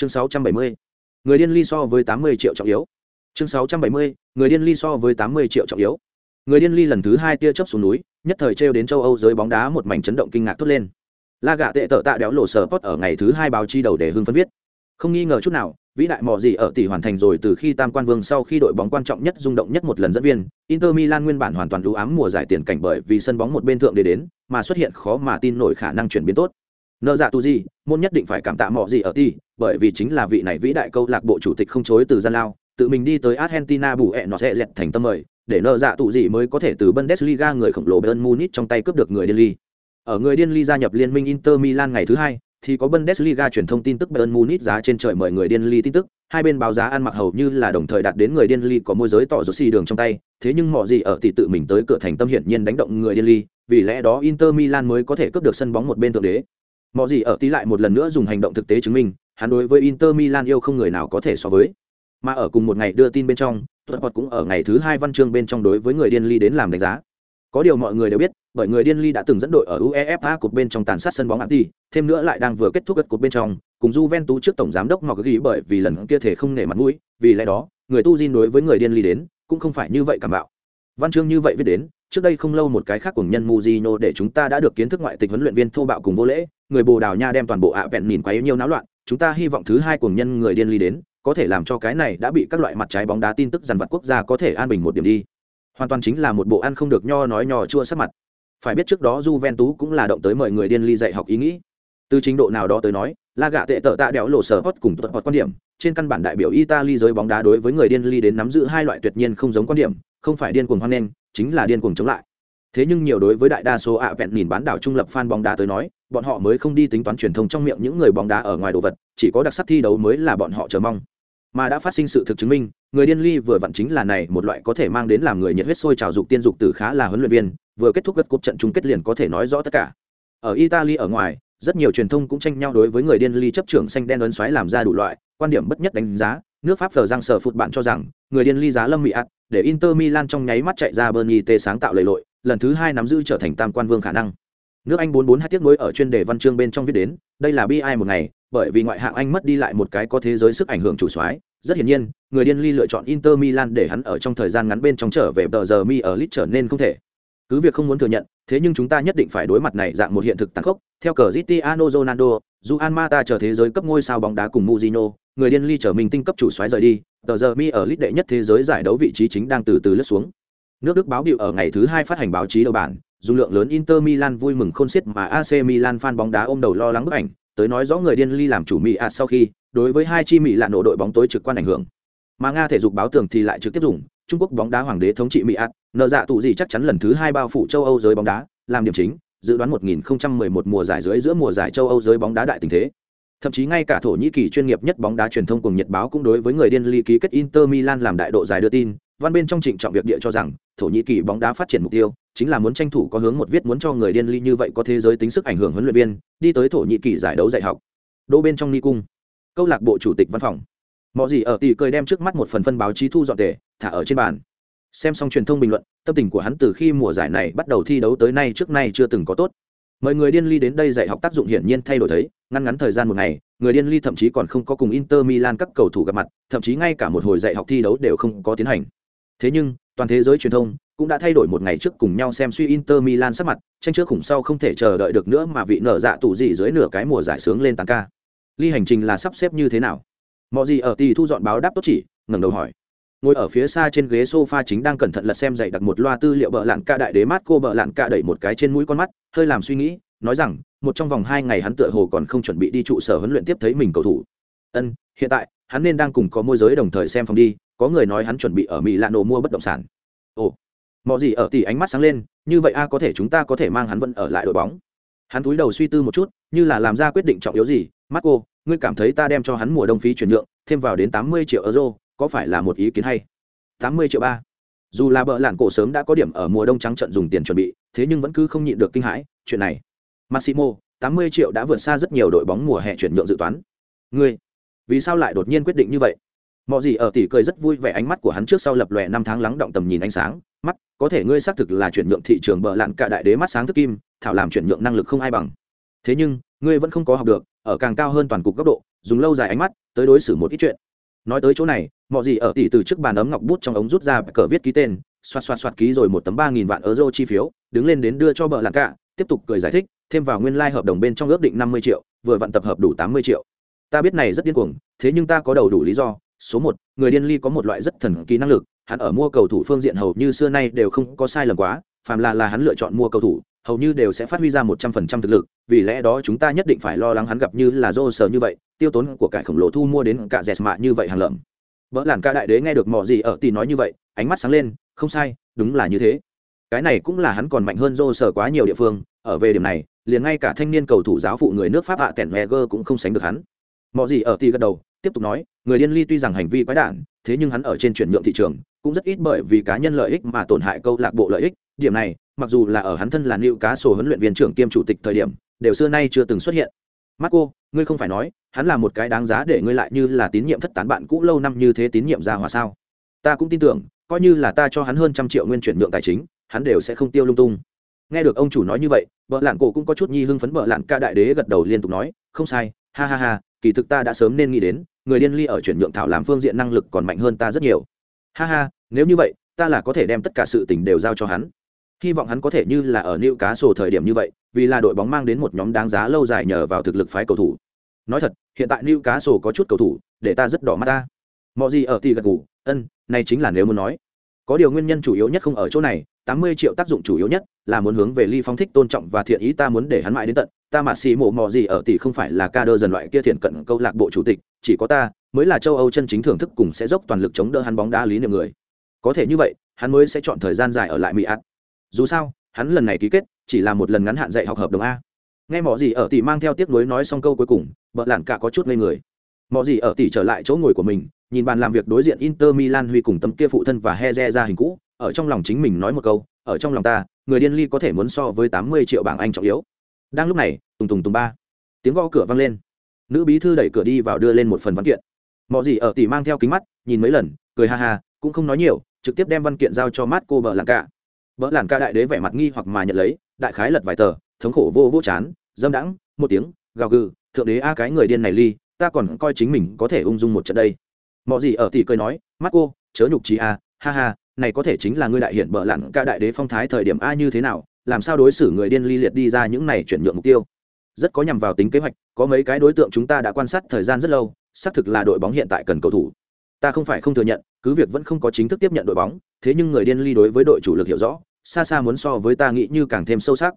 chương 670. người điên ly so với 80 triệu trọng yếu. Chương 670. người điên ly so với 80 triệu trọng yếu. Người điên ly lần thứ hai tia chớp xuống núi, nhất thời trêu đến châu âu giới bóng đá một mảnh chấn động kinh ngạc thốt lên. La gạ tệ tợ tạ đéo lộ sở pot ở ngày thứ hai báo chi đầu để hưng phân viết. Không nghi ngờ chút nào, vĩ đại mò gì ở tỷ hoàn thành rồi từ khi tam quan vương sau khi đội bóng quan trọng nhất rung động nhất một lần dẫn viên, inter milan nguyên bản hoàn toàn đủ ám mùa giải tiền cảnh bởi vì sân bóng một bên thượng để đến, mà xuất hiện khó mà tin nổi khả năng chuyển biến tốt nợ dạ tu gì môn nhất định phải cảm tạ mò gì ở ti, bởi vì chính là vị này vĩ đại câu lạc bộ chủ tịch không chối từ gian lao tự mình đi tới argentina bù hẹn nó sẽ dẹt thành tâm mời để nợ dạ tụ gì mới có thể từ bundesliga người khổng lồ bayern munich trong tay cướp được người điên ly ở người điên ly gia nhập liên minh inter milan ngày thứ hai thì có Bundesliga truyền thông tin tức Bayern Munich giá trên trời mời người điên ly tin tức, hai bên báo giá ăn mặc hầu như là đồng thời đạt đến người điên ly có môi giới tỏ rốt xì đường trong tay, thế nhưng mọi gì ở tỷ tự mình tới cửa thành tâm hiển nhiên đánh động người điên ly, vì lẽ đó Inter Milan mới có thể cướp được sân bóng một bên thượng đế. Mọi gì ở tí lại một lần nữa dùng hành động thực tế chứng minh, hắn đối với Inter Milan yêu không người nào có thể so với. Mà ở cùng một ngày đưa tin bên trong, Tuật cũng ở ngày thứ hai văn chương bên trong đối với người điên ly đến làm đánh giá. Có điều mọi người đều biết, bởi người điên ly đã từng dẫn đội ở UEFA cột bên trong tàn sát sân bóng anti, thêm nữa lại đang vừa kết thúc gật cột bên trong, cùng Juventus trước tổng giám đốc Mọc ghi bởi vì lần kia thể không nể mặt mũi, vì lẽ đó, người tu Jin đối với người điên ly đến, cũng không phải như vậy cảm bạo. Văn chương như vậy viết đến, trước đây không lâu một cái khác cùng nhân Mujino để chúng ta đã được kiến thức ngoại tịch huấn luyện viên thô bạo cùng vô lễ, người Bồ Đào Nha đem toàn bộ ạ vẹn nhìn quấy nhiều náo loạn, chúng ta hy vọng thứ hai cùng nhân người điên ly đến, có thể làm cho cái này đã bị các loại mặt trái bóng đá tin tức dằn vặt quốc gia có thể an bình một điểm đi. Hoàn toàn chính là một bộ ăn không được nho nói nhò chua sắc mặt. Phải biết trước đó Juventus cũng là động tới mời người điên ly dạy học ý nghĩ. Từ trình độ nào đó tới nói, La gạ tệ tợ tạ đẽo lộ sở hot cùng tuật hot quan điểm, trên căn bản đại biểu Italy giới bóng đá đối với người điên ly đến nắm giữ hai loại tuyệt nhiên không giống quan điểm, không phải điên cuồng hoan nghênh, chính là điên cuồng chống lại. Thế nhưng nhiều đối với đại đa số ạ vẹn nhìn bán đảo trung lập fan bóng đá tới nói, bọn họ mới không đi tính toán truyền thông trong miệng những người bóng đá ở ngoài đồ vật, chỉ có đặc sắc thi đấu mới là bọn họ chờ mong. Mà đã phát sinh sự thực chứng minh người điên ly vừa vặn chính là này một loại có thể mang đến làm người nhiệt huyết sôi trào dục tiên dục từ khá là huấn luyện viên vừa kết thúc gật cúp trận chung kết liền có thể nói rõ tất cả. Ở italy ở ngoài rất nhiều truyền thông cũng tranh nhau đối với người điên ly chấp trưởng xanh đen ấn xoáy làm ra đủ loại quan điểm bất nhất đánh giá nước pháp phờ giang sở phụt bạn cho rằng người điên ly giá lâm mỹ ạt để inter milan trong nháy mắt chạy ra bernie t sáng tạo lầy lội lần thứ hai nắm giữ trở thành tam quan vương khả năng. Nước anh bốn bốn hai tiếc nối ở chuyên đề văn chương bên trong viết đến đây là bi ai một ngày bởi vì ngoại hạng anh mất đi lại một cái có thế giới sức ảnh hưởng chủ soái. Rất hiển nhiên người điên ly lựa chọn inter milan để hắn ở trong thời gian ngắn bên trong trở về tờ giờ mi ở lit trở nên không thể. Cứ việc không muốn thừa nhận thế nhưng chúng ta nhất định phải đối mặt này dạng một hiện thực tàn khốc. Theo cờ Cristiano Ronaldo, Juan Mata chờ thế giới cấp ngôi sao bóng đá cùng muzino người điên ly trở mình tinh cấp chủ soái rời đi, tờ giờ mi ở lit đệ nhất thế giới giải đấu vị trí chính đang từ từ lướt xuống. Nước Đức báo biểu ở ngày thứ hai phát hành báo chí đầu bản, dung lượng lớn Inter Milan vui mừng khôn xiết mà AC Milan fan bóng đá ôm đầu lo lắng bức ảnh, tới nói rõ người điên ly làm chủ Mỹ à sau khi, đối với hai chi Mỹ là nổ đội bóng tối trực quan ảnh hưởng. Mà Nga thể dục báo tường thì lại trực tiếp dùng, Trung Quốc bóng đá hoàng đế thống trị Mỹ ạt, nợ dạ tụ gì chắc chắn lần thứ hai bao phủ châu Âu giới bóng đá, làm điểm chính, dự đoán 1011 mùa giải dưới giữa mùa giải châu Âu giới bóng đá đại tình thế. Thậm chí ngay cả Thổ Nhĩ Kỳ chuyên nghiệp nhất bóng đá truyền thông cùng Nhật báo cũng đối với người điên ly ký kết Inter Milan làm đại độ giải đưa tin, văn bên trong trịnh trọng việc địa cho rằng thổ nhĩ kỳ bóng đá phát triển mục tiêu, chính là muốn tranh thủ có hướng một viết muốn cho người điên ly như vậy có thế giới tính sức ảnh hưởng huấn luyện viên, đi tới thổ nhĩ kỳ giải đấu dạy học. Đô bên trong ni cung. Câu lạc bộ chủ tịch văn phòng. Mọi gì ở tỷ cười đem trước mắt một phần phân báo chí thu dọn tề thả ở trên bàn. Xem xong truyền thông bình luận, tâm tình của hắn từ khi mùa giải này bắt đầu thi đấu tới nay trước nay chưa từng có tốt. Mời người điên ly đến đây dạy học tác dụng hiển nhiên thay đổi thấy ngăn ngắn thời gian một ngày, người điên ly thậm chí còn không có cùng inter milan các cầu thủ gặp mặt, thậm chí ngay cả một hồi dạy học thi đấu đều không có tiến hành thế nhưng toàn thế giới truyền thông cũng đã thay đổi một ngày trước cùng nhau xem suy Inter Milan sắc mặt, tranh trước khủng sau không thể chờ đợi được nữa mà vị nở dạ tủ gì dưới nửa cái mùa giải sướng lên tăng ca. Ly hành trình là sắp xếp như thế nào? Mọi gì ở tỷ thu dọn báo đáp tốt chỉ, ngẩng đầu hỏi. Ngồi ở phía xa trên ghế sofa chính đang cẩn thận lật xem dạy đặt một loa tư liệu bợ lạn ca đại đế mát cô bợ lạn ca đẩy một cái trên mũi con mắt, hơi làm suy nghĩ, nói rằng, một trong vòng hai ngày hắn tựa hồ còn không chuẩn bị đi trụ sở huấn luyện tiếp thấy mình cầu thủ. Ân, hiện tại, hắn nên đang cùng có môi giới đồng thời xem phòng đi, có người nói hắn chuẩn bị ở mỹ lạ nổ mua bất động sản. Ồ mọi gì ở tỷ ánh mắt sáng lên, như vậy a, có thể chúng ta có thể mang hắn vẫn ở lại đội bóng. Hắn túi đầu suy tư một chút, như là làm ra quyết định trọng yếu gì, marco, ngươi cảm thấy ta đem cho hắn mùa đông phí chuyển nhượng, thêm vào đến tám mươi triệu euro, có phải là một ý kiến hay? Tám mươi triệu ba. Dù là bợ lạn cổ sớm đã có điểm ở mùa đông trắng trận dùng tiền chuẩn bị, thế nhưng vẫn cứ không nhịn được kinh hãi, chuyện này. Massimo, tám mươi triệu đã vượt xa rất nhiều đội bóng mùa hè chuyển nhượng dự toán. Ngươi, vì sao lại đột nhiên quyết định như vậy? Mọi gì ở tỷ cười rất vui vẻ ánh mắt của hắn trước sau lập lòe năm tháng lắng động tầm nhìn ánh sáng. Mắt, có thể ngươi xác thực là chuyển nhượng thị trường bờ lạn cả đại đế mắt sáng thức kim, thảo làm chuyển nhượng năng lực không ai bằng. Thế nhưng, ngươi vẫn không có học được, ở càng cao hơn toàn cục góc độ, dùng lâu dài ánh mắt tới đối xử một ít chuyện. Nói tới chỗ này mọi gì ở tỷ từ trước bàn ấm ngọc bút trong ống rút ra cờ viết ký tên xoạt xoạt xoạt ký rồi một tấm ba nghìn vạn euro chi phiếu, đứng lên đến đưa cho bờ lặn cả, tiếp tục cười giải thích, thêm vào nguyên lai hợp đồng bên trong ước định năm mươi triệu, vừa vận tập hợp đủ tám mươi triệu. Ta biết này rất điên cuồng, thế nhưng ta có đầu đủ lý do số một, người điên ly có một loại rất thần kỳ năng lực, hắn ở mua cầu thủ phương diện hầu như xưa nay đều không có sai lầm quá, phàm là là hắn lựa chọn mua cầu thủ, hầu như đều sẽ phát huy ra một trăm phần trăm thực lực, vì lẽ đó chúng ta nhất định phải lo lắng hắn gặp như là dô sờ như vậy, tiêu tốn của cải khổng lồ thu mua đến cả dẹt mạ như vậy hàng lợm. Vỡ làn ca đại đế nghe được mò gì ở Tì nói như vậy, ánh mắt sáng lên, không sai, đúng là như thế. Cái này cũng là hắn còn mạnh hơn dô sờ quá nhiều địa phương, ở về điểm này, liền ngay cả thanh niên cầu thủ giáo phụ người nước pháp hạ tẻn heger cũng không sánh được hắn. Mò gì ở Tì gật đầu tiếp tục nói, người điên ly tuy rằng hành vi quái đản, thế nhưng hắn ở trên chuyển nhượng thị trường, cũng rất ít bởi vì cá nhân lợi ích mà tổn hại câu lạc bộ lợi ích. Điểm này, mặc dù là ở hắn thân là nữ cá sổ huấn luyện viên trưởng kiêm chủ tịch thời điểm, đều xưa nay chưa từng xuất hiện. Marco, ngươi không phải nói, hắn là một cái đáng giá để ngươi lại như là tín nhiệm thất tán bạn cũ lâu năm như thế tín nhiệm ra hòa sao? Ta cũng tin tưởng, coi như là ta cho hắn hơn trăm triệu nguyên chuyển nhượng tài chính, hắn đều sẽ không tiêu lung tung. Nghe được ông chủ nói như vậy vợ lạn cổ cũng có chút nhi hưng phấn vợ lạn ca đại đế gật đầu liên tục nói, không sai, ha ha ha kỳ thực ta đã sớm nên nghĩ đến, người điên ly ở chuyển nhượng thảo làm phương diện năng lực còn mạnh hơn ta rất nhiều. Ha ha, nếu như vậy, ta là có thể đem tất cả sự tình đều giao cho hắn. Hy vọng hắn có thể như là ở nữ cá sổ thời điểm như vậy, vì là đội bóng mang đến một nhóm đáng giá lâu dài nhờ vào thực lực phái cầu thủ. Nói thật, hiện tại nữ cá sổ có chút cầu thủ, để ta rất đỏ mắt ta. Mọi gì ở thì gật ngủ ân, này chính là nếu muốn nói. Có điều nguyên nhân chủ yếu nhất không ở chỗ này, tám mươi triệu tác dụng chủ yếu nhất là muốn hướng về ly phong thích tôn trọng và thiện ý ta muốn để hắn mãi đến tận ta mà xì mộ mò gì ở tỷ không phải là ca đơ dần loại kia thiện cận câu lạc bộ chủ tịch, chỉ có ta mới là châu âu chân chính thưởng thức cùng sẽ dốc toàn lực chống đỡ hắn bóng đá lý niệm người. Có thể như vậy, hắn mới sẽ chọn thời gian dài ở lại mỹ ạt dù sao, hắn lần này ký kết chỉ là một lần ngắn hạn dạy học hợp đồng a. Nghe mỏ gì ở tỷ mang theo tiếc nuối nói xong câu cuối cùng, bợ lản cả có chút ngây người. Mỏ gì ở tỷ trở lại chỗ ngồi của mình, nhìn bàn làm việc đối diện inter milan huy cùng tấm kia phụ thân và he ra hình cũ, ở trong lòng chính mình nói một câu, ở trong lòng ta, người điên ly có thể muốn so với tám mươi triệu bảng anh trọng yếu đang lúc này, tùng tùng tùng ba, tiếng gõ cửa vang lên. Nữ bí thư đẩy cửa đi vào đưa lên một phần văn kiện. Mọi gì ở tỷ mang theo kính mắt, nhìn mấy lần, cười ha ha, cũng không nói nhiều, trực tiếp đem văn kiện giao cho mát cô bờ làng cả bỡ làng ca đại đế vẻ mặt nghi hoặc mà nhận lấy, đại khái lật vài tờ, thống khổ vô vô chán, dâm đãng, một tiếng, gào gừ, thượng đế a cái người điên này ly, ta còn coi chính mình có thể ung dung một trận đây. Mọi gì ở tỷ cười nói mắt cô, chớ nhục trí a, ha ha, này có thể chính là ngươi đại hiện bợ lặn ca đại đế phong thái thời điểm a như thế nào làm sao đối xử người điên ly liệt đi ra những này chuyển nhượng mục tiêu? Rất có nhằm vào tính kế hoạch, có mấy cái đối tượng chúng ta đã quan sát thời gian rất lâu, xác thực là đội bóng hiện tại cần cầu thủ. Ta không phải không thừa nhận, cứ việc vẫn không có chính thức tiếp nhận đội bóng, thế nhưng người điên ly đối với đội chủ lực hiểu rõ, xa xa muốn so với ta nghĩ như càng thêm sâu sắc.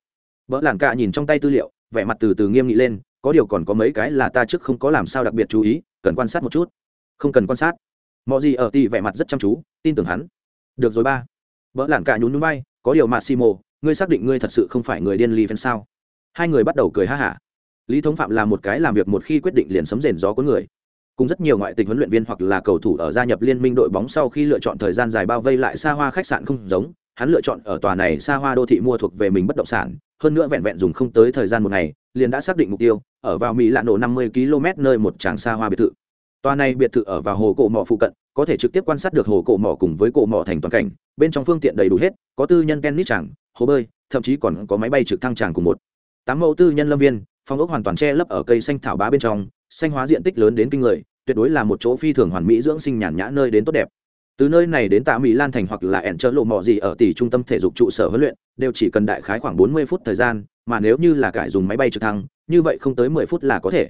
Vợ làng cạ nhìn trong tay tư liệu, vẻ mặt từ từ nghiêm nghị lên, có điều còn có mấy cái là ta trước không có làm sao đặc biệt chú ý, cần quan sát một chút. Không cần quan sát. Mọi gì ở ti vẻ mặt rất chăm chú, tin tưởng hắn. Được rồi ba. Vợ làng cạ nhún núi bay có điều mà simo ngươi xác định ngươi thật sự không phải người điên ly phen sao? Hai người bắt đầu cười ha hả. Lý thống phạm là một cái làm việc một khi quyết định liền sấm rền gió có người. Cùng rất nhiều ngoại tịch huấn luyện viên hoặc là cầu thủ ở gia nhập liên minh đội bóng sau khi lựa chọn thời gian dài bao vây lại xa hoa khách sạn không giống, hắn lựa chọn ở tòa này xa hoa đô thị mua thuộc về mình bất động sản, hơn nữa vẹn vẹn dùng không tới thời gian một ngày, liền đã xác định mục tiêu, ở vào mỹ lạ nổ năm mươi km nơi một tràng xa hoa biệt thự. Tòa này biệt thự ở vào hồ cổ mỏ phụ cận, có thể trực tiếp quan sát được hồ cổ mỏ cùng với cổ mỏ thành toàn cảnh, bên trong phương tiện đầy đủ hết, có tư nhân tennis chẳng hồ bơi thậm chí còn có máy bay trực thăng tràng cùng một. Tám mẫu tư nhân lâm viên phong ốc hoàn toàn che lấp ở cây xanh thảo bá bên trong xanh hóa diện tích lớn đến kinh người tuyệt đối là một chỗ phi thường hoàn mỹ dưỡng sinh nhàn nhã nơi đến tốt đẹp. Từ nơi này đến tạ mỹ lan thành hoặc là ẻn chợ lộ mọ gì ở tỷ trung tâm thể dục trụ sở huấn luyện đều chỉ cần đại khái khoảng bốn mươi phút thời gian mà nếu như là cải dùng máy bay trực thăng như vậy không tới mười phút là có thể.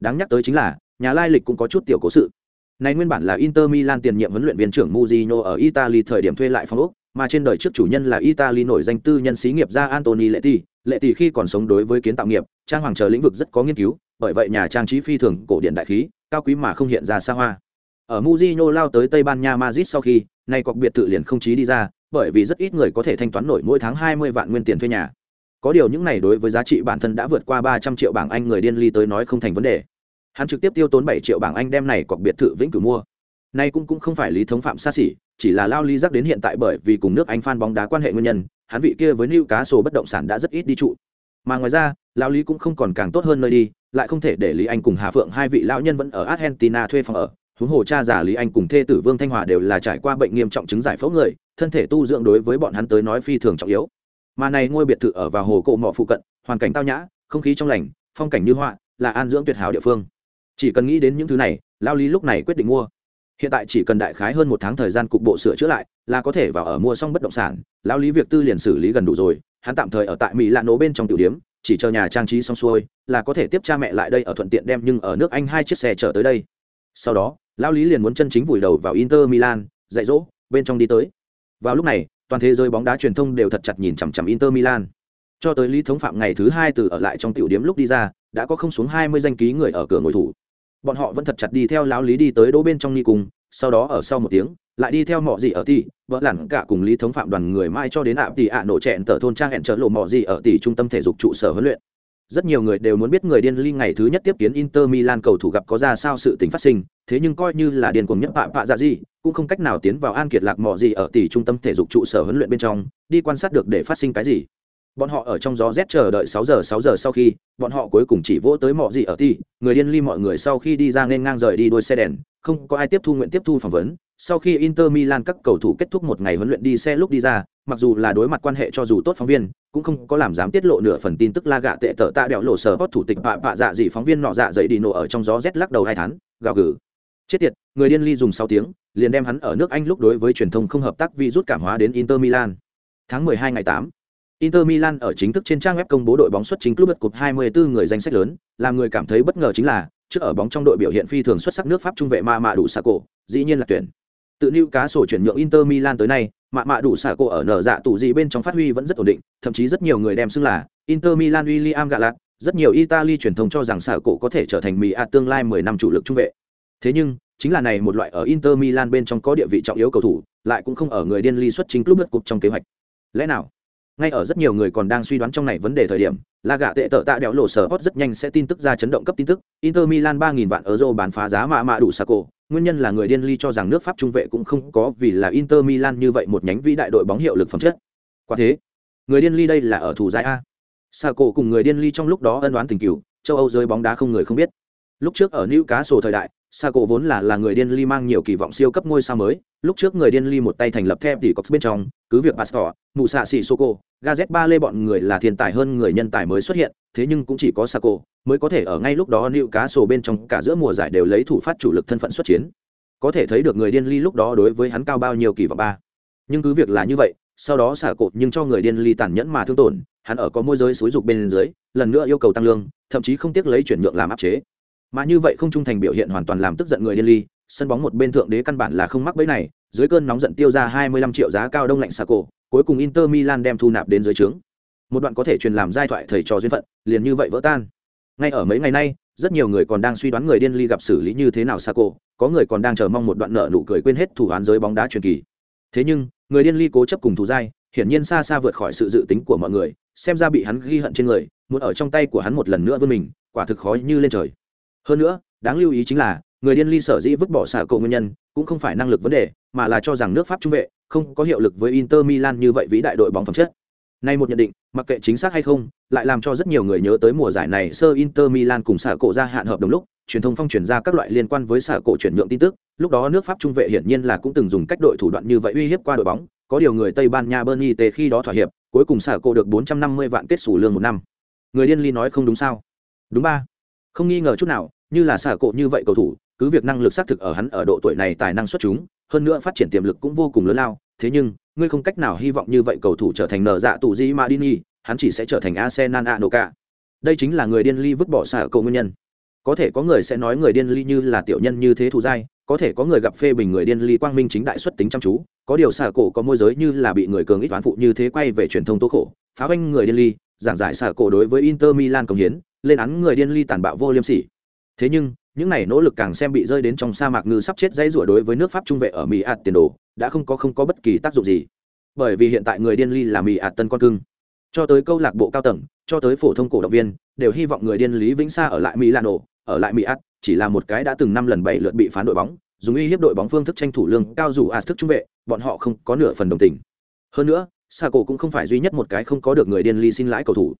Đáng nhắc tới chính là nhà lai lịch cũng có chút tiểu cố sự. Này nguyên bản là Inter Milan tiền nhiệm huấn luyện viên trưởng Mourinho ở Italy thời điểm thuê lại phòng ốc, mà trên đời trước chủ nhân là Italy nổi danh tư nhân xí nghiệp gia Anthony Leti, Tỷ khi còn sống đối với kiến tạo nghiệp, trang hoàng chờ lĩnh vực rất có nghiên cứu, bởi vậy nhà trang trí phi thường cổ điển đại khí, cao quý mà không hiện ra xa hoa. Ở Mourinho lao tới Tây Ban Nha Madrid sau khi, nay cọc biệt thự liền không chí đi ra, bởi vì rất ít người có thể thanh toán nổi mỗi tháng 20 vạn nguyên tiền thuê nhà. Có điều những này đối với giá trị bản thân đã vượt qua 300 triệu bảng Anh người điên ly tới nói không thành vấn đề. Hắn trực tiếp tiêu tốn 7 triệu bảng Anh đem này cọc biệt thự vĩnh cửu mua. Nay cũng cũng không phải lý thống phạm xa xỉ, chỉ là lao ly giác đến hiện tại bởi vì cùng nước Anh fan bóng đá quan hệ nguyên nhân, hắn vị kia với Niu Cá sổ bất động sản đã rất ít đi trụ. Mà ngoài ra, lao lý cũng không còn càng tốt hơn nơi đi, lại không thể để lý anh cùng hà phượng hai vị lão nhân vẫn ở argentina thuê phòng ở. Huống hồ cha già lý anh cùng thê tử vương thanh hòa đều là trải qua bệnh nghiêm trọng chứng giải phẫu người thân thể tu dưỡng đối với bọn hắn tới nói phi thường trọng yếu. Mà này ngôi biệt thự ở vào hồ cộ mỏ phụ cận hoàn cảnh tao nhã không khí trong lành phong cảnh như họa là an dưỡng tuyệt hảo địa phương. Chỉ cần nghĩ đến những thứ này lao lý lúc này quyết định mua hiện tại chỉ cần đại khái hơn một tháng thời gian cục bộ sửa chữa lại, là có thể vào ở mua xong bất động sản. Lao lý việc tư liền xử lý gần đủ rồi, hắn tạm thời ở tại mỹ lạ nổ bên trong tiểu điếm chỉ chờ nhà trang trí xong xuôi, là có thể tiếp cha mẹ lại đây ở thuận tiện đem nhưng ở nước anh hai chiếc xe chở tới đây. Sau đó lao lý liền muốn chân chính vùi đầu vào inter milan, dạy dỗ, bên trong đi tới. Vào lúc này, toàn thế giới bóng đá truyền thông đều thật chặt nhìn chằm chằm inter milan. Cho tới lý thống phạm ngày thứ hai từ ở lại trong tiểu điếm lúc đi ra, đã có không xuống hai mươi danh ký người ở cửa ngồi thủ bọn họ vẫn thật chặt đi theo lão lý đi tới đỗ bên trong ni cùng sau đó ở sau một tiếng lại đi theo mỏ gì ở tỷ vợ lặn cả cùng lý thống phạm đoàn người mai cho đến ạ tỷ ạ nổ trẹn tờ thôn trang hẹn trở lộ mỏ gì ở tỷ trung tâm thể dục trụ sở huấn luyện rất nhiều người đều muốn biết người điên ly ngày thứ nhất tiếp kiến Inter Milan cầu thủ gặp có ra sao sự tình phát sinh, thế nhưng coi như là điên cuồng nhất bạ bạ dạ gì, cũng không cách nào tiến vào An Kiệt Lạc mọ gì ở tỷ trung tâm thể dục trụ sở huấn luyện bên trong, đi quan sát được để phát sinh cái gì. Bọn họ ở trong gió rét chờ đợi sáu giờ sáu giờ sau khi, bọn họ cuối cùng chỉ vỗ tới mọi gì ở ti. Người điên ly mọi người sau khi đi ra nên ngang rời đi đôi xe đèn, không có ai tiếp thu nguyện tiếp thu phỏng vấn. Sau khi Inter Milan các cầu thủ kết thúc một ngày huấn luyện đi xe lúc đi ra, mặc dù là đối mặt quan hệ cho dù tốt phóng viên, cũng không có làm dám tiết lộ nửa phần tin tức la gạ tệ tở tạ đẹo lộ sở post thủ tịch bạ bạ dạ dị phóng viên nọ dạ dậy đi nổ ở trong gió rét lắc đầu hai tháng gào gừ. Chết tiệt người điên ly dùng sáu tiếng liền đem hắn ở nước anh lúc đối với truyền thông không hợp tác vì rút cảm hóa đến inter milan. Tháng 12 ngày 8 Inter Milan ở chính thức trên trang web công bố đội bóng xuất chính club cục 24 người danh sách lớn, làm người cảm thấy bất ngờ chính là, trước ở bóng trong đội biểu hiện phi thường xuất sắc nước Pháp trung vệ Ma Mạ đủ Sacco, dĩ nhiên là tuyển. Tự lưu cá sổ chuyển nhượng Inter Milan tới nay, mạ mạ đủ xả cổ ở nở dạ tủ gì bên trong phát huy vẫn rất ổn định thậm chí rất nhiều người đem xưng là inter milan william Gallat, rất nhiều italy truyền thông cho rằng xả cổ có thể trở thành mì a tương lai 10 năm chủ lực trung vệ. Thế nhưng chính là này một loại ở inter milan bên trong có địa vị trọng yếu cầu thủ lại cũng không ở người điên ly xuất chính club bất cục trong kế hoạch. Lẽ nào? Ngay ở rất nhiều người còn đang suy đoán trong này vấn đề thời điểm là gạ tệ tợ tạ đẽo lộ sở hot rất nhanh sẽ tin tức ra chấn động cấp tin tức. Inter milan ba nghìn vạn euro bán phá giá mạ mạ đủ xả cổ. Nguyên nhân là người điên ly cho rằng nước pháp trung vệ cũng không có vì là inter milan như vậy một nhánh vĩ đại đội bóng hiệu lực phẩm chất. Quả thế, người điên ly đây là ở thủ giải a. Sa cổ cùng người điên ly trong lúc đó ân đoán tình cựu châu âu rơi bóng đá không người không biết. Lúc trước ở nữ cá sổ thời đại sa cổ vốn là là người điên ly mang nhiều kỳ vọng siêu cấp ngôi sao mới lúc trước người điên ly một tay thành lập theo tỷ cox bên trong, cứ việc pastor mụ xạ xì soko gazet ba lê bọn người là thiên tài hơn người nhân tài mới xuất hiện, thế nhưng cũng chỉ có sa mới có thể ở ngay lúc đó nữ cá sổ bên trong cả giữa mùa giải đều lấy thủ phát chủ lực thân phận xuất chiến. Có thể thấy được người điên ly lúc đó đối với hắn cao bao nhiêu kỳ vọng ba. Nhưng cứ việc là như vậy, sau đó xả cột nhưng cho người điên ly tàn nhẫn mà thương tổn, hắn ở có môi giới xúi dục bên dưới, lần nữa yêu cầu tăng lương, thậm chí không tiếc lấy chuyển nhượng làm áp chế. Mà như vậy không trung thành biểu hiện hoàn toàn làm tức giận người điên ly sân bóng một bên thượng đế căn bản là không mắc bẫy này dưới cơn nóng giận tiêu ra 25 triệu giá cao đông lạnh xả cổ cuối cùng inter milan đem thu nạp đến dưới trướng một đoạn có thể truyền làm giai thoại thầy trò duyên phận liền như vậy vỡ tan ngay ở mấy ngày nay rất nhiều người còn đang suy đoán người điên ly gặp xử lý như thế nào Saco, có người còn đang chờ mong một đoạn nợ nụ cười quên hết thủ án giới bóng đá truyền kỳ. Thế nhưng, người điên ly cố chấp cùng thủ giai, hiển nhiên xa xa vượt khỏi sự dự tính của mọi người, xem ra bị hắn ghi hận trên người, muốn ở trong tay của hắn một lần nữa vươn mình, quả thực khó như lên trời. Hơn nữa, đáng lưu ý chính là, người điên ly sở dĩ vứt bỏ Saco nguyên nhân, cũng không phải năng lực vấn đề, mà là cho rằng nước Pháp trung vệ không có hiệu lực với Inter Milan như vậy vĩ đại đội bóng phẩm chất. Nay một nhận định, mặc kệ chính xác hay không, lại làm cho rất nhiều người nhớ tới mùa giải này sơ Inter Milan cùng xạ cổ gia hạn hợp đồng lúc, truyền thông phong truyền ra các loại liên quan với xạ cổ chuyển nhượng tin tức, lúc đó nước Pháp trung vệ hiển nhiên là cũng từng dùng cách đội thủ đoạn như vậy uy hiếp qua đội bóng, có điều người Tây Ban Nha Bernie T khi đó thỏa hiệp, cuối cùng xạ cổ được 450 vạn kết sủ lương một năm. Người điên ly nói không đúng sao? Đúng ba. Không nghi ngờ chút nào, như là xạ cổ như vậy cầu thủ, cứ việc năng lực xác thực ở hắn ở độ tuổi này tài năng xuất chúng, hơn nữa phát triển tiềm lực cũng vô cùng lớn lao, thế nhưng ngươi không cách nào hy vọng như vậy cầu thủ trở thành nở dạ tụ di Madini, hắn chỉ sẽ trở thành Arsenal Anoka. Đây chính là người điên ly vứt bỏ xả cầu nguyên nhân. Có thể có người sẽ nói người điên ly như là tiểu nhân như thế thù dai, có thể có người gặp phê bình người điên ly quang minh chính đại xuất tính chăm chú, có điều xả cổ có môi giới như là bị người cường ít toán phụ như thế quay về truyền thông tố khổ, phá anh người điên ly, giảng giải xả cổ đối với Inter Milan công hiến, lên án người điên ly tàn bạo vô liêm sỉ. Thế nhưng, những này nỗ lực càng xem bị rơi đến trong sa mạc ngư sắp chết dãy rủa đối với nước Pháp trung vệ ở Mỹ ạt tiền đồ, đã không có không có bất kỳ tác dụng gì. Bởi vì hiện tại người điên ly là mỹ ạt tân con cưng. Cho tới câu lạc bộ cao tầng cho tới phổ thông cổ động viên đều hy vọng người điên lý vĩnh sa ở lại mỹ lan ổ ở lại mỹ ạt chỉ là một cái đã từng năm lần bảy lượt bị phán đội bóng dùng uy hiếp đội bóng phương thức tranh thủ lương cao dù ạt thức trung vệ bọn họ không có nửa phần đồng tình. Hơn nữa sa cổ cũng không phải duy nhất một cái không có được người điên ly xin lãi cầu thủ.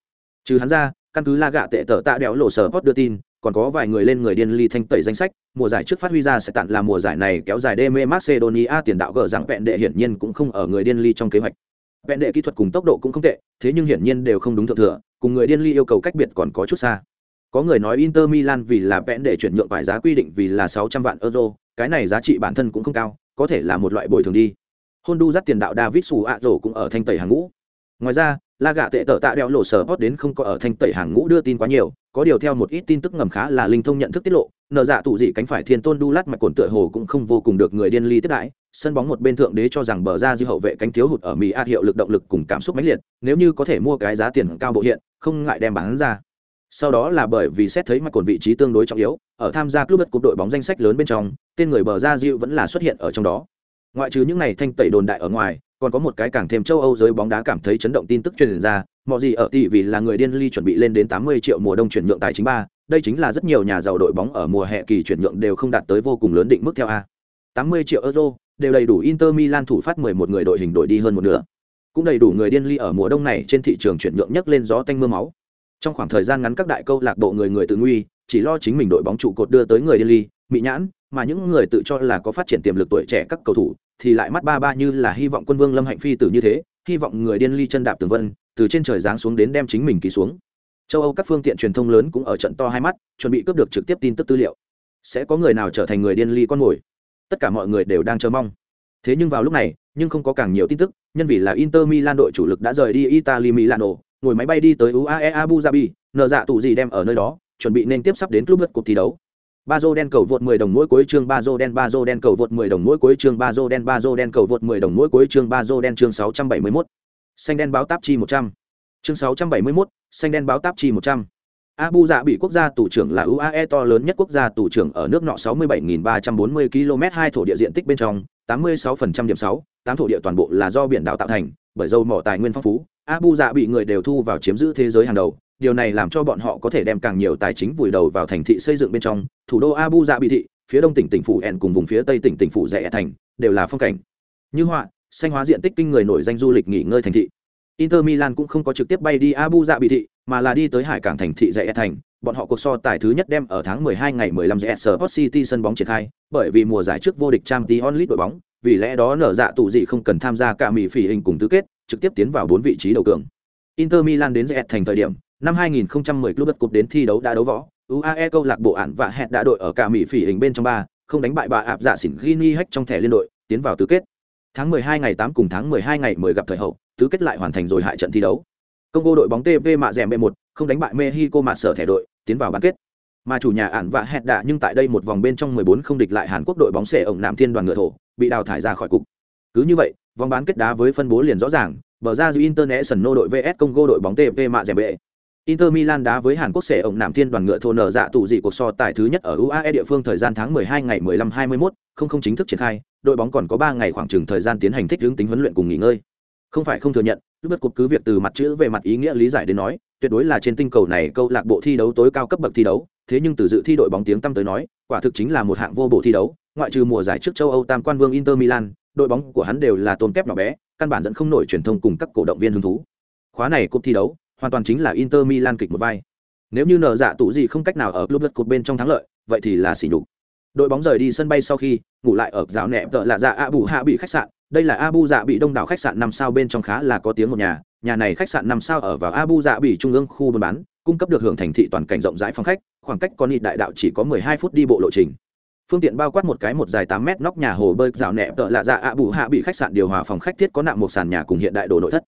Trừ hắn ra căn cứ la gạ tệ tờ tạ đéo lộ sở post đưa tin còn có vài người lên người điên ly thanh tẩy danh sách mùa giải trước phát huy ra sẽ tặng là mùa giải này kéo dài đê mê macedonia tiền đạo gờ rằng vẹn đệ hiển nhiên cũng không ở người điên ly trong kế hoạch vẹn đệ kỹ thuật cùng tốc độ cũng không tệ thế nhưng hiển nhiên đều không đúng thượng thừa cùng người điên ly yêu cầu cách biệt còn có chút xa Có người nói Inter Milan vì là vẹn đệ chuyển nhượng phải giá quy định vì là 600 vạn euro, cái này giá trị bản thân cũng không cao, có thể là một loại bồi thường đi. Honduras tiền đạo David Suarez cũng ở thanh tẩy hàng ngũ. Ngoài ra, La gạ tệ tờ tạ đeo lộ sở hot đến không có ở thanh tẩy hàng ngũ đưa tin quá nhiều, có điều theo một ít tin tức ngầm khá là linh thông nhận thức tiết lộ, nợ dạ tụ dị cánh phải thiên tôn đu lát mạch cồn tựa hồ cũng không vô cùng được người điên ly tiếp đãi sân bóng một bên thượng đế cho rằng bờ ra dư hậu vệ cánh thiếu hụt ở mỹ ạt hiệu lực động lực cùng cảm xúc mãnh liệt nếu như có thể mua cái giá tiền cao bộ hiện không ngại đem bán ra. Sau đó là bởi vì xét thấy mạch cồn vị trí tương đối trọng yếu ở tham gia club cục đội bóng danh sách lớn bên trong tên người bờ ra dịu vẫn là xuất hiện ở trong đó. Ngoại trừ những này thanh tẩy đồn đại ở ngoài còn có một cái càng thêm châu âu giới bóng đá cảm thấy chấn động tin tức truyền ra mọi gì ở tỷ vì là người điên ly chuẩn bị lên đến 80 triệu mùa đông chuyển nhượng tài chính ba, đây chính là rất nhiều nhà giàu đội bóng ở mùa hè kỳ chuyển nhượng đều không đạt tới vô cùng lớn định mức theo a. 80 triệu euro, đều đầy đủ Inter Milan thủ phát 11 người đội hình đội đi hơn một nửa. Cũng đầy đủ người điên ly ở mùa đông này trên thị trường chuyển nhượng nhấc lên gió tanh mưa máu. Trong khoảng thời gian ngắn các đại câu lạc bộ người người tự nguy, chỉ lo chính mình đội bóng trụ cột đưa tới người điên ly bị nhãn, mà những người tự cho là có phát triển tiềm lực tuổi trẻ các cầu thủ thì lại mắt ba ba như là hy vọng quân vương lâm hạnh phi tử như thế, hy vọng người điên ly chân đạp tường vân, từ trên trời giáng xuống đến đem chính mình ký xuống. Châu âu các phương tiện truyền thông lớn cũng ở trận to hai mắt, chuẩn bị cướp được trực tiếp tin tức tư liệu. Sẽ có người nào trở thành người điên ly con mồi? Tất cả mọi người đều đang chờ mong. Thế nhưng vào lúc này, nhưng không có càng nhiều tin tức, nhân vì là inter milan đội chủ lực đã rời đi italy milano, ngồi máy bay đi tới uae abu dhabi, nợ dạ tụ gì đem ở nơi đó, chuẩn bị nên tiếp sắp đến club cuộc thi đấu ba dô đen cầu vượt 10 đồng mỗi cuối chương ba dô đen ba dô đen cầu vượt 10 đồng mỗi cuối chương ba dô đen ba dô đen cầu vượt 10 đồng mỗi cuối chương ba dô đen chương 671. xanh đen báo táp chi 100. chương 671, xanh đen báo táp chi 100. Abu Dạ bị quốc gia tù trưởng là UAE to lớn nhất quốc gia tù trưởng ở nước nọ 67.340 km2 thổ địa diện tích bên trong, 86% điểm 6, 8 thổ địa toàn bộ là do biển đảo tạo thành, bởi dầu mỏ tài nguyên phong phú, Abu Dạ bị người đều thu vào chiếm giữ thế giới hàng đầu, điều này làm cho bọn họ có thể đem càng nhiều tài chính vùi đầu vào thành thị xây dựng bên trong, thủ đô Abu dhabi bị thị, phía đông tỉnh tỉnh phủ En cùng vùng phía tây tỉnh tỉnh phủ Rẻ thành, đều là phong cảnh. Như họa, xanh hóa diện tích kinh người nổi danh du lịch nghỉ ngơi thành thị. Inter Milan cũng không có trực tiếp bay đi Abu Dhabi thị, mà là đi tới hải cảng thành thị rẻ thành. Bọn họ cuộc so tài thứ nhất đem ở tháng 12 ngày 15 sở Sport City sân bóng triển khai, bởi vì mùa giải trước vô địch Champions League đội bóng, vì lẽ đó nở dạ tụ gì không cần tham gia cả mỹ phỉ hình cùng tứ kết, trực tiếp tiến vào bốn vị trí đầu cường. Inter Milan đến Riyadh thành thời điểm, năm 2010 club cup đến thi đấu đã đấu võ, UAE câu lạc bộ ản và hẹn đã đội ở cả mỹ phỉ hình bên trong ba, không đánh bại bà ạp giả xỉn Gini Hách trong thẻ liên đội, tiến vào tứ kết. Tháng 12 ngày 8 cùng tháng 12 ngày 10 gặp thời hậu, tứ kết lại hoàn thành rồi hại trận thi đấu. Congo đội bóng TV mạ rèm B1, không đánh bại Mexico mạ sở thẻ đội, tiến vào bán kết. Mà chủ nhà ản và hẹn đạ nhưng tại đây một vòng bên trong 14 không địch lại Hàn Quốc đội bóng xẻ ổng Nam Thiên đoàn ngựa thổ, bị đào thải ra khỏi cục. Cứ như vậy, vòng bán kết đá với phân bố liền rõ ràng, bờ ra dư International đội VS Congo đội bóng TV mạ rèm B. Inter Milan đá với Hàn Quốc sẽ ổng nạm Thiên đoàn ngựa thô nở dạ tụ dị cuộc so tài thứ nhất ở UAE địa phương thời gian tháng 12 ngày 15-21, không không chính thức triển khai, đội bóng còn có 3 ngày khoảng chừng thời gian tiến hành thích ứng tính huấn luyện cùng nghỉ ngơi. Không phải không thừa nhận lúc bất cục cứ việc từ mặt chữ về mặt ý nghĩa lý giải đến nói tuyệt đối là trên tinh cầu này câu lạc bộ thi đấu tối cao cấp bậc thi đấu thế nhưng từ dự thi đội bóng tiếng tăm tới nói quả thực chính là một hạng vô bổ thi đấu ngoại trừ mùa giải trước châu âu tam quan vương inter milan đội bóng của hắn đều là tôn kép nhỏ bé căn bản dẫn không nổi truyền thông cùng các cổ động viên hứng thú. Khóa này cúp thi đấu hoàn toàn chính là inter milan kịch một vai. Nếu như nở dạ tụ gì không cách nào ở club đất cột bên trong thắng lợi, vậy thì là xỉ nhục. Đội bóng rời đi sân bay sau khi, ngủ lại ở giáo nệm tợ là dạ Abu hạ bị khách sạn. Đây là abu dạ bị đông đảo khách sạn năm sao bên trong khá là có tiếng một nhà. Nhà này khách sạn năm sao ở vào abu dạ bị trung ương khu buôn bán, cung cấp được hưởng thành thị toàn cảnh rộng rãi phòng khách, khoảng cách con nịt đại đạo chỉ có mười hai phút đi bộ lộ trình. Phương tiện bao quát một cái một dài tám mét nóc nhà hồ bơi rào nẹ tợ lạ dạ ạ bù hạ bị khách sạn điều hòa phòng khách thiết có nạm một sàn nhà cùng hiện đại đồ nội thất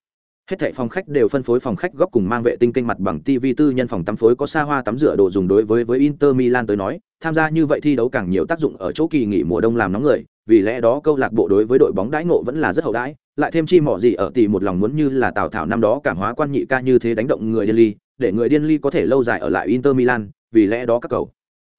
hết thảy phòng khách đều phân phối phòng khách góc cùng mang vệ tinh kênh mặt bằng TV tư nhân phòng tắm phối có xa hoa tắm rửa đồ dùng đối với với Inter Milan tới nói, tham gia như vậy thi đấu càng nhiều tác dụng ở chỗ kỳ nghỉ mùa đông làm nóng người, vì lẽ đó câu lạc bộ đối với đội bóng đãi ngộ vẫn là rất hậu đãi, lại thêm chi mỏ gì ở tỷ một lòng muốn như là Tào Thảo năm đó cảm hóa quan nhị ca như thế đánh động người điên ly, để người điên ly có thể lâu dài ở lại Inter Milan, vì lẽ đó các cầu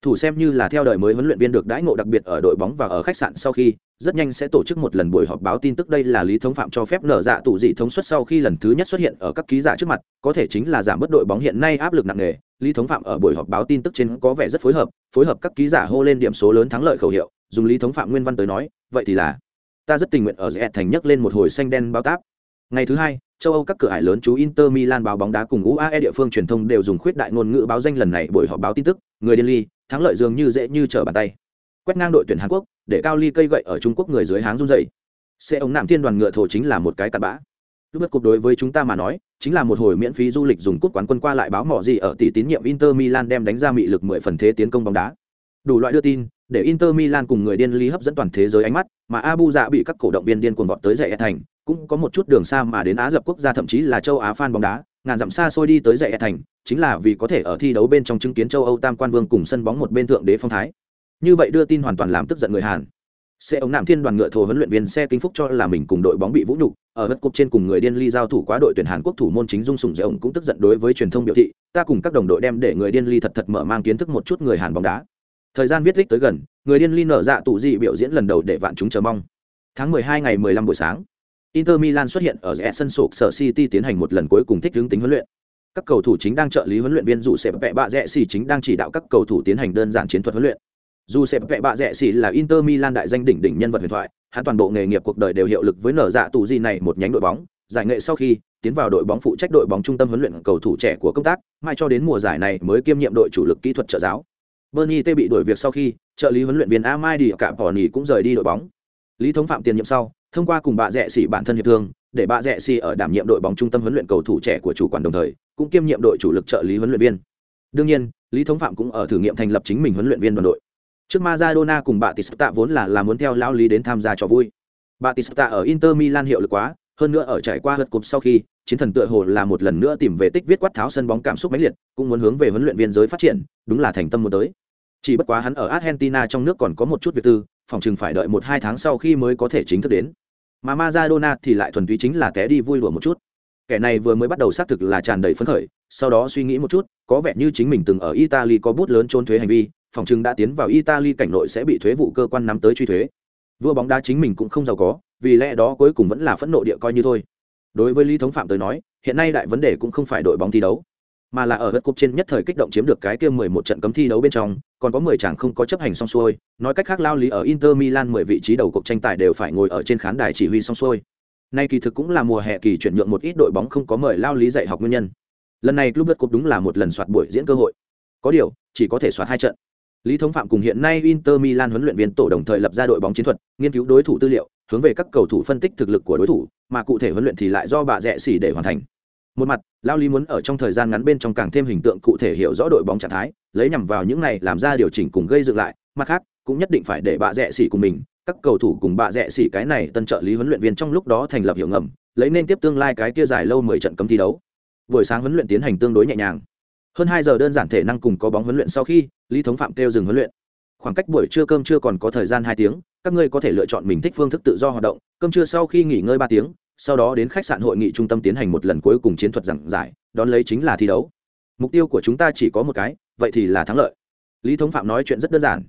thủ xem như là theo đời mới huấn luyện viên được đãi ngộ đặc biệt ở đội bóng và ở khách sạn sau khi, rất nhanh sẽ tổ chức một lần buổi họp báo tin tức. Đây là lý thống phạm cho phép nở dạ tụ dị thống suất sau khi lần thứ nhất xuất hiện ở các ký giả trước mặt, có thể chính là giảm bớt đội bóng hiện nay áp lực nặng nề. Lý thống phạm ở buổi họp báo tin tức trên có vẻ rất phối hợp phối hợp các ký giả hô lên điểm số lớn thắng lợi khẩu hiệu, dùng lý thống phạm nguyên văn tới nói, vậy thì là, ta rất tình nguyện ở dẹt thành nhấc lên một hồi xanh đen bao táp. Ngày thứ hai, châu âu các cửa hải lớn chú inter milan báo bóng đá cùng uae địa phương truyền thông đều dùng khuyết đại ngôn ngữ báo danh lần này buổi họp báo tin tức. Người điên ly thắng lợi dường như dễ như trở bàn tay. Quét ngang đội tuyển hàn quốc, để cao ly cây gậy ở trung quốc người dưới háng run rẩy. xe ống nạm thiên đoàn ngựa thổ chính là một cái cặn bã. Lúc bất cục đối với chúng ta mà nói, chính là một hồi miễn phí du lịch dùng cúp quán quân qua lại báo mỏ gì ở tỷ tín nhiệm inter milan đem đánh ra mị lực mười phần thế tiến công bóng đá. Đủ loại đưa tin, để inter milan cùng người điên ly hấp dẫn toàn thế giới ánh mắt, mà abu dạ bị các cổ động viên điên cuồng vọt tới dạy e thành, cũng có một chút đường xa mà đến á dập quốc gia, thậm chí là châu á fan bóng đá, ngàn dặm xa xôi đi tới dạy e thành chính là vì có thể ở thi đấu bên trong chứng kiến châu âu tam quan vương cùng sân bóng một bên thượng đế phong thái. Như vậy đưa tin hoàn toàn làm tức giận người hàn. Xe ống nạm thiên đoàn ngựa thồ huấn luyện viên xe kinh phúc cho là mình cùng đội bóng bị vũ nhục, ở đất cục trên cùng người điên ly giao thủ quá đội tuyển hàn quốc thủ môn chính dung sùng dễ ổng cũng tức giận đối với truyền thông biểu thị, ta cùng các đồng đội đem để người điên ly thật thật mở mang kiến thức một chút người hàn bóng đá. Thời gian viết lịch tới gần, người điên ly nở dạ tụ dị biểu diễn lần đầu để vạn chúng chờ mong. Tháng 12 ngày 15 buổi sáng, inter milan xuất hiện ở rẽ sân sục sở city tiến hành một lần cuối cùng thích ứng tính huấn luyện các cầu thủ chính đang trợ lý huấn luyện viên dù sẹp vệ bạ rẽ xì chính đang chỉ đạo các cầu thủ tiến hành đơn giản chiến thuật huấn luyện. Dù sẹp vệ bạ rẽ xì là inter milan đại danh đỉnh đỉnh nhân vật huyền thoại, hắn toàn bộ nghề nghiệp cuộc đời đều hiệu lực với nở dạ tù di này một nhánh đội bóng. Giải nghệ sau khi tiến vào đội bóng phụ trách đội bóng trung tâm huấn luyện cầu thủ trẻ của công tác mai cho đến mùa giải này mới kiêm nhiệm đội chủ lực kỹ thuật trợ giáo. Bernie t bị đuổi việc sau khi trợ lý huấn luyện viên amai đi cả bỏ nỉ cũng rời đi đội bóng. Lý thống phạm tiền nhiệm sau, thông qua cùng bà rẽ xỉ bản thân hiệp thương để bà rẽ xì ở đảm nhiệm đội bóng trung tâm huấn luyện cầu thủ trẻ của chủ quản đồng thời, cũng kiêm nhiệm đội chủ lực trợ lý huấn luyện viên. Đương nhiên, lý thống phạm cũng ở thử nghiệm thành lập chính mình huấn luyện viên đoàn đội. Trước Maradona cùng bà Tista vốn là là muốn theo lão lý đến tham gia cho vui. Bà Tista ở Inter Milan hiệu lực quá, hơn nữa ở trải qua hất cục sau khi, chiến thần tựa hồ là một lần nữa tìm về tích viết quát tháo sân bóng cảm xúc mãnh liệt, cũng muốn hướng về huấn luyện viên giới phát triển, đúng là thành tâm muốn tới. Chỉ bất quá hắn ở Argentina trong nước còn có một chút việc tư, phòng chừng phải đợi một hai tháng sau khi mới có thể chính thức đến mà Maradona thì lại thuần túy chính là té đi vui đùa một chút. Kẻ này vừa mới bắt đầu xác thực là tràn đầy phấn khởi, sau đó suy nghĩ một chút, có vẻ như chính mình từng ở italy có bút lớn trốn thuế hành vi, phòng chừng đã tiến vào italy cảnh nội sẽ bị thuế vụ cơ quan nắm tới truy thuế. Vua bóng đá chính mình cũng không giàu có, vì lẽ đó cuối cùng vẫn là phẫn nộ địa coi như thôi. Đối với lý thống phạm tới nói, hiện nay đại vấn đề cũng không phải đội bóng thi đấu mà là ở đất cúp trên nhất thời kích động chiếm được cái kia mười một trận cấm thi đấu bên trong, còn có mười chàng không có chấp hành xong xuôi, nói cách khác lao lý ở Inter Milan mười vị trí đầu cuộc tranh tài đều phải ngồi ở trên khán đài chỉ huy xong xuôi. Nay kỳ thực cũng là mùa hè kỳ chuyển nhượng một ít đội bóng không có mời lao lý dạy học nguyên nhân. Lần này club đất cúp đúng là một lần soạt buổi diễn cơ hội. Có điều, chỉ có thể soạt hai trận. Lý Thống Phạm cùng hiện nay Inter Milan huấn luyện viên tổ đồng thời lập ra đội bóng chiến thuật, nghiên cứu đối thủ tư liệu, hướng về các cầu thủ phân tích thực lực của đối thủ, mà cụ thể huấn luyện thì lại do bà rẻ xỉ để hoàn thành một mặt, lao lý muốn ở trong thời gian ngắn bên trong càng thêm hình tượng cụ thể hiểu rõ đội bóng trạng thái, lấy nhằm vào những này làm ra điều chỉnh cùng gây dựng lại, mặt khác, cũng nhất định phải để bà rẽ xỉ cùng mình, các cầu thủ cùng bà rẽ xỉ cái này tân trợ lý huấn luyện viên trong lúc đó thành lập hiệu ngầm, lấy nên tiếp tương lai cái kia dài lâu mười trận cấm thi đấu. Buổi sáng huấn luyện tiến hành tương đối nhẹ nhàng. Hơn hai giờ đơn giản thể năng cùng có bóng huấn luyện sau khi, lý thống phạm kêu dừng huấn luyện. Khoảng cách buổi trưa cơm chưa còn có thời gian hai tiếng, các ngươi có thể lựa chọn mình thích phương thức tự do hoạt động, cơm trưa sau khi nghỉ ngơi ba tiếng sau đó đến khách sạn hội nghị trung tâm tiến hành một lần cuối cùng chiến thuật giảng giải, đón lấy chính là thi đấu. Mục tiêu của chúng ta chỉ có một cái, vậy thì là thắng lợi. Lý thống phạm nói chuyện rất đơn giản.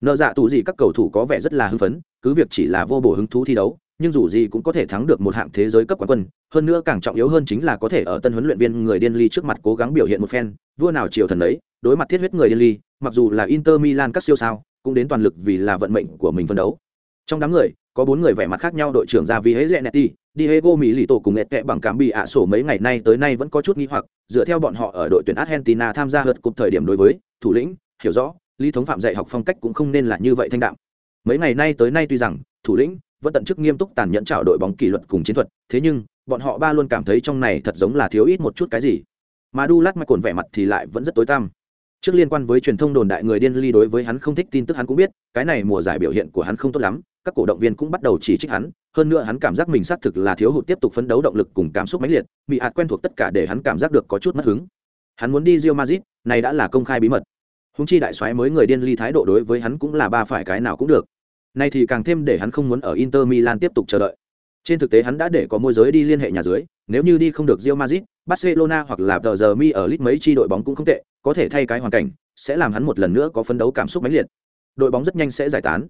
Nợ dạ tù gì các cầu thủ có vẻ rất là hưng phấn, cứ việc chỉ là vô bổ hứng thú thi đấu, nhưng dù gì cũng có thể thắng được một hạng thế giới cấp quán quân. Hơn nữa càng trọng yếu hơn chính là có thể ở tân huấn luyện viên người điên ly trước mặt cố gắng biểu hiện một phen, vua nào chiều thần đấy đối mặt thiết huyết người điên ly, mặc dù là inter milan các siêu sao, cũng đến toàn lực vì là vận mệnh của mình phân đấu. Trong đám người có bốn người vẻ mặt khác nhau đội trưởng ra vì hễ rẽ netti Diego Mỹ lì tổ cùng nẹt kẹ bằng cảm bị ạ sổ mấy ngày nay tới nay vẫn có chút nghi hoặc, dựa theo bọn họ ở đội tuyển Argentina tham gia lượt cục thời điểm đối với thủ lĩnh, hiểu rõ, Lý Thống Phạm dạy học phong cách cũng không nên là như vậy thanh đạm. Mấy ngày nay tới nay tuy rằng thủ lĩnh vẫn tận chức nghiêm túc tàn nhẫn trảo đội bóng kỷ luật cùng chiến thuật, thế nhưng bọn họ ba luôn cảm thấy trong này thật giống là thiếu ít một chút cái gì. Mà Dulat cồn vẻ mặt thì lại vẫn rất tối tăm. Trước liên quan với truyền thông đồn đại người điên ly đối với hắn không thích tin tức hắn cũng biết, cái này mùa giải biểu hiện của hắn không tốt lắm, các cổ động viên cũng bắt đầu chỉ trích hắn, hơn nữa hắn cảm giác mình xác thực là thiếu hụt tiếp tục phấn đấu động lực cùng cảm xúc mãnh liệt, bị hạt quen thuộc tất cả để hắn cảm giác được có chút mất hứng. Hắn muốn đi Real Madrid, này đã là công khai bí mật. Hùng chi đại soái mới người điên ly thái độ đối với hắn cũng là ba phải cái nào cũng được. Nay thì càng thêm để hắn không muốn ở Inter Milan tiếp tục chờ đợi. Trên thực tế hắn đã để có môi giới đi liên hệ nhà dưới, nếu như đi không được Real Madrid, Barcelona hoặc là tờ giờ mi ở lit mấy chi đội bóng cũng không tệ, có thể thay cái hoàn cảnh, sẽ làm hắn một lần nữa có phấn đấu cảm xúc mãnh liệt. Đội bóng rất nhanh sẽ giải tán.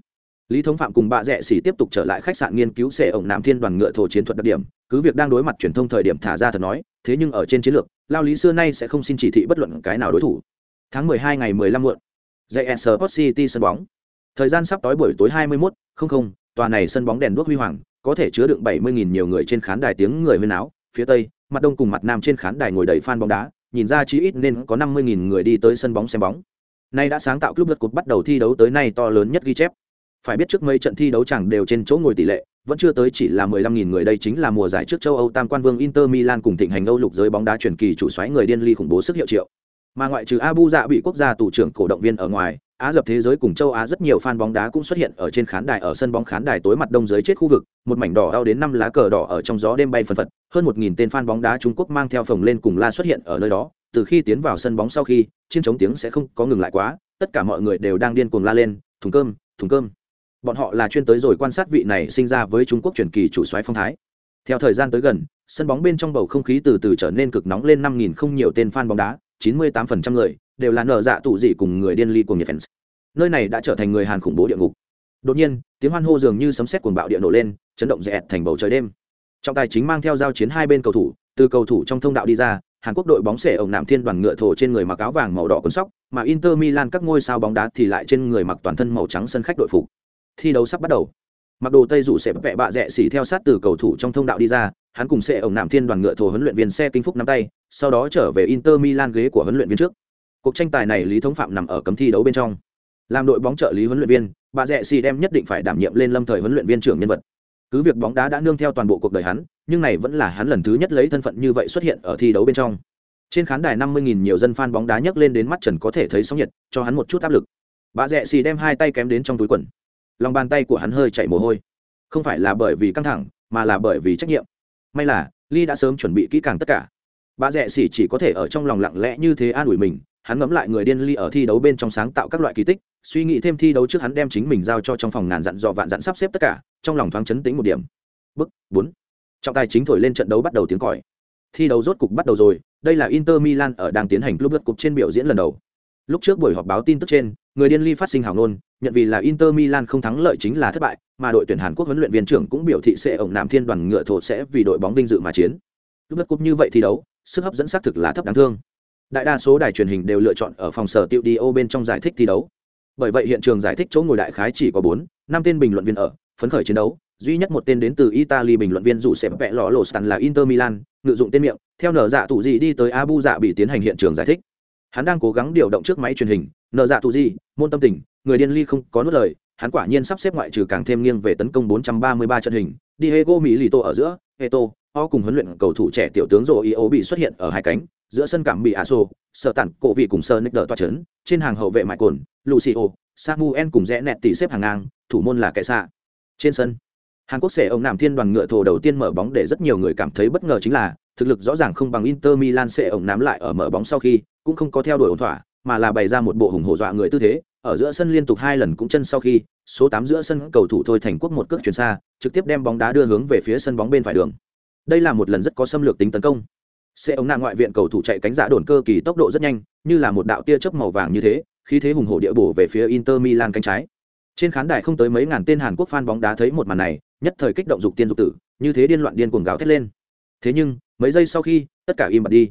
Lý thống phạm cùng bà rẽ xỉ tiếp tục trở lại khách sạn nghiên cứu xe ổng nạm thiên đoàn ngựa thổ chiến thuật đặc điểm. Cứ việc đang đối mặt truyền thông thời điểm thả ra thật nói thế nhưng ở trên chiến lược lao lý xưa nay sẽ không xin chỉ thị bất luận cái nào đối thủ. Tháng 12 ngày 15 muộn dạy sport city sân bóng. Thời gian sắp tối buổi tối 21, không không tòa này sân bóng đèn đuốc huy hoàng có thể chứa đựng 70.000 nhiều người trên khán đài tiếng người huyên áo phía tây mặt đông cùng mặt nam trên khán đài ngồi đầy fan bóng đá nhìn ra chí ít nên có 50.000 người đi tới sân bóng xem bóng nay đã sáng tạo club lượt cột bắt đầu thi đấu tới nay to lớn nhất ghi chép phải biết trước mấy trận thi đấu chẳng đều trên chỗ ngồi tỷ lệ vẫn chưa tới chỉ là 15.000 người đây chính là mùa giải trước châu Âu tam quan vương Inter Milan cùng thịnh hành Âu lục giới bóng đá truyền kỳ chủ soái người điên ly khủng bố sức hiệu triệu. Mà ngoại trừ Abu Dạ bị quốc gia tù trưởng cổ động viên ở ngoài, Á dập thế giới cùng châu Á rất nhiều fan bóng đá cũng xuất hiện ở trên khán đài ở sân bóng khán đài tối mặt đông dưới chết khu vực, một mảnh đỏ đau đến năm lá cờ đỏ ở trong gió đêm bay phần phật, hơn 1000 tên fan bóng đá Trung Quốc mang theo phồng lên cùng la xuất hiện ở nơi đó, từ khi tiến vào sân bóng sau khi, chiến chống tiếng sẽ không có ngừng lại quá, tất cả mọi người đều đang điên cuồng la lên, thùng cơm, thùng cơm. Bọn họ là chuyên tới rồi quan sát vị này sinh ra với Trung Quốc truyền kỳ chủ soái phong thái. Theo thời gian tới gần, sân bóng bên trong bầu không khí từ từ trở nên cực nóng lên 5000 không nhiều tên fan bóng đá, 98% người đều là nở dạ tụ dị cùng người điên ly cùng nhiệt fans. Nơi này đã trở thành người hàn khủng bố địa ngục. Đột nhiên, tiếng hoan hô dường như sấm sét cuồng bạo địa nổ lên, chấn động dẹt thành bầu trời đêm. Trọng tài chính mang theo giao chiến hai bên cầu thủ, từ cầu thủ trong thông đạo đi ra, hàn quốc đội bóng xẻ ổng nạm thiên đoàn ngựa thổ trên người mặc áo vàng màu đỏ cuốn sóc, mà inter milan các ngôi sao bóng đá thì lại trên người mặc toàn thân màu trắng sân khách đội phục. Thi đấu sắp bắt đầu. Mặc đồ tây rủ sẽ vẹ bạ rẽ xỉ theo sát từ cầu thủ trong thông đạo đi ra, hắn cùng sẽ ổng nạm thiên đoàn ngựa thổ huấn luyện viên xe kinh phúc nắm tay, sau đó trở về inter milan ghế của huấn luyện viên trước cuộc tranh tài này lý thống phạm nằm ở cấm thi đấu bên trong. Làm đội bóng trợ lý huấn luyện viên, bà rẽ xì đem nhất định phải đảm nhiệm lên lâm thời huấn luyện viên trưởng nhân vật. Cứ việc bóng đá đã nương theo toàn bộ cuộc đời hắn, nhưng này vẫn là hắn lần thứ nhất lấy thân phận như vậy xuất hiện ở thi đấu bên trong. Trên khán đài năm mươi nghìn nhiều dân fan bóng đá nhấc lên đến mắt trần có thể thấy sóng nhiệt, cho hắn một chút áp lực. Bà rẽ xì đem hai tay kém đến trong túi quần. Lòng bàn tay của hắn hơi chảy mồ hôi. Không phải là bởi vì căng thẳng, mà là bởi vì trách nhiệm. May là, ly đã sớm chuẩn bị kỹ càng tất cả. Bà rẽ xì chỉ có thể ở trong lòng lặng lẽ như thế an ủi mình hắn ngẫm lại người điên ly ở thi đấu bên trong sáng tạo các loại kỳ tích, suy nghĩ thêm thi đấu trước hắn đem chính mình giao cho trong phòng ngàn dặn dò vạn dặn sắp xếp tất cả, trong lòng thoáng chấn tính một điểm. Bức bốn. Trọng tài chính thổi lên trận đấu bắt đầu tiếng còi. Thi đấu rốt cục bắt đầu rồi, đây là inter milan ở đang tiến hành club lượt cục trên biểu diễn lần đầu. Lúc trước buổi họp báo tin tức trên, người điên ly phát sinh hào ngôn, nhận vì là inter milan không thắng lợi chính là thất bại, mà đội tuyển hàn quốc huấn luyện viên trưởng cũng biểu thị sẽ ổng nạm thiên đoàn ngựa thổ sẽ vì đội bóng vinh dự mà chiến. Lúc lượt cục như vậy thi đấu, sức hấp dẫn xác thực là thấp đáng thương đại đa số đài truyền hình đều lựa chọn ở phòng sở tiệu đi ô bên trong giải thích thi đấu. Bởi vậy hiện trường giải thích chỗ ngồi đại khái chỉ có bốn, năm tên bình luận viên ở, phấn khởi chiến đấu, duy nhất một tên đến từ italy bình luận viên dù sẽ vẽ lò lộ stan là inter milan, ngự dụng tên miệng, theo nở dạ tụ gì đi tới abu dạ bị tiến hành hiện trường giải thích. Hắn đang cố gắng điều động trước máy truyền hình, nở dạ tụ gì môn tâm tình, người điên ly không có nuốt lời, hắn quả nhiên sắp xếp ngoại trừ càng thêm nghiêng về tấn công 433 trận hình, diego mỹ lì tô ở giữa, eto o cùng huấn luyện cầu thủ trẻ tiểu tướng rô io bị xuất hiện ở hai cánh, giữa sân cảm bị aso sợ tản cổ vị cùng sơ nick đỡ toa chấn, trên hàng hậu vệ mại cồn lucio, samuel cùng rẽ nẹt tỷ xếp hàng ngang, thủ môn là kẻ xạ. Trên sân, hàn quốc sẽ ông nam thiên đoàn ngựa thổ đầu tiên mở bóng để rất nhiều người cảm thấy bất ngờ chính là, thực lực rõ ràng không bằng inter milan sẽ ông nắm lại ở mở bóng sau khi, cũng không có theo đuổi ổn thỏa, mà là bày ra một bộ hùng hổ dọa người tư thế, ở giữa sân liên tục hai lần cũng chân sau khi, số tám giữa sân cầu thủ thôi thành quốc một cước chuyển xa, trực tiếp đem bóng đá đưa hướng về phía sân bóng bên phải đường đây là một lần rất có xâm lược tính tấn công. Sẽ ống nạn ngoại viện cầu thủ chạy cánh giả đồn cơ kỳ tốc độ rất nhanh, như là một đạo tia chớp màu vàng như thế khi thế hùng hổ địa bổ về phía inter milan cánh trái. Trên khán đài không tới mấy ngàn tên hàn quốc fan bóng đá thấy một màn này, nhất thời kích động dục tiên dục tử, như thế điên loạn điên cuồng gào thét lên. Thế nhưng, mấy giây sau khi, tất cả im bặt đi.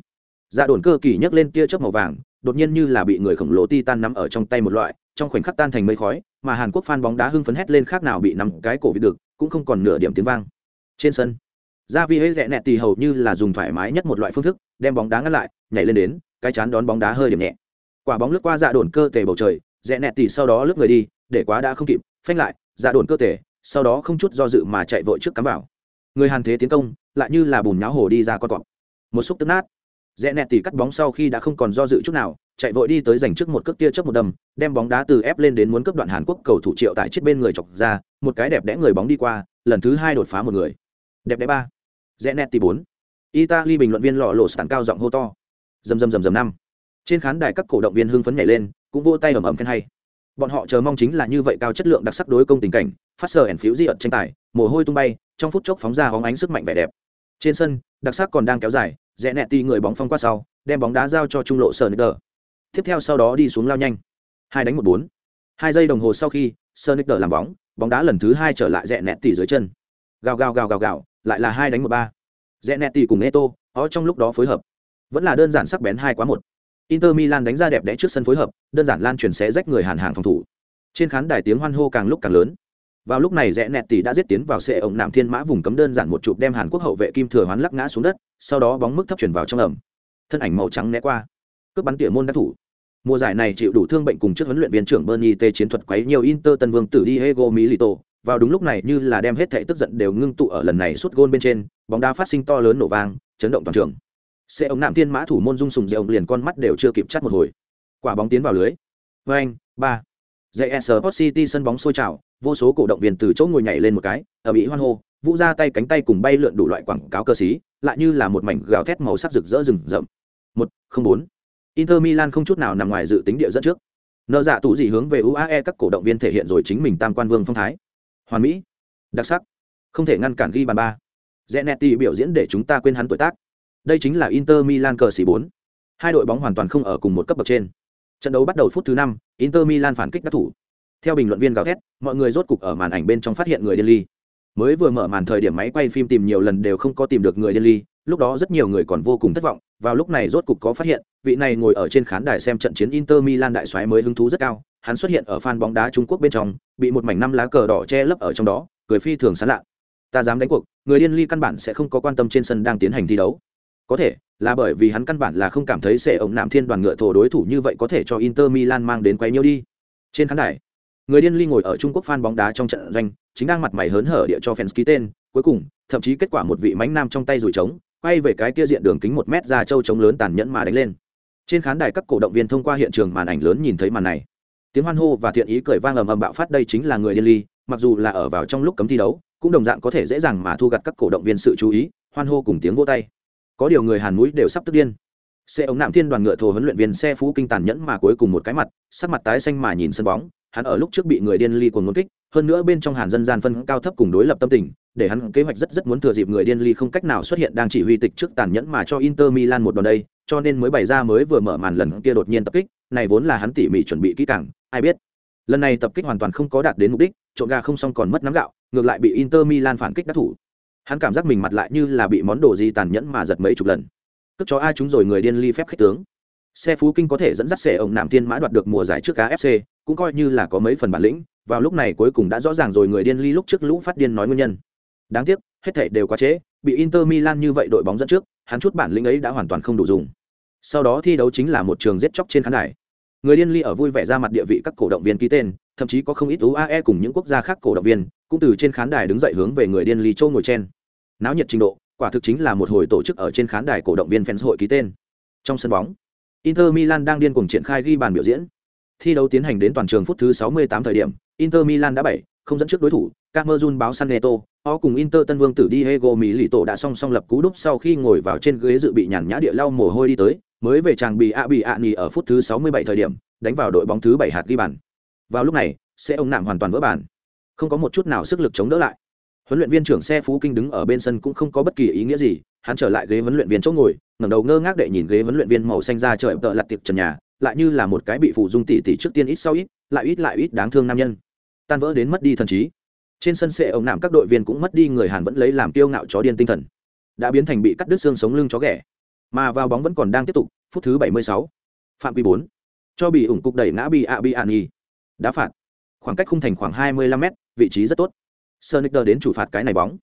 Dạ đồn cơ kỳ nhấc lên tia chớp màu vàng, đột nhiên như là bị người khổng lồ titan nắm ở trong tay một loại, trong khoảnh khắc tan thành mây khói, mà hàn quốc fan bóng đá hưng phấn hét lên khác nào bị nắm cái cổ vịt được, cũng không còn nửa điểm tiếng vang. Trên sân gia vi hơi rẽ nẹt tì hầu như là dùng thoải mái nhất một loại phương thức, đem bóng đá ngăn lại, nhảy lên đến, cái chán đón bóng đá hơi điểm nhẹ. Quả bóng lướt qua dạ đồn cơ tề bầu trời, rẽ nẹt tì sau đó lướt người đi, để quá đã không kịp, phanh lại dạ đồn cơ tề sau đó không chút do dự mà chạy vội trước cắm vào. Người hàn thế tiến công, lại như là bùn nháo hồ đi ra con cọp. Một xúc tức nát. Rẽ nẹt tỉ cắt bóng sau khi đã không còn do dự chút nào, chạy vội đi tới giành trước một cước tia chớp một đầm đem bóng đá từ ép lên đến muốn cướp đoạn hàn quốc cầu thủ triệu tại chết bên người chọc ra, một cái đẹp đẽ người bóng đi qua, lần thứ hai đột phá một người. Đẹp đẽ ba rẽ nẹt tỷ bốn. Italy bình luận viên lọ lộ sàn cao giọng hô to. Dầm dầm dầm dầm năm. Trên khán đài các cổ động viên hưng phấn nhảy lên, cũng vô tay ầm ầm khen hay. Bọn họ chờ mong chính là như vậy cao chất lượng đặc sắc đối công tình cảnh, phát sờ ẻn phiếu di ẩn tranh tài, mồ hôi tung bay, trong phút chốc phóng ra hóng ánh sức mạnh vẻ đẹp. Trên sân, đặc sắc còn đang kéo dài, rẽ nẹt ti người bóng phong qua sau, đem bóng đá giao cho trung lộ sờ nick tiếp theo sau đó đi xuống lao nhanh. Hai đánh một bốn. Hai giây đồng hồ sau khi sờ nick làm bóng bóng đá lần thứ hai trở lại rẽ nẹt tỉ dưới chân. Gào gào gào gào gào lại là hai đánh một ba. Rẽ nẹt tỉ cùng eto ó trong lúc đó phối hợp. Vẫn là đơn giản sắc bén hai quá một. Inter milan đánh ra đẹp đẽ trước sân phối hợp, đơn giản lan truyền xé rách người hàn hàng phòng thủ. Trên khán đài tiếng hoan hô càng lúc càng lớn. Vào lúc này, rẽ nẹt tỷ đã giết tiến vào xe ổng nạm thiên mã vùng cấm đơn giản một chụp đem hàn quốc hậu vệ kim thừa hoán lắc ngã xuống đất, sau đó bóng mức thấp chuyển vào trong ẩm. Thân ảnh màu trắng né qua. Cướp bắn tỉa môn đắc thủ. Mùa giải này chịu đủ thương bệnh cùng trước huấn luyện viên trưởng bernie t chiến thuật quấy nhiều inter tân vương tử diego milito vào đúng lúc này như là đem hết thệ tức giận đều ngưng tụ ở lần này suốt gôn bên trên, bóng đá phát sinh to lớn nổ vang, chấn động toàn trường. Xe ống nạm thiên mã thủ môn dung sùng dây ông liền con mắt đều chưa kịp chắt một hồi. Quả bóng tiến vào lưới. Vê anh ba dạy Sport City sân bóng sôi trào, vô số cổ động viên từ chỗ ngồi nhảy lên một cái, ở bị hoan hô, vũ ra tay cánh tay cùng bay lượn đủ loại quảng cáo cơ sĩ, lại như là một mảnh gào thét màu sắc rực rỡ rừng rậm. Một, không bốn. Inter Milan không chút nào nằm ngoài dự tính địa dẫn trước. Nợ dạ tụ gì hướng về uae các cổ động viên thể hiện rồi chính mình tam quan vương phong thái hoàn mỹ. Đặc sắc. Không thể ngăn cản ghi bàn ba. Zanetti biểu diễn để chúng ta quên hắn tuổi tác. Đây chính là inter milan cờ xỉ bốn. Hai đội bóng hoàn toàn không ở cùng một cấp bậc trên. Trận đấu bắt đầu phút thứ năm, inter milan phản kích đắc thủ. Theo bình luận viên gào thét, mọi người rốt cục ở màn ảnh bên trong phát hiện người điên ly. Mới vừa mở màn thời điểm máy quay phim tìm nhiều lần đều không có tìm được người điên ly lúc đó rất nhiều người còn vô cùng thất vọng, vào lúc này rốt cục có phát hiện, vị này ngồi ở trên khán đài xem trận chiến inter milan đại soái mới hứng thú rất cao, hắn xuất hiện ở fan bóng đá trung quốc bên trong, bị một mảnh năm lá cờ đỏ che lấp ở trong đó, cười phi thường sán lạ. Ta dám đánh cuộc, người điên ly căn bản sẽ không có quan tâm trên sân đang tiến hành thi đấu. Có thể, là bởi vì hắn căn bản là không cảm thấy sẽ ổng nạm thiên đoàn ngựa thổ đối thủ như vậy có thể cho inter milan mang đến quấy nhiêu đi. Trên khán đài, người điên ly ngồi ở trung quốc fan bóng đá trong trận doanh, chính đang mặt mày hớn hở địa cho fans ký tên, cuối cùng, thậm chí kết quả một vị mánh nam trong tay rủi trống quay về cái kia diện đường kính một mét ra châu trống lớn tàn nhẫn mà đánh lên. Trên khán đài các cổ động viên thông qua hiện trường màn ảnh lớn nhìn thấy màn này. Tiếng hoan hô và thiện ý cười vang ầm ầm bạo phát đây chính là người điên ly, mặc dù là ở vào trong lúc cấm thi đấu, cũng đồng dạng có thể dễ dàng mà thu gặt các cổ động viên sự chú ý, hoan hô cùng tiếng vô tay. Có điều người hàn mũi đều sắp tức điên xe ống nạm thiên đoàn ngựa thổ huấn luyện viên xe phú kinh tàn nhẫn mà cuối cùng một cái mặt, sắc mặt tái xanh mà nhìn sân bóng. Hắn ở lúc trước bị người điên ly cuồng ngôn kích, hơn nữa bên trong hàn dân gian phân cao thấp cùng đối lập tâm tình, để hắn kế hoạch rất rất muốn thừa dịp người điên ly không cách nào xuất hiện đang chỉ huy tịch trước tàn nhẫn mà cho inter milan một đòn đây, cho nên mới bày ra mới vừa mở màn lần kia đột nhiên tập kích, này vốn là hắn tỉ mỉ chuẩn bị kỹ càng, ai biết. Lần này tập kích hoàn toàn không có đạt đến mục đích, trộn gà không xong còn mất nắm gạo, ngược lại bị inter milan phản kích đắc thủ. Hắn cảm giác mình mặt lại như là bị món đồ gì tàn nhẫn mà giật mấy chục lần cất cho ai chúng rồi người điên ly phép khách tướng. Xe phú kinh có thể dẫn dắt xe ổng nạm thiên mã đoạt được mùa giải trước afc cũng coi như là có mấy phần bản lĩnh, vào lúc này cuối cùng đã rõ ràng rồi người điên ly lúc trước lũ phát điên nói nguyên nhân. Đáng tiếc, hết thể đều quá trễ, bị inter milan như vậy đội bóng dẫn trước, hắn chút bản lĩnh ấy đã hoàn toàn không đủ dùng. Sau đó thi đấu chính là một trường giết chóc trên khán đài. Người điên ly ở vui vẻ ra mặt địa vị các cổ động viên ký tên, thậm chí có không ít uae cùng những quốc gia khác cổ động viên, cũng từ trên khán đài đứng dậy hướng về người điên ly châu ngồi trên náo nhiệt trình độ quả thực chính là một hồi tổ chức ở trên khán đài cổ động viên fans hội ký tên trong sân bóng inter milan đang điên cuồng triển khai ghi bàn biểu diễn thi đấu tiến hành đến toàn trường phút thứ 68 thời điểm inter milan đã bảy không dẫn trước đối thủ Camerun báo San Neto, họ cùng Inter Tân Vương tử Diego Milito đã song song lập cú đúp sau khi ngồi vào trên ghế dự bị nhàn nhã địa lau mồ hôi đi tới, mới về chàng bị ạ bị ạ nhì ở phút thứ 67 thời điểm, đánh vào đội bóng thứ 7 hạt ghi bàn. Vào lúc này, sẽ ông nạm hoàn toàn vỡ bàn. Không có một chút nào sức lực chống đỡ lại. Huấn luyện viên trưởng xe Phú Kinh đứng ở bên sân cũng không có bất kỳ ý nghĩa gì, hắn trở lại ghế huấn luyện viên chỗ ngồi, ngẩng đầu ngơ ngác để nhìn ghế huấn luyện viên màu xanh ra trời tợ lật tiệp trần nhà, lại như là một cái bị phụ dung tỷ tỷ trước tiên ít sau ít, lại ít lại ít đáng thương nam nhân. Tan vỡ đến mất đi thần trí trên sân sệ ông nạm các đội viên cũng mất đi người hàn vẫn lấy làm kiêu ngạo chó điên tinh thần đã biến thành bị cắt đứt xương sống lưng chó ghẻ mà vào bóng vẫn còn đang tiếp tục phút thứ 76. phạm quy 4. cho bị ủng cục đẩy ngã bị ạ bị ạn nhì đá phạt khoảng cách khung thành khoảng 25 m vị trí rất tốt Sonic đến chủ phạt cái này bóng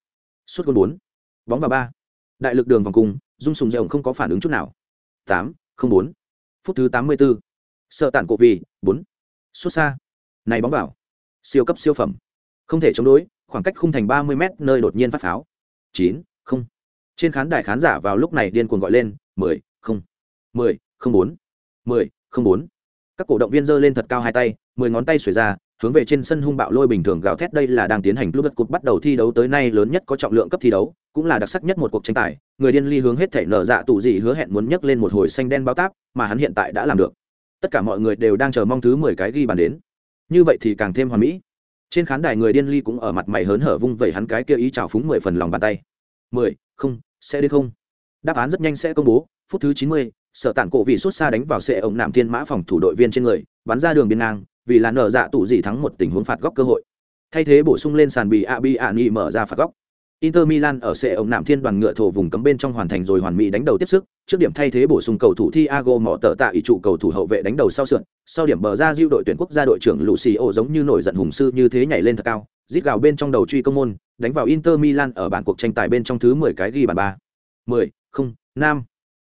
suốt gol 4. bóng vào 3. đại lực đường vòng cung dung sùng dẻo không có phản ứng chút nào 8, 04. phút thứ 84. sợ tản cổ vì 4. xuất xa này bóng vào siêu cấp siêu phẩm không thể chống đối khoảng cách khung thành ba mươi m nơi đột nhiên phát pháo chín không trên khán đài khán giả vào lúc này điên cuồng gọi lên mười không mười không bốn mười không bốn các cổ động viên giơ lên thật cao hai tay mười ngón tay xuề ra hướng về trên sân hung bạo lôi bình thường gào thét đây là đang tiến hành club cột bắt đầu thi đấu tới nay lớn nhất có trọng lượng cấp thi đấu, cũng là đặc sắc nhất một cuộc tranh tài, người điên ly hướng hết thể nở dạ tụ dị hứa hẹn muốn nhấc lên một hồi xanh đen báo táp, mà hắn hiện tại đã làm được. Tất cả mọi người đều đang chờ mong thứ mười cái ghi bàn đến. Như vậy thì càng thêm hoàn mỹ. Trên khán đài người điên ly cũng ở mặt mày hớn hở vung vẩy hắn cái kia ý chào phúng mười phần lòng bàn tay. Mười, không, sẽ đến không. Đáp án rất nhanh sẽ công bố, phút thứ chín mươi sợ tản cổ vì xuất xa đánh vào xe ống nạm thiên mã phòng thủ đội viên trên người, bắn ra đường biên ngang vì là nở dạ tụ gì thắng một tình huống phạt góc cơ hội thay thế bổ sung lên sàn bị a bi a ni mở ra phạt góc Inter Milan ở xe ổng nạm thiên đoàn ngựa thổ vùng cấm bên trong hoàn thành rồi hoàn mỹ đánh đầu tiếp sức, trước điểm thay thế bổ sung cầu thủ Thiago mọ tở tạ ý trụ cầu thủ hậu vệ đánh đầu sau sườn, sau điểm bờ ra giũ đội tuyển quốc gia đội trưởng Lucio giống như nổi giận hùng sư như thế nhảy lên thật cao, rít gào bên trong đầu truy công môn, đánh vào Inter Milan ở bản cuộc tranh tài bên trong thứ 10 cái ghi bàn 3. 10, không, nam.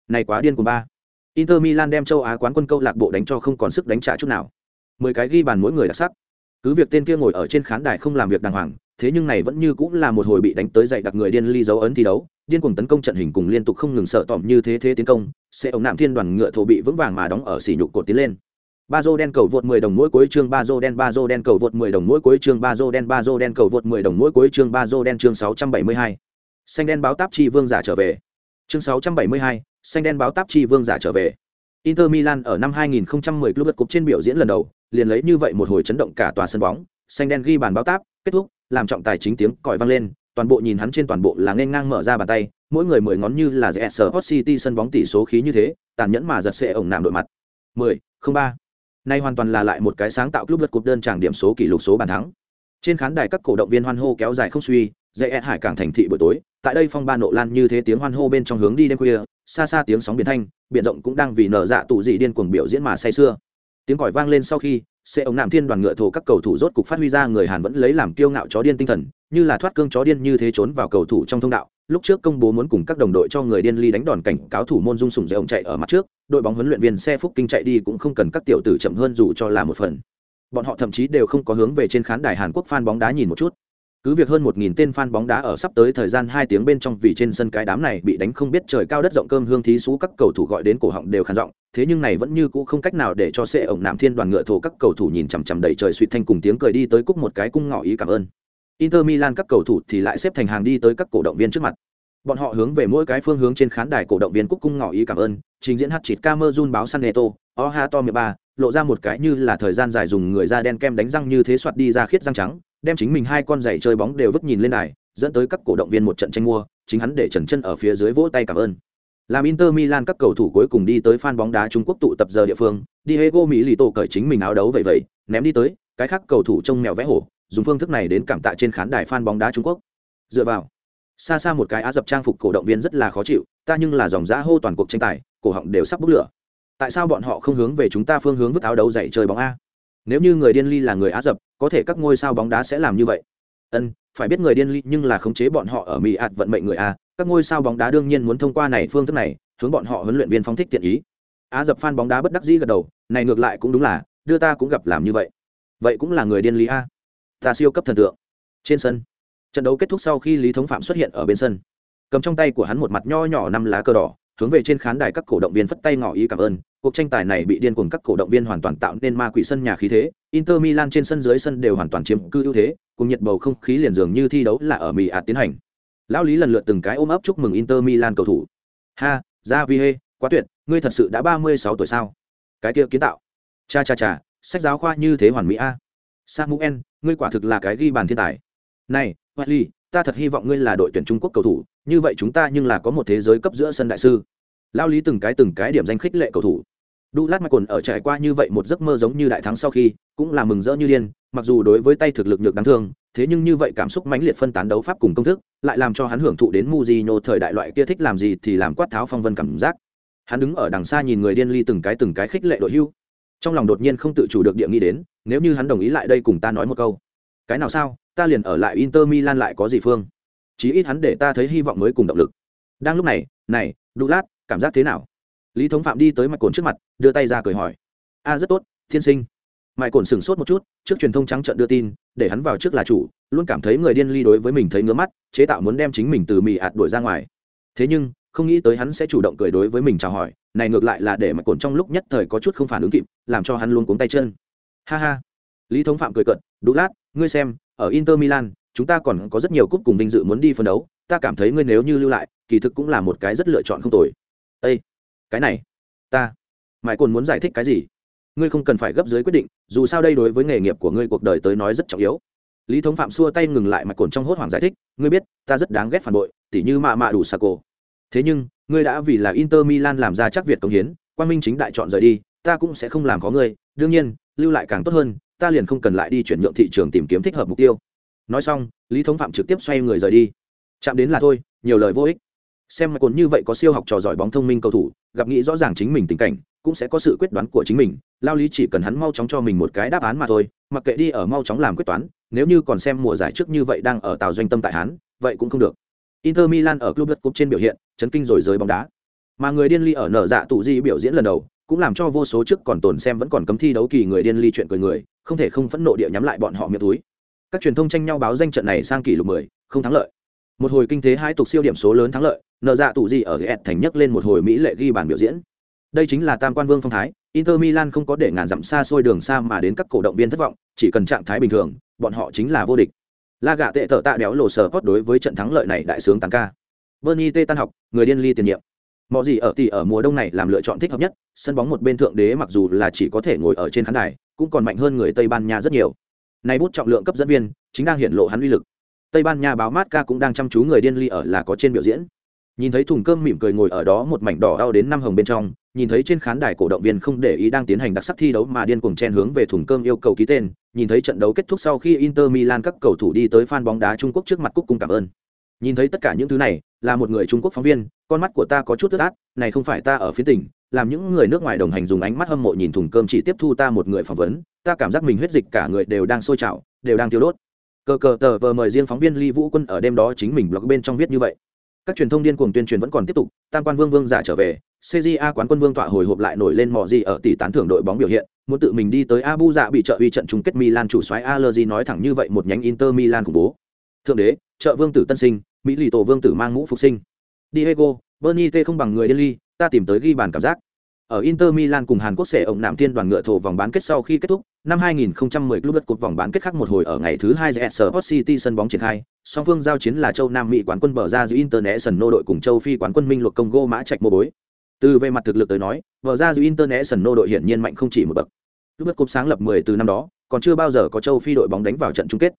Này quá điên của ba. Inter Milan đem châu Á quán quân câu lạc bộ đánh cho không còn sức đánh trả chút nào. 10 cái ghi bàn mỗi người đặc sắc. Cứ việc tên kia ngồi ở trên khán đài không làm việc đàng hoàng, thế nhưng này vẫn như cũng là một hồi bị đánh tới dậy đặc người điên ly dấu ấn thi đấu điên cuồng tấn công trận hình cùng liên tục không ngừng sợ tỏm như thế thế tiến công sẽ ông nạm thiên đoàn ngựa thổ bị vững vàng mà đóng ở xỉ nhục cột tiến lên ba dô đen cầu vượt 10 đồng mỗi cuối chương ba dô đen ba dô đen cầu vượt 10 đồng mỗi cuối chương ba dô đen ba dô đen cầu vượt 10 đồng mỗi cuối chương ba dô đen chương 672. xanh đen báo táp chi vương giả trở về chương 672, xanh đen báo táp chi vương giả trở về Inter Milan ở năm 2010 club cup trên biểu diễn lần đầu, liền lấy như vậy một hồi chấn động cả tòa sân bóng, xanh đen ghi bàn báo táp, kết thúc, làm trọng tài chính tiếng còi vang lên, toàn bộ nhìn hắn trên toàn bộ là nên ngang mở ra bàn tay, mỗi người mười ngón như là rẽ sở Hot City sân bóng tỷ số khí như thế, tàn nhẫn mà giật sẽ ổng nạm đội mặt. 10, 03. Nay hoàn toàn là lại một cái sáng tạo club lượt đơn tràng điểm số kỷ lục số bàn thắng. Trên khán đài các cổ động viên hoan hô kéo dài không suy, dãy hải cảng thành thị buổi tối, tại đây phong ba nộ lan như thế tiếng hoan hô bên trong hướng đi đêm khuya, xa xa tiếng sóng biển thanh, biển rộng cũng đang vì nở dạ tụ dị điên cuồng biểu diễn mà say sưa. Tiếng còi vang lên sau khi, xe ống nạm thiên đoàn ngựa thổ các cầu thủ rốt cục phát huy ra người Hàn vẫn lấy làm kiêu ngạo chó điên tinh thần, như là thoát cương chó điên như thế trốn vào cầu thủ trong thông đạo. Lúc trước công bố muốn cùng các đồng đội cho người điên ly đánh đòn cảnh cáo thủ môn dung sủng dễ ông chạy ở mặt trước, đội bóng huấn luyện viên xe phúc kinh chạy đi cũng không cần các tiểu tử chậm hơn dù cho là một phần. Bọn họ thậm chí đều không có hướng về trên khán đài Hàn Quốc fan bóng đá nhìn một chút cứ việc hơn một nghìn tên fan bóng đá ở sắp tới thời gian hai tiếng bên trong vì trên sân cái đám này bị đánh không biết trời cao đất rộng cơm hương thí sú các cầu thủ gọi đến cổ họng đều khàn giọng thế nhưng này vẫn như cũ không cách nào để cho xe ổng nạm thiên đoàn ngựa thổ các cầu thủ nhìn chằm chằm đầy trời suy thanh cùng tiếng cười đi tới cúc một cái cung ngỏ ý cảm ơn. Inter Milan các cầu thủ thì lại xếp thành hàng đi tới các cổ động viên trước mặt. Bọn họ hướng về mỗi cái phương hướng trên khán đài cổ động viên cúc cung ngỏ ý cảm ơn trình diễn hát chít Camerun báo San Neto, Oha to ba lộ ra một cái như là thời gian dài dùng người da đen kem đánh răng như thế soạt đi ra khiết răng trắng đem chính mình hai con giày chơi bóng đều vứt nhìn lên đài dẫn tới các cổ động viên một trận tranh mua chính hắn để trần chân ở phía dưới vỗ tay cảm ơn làm Inter Milan các cầu thủ cuối cùng đi tới fan bóng đá Trung Quốc tụ tập giờ địa phương, Diego Milito cởi chính mình áo đấu vậy vậy, ném đi tới, cái khác cầu thủ trông mèo vẽ hổ, dùng phương thức này đến cảm tạ trên khán đài fan bóng đá Trung Quốc. Dựa vào, xa xa một cái á dập trang phục cổ động viên rất là khó chịu, ta nhưng là dòng giá hô toàn cuộc tranh tài, cổ họng đều sắp bốc lửa. Tại sao bọn họ không hướng về chúng ta phương hướng vứt áo đấu dạy chơi bóng a? Nếu như người điên ly là người Á dập, có thể các ngôi sao bóng đá sẽ làm như vậy. Ân phải biết người điên ly nhưng là khống chế bọn họ ở mỹ ạt vận mệnh người a các ngôi sao bóng đá đương nhiên muốn thông qua này phương thức này hướng bọn họ huấn luyện viên phóng thích tiện ý. Á dập fan bóng đá bất đắc dĩ gật đầu này ngược lại cũng đúng là đưa ta cũng gặp làm như vậy. Vậy cũng là người điên lý a. Ta siêu cấp thần tượng. Trên sân. Trận đấu kết thúc sau khi lý thống phạm xuất hiện ở bên sân. Cầm trong tay của hắn một mặt nho nhỏ năm lá cờ đỏ hướng về trên khán đài các cổ động viên phất tay ngỏ ý cảm ơn. Cuộc tranh tài này bị điên cuồng các cổ động viên hoàn toàn tạo nên ma quỷ sân nhà khí thế. Inter milan trên sân dưới sân đều hoàn toàn chiếm cư ưu thế cùng nhiệt bầu không khí liền dường như thi đấu là ở mỹ ạt tiến hành. Lão lý lần lượt từng cái ôm ấp chúc mừng inter milan cầu thủ. Ha ra vi hê quá tuyệt ngươi thật sự đã ba mươi sáu tuổi sao? Cái kia kiến tạo. Cha cha cha sách giáo khoa như thế hoàn mỹ a. Samuel ngươi quả thực là cái ghi bàn thiên tài. Này Wesley, ta thật hy vọng ngươi là đội tuyển trung quốc cầu thủ như vậy chúng ta nhưng là có một thế giới cấp giữa sân đại sư. Lao lý từng cái từng cái điểm danh khích lệ cầu thủ. Đu lát michael ở trải qua như vậy một giấc mơ giống như đại thắng sau khi, cũng là mừng rỡ như điên, mặc dù đối với tay thực lực nhược đáng thương, thế nhưng như vậy cảm xúc mãnh liệt phân tán đấu pháp cùng công thức, lại làm cho hắn hưởng thụ đến Mujino thời đại loại kia thích làm gì thì làm quát tháo phong vân cảm giác. Hắn đứng ở đằng xa nhìn người điên ly từng cái từng cái khích lệ đội hưu. Trong lòng đột nhiên không tự chủ được địa nghĩ đến, nếu như hắn đồng ý lại đây cùng ta nói một câu. Cái nào sao, ta liền ở lại inter milan lại có gì phương? Chí ít hắn để ta thấy hy vọng mới cùng động lực. Đang lúc này này, đu lát, cảm giác thế nào? Lý thống phạm đi tới mạch cồn trước mặt, đưa tay ra cười hỏi. A, rất tốt, thiên sinh. Mạch cồn sửng sốt một chút, trước truyền thông trắng trận đưa tin, để hắn vào trước là chủ, luôn cảm thấy người điên ly đối với mình thấy ngứa mắt, chế tạo muốn đem chính mình từ mì ạt đuổi ra ngoài. Thế nhưng, không nghĩ tới hắn sẽ chủ động cười đối với mình chào hỏi, này ngược lại là để mạch cồn trong lúc nhất thời có chút không phản ứng kịp, làm cho hắn luôn cuống tay chân. Ha ha. Lý thống phạm cười cận đũ lát, ngươi xem, ở inter milan chúng ta còn có rất nhiều cúp cùng vinh dự muốn đi phân đấu, ta cảm thấy ngươi nếu như lưu lại, kỳ thực cũng là một cái rất lựa chọn không tồi. Â cái này, ta, mãi còn muốn giải thích cái gì? Ngươi không cần phải gấp dưới quyết định, dù sao đây đối với nghề nghiệp của ngươi cuộc đời tới nói rất trọng yếu. Lý thống phạm xua tay ngừng lại mạch cồn trong hốt hoảng giải thích, ngươi biết, ta rất đáng ghét phản bội, tỉ như mạ mạ đủ xà cổ. Thế nhưng, ngươi đã vì là inter milan làm ra chắc việt công hiến quan minh chính đại chọn rời đi, ta cũng sẽ không làm có ngươi, đương nhiên, lưu lại càng tốt hơn, ta liền không cần lại đi chuyển nhượng thị trường tìm kiếm thích hợp mục tiêu nói xong, lý thống phạm trực tiếp xoay người rời đi. Chạm đến là thôi, nhiều lời vô ích. Xem mà cồn như vậy có siêu học trò giỏi bóng thông minh cầu thủ, gặp nghĩ rõ ràng chính mình tình cảnh, cũng sẽ có sự quyết đoán của chính mình. Lao lý chỉ cần hắn mau chóng cho mình một cái đáp án mà thôi, mặc kệ đi ở mau chóng làm quyết toán, nếu như còn xem mùa giải trước như vậy đang ở tàu doanh tâm tại hắn, vậy cũng không được. Inter milan ở club đất cúp trên biểu hiện, chấn kinh rồi giới bóng đá. Mà người điên ly ở nở dạ tụ di biểu diễn lần đầu, cũng làm cho vô số trước còn tồn xem vẫn còn cấm thi đấu kỳ người điên ly chuyện cười người, không thể không phẫn nộ địa nhắm lại bọn họ miệng túi các truyền thông tranh nhau báo danh trận này sang kỷ lục 10, không thắng lợi. Một hồi kinh thế hai tục siêu điểm số lớn thắng lợi nợ dạ tụ gì ở ghét thành nhất lên một hồi mỹ lệ ghi bàn biểu diễn. Đây chính là tam quan vương phong thái inter milan không có để ngàn dặm xa xôi đường xa mà đến các cổ động viên thất vọng chỉ cần trạng thái bình thường bọn họ chính là vô địch. La gạ tệ tở tạ béo lộ sở post đối với trận thắng lợi này đại sướng tăng ca. Bernie tê tan học người điên ly tiền nhiệm. Mọi gì ở thì ở mùa đông này làm lựa chọn thích hợp nhất sân bóng một bên thượng đế mặc dù là chỉ có thể ngồi ở trên khán đài cũng còn mạnh hơn người tây ban nha rất nhiều nay bút trọng lượng cấp dẫn viên, chính đang hiện lộ hắn uy lực. Tây ban nha báo mát ca cũng đang chăm chú người điên ly ở là có trên biểu diễn. Nhìn thấy thùng cơm mỉm cười ngồi ở đó một mảnh đỏ đau đến năm hồng bên trong, nhìn thấy trên khán đài cổ động viên không để ý đang tiến hành đặc sắc thi đấu mà điên cuồng chen hướng về thùng cơm yêu cầu ký tên, nhìn thấy trận đấu kết thúc sau khi inter milan các cầu thủ đi tới fan bóng đá trung quốc trước mặt cúc cung cảm ơn. Nhìn thấy tất cả những thứ này là một người trung quốc phóng viên, con mắt của ta có chút ướt át, này không phải ta ở phía tỉnh, làm những người nước ngoài đồng hành dùng ánh mắt hâm mộ nhìn thùng cơm chỉ tiếp thu ta một người phỏng vấn, ta cảm giác mình huyết dịch cả người đều đang sôi trào, đều đang tiêu đốt. Cờ cờ tờ vờ mời riêng phóng viên ly vũ quân ở đêm đó chính mình blog bên trong viết như vậy. Các truyền thông điên cuồng tuyên truyền vẫn còn tiếp tục, tam quan vương vương giả trở về cja quán quân vương tọa hồi hộp lại nổi lên mò gì ở tỷ tán thưởng đội bóng biểu hiện, muốn tự mình đi tới abu dạ bị trợ uy trận chung kết milan chủ soái allergy nói thẳng như vậy một nhánh inter milan khủng bố. Thượng đế, trợ vương tử tân sinh mỹ lì tổ vương tử mang mũ phục sinh diego bernie t không bằng người delhi ta tìm tới ghi bàn cảm giác ở Inter Milan cùng Hàn Quốc sẽ ổng nạm tiên đoàn ngựa thổ vòng bán kết sau khi kết thúc, năm 2010 club đất cuộc vòng bán kết khác một hồi ở ngày thứ hai tại Sport City sân bóng triển khai, song phương giao chiến là châu Nam Mỹ quán quân bờ ra giữa International đội cùng châu Phi quán quân Minh luật Congo mã trạch mô bối. Từ về mặt thực lực tới nói, bờ ra giữa International đội hiển nhiên mạnh không chỉ một bậc. Club đất cuộc sáng lập 10 từ năm đó, còn chưa bao giờ có châu Phi đội bóng đánh vào trận chung kết.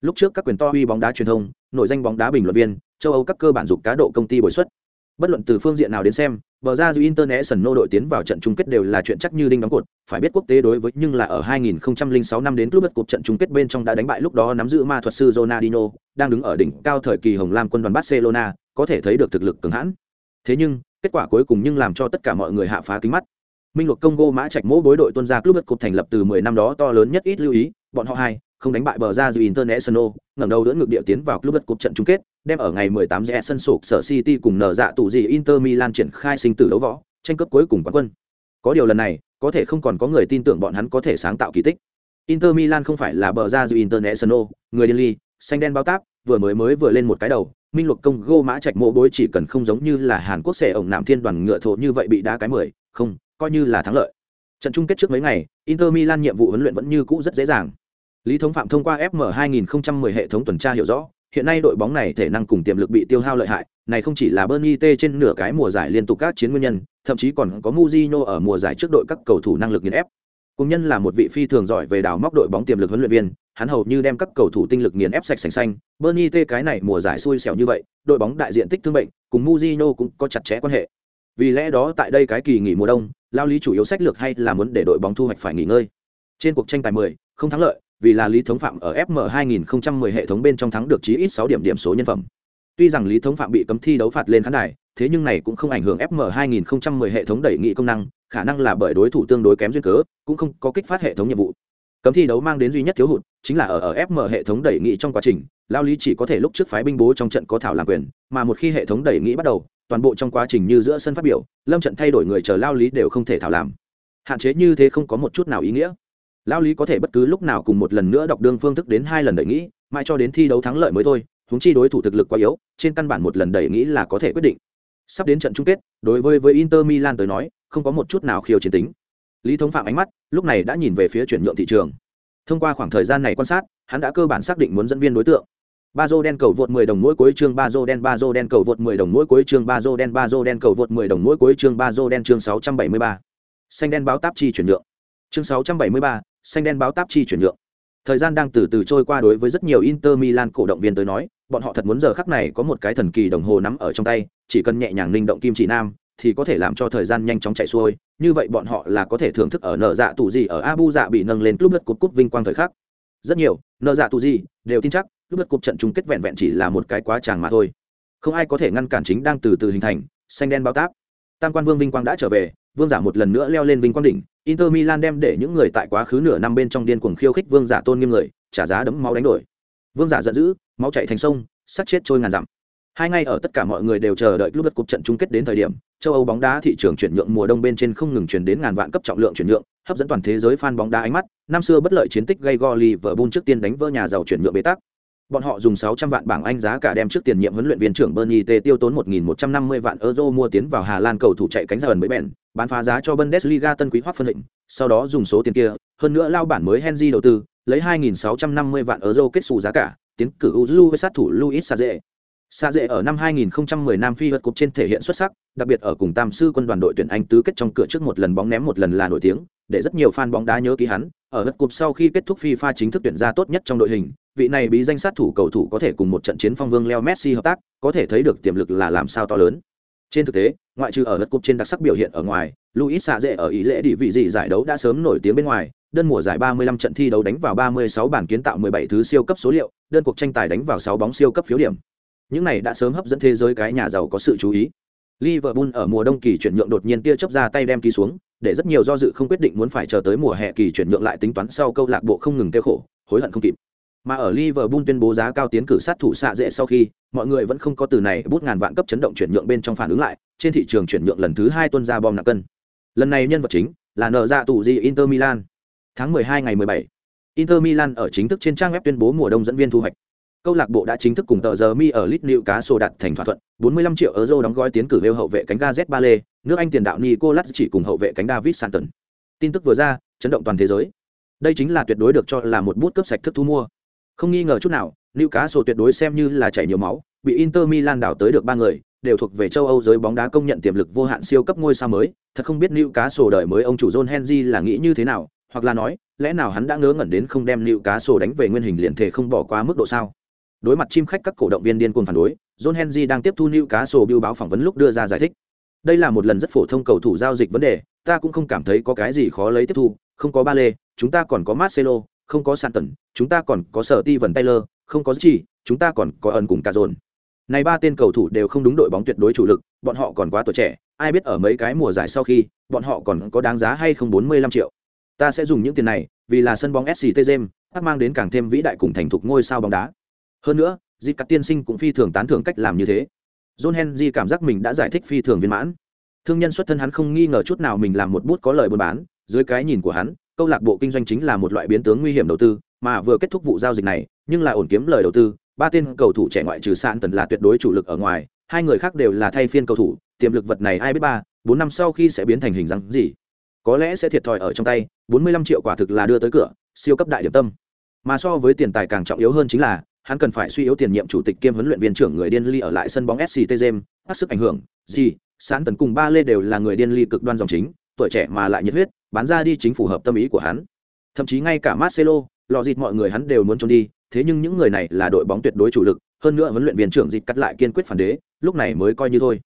Lúc trước các quyền to uy bóng đá truyền thông, nội danh bóng đá bình luận viên, châu Âu các cơ bản dục cá độ công ty bồi xuất. Bất luận từ phương diện nào đến xem, bờ ra dư international đội tiến vào trận chung kết đều là chuyện chắc như đinh đóng cột. Phải biết quốc tế đối với nhưng là ở 2006 năm đến club cuộc trận chung kết bên trong đã đánh bại lúc đó nắm giữ ma thuật sư Ronaldinho đang đứng ở đỉnh cao thời kỳ hồng lam quân đoàn Barcelona có thể thấy được thực lực cường hãn. Thế nhưng kết quả cuối cùng nhưng làm cho tất cả mọi người hạ phá kính mắt. Minh luật congo mã trạch mỗ bối đội tuân ra club cuộc thành lập từ 10 năm đó to lớn nhất ít lưu ý bọn họ hai không đánh bại bờ ra dù International, ngẩng đầu đỡ ngược địa tiến vào club cuộc trận chung kết, đem ở ngày 18 giờ sân sổ sở City cùng nở dạ tụ gì Inter Milan triển khai sinh tử đấu võ, tranh cướp cuối cùng quán quân. Có điều lần này, có thể không còn có người tin tưởng bọn hắn có thể sáng tạo kỳ tích. Inter Milan không phải là bờ ra dù International, người điên ly, xanh đen bao táp, vừa mới mới vừa lên một cái đầu, minh luật công gô mã trạch mộ bối chỉ cần không giống như là Hàn Quốc sẽ ổng nạm thiên đoàn ngựa thổ như vậy bị đá cái mười, không, coi như là thắng lợi. Trận chung kết trước mấy ngày, Inter Milan nhiệm vụ huấn luyện vẫn như cũ rất dễ dàng. Lý Thống Phạm thông qua FM 2010 hệ thống tuần tra hiểu rõ, hiện nay đội bóng này thể năng cùng tiềm lực bị tiêu hao lợi hại, này không chỉ là Burnley T trên nửa cái mùa giải liên tục các chiến nguyên nhân, thậm chí còn có Mujino ở mùa giải trước đội các cầu thủ năng lực nghiền ép. Cùng nhân là một vị phi thường giỏi về đào móc đội bóng tiềm lực huấn luyện viên, hắn hầu như đem các cầu thủ tinh lực nghiền ép sạch sành xanh. Burnley T cái này mùa giải xui xẻo như vậy, đội bóng đại diện tích thương bệnh, cùng Mujino cũng có chặt chẽ quan hệ. Vì lẽ đó tại đây cái kỳ nghỉ mùa đông, lao lý chủ yếu sách lược hay là muốn để đội bóng thu hoạch phải nghỉ ngơi. Trên cuộc tranh tài 10, không thắng lợi, vì là lý thống phạm ở fm 2010 hệ thống bên trong thắng được chí ít sáu điểm điểm số nhân phẩm. Tuy rằng lý thống phạm bị cấm thi đấu phạt lên khán đài, thế nhưng này cũng không ảnh hưởng fm 2010 hệ thống đẩy nghị công năng, khả năng là bởi đối thủ tương đối kém duyên cớ, cũng không có kích phát hệ thống nhiệm vụ. Cấm thi đấu mang đến duy nhất thiếu hụt chính là ở ở fm hệ thống đẩy nghị trong quá trình, lao lý chỉ có thể lúc trước phái binh bố trong trận có thảo làm quyền, mà một khi hệ thống đẩy nghị bắt đầu, toàn bộ trong quá trình như giữa sân phát biểu, lâm trận thay đổi người chờ lao lý đều không thể thảo làm. Hạn chế như thế không có một chút nào ý nghĩa lao lý có thể bất cứ lúc nào cùng một lần nữa đọc đương phương thức đến hai lần đẩy nghĩ mãi cho đến thi đấu thắng lợi mới thôi húng chi đối thủ thực lực quá yếu trên căn bản một lần đẩy nghĩ là có thể quyết định. Sắp đến trận chung kết đối với với inter milan tới nói không có một chút nào khiêu chiến tính. Lý thống phạm ánh mắt lúc này đã nhìn về phía chuyển nhượng thị trường. Thông qua khoảng thời gian này quan sát hắn đã cơ bản xác định muốn dẫn viên đối tượng. Ba dô đen cầu vượt 10 đồng mỗi cuối chương ba dô đen ba dô đen cầu vượt 10 đồng mỗi cuối chương ba dô đen ba dô đen cầu vượt 10 đồng mỗi cuối chương ba dô đen chương 673. xanh đen báo táp chi chuyển nhượng. Chương 673, xanh đen báo táp chi chuyển nhượng. Thời gian đang từ từ trôi qua đối với rất nhiều inter milan cổ động viên tới nói, bọn họ thật muốn giờ khắc này có một cái thần kỳ đồng hồ nắm ở trong tay, chỉ cần nhẹ nhàng linh động kim chỉ nam, thì có thể làm cho thời gian nhanh chóng chạy xuôi. Như vậy bọn họ là có thể thưởng thức ở nợ dạ tụ gì ở abu dạ bị nâng lên club đất cúp cúp vinh quang thời khắc. Rất nhiều nợ dạ tụ gì đều tin chắc club đất cúp trận chung kết vẹn vẹn chỉ là một cái quá tràng mà thôi. Không ai có thể ngăn cản chính đang từ từ hình thành xanh đen báo táp. Tam quan vương vinh quang đã trở về vương giả một lần nữa leo lên vinh quang đỉnh Inter Milan đem để những người tại quá khứ nửa năm bên trong điên cuồng khiêu khích vương giả tôn nghiêm người, trả giá đấm máu đánh đổi. Vương giả giận dữ, máu chảy thành sông, sát chết trôi ngàn dặm. Hai ngày ở tất cả mọi người đều chờ đợi lúc đất cuộc trận chung kết đến thời điểm, châu Âu bóng đá thị trường chuyển nhượng mùa đông bên trên không ngừng chuyển đến ngàn vạn cấp trọng lượng chuyển nhượng, hấp dẫn toàn thế giới fan bóng đá ánh mắt, năm xưa bất lợi chiến tích gây go Liverpool trước tiên đánh vỡ nhà giàu chuyển nhượng bế tắc. Bọn họ dùng 600 vạn bảng Anh giá cả đem trước tiền nhiệm huấn luyện viên trưởng Bernie T tiêu tốn 1150 vạn euro mua tiến vào Hà Lan cầu thủ chạy cánh ra ẩn mới bèn, bán phá giá cho Bundesliga tân quý hoắc phân định, sau đó dùng số tiền kia, hơn nữa lao bản mới Henry đầu tư, lấy 2650 vạn euro kết sổ giá cả, tiến cử Uju với sát thủ Luis Saze. Sa dễ ở năm 2010 Nam Phi vượt cục trên thể hiện xuất sắc, đặc biệt ở cùng Tam sư quân đoàn đội tuyển Anh tứ kết trong cửa trước một lần bóng ném một lần là nổi tiếng, để rất nhiều fan bóng đá nhớ ký hắn. Ở vượt cục sau khi kết thúc FIFA chính thức tuyển ra tốt nhất trong đội hình, vị này bí danh sát thủ cầu thủ có thể cùng một trận chiến phong vương Leo Messi hợp tác, có thể thấy được tiềm lực là làm sao to lớn. Trên thực tế, ngoại trừ ở lượt cúp trên đặc sắc biểu hiện ở ngoài, Luis Sa dễ ở ý dễ đi vị gì giải đấu đã sớm nổi tiếng bên ngoài, đơn mùa giải 35 trận thi đấu đánh vào 36 bản kiến tạo 17 thứ siêu cấp số liệu, đơn cuộc tranh tài đánh vào 6 bóng siêu cấp phiếu điểm những này đã sớm hấp dẫn thế giới cái nhà giàu có sự chú ý Liverpool ở mùa đông kỳ chuyển nhượng đột nhiên tia chớp ra tay đem ký xuống, để rất nhiều do dự không quyết định muốn phải chờ tới mùa hè kỳ chuyển nhượng lại tính toán sau câu lạc bộ không ngừng tiêu khổ, hối hận không kịp. Mà ở Liverpool tuyên bố giá cao tiến cử sát thủ xạ dễ sau khi, mọi người vẫn không có từ này bút ngàn vạn cấp chấn động chuyển nhượng bên trong phản ứng lại, trên thị trường chuyển nhượng lần thứ hai tuân ra bom nặng cân. Lần này nhân vật chính là nợ ra tụ gì Inter Milan. Tháng 12 ngày 17, Inter Milan ở chính thức trên trang web tuyên bố mùa đông dẫn viên thu hoạch câu lạc bộ đã chính thức cùng tờ giờ mi ở lit cá sổ đặt thành thỏa thuận 45 triệu euro đóng gói tiến cử lêu hậu vệ cánh ga z lê nước anh tiền đạo nicolas chỉ cùng hậu vệ cánh david santon tin tức vừa ra chấn động toàn thế giới đây chính là tuyệt đối được cho là một bút cấp sạch thức thu mua không nghi ngờ chút nào cá tuyệt đối xem như là chảy nhiều máu, bị inter milan đảo tới được ba người, đều thuộc về châu âu giới bóng đá công nhận tiềm lực vô hạn siêu cấp ngôi sao mới. Thật không biết cá đời mới ông chủ john henry là nghĩ như thế nào, hoặc là nói, lẽ nào hắn đã ngớ ngẩn đến không đem cá đánh về nguyên hình liền thể không bỏ qua mức độ sao? Đối mặt chim khách các cổ động viên điên cuồng phản đối, john henry đang tiếp thu Newcastle cá báo phỏng vấn lúc đưa ra giải thích. Đây là một lần rất phổ thông cầu thủ giao dịch vấn đề, ta cũng không cảm thấy có cái gì khó lấy tiếp thu, không có ba lê chúng ta còn có marcelo, không có santon chúng ta còn có sở ti vần taylor, không có gì, chúng ta còn có ẩn cùng cả dồn. Này ba tên cầu thủ đều không đúng đội bóng tuyệt đối chủ lực, bọn họ còn quá tuổi trẻ, ai biết ở mấy cái mùa giải sau khi, bọn họ còn có đáng giá hay không bốn mươi lăm triệu. Ta sẽ dùng những tiền này, vì là sân bóng sct james mang đến càng thêm vĩ đại cùng thành thục ngôi sao bóng đá. Hơn nữa dịp cắt tiên sinh cũng phi thường tán thưởng cách làm như thế. John henry cảm giác mình đã giải thích phi thường viên mãn. Thương nhân xuất thân hắn không nghi ngờ chút nào mình làm một bút có lời buôn bán, dưới cái nhìn của hắn, câu lạc bộ kinh doanh chính là một loại biến tướng nguy hiểm đầu tư mà vừa kết thúc vụ giao dịch này nhưng là ổn kiếm lời đầu tư ba tên cầu thủ trẻ ngoại trừ sạn tần là tuyệt đối chủ lực ở ngoài hai người khác đều là thay phiên cầu thủ tiềm lực vật này ai biết ba bốn năm sau khi sẽ biến thành hình dáng gì? Có lẽ sẽ thiệt thòi ở trong tay bốn mươi lăm triệu quả thực là đưa tới cửa siêu cấp đại điểm tâm. Mà so với tiền tài càng trọng yếu hơn chính là hắn cần phải suy yếu tiền nhiệm chủ tịch kiêm huấn luyện viên trưởng người điên ly ở lại sân bóng SCT Gem, tác sức ảnh hưởng, gì, sán tấn cùng ba lê đều là người điên ly cực đoan dòng chính, tuổi trẻ mà lại nhiệt huyết, bán ra đi chính phù hợp tâm ý của hắn. Thậm chí ngay cả Marcelo, lò dịt mọi người hắn đều muốn trốn đi, thế nhưng những người này là đội bóng tuyệt đối chủ lực, hơn nữa huấn luyện viên trưởng dịt cắt lại kiên quyết phản đế, lúc này mới coi như thôi.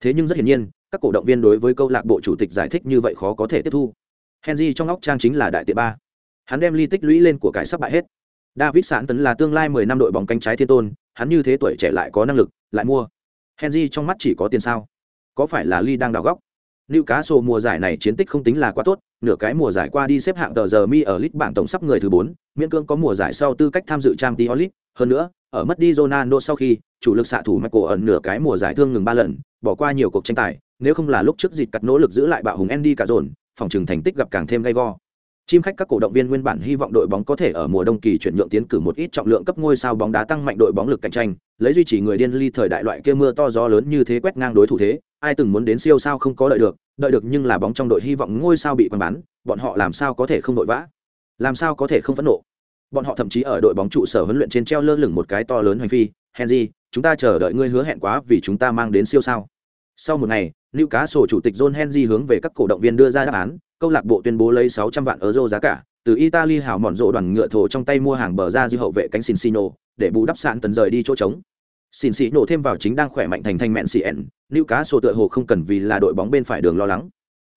Thế nhưng rất hiển nhiên, các cổ động viên đối với câu lạc bộ chủ tịch giải thích như vậy khó có thể tiếp thu. Henry trong óc trang chính là đại tiệ ba. Hắn đem ly tích lũy lên của cải sắp bại hết. David Sản tấn là tương lai 10 năm đội bóng cánh trái thiên tôn, hắn như thế tuổi trẻ lại có năng lực, lại mua. Henry trong mắt chỉ có tiền sao? Có phải là ly đang đào góc? Newcastle mùa giải này chiến tích không tính là quá tốt, nửa cái mùa giải qua đi xếp hạng tờ giờ mi ở list bảng tổng sắp người thứ 4, miễn cưỡng có mùa giải sau tư cách tham dự Champions League, hơn nữa, ở mất đi Ronaldo sau khi, chủ lực xạ thủ Michael ẩn nửa cái mùa giải thương ngừng 3 lần, bỏ qua nhiều cuộc tranh tài, nếu không là lúc trước dịch cắt nỗ lực giữ lại bạo hùng Andy cả dồn, phòng trường thành tích gặp càng thêm gay go. Chim khách các cổ động viên nguyên bản hy vọng đội bóng có thể ở mùa đông kỳ chuyển nhượng tiến cử một ít trọng lượng cấp ngôi sao bóng đá tăng mạnh đội bóng lực cạnh tranh, lấy duy trì người điên ly thời đại loại kia mưa to gió lớn như thế quét ngang đối thủ thế, ai từng muốn đến siêu sao không có đợi được, đợi được nhưng là bóng trong đội hy vọng ngôi sao bị quăng bán, bọn họ làm sao có thể không đội vã? Làm sao có thể không phẫn nộ? Bọn họ thậm chí ở đội bóng trụ sở huấn luyện trên treo lơ lửng một cái to lớn hành phi, Henry, chúng ta chờ đợi ngươi hứa hẹn quá vì chúng ta mang đến siêu sao. Sau một ngày, Newcastle chủ tịch John Henry hướng về các cổ động viên đưa ra đáp án, câu lạc bộ tuyên bố lấy 600 vạn euro giá cả, từ Italy hảo mòn rộ đoàn ngựa thổ trong tay mua hàng bờ ra dư hậu vệ cánh Sinsino, để bù đắp sạn tần rời đi chỗ trống. Sinsino thêm vào chính đang khỏe mạnh thành thành mẹn Lưu Cá Sổ tựa hồ không cần vì là đội bóng bên phải đường lo lắng.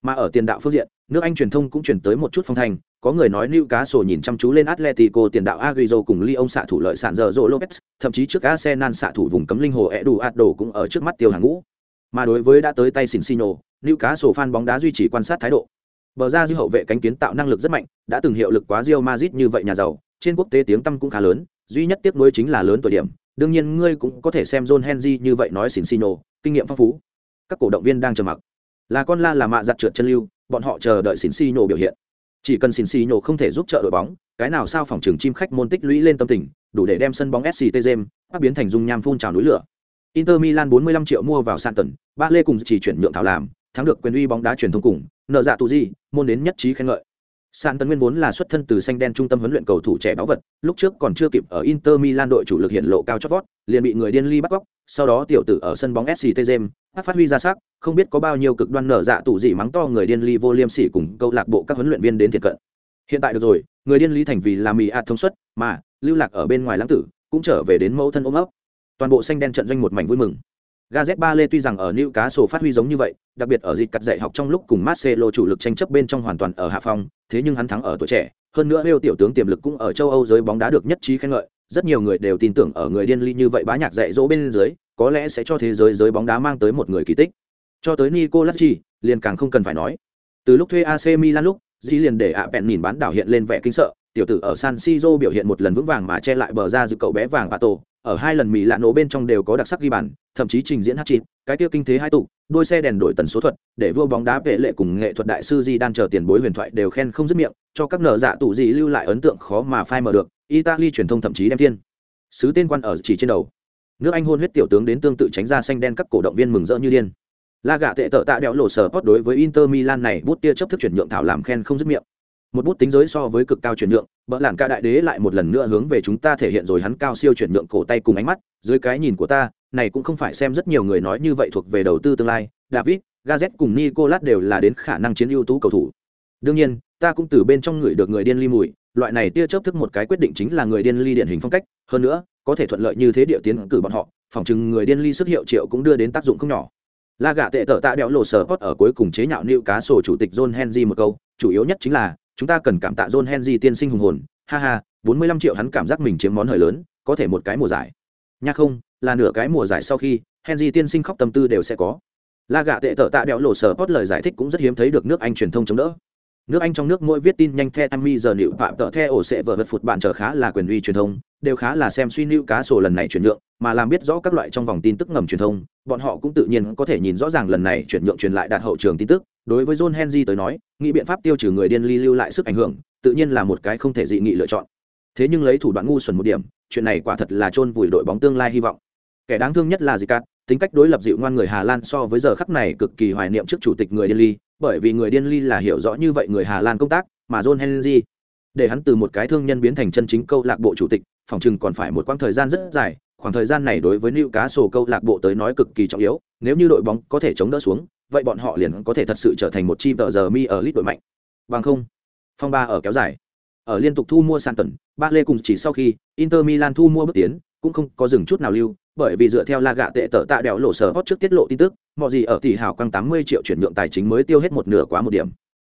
Mà ở tiền đạo phương diện, nước Anh truyền thông cũng truyền tới một chút phong thành, có người nói Lưu Cá Sổ nhìn chăm chú lên Atletico tiền đạo Agüero cùng Lyon xạ thủ lợi sản giờ Rô Lopez, thậm chí trước Arsenal xạ thủ vùng cấm linh hồ Eduardo cũng ở trước mắt tiêu hàng ngũ. Mà đối với đã tới tay cá sò fan bóng đá duy trì quan sát thái độ. Bờ ra dư hậu vệ cánh kiến tạo năng lực rất mạnh, đã từng hiệu lực quá Real Madrid như vậy nhà giàu, trên quốc tế tiếng tăm cũng khá lớn, duy nhất tiếc nuối chính là lớn tuổi điểm. Đương nhiên ngươi cũng có thể xem John Henry như vậy nói xỉn xino, kinh nghiệm phong phú. Các cổ động viên đang chờ mặc. Là con la là mạ giặt trượt chân lưu, bọn họ chờ đợi xỉn xino biểu hiện. chỉ cần xin xì nhổ không thể giúp trợ đội bóng cái nào sao phòng trường chim khách môn tích lũy lên tâm tình đủ để đem sân bóng sct james bắt biến thành dung nham phun trào núi lửa inter milan 45 triệu mua vào santon ba lê cùng chỉ chuyển nhượng thảo làm thắng được quyền uy bóng đá truyền thông cùng nợ dạ tù gì môn đến nhất trí khen ngợi San Tấn Nguyên vốn là xuất thân từ xanh đen trung tâm huấn luyện cầu thủ trẻ báo vật, lúc trước còn chưa kịp ở Inter Milan đội chủ lực hiện lộ cao chót vót, liền bị người điên ly bắt góc, sau đó tiểu tử ở sân bóng SCT Gem, phát huy ra sắc, không biết có bao nhiêu cực đoan nở dạ tủ gì mắng to người điên ly vô liêm sỉ cùng câu lạc bộ các huấn luyện viên đến thiệt cận. Hiện tại được rồi, người điên ly thành vì là mì ạt thông suất, mà lưu lạc ở bên ngoài lãng tử, cũng trở về đến mẫu thân ôm ấp. Toàn bộ xanh đen trận doanh một mảnh vui mừng. Gazet Bale Lê tuy rằng ở Newcastle phát huy giống như vậy, đặc biệt ở dịch cắt dạy học trong lúc cùng Marcelo chủ lực tranh chấp bên trong hoàn toàn ở hạ phong, thế nhưng hắn thắng ở tuổi trẻ, hơn nữa Leo tiểu tướng tiềm lực cũng ở châu Âu giới bóng đá được nhất trí khen ngợi, rất nhiều người đều tin tưởng ở người điên ly như vậy bá nhạc dạy dỗ bên dưới, có lẽ sẽ cho thế giới giới bóng đá mang tới một người kỳ tích. Cho tới Nicolacci, liền càng không cần phải nói. Từ lúc thuê AC Milan lúc, Di liền để ạ bẹn nhìn bán đảo hiện lên vẻ kinh sợ, tiểu tử ở San Siro biểu hiện một lần vững vàng mà che lại bờ ra dự cậu bé vàng Pato, ở hai lần mỹ lạ nổ bên trong đều có đặc sắc ghi bàn, thậm chí trình diễn hát chít, cái kia kinh thế hai tụ, đôi xe đèn đổi tần số thuật, để vua bóng đá vệ lệ cùng nghệ thuật đại sư Di đang chờ tiền bối huyền thoại đều khen không dứt miệng, cho các nợ dạ tụ gì lưu lại ấn tượng khó mà phai mờ được, Italy truyền thông thậm chí đem tiên sứ tên quan ở chỉ trên đầu. Nước Anh hôn huyết tiểu tướng đến tương tự tránh ra xanh đen các cổ động viên mừng rỡ như điên. La gạ tệ tợ tạ đẽo lộ sở đối với Inter Milan này bút tia chấp thức chuyển nhượng thảo làm khen không dứt miệng một bút tính giới so với cực cao chuyển nhượng bỡ làn ca đại đế lại một lần nữa hướng về chúng ta thể hiện rồi hắn cao siêu chuyển nhượng cổ tay cùng ánh mắt dưới cái nhìn của ta này cũng không phải xem rất nhiều người nói như vậy thuộc về đầu tư tương lai david gazet cùng nicolas đều là đến khả năng chiến ưu tú cầu thủ. Đương nhiên ta cũng từ bên trong người được người điên ly mùi loại này tia chớp thức một cái quyết định chính là người điên ly điển hình phong cách hơn nữa có thể thuận lợi như thế địa tiến cử bọn họ phòng chừng người điên ly sức hiệu triệu cũng đưa đến tác dụng không nhỏ. La gạ tệ tợ tạ đẽo lộ sở post ở cuối cùng chế nhạo nữ cá sổ chủ tịch John Henry một câu, chủ yếu nhất chính là chúng ta cần cảm tạ John Henry tiên sinh hùng hồn, ha ha, 45 triệu hắn cảm giác mình chiếm món hời lớn, có thể một cái mùa giải. Nha không, là nửa cái mùa giải sau khi, Henry tiên sinh khóc tâm tư đều sẽ có. La gạ tệ tở tạ đẹo lộ sở post lời giải thích cũng rất hiếm thấy được nước Anh truyền thông chống đỡ. Nước Anh trong nước mỗi viết tin nhanh the Tammy giờ nịu phạm tợ theo ổ sẽ vở vật phụt bạn trở khá là quyền uy truyền thông, đều khá là xem suy nịu cá sổ lần này chuyển nhượng, mà làm biết rõ các loại trong vòng tin tức ngầm truyền thông, bọn họ cũng tự nhiên có thể nhìn rõ ràng lần này chuyển nhượng truyền lại đạt hậu trường tin tức, đối với John Henry tới nói, nghĩ biện pháp tiêu trừ người điên ly lưu lại sức ảnh hưởng, tự nhiên là một cái không thể dị nghị lựa chọn. Thế nhưng lấy thủ đoạn ngu xuẩn một điểm, chuyện này quả thật là chôn vùi đội bóng tương lai hy vọng. Kẻ đáng thương nhất là Zicat, tính cách đối lập dịu ngoan người Hà Lan so với giờ khắc này cực kỳ hoài niệm trước chủ tịch người điên ly, bởi vì người điên ly là hiểu rõ như vậy người Hà Lan công tác, mà John Henry để hắn từ một cái thương nhân biến thành chân chính câu lạc bộ chủ tịch, phòng chừng còn phải một quãng thời gian rất dài, khoảng thời gian này đối với Lưu Cá Sổ câu lạc bộ tới nói cực kỳ trọng yếu, nếu như đội bóng có thể chống đỡ xuống, vậy bọn họ liền có thể thật sự trở thành một chi tờ giờ mi ở lít đội mạnh. Bằng không, phong ba ở kéo dài. Ở liên tục thu mua san tần, ba lê cùng chỉ sau khi Inter Milan thu mua bước tiến, cũng không có dừng chút nào lưu, bởi vì dựa theo la gạ tệ tở tạ đèo lộ sở hot trước tiết lộ tin tức, mọi gì ở tỷ hào căng 80 triệu chuyển nhượng tài chính mới tiêu hết một nửa quá một điểm.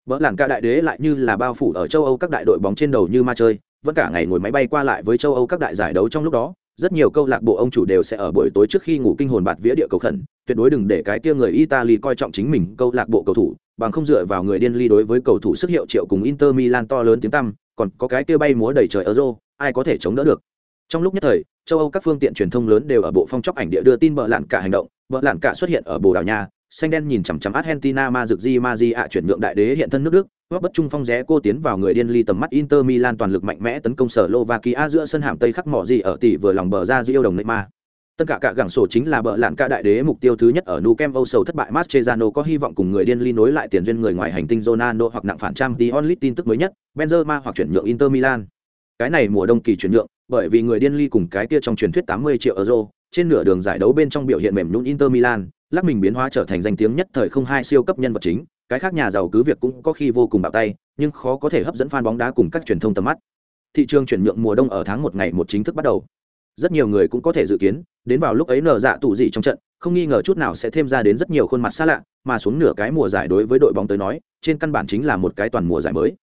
vỡ làng ca đại đế lại như là bao phủ ở châu Âu các đại đội bóng trên đầu như ma chơi, vẫn cả ngày ngồi máy bay qua lại với châu Âu các đại giải đấu trong lúc đó, rất nhiều câu lạc bộ ông chủ đều sẽ ở buổi tối trước khi ngủ kinh hồn bạt vía địa cầu khẩn, tuyệt đối đừng để cái kia người Italy coi trọng chính mình câu lạc bộ cầu thủ, bằng không dựa vào người điên ly đối với cầu thủ sức hiệu triệu cùng Inter Milan to lớn tiếng tăm, còn có cái kia bay múa đầy trời Euro, ai có thể chống đỡ được. Trong lúc nhất thời, châu Âu các phương tiện truyền thông lớn đều ở bộ phong chóc ảnh địa đưa tin bợ lạn cả hành động, bợ lạn cả xuất hiện ở Bồ Đào Nha, xanh đen nhìn chằm chằm Argentina ma dược di ma di ạ chuyển nhượng đại đế hiện thân nước Đức, góp bất trung phong rẽ cô tiến vào người điên ly tầm mắt Inter Milan toàn lực mạnh mẽ tấn công sở Slovakia giữa sân hàm Tây khắc mỏ gì ở tỷ vừa lòng bờ ra yêu đồng Neymar. Tất cả cả gẳng sổ chính là bờ lạn ca đại đế mục tiêu thứ nhất ở Nou Camp Âu sầu thất bại Mascherano có hy vọng cùng người điên ly nối lại tiền duyên người ngoài hành tinh Ronaldo hoặc nặng phản trang tí onlit tin tức mới nhất, Benzema hoặc chuyển nhượng Inter Milan. Cái này mùa đông kỳ chuyển nhượng, bởi vì người điên ly cùng cái kia trong truyền thuyết 80 triệu euro, trên nửa đường giải đấu bên trong biểu hiện mềm nhũn Inter Milan, lắc mình biến hóa trở thành danh tiếng nhất thời không hai siêu cấp nhân vật chính, cái khác nhà giàu cứ việc cũng có khi vô cùng bạo tay, nhưng khó có thể hấp dẫn fan bóng đá cùng các truyền thông tầm mắt. Thị trường chuyển nhượng mùa đông ở tháng một ngày một chính thức bắt đầu. Rất nhiều người cũng có thể dự kiến, đến vào lúc ấy nở dạ tụ dị trong trận, không nghi ngờ chút nào sẽ thêm ra đến rất nhiều khuôn mặt xa lạ, mà xuống nửa cái mùa giải đối với đội bóng tới nói, trên căn bản chính là một cái toàn mùa giải mới.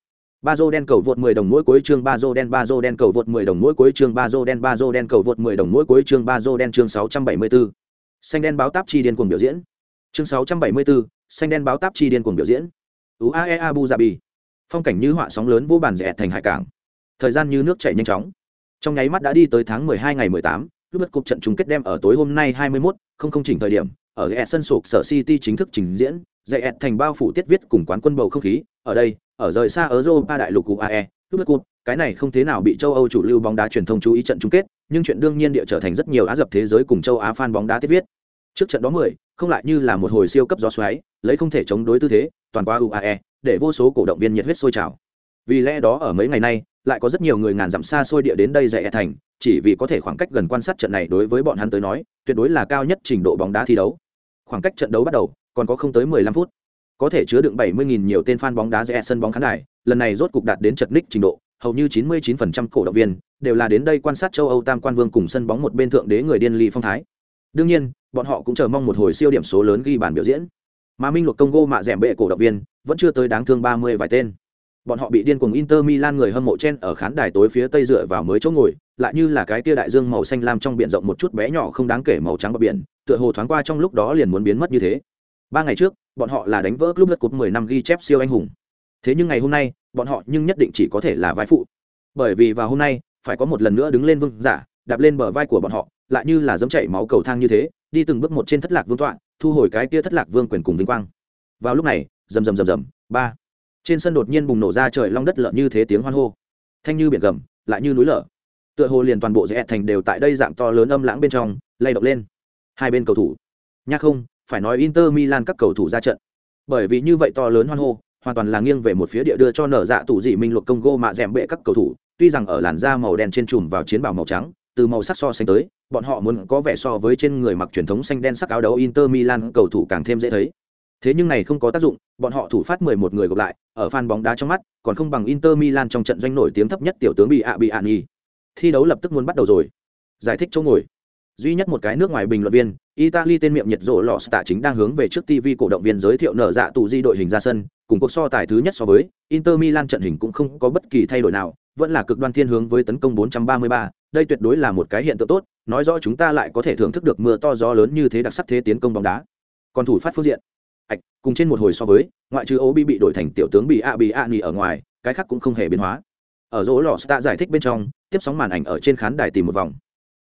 Ba đen cầu vượt 10 đồng mỗi cuối chương ba đen ba đen cầu vượt 10 đồng mỗi cuối chương ba đen ba đen cầu vượt 10 đồng mỗi cuối chương ba đen chương 674. Xanh đen báo táp chi điên cuồng biểu diễn. Chương 674, xanh đen báo táp chi điên cuồng biểu diễn. UAE Abu Dhabi. Phong cảnh như họa sóng lớn vô bản rẻ thành hải cảng. Thời gian như nước chảy nhanh chóng. Trong nháy mắt đã đi tới tháng 12 ngày 18, lúc bất cục trận chung kết đem ở tối hôm nay 21, không không chỉnh thời điểm, ở sân sụp sở City chính thức trình diễn, rẻ thành bao phủ tiết viết cùng quán quân bầu không khí, ở đây, ở rời xa ở Europa đại lục UAE, lúc bất cục cái này không thế nào bị châu Âu chủ lưu bóng đá truyền thông chú ý trận chung kết, nhưng chuyện đương nhiên địa trở thành rất nhiều á dập thế giới cùng châu Á fan bóng đá tiết viết. Trước trận đó 10, không lại như là một hồi siêu cấp gió xoáy, lấy không thể chống đối tư thế, toàn qua UAE, để vô số cổ động viên nhiệt huyết sôi trào. Vì lẽ đó ở mấy ngày nay, lại có rất nhiều người ngàn dặm xa xôi địa đến đây dạy e thành, chỉ vì có thể khoảng cách gần quan sát trận này đối với bọn hắn tới nói, tuyệt đối là cao nhất trình độ bóng đá thi đấu. Khoảng cách trận đấu bắt đầu, còn có không tới 15 phút. Có thể chứa đựng 70.000 nhiều tên fan bóng đá rẽ sân bóng khán đài, lần này rốt cục đạt đến chật ních trình độ, hầu như 99% cổ động viên đều là đến đây quan sát châu Âu Tam Quan Vương cùng sân bóng một bên thượng đế người điên ly phong thái. Đương nhiên, bọn họ cũng chờ mong một hồi siêu điểm số lớn ghi bàn biểu diễn. Mà Minh Luật Congo mạ rèm bệ cổ động viên, vẫn chưa tới đáng thương 30 vài tên. Bọn họ bị điên cuồng Inter Milan người hâm mộ chen ở khán đài tối phía tây dựa vào mới chỗ ngồi, lại như là cái tia đại dương màu xanh lam trong biển rộng một chút bé nhỏ không đáng kể màu trắng bờ biển, tựa hồ thoáng qua trong lúc đó liền muốn biến mất như thế. Ba ngày trước, bọn họ là đánh vỡ club lượt cột 10 năm ghi chép siêu anh hùng. Thế nhưng ngày hôm nay, bọn họ nhưng nhất định chỉ có thể là vai phụ. Bởi vì vào hôm nay, phải có một lần nữa đứng lên vương giả, đạp lên bờ vai của bọn họ, lại như là giống chảy máu cầu thang như thế, đi từng bước một trên thất lạc vương tọa, thu hồi cái kia thất lạc vương quyền cùng vinh quang. Vào lúc này, rầm rầm rầm rầm, ba. Trên sân đột nhiên bùng nổ ra trời long đất lợn như thế tiếng hoan hô, thanh như biển gầm, lại như núi lở. Tựa hồ liền toàn bộ dễ thành đều tại đây dạng to lớn âm lãng bên trong, lay động lên. Hai bên cầu thủ. Nhắc không, phải nói Inter Milan các cầu thủ ra trận. Bởi vì như vậy to lớn hoan hô, hoàn toàn là nghiêng về một phía địa đưa cho nở dạ tủ dị minh luật công gô mạ dẻm bệ các cầu thủ, tuy rằng ở làn da màu đen trên trùm vào chiến bào màu trắng, từ màu sắc so sánh tới, bọn họ muốn có vẻ so với trên người mặc truyền thống xanh đen sắc áo đấu Inter Milan cầu thủ càng thêm dễ thấy. Thế nhưng này không có tác dụng, bọn họ thủ phát 11 người gặp lại, ở fan bóng đá trong mắt, còn không bằng Inter Milan trong trận doanh nổi tiếng thấp nhất tiểu tướng bị ạ bị ạ nghi. Thi đấu lập tức muốn bắt đầu rồi. Giải thích chỗ ngồi duy nhất một cái nước ngoài bình luận viên italy tên miệng nhiệt rộ lọ tạ chính đang hướng về trước tv cổ động viên giới thiệu nở dạ tụ di đội hình ra sân cùng cuộc so tài thứ nhất so với inter milan trận hình cũng không có bất kỳ thay đổi nào vẫn là cực đoan thiên hướng với tấn công 433, đây tuyệt đối là một cái hiện tượng tốt nói rõ chúng ta lại có thể thưởng thức được mưa to gió lớn như thế đặc sắc thế tiến công bóng đá. Còn thủ phát phương diện. Ạch cùng trên một hồi so với ngoại trừ Obi bị đổi thành tiểu tướng bị a bị a nghỉ ở ngoài cái khác cũng không hề biến hóa. Ở rỗ lò ta giải thích bên trong tiếp sóng màn ảnh ở trên khán đài tìm một vòng.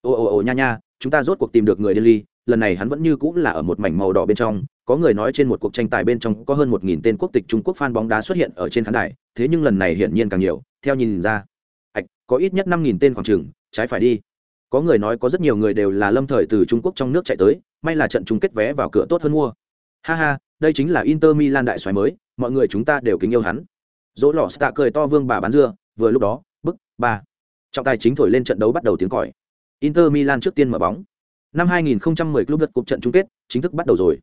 Ồ ồ ồ nha nha chúng ta rốt cuộc tìm được người Delhi, lần này hắn vẫn như cũng là ở một mảnh màu đỏ bên trong, có người nói trên một cuộc tranh tài bên trong có hơn một nghìn tên quốc tịch Trung Quốc fan bóng đá xuất hiện ở trên khán đài, thế nhưng lần này hiển nhiên càng nhiều, theo nhìn ra. Ảch, có ít nhất năm nghìn tên khoảng chừng, trái phải đi. Có người nói có rất nhiều người đều là lâm thời từ Trung Quốc trong nước chạy tới, may là trận chung kết vé vào cửa tốt hơn mua. Ha ha, đây chính là Inter Milan đại xoáy mới, mọi người chúng ta đều kính yêu hắn. Dỗ lò Sta cười to vương bà bán dưa, vừa lúc đó, bức, ba. Trọng tài chính thổi lên trận đấu bắt đầu tiếng còi. Inter Milan trước tiên mở bóng. Năm 2010 club đất cuộc trận chung kết chính thức bắt đầu rồi.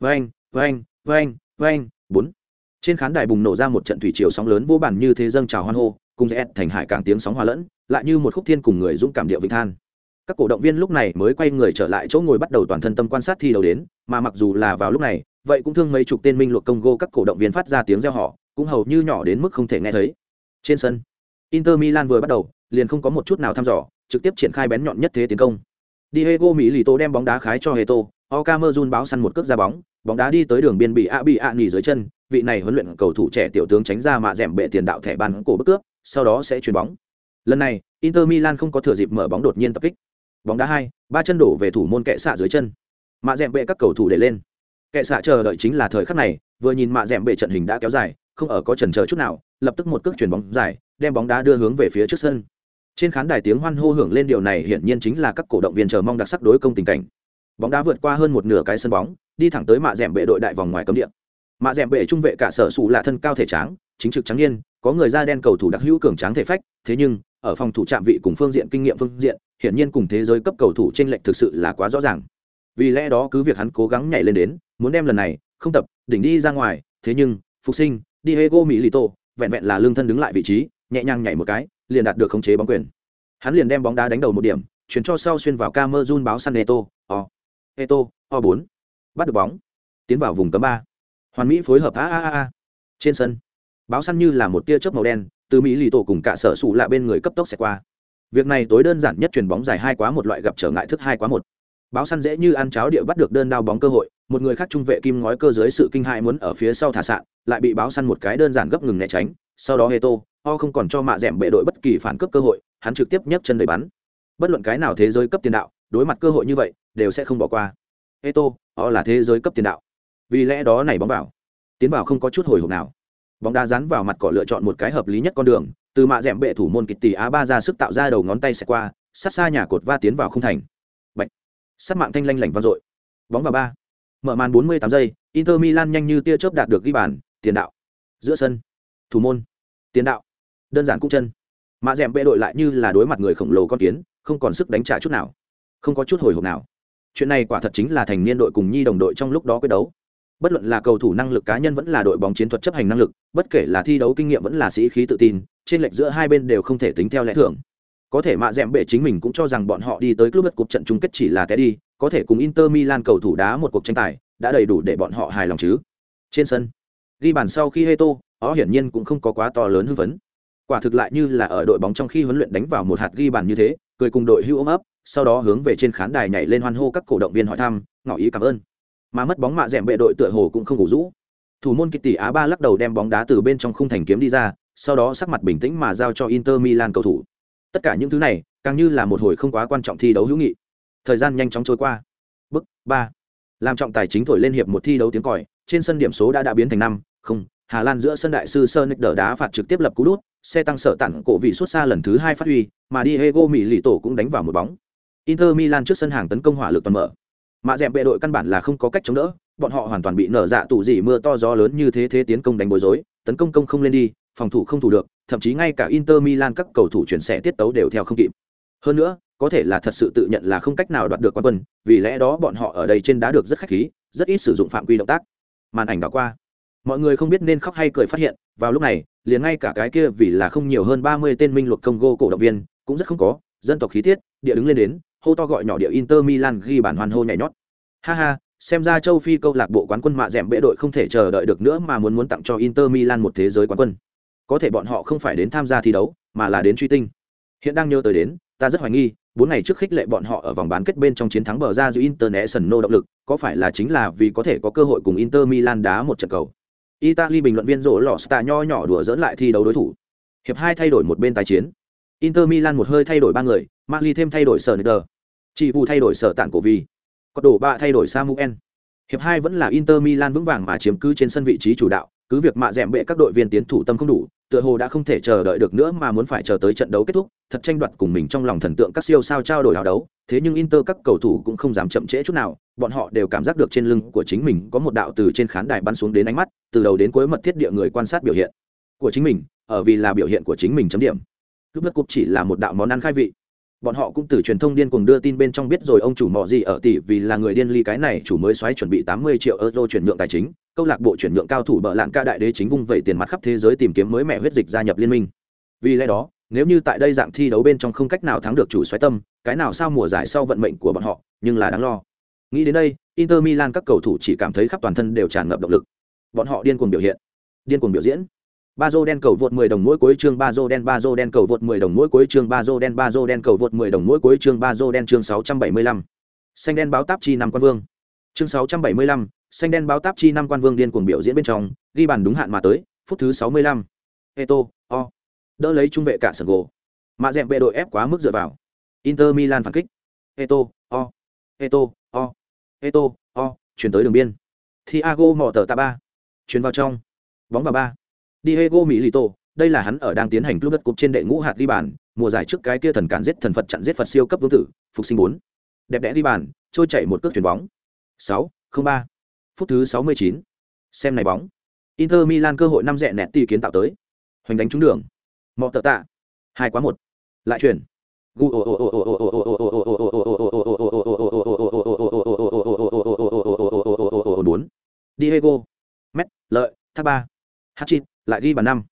Vâng, vâng, vâng, vâng, bốn. Trên khán đài bùng nổ ra một trận thủy triều sóng lớn vô bản như thế dâng trào hoan hô, cùng dễ thành hải càng tiếng sóng hòa lẫn, lại như một khúc thiên cùng người dũng cảm điệu vinh than. Các cổ động viên lúc này mới quay người trở lại chỗ ngồi bắt đầu toàn thân tâm quan sát thi đấu đến, mà mặc dù là vào lúc này, vậy cũng thương mấy chục tên minh luộc Congo các cổ động viên phát ra tiếng reo họ cũng hầu như nhỏ đến mức không thể nghe thấy. Trên sân, Inter Milan vừa bắt đầu, liền không có một chút nào thăm dò, trực tiếp triển khai bén nhọn nhất thế tiến công. Diego mỹ lì tô đem bóng đá khái cho Heto, Okamerun báo săn một cước ra bóng, bóng đá đi tới đường biên bị A bị A nghỉ dưới chân, vị này huấn luyện cầu thủ trẻ tiểu tướng tránh ra mạ dẻm bệ tiền đạo thẻ bàn cổ bức cướp, sau đó sẽ chuyền bóng. Lần này, Inter Milan không có thừa dịp mở bóng đột nhiên tập kích. Bóng đá hai, ba chân đổ về thủ môn kệ xạ dưới chân. Mạ dẻm bệ các cầu thủ để lên. Kệ xạ chờ đợi chính là thời khắc này, vừa nhìn mạ dẻm bệ trận hình đã kéo dài, không ở có chần chờ chút nào, lập tức một cước chuyền bóng dài, đem bóng đá đưa hướng về phía trước sân trên khán đài tiếng hoan hô hưởng lên điều này hiển nhiên chính là các cổ động viên chờ mong đặc sắc đối công tình cảnh bóng đá vượt qua hơn một nửa cái sân bóng đi thẳng tới mạ rèm bệ đội đại vòng ngoài cấm địa mạ rèm bệ trung vệ cả sở sụ là thân cao thể tráng chính trực trắng niên có người da đen cầu thủ đặc hữu cường tráng thể phách thế nhưng ở phòng thủ trạm vị cùng phương diện kinh nghiệm phương diện hiển nhiên cùng thế giới cấp cầu thủ trên lệch thực sự là quá rõ ràng. Vì lẽ đó cứ việc hắn cố gắng nhảy lên đến muốn đem lần này không tập đỉnh đi ra ngoài thế nhưng phục sinh diego mỹ lito vẹn vẹn là lương thân đứng lại vị trí nhẹ nhàng nhảy một cái liền đạt được khống chế bóng quyền. Hắn liền đem bóng đá đánh đầu một điểm chuyển cho sau xuyên vào Camerun báo San Neto, o, Eto, o bốn, bắt được bóng, tiến vào vùng cấm ba, hoàn mỹ phối hợp a a a. Trên sân, báo săn như là một tia chớp màu đen, từ mỹ lì tổ cùng cả sở sụ lạ bên người cấp tốc sẽ qua. Việc này tối đơn giản nhất chuyền bóng dài hai quá một loại gặp trở ngại thức hai quá một. Báo săn dễ như ăn cháo địa bắt được đơn đao bóng cơ hội, một người khác trung vệ kim ngói cơ dưới sự kinh hãi muốn ở phía sau thả sạn, lại bị báo săn một cái đơn giản gấp ngừng né tránh, sau đó Heto, o không còn cho mạ dẻm bệ đội bất kỳ phản cướp cơ hội hắn trực tiếp nhấc chân đầy bắn. Bất luận cái nào thế giới cấp tiền đạo đối mặt cơ hội như vậy đều sẽ không bỏ qua. Eto o là thế giới cấp tiền đạo. Vì lẽ đó này bóng vào. Tiến vào không có chút hồi hộp nào bóng đá dán vào mặt cỏ lựa chọn một cái hợp lý nhất con đường, từ mạ dẻm bệ thủ môn kịch tỷ á ba ra sức tạo ra đầu ngón tay xẹt qua, sát xa nhà cột va tiến vào không thành. Bạch. sát mạng thanh lanh lảnh vang dội. Bóng vào ba. Mở màn 48 giây, inter milan nhanh như tia chớp đạt được ghi bàn, tiền đạo. Giữa sân. Thủ môn. Tiền đạo. Đơn giản cũng chân. Mạ dẻm bệ đội lại như là đối mặt người khổng lồ con kiến, không còn sức đánh trả chút nào. Không có chút hồi hộp nào. Chuyện này quả thật chính là thành niên đội cùng nhi đồng đội trong lúc đó quyết đấu bất luận là cầu thủ năng lực cá nhân vẫn là đội bóng chiến thuật chấp hành năng lực, bất kể là thi đấu kinh nghiệm vẫn là sĩ khí tự tin, trên lệch giữa hai bên đều không thể tính theo lẽ thường. Có thể mạ dẹm bể chính mình cũng cho rằng bọn họ đi tới club bất cuộc trận chung kết chỉ là té đi, có thể cùng inter milan cầu thủ đá một cuộc tranh tài, đã đầy đủ để bọn họ hài lòng chứ. Trên sân, ghi bàn sau khi heto họ hiển nhiên cũng không có quá to lớn hưng phấn. Quả thực lại như là ở đội bóng trong khi huấn luyện đánh vào một hạt ghi bàn như thế, cười cùng đội hưu ôm ấp, sau đó hướng về trên khán đài nhảy lên hoan hô các cổ động viên hỏi thăm, ngỏ ý cảm ơn mà mất bóng mạ dẻm bệ đội tựa hồ cũng không ngủ rũ. Thủ môn kịch tỷ á ba lắc đầu đem bóng đá từ bên trong khung thành kiếm đi ra, sau đó sắc mặt bình tĩnh mà giao cho inter milan cầu thủ. Tất cả những thứ này, càng như là một hồi không quá quan trọng thi đấu hữu nghị. Thời gian nhanh chóng trôi qua. Bức ba. Làm trọng tài chính thổi lên hiệp một thi đấu tiếng còi, trên sân điểm số đã đã biến thành năm, không, hà lan giữa sân đại sư sơn đỡ đá phạt trực tiếp lập cú đút, xe tăng sở tặng cổ vị xuất xa lần thứ hai phát huy, mà diego mỹ lì tổ cũng đánh vào một bóng. Inter milan trước sân hàng tấn công hỏa lực toàn mở mạ dẹp bệ đội căn bản là không có cách chống đỡ, bọn họ hoàn toàn bị nở dạ tù dỉ mưa to gió lớn như thế thế tiến công đánh bối rối, tấn công công không lên đi, phòng thủ không thủ được, thậm chí ngay cả inter milan các cầu thủ chuyển xẻ tiết tấu đều theo không kịp. Hơn nữa, có thể là thật sự tự nhận là không cách nào đoạt được quan quân, vì lẽ đó bọn họ ở đây trên đá được rất khách khí, rất ít sử dụng phạm quy động tác. Màn ảnh đảo qua. Mọi người không biết nên khóc hay cười phát hiện, vào lúc này, liền ngay cả cái kia vì là không nhiều hơn ba mươi tên minh luật congo cổ động viên, cũng rất không có, dân tộc khí tiết, địa đứng lên đến hô to gọi nhỏ địa Inter Milan ghi bàn hoàn hô nhảy nhót. Ha ha, xem ra châu Phi câu lạc bộ quán quân mạ dẻm bệ đội không thể chờ đợi được nữa mà muốn muốn tặng cho Inter Milan một thế giới quán quân. Có thể bọn họ không phải đến tham gia thi đấu, mà là đến truy tinh. Hiện đang nhớ tới đến, ta rất hoài nghi, bốn ngày trước khích lệ bọn họ ở vòng bán kết bên trong chiến thắng bờ ra giữa International động lực, có phải là chính là vì có thể có cơ hội cùng Inter Milan đá một trận cầu. Italy bình luận viên rỗ lọ sta nho nhỏ đùa dỡn lại thi đấu đối thủ. Hiệp hai thay đổi một bên tái chiến. Inter Milan một hơi thay đổi ba người, Mali thêm thay đổi sở Sneijder, chỉ vụ thay đổi sở tản cổ vì. Có đổ bạ thay đổi samuel. Hiệp hai vẫn là inter milan vững vàng mà chiếm cứ trên sân vị trí chủ đạo, cứ việc mạ dẻm bệ các đội viên tiến thủ tâm không đủ, tựa hồ đã không thể chờ đợi được nữa mà muốn phải chờ tới trận đấu kết thúc, thật tranh đoạt cùng mình trong lòng thần tượng các siêu sao trao đổi hào đấu, thế nhưng inter các cầu thủ cũng không dám chậm trễ chút nào, bọn họ đều cảm giác được trên lưng của chính mình có một đạo từ trên khán đài bắn xuống đến ánh mắt, từ đầu đến cuối mật thiết địa người quan sát biểu hiện của chính mình, ở vì là biểu hiện của chính mình chấm điểm. Lúc đất cúp chỉ là một đạo món ăn khai vị bọn họ cũng từ truyền thông điên cuồng đưa tin bên trong biết rồi ông chủ mọ gì ở tỷ vì là người điên ly cái này, chủ mới xoáy chuẩn bị 80 triệu euro chuyển nhượng tài chính. Câu lạc bộ chuyển nhượng cao thủ bợ lạng ca đại đế chính vung vẩy tiền mặt khắp thế giới tìm kiếm mới mẹ huyết dịch gia nhập liên minh. Vì lẽ đó, nếu như tại đây dạng thi đấu bên trong không cách nào thắng được chủ xoáy tâm, cái nào sao mùa giải sau vận mệnh của bọn họ, nhưng là đáng lo. Nghĩ đến đây, inter milan các cầu thủ chỉ cảm thấy khắp toàn thân đều tràn ngập động lực. Bọn họ điên cuồng biểu hiện. Điên cuồng biểu diễn ba dô đen cầu vượt 10 đồng mỗi cuối chương ba dô đen ba dô đen cầu vượt 10 đồng mỗi cuối chương ba dô đen ba dô đen cầu vượt 10 đồng mỗi cuối chương ba dô đen chương 675. xanh đen báo táp chi năm quan vương chương 675, xanh đen báo táp chi năm quan vương điên cuồng biểu diễn bên trong ghi bàn đúng hạn mà tới phút thứ 65. Eto, o. đỡ lấy trung vệ cả sân gỗ mà dẹp vệ đội ép quá mức dựa vào Inter Milan phản kích Eto, o. Eto, o. Eto, o. chuyển tới đường biên Thiago mỏ tờ ta ba chuyển vào trong bóng vào ba Diego Milito, đây là hắn ở đang tiến hành club đất cục trên đệ ngũ hạt ghi bàn, mùa giải trước cái kia thần cản giết thần Phật chặn giết Phật siêu cấp vương tử, phục sinh 4. Đẹp đẽ ghi bàn, trôi chạy một cước chuyền bóng. 6, 03. Phút thứ 69. Xem này bóng. Inter Milan cơ hội năm rẻ nẹt tỷ kiến tạo tới. Hoành đánh trúng đường. Mọ tợ tạ. hai quá một. Lại chuyển. bốn Diego. Met, lợi, tháp ba. Hatchin, lại ghi bàn năm.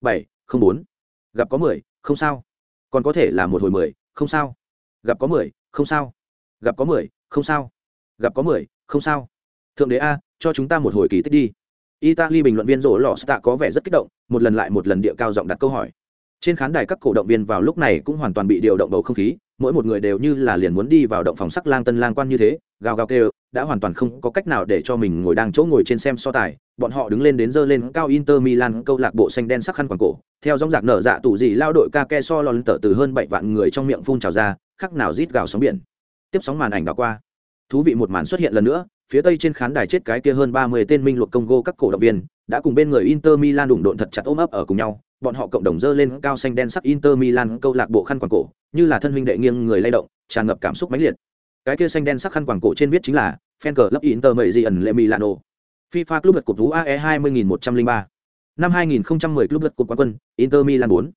Bảy, không bốn. Gặp có mười, không sao. Còn có thể là một hồi mười, không sao. Gặp có mười, không sao. Gặp có mười, không sao. Gặp có mười, không sao. Thượng đế a, cho chúng ta một hồi kỳ tích đi. Italy bình luận viên rỗ lò stạ có vẻ rất kích động, một lần lại một lần địa cao giọng đặt câu hỏi trên khán đài các cổ động viên vào lúc này cũng hoàn toàn bị điều động bầu không khí mỗi một người đều như là liền muốn đi vào động phòng sắc lang tân lang quan như thế gào gào kêu đã hoàn toàn không có cách nào để cho mình ngồi đang chỗ ngồi trên xem so tài. Bọn họ đứng lên đến dơ lên cao inter milan câu lạc bộ xanh đen sắc khăn quàng cổ theo dòng giặc nở dạ tủ dị lao đội ca ke so lon tở từ hơn bảy vạn người trong miệng phun trào ra khắc nào rít gào sóng biển. Tiếp sóng màn ảnh đảo qua. Thú vị một màn xuất hiện lần nữa phía tây trên khán đài chết cái kia hơn ba mươi tên minh luật Congo các cổ động viên, đã cùng bên người Inter Milan đụng độn thật chặt ôm ấp ở cùng nhau, bọn họ cộng đồng dơ lên cao xanh đen sắc Inter Milan câu lạc bộ khăn quàng cổ, như là thân huynh đệ nghiêng người lay động, tràn ngập cảm xúc mãnh liệt. Cái kia xanh đen sắc khăn quàng cổ trên viết chính là fan cờ Inter Milan Le Milano. FIFA Club lượt cột thú AE 20103. Năm 2010 Club lượt cột quán quân, Inter Milan 4.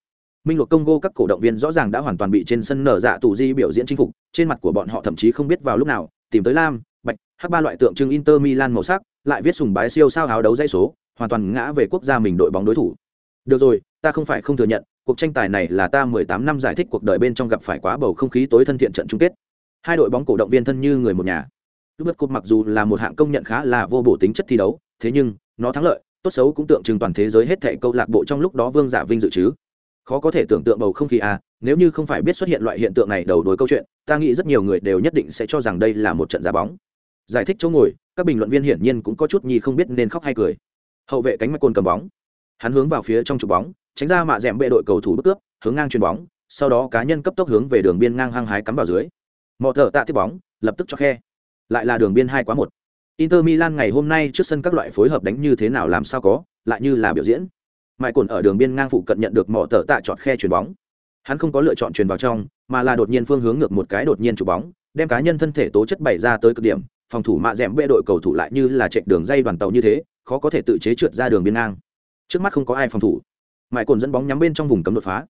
Minh luật Congo các cổ động viên rõ ràng đã hoàn toàn bị trên sân nở dạ tủ di biểu diễn chinh phục, trên mặt của bọn họ thậm chí không biết vào lúc nào tìm tới lam, bạch, hắc ba loại tượng trưng Inter Milan màu sắc, lại viết sùng bái siêu sao áo đấu dây số, hoàn toàn ngã về quốc gia mình đội bóng đối thủ. Được rồi, ta không phải không thừa nhận, cuộc tranh tài này là ta 18 năm giải thích cuộc đời bên trong gặp phải quá bầu không khí tối thân thiện trận chung kết. Hai đội bóng cổ động viên thân như người một nhà. Lúc bất cúp mặc dù là một hạng công nhận khá là vô bổ tính chất thi đấu, thế nhưng nó thắng lợi, tốt xấu cũng tượng trưng toàn thế giới hết thảy câu lạc bộ trong lúc đó vương giả vinh dự chứ. Khó có thể tưởng tượng bầu không khí à, nếu như không phải biết xuất hiện loại hiện tượng này đầu đuôi câu chuyện, ta nghĩ rất nhiều người đều nhất định sẽ cho rằng đây là một trận giả bóng. Giải thích chỗ ngồi, các bình luận viên hiển nhiên cũng có chút nhi không biết nên khóc hay cười. Hậu vệ cánh mạch côn cầm bóng, hắn hướng vào phía trong trụ bóng, tránh ra mạ dẻm bệ đội cầu thủ bất cướp, hướng ngang chuyền bóng, sau đó cá nhân cấp tốc hướng về đường biên ngang hăng hái cắm vào dưới. Mọ thở tạ tiếp bóng, lập tức cho khe. Lại là đường biên hai quá một. Inter Milan ngày hôm nay trước sân các loại phối hợp đánh như thế nào làm sao có, lại như là biểu diễn. Mại cồn ở đường biên ngang phụ cận nhận được mỏ tở tạ chọn khe chuyền bóng. Hắn không có lựa chọn chuyền vào trong, mà là đột nhiên phương hướng ngược một cái đột nhiên chụp bóng, đem cá nhân thân thể tố chất bày ra tới cực điểm, phòng thủ mạ dẻm bệ đội cầu thủ lại như là chạy đường dây đoàn tàu như thế, khó có thể tự chế trượt ra đường biên ngang. Trước mắt không có ai phòng thủ. mãi cồn dẫn bóng nhắm bên trong vùng cấm đột phá.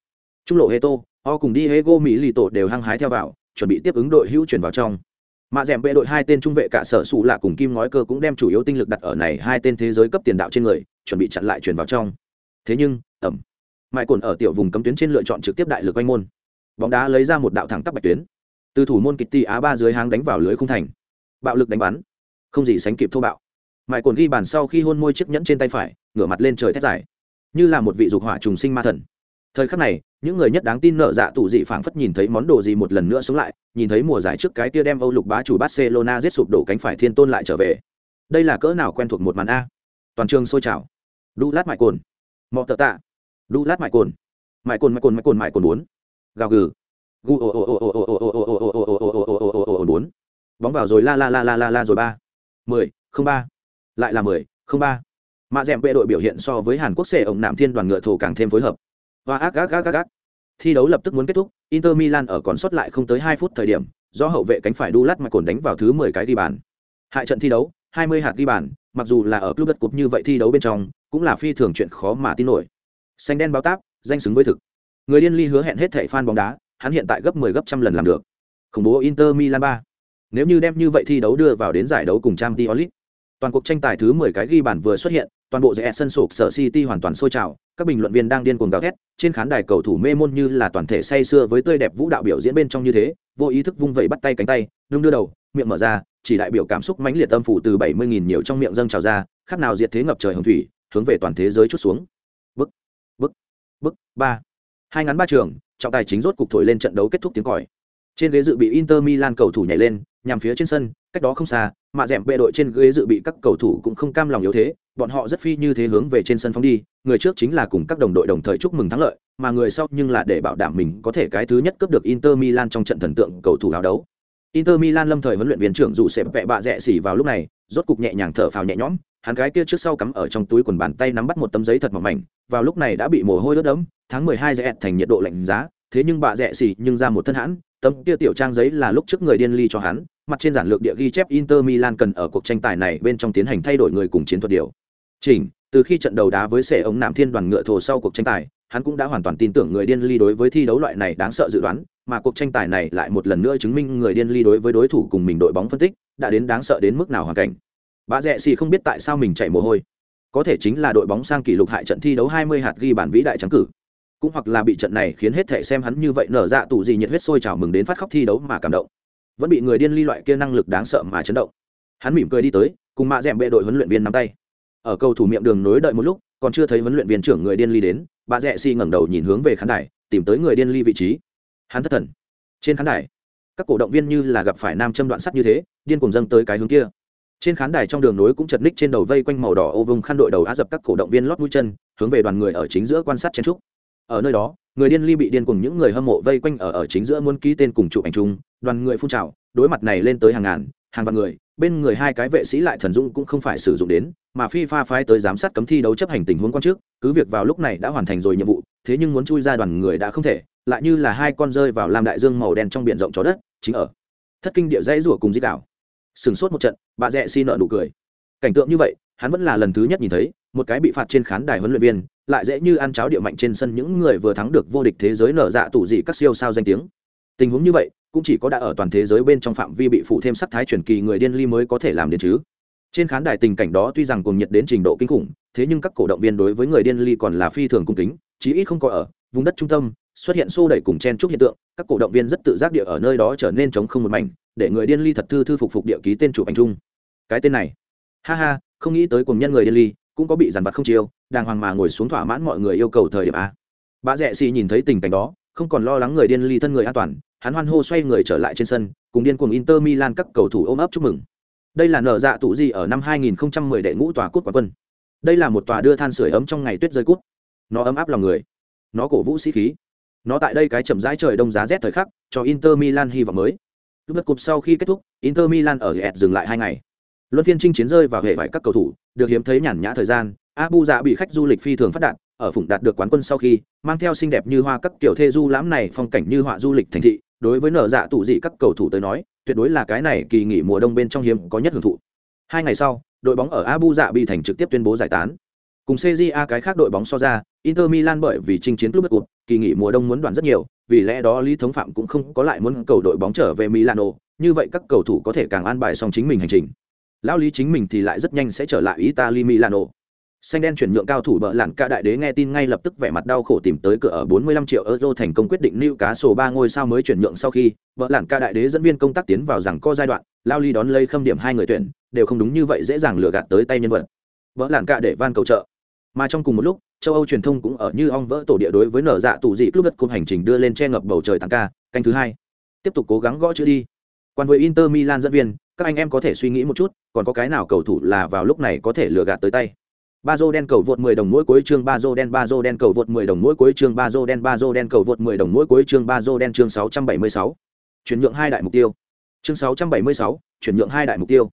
Trung lộ Heto, O cùng đi Hego Mỹ lì tổ đều hăng hái theo vào, chuẩn bị tiếp ứng đội hữu chuyển vào trong. Mạ d ẻ m vệ đội hai tên trung vệ cả sở sụ lạ cùng kim ngói cơ cũng đem chủ yếu tinh lực đặt ở này hai tên thế giới cấp tiền đạo trên người chuẩn bị chặn lại chuyển vào trong. Thế nhưng ẩm mãi cồn ở tiểu vùng cấm tuyến trên lựa chọn trực tiếp đại lực quanh môn. Bóng đá lấy ra một đạo thẳng tắp bạch tuyến. Từ thủ môn kitty á ba dưới háng đánh vào lưới không thành. Bạo lực đánh bắn. Không gì sánh kịp thô bạo. Mãi cồn ghi bàn sau khi hôn môi chiếc nhẫn trên tay phải ngửa mặt lên trời thét dài như là một vị dục hỏa trùng sinh ma thần thời khắc này những người nhất đáng tin nợ dạ tù dị phảng phất nhìn thấy món đồ gì một lần nữa sống lại nhìn thấy mùa giải trước cái tia đem âu lục bá chủ barcelona giết sụp đổ cánh phải thiên tôn lại trở về đây là cỡ nào quen thuộc một màn a toàn trường sôi trào đu lát mại cồn mọ tợ tạ đu lát mại cồn mại cồn mại cồn mại cồn mại cồn bốn gào gừ gu ồ ồ ồ ồ ồ ồ ồ ồ ồ ồ ồ ồ ồ ồ ồ ồ ồ bốn bóng vào rồi la la la la la la rồi ba mười không ba lại là mười không ba mạ d ẹ m vệ đội biểu hiện so với hàn quốc xê ổng nạm thiên đoàn ngựa thổ càng thêm phối hợp. Và ác gác gác gác gác thi đấu lập tức muốn kết thúc, inter milan ở còn sót lại không tới hai phút thời điểm, do hậu vệ cánh phải đu lát mà cồn đánh vào thứ mười cái ghi bàn. Hại trận thi đấu, hai mươi hạt ghi bàn, mặc dù là ở club đất cục như vậy thi đấu bên trong, cũng là phi thường chuyện khó mà tin nổi. Xanh đen báo táp, danh xứng với thực. Người điên ly hứa hẹn hết thẻ fan bóng đá, hắn hiện tại gấp 10 gấp trăm lần làm được. Khủng bố inter milan ba. Nếu như đem như vậy thi đấu đưa vào đến giải đấu cùng trang t toàn cuộc tranh tài thứ 10 cái ghi bàn vừa xuất hiện, toàn bộ dãy sân sụp sở city hoàn toàn sôi trào, các bình luận viên đang điên cuồng gào thét, trên khán đài cầu thủ mê môn như là toàn thể say sưa với tươi đẹp vũ đạo biểu diễn bên trong như thế, vô ý thức vung vẩy bắt tay cánh tay, đung đưa đầu, miệng mở ra, chỉ đại biểu cảm xúc mãnh liệt âm phủ từ bảy mươi nghìn nhiều trong miệng dâng trào ra, khác nào diệt thế ngập trời hồng thủy, hướng về toàn thế giới chút xuống. Bức bức bức, ba. Hai ngắn ba trường, trọng tài chính rốt cục thổi lên trận đấu kết thúc tiếng còi. Trên ghế dự bị inter milan cầu thủ nhảy lên, nhằm phía trên sân, cách đó không xa mà dẻm bệ đội trên ghế dự bị các cầu thủ cũng không cam lòng yếu thế, bọn họ rất phi như thế hướng về trên sân phóng đi, người trước chính là cùng các đồng đội đồng thời chúc mừng thắng lợi, mà người sau nhưng là để bảo đảm mình có thể cái thứ nhất cướp được inter milan trong trận thần tượng cầu thủ áo đấu. Inter milan lâm thời huấn luyện viên trưởng dù sẽ vẹ bạ rẽ xỉ vào lúc này, rốt cục nhẹ nhàng thở phào nhẹ nhõm, hắn gái kia trước sau cắm ở trong túi quần bàn tay nắm bắt một tấm giấy thật mỏng mảnh, vào lúc này đã bị mồ hôi ướt đẫm, tháng mười hai rẽ thành nhiệt độ lạnh giá, thế nhưng bà rẽ dạ xỉ nhưng ra một thân hãn, tấm kia tiểu trang giấy là lúc trước người điên ly cho hắn mặt trên giản lược địa ghi chép Inter Milan cần ở cuộc tranh tài này bên trong tiến hành thay đổi người cùng chiến thuật điều. Chỉnh, từ khi trận đầu đá với xe ống nam thiên đoàn ngựa thổ sau cuộc tranh tài, hắn cũng đã hoàn toàn tin tưởng người điên ly đối với thi đấu loại này đáng sợ dự đoán, mà cuộc tranh tài này lại một lần nữa chứng minh người điên ly đối với đối thủ cùng mình đội bóng phân tích, đã đến đáng sợ đến mức nào hoàn cảnh. Bà Rẹ xì không biết tại sao mình chạy mồ hôi. Có thể chính là đội bóng sang kỷ lục hại trận thi đấu 20 hạt ghi bản vĩ đại trắng cử. Cũng hoặc là bị trận này khiến hết thể xem hắn như vậy nở dạ tủ gì nhiệt huyết sôi trào mừng đến phát khóc thi đấu mà cảm động vẫn bị người điên ly loại kia năng lực đáng sợ mà chấn động. Hắn mỉm cười đi tới, cùng mạ d ẻ m bệ đội huấn luyện viên nắm tay. Ở cầu thủ miệng đường nối đợi một lúc, còn chưa thấy huấn luyện viên trưởng người điên ly đến bà rẽ si ngẩng đầu nhìn hướng về khán đài, tìm tới người điên ly vị trí. Hắn thất thần. Trên khán đài, các cổ động viên như là gặp phải nam châm đoạn sắt như thế, điên cùng dâng tới cái hướng kia. Trên khán đài trong đường nối cũng chật ních trên đầu vây quanh màu đỏ ô vùng khăn đội đầu á dập các cổ động viên lót mũi chân, hướng về đoàn người ở chính giữa quan sát chen trúc ở nơi đó, người điên ly bị điên cùng những người hâm mộ vây quanh ở ở chính giữa muốn ký tên cùng chụp ảnh chung đoàn người phun trào đối mặt này lên tới hàng ngàn hàng vạn người bên người hai cái vệ sĩ lại thần dũng cũng không phải sử dụng đến mà phi pha phái tới giám sát cấm thi đấu chấp hành tình huống quan trước, cứ việc vào lúc này đã hoàn thành rồi nhiệm vụ, thế nhưng muốn chui ra đoàn người đã không thể, lại như là hai con rơi vào lam đại dương màu đen trong biển rộng chó đất, chính ở thất kinh địa dãy rủa cùng giết đảo. Sừng sốt một trận, bà rẽ xin nợ nụ cười. Cảnh tượng như vậy, hắn vẫn là lần thứ nhất nhìn thấy, một cái bị phạt trên khán đài huấn luyện viên, lại dễ như ăn cháo địa mạnh trên sân những người vừa thắng được vô địch thế giới nở dạ tủ dị các siêu sao danh tiếng. Tình huống như vậy, cũng chỉ có đã ở toàn thế giới bên trong phạm vi bị phụ thêm sắc thái truyền kỳ người điên ly mới có thể làm đến chứ. Trên khán đài tình cảnh đó tuy rằng cùng nhiệt đến trình độ kinh khủng, thế nhưng các cổ động viên đối với người điên ly còn là phi thường cung kính, chí ít không có ở vùng đất trung tâm, xuất hiện xô đẩy cùng chen chúc hiện tượng, các cổ động viên rất tự giác địa ở nơi đó trở nên chống không một mảnh, để người điên ly thật thư thư phục phục địa ký tên chủ ảnh chung. Cái tên này, ha ha, không nghĩ tới cùng nhân người điên ly cũng có bị dằn vặt không chiêu đàng hoàng mà ngồi xuống thỏa mãn mọi người yêu cầu thời điểm a. Bà rẽ xì nhìn thấy tình cảnh đó không còn lo lắng người điên ly thân người an toàn, hắn hoan hô xoay người trở lại trên sân, cùng điên cuồng inter milan các cầu thủ ôm ấp chúc mừng. Đây là nở dạ tụ gì ở năm 2010 đệ ngũ tòa cút quán quân. Đây là một tòa đưa than sửa ấm trong ngày tuyết rơi cút. Nó ấm áp lòng người. Nó cổ vũ sĩ khí. Nó tại đây cái chậm rãi trời đông giá rét thời khắc, cho inter milan hy vọng mới. Lúc đất cục sau khi kết thúc, inter milan ở ghẹt dừng lại hai ngày. Luân phiên chinh chiến rơi vào hệ vải các cầu thủ, được hiếm thấy nhàn nhã thời gian, abu dạ bị khách du lịch phi thường phát đạt ở phụng đạt được quán quân sau khi, mang theo xinh đẹp như hoa các kiểu thê du lãm này phong cảnh như họa du lịch thành thị, đối với nở dạ tụ dị các cầu thủ tới nói, tuyệt đối là cái này kỳ nghỉ mùa đông bên trong hiếm có nhất hưởng thụ. Hai ngày sau, đội bóng ở abu dạ bị thành trực tiếp tuyên bố giải tán. Cùng cja cái khác đội bóng so ra, inter milan bởi vì chinh chiến club cup kỳ nghỉ mùa đông muốn đoàn rất nhiều, vì lẽ đó lý thống phạm cũng không có lại muốn cầu đội bóng trở về milano, như vậy các cầu thủ có thể càng an bài xong chính mình hành trình. Lão lý chính mình thì lại rất nhanh sẽ trở lại italy milano xanh đen chuyển nhượng cao thủ bợ lặn cả đại đế nghe tin ngay lập tức vẻ mặt đau khổ tìm tới cửa ở 45 triệu euro thành công quyết định lưu cá sổ ba ngôi sao mới chuyển nhượng sau khi bợ lặn cả đại đế dẫn viên công tác tiến vào rằng co giai đoạn, lao ly đón lây khâm điểm hai người tuyển, đều không đúng như vậy dễ dàng lừa gạt tới tay nhân vật. Vợ lặn cả để van cầu trợ. Mà trong cùng một lúc, châu âu truyền thông cũng ở như ong vỡ tổ địa đối với nở dạ tù dị club đất cùng hành trình đưa lên che ngập bầu trời tăng ca, canh thứ hai. Tiếp tục cố gắng gõ chữ đi. Quan với inter milan dẫn viên, các anh em có thể suy nghĩ một chút, còn có cái nào cầu thủ là vào lúc này có thể lừa gạt tới tay? Ba dô đen cầu vượt 10 đồng mỗi cuối chương ba dô đen ba dô đen cầu vượt 10 đồng mỗi cuối chương ba dô đen ba dô đen cầu vượt 10 đồng mỗi cuối chương ba dô đen chương 676. chuyển nhượng hai đại mục tiêu. Chương 676, chuyển nhượng hai đại mục tiêu.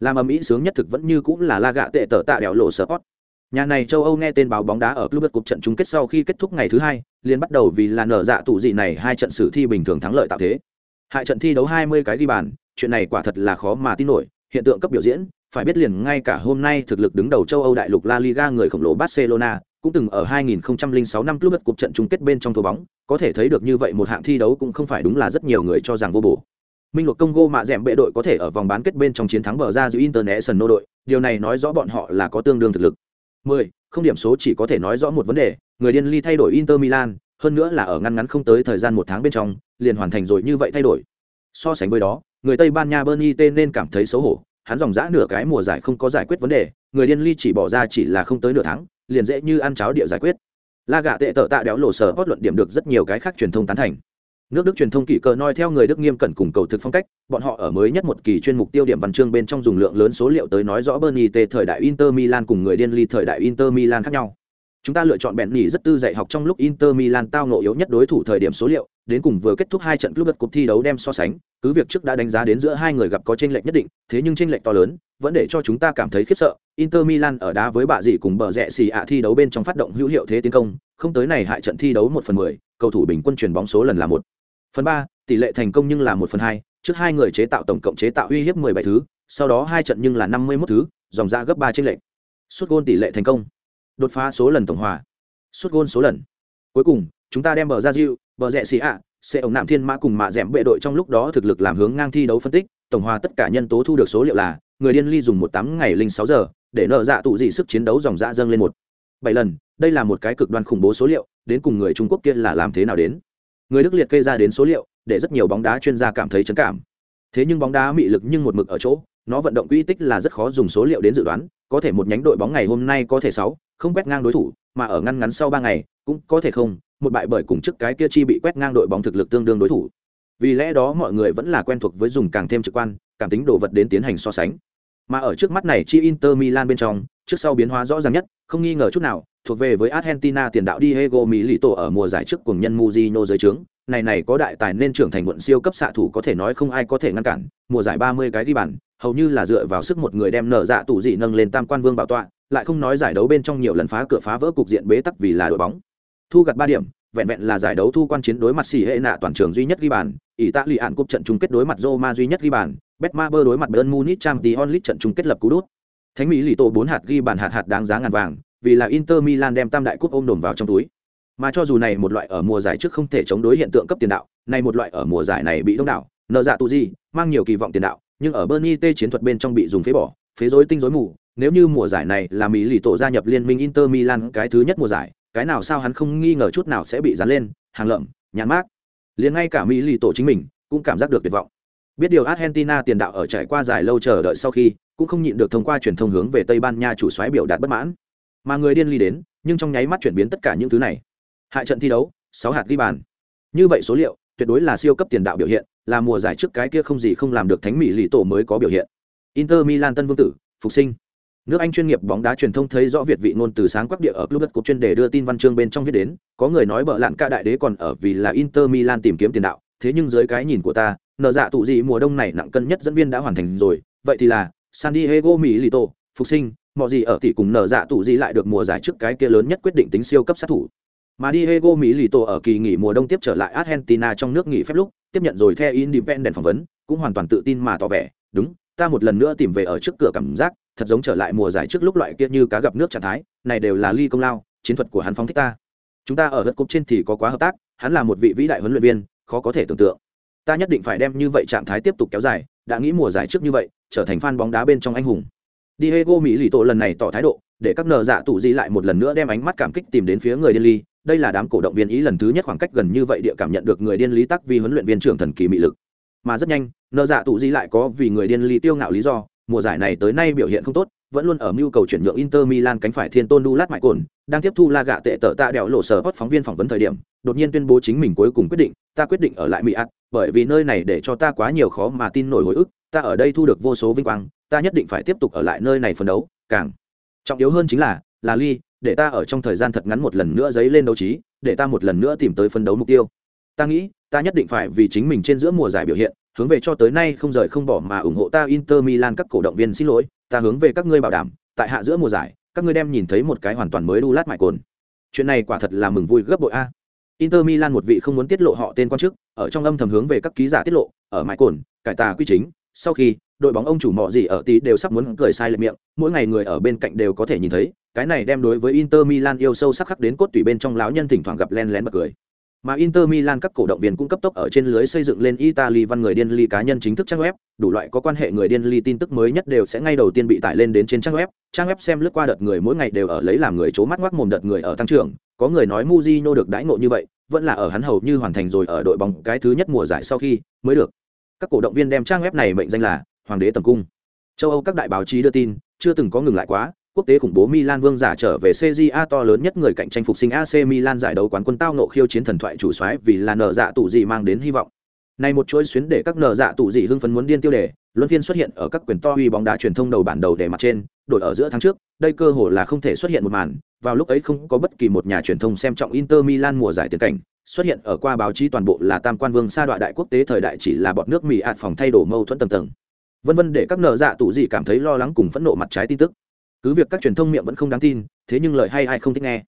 Làm ầm ĩ sướng nhất thực vẫn như cũng là la gạ tệ tở tạ đèo lộ support nhà này châu âu nghe tên báo bóng đá ở club cuộc trận chung kết sau khi kết thúc ngày thứ hai liền bắt đầu vì là nở dạ tụ dị này hai trận xử thi bình thường thắng lợi tạo thế. Hại trận thi đấu 20 cái ghi bàn chuyện này quả thật là khó mà tin nổi hiện tượng cấp biểu diễn phải biết liền ngay cả hôm nay thực lực đứng đầu châu Âu đại lục La Liga người khổng lồ Barcelona cũng từng ở 2006 năm club cuộc trận chung kết bên trong thua bóng, có thể thấy được như vậy một hạng thi đấu cũng không phải đúng là rất nhiều người cho rằng vô bổ. Minh luật Congo mạ dẻm bệ đội có thể ở vòng bán kết bên trong chiến thắng bờ ra giữa International đội, điều này nói rõ bọn họ là có tương đương thực lực. 10. Không điểm số chỉ có thể nói rõ một vấn đề, người điên ly thay đổi Inter Milan, hơn nữa là ở ngăn ngắn không tới thời gian một tháng bên trong, liền hoàn thành rồi như vậy thay đổi. So sánh với đó, người Tây Ban Nha Bernie tên nên cảm thấy xấu hổ, hắn dòng dã nửa cái mùa giải không có giải quyết vấn đề, người điên ly chỉ bỏ ra chỉ là không tới nửa tháng, liền dễ như ăn cháo địa giải quyết. La gạ tệ tợ tạ đéo lộ sở hót luận điểm được rất nhiều cái khác truyền thông tán thành. Nước đức truyền thông kỷ cờ noi theo người đức nghiêm cẩn cùng cầu thực phong cách, bọn họ ở mới nhất một kỳ chuyên mục tiêu điểm văn chương bên trong dùng lượng lớn số liệu tới nói rõ bernie t thời đại inter milan cùng người điên ly thời đại inter milan khác nhau. Chúng ta lựa chọn bèn nhỉ rất tư dạy học trong lúc inter milan tao nộ yếu nhất đối thủ thời điểm số liệu đến cùng vừa kết thúc hai trận club đất thi đấu đem so sánh cứ việc trước đã đánh giá đến giữa hai người gặp có chênh lệch nhất định thế nhưng chênh lệch to lớn vẫn để cho chúng ta cảm thấy khiếp sợ. Inter milan ở đá với bạ dị cùng bờ rẽ xì ạ thi đấu bên trong phát động hữu hiệu thế tiến công không tới này hại trận thi đấu một phần mười cầu thủ bình quân chuyển bóng số lần là một. Phần ba tỷ lệ thành công nhưng là một phần hai trước hai người chế tạo tổng cộng chế tạo uy hiếp mười bảy thứ sau đó hai trận nhưng là năm mươi 51 thứ dòng ra gấp ba chênh lệch. Suốt gôn tỷ lệ thành công. Đột phá số lần tổng hòa. Suốt gôn số lần. Cuối cùng chúng ta đem bờ ra dịu, bờ rẽ xì ạ sẽ ổng nạm thiên mã cùng mạ dẻm bệ đội trong lúc đó thực lực làm hướng ngang thi đấu phân tích, tổng hòa tất cả nhân tố thu được số liệu là, người điên ly dùng một tám ngày linh sáu giờ, để nợ dạ tụ dị sức chiến đấu dòng dạ dâng lên một. Bảy lần, đây là một cái cực đoan khủng bố số liệu, đến cùng người trung quốc kia là làm thế nào đến? Người đức liệt kê ra đến số liệu, để rất nhiều bóng đá chuyên gia cảm thấy chấn cảm. Thế nhưng bóng đá mị lực nhưng một mực ở chỗ, nó vận động quỹ tích là rất khó dùng số liệu đến dự đoán, có thể một nhánh đội bóng ngày hôm nay có thể sáu, không quét ngang đối thủ, mà ở ngăn ngắn sau ba ngày, cũng có thể không một bại bởi cùng trước cái kia chi bị quét ngang đội bóng thực lực tương đương đối thủ. Vì lẽ đó mọi người vẫn là quen thuộc với dùng càng thêm trực quan, cảm tính đồ vật đến tiến hành so sánh. Mà ở trước mắt này chi Inter Milan bên trong, trước sau biến hóa rõ ràng nhất, không nghi ngờ chút nào, thuộc về với Argentina tiền đạo Diego Milito ở mùa giải trước cùng nhân Mujino dưới trướng. Này này có đại tài nên trưởng thành muộn siêu cấp xạ thủ có thể nói không ai có thể ngăn cản. Mùa giải 30 cái đi bàn, hầu như là dựa vào sức một người đem nở dạ tủ dị nâng lên tam quan vương bảo tọa, lại không nói giải đấu bên trong nhiều lần phá cửa phá vỡ cục diện bế tắc vì là đội bóng thu gặt ba điểm, vẹn vẹn là giải đấu thu quan chiến đối mặt xỉ hệ nạ toàn trường duy nhất ghi bàn ỷ tạ lụy ạn cúp trận chung kết đối mặt roma duy nhất ghi bàn betmaber đối mặt bern munich trang tí onlit trận chung kết lập cú đút thánh mỹ lì tổ bốn hạt ghi bàn hạt hạt đáng giá ngàn vàng, vì là inter milan đem tam đại cúp ôm đồn vào trong túi. Mà cho dù này một loại ở mùa giải trước không thể chống đối hiện tượng cấp tiền đạo, này một loại ở mùa giải này bị đông đảo, nợ dạ tu gì, mang nhiều kỳ vọng tiền đạo, nhưng ở bernie t chiến thuật bên trong bị dùng phế bỏ, phế rối tinh rối mù. Nếu như mùa giải này là mỹ lì tổ gia nhập liên minh inter milan cái thứ nhất mùa giải cái nào sao hắn không nghi ngờ chút nào sẽ bị dán lên, hàng lợm, nhãn mát liền ngay cả mỹ lì tổ chính mình cũng cảm giác được tuyệt vọng. Biết điều argentina tiền đạo ở trải qua dài lâu chờ đợi sau khi, cũng không nhịn được thông qua truyền thông hướng về tây ban nha chủ xoáy biểu đạt bất mãn. Mà người điên ly đến, nhưng trong nháy mắt chuyển biến tất cả những thứ này. Hại trận thi đấu, sáu hạt ghi bàn. Như vậy số liệu, tuyệt đối là siêu cấp tiền đạo biểu hiện, là mùa giải trước cái kia không gì không làm được thánh mỹ lì tổ mới có biểu hiện. Inter milan tân vương tử, phục sinh nước anh chuyên nghiệp bóng đá truyền thông thấy rõ việt vị ngôn từ sáng quắc địa ở club đất cục chuyên đề đưa tin văn chương bên trong viết đến có người nói bợ lạn ca đại đế còn ở vì là inter milan tìm kiếm tiền đạo thế nhưng dưới cái nhìn của ta nợ dạ tụ gì mùa đông này nặng cân nhất dẫn viên đã hoàn thành rồi vậy thì là san diego Milito, phục sinh mọi gì ở tỷ cùng nợ dạ tụ gì lại được mùa giải trước cái kia lớn nhất quyết định tính siêu cấp sát thủ. Mà Diego Milito ở kỳ nghỉ mùa đông tiếp trở lại Argentina trong nước nghỉ phép lúc, tiếp nhận rồi theo Independent phỏng vấn, cũng hoàn toàn tự tin mà tỏ vẻ, đúng, ta một lần nữa tìm về ở trước cửa cảm giác, thật giống trở lại mùa giải trước lúc loại kia như cá gặp nước trạng thái, này đều là ly công lao, chiến thuật của hắn phóng thích ta. Chúng ta ở gật cúp trên thì có quá hợp tác, hắn là một vị vĩ đại huấn luyện viên, khó có thể tưởng tượng. Ta nhất định phải đem như vậy trạng thái tiếp tục kéo dài, đã nghĩ mùa giải trước như vậy, trở thành fan bóng đá bên trong anh hùng. Diego mỹ lì tổ lần này tỏ thái độ, để các nờ dạ tụ di lại một lần nữa đem ánh mắt cảm kích tìm đến phía người điên ly đây là đám cổ động viên ý lần thứ nhất khoảng cách gần như vậy địa cảm nhận được người điên lý tắc vì huấn luyện viên trưởng thần kỳ mị lực mà rất nhanh nợ dạ tụ di lại có vì người điên lý tiêu ngạo lý do mùa giải này tới nay biểu hiện không tốt vẫn luôn ở mưu cầu chuyển nhượng Inter Milan cánh phải thiên tôn Dulat Mại Cồn, đang tiếp thu La Gạ tệ tở tạ đèo lộ sở hot phóng viên phỏng vấn thời điểm, đột nhiên tuyên bố chính mình cuối cùng quyết định, ta quyết định ở lại Mỹ Át, bởi vì nơi này để cho ta quá nhiều khó mà tin nổi hồi ức, ta ở đây thu được vô số vinh quang, ta nhất định phải tiếp tục ở lại nơi này phấn đấu, càng trọng yếu hơn chính là, là Ly, để ta ở trong thời gian thật ngắn một lần nữa giấy lên đấu trí, để ta một lần nữa tìm tới phấn đấu mục tiêu. Ta nghĩ ta nhất định phải vì chính mình trên giữa mùa giải biểu hiện hướng về cho tới nay không rời không bỏ mà ủng hộ ta inter milan các cổ động viên xin lỗi, ta hướng về các ngươi bảo đảm, tại hạ giữa mùa giải, các ngươi đem nhìn thấy một cái hoàn toàn mới đu mại cồn chuyện này quả thật là mừng vui gấp bội a inter milan một vị không muốn tiết lộ họ tên quan chức, ở trong âm thầm hướng về các ký giả tiết lộ, ở mại cồn, cải tà quy chính, sau khi, đội bóng ông chủ mọ gì ở tí đều sắp muốn cười sai lệ miệng, mỗi ngày người ở bên cạnh đều có thể nhìn thấy, cái này đem đối với Inter Milan yêu sâu sắc khắc đến cốt tủy bên trong lão nhân thỉnh thoảng gặp len lén bật cười. Mà Inter Milan các cổ động viên cũng cấp tốc ở trên lưới xây dựng lên Italy văn người điên ly cá nhân chính thức trang web, đủ loại có quan hệ người điên ly tin tức mới nhất đều sẽ ngay đầu tiên bị tải lên đến trên trang web. Trang web xem lướt qua đợt người mỗi ngày đều ở lấy làm người chố mắt ngoác mồm đợt người ở tăng trưởng, có người nói Mujinho được đãi ngộ như vậy, vẫn là ở hắn hầu như hoàn thành rồi ở đội bóng cái thứ nhất mùa giải sau khi mới được. Các cổ động viên đem trang web này mệnh danh là Hoàng đế tầm cung. Châu Âu các đại báo chí đưa tin, chưa từng có ngừng lại quá, quốc tế khủng bố Milan vương giả trở về CJA to lớn nhất người cạnh tranh phục sinh AC Milan giải đấu quán quân tao nộ khiêu chiến thần thoại chủ soái vì là nợ dạ tụ gì mang đến hy vọng. Này một chuỗi xuyến để các nợ dạ tụ gì hưng phấn muốn điên tiêu đề, luân phiên xuất hiện ở các quyền to uy bóng đá truyền thông đầu bản đầu để mặt trên, đổi ở giữa tháng trước, đây cơ hội là không thể xuất hiện một màn, vào lúc ấy không có bất kỳ một nhà truyền thông xem trọng Inter Milan mùa giải tiền cảnh, xuất hiện ở qua báo chí toàn bộ là tam quan vương sa đoạn đại quốc tế thời đại chỉ là bọt nước mì ạt phòng thay đổi mâu thuẫn tầng tầng. Vân vân để các nợ dạ tụ gì cảm thấy lo lắng cùng phẫn nộ mặt trái tin tức cứ việc các truyền thông miệng vẫn không đáng tin, thế nhưng lời hay ai không thích nghe.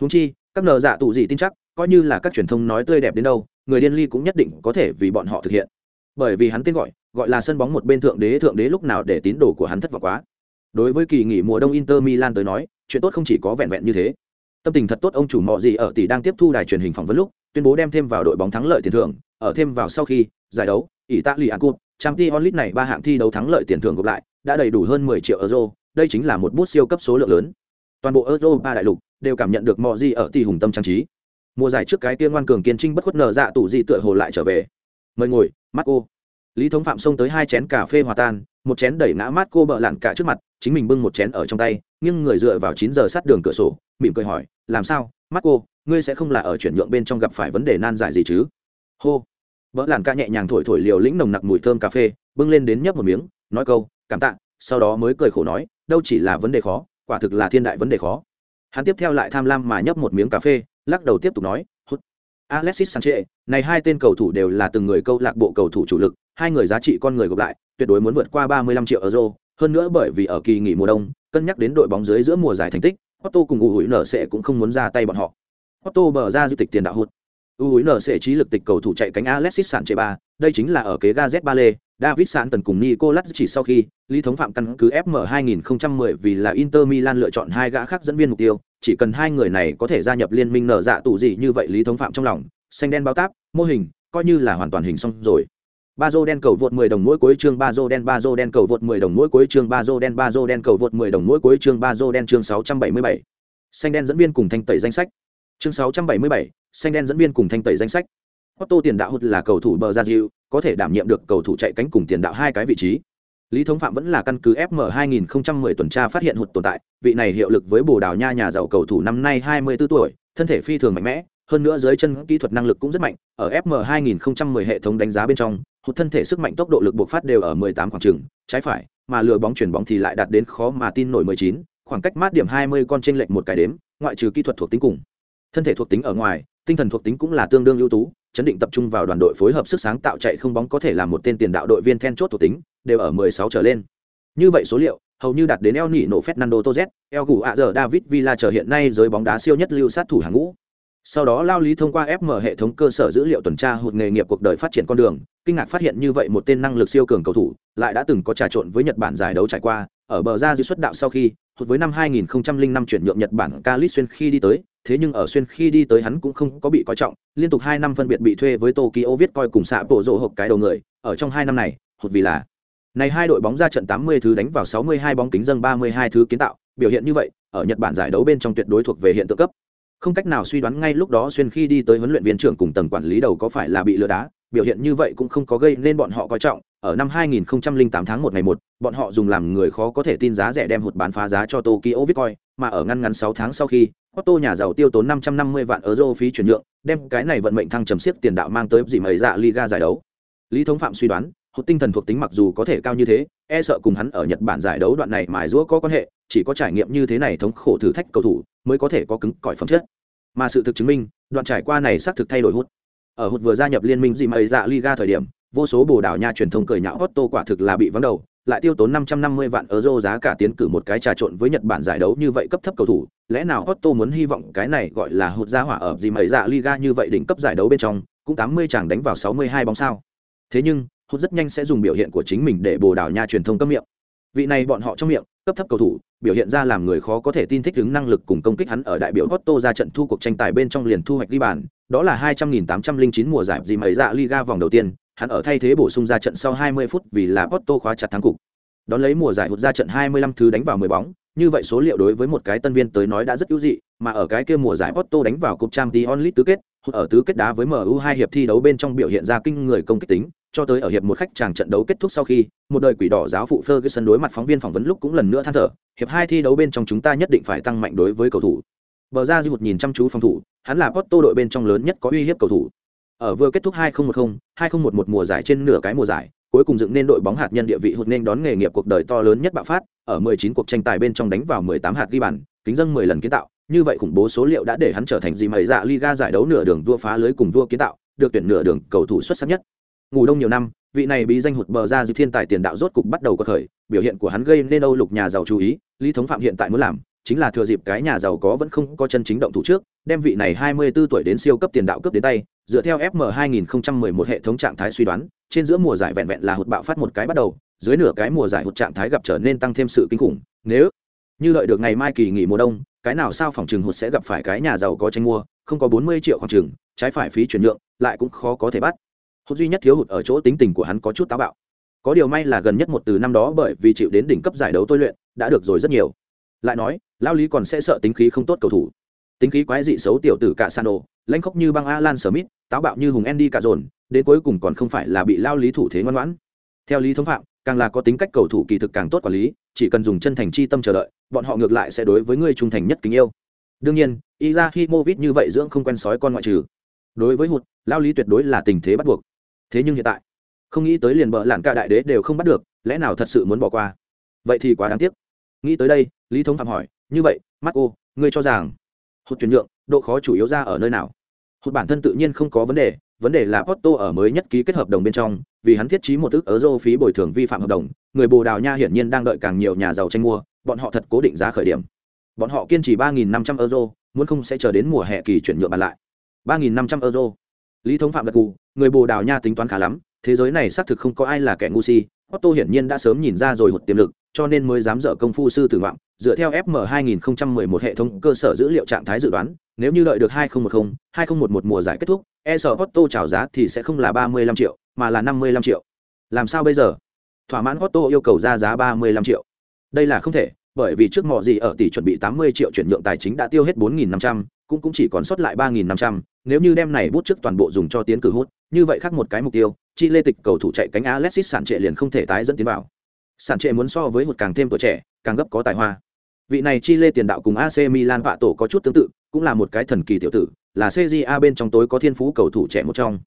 Húng chi, các nờ dạ tụ gì tin chắc, coi như là các truyền thông nói tươi đẹp đến đâu, người điên ly cũng nhất định có thể vì bọn họ thực hiện. Bởi vì hắn tên gọi gọi là sân bóng một bên thượng đế thượng đế lúc nào để tín đồ của hắn thất vọng quá. Đối với kỳ nghỉ mùa đông inter milan tới nói, chuyện tốt không chỉ có vẹn vẹn như thế. Tâm tình thật tốt ông chủ mọ gì ở tỷ đang tiếp thu đài truyền hình phỏng vấn lúc, tuyên bố đem thêm vào đội bóng thắng lợi tiền thưởng, ở thêm vào sau khi, giải đấu ỷ tạ lì an cụt trang t onlit này ba hạng thi đấu thắng lợi tiền thưởng gộp lại, đã đầy đủ hơn 10 triệu euro đây chính là một bút siêu cấp số lượng lớn. Toàn bộ europa đại lục đều cảm nhận được mọi gì ở tỷ hùng tâm trang trí. Mùa giải trước cái tiên ngoan cường kiên trinh bất khuất nở dạ tủ gì tựa hồ lại trở về. Mời ngồi mắt cô lý thống phạm xông tới hai chén cà phê hòa tan, một chén đẩy ngã mát cô bợ lặn cả trước mặt, chính mình bưng một chén ở trong tay nhưng người dựa vào chín giờ sát đường cửa sổ, mỉm cười hỏi, làm sao mắt cô ngươi sẽ không là ở chuyển nhượng bên trong gặp phải vấn đề nan giải gì chứ? Hô. Bỡ lặn ca nhẹ nhàng thổi thổi liều lĩnh nồng nặc mùi thơm cà phê, bưng lên đến nhấp một miếng, nói câu, cảm tạ sau đó mới cười khổ nói đâu chỉ là vấn đề khó quả thực là thiên đại vấn đề khó. Hắn tiếp theo lại tham lam mà nhấp một miếng cà phê lắc đầu tiếp tục nói hút. Alexis Sanche, này hai tên cầu thủ đều là từng người câu lạc bộ cầu thủ chủ lực hai người giá trị con người gộp lại tuyệt đối muốn vượt qua 35 triệu euro. Hơn nữa bởi vì ở kỳ nghỉ mùa đông cân nhắc đến đội bóng dưới giữa mùa giải thành tích Otto cùng U nở sẽ cũng không muốn ra tay bọn họ. Otto bờ ra dư tịch tiền đạo hụt. U nở sẽ trí lực tịch cầu thủ chạy cánh Alexis Sanchez đây chính là ở kế Gazet Bale David Santon cùng Nicolas chỉ sau khi Lý Thống Phạm căn cứ FM 2010 vì là Inter Milan lựa chọn hai gã khác dẫn viên mục tiêu, chỉ cần hai người này có thể gia nhập liên minh nở dạ tụ gì như vậy Lý Thống Phạm trong lòng, xanh đen báo táp, mô hình, coi như là hoàn toàn hình xong rồi. Bazo đen cầu vượt 10 đồng mỗi cuối chương Bazo đen Bazo đen cầu vượt 10 đồng mỗi cuối chương Bazo đen Bazo đen cầu vượt 10 đồng mỗi cuối chương Bazo đen chương 677. Xanh đen dẫn viên cùng thanh tẩy danh sách. Chương 677, xanh đen dẫn viên cùng thanh tẩy danh sách. Otto tiền đạo hụt là cầu thủ bờ ra diệu, có thể đảm nhiệm được cầu thủ chạy cánh cùng tiền đạo hai cái vị trí. Lý Thống Phạm vẫn là căn cứ FM 2010 tuần tra phát hiện hụt tồn tại, vị này hiệu lực với Bồ Đào Nha nhà giàu cầu thủ năm nay 24 tuổi, thân thể phi thường mạnh mẽ, hơn nữa dưới chân kỹ thuật năng lực cũng rất mạnh, ở FM 2010 hệ thống đánh giá bên trong, hụt thân thể sức mạnh tốc độ lực buộc phát đều ở 18 khoảng chừng, trái phải, mà lừa bóng chuyển bóng thì lại đạt đến khó mà tin nổi 19, khoảng cách mát điểm 20 con trên lệch một cái đếm, ngoại trừ kỹ thuật thuộc tính cùng. Thân thể thuộc tính ở ngoài, tinh thần thuộc tính cũng là tương đương ưu tú, chấn định tập trung vào đoàn đội phối hợp sức sáng tạo chạy không bóng có thể làm một tên tiền đạo đội viên then chốt thuộc tính, đều ở 16 trở lên. Như vậy số liệu, hầu như đạt đến El Nino Fernando Torres, El Gù ạ giờ David Villa trở hiện nay giới bóng đá siêu nhất lưu sát thủ hàng ngũ. Sau đó Lao Lý thông qua FM hệ thống cơ sở dữ liệu tuần tra hụt nghề nghiệp cuộc đời phát triển con đường, kinh ngạc phát hiện như vậy một tên năng lực siêu cường cầu thủ, lại đã từng có trà trộn với Nhật Bản giải đấu trải qua, ở bờ ra dư xuất đạo sau khi, hụt với năm 2005 chuyển nhượng Nhật Bản Calit xuyên khi đi tới, thế nhưng ở xuyên khi đi tới hắn cũng không có bị coi trọng, liên tục 2 năm phân biệt bị thuê với Tokyo viết coi cùng xạ bộ rộ hộp cái đầu người, ở trong 2 năm này, hụt vì là này hai đội bóng ra trận 80 thứ đánh vào 62 bóng kính dâng 32 thứ kiến tạo, biểu hiện như vậy, ở Nhật Bản giải đấu bên trong tuyệt đối thuộc về hiện tượng cấp. Không cách nào suy đoán ngay lúc đó xuyên khi đi tới huấn luyện viên trưởng cùng tầng quản lý đầu có phải là bị lừa đá, biểu hiện như vậy cũng không có gây nên bọn họ coi trọng. Ở năm 2008 tháng 1 ngày 1, bọn họ dùng làm người khó có thể tin giá rẻ đem hụt bán phá giá cho Tokyo Bitcoin, mà ở ngăn ngắn 6 tháng sau khi, Otto nhà giàu tiêu tốn 550 vạn euro phí chuyển nhượng, đem cái này vận mệnh thăng trầm xiếc tiền đạo mang tới gì mấy dạ Liga giải đấu. Lý Thống Phạm suy đoán, hụt tinh thần thuộc tính mặc dù có thể cao như thế, e sợ cùng hắn ở Nhật Bản giải đấu đoạn này mài giũa có quan hệ, chỉ có trải nghiệm như thế này thống khổ thử thách cầu thủ mới có thể có cứng cỏi phẩm chất. Mà sự thực chứng minh, đoạn trải qua này xác thực thay đổi hụt. Ở hụt vừa gia nhập liên minh gì mấy dạ Liga thời điểm, vô số Bồ Đào Nha truyền thông cười nhạo Otto quả thực là bị vắng đầu, lại tiêu tốn 550 vạn euro giá cả tiến cử một cái trà trộn với Nhật Bản giải đấu như vậy cấp thấp cầu thủ, lẽ nào Otto muốn hy vọng cái này gọi là hụt giá hỏa ở gì mấy dạ Liga như vậy đỉnh cấp giải đấu bên trong, cũng 80 chàng đánh vào 62 bóng sao. Thế nhưng, hụt rất nhanh sẽ dùng biểu hiện của chính mình để Bồ Đào Nha truyền thông cấm miệng. Vị này bọn họ trong miệng, cấp thấp cầu thủ, biểu hiện ra làm người khó có thể tin thích ứng năng lực cùng công kích hắn ở đại biểu Otto ra trận thu cuộc tranh tài bên trong liền thu hoạch ghi bàn, đó là 200.809 mùa giải gì mấy dạ Liga vòng đầu tiên, hắn ở thay thế bổ sung ra trận sau 20 phút vì là Porto khóa chặt thắng cục. Đón lấy mùa giải hụt ra trận 25 thứ đánh vào 10 bóng, như vậy số liệu đối với một cái tân viên tới nói đã rất ưu dị, mà ở cái kia mùa giải Porto đánh vào cúp Champions League tứ kết, hụt ở tứ kết đá với MU hai hiệp thi đấu bên trong biểu hiện ra kinh người công kích tính, cho tới ở hiệp một khách chàng trận đấu kết thúc sau khi, một đời quỷ đỏ giáo phụ Ferguson đối mặt phóng viên phỏng vấn lúc cũng lần nữa than thở, hiệp hai thi đấu bên trong chúng ta nhất định phải tăng mạnh đối với cầu thủ. Bờ ra một nhìn chăm chú phòng thủ, hắn là Porto đội bên trong lớn nhất có uy hiếp cầu thủ. Ở vừa kết thúc 2010, 2011 mùa giải trên nửa cái mùa giải, cuối cùng dựng nên đội bóng hạt nhân địa vị hụt nên đón nghề nghiệp cuộc đời to lớn nhất bạo phát, ở 19 cuộc tranh tài bên trong đánh vào 18 hạt ghi bàn, kính dâng 10 lần kiến tạo, như vậy khủng bố số liệu đã để hắn trở thành gì mày dạ Liga giải đấu nửa đường vua phá lưới cùng vua kiến tạo, được tuyển nửa đường cầu thủ xuất sắc nhất. Ngủ đông nhiều năm, vị này bí danh hụt bờ ra dư thiên tài tiền đạo rốt cục bắt đầu có khởi, biểu hiện của hắn gây nên Âu lục nhà giàu chú ý, Lý Thống Phạm hiện tại muốn làm, chính là thừa dịp cái nhà giàu có vẫn không có chân chính động thủ trước, đem vị này 24 tuổi đến siêu cấp tiền đạo cướp đến tay, dựa theo FM 2011 hệ thống trạng thái suy đoán, trên giữa mùa giải vẹn vẹn là hụt bạo phát một cái bắt đầu, dưới nửa cái mùa giải hụt trạng thái gặp trở nên tăng thêm sự kinh khủng, nếu như đợi được ngày mai kỳ nghỉ mùa đông, cái nào sao phòng trường hụt sẽ gặp phải cái nhà giàu có tranh mua, không có 40 triệu khoảng trường, trái phải phí chuyển nhượng, lại cũng khó có thể bắt. Hụt duy nhất thiếu hụt ở chỗ tính tình của hắn có chút táo bạo. Có điều may là gần nhất một từ năm đó bởi vì chịu đến đỉnh cấp giải đấu tôi luyện, đã được rồi rất nhiều. Lại nói, lao lý còn sẽ sợ tính khí không tốt cầu thủ. Tính khí quái dị xấu tiểu tử cả sano lãnh khốc như băng alan smith, táo bạo như hùng andy cả dồn đến cuối cùng còn không phải là bị lao lý thủ thế ngoan ngoãn. Theo lý thống phạm, càng là có tính cách cầu thủ kỳ thực càng tốt quản lý, chỉ cần dùng chân thành chi tâm chờ đợi, bọn họ ngược lại sẽ đối với người trung thành nhất kính yêu. Đương nhiên Iza Himovic như vậy dưỡng không quen sói con ngoại trừ. Đối với hụt, lao lý tuyệt đối là tình thế bắt buộc. Thế nhưng hiện tại, không nghĩ tới liền bợ lạn cả đại đế đều không bắt được, lẽ nào thật sự muốn bỏ qua? Vậy thì quá đáng tiếc. Nghĩ tới đây, lý thống phạm hỏi như vậy marco ngươi cho rằng hụt chuyển nhượng độ khó chủ yếu ra ở nơi nào hụt bản thân tự nhiên không có vấn đề vấn đề là Porto ở mới nhất ký kết hợp đồng bên trong, vì hắn thiết trí một ức euro phí bồi thường vi phạm hợp đồng, người Bồ Đào Nha hiển nhiên đang đợi càng nhiều nhà giàu tranh mua, bọn họ thật cố định giá khởi điểm. Bọn họ kiên trì 3500 euro, muốn không sẽ chờ đến mùa hè kỳ chuyển nhượng bàn lại. 3500 euro. Lý Thống Phạm gật gù, người Bồ Đào Nha tính toán khá lắm, thế giới này xác thực không có ai là kẻ ngu si, Otto hiển nhiên đã sớm nhìn ra rồi một tiềm lực, cho nên mới dám dở công phu sư tử ngoạm, dựa theo FM 2011 hệ thống cơ sở dữ liệu trạng thái dự đoán, nếu như đợi được 2010, 2011 mùa giải kết thúc, e Otto chào giá thì sẽ không là 35 triệu, mà là 55 triệu. Làm sao bây giờ? Thỏa mãn Otto yêu cầu ra giá 35 triệu. Đây là không thể, bởi vì trước mọ gì ở tỷ chuẩn bị 80 triệu chuyển nhượng tài chính đã tiêu hết 4.500, cũng cũng chỉ còn sót lại 3.500, nếu như đem này bút trước toàn bộ dùng cho tiến cử hút, như vậy khác một cái mục tiêu, chi lê tịch cầu thủ chạy cánh Alexis sản trệ liền không thể tái dẫn tiến vào. Sản trệ muốn so với một càng thêm tuổi trẻ, càng gấp có tài hoa. Vị này chi lê tiền đạo cùng AC Milan vạ tổ có chút tương tự, cũng là một cái thần kỳ tiểu tử, là CJA bên trong tối có thiên phú cầu thủ trẻ một trong.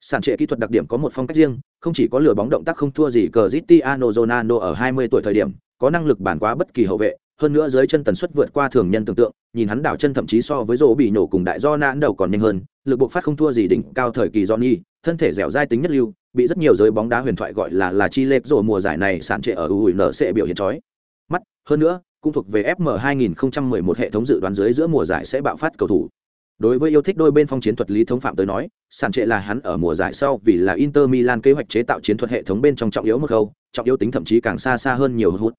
Sản trệ kỹ thuật đặc điểm có một phong cách riêng, không chỉ có lừa bóng động tác không thua gì Cristiano Ronaldo ở 20 tuổi thời điểm, có năng lực bản quá bất kỳ hậu vệ, hơn nữa dưới chân tần suất vượt qua thường nhân tưởng tượng nhìn hắn đảo chân thậm chí so với rỗ bị nổ cùng đại do Nã đầu còn nhanh hơn lực bộc phát không thua gì đỉnh cao thời kỳ johnny thân thể dẻo dai tính nhất lưu bị rất nhiều giới bóng đá huyền thoại gọi là là chi lệch rồi mùa giải này sản trệ ở ủi nở sẽ biểu hiện chói. Mắt, hơn nữa, cũng thuộc về FM 2011 hệ thống dự đoán dưới giữa mùa giải sẽ bạo phát cầu thủ. Đối với yêu thích đôi bên phong chiến thuật lý thống phạm tới nói, sản trệ là hắn ở mùa giải sau vì là inter milan kế hoạch chế tạo chiến thuật hệ thống bên trong trọng yếu một khâu trọng yếu tính thậm chí càng xa xa hơn nhiều hút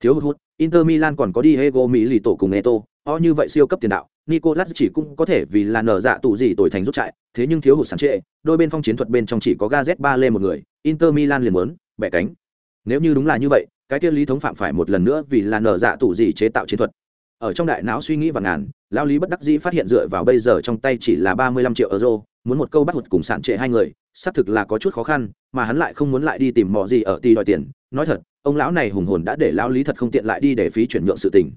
thiếu hụt hút, inter milan còn có diego mỹ lì tổ cùng eto o như vậy siêu cấp tiền đạo nicolas chỉ cũng có thể vì là nở dạ tụ gì tuổi thành rút chạy thế nhưng thiếu hụt sản trệ đôi bên phong chiến thuật bên trong chỉ có gaz ba lê một người, inter milan liền muốn, bẻ cánh. Nếu như đúng là như vậy, cái kia lý thống phạm phải một lần nữa vì là nở dạ tụ gì chế tạo chiến thuật. Ở trong đại não suy nghĩ và ngàn lao lý bất đắc dĩ phát hiện dựa vào bây giờ trong tay chỉ là ba mươi lăm triệu euro, muốn một câu bắt hụt cùng sản trệ hai người, xác thực là có chút khó khăn, mà hắn lại không muốn lại đi tìm mò gì ở ti đòi tiền. Nói thật, ông lão này hùng hồn đã để lão lý thật không tiện lại đi để phí chuyển nhượng sự tình.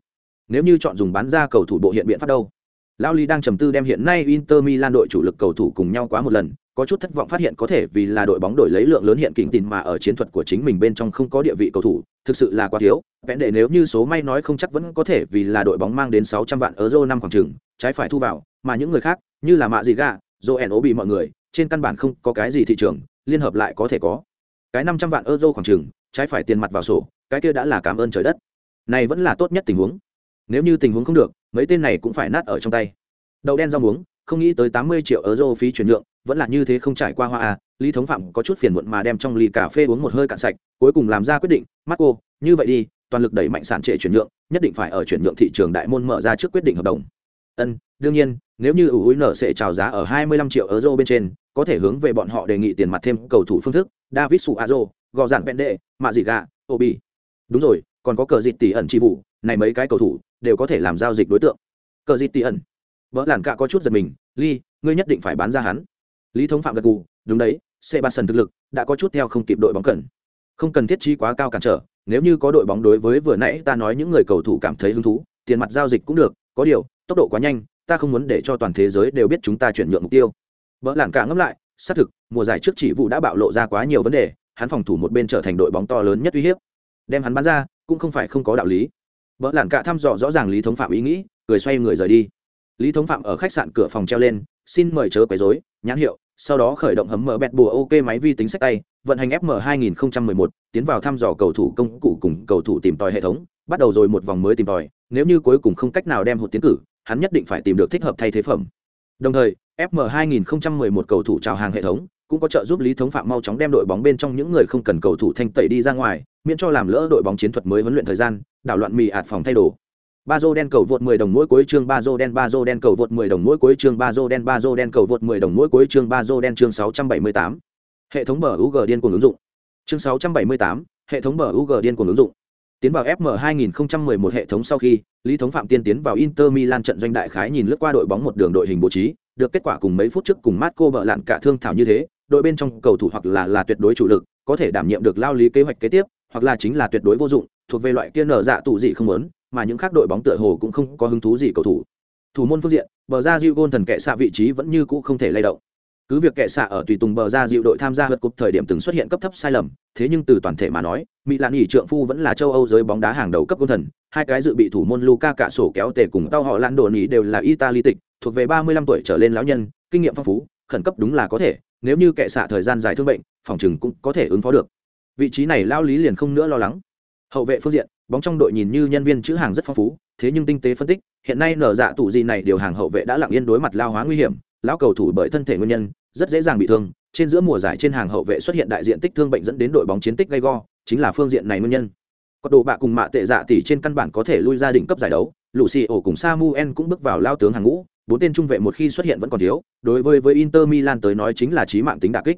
Nếu như chọn dùng bán ra cầu thủ bộ hiện biện pháp đâu? Lao lý đang trầm tư đem hiện nay inter milan đội chủ lực cầu thủ cùng nhau quá một lần, có chút thất vọng phát hiện có thể vì là đội bóng đổi lấy lượng lớn hiện kỉnh tình mà ở chiến thuật của chính mình bên trong không có địa vị cầu thủ, thực sự là quá thiếu. Vẽ để nếu như số may nói không chắc vẫn có thể vì là đội bóng mang đến 600 vạn euro năm khoảng trường trái phải thu vào, mà những người khác, như là mạ gì gà joe bị mọi người, trên căn bản không có cái gì thị trường, liên hợp lại có thể có. Cái 500 vạn euro khoảng trường trái phải tiền mặt vào sổ, cái kia đã là cảm ơn trời đất. Này vẫn là tốt nhất tình huống nếu như tình huống không được, mấy tên này cũng phải nát ở trong tay. Đậu đen rau muống, không nghĩ tới tám mươi triệu euro phí chuyển nhượng, vẫn là như thế không trải qua hoa à lý thống phạm có chút phiền muộn mà đem trong ly cà phê uống một hơi cạn sạch, cuối cùng làm ra quyết định marco như vậy đi, toàn lực đẩy mạnh sản trệ chuyển nhượng, nhất định phải ở chuyển nhượng thị trường đại môn mở ra trước quyết định hợp đồng. Ân, đương nhiên, nếu như ủ nở sẽ chào giá ở 25 triệu euro bên trên, có thể hướng về bọn họ đề nghị tiền mặt thêm cầu thủ phương thức, david suazo, gò giản vẹn đệ mạ dị gà, obi. Đúng rồi, còn có cờ dịt tỷ ẩn chi vụ này mấy cái cầu thủ đều có thể làm giao dịch đối tượng. Cờ dịt tỷ ẩn. Vợ làn cạ có chút giật mình ly ngươi nhất định phải bán ra hắn. Lý thống phạm gật gù, đúng đấy, sebastian thực lực đã có chút theo không kịp đội bóng cần. Không cần thiết chi quá cao cản trở, nếu như có đội bóng đối với vừa nãy ta nói những người cầu thủ cảm thấy hứng thú, tiền mặt giao dịch cũng được, có điều, tốc độ quá nhanh, ta không muốn để cho toàn thế giới đều biết chúng ta chuyển nhượng mục tiêu. Vợ làn cạ ngẫm lại, xác thực, mùa giải trước chỉ vụ đã bạo lộ ra quá nhiều vấn đề, hắn phòng thủ một bên trở thành đội bóng to lớn nhất uy hiếp. Đem hắn bán ra, cũng không phải không có đạo lý vợ lản cạ thăm dò rõ ràng lý thống phạm ý nghĩ, cười xoay người rời đi. Lý thống phạm ở khách sạn cửa phòng treo lên, xin mời chớ quấy rối, nhãn hiệu, sau đó khởi động hấm mở bẹt bùa ok máy vi tính sách tay, vận hành fm 2011 tiến vào thăm dò cầu thủ công cụ cùng cầu thủ tìm tòi hệ thống, bắt đầu rồi một vòng mới tìm tòi, nếu như cuối cùng không cách nào đem hụt tiến cử, hắn nhất định phải tìm được thích hợp thay thế phẩm. Đồng thời fm 2011 cầu thủ chào hàng hệ thống cũng có trợ giúp lý thống phạm mau chóng đem đội bóng bên trong những người không cần cầu thủ thanh tẩy đi ra ngoài miễn cho làm lỡ đội bóng chiến thuật mới huấn luyện thời gian đảo loạn mì ạt phòng thay đồ. Ba dô đen cầu vượt 10 đồng mỗi cuối chương ba dô đen ba dô đen cầu vượt 10 đồng mỗi cuối chương ba dô đen ba dô đen cầu vượt 10 đồng mỗi cuối chương ba dô đen chương 678. hệ thống bờ UG điên cuồng ứng dụng. Chương 678, hệ thống bờ UG điên cuồng ứng dụng. Tiến vào FM 2011 hệ thống sau khi Lý Thống Phạm tiên tiến vào Inter Milan trận doanh đại khái nhìn lướt qua đội bóng một đường đội hình bố trí, được kết quả cùng mấy phút trước cùng Marco bợ lạn cả thương thảo như thế, đội bên trong cầu thủ hoặc là là tuyệt đối chủ lực, có thể đảm nhiệm được lao lý kế hoạch kế tiếp, hoặc là chính là tuyệt đối vô dụng, thuộc về loại kia nở dạ tụ gì không muốn, mà những khác đội bóng tựa hồ cũng không có hứng thú gì cầu thủ. Thủ môn phương diện, bờ ra Diu Gôn thần kệ xạ vị trí vẫn như cũ không thể lay động. Cứ việc kệ xạ ở tùy tùng bờ ra Diu đội tham gia vượt cúp thời điểm từng xuất hiện cấp thấp sai lầm, thế nhưng từ toàn thể mà nói, Mỹ Lan nghỉ trượng phu vẫn là châu Âu giới bóng đá hàng đầu cấp quân thần, hai cái dự bị thủ môn Luca cả sổ kéo tề cùng tao họ lan đồ nhỉ đều là Italy tịch, thuộc về 35 tuổi trở lên lão nhân, kinh nghiệm phong phú, khẩn cấp đúng là có thể, nếu như kệ xạ thời gian dài thương bệnh, phòng chừng cũng có thể ứng phó được. Vị trí này lao lý liền không nữa lo lắng. Hậu vệ phương diện, bóng trong đội nhìn như nhân viên chữ hàng rất phong phú, thế nhưng tinh tế phân tích, hiện nay nở dạ tụ gì này điều hàng hậu vệ đã lặng yên đối mặt lao hóa nguy hiểm, lão cầu thủ bởi thân thể nguyên nhân, rất dễ dàng bị thương, trên giữa mùa giải trên hàng hậu vệ xuất hiện đại diện tích thương bệnh dẫn đến đội bóng chiến tích gay go, chính là phương diện này nguyên nhân. Có đồ bạ cùng mạ tệ dạ tỷ trên căn bản có thể lui ra đỉnh cấp giải đấu lũ xì ổ cùng samuel cũng bước vào lao tướng hàng ngũ bốn tên trung vệ một khi xuất hiện vẫn còn thiếu đối với với inter milan tới nói chính là trí mạng tính đả kích.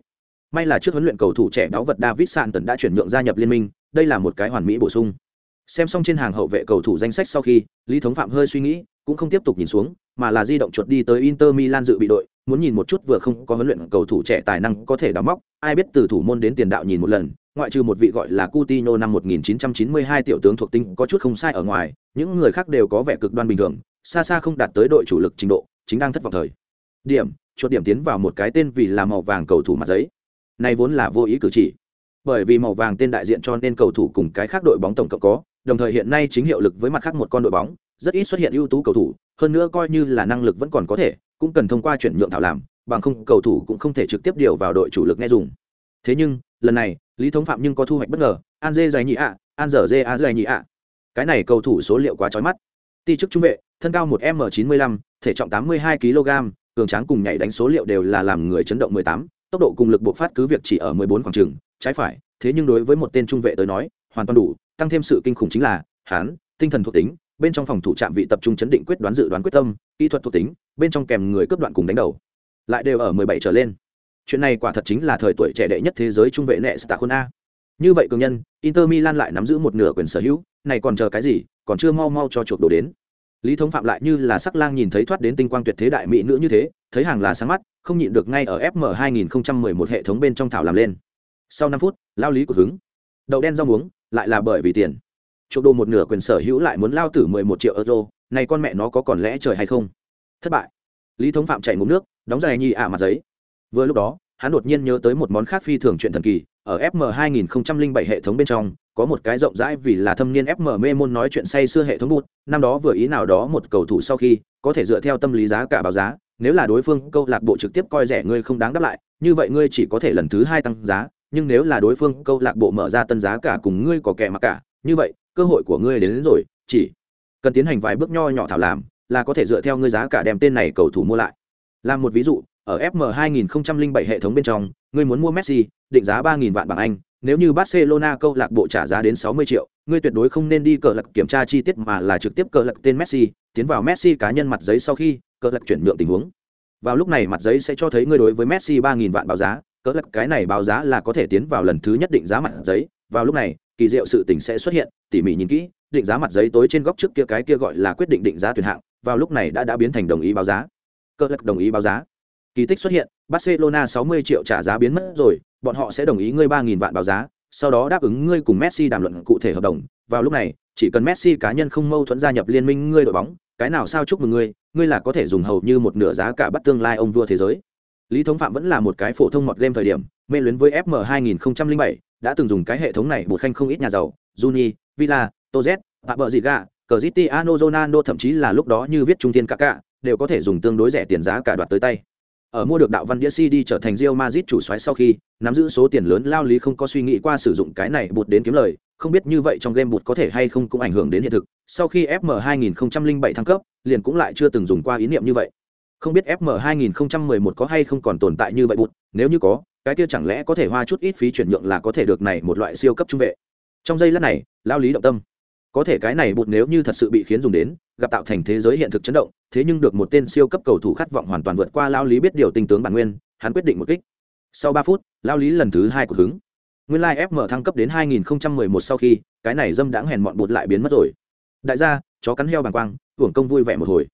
May là trước huấn luyện cầu thủ trẻ đáo vật david sạn tần đã chuyển nhượng gia nhập liên minh đây là một cái hoàn mỹ bổ sung. Xem xong trên hàng hậu vệ cầu thủ danh sách sau khi lý thống phạm hơi suy nghĩ cũng không tiếp tục nhìn xuống mà là di động chuột đi tới inter milan dự bị đội muốn nhìn một chút vừa không có huấn luyện cầu thủ trẻ tài năng có thể đóng móc ai biết từ thủ môn đến tiền đạo nhìn một lần ngoại trừ một vị gọi là Coutinho năm 1992 tiểu tướng thuộc tinh có chút không sai ở ngoài, những người khác đều có vẻ cực đoan bình thường, xa xa không đạt tới đội chủ lực trình độ, chính đang thất vọng thời. Điểm, chuột điểm tiến vào một cái tên vì là màu vàng cầu thủ mặt giấy. Này vốn là vô ý cử chỉ. Bởi vì màu vàng tên đại diện cho nên cầu thủ cùng cái khác đội bóng tổng cộng có, đồng thời hiện nay chính hiệu lực với mặt khác một con đội bóng, rất ít xuất hiện ưu tú cầu thủ, hơn nữa coi như là năng lực vẫn còn có thể, cũng cần thông qua chuyển nhượng thảo làm, bằng không cầu thủ cũng không thể trực tiếp điều vào đội chủ lực nghe dùng. Thế nhưng, lần này, Lý Thống Phạm nhưng có thu hoạch bất ngờ, An Dê dày nhị ạ, An dở Dê a dày nhị ạ. Cái này cầu thủ số liệu quá trói mắt. Ti chức trung vệ, thân cao một m chín mươi lăm, thể trọng tám mươi hai kg, cường tráng cùng nhảy đánh số liệu đều là làm người chấn động mười tám, tốc độ cùng lực bộc phát cứ việc chỉ ở mười bốn khoảng trường trái phải, thế nhưng đối với một tên trung vệ tới nói, hoàn toàn đủ, tăng thêm sự kinh khủng chính là, hắn, tinh thần thuộc tính, bên trong phòng thủ trạm vị tập trung chấn định quyết đoán dự đoán quyết tâm, kỹ thuật thuộc tính, bên trong kèm người cướp đoạn cùng đánh đầu, lại đều ở mười bảy trở lên. Chuyện này quả thật chính là thời tuổi trẻ đệ nhất thế giới trung vệ nệ stạ a. Như vậy cường nhân inter milan lại nắm giữ một nửa quyền sở hữu này còn chờ cái gì còn chưa mau mau cho chuộc đồ đến lý thống phạm lại như là sắc lang nhìn thấy thoát đến tinh quang tuyệt thế đại mỹ nữ như thế, thấy hàng là sáng mắt, không nhịn được ngay ở fm 2011 hệ thống bên trong thảo làm lên. Sau năm phút, lao lý của hứng. Đậu đen rau muống, lại là bởi vì tiền. Chụp đồ một nửa quyền sở hữu lại muốn lao tử 11 triệu euro, này con mẹ nó có còn lẽ trời hay không? Thất bại. Lý thống phạm chạy ngụm nước, đóng dài nhì ả mặt giấy. Vừa lúc đó, hắn đột nhiên nhớ tới một món khác phi thường chuyện thần kỳ ở fm 2007 hệ thống bên trong có một cái rộng rãi vì là thâm niên fm mê môn nói chuyện say xưa hệ thống bút năm đó vừa ý nào đó một cầu thủ sau khi có thể dựa theo tâm lý giá cả báo giá nếu là đối phương câu lạc bộ trực tiếp coi rẻ ngươi không đáng đáp lại như vậy ngươi chỉ có thể lần thứ hai tăng giá nhưng nếu là đối phương câu lạc bộ mở ra tân giá cả cùng ngươi có kẻ mặc cả như vậy cơ hội của ngươi đến, đến rồi chỉ cần tiến hành vài bước nho nhỏ thảo làm là có thể dựa theo ngươi giá cả đem tên này cầu thủ mua lại. Làm một ví dụ ở FM 2007 hệ thống bên trong, ngươi muốn mua Messi, định giá 3000 vạn bảng Anh, nếu như Barcelona câu lạc bộ trả giá đến 60 triệu, ngươi tuyệt đối không nên đi cờ lật kiểm tra chi tiết mà là trực tiếp cờ lật tên Messi, tiến vào Messi cá nhân mặt giấy sau khi cờ lật chuyển nhượng tình huống. Vào lúc này mặt giấy sẽ cho thấy ngươi đối với Messi 3000 vạn báo giá, cờ lật cái này báo giá là có thể tiến vào lần thứ nhất định giá mặt giấy, vào lúc này, kỳ diệu sự tình sẽ xuất hiện, tỉ mỉ nhìn kỹ, định giá mặt giấy tối trên góc trước kia cái kia gọi là quyết định định giá tuyển hạng, vào lúc này đã đã biến thành đồng ý báo giá. Cờ lật đồng ý báo giá Kỳ tích xuất hiện, Barcelona 60 triệu trả giá biến mất rồi, bọn họ sẽ đồng ý ngươi 3000 vạn báo giá, sau đó đáp ứng ngươi cùng Messi đàm luận cụ thể hợp đồng. Vào lúc này, chỉ cần Messi cá nhân không mâu thuẫn gia nhập liên minh ngươi đội bóng, cái nào sao chúc mừng ngươi, ngươi là có thể dùng hầu như một nửa giá cả bắt tương lai ông vua thế giới. Lý Thống Phạm vẫn là một cái phổ thông mọt game thời điểm, mê luyến với FM 2007, đã từng dùng cái hệ thống này một khanh không ít nhà giàu, Juni, Villa, Toz, Bợ Ziga, Cristiano Ronaldo thậm chí là lúc đó như viết trung thiên cả đều có thể dùng tương đối rẻ tiền giá cả đoạt tới tay. Ở mua được đạo văn đĩa CD trở thành Real Madrid chủ soái sau khi, nắm giữ số tiền lớn lao lý không có suy nghĩ qua sử dụng cái này bụt đến kiếm lời, không biết như vậy trong game bụt có thể hay không cũng ảnh hưởng đến hiện thực. Sau khi FM 2007 thăng cấp, liền cũng lại chưa từng dùng qua ý niệm như vậy. Không biết FM 2011 có hay không còn tồn tại như vậy bụt, nếu như có, cái kia chẳng lẽ có thể hoa chút ít phí chuyển nhượng là có thể được này một loại siêu cấp trung vệ. Trong giây lát này, lao lý động tâm. Có thể cái này bụt nếu như thật sự bị khiến dùng đến, gặp tạo thành thế giới hiện thực chấn động thế nhưng được một tên siêu cấp cầu thủ khát vọng hoàn toàn vượt qua lao lý biết điều tinh tướng bản nguyên hắn quyết định một kích. Sau ba phút lao lý lần thứ hai của hứng. Nguyên lai fm thăng cấp đến 2011 sau khi cái này dâm đãng hèn mọn bụt lại biến mất rồi. Đại gia chó cắn heo bàng quang hưởng công vui vẻ một hồi.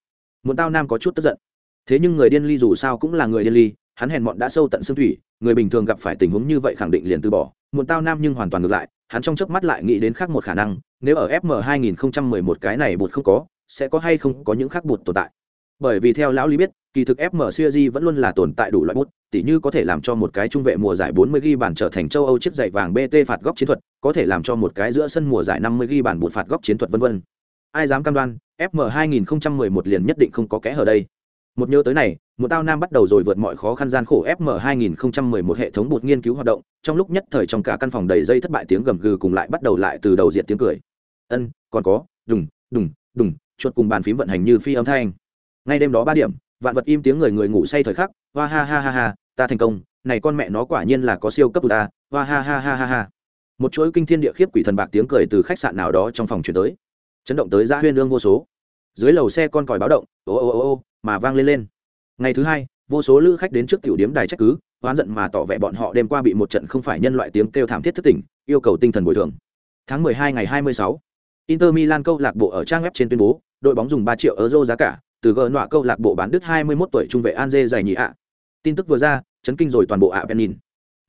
Một tao nam có chút tức giận. Thế nhưng người điên ly dù sao cũng là người điên ly hắn hèn mọn đã sâu tận xương thủy người bình thường gặp phải tình huống như vậy khẳng định liền từ bỏ. Một tao nam nhưng hoàn toàn ngược lại hắn trong chớp mắt lại nghĩ đến khác một khả năng, nếu ở fm 2011 cái này bột không có, sẽ có hay không có những khác bột tồn tại? Bởi vì theo lão lý biết, kỳ thực fm series vẫn luôn là tồn tại đủ loại bút tỉ như có thể làm cho một cái trung vệ mùa giải 40 ghi bàn trở thành châu âu chiếc giày vàng bt phạt góc chiến thuật, có thể làm cho một cái giữa sân mùa giải 50 ghi bàn bột phạt góc chiến thuật vân vân. Ai dám cam đoan fm 2011 liền nhất định không có kẽ hở đây? Một nhớ tới này, một tao nam bắt đầu rồi vượt mọi khó khăn gian khổ fm 2011 hệ thống bột nghiên cứu hoạt động, trong lúc nhất thời trong cả căn phòng đầy dây thất bại tiếng gầm gừ cùng lại bắt đầu lại từ đầu diệt tiếng cười. Ân, còn có, đùng đùng đùng, chuột cùng bàn phím vận hành như phi âm thanh. Ngay đêm đó ba điểm, vạn vật im tiếng người người ngủ say thời khắc, hoa ha ha ha ha, ta thành công, này con mẹ nó quả nhiên là có siêu cấp ta, hoa ha ha ha ha ha. Một chuỗi kinh thiên địa khiếp quỷ thần bạc tiếng cười từ khách sạn nào đó trong phòng chuyển tới. Chấn động tới gia huyên lương vô số dưới lầu xe con còi báo động ô ô ô ô mà vang lên lên. Ngày thứ hai vô số lữ khách đến trước tiểu điếm đài trách cứ oán giận mà tỏ vẻ bọn họ đêm qua bị một trận không phải nhân loại tiếng kêu thảm thiết thất tỉnh yêu cầu tinh thần bồi thường. Tháng 12 ngày 26, Inter Milan câu lạc bộ ở trang web trên tuyên bố đội bóng dùng 3 triệu euro giá cả từ gỡ nọa câu lạc bộ bán đứt 21 tuổi trung vệ Anze giải nhị ạ tin tức vừa ra chấn kinh rồi toàn bộ ạ Benin.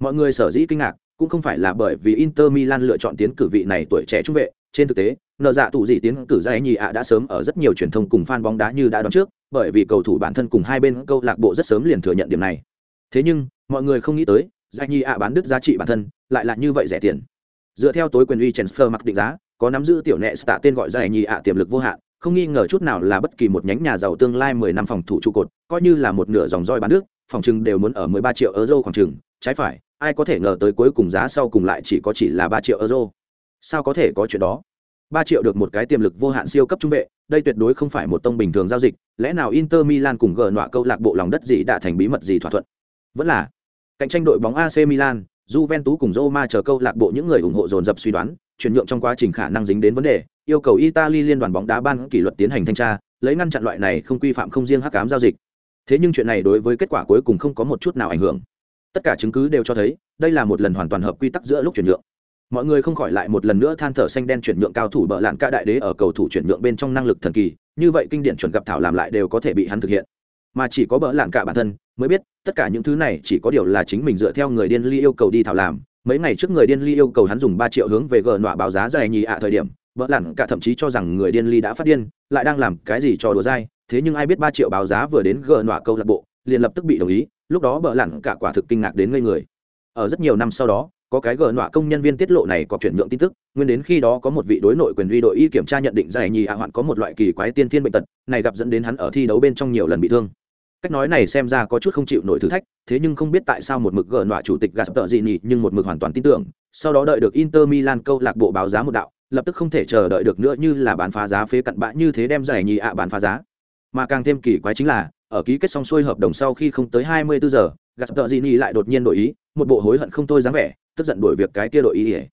Mọi người sở dĩ kinh ngạc cũng không phải là bởi vì Inter Milan lựa chọn tiến cử vị này tuổi trẻ trung vệ trên thực tế nợ dạ tụ dị tiến cử giải nhì ạ đã sớm ở rất nhiều truyền thông cùng fan bóng đá như đã đoán trước bởi vì cầu thủ bản thân cùng hai bên câu lạc bộ rất sớm liền thừa nhận điểm này. Thế nhưng mọi người không nghĩ tới giải nhì ạ bán đứt giá trị bản thân lại là như vậy rẻ tiền. Dựa theo tối quyền uy transfer mặc định giá có nắm giữ tiểu nệ tạ tên gọi giải nhì ạ tiềm lực vô hạn không nghi ngờ chút nào là bất kỳ một nhánh nhà giàu tương lai 10 năm phòng thủ trụ cột coi như là một nửa dòng roi bán nước phòng trừng đều muốn ở 13 triệu euro khoảng trừng, trái phải ai có thể ngờ tới cuối cùng giá sau cùng lại chỉ có chỉ là 3 triệu euro. Sao có thể có chuyện đó? Ba triệu được một cái tiềm lực vô hạn siêu cấp trung vệ đây tuyệt đối không phải một tông bình thường giao dịch lẽ nào inter milan cùng gờ nọa câu lạc bộ lòng đất gì đã thành bí mật gì thỏa thuận vẫn là cạnh tranh đội bóng ac milan Juventus cùng Roma chờ câu lạc bộ những người ủng hộ dồn dập suy đoán, chuyển nhượng trong quá trình khả năng dính đến vấn đề, yêu cầu Italy liên đoàn bóng đá ban kỷ luật tiến hành thanh tra, lấy ngăn chặn loại này không quy phạm không riêng hắc ám giao dịch. Thế nhưng chuyện này đối với kết quả cuối cùng không có một chút nào ảnh hưởng. Tất cả chứng cứ đều cho thấy, đây là một lần hoàn toàn hợp quy tắc giữa lúc chuyển nhượng mọi người không khỏi lại một lần nữa than thở xanh đen chuyển nhượng cao thủ bợ lạn ca đại đế ở cầu thủ chuyển nhượng bên trong năng lực thần kỳ, như vậy kinh điển chuẩn gặp thảo làm lại đều có thể bị hắn thực hiện. Mà chỉ có bợ lạn cả bản thân mới biết, tất cả những thứ này chỉ có điều là chính mình dựa theo người điên ly yêu cầu đi thảo làm. Mấy ngày trước người điên ly yêu cầu hắn dùng ba triệu hướng về gờ nọa báo giá dài nhì ạ thời điểm bỡ lạn cả thậm chí cho rằng người điên ly đã phát điên, lại đang làm cái gì cho đùa dai. Thế nhưng ai biết ba triệu báo giá vừa đến gờ nọa câu lạc bộ, liền lập tức bị đồng ý, lúc đó bỡ lạn cả quả thực kinh ngạc đến ngây người. Ở rất nhiều năm sau đó có cái gờ nọa công nhân viên tiết lộ này có chuyển nhượng tin tức, nguyên đến khi đó có một vị đối nội quyền uy đội y kiểm tra nhận định giải nhì hạ hoạn có một loại kỳ quái tiên thiên bệnh tật, này gặp dẫn đến hắn ở thi đấu bên trong nhiều lần bị thương. Cách nói này xem ra có chút không chịu nổi thử thách, thế nhưng không biết tại sao một mực gờ nọa chủ tịch gạt tợ gì nhì nhưng một mực hoàn toàn tin tưởng, sau đó đợi được inter milan câu lạc bộ báo giá một đạo, lập tức không thể chờ đợi được nữa như là bán phá giá phế cặn bã như thế đem giải nhì ạ bán phá giá. Mà càng thêm kỳ quái chính là, ở ký kết xong xuôi hợp đồng sau khi không tới 24 giờ, gạt tợ gì lại đột nhiên đổi ý, một bộ hối hận không thôi dáng vẻ tức giận đuổi việc cái kia đội ý ỉa.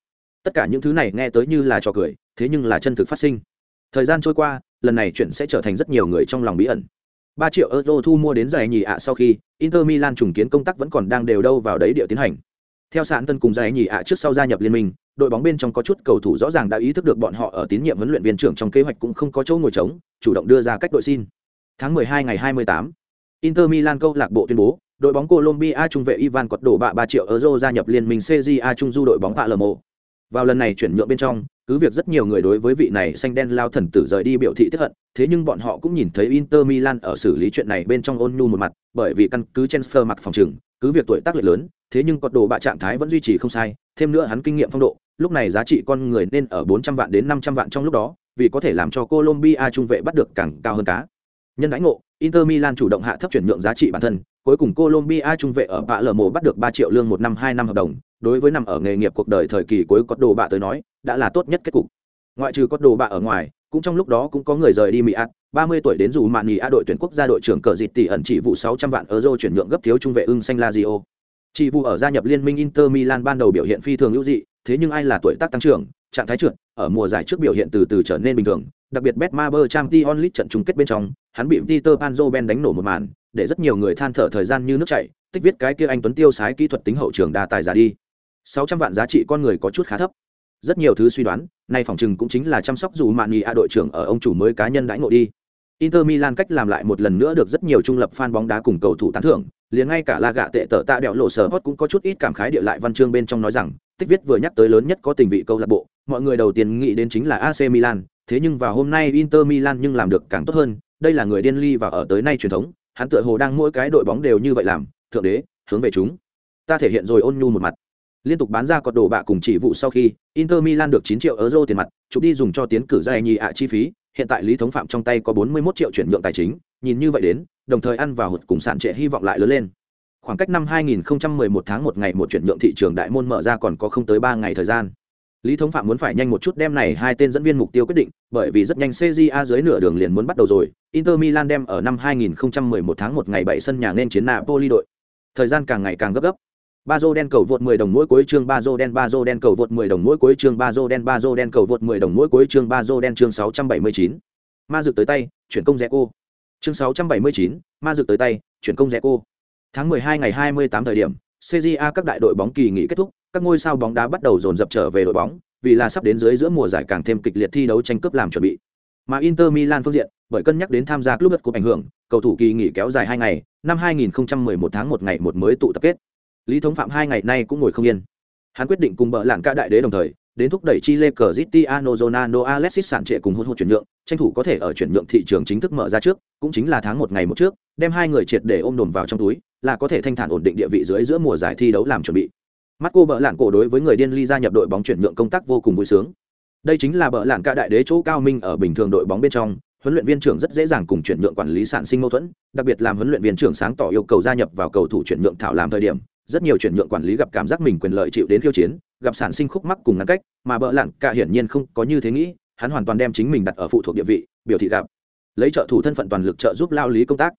Tất cả những thứ này nghe tới như là trò cười thế nhưng là chân thực phát sinh. Thời gian trôi qua lần này chuyện sẽ trở thành rất nhiều người trong lòng bí ẩn. Ba triệu euro thu mua đến giải nhì ạ sau khi inter milan trùng kiến công tác vẫn còn đang đều đâu vào đấy địa tiến hành. Theo sản tân cùng giải nhì ạ trước sau gia nhập liên minh đội bóng bên trong có chút cầu thủ rõ ràng đã ý thức được bọn họ ở tín nhiệm huấn luyện viên trưởng trong kế hoạch cũng không có chỗ ngồi trống chủ động đưa ra cách đội xin. Tháng 12 ngày 28, inter milan câu lạc bộ tuyên bố đội bóng Colombia trung vệ Ivan Cọt đổ bạ 3 triệu euro gia nhập liên minh CJA trung du đội bóng Palermo. Vào lần này chuyển nhượng bên trong, cứ việc rất nhiều người đối với vị này xanh đen lao thần tử rời đi biểu thị tức hận, thế nhưng bọn họ cũng nhìn thấy Inter Milan ở xử lý chuyện này bên trong ôn nhu một mặt, bởi vì căn cứ transfer mặt phòng trừng, cứ việc tuổi tác lệ lớn, thế nhưng Cọt đổ bạ trạng thái vẫn duy trì không sai, thêm nữa hắn kinh nghiệm phong độ, lúc này giá trị con người nên ở 400 vạn đến 500 vạn trong lúc đó, vì có thể làm cho Colombia trung vệ bắt được càng cao hơn cá. Nhân đãi ngộ, Inter Milan chủ động hạ thấp chuyển nhượng giá trị bản thân, cuối cùng Colombia trung vệ ở bạ lở mồ bắt được 3 triệu lương một năm 2 năm hợp đồng, đối với nằm ở nghề nghiệp cuộc đời thời kỳ cuối cốt đồ bạ tới nói, đã là tốt nhất kết cục. Ngoại trừ cốt đồ bạ ở ngoài, cũng trong lúc đó cũng có người rời đi Mỹ Át, 30 tuổi đến dù mạn nghỉ A đội tuyển quốc gia đội trưởng cờ dịt tỷ ẩn chỉ vụ 600 vạn euro chuyển nhượng gấp thiếu trung vệ ưng xanh Lazio. Chỉ vụ ở gia nhập liên minh Inter Milan ban đầu biểu hiện phi thường ưu dị, thế nhưng ai là tuổi tác tăng trưởng, trạng thái trượt, ở mùa giải trước biểu hiện từ từ trở nên bình thường, đặc biệt Betmaber Champions League trận chung kết bên trong, hắn bị Peter Panzoben đánh nổ một màn, để rất nhiều người than thở thời gian như nước chảy, tích viết cái kia anh tuấn tiêu sái kỹ thuật tính hậu trường đa tài giả đi. 600 vạn giá trị con người có chút khá thấp. Rất nhiều thứ suy đoán, nay phòng trừng cũng chính là chăm sóc dù mạn nghị a đội trưởng ở ông chủ mới cá nhân đãi ngộ đi. Inter Milan cách làm lại một lần nữa được rất nhiều trung lập fan bóng đá cùng cầu thủ tán thưởng, liền ngay cả La gạ tệ tở tạ đẹo lộ sở hot cũng có chút ít cảm khái địa lại văn chương bên trong nói rằng, tích viết vừa nhắc tới lớn nhất có tình vị câu lạc bộ, mọi người đầu tiên nghĩ đến chính là AC Milan, thế nhưng vào hôm nay Inter Milan nhưng làm được càng tốt hơn, đây là người điên ly và ở tới nay truyền thống, hắn tựa hồ đang mỗi cái đội bóng đều như vậy làm, thượng đế, hướng về chúng. Ta thể hiện rồi ôn nhu một mặt. Liên tục bán ra cột đồ bạ cùng chỉ vụ sau khi, Inter Milan được 9 triệu euro tiền mặt, chụp đi dùng cho tiến cử giải nhì ạ chi phí, hiện tại Lý Thống Phạm trong tay có 41 triệu chuyển nhượng tài chính, nhìn như vậy đến, đồng thời ăn vào hụt cùng sản trệ hy vọng lại lớn lên khoảng cách năm 2011 tháng một ngày một chuyển nhượng thị trường đại môn mở ra còn có không tới ba ngày thời gian lý thống phạm muốn phải nhanh một chút đem này hai tên dẫn viên mục tiêu quyết định bởi vì rất nhanh cja dưới nửa đường liền muốn bắt đầu rồi. Inter milan đem ở năm 2011 tháng một ngày bảy sân nhà nên chiến napoli đội. Thời gian càng ngày càng gấp gấp. Ba dô đen cầu vượt 10 đồng mỗi cuối chương ba dô đen ba dô đen cầu vượt 10 đồng mỗi cuối chương ba dô đen ba dô đen cầu vượt 10 đồng mỗi cuối chương ba dô đen chương 679. ma dược tới tay chuyển công rẽ cô chương 679, ma dược tới tay chuyển công rẽ cô tháng 12 ngày 28 thời điểm CJA các đại đội bóng kỳ nghỉ kết thúc các ngôi sao bóng đá bắt đầu dồn dập trở về đội bóng vì là sắp đến dưới giữa mùa giải càng thêm kịch liệt thi đấu tranh cướp làm chuẩn bị. Mà Inter Milan phương diện bởi cân nhắc đến tham gia club của ảnh hưởng cầu thủ kỳ nghỉ kéo dài hai ngày năm 2011 tháng một ngày một mới tụ tập kết. Lý thống phạm hai ngày nay cũng ngồi không yên. Hắn quyết định cùng bợ lạng cả đại đế đồng thời đến thúc đẩy Chile Cristiano Ronaldo Alexis sản trệ cùng hôn hút chuyển nhượng, tranh thủ có thể ở chuyển nhượng thị trường chính thức mở ra trước, cũng chính là tháng một ngày một trước, đem hai người triệt để ôm đồn vào trong túi, là có thể thanh thản ổn định địa vị dưới giữa mùa giải thi đấu làm chuẩn bị. Marco bợ lạn cổ đối với người điên ly gia nhập đội bóng chuyển nhượng công tác vô cùng vui sướng. Đây chính là bợ lạn cả đại đế chỗ cao minh ở bình thường đội bóng bên trong, huấn luyện viên trưởng rất dễ dàng cùng chuyển nhượng quản lý sản sinh mâu thuẫn, đặc biệt làm huấn luyện viên trưởng sáng tỏ yêu cầu gia nhập vào cầu thủ chuyển nhượng thảo làm thời điểm, rất nhiều chuyển nhượng quản lý gặp cảm giác mình quyền lợi chịu đến khiêu chiến, gặp sản sinh khúc mắc cùng ngăn cách, mà bợ lạn cả hiển nhiên không có như thế nghĩ, hắn hoàn toàn đem chính mình đặt ở phụ thuộc địa vị, biểu thị gặp lấy trợ thủ thân phận toàn lực trợ giúp lao lý công tác.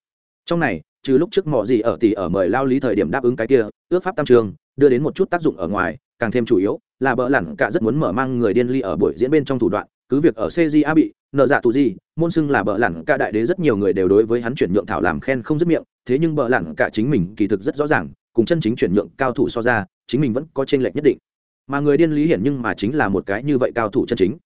Trong này, trừ lúc trước mọ gì ở tỷ ở mời lao lý thời điểm đáp ứng cái kia, ước pháp tam trường, đưa đến một chút tác dụng ở ngoài, càng thêm chủ yếu là bợ lẳng cả rất muốn mở mang người điên ly ở buổi diễn bên trong thủ đoạn, cứ việc ở CJA bị nợ dạ tù gì, môn xưng là bợ lẳng cả đại đế rất nhiều người đều đối với hắn chuyển nhượng thảo làm khen không dứt miệng, thế nhưng bợ lẳng cả chính mình kỳ thực rất rõ ràng, cùng chân chính chuyển nhượng cao thủ so ra chính mình vẫn có chênh lệch nhất định. Mà người điên lý hiển nhưng mà chính là một cái như vậy cao thủ chân chính.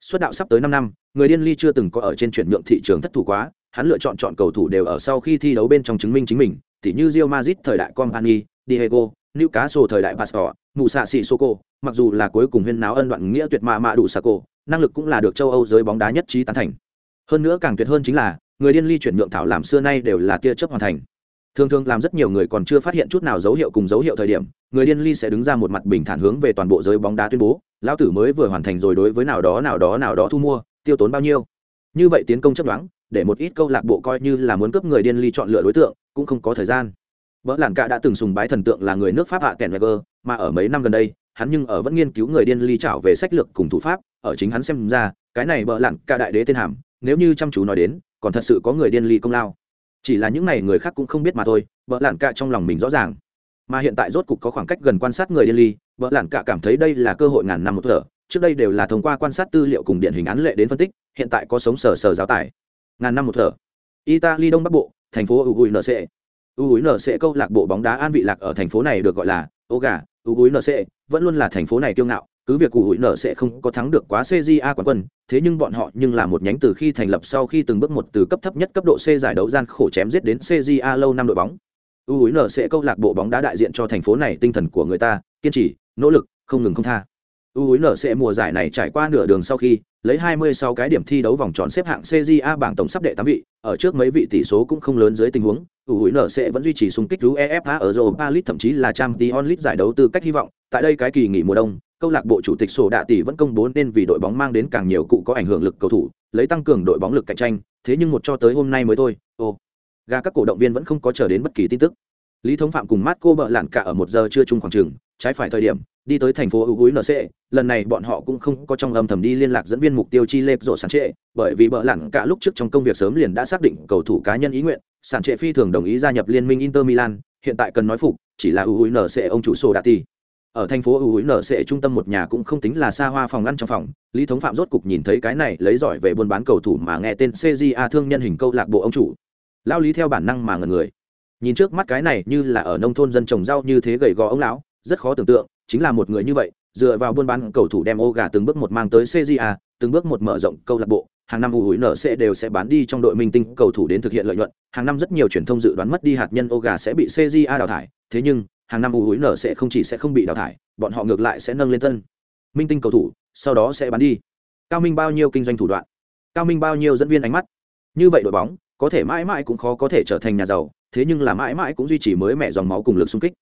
Xuất đạo sắp tới năm năm người điên ly chưa từng có ở trên chuyển nhượng thị trường thất thủ quá hắn lựa chọn chọn cầu thủ đều ở sau khi thi đấu bên trong chứng minh chính mình tỉ như Real Madrid thời đại company diego newcastle thời đại pastor Musa Sissoko, mặc dù là cuối cùng huyên náo ân đoạn nghĩa tuyệt mạ mạ đủ sako năng lực cũng là được châu âu giới bóng đá nhất trí tán thành. Hơn nữa càng tuyệt hơn chính là người điên ly chuyển nhượng thảo làm xưa nay đều là tia chấp hoàn thành. Thường thường làm rất nhiều người còn chưa phát hiện chút nào dấu hiệu cùng dấu hiệu thời điểm người điên ly sẽ đứng ra một mặt bình thản hướng về toàn bộ giới bóng đá tuyên bố lão tử mới vừa hoàn thành rồi đối với nào đó nào đó nào đó thu mua tiêu tốn bao nhiêu? Như vậy tiến công chấp đoán để một ít câu lạc bộ coi như là muốn cướp người điên ly chọn lựa đối tượng, cũng không có thời gian. Vợ làng cả đã từng sùng bái thần tượng là người nước pháp hạ kèn weger mà ở mấy năm gần đây, hắn nhưng ở vẫn nghiên cứu người điên ly trảo về sách lược cùng thủ pháp, ở chính hắn xem ra, cái này vợ làng cả đại đế tên hàm, nếu như chăm chú nói đến, còn thật sự có người điên ly công lao. Chỉ là những n à y người khác cũng không biết mà thôi vợ lạn cạ trong lòng mình rõ ràng. Mà hiện tại rốt cục có khoảng cách gần quan sát người điên ly vợ lạn cạ cảm thấy đây là cơ hội ngàn năm một thở. Trước đây đều là thông qua quan sát tư liệu cùng điển hình án lệ đến phân tích, hiện tại có sống sờ sờ giáo tải ngàn năm một thở italy đông bắc bộ thành phố ugui nc nc câu lạc bộ bóng đá an vị lạc ở thành phố này được gọi là ô gà nc vẫn luôn là thành phố này kiêu ngạo cứ việc cụ không có thắng được quá CJA quán quân, thế nhưng bọn họ nhưng là một nhánh từ khi thành lập sau khi từng bước một từ cấp thấp nhất cấp độ C giải đấu gian khổ chém giết đến CJA lâu năm đội bóng. U câu lạc bộ bóng đá đại diện cho thành phố này tinh thần của người ta, kiên trì, nỗ lực, không ngừng không tha. U mùa giải này trải qua nửa đường sau khi lấy 26 cái điểm thi đấu vòng tròn xếp hạng CJA bảng tổng sắp đệ 8 vị, ở trước mấy vị tỷ số cũng không lớn dưới tình huống, U sẽ vẫn duy trì xung kích UEFA ở Europa League thậm chí là Champions League giải đấu tư cách hy vọng. Tại đây cái kỳ nghỉ mùa đông, câu lạc bộ chủ tịch sổ đạ tỷ vẫn công bố nên vì đội bóng mang đến càng nhiều cụ có ảnh hưởng lực cầu thủ lấy tăng cường đội bóng lực cạnh tranh thế nhưng một cho tới hôm nay mới thôi Ồ, gà các cổ động viên vẫn không có chờ đến bất kỳ tin tức lý thống phạm cùng marco bợ lặn cả ở một giờ chưa chung khoảng trường trái phải thời điểm đi tới thành phố ưu nc lần này bọn họ cũng không có trong âm thầm đi liên lạc dẫn viên mục tiêu chi lệch rộ sản trệ, bởi vì bợ lặn cả lúc trước trong công việc sớm liền đã xác định cầu thủ cá nhân ý nguyện, sản trệ phi thường đồng ý gia nhập liên minh inter milan, hiện tại cần nói phục, chỉ là ưu nc ông chủ sổ đạ ti. ở thành phố U nở trung tâm một nhà cũng không tính là xa hoa phòng ăn trong phòng, lý thống phạm rốt cục nhìn thấy cái này lấy giỏi về buôn bán cầu thủ mà nghe tên cja thương nhân hình câu lạc bộ ông chủ lao lý theo bản năng mà ngần người nhìn trước mắt cái này như là ở nông thôn dân trồng rau như thế gầy gò ông lão, rất khó tưởng tượng chính là một người như vậy, dựa vào buôn bán cầu thủ đem ô gà từng bước một mang tới cja từng bước một mở rộng câu lạc bộ, hàng năm ủ nở sẽ đều sẽ bán đi trong đội minh tinh cầu thủ đến thực hiện lợi nhuận. Hàng năm rất nhiều truyền thông dự đoán mất đi hạt nhân ô gà sẽ bị cja đào thải, thế nhưng, hàng năm u hối nở sẽ không chỉ sẽ không bị đào thải, bọn họ ngược lại sẽ nâng lên tân minh tinh cầu thủ, sau đó sẽ bán đi. Cao minh bao nhiêu kinh doanh thủ đoạn? Cao minh bao nhiêu dẫn viên ánh mắt? Như vậy đội bóng, có thể mãi mãi cũng khó có thể trở thành nhà giàu, thế nhưng là mãi mãi cũng duy trì mới mẹ dòng máu cùng lực xung kích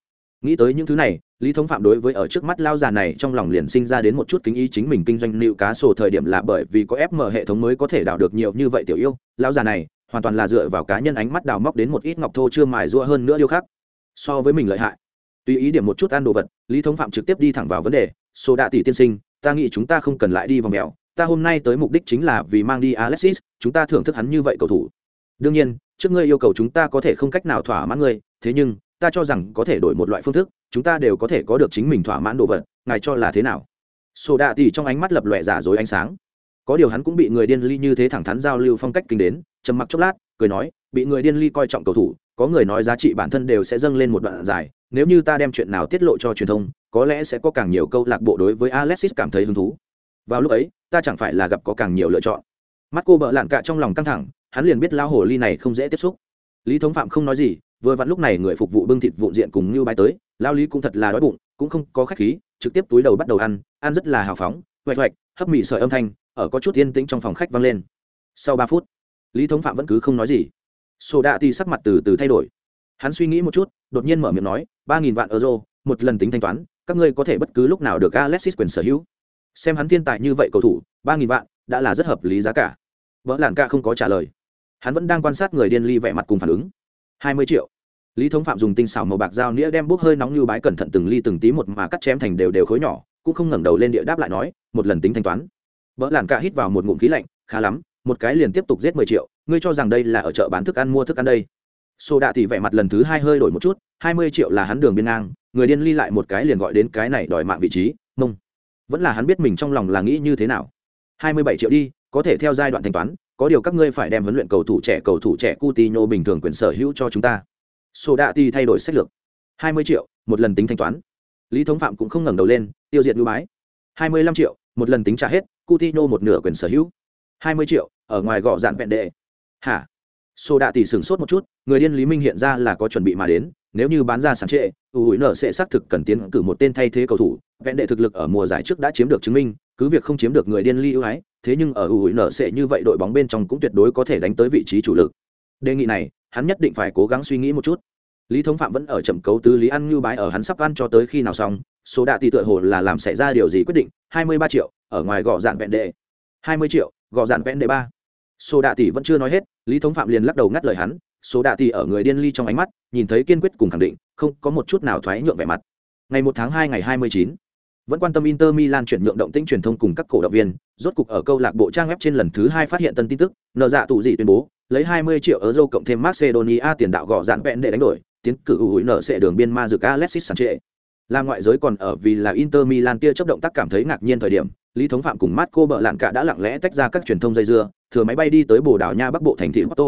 nghĩ tới những thứ này, lý thống phạm đối với ở trước mắt lao già này trong lòng liền sinh ra đến một chút kính ý chính mình kinh doanh nịu cá sổ thời điểm là bởi vì có ép mở hệ thống mới có thể đào được nhiều như vậy tiểu yêu. Lao già này, hoàn toàn là dựa vào cá nhân ánh mắt đào móc đến một ít ngọc thô chưa mài rũa hơn nữa điêu khắc. So với mình lợi hại. Tùy ý điểm một chút ăn đồ vật, lý thống phạm trực tiếp đi thẳng vào vấn đề số đạ tỷ tiên sinh, ta nghĩ chúng ta không cần lại đi vòng mèo. Ta hôm nay tới mục đích chính là vì mang đi alexis, chúng ta thưởng thức hắn như vậy cầu thủ. Đương nhiên, trước ngươi yêu cầu chúng ta có thể không cách nào thỏa mãn ngươi, thế nhưng ta cho rằng có thể đổi một loại phương thức, chúng ta đều có thể có được chính mình thỏa mãn đồ vật, ngài cho là thế nào? Sổ đạ tỷ trong ánh mắt lập lòe giả dối ánh sáng. Có điều hắn cũng bị người điên ly như thế thẳng thắn giao lưu phong cách kinh đến, trầm mặc chốc lát, cười nói, bị người điên ly coi trọng cầu thủ, có người nói giá trị bản thân đều sẽ dâng lên một đoạn dài, nếu như ta đem chuyện nào tiết lộ cho truyền thông, có lẽ sẽ có càng nhiều câu lạc bộ đối với alexis cảm thấy hứng thú. Vào lúc ấy, ta chẳng phải là gặp có càng nhiều lựa chọn. Mắt cô bợ lạn cạ trong lòng căng thẳng, hắn liền biết lao hồ ly này không dễ tiếp xúc. Lý thống phạm không nói gì vừa vặn lúc này người phục vụ bưng thịt vụn diện cùng như bay tới, lao lý cũng thật là đói bụng, cũng không có khách khí, trực tiếp túi đầu bắt đầu ăn ăn rất là hào phóng huệ hoạch, hấp mì sợi âm thanh, ở có chút yên tĩnh trong phòng khách vang lên. Sau ba phút, lý thống phạm vẫn cứ không nói gì. Sổ đạ thì sắc mặt từ từ thay đổi. Hắn suy nghĩ một chút, đột nhiên mở miệng nói, ba nghìn vạn euro, một lần tính thanh toán, các ngươi có thể bất cứ lúc nào được alexis quyền sở hữu. Xem hắn thiên tài như vậy cầu thủ, ba nghìn vạn, đã là rất hợp lý giá cả. Vợ làn ca không có trả lời. Hắn vẫn đang quan sát người điên ly vẻ mặt cùng phản ứng hai mươi triệu lý thống phạm dùng tinh xảo màu bạc dao nĩa đem bốc hơi nóng như bái cẩn thận từng ly từng tí một mà cắt chém thành đều đều khối nhỏ cũng không ngẩng đầu lên địa đáp lại nói một lần tính thanh toán vợ làn cả hít vào một ngụm khí lạnh khá lắm một cái liền tiếp tục giết mười triệu ngươi cho rằng đây là ở chợ bán thức ăn mua thức ăn đây Sô đạ thì vẻ mặt lần thứ hai hơi đổi một chút, hai mươi triệu là hắn đường biên ngang, người điên ly lại một cái liền gọi đến cái này đòi mạng vị trí, mông. Vẫn là hắn biết mình trong lòng là nghĩ như thế nào. Hai mươi bảy triệu đi, có thể theo giai đoạn thanh toán, có điều các ngươi phải đem huấn luyện cầu thủ trẻ cầu thủ trẻ Coutinho bình thường quyền sở hữu cho chúng ta. Sô đạ thì thay đổi sách lược. Hai mươi triệu, một lần tính thanh toán. Lý Thống Phạm cũng không ngẩng đầu lên, tiêu diệt lưu bái. Hai mươi lăm triệu, một lần tính trả hết, Coutinho một nửa quyền sở hữu. Hai mươi triệu, ở ngoài gọ dạn vẹn đệ. Hả? Sô đạ tỷ sửng sốt một chút, người điên Lý Minh hiện ra là có chuẩn bị mà đến, nếu như bán ra sản trệ, u hủi nở sẽ xác thực cần tiến cử một tên thay thế cầu thủ, vẹn đệ thực lực ở mùa giải trước đã chiếm được chứng minh, cứ việc không chiếm được người điên Lý ưu ái, thế nhưng ở u hủi nở sẽ như vậy đội bóng bên trong cũng tuyệt đối có thể đánh tới vị trí chủ lực. Đề nghị này, hắn nhất định phải cố gắng suy nghĩ một chút. Lý Thống Phạm vẫn ở chậm cấu tứ Lý ăn như bái ở hắn sắp ăn cho tới khi nào xong, số đạ tỷ tựa hồ là làm xảy ra điều gì quyết định, 23 triệu, ở ngoài gõ dạn vẹn đệ. 20 triệu, gõ dạn vẹn đệ 3 số đạ tỷ vẫn chưa nói hết lý thống phạm liền lắc đầu ngắt lời hắn số đạ thì ở người điên ly trong ánh mắt nhìn thấy kiên quyết cùng khẳng định không có một chút nào thoái nhượng vẻ mặt ngày một tháng hai ngày hai mươi chín vẫn quan tâm Inter Milan chuyển nhượng động tĩnh truyền thông cùng các cổ động viên, rốt cục ở câu lạc bộ trang web trên lần thứ hai phát hiện tân tin tức, nợ dạ tụ dị tuyên bố, lấy 20 triệu euro cộng thêm Macedonia tiền đạo gọ dạn vẹn để đánh đổi, tiến cử hủi nợ sẽ đường biên ma dược Alexis Sanchez. Là ngoại giới còn ở vì là Inter Milan tia chấp động tác cảm thấy ngạc nhiên thời điểm, Lý Thống Phạm cùng Marco bợ lạn cả đã lặng lẽ tách ra các truyền thông dây dưa, thừa máy bay đi tới Bồ Đào Nha Bắc Bộ thành thị Porto.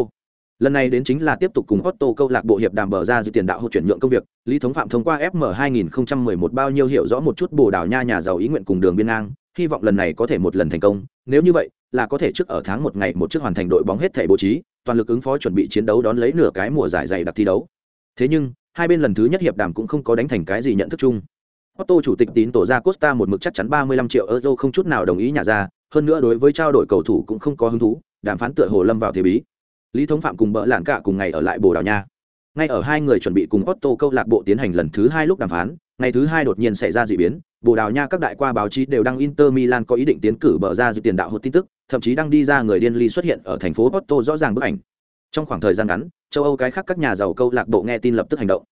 Lần này đến chính là tiếp tục cùng Otto câu lạc bộ hiệp đàm bờ ra dự tiền đạo hỗ chuyển nhượng công việc, Lý Thống Phạm thông qua FM 2011 bao nhiêu hiểu rõ một chút Bồ Đào Nha nhà giàu ý nguyện cùng đường biên ngang, hy vọng lần này có thể một lần thành công, nếu như vậy, là có thể trước ở tháng một ngày một trước hoàn thành đội bóng hết thể bố trí, toàn lực ứng phó chuẩn bị chiến đấu đón lấy nửa cái mùa giải dày đặc thi đấu. Thế nhưng, hai bên lần thứ nhất hiệp đàm cũng không có đánh thành cái gì nhận thức chung. Otto chủ tịch tín tổ ra Costa một mực chắc chắn 35 triệu euro không chút nào đồng ý nhà ra, hơn nữa đối với trao đổi cầu thủ cũng không có hứng thú, đàm phán tựa hồ lâm vào thế bí. Lý Thống Phạm cùng bỡ lạn cả cùng ngày ở lại Bồ Đào Nha. Ngay ở hai người chuẩn bị cùng Otto câu lạc bộ tiến hành lần thứ hai lúc đàm phán, ngày thứ hai đột nhiên xảy ra dị biến, Bồ Đào Nha các đại qua báo chí đều đăng Inter Milan có ý định tiến cử bờ ra dự tiền đạo hụt tin tức, thậm chí đăng đi ra người điên ly xuất hiện ở thành phố Otto rõ ràng bức ảnh. Trong khoảng thời gian ngắn, châu Âu cái khác các nhà giàu câu lạc bộ nghe tin lập tức hành động.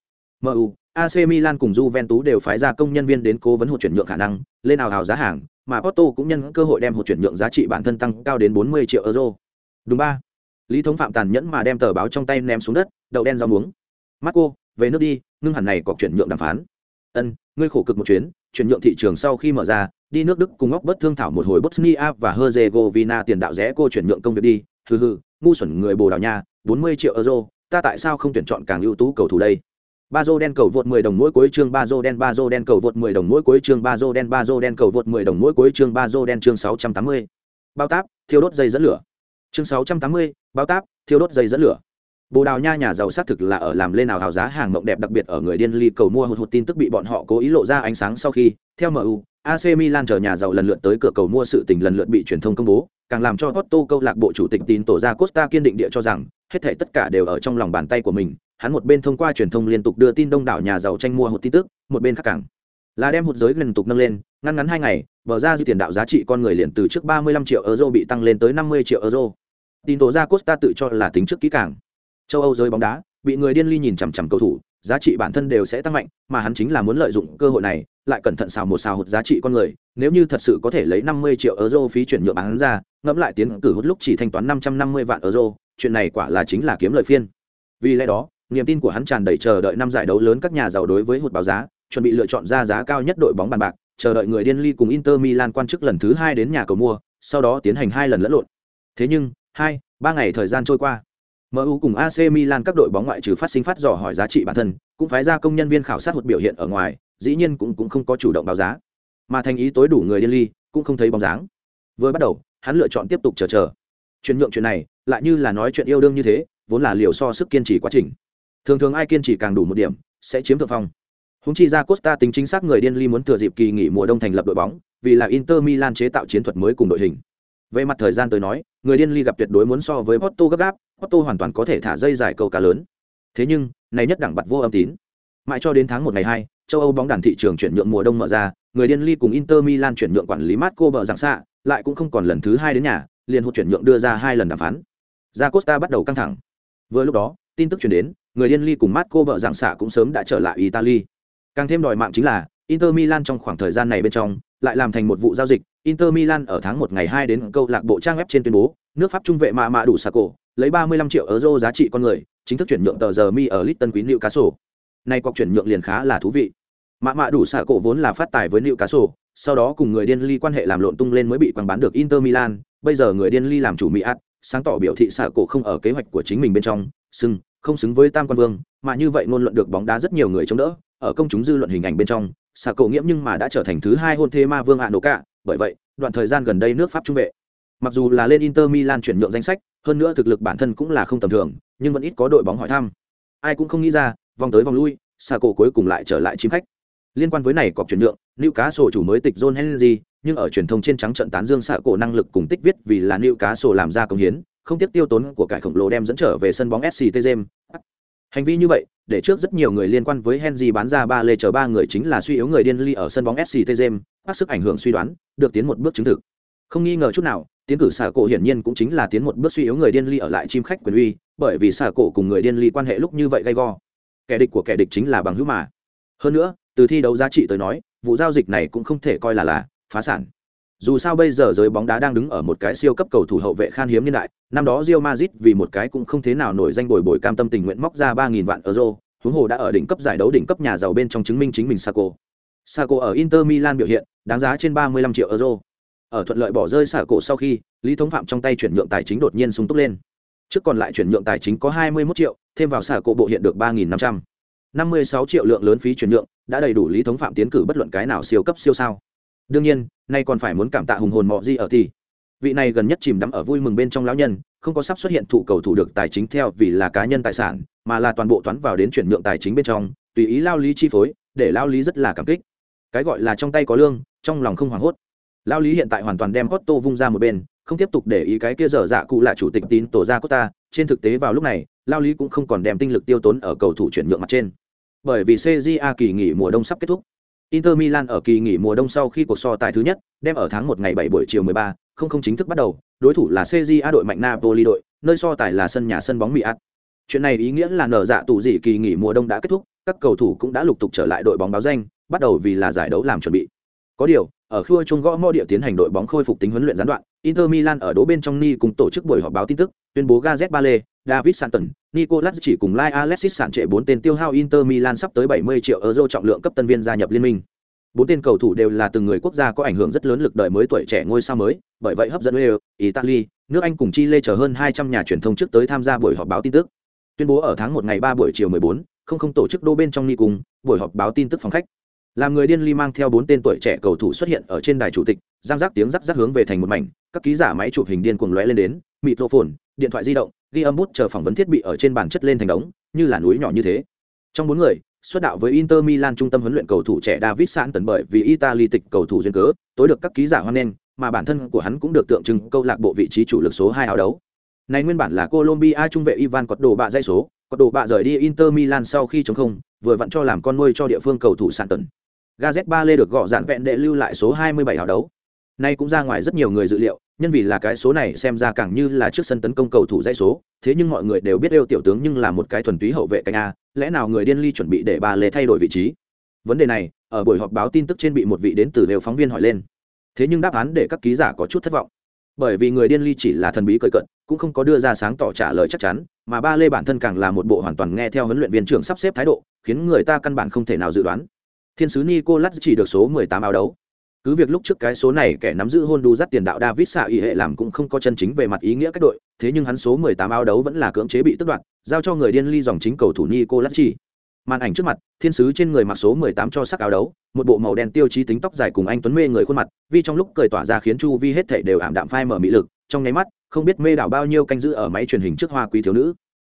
MU, AC Milan cùng Juventus đều phái ra công nhân viên đến cố vấn hụt chuyển nhượng khả năng, lên ảo hào giá hàng, mà Porto cũng nhân cơ hội đem hụt chuyển nhượng giá trị bản thân tăng cao đến 40 triệu euro. Đúng ba. Lý Thống Phạm tàn nhẫn mà đem tờ báo trong tay ném xuống đất, đầu đen rau muống. cô, về nước đi, ngưng hẳn này có chuyển nhượng đàm phán. Ân, ngươi khổ cực một chuyến, chuyển nhượng thị trường sau khi mở ra, đi nước Đức cùng ngóc bất thương thảo một hồi Bosnia và Herzegovina tiền đạo rẽ cô chuyển nhượng công việc đi, hừ hừ, ngu xuẩn người Bồ Đào Nha, 40 triệu euro, ta tại sao không tuyển chọn càng ưu tú cầu thủ đây? ba dô đen cầu vượt 10 đồng mỗi cuối chương ba dô đen ba dô đen cầu vượt 10 đồng mỗi cuối chương ba dô đen ba dô đen cầu vượt 10 đồng mỗi cuối chương ba dô đen chương 680. bao táp thiêu đốt dây dẫn lửa chương 680, bao táp thiêu đốt dây dẫn lửa. Bồ Đào Nha nhà giàu xác thực là ở làm lên nào hào giá hàng mộng đẹp đặc biệt ở người điên ly cầu mua hụt hụt tin tức bị bọn họ cố ý lộ ra ánh sáng sau khi, theo MU, AC Milan chờ nhà giàu lần lượt tới cửa cầu mua sự tình lần lượt bị truyền thông công bố, càng làm cho Otto câu lạc bộ chủ tịch tin tổ ra Costa kiên định địa cho rằng, hết thảy tất cả đều ở trong lòng bàn tay của mình, hắn một bên thông qua truyền thông liên tục đưa tin đông đảo nhà giàu tranh mua hụt tin tức một bên khác càng là đem hụt giới liên tục nâng lên ngăn ngắn hai ngày bờ ra dư tiền đạo giá trị con người liền từ trước 35 triệu euro bị tăng lên tới 50 triệu euro tin tổ ra costa tự cho là tính trước kỹ càng. Châu âu giới bóng đá, bị người điên ly nhìn chằm chằm cầu thủ, giá trị bản thân đều sẽ tăng mạnh, mà hắn chính là muốn lợi dụng cơ hội này, lại cẩn thận xào một xào hụt giá trị con người, nếu như thật sự có thể lấy 50 triệu euro phí chuyển nhượng bán ra, ngẫm lại tiến cử hút lúc chỉ thanh toán 550 vạn euro, chuyện này quả là chính là kiếm lợi phiên. Vì lẽ đó, niềm tin của hắn tràn đầy chờ đợi năm giải đấu lớn các nhà giàu đối với hụt báo giá, chuẩn bị lựa chọn ra giá cao nhất đội bóng bàn bạc, chờ đợi người điên ly cùng inter milan quan chức lần thứ hai đến nhà cầu mua, sau đó tiến hành hai lần lẫn lộn. Thế nhưng hai ba ngày thời gian trôi qua MU cùng AC Milan các đội bóng ngoại trừ phát sinh phát dò hỏi giá trị bản thân, cũng phái ra công nhân viên khảo sát hụt biểu hiện ở ngoài, dĩ nhiên cũng cũng không có chủ động báo giá. Mà thành ý tối đủ người điên ly, cũng không thấy bóng dáng. Vừa bắt đầu, hắn lựa chọn tiếp tục chờ chờ. Chuyển nhượng chuyện này, lại như là nói chuyện yêu đương như thế, vốn là liều so sức kiên trì quá trình. Thường thường ai kiên trì càng đủ một điểm, sẽ chiếm thượng phong. Húng chi ra Costa tính chính xác người điên ly muốn thừa dịp kỳ nghỉ mùa đông thành lập đội bóng, vì là Inter Milan chế tạo chiến thuật mới cùng đội hình. Về mặt thời gian tới nói, người điên ly gặp tuyệt đối muốn so với Porto gấp gáp, Porto hoàn toàn có thể thả dây dài câu cá lớn. Thế nhưng, này nhất đẳng bật vô âm tín. Mãi cho đến tháng một ngày hai, châu Âu bóng đàn thị trường chuyển nhượng mùa đông mở ra, người điên ly cùng Inter Milan chuyển nhượng quản lý Marco bờ giảng xạ, lại cũng không còn lần thứ hai đến nhà, liền hụt chuyển nhượng đưa ra hai lần đàm phán. Gia Costa bắt đầu căng thẳng. Vừa lúc đó, tin tức truyền đến, người điên ly cùng Marco bờ giảng xạ cũng sớm đã trở lại Italy. Càng thêm đòi mạng chính là, Inter Milan trong khoảng thời gian này bên trong, lại làm thành một vụ giao dịch, Inter Milan ở tháng 1 ngày 2 đến câu lạc bộ trang web trên tuyên bố, nước Pháp trung vệ mạ mạ đủ Saco, lấy 35 triệu euro giá trị con người, chính thức chuyển nhượng tờ giờ mi ở Litton Quý Newcastle. Này cuộc chuyển nhượng liền khá là thú vị. Mạ mạ đủ Saco vốn là phát tài với Newcastle, sau đó cùng người điên ly quan hệ làm lộn tung lên mới bị quảng bán được Inter Milan, bây giờ người điên ly làm chủ Mỹ át, sáng tỏ biểu thị Saco không ở kế hoạch của chính mình bên trong, xưng không xứng với Tam Quan Vương, mà như vậy ngôn luận được bóng đá rất nhiều người chống đỡ, ở công chúng dư luận hình ảnh bên trong, Saco nghiễm nhưng mà đã trở thành thứ hai hôn thê ma vương ạ nổ cả, bởi vậy, đoạn thời gian gần đây nước Pháp trung vệ Mặc dù là lên Inter Milan chuyển nhượng danh sách, hơn nữa thực lực bản thân cũng là không tầm thường, nhưng vẫn ít có đội bóng hỏi thăm. Ai cũng không nghĩ ra, vòng tới vòng lui, Saco cuối cùng lại trở lại chim khách. Liên quan với này cọc chuyển nhượng, Newcastle chủ mới tịch John Henry, nhưng ở truyền thông trên trắng trận tán dương Saco năng lực cùng tích viết vì là Newcastle làm ra công hiến, không tiếc tiêu tốn của cải khổng lồ đem dẫn trở về sân bóng FC James. Hành vi như vậy, để trước rất nhiều người liên quan với Henry bán ra ba lê chờ ba người chính là suy yếu người điên ly ở sân bóng fc James, bác sức ảnh hưởng suy đoán, được tiến một bước chứng thực. Không nghi ngờ chút nào, tiến cử xả cổ hiển nhiên cũng chính là tiến một bước suy yếu người điên ly ở lại chim khách quyền uy bởi vì xả cổ cùng người điên ly quan hệ lúc như vậy gay go. Kẻ địch của kẻ địch chính là bằng hữu mà. Hơn nữa từ thi đấu giá trị tới nói vụ giao dịch này cũng không thể coi là là phá sản dù sao bây giờ giới bóng đá đang đứng ở một cái siêu cấp cầu thủ hậu vệ khan hiếm niên đại, năm đó Real Madrid vì một cái cũng không thế nào nổi danh bồi bồi cam tâm tình nguyện móc ra ba nghìn vạn euro, huống hồ đã ở đỉnh cấp giải đấu đỉnh cấp nhà giàu bên trong chứng minh chính mình Saco. Saco ở Inter Milan biểu hiện, đáng giá trên 35 triệu euro. Ở thuận lợi bỏ rơi xả cổ sau khi, lý thống phạm trong tay chuyển nhượng tài chính đột nhiên sung túc lên. Trước còn lại chuyển nhượng tài chính có hai mươi 21 triệu, thêm vào xả cổ bộ hiện được ba nghìn năm trăm. năm mươi sáu triệu lượng lớn phí chuyển nhượng, đã đầy đủ lý thống phạm tiến cử bất luận cái nào siêu cấp siêu sao đương nhiên, nay còn phải muốn cảm tạ hùng hồn mọ di ở thì. Vị này gần nhất chìm đắm ở vui mừng bên trong lão nhân, không có sắp xuất hiện thụ cầu thủ được tài chính theo vì là cá nhân tài sản, mà là toàn bộ toán vào đến chuyển nhượng tài chính bên trong, tùy ý lao lý chi phối, để lao lý rất là cảm kích. Cái gọi là trong tay có lương, trong lòng không hoảng hốt. Lao lý hiện tại hoàn toàn đem Otto vung ra một bên, không tiếp tục để ý cái kia dở dạ cụ là chủ tịch tín tổ ra costa. Trên thực tế vào lúc này, lao lý cũng không còn đem tinh lực tiêu tốn ở cầu thủ chuyển nhượng mặt trên. Bởi vì cja kỳ nghỉ mùa đông sắp kết thúc inter milan ở kỳ nghỉ mùa đông sau khi cuộc so tài thứ nhất đem ở tháng một ngày bảy buổi chiều 13, không không chính thức bắt đầu. Đối thủ là cja đội mạnh napoli đội nơi so tài là sân nhà sân bóng mỹ ạt chuyện này ý nghĩa là nở dạ tụ dị kỳ nghỉ mùa đông đã kết thúc các cầu thủ cũng đã lục tục trở lại đội bóng báo danh bắt đầu vì là giải đấu làm chuẩn bị. Có điều ở khua chung gõ mõ địa tiến hành đội bóng khôi phục tính huấn luyện gián đoạn inter milan ở đố bên trong ni cùng tổ chức buổi họp báo tin tức tuyên bố Gazette bale david santon nicolas chỉ cùng lai alexis sản trệ 4 tên tiêu hao inter milan sắp tới 70 triệu euro trọng lượng cấp tân viên gia nhập liên minh. Bốn tên cầu thủ đều là từng người quốc gia có ảnh hưởng rất lớn lực đời mới tuổi trẻ ngôi sao mới bởi vậy hấp dẫn wales italy nước anh cùng chile chờ hơn 200 nhà truyền thông trước tới tham gia buổi họp báo tin tức. Tuyên bố ở tháng 1 ngày 3 buổi chiều 14, không không tổ chức đô bên trong ni cùng buổi họp báo tin tức phòng khách. Làm người điên ly mang theo bốn tên tuổi trẻ cầu thủ xuất hiện ở trên đài chủ tịch giang giác tiếng rắc rắc hướng về thành một mảnh các ký giả máy chụp hình điên cuồng lóe lên đến mịt rô phồn điện thoại di động ghi âm bút chờ phỏng vấn thiết bị ở trên bàn chất lên thành đống như là núi nhỏ như thế trong bốn người xuất đạo với Inter Milan trung tâm huấn luyện cầu thủ trẻ David Sạn bởi vì Italy tịch cầu thủ duyên cớ, tối được các ký giả hoan nghênh, mà bản thân của hắn cũng được tượng trưng câu lạc bộ vị trí chủ lực số 2 áo đấu. Này nguyên bản là Colombia trung vệ Ivan Cọt đồ bạ dây số, Cọt đồ bạ rời đi Inter Milan sau khi chống không, vừa vặn cho làm con nuôi cho địa phương cầu thủ Sạn tần. Gazet ba lê được gõ dạn vẹn đệ lưu lại số 27 áo đấu nay cũng ra ngoài rất nhiều người dự liệu, nhân vì là cái số này xem ra càng như là trước sân tấn công cầu thủ dãy số, thế nhưng mọi người đều biết yêu tiểu tướng nhưng là một cái thuần túy hậu vệ cánh a, lẽ nào người điên ly chuẩn bị để bà lê thay đổi vị trí? Vấn đề này, ở buổi họp báo tin tức trên bị một vị đến từ đều phóng viên hỏi lên. Thế nhưng đáp án để các ký giả có chút thất vọng. Bởi vì người điên ly chỉ là thần bí cởi cận, cũng không có đưa ra sáng tỏ trả lời chắc chắn, mà ba lê bản thân càng là một bộ hoàn toàn nghe theo huấn luyện viên trưởng sắp xếp thái độ, khiến người ta căn bản không thể nào dự đoán. Thiên sứ nicolas chỉ được số 18 áo đấu cứ việc lúc trước cái số này kẻ nắm giữ hôn đu dắt tiền đạo david xạ ý hệ làm cũng không có chân chính về mặt ý nghĩa các đội, thế nhưng hắn số 18 áo đấu vẫn là cưỡng chế bị tước đoạt, giao cho người điên ly dòng chính cầu thủ nico chỉ màn ảnh trước mặt, thiên sứ trên người mặc số 18 cho sắc áo đấu, một bộ màu đen tiêu chí tính tóc dài cùng anh tuấn mê người khuôn mặt, vì trong lúc cười tỏa ra khiến chu vi hết thảy đều ảm đạm phai mở mỹ lực, trong nháy mắt, không biết mê đảo bao nhiêu canh giữ ở máy truyền hình trước hoa quý thiếu nữ.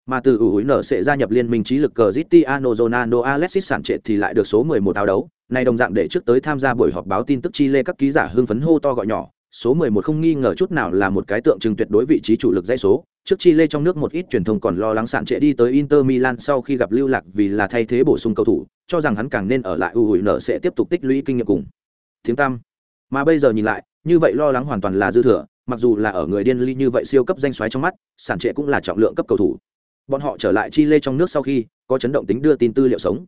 Mà từ ủ hối nở sẽ gia nhập liên minh trí lực cờ Zitiano Ronaldo Alexis sản trệ thì lại được số 11 áo đấu này đồng dạng để trước tới tham gia buổi họp báo tin tức chi lê các ký giả hưng phấn hô to gọi nhỏ, số 11 không nghi ngờ chút nào là một cái tượng trưng tuyệt đối vị trí chủ lực dãy số. Trước chi lê trong nước một ít truyền thông còn lo lắng sản trệ đi tới Inter Milan sau khi gặp lưu lạc vì là thay thế bổ sung cầu thủ, cho rằng hắn càng nên ở lại ủ hối nở sẽ tiếp tục tích lũy kinh nghiệm cùng. Tiếng tam mà bây giờ nhìn lại, như vậy lo lắng hoàn toàn là dư thừa, mặc dù là ở người điên ly như vậy siêu cấp danh xoáy trong mắt sản trệ cũng là trọng lượng cấp cầu thủ. Bọn họ trở lại chi lê trong nước sau khi có chấn động tính đưa tin tư liệu sống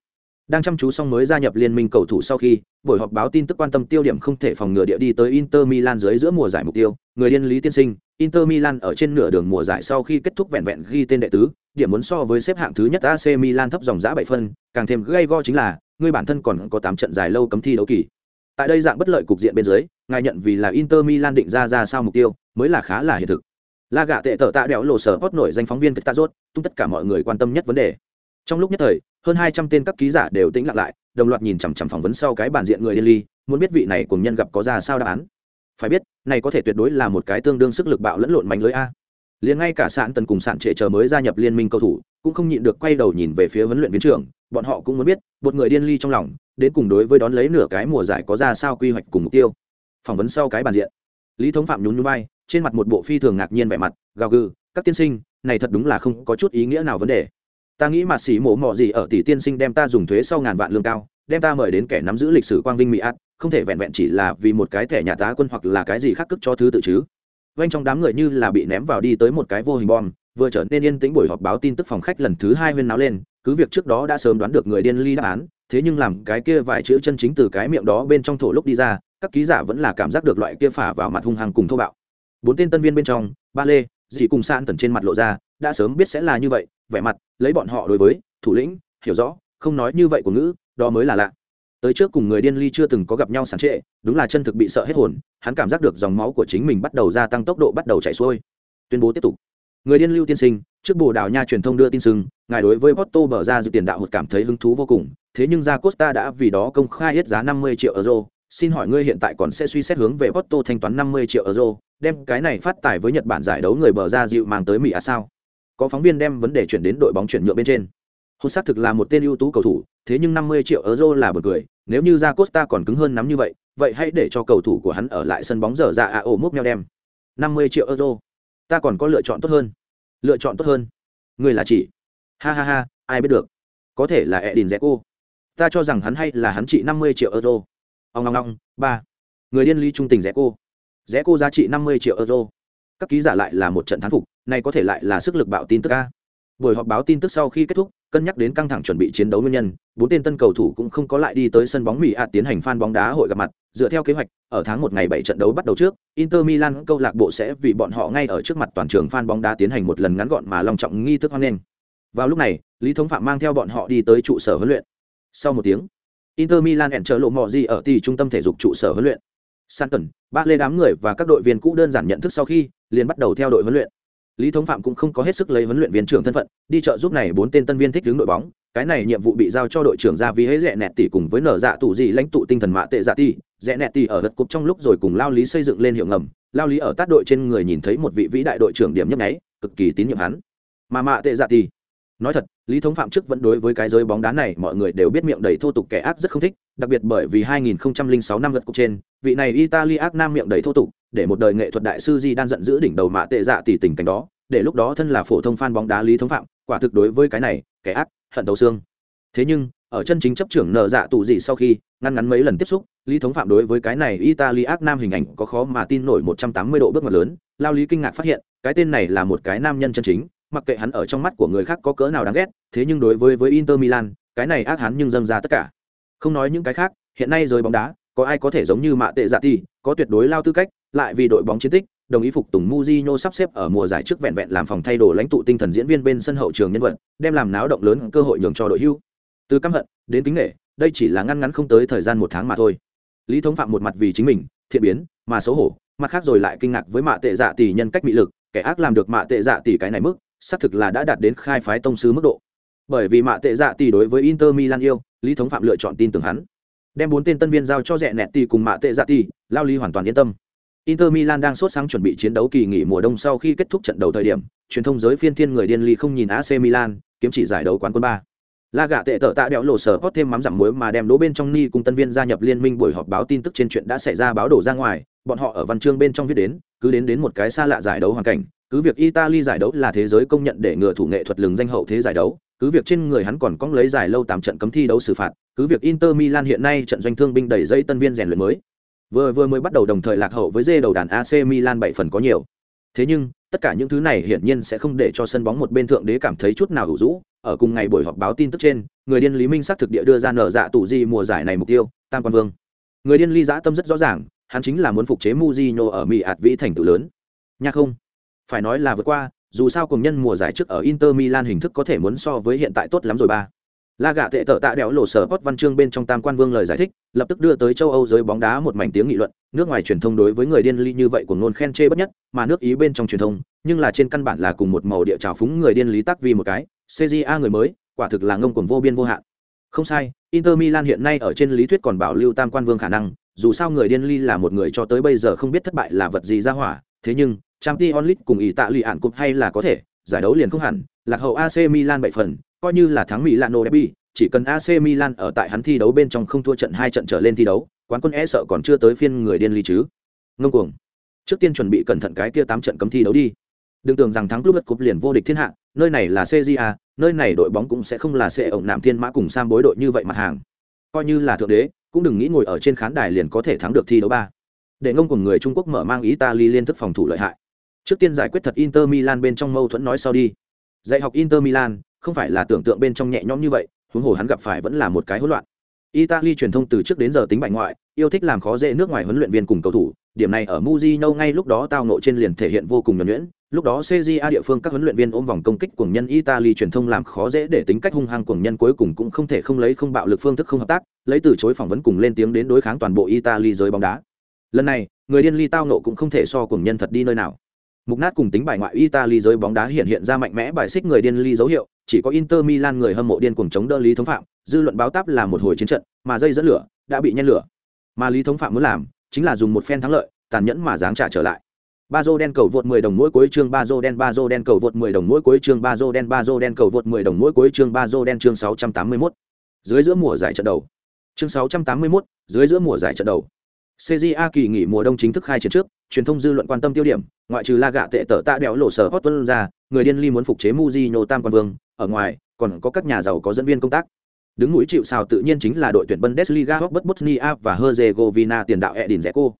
đang chăm chú xong mới gia nhập liên minh cầu thủ sau khi, buổi họp báo tin tức quan tâm tiêu điểm không thể phòng ngừa địa đi tới Inter Milan dưới giữa mùa giải mục tiêu. Người điên lý tiên sinh, Inter Milan ở trên nửa đường mùa giải sau khi kết thúc vẹn vẹn ghi tên đệ tứ, điểm muốn so với xếp hạng thứ nhất AC Milan thấp dòng giá bảy phân, càng thêm gây go chính là, người bản thân còn có tám trận dài lâu cấm thi đấu kỳ. Tại đây dạng bất lợi cục diện bên dưới, ngài nhận vì là Inter Milan định ra ra sao mục tiêu, mới là khá là hiện thực. La gạ tệ Tở tạ đẽo lộ sở hot nổi danh phóng viên kịch rốt, tung tất cả mọi người quan tâm nhất vấn đề. Trong lúc nhất thời hơn hai trăm tên các ký giả đều tĩnh lặng lại, đồng loạt nhìn chằm chằm phỏng vấn sau cái bản diện người điên ly muốn biết vị này cùng nhân gặp có ra sao đáp án. Phải biết, này có thể tuyệt đối là một cái tương đương sức lực bạo lẫn lộn mạnh lưới a. Liền ngay cả sạn tần cùng sạn trệ chờ mới gia nhập liên minh cầu thủ, cũng không nhịn được quay đầu nhìn về phía huấn luyện viên trưởng, bọn họ cũng muốn biết, một người điên ly trong lòng, đến cùng đối với đón lấy nửa cái mùa giải có ra sao quy hoạch cùng mục tiêu. Phỏng vấn sau cái bản diện, lý thống phạm nhún nhún vai, trên mặt một bộ phi thường ngạc nhiên vẻ mặt, gào gừ, các tiên sinh, này thật đúng là không có chút ý nghĩa nào vấn đề ta nghĩ mà xỉ mổ mọ gì ở tỷ tiên sinh đem ta dùng thuế sau ngàn vạn lương cao, đem ta mời đến kẻ nắm giữ lịch sử quang vinh mỹ át, không thể vẹn vẹn chỉ là vì một cái thẻ nhà tá quân hoặc là cái gì khác cức cho thứ tự chứ. Vanh trong đám người như là bị ném vào đi tới một cái vô hình bom, vừa trở nên yên tĩnh buổi họp báo tin tức phòng khách lần thứ hai huyên náo lên, cứ việc trước đó đã sớm đoán được người điên ly đáp án, thế nhưng làm cái kia vài chữ chân chính từ cái miệng đó bên trong thổ lúc đi ra, các ký giả vẫn là cảm giác được loại kia phả vào mặt hung hăng cùng thô bạo. Bốn tên tân viên bên trong, ba lê dì cùng san tần trên mặt lộ ra đã sớm biết sẽ là như vậy, vẻ mặt, lấy bọn họ đối với, thủ lĩnh, hiểu rõ, không nói như vậy của ngữ, đó mới là lạ. Tới trước cùng người điên ly chưa từng có gặp nhau sản trệ, đúng là chân thực bị sợ hết hồn, hắn cảm giác được dòng máu của chính mình bắt đầu gia tăng tốc độ bắt đầu chạy xuôi. Tuyên bố tiếp tục. Người điên lưu tiên sinh, trước bồ đào nha truyền thông đưa tin sưng ngài đối với Porto bờ ra dự tiền đạo hụt cảm thấy hứng thú vô cùng, thế nhưng ra Costa đã vì đó công khai hết giá 50 triệu euro, xin hỏi ngươi hiện tại còn sẽ suy xét hướng về Porto thanh toán 50 triệu euro, đem cái này phát tài với Nhật Bản giải đấu người bờ ra dịu mang tới Mỹ à sao? Có phóng viên đem vấn đề chuyển đến đội bóng chuyển nhượng bên trên. Hôn xác thực là một tên ưu tú cầu thủ, thế nhưng 50 triệu euro là buồn cười, nếu như ra costa còn cứng hơn nắm như vậy vậy hãy để cho cầu thủ của hắn ở lại sân bóng dở ra a ổ múc neo đem. 50 triệu euro, ta còn có lựa chọn tốt hơn. Lựa chọn tốt hơn. Người là chỉ. Ha ha ha, ai biết được. Có thể là edin Dzeko. ta cho rằng hắn hay là hắn trị 50 triệu euro. Ông ngong ngong, ba. Người điên ly trung tình Dzeko. Dzeko giá trị 50 triệu euro các ký giả lại là một trận thắng phục, này có thể lại là sức lực bạo tin tức a. Buổi họp báo tin tức sau khi kết thúc, cân nhắc đến căng thẳng chuẩn bị chiến đấu nguyên nhân, bốn tên tân cầu thủ cũng không có lại đi tới sân bóng mỹ ạt tiến hành fan bóng đá hội gặp mặt. Dựa theo kế hoạch, ở tháng một ngày bảy trận đấu bắt đầu trước, inter milan, câu lạc bộ sẽ vì bọn họ ngay ở trước mặt toàn trường fan bóng đá tiến hành một lần ngắn gọn mà long trọng nghi thức hoan nghênh. Vào lúc này, lý thống phạm mang theo bọn họ đi tới trụ sở huấn luyện. Sau một tiếng, inter milan ẩn trợ lộ mò gì ở tỷ trung tâm thể dục trụ sở huấn luyện. Santon, ba lê đám người và các đội viên cũ đơn giản nhận thức sau khi liền bắt đầu theo đội huấn luyện. Lý thống phạm cũng không có hết sức lấy huấn luyện viên trưởng thân phận đi chợ giúp này bốn tên tân viên thích đứng đội bóng. Cái này nhiệm vụ bị giao cho đội trưởng ra vì hễ rẽ nẹt tỷ cùng với nở dạ tụ gì lãnh tụ tinh thần mạ tệ dạ tỷ rẽ nẹt tỷ ở gật cục trong lúc rồi cùng lao lý xây dựng lên hiệu ngầm. Lao lý ở tát đội trên người nhìn thấy một vị vĩ đại đội trưởng điểm nhấp nháy cực kỳ tín nhiệm hắn. Mà mạ tệ dạ tỷ nói thật, lý thống phạm trước vẫn đối với cái giới bóng đá này mọi người đều biết miệng đầy thô tục kẻ ác rất không thích, đặc biệt bởi vì 2006 năm lượt cục trên, vị này italy ác nam miệng đầy thô tục, để một đời nghệ thuật đại sư di đang giận giữ đỉnh đầu mạ tệ dạ tỷ tình cảnh đó, để lúc đó thân là phổ thông fan bóng đá lý thống phạm, quả thực đối với cái này, kẻ ác, hận tấu xương. Thế nhưng, ở chân chính chấp trưởng nợ dạ tù gì sau khi, ngăn ngắn mấy lần tiếp xúc, lý thống phạm đối với cái này italy ác nam hình ảnh có khó mà tin nổi một trăm tám mươi độ bước ngoặt lớn, lao lý kinh ngạc phát hiện, cái tên này là một cái nam nhân chân chính mặc kệ hắn ở trong mắt của người khác có cỡ nào đáng ghét thế nhưng đối với với inter milan cái này ác hắn nhưng dâng ra tất cả không nói những cái khác hiện nay giới bóng đá có ai có thể giống như mạ tệ dạ Tỷ, có tuyệt đối lao tư cách lại vì đội bóng chiến tích đồng ý phục tùng Mujinho sắp xếp ở mùa giải trước vẹn vẹn làm phòng thay đồ lãnh tụ tinh thần diễn viên bên sân hậu trường nhân vật, đem làm náo động lớn cơ hội nhường cho đội hưu. Từ căm hận đến kính nể, đây chỉ là ngăn ngắn không tới thời gian một tháng mà thôi. Lý Thống Phạm một mặt vì chính mình, thiện biến, mà xấu hổ, mặt khác rồi lại kinh ngạc với mạ tệ dạ tỷ nhân cách bị lực, kẻ ác làm được mạ tệ dạ tỷ cái này mức, xác thực là đã đạt đến khai phái tông sư mức độ. Bởi vì mạ tệ dạ tỷ đối với Inter Milan yêu, Lý Thống Phạm lựa chọn tin tưởng hắn. Đem bốn tên tân viên giao cho rẻ nẹt tỷ cùng mạ tệ dạ tỷ, lao lý hoàn toàn yên tâm Inter Milan đang sốt sáng chuẩn bị chiến đấu kỳ nghỉ mùa đông sau khi kết thúc trận đầu thời điểm, truyền thông giới phiên thiên người điên ly không nhìn AC Milan, kiếm chỉ giải đấu quán quân ba. La gạ tệ tợ tạ đẽo lộ sở hot thêm mắm giảm muối mà đem đỗ bên trong ni cùng tân viên gia nhập liên minh buổi họp báo tin tức trên chuyện đã xảy ra báo đổ ra ngoài, bọn họ ở văn chương bên trong viết đến, cứ đến đến một cái xa lạ giải đấu hoàn cảnh, cứ việc Italy giải đấu là thế giới công nhận để ngừa thủ nghệ thuật lừng danh hậu thế giải đấu, cứ việc trên người hắn còn có lấy giải lâu tám trận cấm thi đấu xử phạt, cứ việc Inter Milan hiện nay trận doanh thương binh đẩy dây tân viên rèn luyện mới, vừa vừa mới bắt đầu đồng thời lạc hậu với dê đầu đàn AC Milan bảy phần có nhiều. Thế nhưng, tất cả những thứ này hiển nhiên sẽ không để cho sân bóng một bên thượng đế cảm thấy chút nào hữu dũ. Ở cùng ngày buổi họp báo tin tức trên, người điên Lý Minh xác thực địa đưa ra nở dạ tủ di mùa giải này mục tiêu, Tam Quan Vương. Người điên Lý dã tâm rất rõ ràng, hắn chính là muốn phục chế Mujinho ở Mỹ ạt vĩ thành tựu lớn. Nha không, phải nói là vượt qua, dù sao cùng nhân mùa giải trước ở Inter Milan hình thức có thể muốn so với hiện tại tốt lắm rồi ba. La gạ tệ tợ tạ đẽo lộ sở post văn chương bên trong tam quan vương lời giải thích lập tức đưa tới châu âu giới bóng đá một mảnh tiếng nghị luận nước ngoài truyền thông đối với người điên ly như vậy của ngôn khen chê bất nhất mà nước ý bên trong truyền thông nhưng là trên căn bản là cùng một màu địa trào phúng người điên lý tắc vì một cái cja người mới quả thực là ngông cuồng vô biên vô hạn. Không sai inter milan hiện nay ở trên lý thuyết còn bảo lưu tam quan vương khả năng dù sao người điên ly là một người cho tới bây giờ không biết thất bại là vật gì ra hỏa thế nhưng trang t onlit cùng ý tạ lụy ạn cục hay là có thể, giải đấu liền không hẳn. Lạc hậu ac milan bảy phần, coi như là thắng mỹ lano derby, chỉ cần ac milan ở tại hắn thi đấu bên trong không thua trận hai trận trở lên thi đấu, quán quân e sợ còn chưa tới phiên người điên ly chứ. Ngông cuồng. Trước tiên chuẩn bị cẩn thận cái kia tám trận cấm thi đấu đi. Đừng tưởng rằng thắng club đất cúp liền vô địch thiên hạ, nơi này là cja nơi này đội bóng cũng sẽ không là xe ổng nạm thiên mã cùng sam bối đội như vậy mặt hàng. Coi như là thượng đế, cũng đừng nghĩ ngồi ở trên khán đài liền có thể thắng được thi đấu ba. Để ngông cùng người trung quốc mở mang italy liên thức phòng thủ lợi hại trước tiên giải quyết thật inter milan bên trong mâu thuẫn nói sau đi. Dạy học inter milan, không phải là tưởng tượng bên trong nhẹ nhõm như vậy, huống hồ hắn gặp phải vẫn là một cái hỗn loạn. Italy truyền thông từ trước đến giờ tính bại ngoại, yêu thích làm khó dễ nước ngoài huấn luyện viên cùng cầu thủ. Điểm này ở Mujino ngay lúc đó tao nộ trên liền thể hiện vô cùng nhuần nhuyễn. Lúc đó CJA địa phương các huấn luyện viên ôm vòng công kích cuồng nhân Italy truyền thông làm khó dễ để tính cách hung hăng cuồng nhân cuối cùng cũng không thể không lấy không bạo lực phương thức không hợp tác, lấy từ chối phỏng vấn cùng lên tiếng đến đối kháng toàn bộ Italy giới bóng đá. Lần này, người điên ly tao nộ cũng không thể so cuồng nhân thật đi nơi nào mục nát cùng tính bài ngoại Italy giới bóng đá hiện hiện ra mạnh mẽ bài xích người điên ly dấu hiệu chỉ có Inter Milan người hâm mộ điên cuồng chống đỡ Lý Thống Phạm, dư luận báo táp là một hồi chiến trận, mà dây dẫn lửa đã bị nhen lửa. Mà Lý Thống Phạm muốn làm, chính là dùng một phen thắng lợi, tàn nhẫn mà giáng trả trở lại. Ba Bazo đen cầu vượt 10 đồng mỗi cuối chương Bazo đen Bazo đen cầu vượt 10 đồng mỗi cuối chương Bazo đen Bazo đen cầu vượt 10 đồng mỗi cuối chương Bazo đen chương 681. Dưới giữa mùa giải trận đầu. Chương 681, dưới giữa mùa giải trận đầu. CJA kỳ nghỉ mùa đông chính thức khai chiến trước, truyền thông dư luận quan tâm tiêu điểm, ngoại trừ La gạ tệ tở tạ đéo lộ sở hot tuân ra, người điên ly muốn phục chế Mujinho tam quan vương, ở ngoài còn có các nhà giàu có dẫn viên công tác đứng mũi chịu sào tự nhiên chính là đội tuyển Bundesliga Robert Bosnia và Herzegovina tiền đạo Edin Dzeko.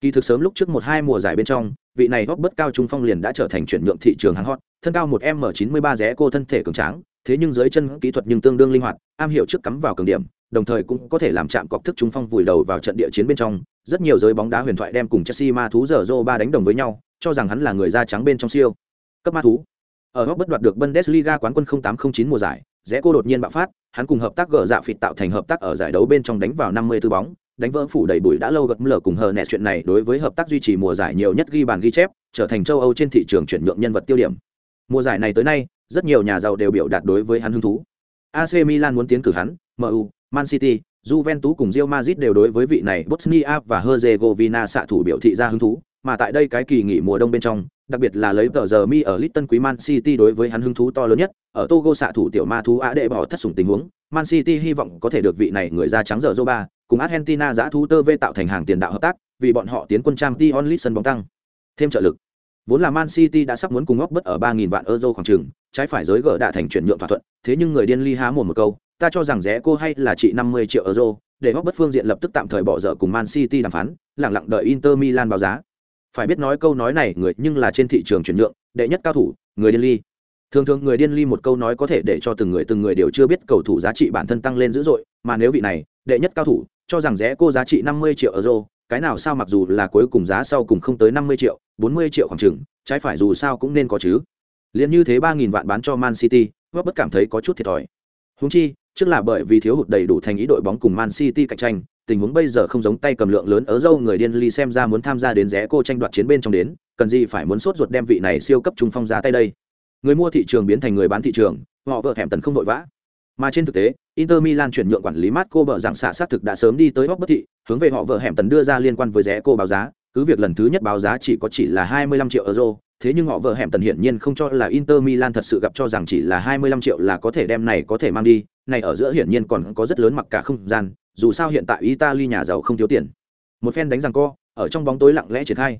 Kỳ thực sớm lúc trước một hai mùa giải bên trong, vị này Robert cao trung phong liền đã trở thành chuyển nhượng thị trường hàng hot, thân cao một m 93 Dzeko thân thể cường tráng, thế nhưng dưới chân kỹ thuật nhưng tương đương linh hoạt, am hiểu trước cắm vào cường điểm, đồng thời cũng có thể làm chạm cọc thức trung phong vùi đầu vào trận địa chiến bên trong. Rất nhiều giới bóng đá huyền thoại đem cùng Chelsea ma thú giờ ba đánh đồng với nhau, cho rằng hắn là người da trắng bên trong siêu cấp ma thú. Ở góc bất đoạt được Bundesliga quán quân 0809 mùa giải, rẽ cô đột nhiên bạo phát, hắn cùng hợp tác gỡ dạ phịt tạo thành hợp tác ở giải đấu bên trong đánh vào 54 bóng, đánh vỡ phủ đầy bụi đã lâu gật lở cùng hờ nẹt chuyện này đối với hợp tác duy trì mùa giải nhiều nhất ghi bàn ghi chép, trở thành châu Âu trên thị trường chuyển nhượng nhân vật tiêu điểm. Mùa giải này tới nay, rất nhiều nhà giàu đều biểu đạt đối với hắn hứng thú. AC Milan muốn tiến cử hắn, MU, Man City, Juventus cùng Real Madrid đều đối với vị này Bosnia và Herzegovina xạ thủ biểu thị ra hứng thú, mà tại đây cái kỳ nghỉ mùa đông bên trong, đặc biệt là lấy tờ giờ mi ở Litton Quý Man City đối với hắn hứng thú to lớn nhất, ở Togo xạ thủ tiểu ma thú á đệ bỏ thất sủng tình huống, Man City hy vọng có thể được vị này người da trắng giờ ba cùng Argentina giã thú tơ vê tạo thành hàng tiền đạo hợp tác, vì bọn họ tiến quân trang Dion League sân bóng tăng thêm trợ lực. Vốn là Man City đã sắp muốn cùng góp bất ở 3000 vạn euro khoảng chừng, trái phải giới gỡ đã thành chuyển nhượng thỏa thuận, thế nhưng người điên ly há mồm một câu, ta cho rằng rẻ cô hay là trị 50 triệu euro, để góp bất phương diện lập tức tạm thời bỏ dở cùng Man City đàm phán, lặng lặng đợi Inter Milan báo giá. Phải biết nói câu nói này người nhưng là trên thị trường chuyển nhượng, đệ nhất cao thủ, người điên ly. Thường thường người điên ly một câu nói có thể để cho từng người từng người đều chưa biết cầu thủ giá trị bản thân tăng lên dữ dội, mà nếu vị này, đệ nhất cao thủ, cho rằng rẻ cô giá trị 50 triệu euro, cái nào sao mặc dù là cuối cùng giá sau cùng không tới 50 triệu, 40 triệu khoảng chừng, trái phải dù sao cũng nên có chứ. Liên như thế 3000 vạn bán cho Man City, góp bất cảm thấy có chút thiệt thòi. Huống chi, trước là bởi vì thiếu hụt đầy đủ thành ý đội bóng cùng Man City cạnh tranh, tình huống bây giờ không giống tay cầm lượng lớn ở dâu người điên ly xem ra muốn tham gia đến rẽ cô tranh đoạt chiến bên trong đến, cần gì phải muốn sốt ruột đem vị này siêu cấp trung phong ra tay đây. Người mua thị trường biến thành người bán thị trường, họ vợ hẻm tần không đội vã. Mà trên thực tế, Inter Milan chuyển nhượng quản lý Marco bở dạng xạ sát thực đã sớm đi tới góc bất thị, hướng về họ vợ hẻm tần đưa ra liên quan với rẽ cô báo giá, cứ việc lần thứ nhất báo giá chỉ có chỉ là 25 triệu euro, thế nhưng họ vợ hẻm tần hiển nhiên không cho là Inter Milan thật sự gặp cho rằng chỉ là 25 triệu là có thể đem này có thể mang đi, này ở giữa hiển nhiên còn có rất lớn mặc cả không gian, dù sao hiện tại Italy nhà giàu không thiếu tiền. Một phen đánh rằng co, ở trong bóng tối lặng lẽ triển khai.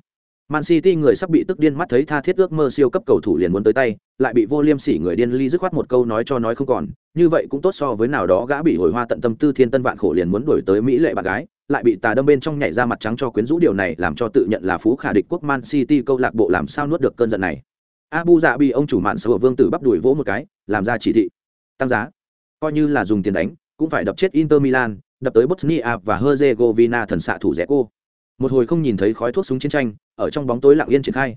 Man City người sắp bị tức điên mắt thấy tha thiết ước mơ siêu cấp cầu thủ liền muốn tới tay, lại bị vô liêm sỉ người điên ly dứt khoát một câu nói cho nói không còn, như vậy cũng tốt so với nào đó gã bị hồi hoa tận tâm tư thiên tân vạn khổ liền muốn đuổi tới mỹ lệ bạn gái, lại bị tà đâm bên trong nhảy ra mặt trắng cho quyến rũ điều này làm cho tự nhận là phú khả địch quốc Man City câu lạc bộ làm sao nuốt được cơn giận này. Abu Dạ bị ông chủ mạn sở vương tử bắp đuổi vỗ một cái, làm ra chỉ thị. Tăng giá. Coi như là dùng tiền đánh, cũng phải đập chết Inter Milan, đập tới Bosnia và Herzegovina thần xạ thủ rẻ cô. Một hồi không nhìn thấy khói thuốc súng chiến tranh, ở trong bóng tối lặng yên triển khai.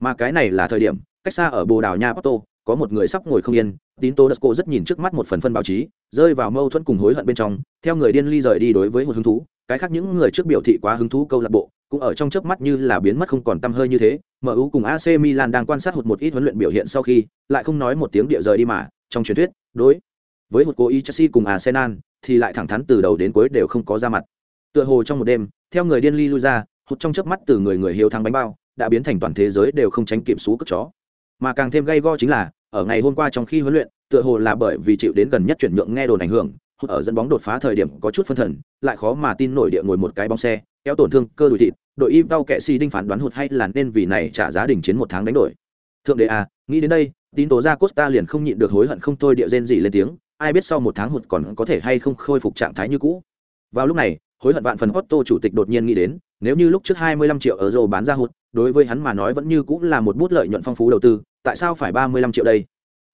Mà cái này là thời điểm, cách xa ở Bồ Đào Nha Porto, có một người sắp ngồi không yên, Tín Tố Dasco rất nhìn trước mắt một phần phân báo chí, rơi vào mâu thuẫn cùng hối hận bên trong, theo người điên ly rời đi đối với một hứng thú, cái khác những người trước biểu thị quá hứng thú câu lạc bộ, cũng ở trong chớp mắt như là biến mất không còn tăm hơi như thế, MU cùng AC Milan đang quan sát hụt một ít huấn luyện biểu hiện sau khi, lại không nói một tiếng địa rời đi mà, trong truyền thuyết, đối với một cố ý Chelsea cùng Arsenal thì lại thẳng thắn từ đầu đến cuối đều không có ra mặt. Tựa hồ trong một đêm, theo người điên ly lui ra, hụt trong chớp mắt từ người người hiếu thắng bánh bao, đã biến thành toàn thế giới đều không tránh kiểm sú cất chó. Mà càng thêm gay go chính là, ở ngày hôm qua trong khi huấn luyện, tựa hồ là bởi vì chịu đến gần nhất chuyển nhượng nghe đồn ảnh hưởng, hụt ở dẫn bóng đột phá thời điểm có chút phân thần, lại khó mà tin nổi địa ngồi một cái bóng xe, kéo tổn thương cơ đùi thịt, đội y đau kệ si đinh phán đoán hụt hay là nên vì này trả giá đình chiến một tháng đánh đổi. Thượng đế à, nghĩ đến đây, tín tố ra Costa liền không nhịn được hối hận không thôi địa rên gì lên tiếng, ai biết sau một tháng hụt còn có thể hay không khôi phục trạng thái như cũ. Vào lúc này, hối hận vạn phần Otto chủ tịch đột nhiên nghĩ đến, nếu như lúc trước 25 triệu euro bán ra hụt, đối với hắn mà nói vẫn như cũng là một bút lợi nhuận phong phú đầu tư, tại sao phải 35 triệu đây?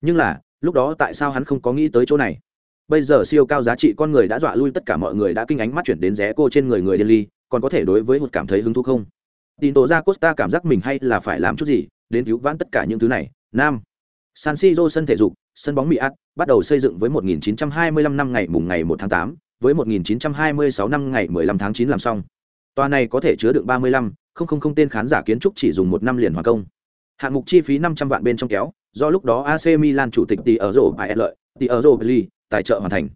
Nhưng là, lúc đó tại sao hắn không có nghĩ tới chỗ này? Bây giờ siêu cao giá trị con người đã dọa lui tất cả mọi người đã kinh ánh mắt chuyển đến rẽ cô trên người người Delhi, còn có thể đối với hụt cảm thấy hứng thú không? Tin tổ ra Costa cảm giác mình hay là phải làm chút gì, đến cứu vãn tất cả những thứ này. Nam. San Siro sân thể dục, sân bóng mỹ Miat, bắt đầu xây dựng với 1925 năm ngày mùng ngày 1 tháng 8, với 1926 năm ngày 15 tháng 9 làm xong. Tòa này có thể chứa được 35, không không không tên khán giả kiến trúc chỉ dùng một năm liền hoàn công. Hạng mục chi phí 500 vạn bên trong kéo, do lúc đó AC Milan chủ tịch tỷ ở rổ bài lợi, tỷ ở rổ tài trợ hoàn thành.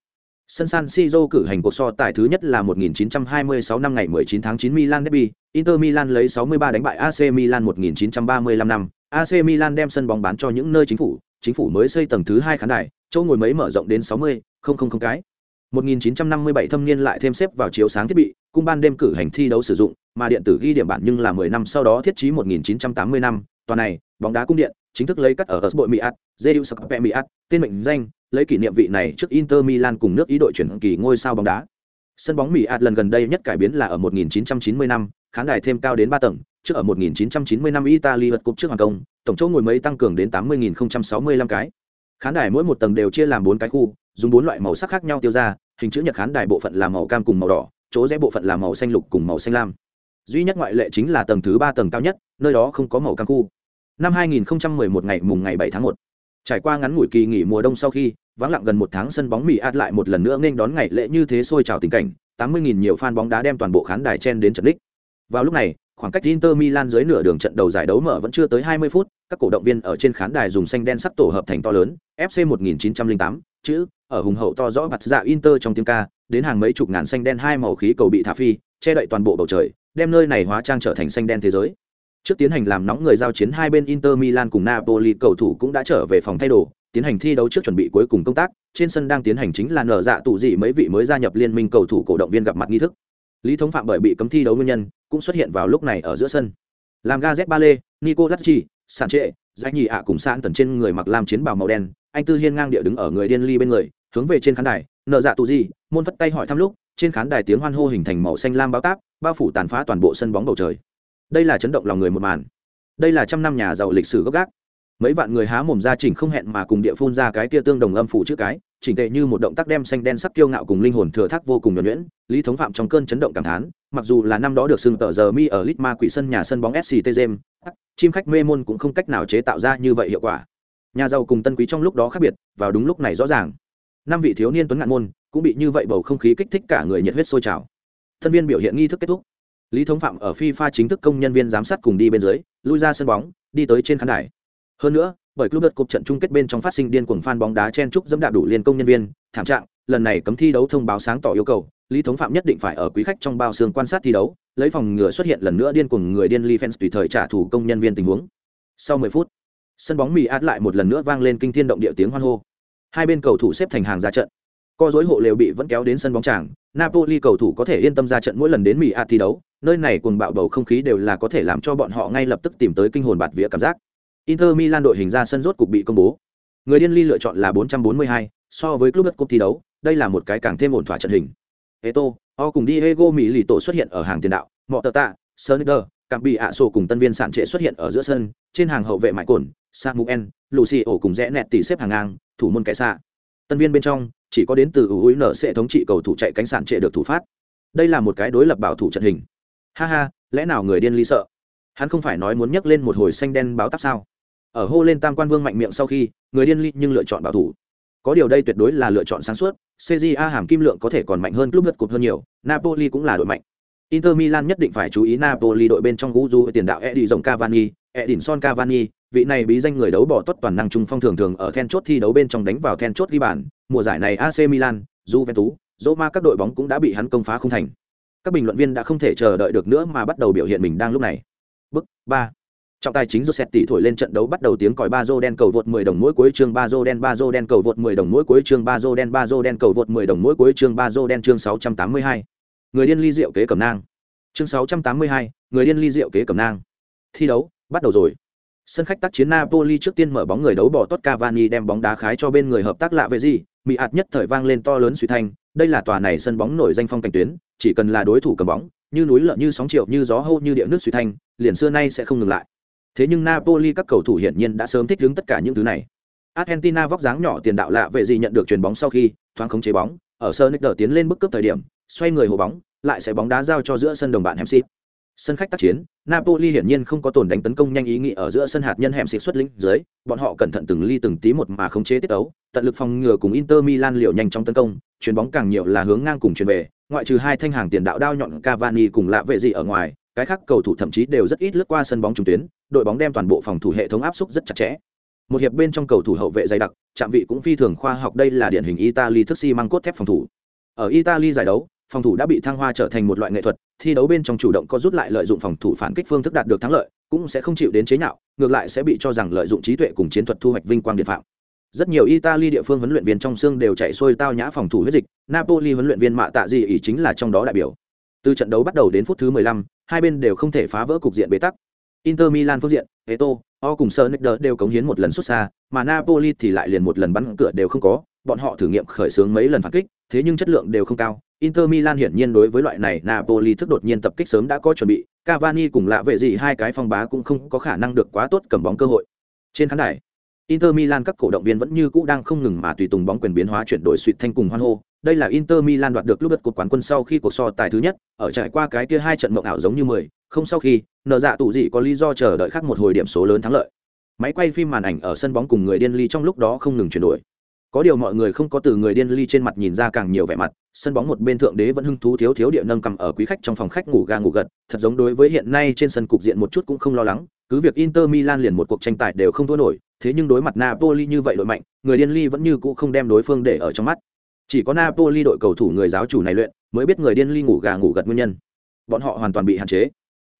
Sân San Siro cử hành cuộc so tài thứ nhất là 1926 năm ngày 19 tháng 9 Milan derby, Inter Milan lấy 63 đánh bại AC Milan 1935 năm, AC Milan đem sân bóng bán cho những nơi chính phủ, chính phủ mới xây tầng thứ hai khán đài, chỗ ngồi mấy mở rộng đến 60, không không không cái. 1957 thâm niên lại thêm xếp vào chiếu sáng thiết bị, cung ban đêm cử hành thi đấu sử dụng, mà điện tử ghi điểm bản nhưng là 10 năm sau đó thiết trí 1980 năm, toàn này, bóng đá cung điện, chính thức lấy cắt ở Osborne Miat, Zeus mỹ Miat, tên mệnh danh, lấy kỷ niệm vị này trước Inter Milan cùng nước ý đội chuyển kỳ ngôi sao bóng đá. Sân bóng Miat lần gần đây nhất cải biến là ở 1990 năm, khán đài thêm cao đến 3 tầng, trước ở 1990 năm Italy vượt cục trước hoàng công, tổng chỗ ngồi mấy tăng cường đến 80.065 cái. Khán đài mỗi một tầng đều chia làm 4 cái khu, dùng 4 loại màu sắc khác nhau tiêu ra, hình chữ nhật khán đài bộ phận là màu cam cùng màu đỏ, chỗ rẽ bộ phận là màu xanh lục cùng màu xanh lam. Duy nhất ngoại lệ chính là tầng thứ 3 tầng cao nhất, nơi đó không có màu cam khu. Năm 2011 ngày mùng ngày 7 tháng 1. Trải qua ngắn ngủi kỳ nghỉ mùa đông sau khi, vắng lặng gần một tháng sân bóng Mỹ ạt lại một lần nữa nên đón ngày lễ như thế sôi trào tình cảnh, 80.000 nhiều fan bóng đá đem toàn bộ khán đài chen đến trận đích. Vào lúc này, khoảng cách Inter Milan dưới nửa đường trận đầu giải đấu mở vẫn chưa tới 20 phút, các cổ động viên ở trên khán đài dùng xanh đen sắc tổ hợp thành to lớn, FC 1908, chữ ở hùng hậu to rõ mặt dạ Inter trong tiếng ca, đến hàng mấy chục ngàn xanh đen hai màu khí cầu bị thả phi, che đậy toàn bộ bầu trời, đem nơi này hóa trang trở thành xanh đen thế giới. Trước tiến hành làm nóng người giao chiến hai bên Inter Milan cùng Napoli cầu thủ cũng đã trở về phòng thay đồ, tiến hành thi đấu trước chuẩn bị cuối cùng công tác, trên sân đang tiến hành chính là nở dạ tụ dị mấy vị mới gia nhập liên minh cầu thủ cổ động viên gặp mặt nghi thức. Lý thống phạm bởi bị cấm thi đấu nguyên nhân, cũng xuất hiện vào lúc này ở giữa sân. Làm ga Gazet Bale, Nico Lacci, Sản Trệ, Giải Nhị ạ cùng Sạn tần trên người mặc lam chiến bào màu đen, anh Tư Hiên ngang địa đứng ở người điên ly bên người, hướng về trên khán đài, nở dạ tụ gì môn vất tay hỏi thăm lúc, trên khán đài tiếng hoan hô hình thành màu xanh lam báo táp bao phủ tàn phá toàn bộ sân bóng bầu trời. Đây là chấn động lòng người một màn. Đây là trăm năm nhà giàu lịch sử gốc gác. Mấy vạn người há mồm ra chỉnh không hẹn mà cùng địa phun ra cái kia tương đồng âm phủ chữ cái chỉnh tệ như một động tác đem xanh đen sắc kiêu ngạo cùng linh hồn thừa thác vô cùng nhuẩn nhuyễn, lý thống phạm trong cơn chấn động cảm thán, mặc dù là năm đó được xưng tờ giờ mi ở lit ma quỷ sân nhà sân bóng sct james chim khách mê môn cũng không cách nào chế tạo ra như vậy hiệu quả. Nhà giàu cùng tân quý trong lúc đó khác biệt, vào đúng lúc này rõ ràng. Năm vị thiếu niên tuấn ngạn môn cũng bị như vậy bầu không khí kích thích cả người nhiệt huyết sôi trào. Thân viên biểu hiện nghi thức kết thúc. Lý thống phạm ở fifa chính thức công nhân viên giám sát cùng đi bên dưới, lui ra sân bóng, đi tới trên khán đài. Hơn nữa bởi club đợt cục trận chung kết bên trong phát sinh điên cuồng fan bóng đá chen trúc dẫm đạp đủ liên công nhân viên, thảm trạng, lần này cấm thi đấu thông báo sáng tỏ yêu cầu, lý thống phạm nhất định phải ở quý khách trong bao xương quan sát thi đấu, lấy phòng ngừa xuất hiện lần nữa điên cuồng người điên Lee fans tùy thời trả thù công nhân viên tình huống. Sau 10 phút, sân bóng mì át lại một lần nữa vang lên kinh thiên động địa tiếng hoan hô. Hai bên cầu thủ xếp thành hàng ra trận. Co dối hộ lều bị vẫn kéo đến sân bóng tràng, napoli cầu thủ có thể yên tâm ra trận mỗi lần đến mỹ ạt thi đấu, nơi này cuồng bạo bầu không khí đều là có thể làm cho bọn họ ngay lập tức tìm tới kinh hồn bạt vía cảm giác inter milan đội hình ra sân rốt cục bị công bố. Người điên ly lựa chọn là 442, so với club cup thi đấu đây là một cái càng thêm ổn thỏa trận hình. Eto o cùng diego mỹ lì tổ xuất hiện ở hàng tiền đạo mọ tờ tạ Sonider, cảm bị ạ sổ cùng tân viên sản trệ xuất hiện ở giữa sân trên hàng hậu vệ Mại cồn samuel lucio cùng rẽ nẹt tỷ xếp hàng ngang thủ môn kẻ xạ tân viên bên trong chỉ có đến từ UUN sẽ thống trị cầu thủ chạy cánh sản trệ được thủ phát. Đây là một cái đối lập bảo thủ trận hình. Ha ha lẽ nào người điên ly sợ? Hắn không phải nói muốn nhắc lên một hồi xanh đen báo tắp sao? Ở hô lên tam quan vương mạnh miệng sau khi, người điên ly nhưng lựa chọn bảo thủ. Có điều đây tuyệt đối là lựa chọn sáng suốt cja hàm kim lượng có thể còn mạnh hơn club lượt cụt hơn nhiều, napoli cũng là đội mạnh. Inter milan nhất định phải chú ý napoli đội bên trong guzu tiền đạo eddie rồng cavani edinson cavani, vị này bí danh người đấu bỏ tốt toàn năng trung phong thường thường ở then chốt thi đấu bên trong đánh vào then chốt ghi bàn, mùa giải này ac milan, juventus, roma các đội bóng cũng đã bị hắn công phá không thành. Các bình luận viên đã không thể chờ đợi được nữa mà bắt đầu biểu hiện mình đang lúc này. Bức ba trọng tài chính Joseph tỷ thổi lên trận đấu bắt đầu tiếng còi ba rô đen cầu vượt 10 đồng mỗi cuối chương ba rô đen ba rô đen cầu vượt 10 đồng mỗi cuối chương ba rô đen ba rô đen cầu vượt 10 đồng mỗi cuối chương ba rô đen chương 682. Người điên ly rượu kế cầm nang. Chương 682, người điên ly rượu kế cầm nang. Thi đấu bắt đầu rồi. Sân khách tác chiến Napoli trước tiên mở bóng người đấu bỏ tốt Cavani đem bóng đá khái cho bên người hợp tác lạ về gì, mị ạt nhất thời vang lên to lớn suy thanh, đây là tòa này sân bóng nổi danh phong cảnh tuyến, chỉ cần là đối thủ cầm bóng, như núi lợn như sóng triệu như gió hô như địa nước suy thanh, liền xưa nay sẽ không ngừng lại. Thế nhưng Napoli các cầu thủ hiển nhiên đã sớm thích ứng tất cả những thứ này. Argentina vóc dáng nhỏ tiền đạo lạ về gì nhận được chuyền bóng sau khi thoáng khống chế bóng, ở Sonic tiến lên bức cướp thời điểm, xoay người hồ bóng, lại sẽ bóng đá giao cho giữa sân đồng bạn Hemsit. Sân khách tác chiến, Napoli hiển nhiên không có tổn đánh tấn công nhanh ý nghĩ ở giữa sân hạt nhân hẻm xịt xuất lĩnh dưới, bọn họ cẩn thận từng ly từng tí một mà khống chế tiết tấu, tận lực phòng ngừa cùng Inter Milan liệu nhanh trong tấn công, chuyền bóng càng nhiều là hướng ngang cùng chuyền về, ngoại trừ hai thanh hàng tiền đạo đao nhọn Cavani cùng lạ vệ gì ở ngoài, cái khác cầu thủ thậm chí đều rất ít lướt qua sân bóng trung tuyến, đội bóng đem toàn bộ phòng thủ hệ thống áp suất rất chặt chẽ. Một hiệp bên trong cầu thủ hậu vệ dày đặc, chạm vị cũng phi thường khoa học đây là điển hình Italy thức xi măng cốt thép phòng thủ. Ở Italy giải đấu, phòng thủ đã bị thăng hoa trở thành một loại nghệ thuật thi đấu bên trong chủ động có rút lại lợi dụng phòng thủ phản kích phương thức đạt được thắng lợi cũng sẽ không chịu đến chế nhạo ngược lại sẽ bị cho rằng lợi dụng trí tuệ cùng chiến thuật thu hoạch vinh quang điện phạm rất nhiều italy địa phương huấn luyện viên trong xương đều chạy xuôi tao nhã phòng thủ huyết dịch napoli huấn luyện viên mạ tạ gì ý chính là trong đó đại biểu từ trận đấu bắt đầu đến phút thứ 15, hai bên đều không thể phá vỡ cục diện bế tắc inter milan phương diện eto o cùng sơ đều cống hiến một lần xuất xa mà napoli thì lại liền một lần bắn cửa đều không có bọn họ thử nghiệm khởi xướng mấy lần phản kích thế nhưng chất lượng đều không cao Inter Milan hiển nhiên đối với loại này Napoli thức đột nhiên tập kích sớm đã có chuẩn bị, Cavani cùng lạ vệ gì hai cái phong bá cũng không có khả năng được quá tốt cầm bóng cơ hội. Trên khán đài, Inter Milan các cổ động viên vẫn như cũ đang không ngừng mà tùy tùng bóng quyền biến hóa chuyển đổi suýt thanh cùng hoan hô. Đây là Inter Milan đoạt được lúc đất cột quán quân sau khi cuộc so tài thứ nhất, ở trải qua cái kia hai trận mộng ảo giống như 10, không sau khi, nợ dạ tụ gì có lý do chờ đợi khác một hồi điểm số lớn thắng lợi. Máy quay phim màn ảnh ở sân bóng cùng người điên ly trong lúc đó không ngừng chuyển đổi có điều mọi người không có từ người điên ly trên mặt nhìn ra càng nhiều vẻ mặt sân bóng một bên thượng đế vẫn hưng thú thiếu thiếu địa nâng cầm ở quý khách trong phòng khách ngủ ga ngủ gật thật giống đối với hiện nay trên sân cục diện một chút cũng không lo lắng cứ việc inter milan liền một cuộc tranh tài đều không thua nổi thế nhưng đối mặt napoli như vậy đội mạnh người điên ly vẫn như cũ không đem đối phương để ở trong mắt chỉ có napoli đội cầu thủ người giáo chủ này luyện mới biết người điên ly ngủ gà ngủ gật nguyên nhân. Bọn họ hoàn toàn bị hạn chế.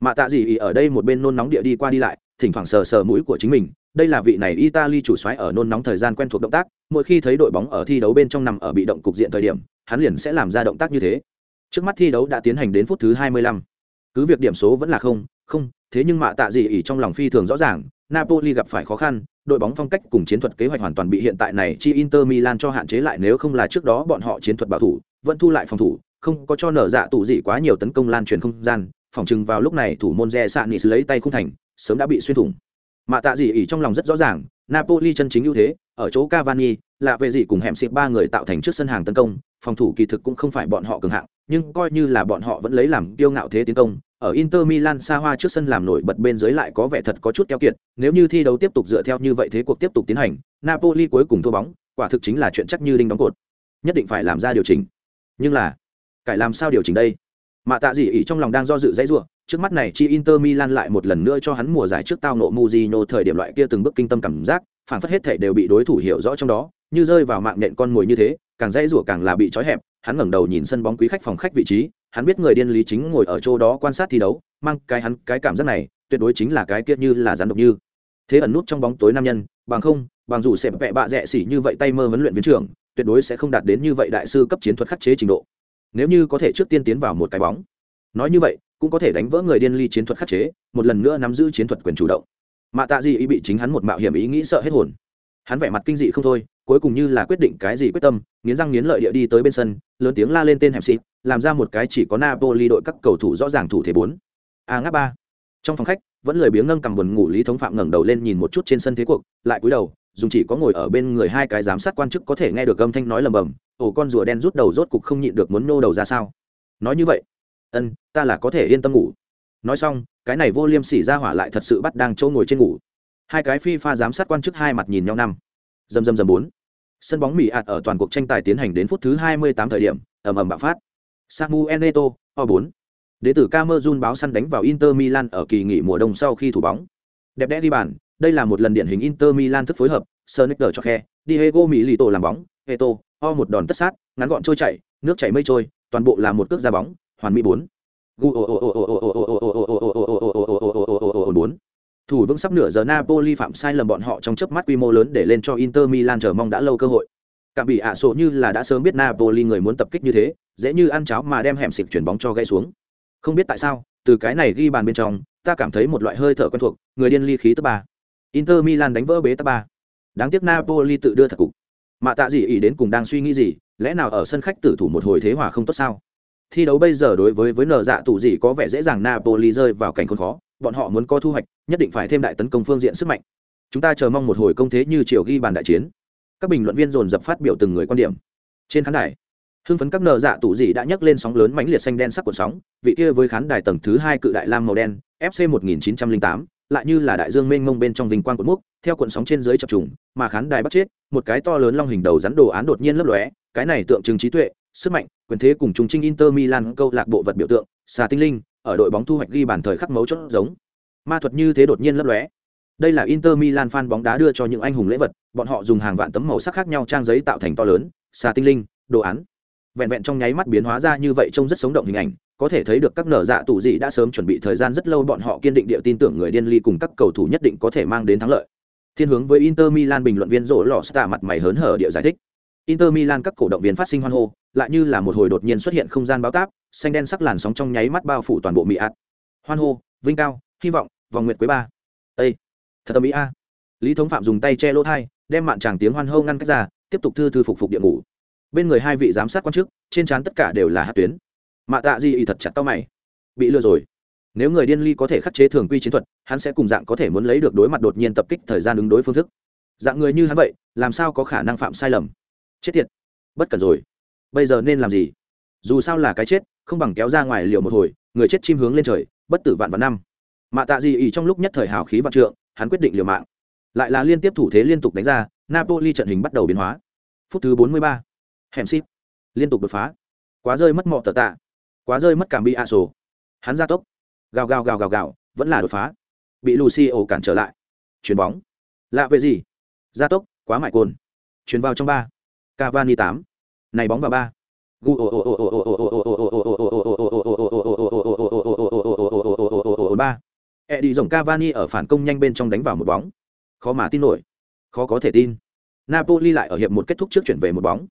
Mà tạ gì ý ở đây một bên nôn nóng địa đi qua đi lại, thỉnh thoảng sờ sờ mũi của chính mình. Đây là vị này italy chủ xoáy ở nôn nóng thời gian quen thuộc động tác, mỗi khi thấy đội bóng ở thi đấu bên trong nằm ở bị động cục diện thời điểm, hắn liền sẽ làm ra động tác như thế. Trước mắt thi đấu đã tiến hành đến phút thứ 25. cứ việc điểm số vẫn là không không, thế nhưng mạ tạ gì ỉ trong lòng phi thường rõ ràng, napoli gặp phải khó khăn đội bóng phong cách cùng chiến thuật kế hoạch hoàn toàn bị hiện tại này chi inter milan cho hạn chế lại nếu không là trước đó bọn họ chiến thuật bảo thủ, vẫn thu lại phòng thủ, không có cho nở dạ tụ gì quá nhiều tấn công lan truyền không gian phỏng chừng vào lúc này thủ môn re sạn lấy tay không thành, sớm đã bị xuyên thủng. Mà tạ gì ỉ trong lòng rất rõ ràng, napoli chân chính ưu thế, ở chỗ cavani, là về gì cùng hẻm xịt ba người tạo thành trước sân hàng tấn công, phòng thủ kỳ thực cũng không phải bọn họ cường hạng, nhưng coi như là bọn họ vẫn lấy làm kiêu ngạo thế tiến công ở Inter Milan xa hoa trước sân làm nổi bật bên dưới lại có vẻ thật có chút keo kiệt, nếu như thi đấu tiếp tục dựa theo như vậy thế cuộc tiếp tục tiến hành, Napoli cuối cùng thua bóng, quả thực chính là chuyện chắc như đinh đóng cột. Nhất định phải làm ra điều chỉnh. Nhưng là, cải làm sao điều chỉnh đây? Mạ Tạ gì ý trong lòng đang do dự dãy rủa, trước mắt này chi Inter Milan lại một lần nữa cho hắn mùa giải trước tao nộ Mujino thời điểm loại kia từng bước kinh tâm cảm giác, phản phất hết thể đều bị đối thủ hiểu rõ trong đó, như rơi vào mạng nhện con mồi như thế, càng dãy rủa càng là bị trói hẹp, hắn ngẩng đầu nhìn sân bóng quý khách phòng khách vị trí, hắn biết người điên lý chính ngồi ở chỗ đó quan sát thi đấu, mang cái hắn cái cảm giác này, tuyệt đối chính là cái kia như là rắn độc như. Thế ẩn nút trong bóng tối nam nhân, bằng không, bằng dù sẽ vẽ bạ rẻ xỉ như vậy tay mơ vấn luyện viên trưởng, tuyệt đối sẽ không đạt đến như vậy đại sư cấp chiến thuật khắc chế trình độ. Nếu như có thể trước tiên tiến vào một cái bóng, nói như vậy, cũng có thể đánh vỡ người điên ly chiến thuật khắc chế, một lần nữa nắm giữ chiến thuật quyền chủ động. Mạ Tạ Di ý bị chính hắn một mạo hiểm ý nghĩ sợ hết hồn. Hắn vẻ mặt kinh dị không thôi, cuối cùng như là quyết định cái gì quyết tâm, nghiến răng nghiến lợi địa đi tới bên sân, lớn tiếng la lên tên hẻm xịt, làm ra một cái chỉ có napoli đội các cầu thủ rõ ràng thủ thế bốn. A ngáp ba. Trong phòng khách, vẫn lười biếng nâng cầm buồn ngủ lý thống phạm ngẩng đầu lên nhìn một chút trên sân thế cuộc, lại cúi đầu, dùng chỉ có ngồi ở bên người hai cái giám sát quan chức có thể nghe được âm thanh nói lầm bầm ổ con rùa đen rút đầu rốt cục không nhịn được muốn nô đầu ra sao? Nói như vậy, ân, ta là có thể yên tâm ngủ. Nói xong, cái này vô liêm sỉ ra hỏa lại thật sự bắt đang chỗ ngồi trên ngủ. Hai cái phi pha giám sát quan chức hai mặt nhìn nhau năm. Dầm dầm dầm bốn sân bóng mỹ ạt ở toàn cuộc tranh tài tiến hành đến phút thứ 28 thời điểm ầm ầm bạo phát samuel neto o 4 đệ tử camerun báo săn đánh vào inter milan ở kỳ nghỉ mùa đông sau khi thủ bóng đẹp đẽ đi bàn đây là một lần điển hình inter milan thức phối hợp Sonicer cho khe diego mỹ lì tổ làm bóng eto o một đòn tất sát ngắn gọn trôi chảy nước chảy mây trôi toàn bộ là một cước ra bóng hoàn mỹ bốn bốn Thủ vững sắp nửa giờ Napoli phạm sai lầm bọn họ trong chớp mắt quy mô lớn để lên cho Inter Milan chờ mong đã lâu cơ hội. Cả bị ạ sổ như là đã sớm biết Napoli người muốn tập kích như thế, dễ như ăn cháo mà đem hẻm xịt chuyển bóng cho gãy xuống. Không biết tại sao, từ cái này ghi bàn bên trong, ta cảm thấy một loại hơi thở quen thuộc, người điên ly khí tứ ba. Inter Milan đánh vỡ bế thứ ba. Đáng tiếc Napoli tự đưa thật cục. Mà tạ gì ý đến cùng đang suy nghĩ gì, lẽ nào ở sân khách tử thủ một hồi thế hòa không tốt sao? Thi đấu bây giờ đối với với nở dạ tủ gì có vẻ dễ dàng Napoli rơi vào cảnh khốn khó, bọn họ muốn có thu hoạch nhất định phải thêm đại tấn công phương diện sức mạnh. Chúng ta chờ mong một hồi công thế như chiều ghi bàn đại chiến. Các bình luận viên dồn dập phát biểu từng người quan điểm. Trên khán đài hưng phấn các nợ dạ tụ dị đã nhấc lên sóng lớn mãnh liệt xanh đen sắc của sóng vị kia với khán đài tầng thứ hai cự đại lam màu đen fc 1908, lại như là đại dương mênh mông bên trong vinh quang của mốc theo cuộn sóng trên dưới chập trùng mà khán đài bắt chết một cái to lớn long hình đầu rắn đồ án đột nhiên lấp lóe cái này tượng trưng trí tuệ sức mạnh quyền thế cùng trùng trinh inter milan câu lạc bộ vật biểu tượng xà tinh linh ở đội bóng thu hoạch ghi bàn thời khắc mấu chốt giống. Ma thuật như thế đột nhiên lấp lóe. Đây là inter milan fan bóng đá đưa cho những anh hùng lễ vật, bọn họ dùng hàng vạn tấm màu sắc khác nhau trang giấy tạo thành to lớn, xà tinh linh, đồ án. Vẹn vẹn trong nháy mắt biến hóa ra như vậy trông rất sống động hình ảnh, có thể thấy được các nở dạ tù dị đã sớm chuẩn bị thời gian rất lâu bọn họ kiên định địa tin tưởng người điên ly cùng các cầu thủ nhất định có thể mang đến thắng lợi. Thiên hướng với inter milan bình luận viên rỗ lò stạ mặt mày hớn hở địa giải thích. Inter milan các cổ động viên phát sinh hoan hô lại như là một hồi đột nhiên xuất hiện không gian báo táp, xanh đen sắc làn sóng trong nháy mắt bao phủ toàn bộ mỹ ạt hoan hô, vinh cao, hy vọng, vòng nguyệt quế ba. Ây thật âm ý a. Lý thống phạm dùng tay che lỗ thai, đem mạn tràng tiếng hoan hô ngăn cách ra, tiếp tục thư thư phục phục địa ngủ. Bên người hai vị giám sát quan chức, trên trán tất cả đều là hát tuyến. Mạ tạ di ý thật chặt tao mày. Bị lừa rồi. Nếu người điên ly có thể khắc chế thường quy chiến thuật, hắn sẽ cùng dạng có thể muốn lấy được đối mặt đột nhiên tập kích thời gian ứng đối phương thức. Dạng người như hắn vậy, làm sao có khả năng phạm sai lầm? Chết tiệt. Bất cần rồi bây giờ nên làm gì? Dù sao là cái chết, không bằng kéo ra ngoài liều một hồi, người chết chim hướng lên trời, bất tử vạn vạn năm. Mạ tạ gì ý trong lúc nhất thời hào khí vạn trượng, hắn quyết định liều mạng. Lại là liên tiếp thủ thế liên tục đánh ra, napoli trận hình bắt đầu biến hóa. Phút thứ 43. hẻm xít. Liên tục đột phá. Quá rơi mất mọ tờ tạ. Quá rơi mất cảm bị a sổ. Hắn ra tốc. Gào gào gào gào gào, vẫn là đột phá. Bị lucio cản trở lại. Chuyền bóng. Lạ về gì? Gia tốc, quá mại cồn. Chuyền vào trong ba. Cavani tám này bóng vào ba ba e đi rồng cavani ở phản công nhanh bên trong đánh vào một bóng khó mà tin nổi khó có thể tin napoli lại ở hiệp một kết thúc trước chuyển về một bóng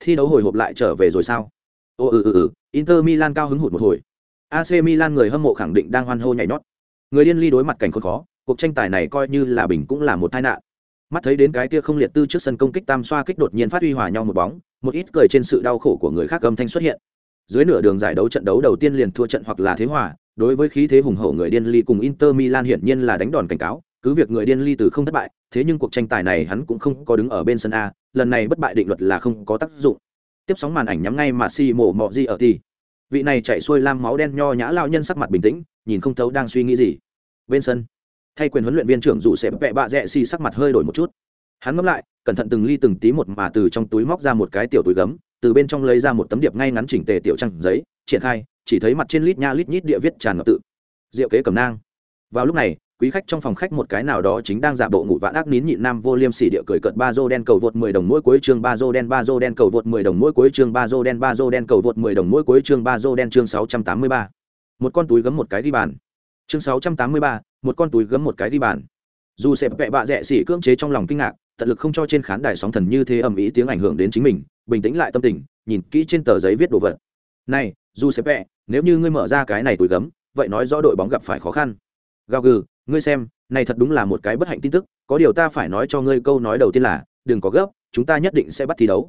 thi đấu hồi hộp lại trở về rồi sao ồ ừ ừ ừ inter milan cao hứng hụt một hồi ac milan người hâm mộ khẳng định đang hoan hô nhảy nhót người điên ly đối mặt cảnh khốn khó cuộc tranh tài này coi như là bình cũng là một tai nạn mắt thấy đến cái kia không liệt tư trước sân công kích tam xoa kích đột nhiên phát huy hòa nhau một bóng, một ít cười trên sự đau khổ của người khác âm thanh xuất hiện. Dưới nửa đường giải đấu trận đấu đầu tiên liền thua trận hoặc là thế hòa, đối với khí thế hùng hậu người điên ly cùng inter milan hiển nhiên là đánh đòn cảnh cáo, cứ việc người điên ly từ không thất bại, thế nhưng cuộc tranh tài này hắn cũng không có đứng ở bên sân a, lần này bất bại định luật là không có tác dụng. Tiếp sóng màn ảnh nhắm ngay mà si mổ mọ di ở thì. vị này chạy xuôi lam máu đen nho nhã lao nhân sắc mặt bình tĩnh, nhìn không thấu đang suy nghĩ gì. Bên sân thay quyền huấn luyện viên trưởng dù sẽ vẹ bạ rẽ xì sắc mặt hơi đổi một chút. Hắn ngẫm lại cẩn thận từng ly từng tí một mà từ trong túi móc ra một cái tiểu túi gấm từ bên trong lấy ra một tấm điệp ngay ngắn chỉnh tề tiểu trăng giấy triển khai chỉ thấy mặt trên lít nha lít nhít địa viết tràn ngập tự. Diệu kế cầm nang. Vào lúc này quý khách trong phòng khách một cái nào đó chính đang giả bộ ngủ vạn ác nín nhịn nam vô liêm sỉ địa cười cợt ba dô đen cầu vượt 10 đồng mỗi cuối chương ba dô đen ba dô đen cầu vượt 10 đồng mỗi cuối chương ba dô đen ba dô đen cầu vượt 10 đồng mỗi cuối chương ba dô đen chương 683. một con túi gấm một cái đi bàn. Chương 683, một con túi gấm một cái đi bàn. Dù sẽ vẹ bạ rẻ xỉ cưỡng chế trong lòng kinh ngạc, tận lực không cho trên khán đài sóng thần như thế ầm ĩ tiếng ảnh hưởng đến chính mình, bình tĩnh lại tâm tình, nhìn kỹ trên tờ giấy viết đồ vật. Này, dù sẽ vẹ, nếu như ngươi mở ra cái này túi gấm, vậy nói rõ đội bóng gặp phải khó khăn. Gao gừ, ngươi xem, này thật đúng là một cái bất hạnh tin tức, có điều ta phải nói cho ngươi câu nói đầu tiên là, đừng có gấp, chúng ta nhất định sẽ bắt thi đấu.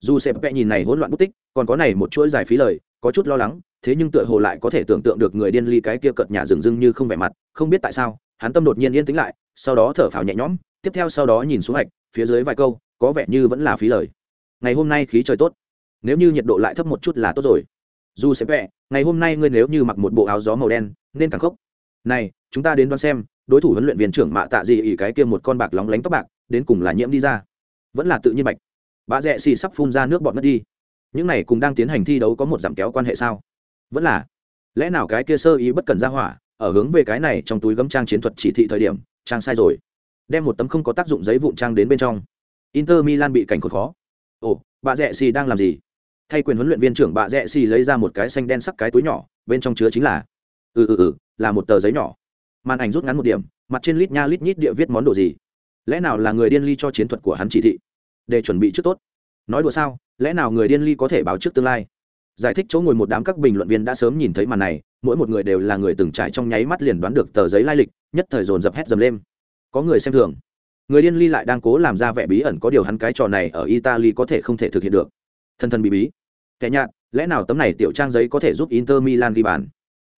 Dù sẽ vẽ nhìn này hỗn loạn bút tích, còn có này một chuỗi dài phí lời có chút lo lắng, thế nhưng tựa hồ lại có thể tưởng tượng được người điên ly cái kia cợt nhà rừng rưng như không vẻ mặt, không biết tại sao, hắn tâm đột nhiên yên tĩnh lại, sau đó thở phào nhẹ nhõm, tiếp theo sau đó nhìn xuống hạch, phía dưới vài câu, có vẻ như vẫn là phí lời. Ngày hôm nay khí trời tốt, nếu như nhiệt độ lại thấp một chút là tốt rồi. Dù sẽ vẽ ngày hôm nay ngươi nếu như mặc một bộ áo gió màu đen, nên càng khốc. Này, chúng ta đến đoán xem, đối thủ huấn luyện viên trưởng mạ tạ gì ỉ cái kia một con bạc lóng lánh tóc bạc, đến cùng là nhiễm đi ra. Vẫn là tự nhiên bạch. Bà rẽ xì sắp phun ra nước bọt mất đi những này cùng đang tiến hành thi đấu có một giảm kéo quan hệ sao? Vẫn là, lẽ nào cái kia sơ ý bất cần ra hỏa, ở hướng về cái này trong túi gấm trang chiến thuật chỉ thị thời điểm, trang sai rồi, đem một tấm không có tác dụng giấy vụn trang đến bên trong. Inter milan bị cảnh cột khó. Ồ, bà rẽ xì đang làm gì? Thay quyền huấn luyện viên trưởng bà rẽ xì lấy ra một cái xanh đen sắc cái túi nhỏ, bên trong chứa chính là ừ ừ ừ là một tờ giấy nhỏ. Màn ảnh rút ngắn một điểm, mặt trên lít nha lít nhít địa viết món đồ gì? Lẽ nào là người điên ly cho chiến thuật của hắn chỉ thị? Để chuẩn bị trước tốt nói đùa sao, lẽ nào người điên ly có thể báo trước tương lai? Giải thích chỗ ngồi một đám các bình luận viên đã sớm nhìn thấy màn này, mỗi một người đều là người từng trải trong nháy mắt liền đoán được tờ giấy lai lịch, nhất thời dồn dập hét dầm lên. Có người xem thường. Người điên ly lại đang cố làm ra vẻ bí ẩn có điều hắn cái trò này ở italy có thể không thể thực hiện được. Thân thân bí bí. Kẻ nhạt, lẽ nào tấm này tiểu trang giấy có thể giúp inter milan ghi bàn?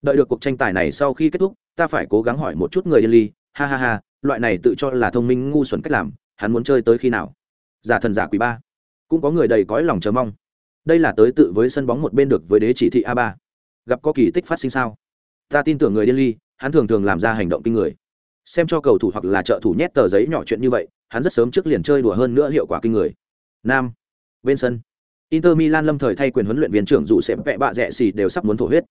Đợi được cuộc tranh tài này sau khi kết thúc, ta phải cố gắng hỏi một chút người điên ly. Ha ha ha, loại này tự cho là thông minh ngu xuẩn cách làm, hắn muốn chơi tới khi nào? Giả thần giả quý ba cũng có người đầy cõi lòng chờ mong. Đây là tới tự với sân bóng một bên được với đế chỉ thị a ba. Gặp có kỳ tích phát sinh sao? Ta tin tưởng người điên ly, hắn thường thường làm ra hành động kinh người. Xem cho cầu thủ hoặc là trợ thủ nhét tờ giấy nhỏ chuyện như vậy, hắn rất sớm trước liền chơi đùa hơn nữa hiệu quả kinh người. Nam, bên sân. Inter milan lâm thời thay quyền huấn luyện viên trưởng dù sẽ vẽ bạ rẻ xì đều sắp muốn thổ huyết.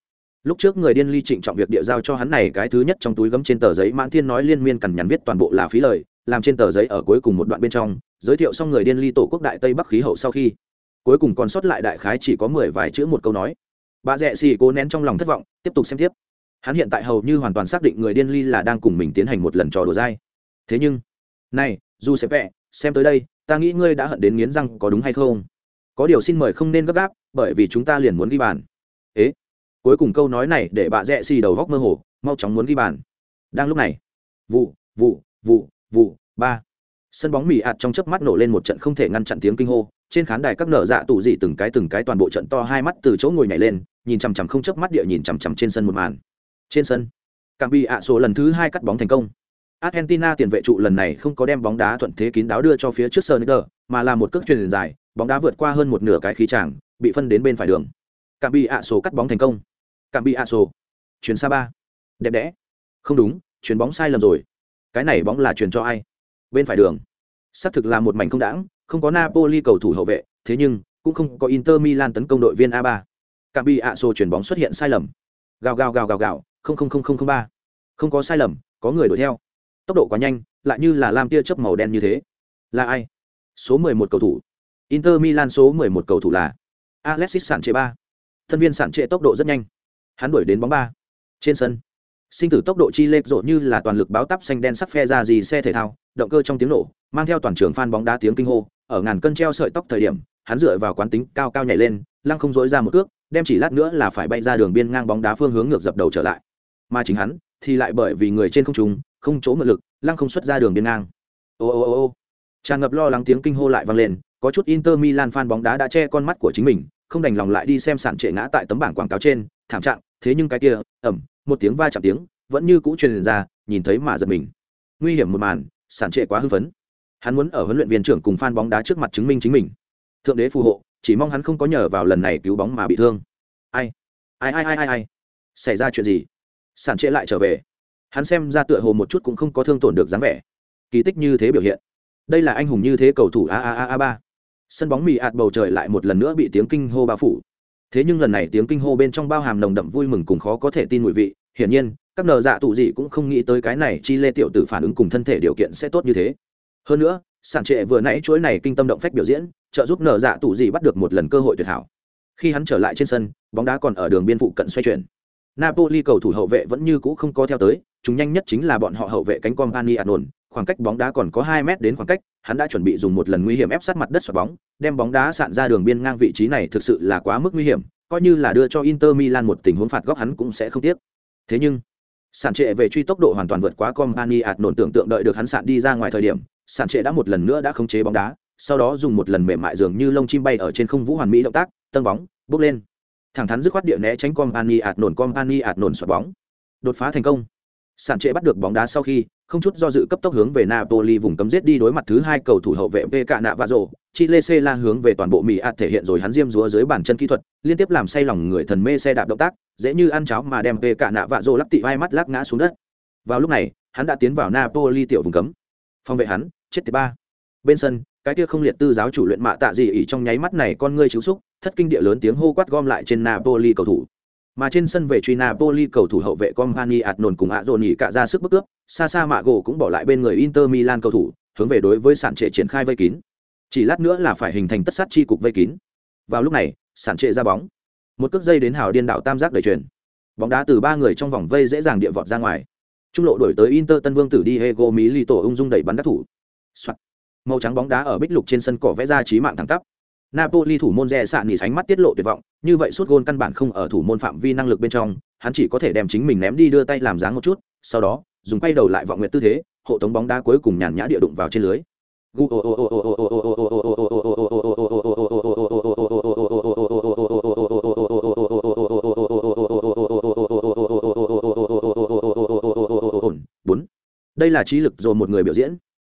Lúc trước người điên ly trịnh trọng việc địa giao cho hắn này cái thứ nhất trong túi gấm trên tờ giấy mãn thiên nói liên miên cằn nhằn viết toàn bộ là phí lời làm trên tờ giấy ở cuối cùng một đoạn bên trong, giới thiệu xong người điên ly tổ quốc đại tây bắc khí hậu sau khi, cuối cùng còn sót lại đại khái chỉ có mười vài chữ một câu nói. Bà rẽ xì cố nén trong lòng thất vọng, tiếp tục xem tiếp. Hắn hiện tại hầu như hoàn toàn xác định người điên ly là đang cùng mình tiến hành một lần trò đùa dai. Thế nhưng, này, dù sẽ vẽ, xem tới đây, ta nghĩ ngươi đã hận đến nghiến răng có đúng hay không? Có điều xin mời không nên gấp gáp, bởi vì chúng ta liền muốn ghi bàn. Ế, cuối cùng câu nói này để bà rẽ xì đầu góc mơ hồ, mau chóng muốn ghi bàn. Đang lúc này, vụ vụ vụ vụ, ba. Sân bóng mỹ ạt trong chớp mắt nổ lên một trận không thể ngăn chặn tiếng kinh hô. Trên khán đài các nở dạ tủ dị từng cái từng cái toàn bộ trận to hai mắt từ chỗ ngồi nhảy lên, nhìn chằm chằm không chớp mắt địa nhìn chằm chằm trên sân một màn. Trên sân càng bị ạ số lần thứ hai cắt bóng thành công. Argentina tiền vệ trụ lần này không có đem bóng đá thuận thế kín đáo đưa cho phía trước sân mà là một cước truyền dài, bóng đá vượt qua hơn một nửa cái khí tràng, bị phân đến bên phải đường. Càng bị ạ số cắt bóng thành công. Càng bị ạ số chuyển xa ba. Đẹp đẽ. Không đúng chuyền bóng sai lầm rồi cái này bóng là chuyền cho ai? Bên phải đường. Xác thực là một mảnh không đãng, không có napoli cầu thủ hậu vệ, thế nhưng, cũng không có inter milan tấn công đội viên a 3 cảm bị ạ sô chuyền bóng xuất hiện sai lầm. Gào gào gào gào gào, không không không không không ba. Không có sai lầm, có người đuổi theo. Tốc độ quá nhanh, lại như là lam tia chớp màu đen như thế. Là ai? Số 11 cầu thủ. Inter milan số 11 cầu thủ là alexis sản trệ ba. Thân viên sản trệ tốc độ rất nhanh. Hắn đuổi đến bóng ba. Trên sân sinh tử tốc độ chi lệch rộ như là toàn lực báo tắp xanh đen sắc phe ra gì xe thể thao, động cơ trong tiếng nổ, mang theo toàn trường phan bóng đá tiếng kinh hô, ở ngàn cân treo sợi tóc thời điểm, hắn dựa vào quán tính cao cao nhảy lên, lăng không dối ra một cước, đem chỉ lát nữa là phải bay ra đường biên ngang bóng đá phương hướng ngược dập đầu trở lại. Mà chính hắn, thì lại bởi vì người trên không trung, không chỗ mượn lực, lăng không xuất ra đường biên ngang. Ô ô ô ô. Tràn ngập lo lắng tiếng kinh hô lại vang lên, có chút inter milan fan bóng đá đã che con mắt của chính mình, không đành lòng lại đi xem sản trệ ngã tại tấm bảng quảng cáo trên, thảm trạng, thế nhưng cái kia ẩm một tiếng va chạm tiếng, vẫn như cũ truyền ra, nhìn thấy mà giật mình. Nguy hiểm một màn, sản trệ quá hư phấn. Hắn muốn ở huấn luyện viên trưởng cùng f bóng đá trước mặt chứng minh chính mình. Thượng đế phù hộ, chỉ mong hắn không có nhờ vào lần này cứu bóng mà bị thương. Ai? Ai ai ai ai ai? Xảy ra chuyện gì? Sản trệ lại trở về. Hắn xem ra tựa hồ một chút cũng không có thương tổn được dáng vẻ. Kỳ tích như thế biểu hiện. Đây là anh hùng như thế cầu thủ a a a a ba. Sân bóng mì ạt bầu trời lại một lần nữa bị tiếng kinh hô bao phủ. Thế nhưng lần này tiếng kinh hô bên trong bao hàm nồng đậm vui mừng cùng khó có thể tin mùi vị hiển nhiên, các nờ dạ tụ gì cũng không nghĩ tới cái này chi lê tiểu tử phản ứng cùng thân thể điều kiện sẽ tốt như thế. Hơn nữa, sản trệ vừa nãy chuỗi này kinh tâm động phách biểu diễn, trợ giúp nở dạ tụ gì bắt được một lần cơ hội tuyệt hảo. Khi hắn trở lại trên sân, bóng đá còn ở đường biên phụ cận xoay chuyển. Napoli cầu thủ hậu vệ vẫn như cũ không có theo tới, chúng nhanh nhất chính là bọn họ hậu vệ cánh company anon khoảng cách bóng đá còn có hai mét đến khoảng cách, hắn đã chuẩn bị dùng một lần nguy hiểm ép sát mặt đất xoạt bóng, đem bóng đá sạn ra đường biên ngang vị trí này thực sự là quá mức nguy hiểm, coi như là đưa cho inter milan một tình huống phạt góc hắn cũng sẽ không tiếc thế nhưng, sản trệ về truy tốc độ hoàn toàn vượt quá company ạt nổn tưởng tượng đợi được hắn sạn đi ra ngoài thời điểm, sản trệ đã một lần nữa đã khống chế bóng đá, sau đó dùng một lần mềm mại dường như lông chim bay ở trên không vũ hoàn mỹ động tác tân bóng, bước lên. Thẳng thắn dứt khoát địa né tránh company ạt nổn, company ạt nổn xoạt bóng. Đột phá thành công. Sản trệ bắt được bóng đá sau khi không chút do dự cấp tốc hướng về napoli vùng cấm giết đi đối mặt thứ hai cầu thủ hậu vệ pk nạ và chile c la hướng về toàn bộ mỹ ạt thể hiện rồi hắn diêm rúa dưới bàn chân kỹ thuật, liên tiếp làm say lòng người thần mê xe đạp động tác, dễ như ăn cháo mà đem pk nạ và lắc tị vai mắt lắc ngã xuống đất. Vào lúc này, hắn đã tiến vào napoli tiểu vùng cấm. Phòng vệ hắn, chết thứ ba. Bên sân, cái kia không liệt tư giáo chủ luyện mạ tạ gì ỉ trong nháy mắt này con ngươi chiếu xúc, thất kinh địa lớn tiếng hô quát gom lại trên napoli cầu thủ mà trên sân về truy napoli cầu thủ hậu vệ company ạt nổn cùng ạ cả ra sức bức cướp xa xa mạ gỗ cũng bỏ lại bên người inter milan cầu thủ, hướng về đối với sản trệ triển khai vây kín. Chỉ lát nữa là phải hình thành tất sát chi cục vây kín. Vào lúc này sản trệ ra bóng. Một cước dây đến hào điên đạo tam giác đẩy chuyển. bóng đá từ ba người trong vòng vây dễ dàng địa vọt ra ngoài. Trung lộ đổi tới inter tân vương tử diego Milito tổ ung dung đẩy bắn đắc thủ、Soạn. màu trắng bóng đá ở bích lục trên sân cỏ vẽ ra trí mạng thẳng tắp napoli thủ môn rẽ sạn nỉ sánh mắt tiết lộ tuyệt vọng như vậy suốt gôn căn bản không ở thủ môn phạm vi năng lực bên trong hắn chỉ có thể đem chính mình ném đi đưa tay làm dáng một chút sau đó dùng quay đầu lại vọng nguyện tư thế hộ tống bóng đá cuối cùng nhàn nhã địa đụng vào trên lưới đây là trí lực dồn một người biểu diễn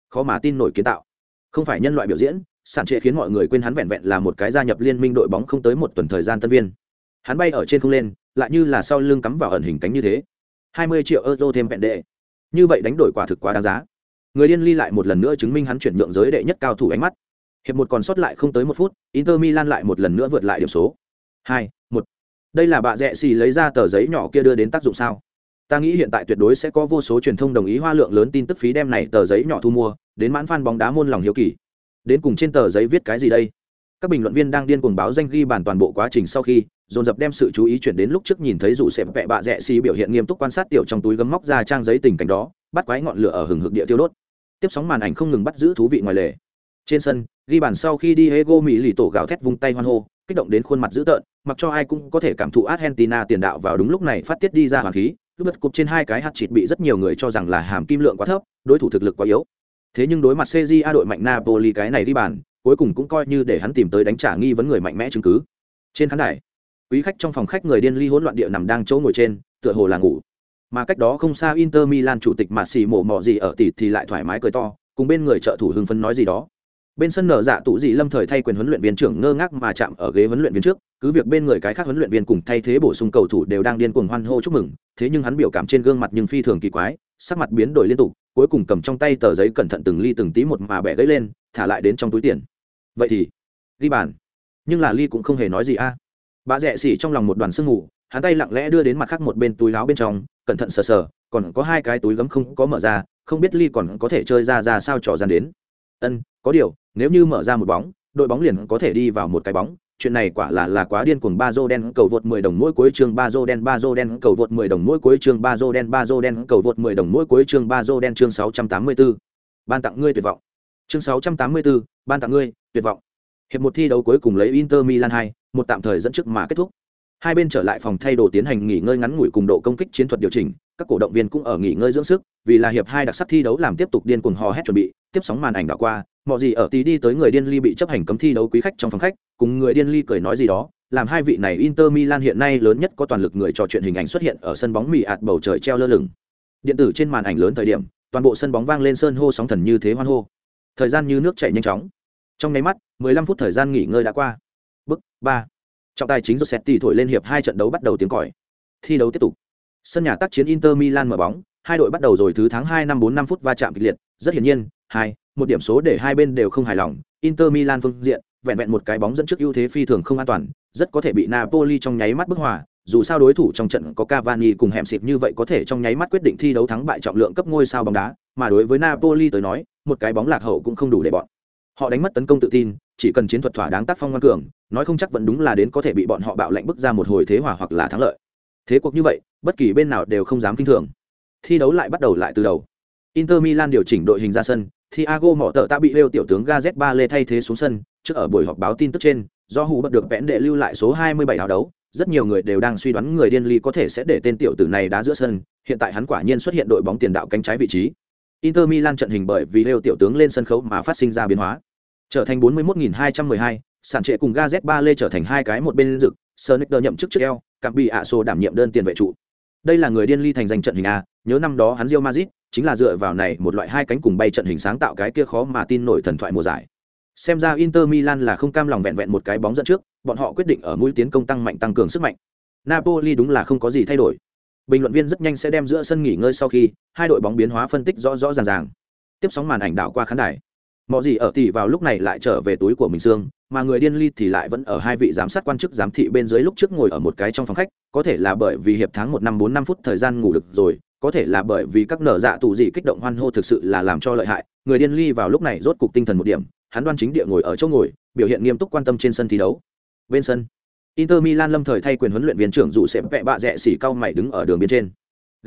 khó mà tin nổi kiến tạo không phải nhân loại biểu diễn sản trệ khiến mọi người quên hắn vẹn vẹn là một cái gia nhập liên minh đội bóng không tới một tuần thời gian tân viên. Hắn bay ở trên không lên, lại như là sau lưng cắm vào ẩn hình cánh như thế. Hai mươi triệu euro thêm vẹn đệ. Như vậy đánh đổi quả thực quá đáng giá. Người điên ly lại một lần nữa chứng minh hắn chuyển nhượng giới đệ nhất cao thủ ánh mắt. Hiệp một còn sót lại không tới một phút, inter milan lại một lần nữa vượt lại điểm số. Hai, một. Đây là bà rẽ xì lấy ra tờ giấy nhỏ kia đưa đến tác dụng sao? Ta nghĩ hiện tại tuyệt đối sẽ có vô số truyền thông đồng ý hoa lượng lớn tin tức phí đem này tờ giấy nhỏ thu mua, đến mãn fan bóng đá môn lòng hiếu kỳ đến cùng trên tờ giấy viết cái gì đây? Các bình luận viên đang điên cuồng báo danh ghi bàn toàn bộ quá trình sau khi, dồn dập đem sự chú ý chuyển đến lúc trước nhìn thấy rủ xẹp vẹ bạ rẽ xì biểu hiện nghiêm túc quan sát tiểu trong túi gấm móc ra trang giấy tình cảnh đó, bắt quái ngọn lửa ở hừng hực địa tiêu đốt. Tiếp sóng màn ảnh không ngừng bắt giữ thú vị ngoài lề. Trên sân, ghi bàn sau khi đi hego mỹ lì tổ gào thét vung tay hoan hô, kích động đến khuôn mặt dữ tợn, mặc cho ai cũng có thể cảm thụ argentina tiền đạo vào đúng lúc này phát tiết đi ra hoàng khí, lúc bật cục trên hai cái hạt chịt bị rất nhiều người cho rằng là hàm kim lượng quá thấp, đối thủ thực lực quá yếu thế nhưng đối mặt cja đội mạnh napoli cái này đi bàn, cuối cùng cũng coi như để hắn tìm tới đánh trả nghi vấn người mạnh mẽ chứng cứ. Trên khán đài, quý khách trong phòng khách người điên ly hỗn loạn địa nằm đang chỗ ngồi trên, tựa hồ là ngủ. Mà cách đó không xa inter milan chủ tịch mà xì mổ mọ gì ở tỷ thì lại thoải mái cười to, cùng bên người trợ thủ hưng phấn nói gì đó bên sân nở dạ tụ dị lâm thời thay quyền huấn luyện viên trưởng ngơ ngác mà chạm ở ghế huấn luyện viên trước, cứ việc bên người cái khác huấn luyện viên cùng thay thế bổ sung cầu thủ đều đang điên cuồng hoan hô chúc mừng, thế nhưng hắn biểu cảm trên gương mặt nhưng phi thường kỳ quái, sắc mặt biến đổi liên tục, cuối cùng cầm trong tay tờ giấy cẩn thận từng ly từng tí một mà bẻ gãy lên, thả lại đến trong túi tiền. Vậy thì, ghi bàn. Nhưng là ly cũng không hề nói gì a. Bà rẽ xỉ trong lòng một đoàn sương ngủ hắn tay lặng lẽ đưa đến mặt khác một bên túi láo bên trong, cẩn thận sờ sờ, còn có hai cái túi gấm không có mở ra, không biết ly còn có thể chơi ra ra sao trò gian đến. Ân, có điều nếu như mở ra một bóng đội bóng liền có thể đi vào một cái bóng. Chuyện này quả là là quá điên cuồng. Ba dô đen cầu vượt 10 đồng mỗi cuối chương. Ba dô đen ba dô đen cầu vượt 10 đồng mỗi cuối chương. Ba dô đen ba dô đen cầu vượt 10 đồng mỗi cuối chương. Ba dô đen chương 684. ban tặng ngươi tuyệt vọng. Chương 684, ban tặng ngươi tuyệt vọng. Hiệp một thi đấu cuối cùng lấy Inter Milan 2, một tạm thời dẫn trước mà kết thúc hai bên trở lại phòng thay đồ tiến hành nghỉ ngơi ngắn ngủi cùng độ công kích chiến thuật điều chỉnh các cổ động viên cũng ở nghỉ ngơi dưỡng sức vì là hiệp hai đặc sắc thi đấu làm tiếp tục điên cuồng hò hét chuẩn bị tiếp sóng màn ảnh đảo qua mọi gì ở tí đi tới người điên ly bị chấp hành cấm thi đấu quý khách trong phòng khách cùng người điên ly cười nói gì đó làm hai vị này Inter Milan hiện nay lớn nhất có toàn lực người trò chuyện hình ảnh xuất hiện ở sân bóng mì ạt bầu trời treo lơ lửng. Điện tử trên màn ảnh lớn thời điểm, toàn bộ sân bóng vang lên sơn hô sóng thần như thế hoan hô. Thời gian như nước chảy nhanh chóng. Trong nháy mắt, 15 phút thời gian nghỉ ngơi đã qua. Bức 3. Trọng tài chính Rossetti thổi lên hiệp hai trận đấu bắt đầu tiếng còi. Thi đấu tiếp tục. Sân nhà tác chiến Inter Milan mở bóng, hai đội bắt đầu rồi thứ tháng hai năm 4 5 phút va chạm kịch liệt, rất hiển nhiên, hai, một điểm số để hai bên đều không hài lòng, Inter Milan phương diện, vẹn vẹn một cái bóng dẫn trước ưu thế phi thường không an toàn, rất có thể bị Napoli trong nháy mắt bức hòa, dù sao đối thủ trong trận có Cavani cùng hẻm xịp như vậy có thể trong nháy mắt quyết định thi đấu thắng bại trọng lượng cấp ngôi sao bóng đá, mà đối với Napoli tới nói, một cái bóng lạc hậu cũng không đủ để bọn. Họ đánh mất tấn công tự tin, chỉ cần chiến thuật thỏa đáng tác phong ngoan cường, nói không chắc vẫn đúng là đến có thể bị bọn họ bạo lệnh bức ra một hồi thế hòa hoặc là thắng lợi. Thế cuộc như vậy, bất kỳ bên nào đều không dám kinh thường. Thi đấu lại bắt đầu lại từ đầu. Inter Milan điều chỉnh đội hình ra sân, Thiago mỏ tợ ta bị lêu tiểu tướng gaz Ba Lê thay thế xuống sân, trước ở buổi họp báo tin tức trên, do hù bật được vẽn đệ lưu lại số 27 áo đấu, rất nhiều người đều đang suy đoán người điên ly có thể sẽ để tên tiểu tử này đá giữa sân, hiện tại hắn quả nhiên xuất hiện đội bóng tiền đạo cánh trái vị trí. Inter Milan trận hình bởi vì lêu tiểu tướng lên sân khấu mà phát sinh ra biến hóa. Trở thành 41.212, sản trệ cùng Gazet Ba Lê trở thành hai cái một bên rực, Sonicer nhậm chức trước eo, cặp bị ạ đảm nhiệm đơn tiền vệ trụ. Đây là người điên ly thành danh trận hình a, nhớ năm đó hắn Real Madrid, chính là dựa vào này một loại hai cánh cùng bay trận hình sáng tạo cái kia khó mà tin nổi thần thoại mùa giải. Xem ra Inter Milan là không cam lòng vẹn vẹn một cái bóng dẫn trước, bọn họ quyết định ở mũi tiến công tăng mạnh tăng cường sức mạnh. Napoli đúng là không có gì thay đổi. Bình luận viên rất nhanh sẽ đem giữa sân nghỉ ngơi sau khi hai đội bóng biến hóa phân tích rõ rõ ràng ràng. Tiếp sóng màn ảnh đảo qua khán đài. Mọi gì ở tỷ vào lúc này lại trở về túi của mình xương, mà người điên ly thì lại vẫn ở hai vị giám sát quan chức giám thị bên dưới lúc trước ngồi ở một cái trong phòng khách, có thể là bởi vì hiệp tháng một năm bốn năm phút thời gian ngủ được rồi, có thể là bởi vì các nở dạ tù dị kích động hoan hô thực sự là làm cho lợi hại người điên ly vào lúc này rốt cục tinh thần một điểm hắn đoan chính địa ngồi ở chỗ ngồi biểu hiện nghiêm túc quan tâm trên sân thi đấu. Bên sân inter milan lâm thời thay quyền huấn luyện viên trưởng dù sẽ vẹ bạ rẽ xỉ cao mày đứng ở đường biên trên.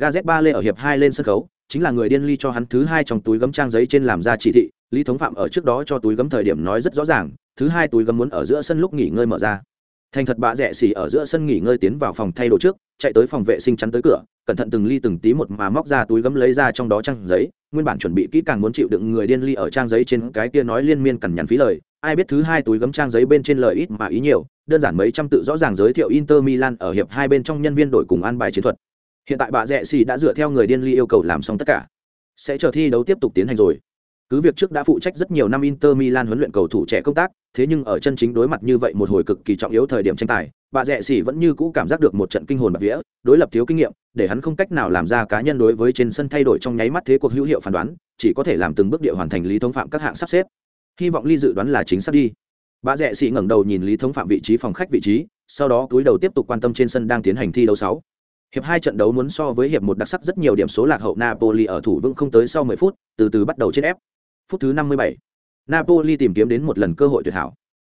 Gaz ba lê ở hiệp hai lên sân khấu chính là người điên ly cho hắn thứ hai trong túi gấm trang giấy trên làm ra chỉ thị, lý thống phạm ở trước đó cho túi gấm thời điểm nói rất rõ ràng, thứ hai túi gấm muốn ở giữa sân lúc nghỉ ngơi mở ra. Thành thật bạ rẻ xỉ ở giữa sân nghỉ ngơi tiến vào phòng thay đồ trước, chạy tới phòng vệ sinh chắn tới cửa, cẩn thận từng ly từng tí một mà móc ra túi gấm lấy ra trong đó trang giấy, nguyên bản chuẩn bị kỹ càng muốn chịu đựng người điên ly ở trang giấy trên cái kia nói liên miên cằn nhằn phí lời, ai biết thứ hai túi gấm trang giấy bên trên lời ít mà ý nhiều, đơn giản mấy trăm tự rõ ràng giới thiệu inter milan ở hiệp hai bên trong nhân viên đội cùng an bài chiến thuật hiện tại bà rẽ xì đã dựa theo người điên ly yêu cầu làm xong tất cả. Sẽ chờ thi đấu tiếp tục tiến hành rồi. Cứ việc trước đã phụ trách rất nhiều năm inter milan huấn luyện cầu thủ trẻ công tác, thế nhưng ở chân chính đối mặt như vậy một hồi cực kỳ trọng yếu thời điểm tranh tài, bà rẽ xỉ vẫn như cũ cảm giác được một trận kinh hồn bạc vía, đối lập thiếu kinh nghiệm, để hắn không cách nào làm ra cá nhân đối với trên sân thay đổi trong nháy mắt thế cuộc hữu hiệu phán đoán, chỉ có thể làm từng bước địa hoàn thành lý thống phạm các hạng sắp xếp. Hy vọng ly dự đoán là chính xác đi. Bà rẽ xỉ ngẩng đầu nhìn lý thống phạm vị trí phòng khách vị trí, sau đó cúi đầu tiếp tục quan tâm trên sân đang tiến hành thi đấu sáu hiệp hai trận đấu muốn so với hiệp một đặc sắc rất nhiều điểm số lạc hậu napoli ở thủ vững không tới sau 10 phút từ từ bắt đầu trên ép phút thứ 57. napoli tìm kiếm đến một lần cơ hội tuyệt hảo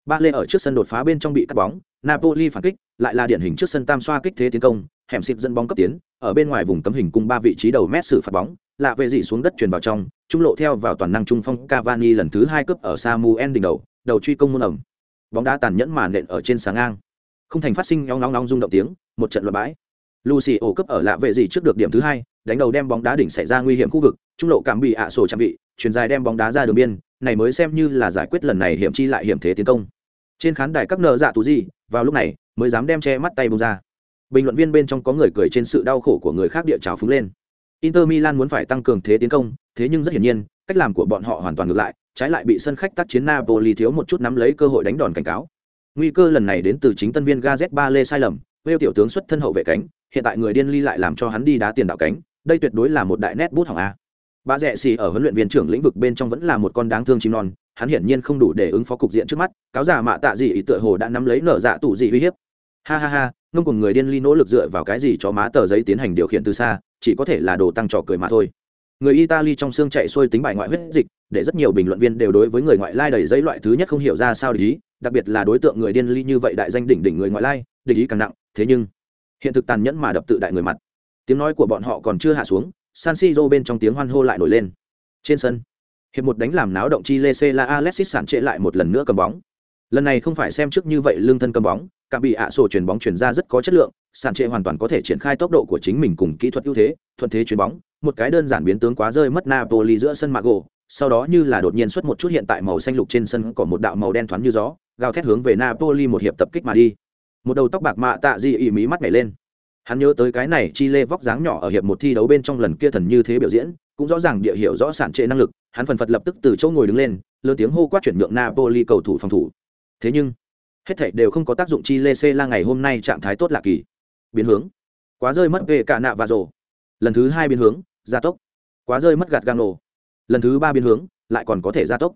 ba lê ở trước sân đột phá bên trong bị cắt bóng Napoli phản kích, lại là điển hình trước sân tam xoa kích thế tiến công, hẻm xịt dẫn bóng cấp tiến, ở bên ngoài vùng cấm hình cùng ba vị trí đầu mét xử phạt bóng, lạ về gì xuống đất truyền vào trong, trung lộ theo vào toàn năng trung phong Cavani lần thứ hai cướp ở Samuel đỉnh đầu, đầu truy công môn ẩm. Bóng đá tàn nhẫn màn nện ở trên sáng ngang. Không thành phát sinh nhóng nóng nóng rung động tiếng, một trận loạn bãi. Lucio cướp ở lạ về gì trước được điểm thứ hai, đánh đầu đem bóng đá đỉnh xảy ra nguy hiểm khu vực, trung lộ cảm bị ạ sổ trang vị, chuyển dài đem bóng đá ra đường biên, này mới xem như là giải quyết lần này hiểm chi lại hiểm thế tiến công. Trên khán đài các nợ dạ tú gì vào lúc này mới dám đem che mắt tay bông ra. Bình luận viên bên trong có người cười trên sự đau khổ của người khác địa trào phúng lên. Inter milan muốn phải tăng cường thế tiến công thế nhưng rất hiển nhiên cách làm của bọn họ hoàn toàn ngược lại trái lại bị sân khách tác chiến napoli thiếu một chút nắm lấy cơ hội đánh đòn cảnh cáo. Nguy cơ lần này đến từ chính tân viên gazet ba lê sai lầm vêu tiểu tướng xuất thân hậu vệ cánh hiện tại người điên ly lại làm cho hắn đi đá tiền đạo cánh, đây tuyệt đối là một đại nét bút hỏng a. Bà rẽ xì ở huấn luyện viên trưởng lĩnh vực bên trong vẫn là một con đáng thương chim non, hắn hiển nhiên không đủ để ứng phó cục diện trước mắt, cáo giả mạ tạ gì ý tựa hồ đã nắm lấy nở dạ tủ gì uy hiếp. Ha ha ha, ngông cùng người điên ly nỗ lực dựa vào cái gì cho má tờ giấy tiến hành điều khiển từ xa, chỉ có thể là đồ tăng trò cười mà thôi. Người italy trong xương chạy xuôi tính bài ngoại huyết dịch, để rất nhiều bình luận viên đều đối với người ngoại lai đầy giấy loại thứ nhất không hiểu ra sao để ý, đặc biệt là đối tượng người điên ly như vậy đại danh đỉnh đỉnh người ngoại lai để ý càng nặng, thế nhưng hiện thực tàn nhẫn mà đập tự đại người mặt. Tiếng nói của bọn họ còn chưa hạ xuống, san siro bên trong tiếng hoan hô lại nổi lên. Trên sân, hiệp một đánh làm náo động chi lê c là alexis sản trệ lại một lần nữa cầm bóng. Lần này không phải xem trước như vậy lương thân cầm bóng, cả bị ạ sổ chuyển bóng chuyển ra rất có chất lượng sản trệ hoàn toàn có thể triển khai tốc độ của chính mình cùng kỹ thuật ưu thế, thuận thế chuyền bóng, một cái đơn giản biến tướng quá rơi mất napoli giữa sân mago, sau đó như là đột nhiên xuất một chút hiện tại màu xanh lục trên sân có một đạo màu đen thoáng như gió, gào thét hướng về napoli một hiệp tập kích mà đi một đầu tóc bạc mạ tạ Di ỉ mí mắt nhảy lên. Hắn nhớ tới cái này chi lê vóc dáng nhỏ ở hiệp một thi đấu bên trong lần kia thần như thế biểu diễn, cũng rõ ràng địa hiệu rõ sản trệ năng lực, hắn phần phật lập tức từ chỗ ngồi đứng lên, lớn tiếng hô quát chuyển nhượng napoli cầu thủ phòng thủ. Thế nhưng, hết thảy đều không có tác dụng chi lê c la ngày hôm nay trạng thái tốt lạ kỳ. Biến hướng. Quá rơi mất về cả nạ và rổ lần thứ hai biến hướng, gia tốc. Quá rơi mất gạt gang nổ. Lần thứ ba biến hướng, lại còn có thể gia tốc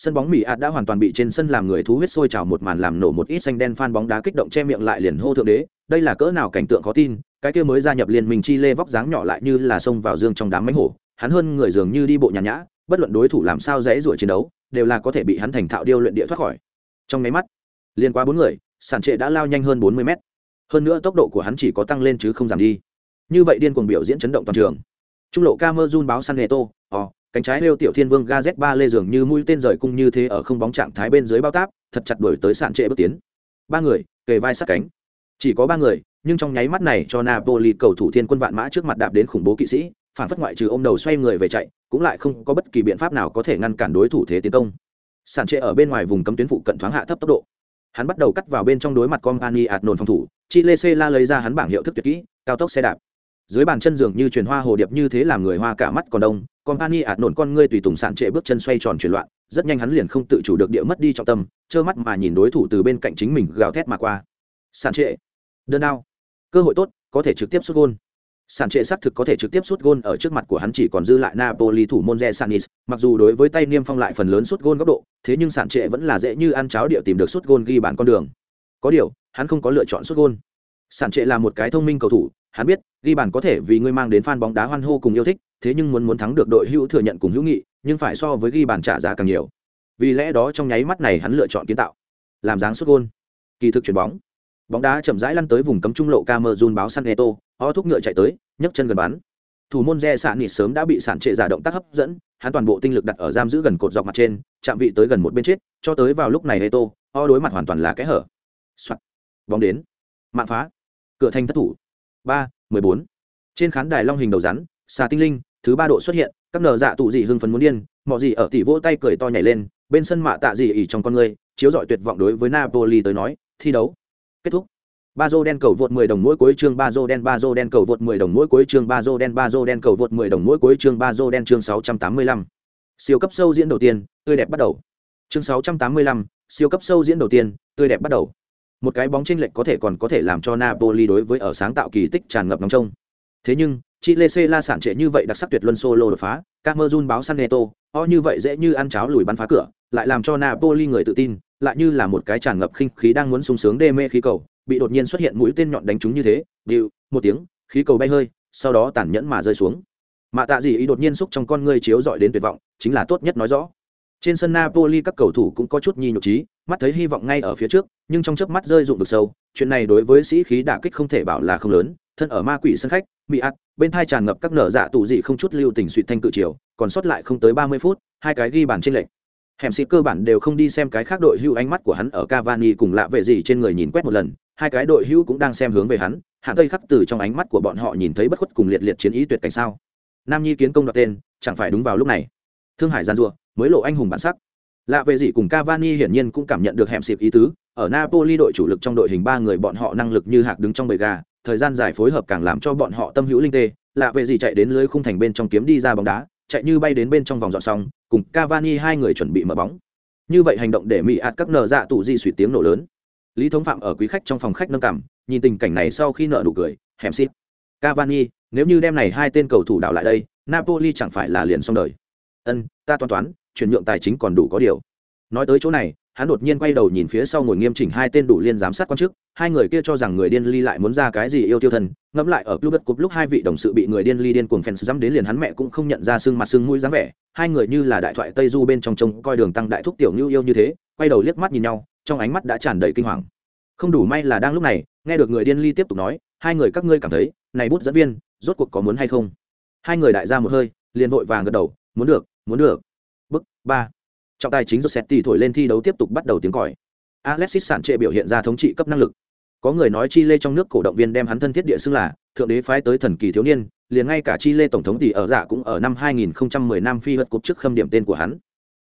sân bóng mỹ ạt đã hoàn toàn bị trên sân làm người thú huyết sôi trào một màn làm nổ một ít xanh đen phan bóng đá kích động che miệng lại liền hô thượng đế. Đây là cỡ nào cảnh tượng khó tin, cái kia mới gia nhập liên minh chi lê vóc dáng nhỏ lại như là xông vào dương trong đám mánh hổ. Hắn hơn người dường như đi bộ nhàn nhã, bất luận đối thủ làm sao dễ dội chiến đấu, đều là có thể bị hắn thành thạo điêu luyện địa thoát khỏi. Trong nháy mắt, liên qua bốn người sản trệ đã lao nhanh hơn bốn mươi mét. Hơn nữa tốc độ của hắn chỉ có tăng lên chứ không giảm đi. Như vậy điên cuồng biểu diễn chấn động toàn trường. Trung lộ camerun báo san neto ò cánh trái lêu tiểu thiên vương gaz ba lê dường như mũi tên rời cung như thế ở không bóng trạng thái bên dưới bao táp, thật chặt đuổi tới sạn trệ bước tiến. Ba người, kề vai sát cánh. Chỉ có ba người, nhưng trong nháy mắt này cho napoli cầu thủ thiên quân vạn mã trước mặt đạp đến khủng bố kỵ sĩ, phản phất ngoại trừ ô m đầu xoay người về chạy, cũng lại không có bất kỳ biện pháp nào có thể ngăn cản đối thủ thế tiến công. Sản trệ ở bên ngoài vùng cấm tuyến phụ cận thoáng hạ thấp tốc độ. Hắn bắt đầu cắt vào bên trong đối mặt compani ạt nồn phòng thủ, chile xê la lấy ra hắn bảng hiệu thức tuyệt kỹ, cao tốc xe đạp. Dưới bàn chân dường như truyền hoa hồ điệp như thế làm người hoa cả mắt còn đông company ạt nổn con ngươi tùy tùng sản trệ bước chân xoay tròn chuyển loạn, rất nhanh hắn liền không tự chủ được địa mất đi trọng tâm, trơ mắt mà nhìn đối thủ từ bên cạnh chính mình gào thét mà qua. Sản trệ, đơn đao cơ hội tốt, có thể trực tiếp xuất gôn. Sản trệ xác thực có thể trực tiếp sút gôn ở trước mặt của hắn chỉ còn dư lại napoli thủ môn re sanis mặc dù đối với tay niêm phong lại phần lớn sút gôn góc độ, thế nhưng sản trệ vẫn là dễ như ăn cháo địa tìm được sút gôn ghi bản con đường. Có điều, hắn không có lựa chọn sút gôn. Sản trệ là một cái thông minh cầu thủ hắn biết ghi bàn có thể vì ngươi mang đến fan bóng đá hoan hô cùng yêu thích thế nhưng muốn muốn thắng được đội hữu thừa nhận cùng hữu nghị nhưng phải so với ghi bàn trả giá càng nhiều vì lẽ đó trong nháy mắt này hắn lựa chọn kiến tạo làm dáng xuất gôn kỳ thực chuyển bóng bóng đá chậm rãi lăn tới vùng cấm trung lộ Camerun báo San Neto, o thúc ngựa chạy tới, nhấc chân gần bắn. Thủ môn Re Sạn Nịt sớm đã bị sản trệ giả động tác hấp dẫn, hắn toàn bộ tinh lực đặt ở giam giữ gần cột dọc mặt trên, chạm vị tới gần một bên chết, cho tới vào lúc này Eto, o đối mặt hoàn toàn là kẽ hở. Soạt. Bóng đến. Mạng phá. Cửa thành thất thủ ba mười bốn. Trên khán đài long hình đầu rắn, xà tinh linh, thứ ba độ xuất hiện, các nở dạ tụ dị hưng phấn muốn điên, mọi gì ở tỷ vỗ tay cười to nhảy lên, bên sân mạ tạ dị ỉ trong con người, chiếu rọi tuyệt vọng đối với Napoli tới nói, thi đấu. Kết thúc. Ba dô đen cầu vượt 10 đồng mỗi cuối chương ba dô đen ba dô đen cầu vượt 10 đồng mỗi cuối chương ba dô đen ba dô đen cầu vượt 10 đồng mỗi cuối chương ba dô đen chương 685. siêu cấp sâu diễn đầu tiên tươi đẹp bắt đầu. Chương 685, siêu cấp sâu diễn đầu tiên tươi đẹp bắt đầu một cái bóng chênh lệch có thể còn có thể làm cho Napoli đối với ở sáng tạo kỳ tích tràn ngập nóng trông. Thế nhưng Chile C la sản trệ như vậy đặc sắc tuyệt luân solo đột phá Camerun báo San Neto, o như vậy dễ như ăn cháo lùi bắn phá cửa lại làm cho Napoli người tự tin lại như là một cái tràn ngập khinh khí đang muốn sung sướng đê mê khí cầu bị đột nhiên xuất hiện mũi tên nhọn đánh trúng như thế điệu một tiếng khí cầu bay hơi sau đó tàn nhẫn mà rơi xuống. Mạ tạ gì ý đột nhiên xúc trong con ngươi chiếu dọi đến tuyệt vọng chính là tốt nhất nói rõ trên sân napoli các cầu thủ cũng có chút nhi nhục trí mắt thấy hy vọng ngay ở phía trước nhưng trong chớp mắt rơi rụng vực sâu chuyện này đối với sĩ khí đả kích không thể bảo là không lớn thân ở ma quỷ sân khách bị ắt bên thai tràn ngập các nở dạ tụ dị không chút lưu tình suy thanh cự chiều còn sót lại không tới ba mươi phút hai cái ghi bàn trên lệnh hẻm sĩ cơ bản đều không đi xem cái khác đội hưu ánh mắt của hắn ở Cavani cùng lạ vệ gì trên người nhìn quét một lần, hai cái đội hưu cũng đang xem hướng về hắn, hạng tây khắc từ trong ánh mắt của bọn họ nhìn thấy bất khuất cùng liệt liệt chiến ý tuyệt cảnh sao. Nam Nhi kiến công đoạt tên, chẳng phải đúng vào lúc này. Thương Hải gian rùa, mới lộ anh hùng bản sắc. Lạ về gì cùng Cavani hiển nhiên cũng cảm nhận được hẻm xịp ý tứ, ở Napoli đội chủ lực trong đội hình ba người bọn họ năng lực như hạc đứng trong bầy gà, thời gian dài phối hợp càng làm cho bọn họ tâm hữu linh tê, lạ về gì chạy đến lưới khung thành bên trong kiếm đi ra bóng đá, chạy như bay đến bên trong vòng dọn xong, cùng Cavani hai người chuẩn bị mở bóng. Như vậy hành động để mỹ ạt các nở dạ tụ di suýt tiếng nổ lớn. Lý Thống Phạm ở quý khách trong phòng khách nâng cằm, nhìn tình cảnh này sau khi nợ nụ cười, hẻm xịp Cavani, nếu như đem này hai tên cầu thủ đảo lại đây, Napoli chẳng phải là liền xong đời. Ân, ta toán toán, chuyển nhượng tài chính còn đủ có điều. Nói tới chỗ này, hắn đột nhiên quay đầu nhìn phía sau ngồi nghiêm chỉnh hai tên đủ liên giám sát quan chức hai người kia cho rằng người điên ly lại muốn ra cái gì yêu tiêu thần ngẫm lại ở club đất cúp lúc hai vị đồng sự bị người điên ly điên cuồng fans dám đến liền hắn mẹ cũng không nhận ra xương mặt xương mũi dáng vẻ hai người như là đại thoại tây du bên trong trông coi đường tăng đại thúc tiểu nhu yêu như thế quay đầu liếc mắt nhìn nhau trong ánh mắt đã tràn đầy kinh hoàng. Không đủ may là đang lúc này nghe được người điên ly tiếp tục nói hai người các ngươi cảm thấy này bút dẫn viên rốt cuộc có muốn hay không? Hai người đại ra một hơi liền vội vàng gật đầu muốn được muốn được ba trọng tài chính Rossetti thổi lên thi đấu tiếp tục bắt đầu tiếng còi. Alexis Sanchez biểu hiện ra thống trị cấp năng lực. Có người nói Chile trong nước cổ động viên đem hắn thân thiết địa xưng là thượng đế phái tới thần kỳ thiếu niên, liền ngay cả Chile tổng thống tỷ ở dạ cũng ở năm 2010 năm phi vật cúp trước khâm điểm tên của hắn.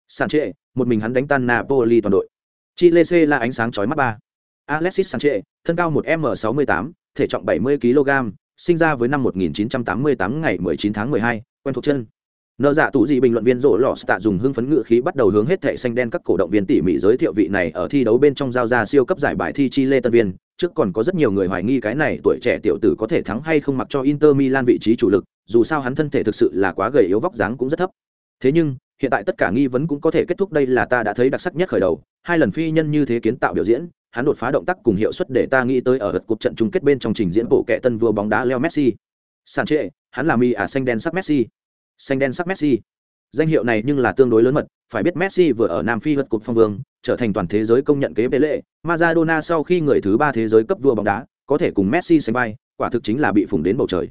Sanchez, một mình hắn đánh tan Napoli toàn đội. Chile C là ánh sáng chói mắt ba. Alexis Sanchez, thân cao 1m68, thể trọng 70 kg, sinh ra với năm 1988 ngày 19 tháng 12, quen thuộc chân. Nợ dạ tủ gì bình luận viên rỗ lò tạ dùng hưng phấn ngự khí bắt đầu hướng hết thệ xanh đen các cổ động viên tỉ mỉ giới thiệu vị này ở thi đấu bên trong giao ra siêu cấp giải bài thi chi lê tân viên, trước còn có rất nhiều người hoài nghi cái này tuổi trẻ tiểu tử có thể thắng hay không mặc cho Inter Milan vị trí chủ lực, dù sao hắn thân thể thực sự là quá gầy yếu vóc dáng cũng rất thấp. Thế nhưng, hiện tại tất cả nghi vấn cũng có thể kết thúc đây là ta đã thấy đặc sắc nhất khởi đầu, hai lần phi nhân như thế kiến tạo biểu diễn, hắn đột phá động tác cùng hiệu suất để ta nghĩ tới ở cuộc trận chung kết bên trong trình diễn bộ kệ tân vua bóng đá Leo Messi. sàn trệ hắn là mi à xanh đen sắc Messi. Xanh đen sắc Messi. Danh hiệu này nhưng là tương đối lớn mật, phải biết Messi vừa ở Nam Phi vượt cục phong vương, trở thành toàn thế giới công nhận kế bế lệ, Maradona sau khi người thứ ba thế giới cấp vua bóng đá, có thể cùng Messi sánh vai, quả thực chính là bị phủng đến bầu trời.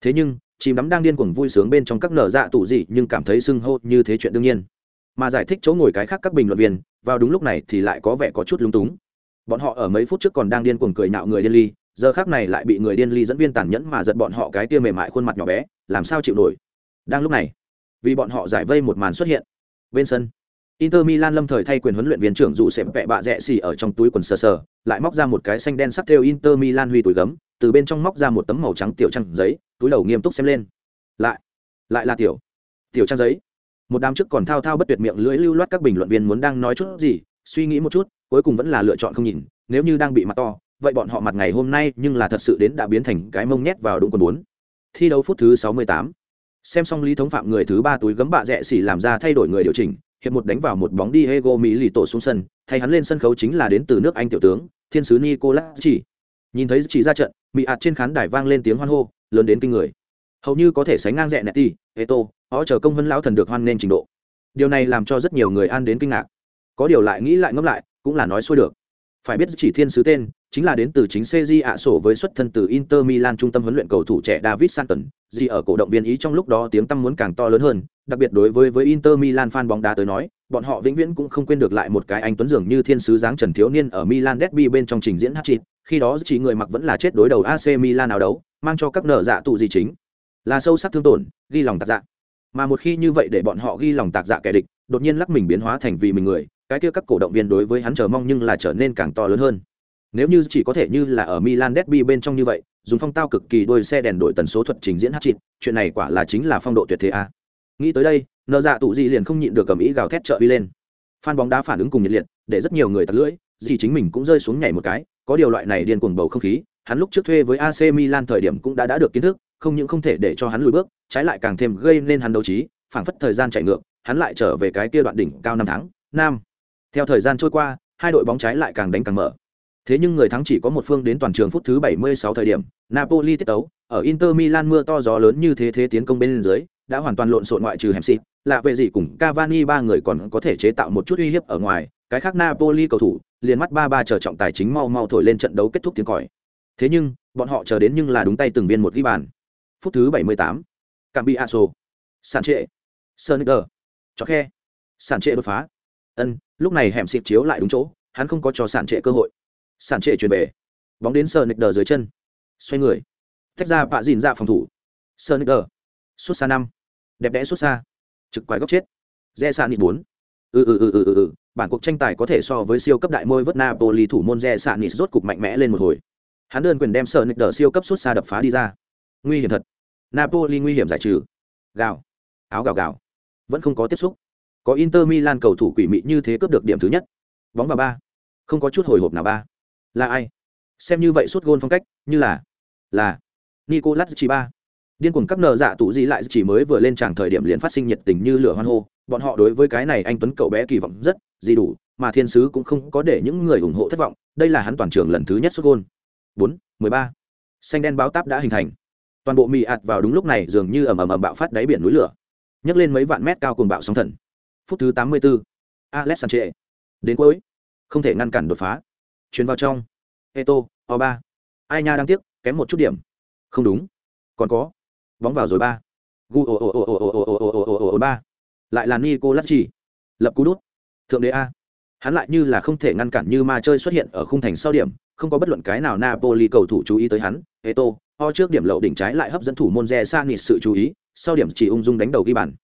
Thế nhưng, chìm đắm đang điên cuồng vui sướng bên trong các nở dạ tụ dị nhưng cảm thấy sưng hô như thế chuyện đương nhiên. Mà giải thích chỗ ngồi cái khác các bình luận viên, vào đúng lúc này thì lại có vẻ có chút lung túng bọn họ ở mấy phút trước còn đang điên cuồng cười nạo người điên ly giờ khác này lại bị người điên ly dẫn viên tàn nhẫn mà giật bọn họ cái tia mềm mại khuôn mặt nhỏ bé làm sao chịu nổi đang lúc này vì bọn họ giải vây một màn xuất hiện bên sân Inter Milan lâm thời thay quyền huấn luyện viên trưởng dụ xệm vẹ bạ rẽ xì ở trong túi quần sờ sờ, lại móc ra một cái xanh đen sắc theo Inter Milan huy túi gấm, từ bên trong móc ra một tấm màu trắng tiểu trang giấy, túi đầu nghiêm túc xem lên. Lại, lại là tiểu, tiểu trang giấy. Một đám trước còn thao thao bất tuyệt miệng lưỡi lưu loát các bình luận viên muốn đang nói chút gì, suy nghĩ một chút, cuối cùng vẫn là lựa chọn không nhìn nếu như đang bị mặt to vậy bọn họ mặt ngày hôm nay nhưng là thật sự đến đã biến thành cái mông nhét vào đúng quần bốn thi đấu phút thứ sáu mươi tám xem xong lý thống phạm người thứ ba túi gấm bạ rẽ xỉ làm ra thay đổi người điều chỉnh, hiệp một đánh vào một bóng đi hego mỹ lì tổ xuống sân, thay hắn lên sân khấu chính là đến từ nước anh tiểu tướng, thiên sứ nicolas chỉ nhìn thấy chỉ ra trận, mỹ ạt trên khán đài vang lên tiếng hoan hô, lớn đến kinh người. Hầu như có thể sánh ngang rẽ nẹt ti eto họ chờ công vân lão thần được hoan nên trình độ. Điều này làm cho rất nhiều người an đến kinh ngạc. Có điều lại nghĩ lại ngẫm lại, cũng là nói xuôi được. Phải biết chỉ thiên sứ tên chính là đến từ chính CJ ạ sổ với xuất thân từ Inter Milan trung tâm huấn luyện cầu thủ trẻ David Santon, gì ở cổ động viên ý trong lúc đó tiếng tăm muốn càng to lớn hơn, đặc biệt đối với với Inter Milan fan bóng đá tới nói, bọn họ vĩnh viễn cũng không quên được lại một cái anh tuấn dường như thiên sứ dáng Trần Thiếu Niên ở Milan derby bên trong trình diễn hat-trick, khi đó chỉ người mặc vẫn là chết đối đầu AC Milan nào đấu, mang cho các nợ dạ tụ gì chính là sâu sắc thương tổn, ghi lòng tạc dạ. Mà một khi như vậy để bọn họ ghi lòng tạc dạ kẻ địch, đột nhiên lắc mình biến hóa thành vì mình người, cái kia các cổ động viên đối với hắn chờ mong nhưng là trở nên càng to lớn hơn. Nếu như chỉ có thể như là ở Milan Derby bên trong như vậy, dùng phong tao cực kỳ đôi xe đèn đổi tần số thuật trình diễn hát chít, chuyện này quả là chính là phong độ tuyệt thế a. Nghĩ tới đây, nợ dạ tụ gì liền không nhịn được cầm ý gào thét trợ uy lên. Fan bóng đá phản ứng cùng nhiệt liệt, để rất nhiều người tặc lưỡi, gì chính mình cũng rơi xuống nhảy một cái, có điều loại này điên cuồng bầu không khí, hắn lúc trước thuê với AC Milan thời điểm cũng đã đã được kiến thức, không những không thể để cho hắn lùi bước, trái lại càng thêm gây nên hắn đấu trí, phảng phất thời gian chạy ngược, hắn lại trở về cái kia đoạn đỉnh cao năm tháng, nam theo thời gian trôi qua, hai đội bóng trái lại càng đánh càng mở. Thế nhưng người thắng chỉ có một phương đến toàn trường phút thứ 76 thời điểm, Napoli tiết tấu, ở Inter Milan mưa to gió lớn như thế thế tiến công bên dưới, đã hoàn toàn lộn xộn ngoại trừ hẻm xịt, lạ về gì cùng Cavani ba người còn có thể chế tạo một chút uy hiếp ở ngoài, cái khác Napoli cầu thủ, liền mắt ba ba chờ trọng tài chính mau mau thổi lên trận đấu kết thúc tiếng còi. Thế nhưng, bọn họ chờ đến nhưng là đúng tay từng viên một ghi bàn. Phút thứ 78, Cambiaso, Trệ, Sonicer, cho khe, Sanchez đột phá. Ân, lúc này hẻm xịt chiếu lại đúng chỗ hắn không có cho sản trệ cơ hội sản trệ chuyển về. Bóng đến sờ nịch đờ dưới chân. Xoay người. Tách ra bạ dìn ra phòng thủ. Sờ nịch đờ. Xuất xa năm. Đẹp đẽ xuất xa. Trực quái góc chết. Re sa nịt bốn. Ừ ừ ừ ừ ừ bản cuộc tranh tài có thể so với siêu cấp đại môi vớt napoli thủ môn re sa nịt rốt cục mạnh mẽ lên một hồi. Hắn đơn quyền đem sờ nịch đờ siêu cấp xuất xa đập phá đi ra. Nguy hiểm thật. Napoli nguy hiểm giải trừ. Gào. Áo gào gào. Vẫn không có tiếp xúc. Có Inter Milan cầu thủ quỷ mị như thế cướp được điểm thứ nhất. Bóng vào ba. Không có chút hồi hộp nào ba. Là ai? Xem như vậy suốt gôn phong cách, như là là Nicolas chỉ ba. Điên cuồng các nợ dạ tụ gì lại chỉ mới vừa lên tràng thời điểm liền phát sinh nhiệt tình như lửa hoan hô, bọn họ đối với cái này anh tuấn cậu bé kỳ vọng rất gì đủ, mà thiên sứ cũng không có để những người ủng hộ thất vọng, đây là hắn toàn trường lần thứ nhất xuất gôn. 4, 13. Xanh đen báo táp đã hình thành. Toàn bộ mì ạt vào đúng lúc này dường như ầm ầm ầm bạo phát đáy biển núi lửa. nhấc lên mấy vạn mét cao cùng bạo sóng thần phút thứ 84. Alex sanche Đến cuối, không thể ngăn cản đột phá chuyến vào trong eto o ba ai nha đang tiếc kém một chút điểm không đúng còn có bóng vào rồi ba gu ba lại là nico lắc chỉ lập cú đút thượng đế a hắn lại như là không thể ngăn cản như ma chơi xuất hiện ở khung thành sau điểm không có bất luận cái nào napoli cầu thủ chú ý tới hắn eto o trước điểm lậu đỉnh trái lại hấp dẫn thủ môn re sa nịt sự chú ý sau điểm chỉ ung dung đánh đầu ghi bàn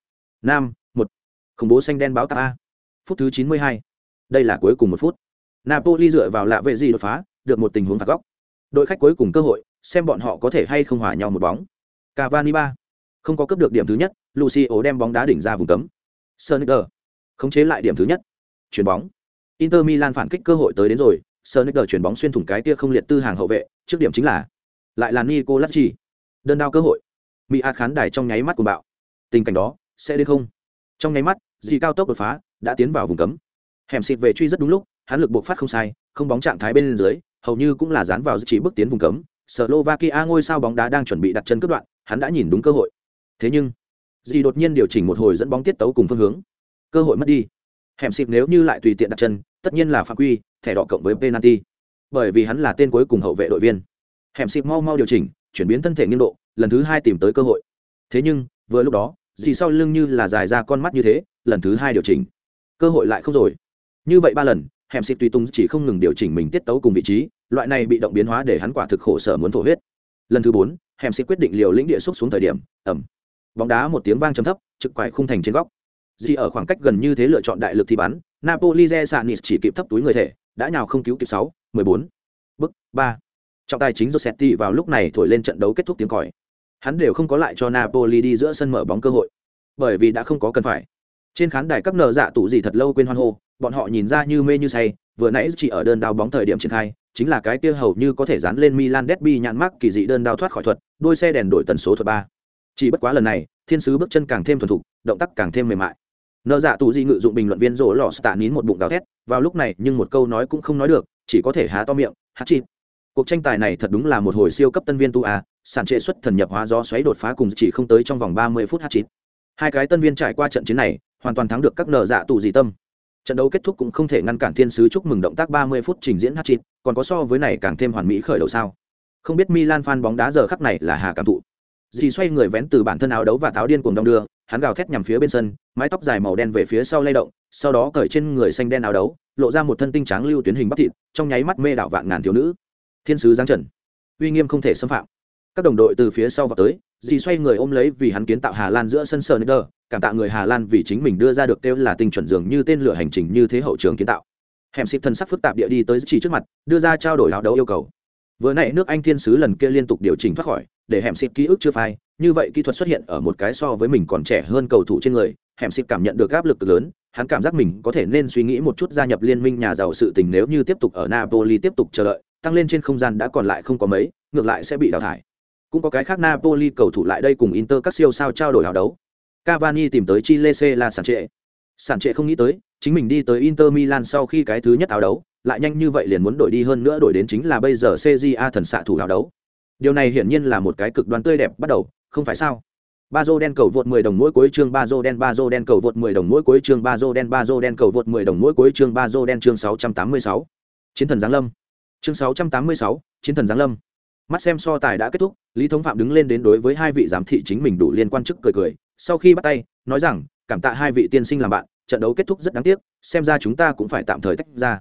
nam một khủng bố xanh đen báo tạp a phút thứ chín mươi hai đây là cuối cùng một phút napoli dựa vào lạ vệ gì đột phá, được một tình huống phạt góc. Đội khách cuối cùng cơ hội, xem bọn họ có thể hay không hòa nhau một bóng. Cavani ba. Không có cấp được điểm thứ nhất, lucio đem bóng đá đỉnh ra vùng cấm. Sonicer khống chế lại điểm thứ nhất. Chuyền bóng. Inter milan phản kích cơ hội tới đến rồi Sonicer chuyển bóng xuyên thủng cái tia không liệt tư hàng hậu vệ, trước điểm chính là lại là nicolacci đơn đao cơ hội. Mỹ ạt khán đài trong nháy mắt của bạo. Tình cảnh đó, sẽ đến không? Trong nháy mắt dì cao tốc đột phá, đã tiến vào vùng cấm. Hẻm xịt về truy rất đúng lúc hắn lực buộc phát không sai, không bóng trạng thái bên dưới, hầu như cũng là dán vào chỉ bước tiến vùng cấm. Slovakia ngôi sao bóng đá đang chuẩn bị đặt chân cướp đoạn, hắn đã nhìn đúng cơ hội. Thế nhưng gì đột nhiên điều chỉnh một hồi dẫn bóng tiết tấu cùng phương hướng. Cơ hội mất đi. Hẻm xịt nếu như lại tùy tiện đặt chân, tất nhiên là phạm quy, thẻ đỏ cộng với penalty. Bởi vì hắn là tên cuối cùng hậu vệ đội viên. Hẻm xịt mau mau điều chỉnh, chuyển biến thân thể nghiêng độ, lần thứ hai tìm tới cơ hội. Thế nhưng, vừa lúc đó gì sau lưng như là dài ra con mắt như thế, lần thứ hai điều chỉnh. Cơ hội lại không rồi. Như vậy ba lần hẻm xịt tùy tung chỉ không ngừng điều chỉnh mình tiết tấu cùng vị trí, loại này bị động biến hóa để hắn quả thực khổ sở muốn thổ huyết. Lần thứ bốn hẻm xịt quyết định liều lĩnh địa xúc xuống thời điểm ẩm bóng đá một tiếng vang trầm thấp, trực quải khung thành trên góc. Dì ở khoảng cách gần như thế lựa chọn đại lực thì bắn, napoli re sanis chỉ kịp thấp túi người thể, đã nhào không cứu kịp sáu, mười bốn. Bức ba. Trọng tài chính Rossetti vào lúc này thổi lên trận đấu kết thúc tiếng còi. Hắn đều không có lại cho napoli đi giữa sân mở bóng cơ hội, bởi vì đã không có cần phải. Trên khán đài các nợ dạ tủ gì thật lâu quên hoan hô bọn họ nhìn ra như mê như say vừa nãy chỉ ở đơn đao bóng thời điểm triển khai chính là cái kia hầu như có thể dán lên Milan Derby nhãn mắc kỳ dị đơn đao thoát khỏi thuật, đôi xe đèn đổi tần số thuật ba. Chỉ bất quá lần này, thiên sứ bước chân càng thêm thuần thục, động tác càng thêm mềm mại. Nợ dạ tủ gì ngự dụng bình luận viên rồ lọ tạ nín một bụng gào thét, vào lúc này nhưng một câu nói cũng không nói được, chỉ có thể há to miệng, hát chịt. Cuộc tranh tài này thật đúng là một hồi siêu cấp tân viên tu a, sản trệ xuất thần nhập hóa gió xoáy đột phá cùng chỉ không tới trong vòng 30 phút hát chịt. Hai cái tân viên trải qua trận chiến này, hoàn toàn thắng được các nợ dạ tủ gì tâm trận đấu kết thúc cũng không thể ngăn cản thiên sứ chúc mừng động tác 30 phút trình diễn hát chít còn có so với này càng thêm hoàn mỹ khởi đầu sao? Không biết milan fan bóng đá giờ khắc này là hà cảm thụ. Dì xoay người vén từ bản thân áo đấu và tháo điên cuồng đong đưa, hắn gào thét nhằm phía bên sân, mái tóc dài màu đen về phía sau lay động, sau đó cởi trên người xanh đen áo đấu, lộ ra một thân tinh tráng lưu tuyến hình bắp thịt, trong nháy mắt mê đảo vạn ngàn thiếu nữ. Thiên sứ giáng trần. Uy nghiêm không thể xâm phạm. Các đồng đội từ phía sau vào tới, dì xoay người ôm lấy vì hắn kiến tạo hà lan giữa sân sờ nơ cảm tạ người hà lan vì chính mình đưa ra được kêu là tinh chuẩn dường như tên lửa hành trình như thế hậu trường kiến tạo. Hẻm xịt thân sắc phức tạp địa đi tới chỉ trước mặt, đưa ra trao đổi áo đấu yêu cầu. Vừa nãy nước anh thiên sứ lần kia liên tục điều chỉnh thoát khỏi, để hẻm xịt ký ức chưa phai, như vậy kỹ thuật xuất hiện ở một cái so với mình còn trẻ hơn cầu thủ trên người, hẻm xịt cảm nhận được áp lực lớn, hắn cảm giác mình có thể nên suy nghĩ một chút gia nhập liên minh nhà giàu sự tình nếu như tiếp tục ở napoli tiếp tục chờ đợi, tăng lên trên không gian đã còn lại không có mấy, ngược lại sẽ bị đào thải. Cũng có cái khác napoli cầu thủ lại đây cùng inter các siêu sao trao đổi hào đấu. Cavani tìm tới Chile C là sản trệ. Sản trệ không nghĩ tới, chính mình đi tới Inter Milan sau khi cái thứ nhất áo đấu, lại nhanh như vậy liền muốn đổi đi hơn nữa đổi đến chính là bây giờ CJA thần xạ thủ áo đấu. Điều này hiển nhiên là một cái cực đoan tươi đẹp bắt đầu, không phải sao? Bazo đen cầu vượt 10 đồng mỗi cuối chương Bazo đen Bazo đen cầu vượt 10 đồng mỗi cuối chương Bazo đen Bazo đen cầu vượt 10 đồng mỗi cuối chương Bazo đen chương 686. Chiến thần giáng lâm. Chương 686, chiến thần giáng lâm. Mắt xem so tài đã kết thúc, Lý Thống Phạm đứng lên đến đối với hai vị giám thị chính mình đủ liên quan chức cười cười, sau khi bắt tay, nói rằng, cảm tạ hai vị tiên sinh làm bạn, trận đấu kết thúc rất đáng tiếc, xem ra chúng ta cũng phải tạm thời tách ra.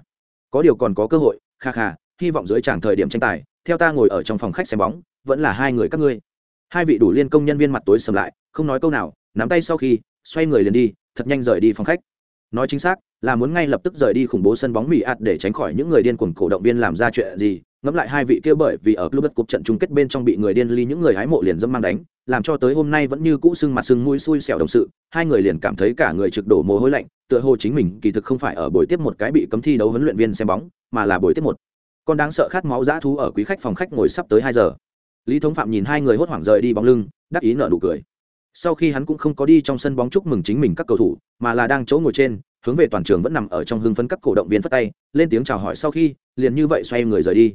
Có điều còn có cơ hội, kha kha, hy vọng dưới tràng thời điểm tranh tài, theo ta ngồi ở trong phòng khách xem bóng, vẫn là hai người các ngươi. Hai vị đủ liên công nhân viên mặt tối sầm lại, không nói câu nào, nắm tay sau khi, xoay người liền đi, thật nhanh rời đi phòng khách. Nói chính xác, là muốn ngay lập tức rời đi khủng bố sân bóng mỹ ạt để tránh khỏi những người điên cuồng cổ động viên làm ra chuyện gì, ngẫm lại hai vị kia bởi vì ở club cuộc trận chung kết bên trong bị người điên ly những người hái mộ liền dâm mang đánh làm cho tới hôm nay vẫn như cũ sưng mặt sưng mũi xui xẻo đồng sự, hai người liền cảm thấy cả người trực đổ mồ hôi lạnh, tựa hồ chính mình kỳ thực không phải ở buổi tiếp một cái bị cấm thi đấu huấn luyện viên xem bóng, mà là buổi tiếp một. Con đáng sợ khát máu dã thú ở quý khách phòng khách ngồi sắp tới hai giờ. Lý thống phạm nhìn hai người hốt hoảng rời đi bóng lưng, đắc ý nợ nụ cười. Sau khi hắn cũng không có đi trong sân bóng chúc mừng chính mình các cầu thủ, mà là đang chỗ ngồi trên, hướng về toàn trường vẫn nằm ở trong hưng phấn các cổ động viên phất tay, lên tiếng chào hỏi sau khi, liền như vậy xoay người rời đi.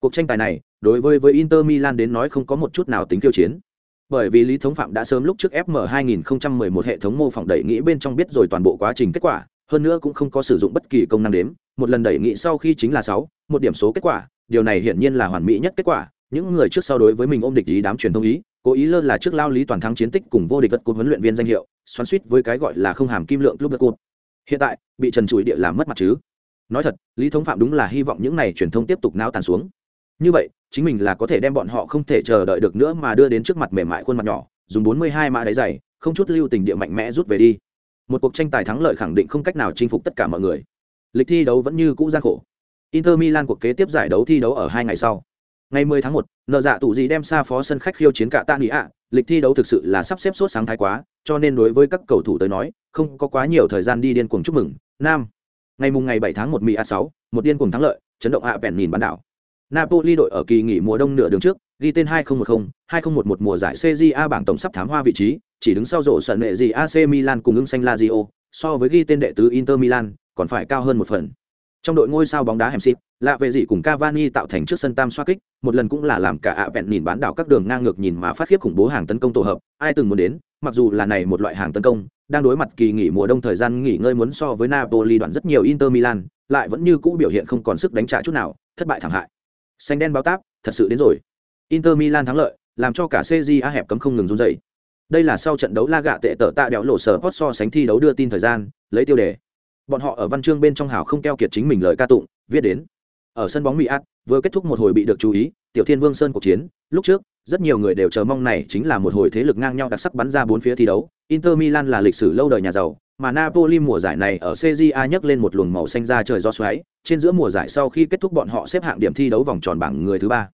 Cuộc tranh tài này, đối với với inter milan đến nói không có một chút nào tính tiêu chiến bởi vì lý thống phạm đã sớm lúc trước fm 2011 hệ thống mô phỏng đẩy nghĩ bên trong biết rồi toàn bộ quá trình kết quả, hơn nữa cũng không có sử dụng bất kỳ công năng đếm, một lần đẩy nghĩ sau khi chính là sáu, một điểm số kết quả, điều này hiển nhiên là hoàn mỹ nhất kết quả. Những người trước sau đối với mình ôm địch ý đám truyền thông ý, cố ý lơ là trước lao lý toàn thắng chiến tích cùng vô địch vật cột huấn luyện viên danh hiệu, xoắn suýt với cái gọi là không hàm kim lượng club vật cột. Hiện tại, bị trần trụi địa làm mất mặt chứ. Nói thật, lý thống phạm đúng là hy vọng những này truyền thông tiếp tục nao tàn xuống như vậy chính mình là có thể đem bọn họ không thể chờ đợi được nữa mà đưa đến trước mặt mềm mại khuôn mặt nhỏ dùng bốn mươi hai mã đáy dày không chút lưu tình địa mạnh mẽ rút về đi một cuộc tranh tài thắng lợi khẳng định không cách nào chinh phục tất cả mọi người lịch thi đấu vẫn như cũ gian khổ Inter Milan cuộc kế tiếp giải đấu thi đấu ở hai ngày sau. Ngày 10 tháng 1, nợ dạ tụ gì đem xa phó sân khách khiêu chiến cả tạ nghị ạ, lịch thi đấu thực sự là sắp xếp suốt sáng thái quá, cho nên đối với các cầu thủ tới nói, không có quá nhiều thời gian đi điên cuồng chúc mừng. Nam. Ngày mùng ngày 7 tháng 1 Mỹ A6, một điên cuồng thắng lợi, chấn động ạ bèn nhìn bán đảo. Napoli đội ở kỳ nghỉ mùa đông nửa đường trước, ghi tên 2010, 2011 mùa giải CJA bảng tổng sắp thám hoa vị trí, chỉ đứng sau rổ sân nệ gì AC Milan cùng ứng xanh Lazio, so với ghi tên đệ tứ Inter Milan, còn phải cao hơn một phần. Trong đội ngôi sao bóng đá hẻm xịt, lạ về gì cùng Cavani tạo thành trước sân tam xoa kích, một lần cũng là làm cả ạ vẹn nhìn bán đảo các đường ngang ngược nhìn mà phát khiếp khủng bố hàng tấn công tổ hợp, ai từng muốn đến, mặc dù là này một loại hàng tấn công, đang đối mặt kỳ nghỉ mùa đông thời gian nghỉ ngơi muốn so với Napoli đoạn rất nhiều Inter Milan, lại vẫn như cũ biểu hiện không còn sức đánh trả chút nào, thất bại thảm hại. Xanh đen báo táp, thật sự đến rồi. Inter Milan thắng lợi, làm cho cả CJA hẹp cấm không ngừng run rẩy. Đây là sau trận đấu La gạ tệ tở tạ đẽo lộ sở post so sánh thi đấu đưa tin thời gian, lấy tiêu đề. Bọn họ ở văn chương bên trong hào không keo kiệt chính mình lời ca tụng, viết đến. Ở sân bóng Mỹ Át, vừa kết thúc một hồi bị được chú ý, Tiểu Thiên Vương Sơn cuộc chiến, lúc trước, rất nhiều người đều chờ mong này chính là một hồi thế lực ngang nhau đặc sắc bắn ra bốn phía thi đấu. Inter Milan là lịch sử lâu đời nhà giàu, mà Napoli mùa giải này ở CJA nhấc lên một luồng màu xanh ra trời do xoáy, trên giữa mùa giải sau khi kết thúc bọn họ xếp hạng điểm thi đấu vòng tròn bảng người thứ ba.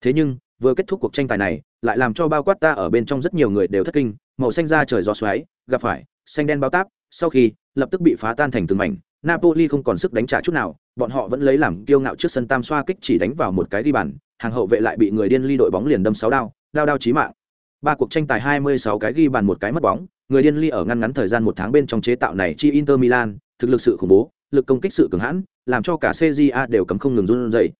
Thế nhưng, vừa kết thúc cuộc tranh tài này, lại làm cho bao quát ta ở bên trong rất nhiều người đều thất kinh, màu xanh ra trời do xoáy, gặp phải xanh đen bao táp, sau khi lập tức bị phá tan thành từng mảnh, Napoli không còn sức đánh trả chút nào, bọn họ vẫn lấy làm kiêu ngạo trước sân tam xoa kích chỉ đánh vào một cái đi bàn, hàng hậu vệ lại bị người điên ly đội bóng liền đâm sáu đao, đao đao chí mạng. Ba cuộc tranh tài 26 cái ghi bàn một cái mất bóng, người điên ly ở ngăn ngắn thời gian một tháng bên trong chế tạo này chi Inter Milan, thực lực sự khủng bố, lực công kích sự cường hãn, làm cho cả CJA đều cấm không ngừng run rẩy.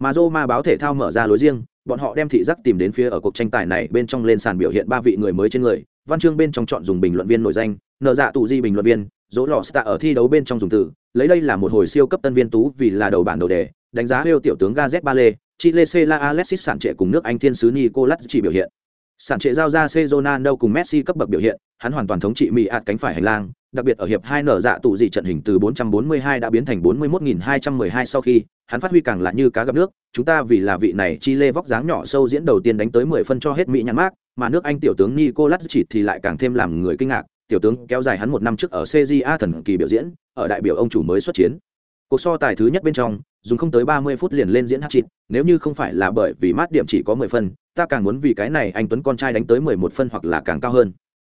Mà Roma báo thể thao mở ra lối riêng, bọn họ đem thị giác tìm đến phía ở cuộc tranh tài này bên trong lên sàn biểu hiện ba vị người mới trên người, văn chương bên trong chọn dùng bình luận viên nổi danh, nợ dạ tụ di bình luận viên, dỗ lò sta ở thi đấu bên trong dùng từ, lấy đây là một hồi siêu cấp tân viên tú vì là đầu bản đầu đề, đánh giá yêu tiểu tướng Gazet lê Chile Cela Alexis sản trệ cùng nước Anh thiên sứ Nicolas chỉ biểu hiện. Sản trệ giao ra Cezonano cùng Messi cấp bậc biểu hiện, hắn hoàn toàn thống trị Mỹ ạt cánh phải hành lang, đặc biệt ở hiệp hai nở dạ tụ dị trận hình từ 442 đã biến thành 41212 sau khi, hắn phát huy càng là như cá gặp nước, chúng ta vì là vị này chi lê vóc dáng nhỏ sâu diễn đầu tiên đánh tới 10 phân cho hết Mỹ nhãn mát, mà nước Anh tiểu tướng Nicolas chỉ thì lại càng thêm làm người kinh ngạc, tiểu tướng kéo dài hắn một năm trước ở CJA thần kỳ biểu diễn, ở đại biểu ông chủ mới xuất chiến. Cuộc so tài thứ nhất bên trong, dùng không tới 30 phút liền lên diễn hat nếu như không phải là bởi vì mát điểm chỉ có 10 phân, ta càng muốn vì cái này anh tuấn con trai đánh tới 11 phân hoặc là càng cao hơn.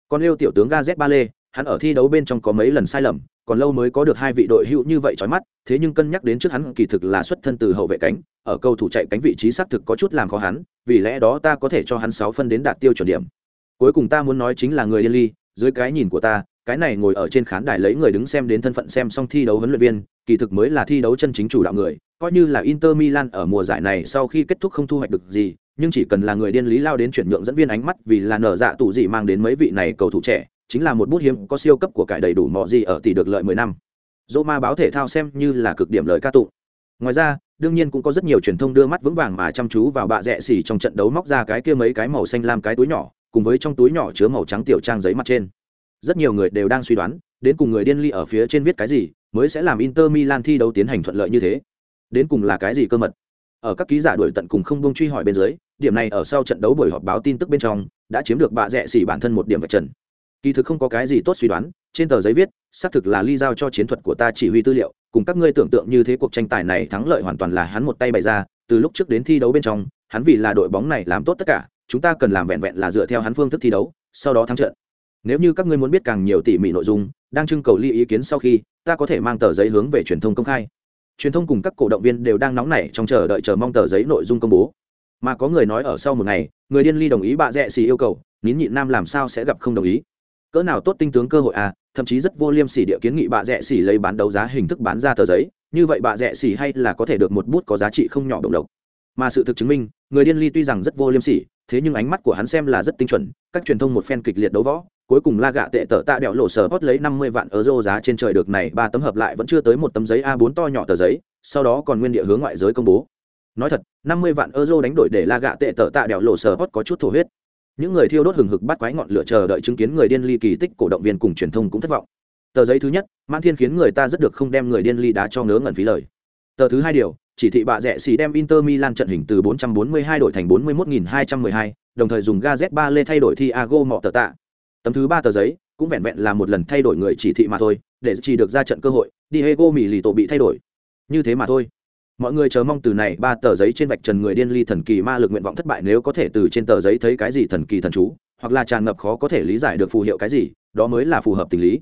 Còn yêu tiểu tướng Gazet Bale, hắn ở thi đấu bên trong có mấy lần sai lầm, còn lâu mới có được hai vị đội hữu như vậy chói mắt, thế nhưng cân nhắc đến trước hắn kỳ thực là xuất thân từ hậu vệ cánh, ở cầu thủ chạy cánh vị trí xác thực có chút làm khó hắn, vì lẽ đó ta có thể cho hắn 6 phân đến đạt tiêu chuẩn điểm. Cuối cùng ta muốn nói chính là người điên ly, dưới cái nhìn của ta, cái này ngồi ở trên khán đài lấy người đứng xem đến thân phận xem xong thi đấu huấn luyện viên, kỳ thực mới là thi đấu chân chính chủ đạo người, coi như là Inter Milan ở mùa giải này sau khi kết thúc không thu hoạch được gì, nhưng chỉ cần là người điên lý lao đến chuyển nhượng dẫn viên ánh mắt vì là nở dạ tủ gì mang đến mấy vị này cầu thủ trẻ, chính là một bút hiếm có siêu cấp của cải đầy đủ mọi gì ở tỷ được lợi 10 năm. Roma báo thể thao xem như là cực điểm lời ca tụng. Ngoài ra, đương nhiên cũng có rất nhiều truyền thông đưa mắt vững vàng mà chăm chú vào bạ rẻ xỉ trong trận đấu móc ra cái kia mấy cái màu xanh lam cái túi nhỏ, cùng với trong túi nhỏ chứa màu trắng tiểu trang giấy mặt trên. Rất nhiều người đều đang suy đoán, đến cùng người điên ly ở phía trên viết cái gì, mới sẽ làm Inter Milan thi đấu tiến hành thuận lợi như thế. Đến cùng là cái gì cơ mật? Ở các ký giả đuổi tận cùng không buông truy hỏi bên dưới, điểm này ở sau trận đấu buổi họp báo tin tức bên trong, đã chiếm được bạ rẽ xỉ bản thân một điểm vạch trần. Kỳ thực không có cái gì tốt suy đoán trên tờ giấy viết xác thực là ly giao cho chiến thuật của ta chỉ huy tư liệu cùng các ngươi tưởng tượng như thế cuộc tranh tài này thắng lợi hoàn toàn là hắn một tay bày ra từ lúc trước đến thi đấu bên trong hắn vì là đội bóng này làm tốt tất cả chúng ta cần làm vẹn vẹn là dựa theo hắn phương thức thi đấu sau đó thắng trận. Nếu như các ngươi muốn biết càng nhiều tỉ mỉ nội dung đang trưng cầu ly ý kiến sau khi ta có thể mang tờ giấy hướng về truyền thông công khai. Truyền thông cùng các cổ động viên đều đang nóng nảy trong chờ đợi chờ mong tờ giấy nội dung công bố mà có người nói ở sau một ngày, người điên ly đồng ý bà rẽ xì yêu cầu, nín nhịn nam làm sao sẽ gặp không đồng ý. Cỡ nào tốt tinh tướng cơ hội à thậm chí rất vô liêm sỉ địa kiến nghị bà rẽ xỉ lấy bán đấu giá hình thức bán ra tờ giấy, như vậy bà rẽ xỉ hay là có thể được một bút có giá trị không nhỏ đồng độc. Mà sự thực chứng minh, người điên ly tuy rằng rất vô liêm sỉ, thế nhưng ánh mắt của hắn xem là rất tinh chuẩn các truyền thông một phen kịch liệt đấu võ, cuối cùng la gạ tệ tờ tạ đẹo lộ sở hót lấy năm mươi vạn euro giá trên trời được này ba tấm hợp lại vẫn chưa tới một tấm giấy a bốn to nhỏ tờ giấy, sau đó còn nguyên địa hướng ngoại giới công bố nói thật năm mươi vạn euro đánh đổi để la gạ tệ tở tạ đèo lộ sở hót có chút thổ huyết. Những người thiêu đốt hừng hực bắt quái ngọn lửa chờ đợi chứng kiến người điên ly kỳ tích cổ động viên cùng truyền thông cũng thất vọng. Tờ giấy thứ nhất mãn thiên khiến người ta rất được không đem người điên ly đá cho ngớ ngẩn phí lời. Tờ thứ hai điều chỉ thị bạ rẻ xì đem inter milan trận hình từ 442 đổi thành 41.212, đồng thời dùng gaz ba 3 lê thay đổi Thiago mọ tờ tạ. Tấm thứ ba tờ giấy cũng vẹn vẹn là một lần thay đổi người chỉ thị mà thôi để chỉ được ra trận cơ hội diego mỹ lì tổ bị thay đổi. Như thế mà thôi mọi người chờ mong từ này ba tờ giấy trên vạch trần người điên ly thần kỳ ma lực nguyện vọng thất bại nếu có thể từ trên tờ giấy thấy cái gì thần kỳ thần chú, hoặc là tràn ngập khó có thể lý giải được phù hiệu cái gì, đó mới là phù hợp tình lý.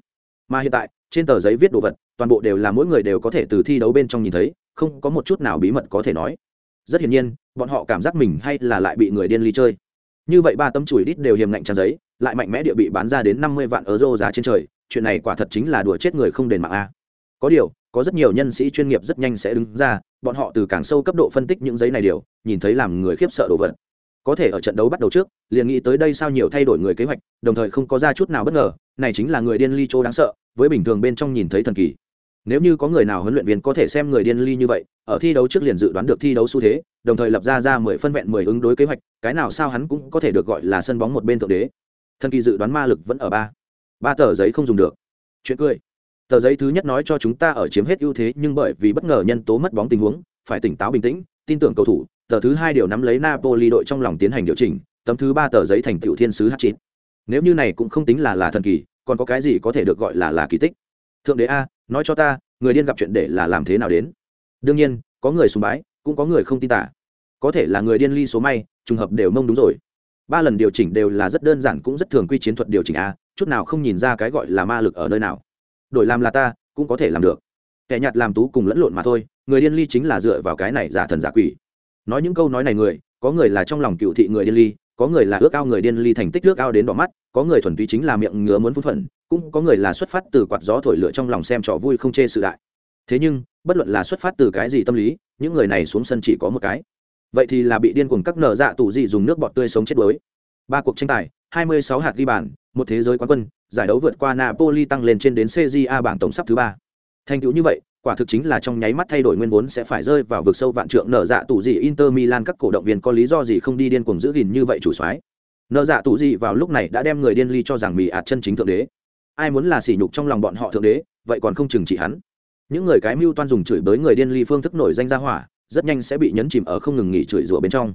Mà hiện tại, trên tờ giấy viết đồ vật, toàn bộ đều là mỗi người đều có thể từ thi đấu bên trong nhìn thấy, không có một chút nào bí mật có thể nói. Rất hiển nhiên, bọn họ cảm giác mình hay là lại bị người điên ly chơi. Như vậy ba tấm chùi đít đều hiềm ngạnh trang giấy, lại mạnh mẽ địa bị bán ra đến năm mươi vạn euro giá trên trời, chuyện này quả thật chính là đùa chết người không đền mạng a. Có điều có rất nhiều nhân sĩ chuyên nghiệp rất nhanh sẽ đứng ra, bọn họ từ càng sâu cấp độ phân tích những giấy này điều, nhìn thấy làm người khiếp sợ đồ vật. Có thể ở trận đấu bắt đầu trước, liền nghĩ tới đây sao nhiều thay đổi người kế hoạch, đồng thời không có ra chút nào bất ngờ, này chính là người điên ly chỗ đáng sợ, với bình thường bên trong nhìn thấy thần kỳ. Nếu như có người nào huấn luyện viên có thể xem người điên ly như vậy, ở thi đấu trước liền dự đoán được thi đấu xu thế, đồng thời lập ra ra mười phân vẹn mười ứng đối kế hoạch, cái nào sao hắn cũng có thể được gọi là sân bóng một bên thượng đế. Thần kỳ dự đoán ma lực vẫn ở ba. Ba tờ giấy không dùng được. Chuyện cười tờ giấy thứ nhất nói cho chúng ta ở chiếm hết ưu thế nhưng bởi vì bất ngờ nhân tố mất bóng tình huống, phải tỉnh táo bình tĩnh, tin tưởng cầu thủ. Tờ thứ hai điều nắm lấy napoli đội trong lòng tiến hành điều chỉnh, tấm thứ ba tờ giấy thành tựu thiên sứ h chín nếu như này cũng không tính là là thần kỳ, còn có cái gì có thể được gọi là là kỳ tích? Thượng đế a, nói cho ta, người điên gặp chuyện để là làm thế nào đến? Đương nhiên, có người sùng bái, cũng có người không tin tả. Có thể là người điên ly số may, trùng hợp đều mông đúng rồi. Ba lần điều chỉnh đều là rất đơn giản cũng rất thường quy chiến thuật điều chỉnh a, chút nào không nhìn ra cái gọi là ma lực ở nơi nào đổi làm là ta, cũng có thể làm được. Kẻ nhạt làm tú cùng lẫn lộn mà thôi, người điên ly chính là dựa vào cái này giả thần giả quỷ. Nói những câu nói này người, có người là trong lòng cựu thị người điên ly, có người là ước ao người điên ly thành tích ước ao đến đỏ mắt, có người thuần túy chính là miệng ngứa muốn phun phận, cũng có người là xuất phát từ quạt gió thổi lửa trong lòng xem trò vui không chê sự đại. Thế nhưng, bất luận là xuất phát từ cái gì tâm lý, những người này xuống sân chỉ có một cái. Vậy thì là bị điên cuồng các nở dạ tù gì dùng nước bọt tươi sống chết đuối. Ba cuộc tranh tài 26 hạt ghi bàn, một thế giới quán quân, giải đấu vượt qua napoli tăng lên trên đến cja bảng tổng sắp thứ ba. Thành tựu như vậy, quả thực chính là trong nháy mắt thay đổi nguyên vốn sẽ phải rơi vào vực sâu vạn trượng nở dạ tủ gì inter milan. Các cổ động viên có lý do gì không đi điên cuồng giữ gìn như vậy chủ soái? Nở dạ tủ gì vào lúc này đã đem người điên ly cho rằng mì ạt chân chính thượng đế. Ai muốn là sỉ nhục trong lòng bọn họ thượng đế, vậy còn không chừng trị hắn. Những người cái mưu toan dùng chửi bới người điên ly phương thức nổi danh ra hỏa, rất nhanh sẽ bị nhấn chìm ở không ngừng nghỉ chửi rủa bên trong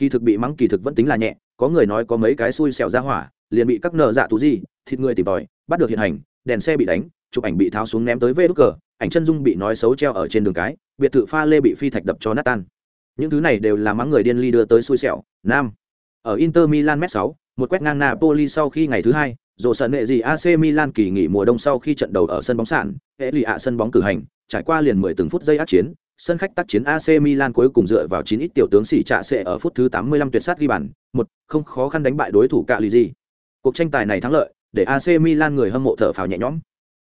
kỳ thực bị mắng kỳ thực vẫn tính là nhẹ có người nói có mấy cái xui xẻo ra hỏa liền bị các nợ dạ tú gì thịt người tìm tòi bắt được hiện hành đèn xe bị đánh chụp ảnh bị tháo xuống ném tới vê đúc cờ ảnh chân dung bị nói xấu treo ở trên đường cái biệt thự pha lê bị phi thạch đập cho nát tan. Những thứ này đều là mắng người điên ly đưa tới xui xẻo nam. Ở inter milan m 6 một quét ngang napoli sau khi ngày thứ hai dồ sợ nệ gì AC Milan kỳ nghỉ mùa đông sau khi trận đầu ở sân bóng sạn, hệ lì ạ sân bóng cử hành, trải qua liền 10 từng phút giây ác chiến, sân khách tác chiến AC Milan cuối cùng dựa vào 9 ít tiểu tướng xỉ trạ sẽ ở phút thứ 85 tuyệt sát ghi bàn, một không khó khăn đánh bại đối thủ Cagliari. gì. Cuộc tranh tài này thắng lợi, để AC Milan người hâm mộ thở phào nhẹ nhõm.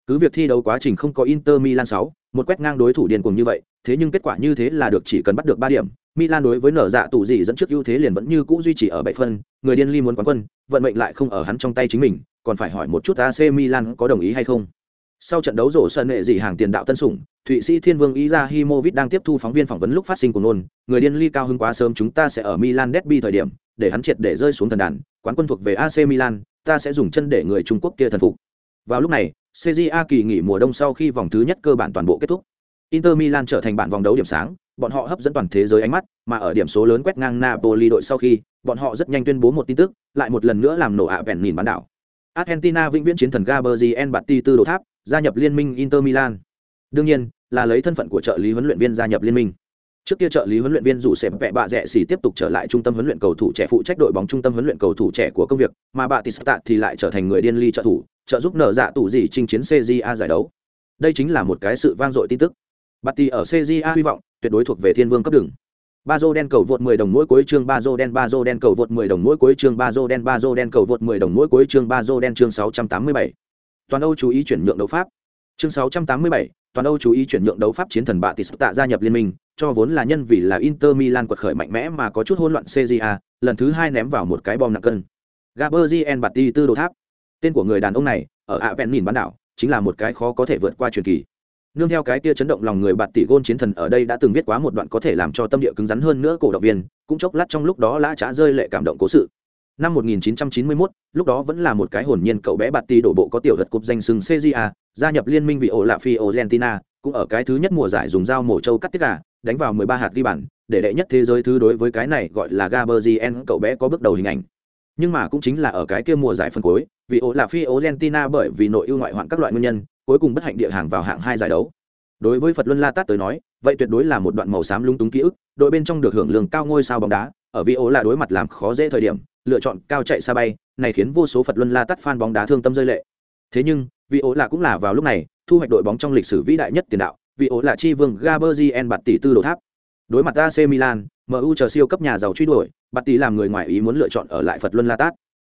Cứ việc thi đấu quá trình không có Inter Milan 6, một quét ngang đối thủ điên cuồng như vậy, thế nhưng kết quả như thế là được chỉ cần bắt được 3 điểm, Milan đối với nở dạ tụ gì dẫn trước ưu thế liền vẫn như cũ duy trì ở 7 phân, người điên ly muốn quán quân, vận mệnh lại không ở hắn trong tay chính mình, còn phải hỏi một chút AC Milan có đồng ý hay không. Sau trận đấu rổ sân nệ gì hàng tiền đạo tân sủng, Thụy Sĩ Thiên Vương Izahimovic đang tiếp thu phóng viên phỏng vấn lúc phát sinh của nôn, người điên ly cao hứng quá sớm chúng ta sẽ ở Milan derby thời điểm, để hắn triệt để rơi xuống thần đàn, quán quân thuộc về AC Milan, ta sẽ dùng chân để người Trung Quốc kia thần phục. Vào lúc này, CJA kỳ nghỉ mùa đông sau khi vòng thứ nhất cơ bản toàn bộ kết thúc. Inter Milan trở thành bản vòng đấu điểm sáng, bọn họ hấp dẫn toàn thế giới ánh mắt, mà ở điểm số lớn quét ngang Napoli đội sau khi, bọn họ rất nhanh tuyên bố một tin tức, lại một lần nữa làm nổ ạ vẹn nhìn bán đảo. Argentina vĩnh viễn chiến thần Gabriel Batti tư đồ tháp, gia nhập liên minh Inter Milan. Đương nhiên, là lấy thân phận của trợ lý huấn luyện viên gia nhập liên minh. Trước kia trợ lý huấn luyện viên dù sẽ vẽ bạ rẻ xỉ tiếp tục trở lại trung tâm huấn luyện cầu thủ trẻ phụ trách đội bóng trung tâm huấn luyện cầu thủ trẻ của công việc, mà bạ Tista thì lại trở thành người điên ly trợ thủ, trợ giúp nở dạ tủ gì chinh chiến CJA giải đấu. Đây chính là một cái sự vang dội tin tức. Batti ở CJA hy vọng tuyệt đối thuộc về thiên vương cấp đường. Ba Bazo đen cầu vượt 10 đồng mỗi cuối chương Bazo đen Bazo đen cầu vượt 10 đồng mỗi cuối chương Bazo đen Bazo đen cầu vượt 10 đồng mỗi cuối chương Bazo đen chương 687. Toàn Âu chú ý chuyển nhượng đấu pháp. Chương 687, toàn Âu chú ý chuyển nhượng đấu pháp chiến thần bạ Tista gia nhập liên minh, cho vốn là nhân vì là Inter Milan quật khởi mạnh mẽ mà có chút hỗn loạn CJA, lần thứ hai ném vào một cái bom nặng cân. Gabriel Batti tư đồ tháp. Tên của người đàn ông này, ở Apennin bán đảo, chính là một cái khó có thể vượt qua truyền kỳ nương theo cái kia chấn động lòng người bạt tỷ gôn chiến thần ở đây đã từng viết quá một đoạn có thể làm cho tâm địa cứng rắn hơn nữa cổ động viên cũng chốc lát trong lúc đó lã trả rơi lệ cảm động cố sự năm 1991, lúc đó vẫn là một cái hồn nhiên cậu bé bạt tì đổ bộ có tiểu vật cục danh sừng CJA, gia nhập liên minh vị ổ lạ phi Argentina, cũng ở cái thứ nhất mùa giải dùng dao mổ trâu cắt tiết gà, đánh vào 13 hạt ghi bàn, để đệ nhất thế giới thứ đối với cái này gọi là Gabriel cậu bé có bước đầu hình ảnh. Nhưng mà cũng chính là ở cái kia mùa giải phân cuối, vị ổ lạ phi Argentina bởi vì nội ưu ngoại hoạn các loại nguyên nhân, cuối cùng bất hạnh địa hàng vào hạng hai giải đấu đối với phật luân la tát tới nói vậy tuyệt đối là một đoạn màu xám lung túng ký ức đội bên trong được hưởng lương cao ngôi sao bóng đá ở vị ổ là đối mặt làm khó dễ thời điểm lựa chọn cao chạy xa bay này khiến vô số phật luân la tát fan bóng đá thương tâm rơi lệ thế nhưng vi ố là cũng là vào lúc này thu hoạch đội bóng trong lịch sử vĩ đại nhất tiền đạo vì ố là chi vương gabriel bạt tỷ tư đồ tháp. Đối mặt AC Milan, MU chờ siêu cấp nhà giàu truy đuổi, bạt tỷ làm người ngoài ý muốn lựa chọn ở lại Phật Luân La Tát.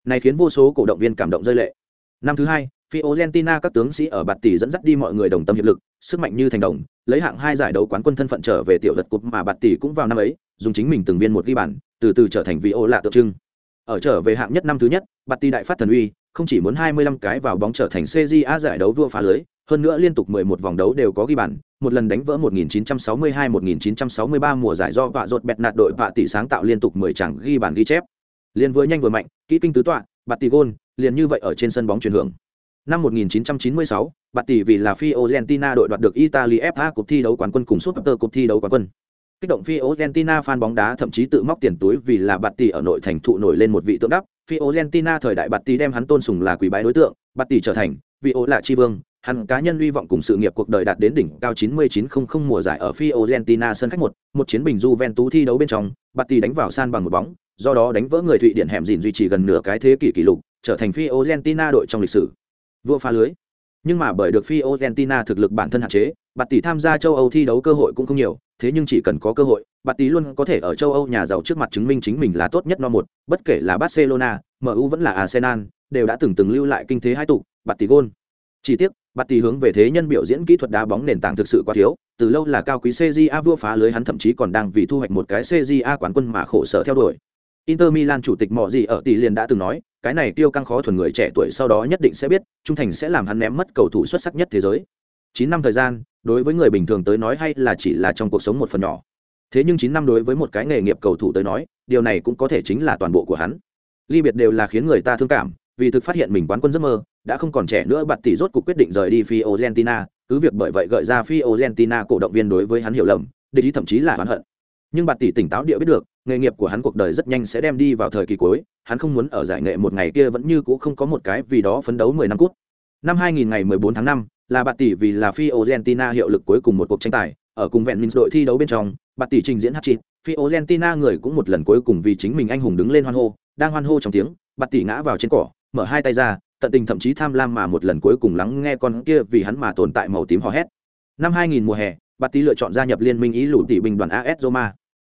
Này khiến vô số cổ động viên cảm động rơi lệ. Năm thứ hai, Fiorentina các tướng sĩ ở bạt tỷ dẫn dắt đi mọi người đồng tâm hiệp lực, sức mạnh như thành đồng, lấy hạng hai giải đấu quán quân thân phận trở về tiểu lật cục mà bạt tỷ cũng vào năm ấy, dùng chính mình từng viên một ghi bàn, từ từ trở thành vị ô lạ tượng trưng. Ở trở về hạng nhất năm thứ nhất, bạt tỷ đại phát thần uy, không chỉ muốn 25 cái vào bóng trở thành CJA giải đấu vua phá lưới, hơn nữa liên tục 11 vòng đấu đều có ghi bàn, một lần đánh vỡ 1962-1963 mùa giải do vạ rột bẹt nạt đội vạ tỷ sáng tạo liên tục 10 chẳng ghi bàn ghi chép. Liên vừa nhanh vừa mạnh, kỹ kinh tứ tọa, bạt tỷ gôn, liền như vậy ở trên sân bóng chuyển hưởng. Năm 1996, bạt tỷ vì là Fiorentina đội đoạt được Italy FA cuộc thi đấu quán quân cùng Super Cup thi đấu quán quân. Kích động Fiorentina fan bóng đá thậm chí tự móc tiền túi vì là bạt tỷ ở nội thành thụ nổi lên một vị tượng đắp. Fiorentina thời đại bạt tỷ đem hắn tôn sùng là quý bái đối tượng, bạt tỷ trở thành vị ố là chi vương, hắn cá nhân hy vọng cùng sự nghiệp cuộc đời đạt đến đỉnh cao 9900 mùa giải ở Fiorentina sân khách một, một chiến bình Juventus thi đấu bên trong, tỷ đánh vào san bằng một bóng, do đó đánh vỡ người Thụy Điển hẻm dìn duy trì gần nửa cái thế kỷ kỷ lục, trở thành Fiorentina đội trong lịch sử. Vua phá lưới. Nhưng mà bởi được Fiorentina thực lực bản thân hạn chế, Bạt tỷ tham gia châu Âu thi đấu cơ hội cũng không nhiều, thế nhưng chỉ cần có cơ hội, Bạt tỷ luôn có thể ở châu Âu nhà giàu trước mặt chứng minh chính mình là tốt nhất no một, bất kể là Barcelona, MU vẫn là Arsenal, đều đã từng từng lưu lại kinh thế hai tụ, tỷ gôn. Chỉ tiếc, bạt tỷ hướng về thế nhân biểu diễn kỹ thuật đá bóng nền tảng thực sự quá thiếu từ lâu là cao quý cja vua phá lưới hắn thậm chí còn đang vì thu hoạch một cái cja quán quân mà khổ sở theo đuổi inter milan chủ tịch mọ gì ở tỷ liền đã từng nói cái này tiêu căng khó thuần người trẻ tuổi sau đó nhất định sẽ biết trung thành sẽ làm hắn ném mất cầu thủ xuất sắc nhất thế giới chín năm thời gian đối với người bình thường tới nói hay là chỉ là trong cuộc sống một phần nhỏ thế nhưng chín năm đối với một cái nghề nghiệp cầu thủ tới nói điều này cũng có thể chính là toàn bộ của hắn ly biệt đều là khiến người ta thương cảm vì thực phát hiện mình quán quân giấc mơ đã không còn trẻ nữa bạt tỷ rốt cuộc quyết định rời đi Fiorentina, cứ việc bởi vậy gợi ra Fiorentina cổ động viên đối với hắn hiểu lầm, để ý thậm chí là oán hận. Nhưng bạt tỷ tỉnh táo địa biết được, nghề nghiệp của hắn cuộc đời rất nhanh sẽ đem đi vào thời kỳ cuối, hắn không muốn ở giải nghệ một ngày kia vẫn như cũ không có một cái vì đó phấn đấu 10 năm cút. Năm 2000 ngày 14 tháng 5, là bạt tỷ vì là phi Argentina hiệu lực cuối cùng một cuộc tranh tài, ở cùng vẹn minh đội thi đấu bên trong, bạt tỷ trình diễn hát chịt phi Argentina người cũng một lần cuối cùng vì chính mình anh hùng đứng lên hoan hô, đang hoan hô trong tiếng, bạt tỷ ngã vào trên cỏ, mở hai tay ra, tận tình thậm chí tham lam mà một lần cuối cùng lắng nghe con kia vì hắn mà tồn tại màu tím hò hét. Năm 2000 mùa hè, Bạt tỷ lựa chọn gia nhập liên minh ý lũ tỷ binh đoàn AS Roma.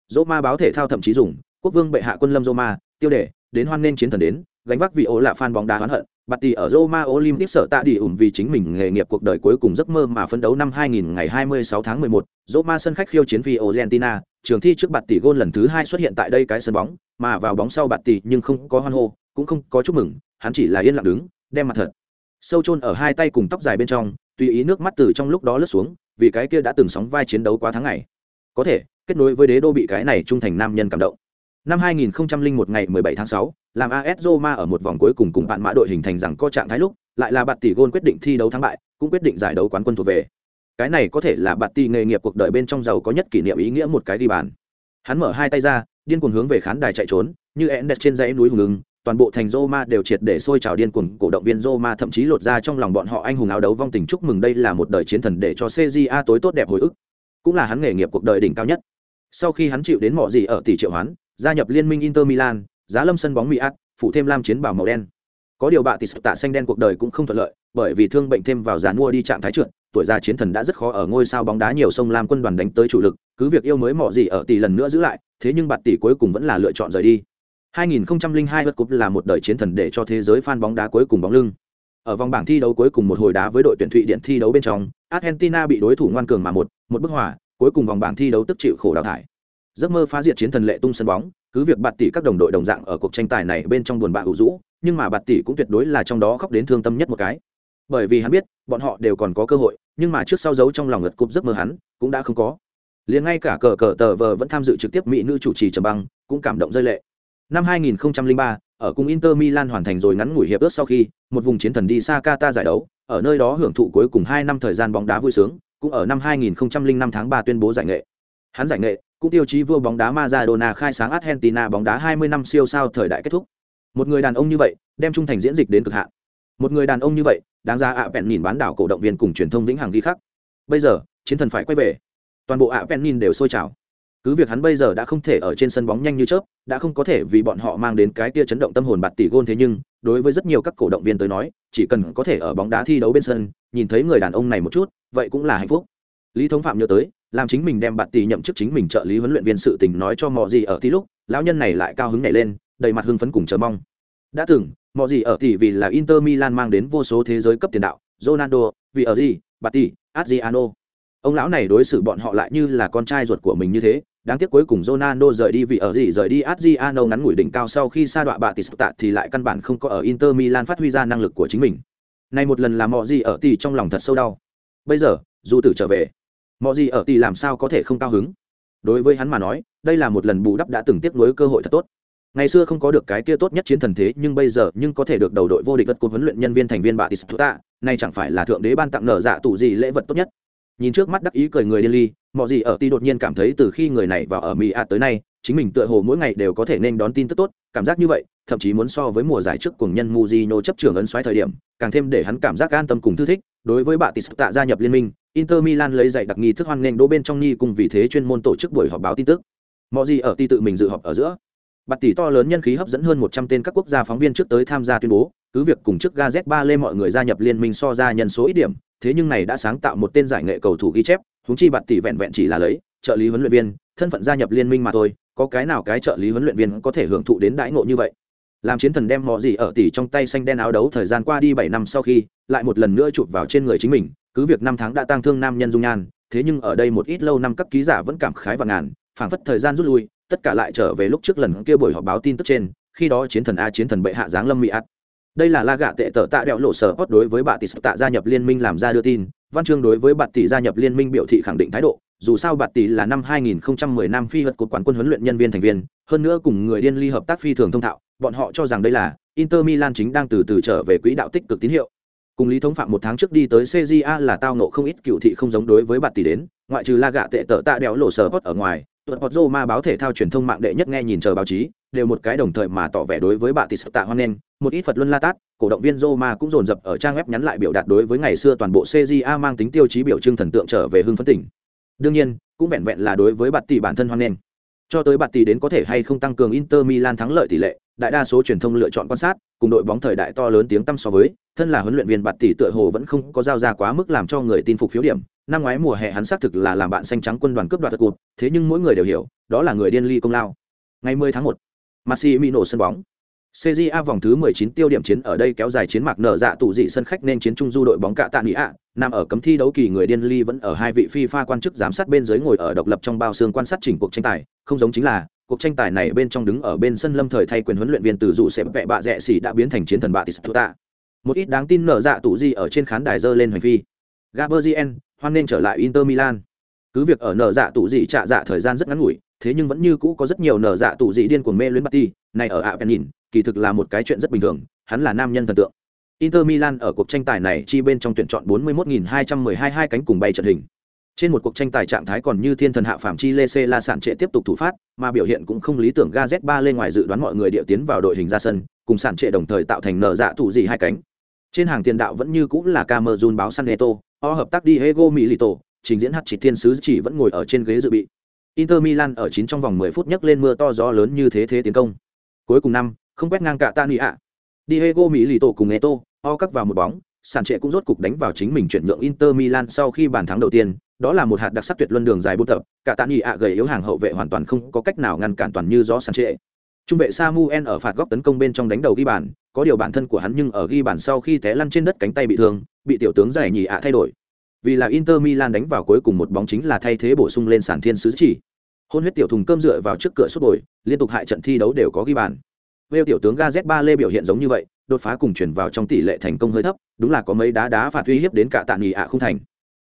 Roma báo thể thao thậm chí dùng quốc vương bệ hạ quân lâm Roma, tiêu đề, đến hoan nên chiến thần đến, gánh vác vị ố là fan bóng đá oán hận. Bạt tỷ ở Roma Olympic sở tạ đi ủng vì chính mình nghề nghiệp cuộc đời cuối cùng giấc mơ mà phấn đấu năm 2000 ngày 26 tháng 11, Roma sân khách khiêu chiến Fiorentina, trường thi trước Bạt Tỷ gôn lần thứ hai xuất hiện tại đây cái sân bóng, mà vào bóng sau Bạt Tỷ nhưng không có hoan hô, cũng không có chúc mừng, hắn chỉ là yên lặng đứng, đem mặt thật. Sâu chôn ở hai tay cùng tóc dài bên trong tùy ý nước mắt từ trong lúc đó lướt xuống vì cái kia đã từng sóng vai chiến đấu quá tháng ngày. Có thể kết nối với đế đô bị cái này trung thành nam nhân cảm động năm 2001 ngày 17 tháng 6, làm AS Roma ở một vòng cuối cùng cùng bạn mã đội hình thành rằng có trạng thái lúc lại là bạn tỷ gôn quyết định thi đấu thắng bại cũng quyết định giải đấu quán quân thuộc về. Cái này có thể là bạn tỷ nghề nghiệp cuộc đời bên trong giàu có nhất kỷ niệm ý nghĩa một cái đi bàn. Hắn mở hai tay ra điên cuồng hướng về khán đài chạy trốn như én đẹp trên dãy núi hùng lưng toàn bộ thành Roma đều triệt để sôi trào điên cuồng, cổ động viên Roma thậm chí lột ra trong lòng bọn họ anh hùng áo đấu vong tình chúc mừng đây là một đời chiến thần để cho CJA tối tốt đẹp hồi ức, cũng là hắn nghề nghiệp cuộc đời đỉnh cao nhất. Sau khi hắn chịu đến mọ gì ở tỷ triệu hoán, gia nhập liên minh Inter Milan, giá lâm sân bóng Miat, phụ thêm lam chiến bảo màu đen. Có điều bạ tỷ tạ xanh đen cuộc đời cũng không thuận lợi, bởi vì thương bệnh thêm vào giàn mua đi trạng thái trượt, tuổi già chiến thần đã rất khó ở ngôi sao bóng đá nhiều sông lam quân đoàn đánh tới chủ lực, cứ việc yêu mới mọ gì ở tỷ lần nữa giữ lại, thế nhưng bạt tỷ cuối cùng vẫn là lựa chọn rời đi. 2002 World Cup là một đời chiến thần để cho thế giới fan bóng đá cuối cùng bóng lưng. Ở vòng bảng thi đấu cuối cùng một hồi đá với đội tuyển Thụy Điển thi đấu bên trong, Argentina bị đối thủ ngoan cường mà một, một bức hòa, cuối cùng vòng bảng thi đấu tức chịu khổ đào thải. Giấc mơ phá diệt chiến thần lệ tung sân bóng, cứ việc bạt tỷ các đồng đội đồng dạng ở cuộc tranh tài này bên trong buồn bã hữu rũ, nhưng mà bạt tỷ cũng tuyệt đối là trong đó khóc đến thương tâm nhất một cái. Bởi vì hắn biết, bọn họ đều còn có cơ hội, nhưng mà trước sau giấu trong lòng ngật cụp giấc mơ hắn, cũng đã không có. Liền ngay cả cờ cờ tờ vờ vẫn tham dự trực tiếp mỹ nữ chủ trì trầm băng, cũng cảm động rơi lệ. Năm 2003, ở cùng Inter Milan hoàn thành rồi ngắn ngủi hiệp ước sau khi, một vùng chiến thần đi xa Qatar giải đấu, ở nơi đó hưởng thụ cuối cùng 2 năm thời gian bóng đá vui sướng, cũng ở năm 2005 tháng 3 tuyên bố giải nghệ. Hắn giải nghệ, cũng tiêu chí vua bóng đá Maradona khai sáng Argentina bóng đá 20 năm siêu sao thời đại kết thúc. Một người đàn ông như vậy, đem trung thành diễn dịch đến cực hạn. Một người đàn ông như vậy, đáng ra ạ vẹn nhìn bán đảo cổ động viên cùng truyền thông vĩnh hằng ghi khắc. Bây giờ, chiến thần phải quay về. toàn bộ ạ penin đều sôi trào cứ việc hắn bây giờ đã không thể ở trên sân bóng nhanh như chớp đã không có thể vì bọn họ mang đến cái tia chấn động tâm hồn bạt tỷ gôn thế nhưng đối với rất nhiều các cổ động viên tới nói chỉ cần có thể ở bóng đá thi đấu bên sân nhìn thấy người đàn ông này một chút vậy cũng là hạnh phúc lý thống phạm nhớ tới làm chính mình đem bạt tỷ nhậm chức chính mình trợ lý huấn luyện viên sự tình nói cho mọi gì ở tí lúc lão nhân này lại cao hứng nhảy lên đầy mặt hưng phấn cùng chờ mong đã từng mọi gì ở tỷ vì là inter milan mang đến vô số thế giới cấp tiền đạo ronaldo vì ở gì bạt tỷ adriano ông lão này đối xử bọn họ lại như là con trai ruột của mình như thế đáng tiếc cuối cùng Ronaldo rời đi vì ở gì rời đi Adriano ngắn ngủi đỉnh cao sau khi sa đọa bạ tạ thì lại căn bản không có ở Inter Milan phát huy ra năng lực của chính mình. Này một lần là mọ gì ở tỷ trong lòng thật sâu đau. Bây giờ, dù tử trở về, mọi gì ở tỷ làm sao có thể không cao hứng? Đối với hắn mà nói, đây là một lần bù đắp đã từng tiếp nối cơ hội thật tốt. Ngày xưa không có được cái kia tốt nhất chiến thần thế, nhưng bây giờ nhưng có thể được đầu đội vô địch vật của huấn luyện nhân viên thành viên bạ Tista, nay chẳng phải là thượng đế ban tặng nở dạ tủ gì lễ vật tốt nhất nhìn trước mắt đắc ý cười người điên ly mọi gì ở ti đột nhiên cảm thấy từ khi người này vào ở mỹ a tới nay chính mình tựa hồ mỗi ngày đều có thể nên đón tin tức tốt cảm giác như vậy, thậm chí muốn so với mùa giải trước cùng nhân Mujino chấp trưởng ấn xoáy thời điểm, càng thêm để hắn cảm giác an tâm cùng thư thích. Đối với bà tis gia nhập liên minh, inter milan lấy dạy đặc nghi thức hoan nghênh đỗ bên trong nhi cùng vì thế chuyên môn tổ chức buổi họp báo tin tức. Mọi gì ở ti tự mình dự họp ở giữa. Bạt tỷ to lớn nhân khí hấp dẫn hơn một trăm tên các quốc gia phóng viên trước tới tham gia tuyên bố, cứ việc cùng trước Gazet 3 lê mọi người gia nhập liên minh so ra nhân số ít điểm, thế nhưng này đã sáng tạo một tên giải nghệ cầu thủ ghi chép, huống chi bạt tỷ vẹn vẹn chỉ là lấy, trợ lý huấn luyện viên, thân phận gia nhập liên minh mà thôi có cái nào cái trợ lý huấn luyện viên có thể hưởng thụ đến đãi ngộ như vậy làm chiến thần đem mò gì ở tỷ trong tay xanh đen áo đấu thời gian qua đi bảy năm sau khi, lại một lần nữa chụp vào trên người chính mình, cứ việc năm tháng đã tăng thương nam nhân dung nhan, thế nhưng ở đây một ít lâu năm các ký giả vẫn cảm khái và ngàn, phảng phất thời gian rút lui, tất cả lại trở về lúc trước lần kia buổi họp báo tin tức trên, khi đó chiến thần a, chiến thần bệ hạ giáng lâm mỹ ắt. đây là la gạ tệ tở tạ đẹo lộ sở hót đối với bà tỷ tạ gia nhập liên minh làm ra đưa tin, văn chương đối với bà tỷ gia nhập liên minh biểu thị khẳng định thái độ dù sao bạt tỷ là năm 2010 năm phi vật cột quản quân huấn luyện nhân viên thành viên, hơn nữa cùng người điên ly hợp tác phi thường thông thạo, bọn họ cho rằng đây là inter milan chính đang từ từ trở về quỹ đạo tích cực tín hiệu. Cùng lý thống phạm một tháng trước đi tới cja là tao nộ không ít cựu thị không giống đối với bạt tỷ đến, ngoại trừ la gạ tệ tở tạ đéo lộ sở hot ở ngoài, tuột hot ma báo thể thao truyền thông mạng đệ nhất nghe nhìn chờ báo chí, đều một cái đồng thời mà tỏ vẻ đối với bà tỷ tạ hoan nghênh, một ít phật luân la tát, cổ động viên roma cũng dồn dập ở trang web nhắn lại biểu đạt đối với ngày xưa toàn bộ cja mang tính tiêu chí biểu trưng thần tượng trở về hưng phấn tỉnh đương nhiên cũng vẹn vẹn là đối với bạt tỷ bản thân hoan nghênh. Cho tới bạt tỷ đến có thể hay không tăng cường inter milan thắng lợi tỷ lệ đại đa số truyền thông lựa chọn quan sát cùng đội bóng thời đại to lớn tiếng tăm so với thân là huấn luyện viên bạt tỷ tựa hồ vẫn không có giao ra quá mức làm cho người tin phục phiếu điểm. Năm ngoái mùa hè hắn xác thực là làm bạn xanh trắng quân đoàn cướp đoạt cụt thế nhưng mỗi người đều hiểu đó là người điên ly công lao. Ngày 10 tháng 1, Massimino sân bóng. CJA vòng thứ 19 tiêu điểm chiến ở đây kéo dài chiến mạc nở dạ tụ dị sân khách nên chiến trung du đội bóng cạ tạ nghỉ ạ, nằm ở cấm thi đấu kỳ người điên ly vẫn ở hai vị FIFA quan chức giám sát bên dưới ngồi ở độc lập trong bao xương quan sát chỉnh cuộc tranh tài, không giống chính là cuộc tranh tài này bên trong đứng ở bên sân lâm thời thay quyền huấn luyện viên từ dụ sẽ vẽ bạ rẻ xỉ đã biến thành chiến thần bạ Tistuta. Một ít đáng tin nở dạ tụ dị ở trên khán đài dơ lên hành phi. Gabriel, hoan nên trở lại Inter Milan. Cứ việc ở nở dạ tụ dị trả dạ thời gian rất ngắn ngủi, thế nhưng vẫn như cũ có rất nhiều nở dạ tụ dị điên cuồng mê luyến Batty, này ở ạ nhìn, kỳ thực là một cái chuyện rất bình thường, hắn là nam nhân thần tượng. Inter Milan ở cuộc tranh tài này chi bên trong tuyển chọn 41.212 hai cánh cùng bay trận hình. Trên một cuộc tranh tài trạng thái còn như thiên thần hạ phàm chi Lê C La sản trệ tiếp tục thủ phát, mà biểu hiện cũng không lý tưởng Gaz3 lên ngoài dự đoán mọi người điệu tiến vào đội hình ra sân, cùng sản trệ đồng thời tạo thành nở dạ tụ dị hai cánh. Trên hàng tiền đạo vẫn như cũ là Camerun báo San Neto, o hợp tác Diego Milito, trình diễn hát chỉ thiên sứ chỉ vẫn ngồi ở trên ghế dự bị. Inter Milan ở 9 trong vòng 10 phút nhấc lên mưa to gió lớn như thế thế tiến công. Cuối cùng năm, không quét ngang cả Tani ạ. Diego Mỹ lì tổ cùng Eto o cắt vào một bóng, sàn trệ cũng rốt cục đánh vào chính mình chuyển nhượng Inter Milan sau khi bàn thắng đầu tiên, đó là một hạt đặc sắc tuyệt luân đường dài buôn tập, cả Tani ạ gầy yếu hàng hậu vệ hoàn toàn không có cách nào ngăn cản toàn như gió sàn trệ. Trung vệ Samuel ở phạt góc tấn công bên trong đánh đầu ghi bàn, có điều bản thân của hắn nhưng ở ghi bàn sau khi té lăn trên đất cánh tay bị thương, bị tiểu tướng giải nhì ạ thay đổi. Vì là Inter Milan đánh vào cuối cùng một bóng chính là thay thế bổ sung lên sản thiên sứ chỉ. Hôn huyết tiểu thùng cơm dựa vào trước cửa suốt bồi, liên tục hại trận thi đấu đều có ghi bàn. Vêu tiểu tướng Gaz3 Lê biểu hiện giống như vậy, đột phá cùng chuyển vào trong tỷ lệ thành công hơi thấp, đúng là có mấy đá đá phạt uy hiếp đến cả tạ nghỉ ạ không thành.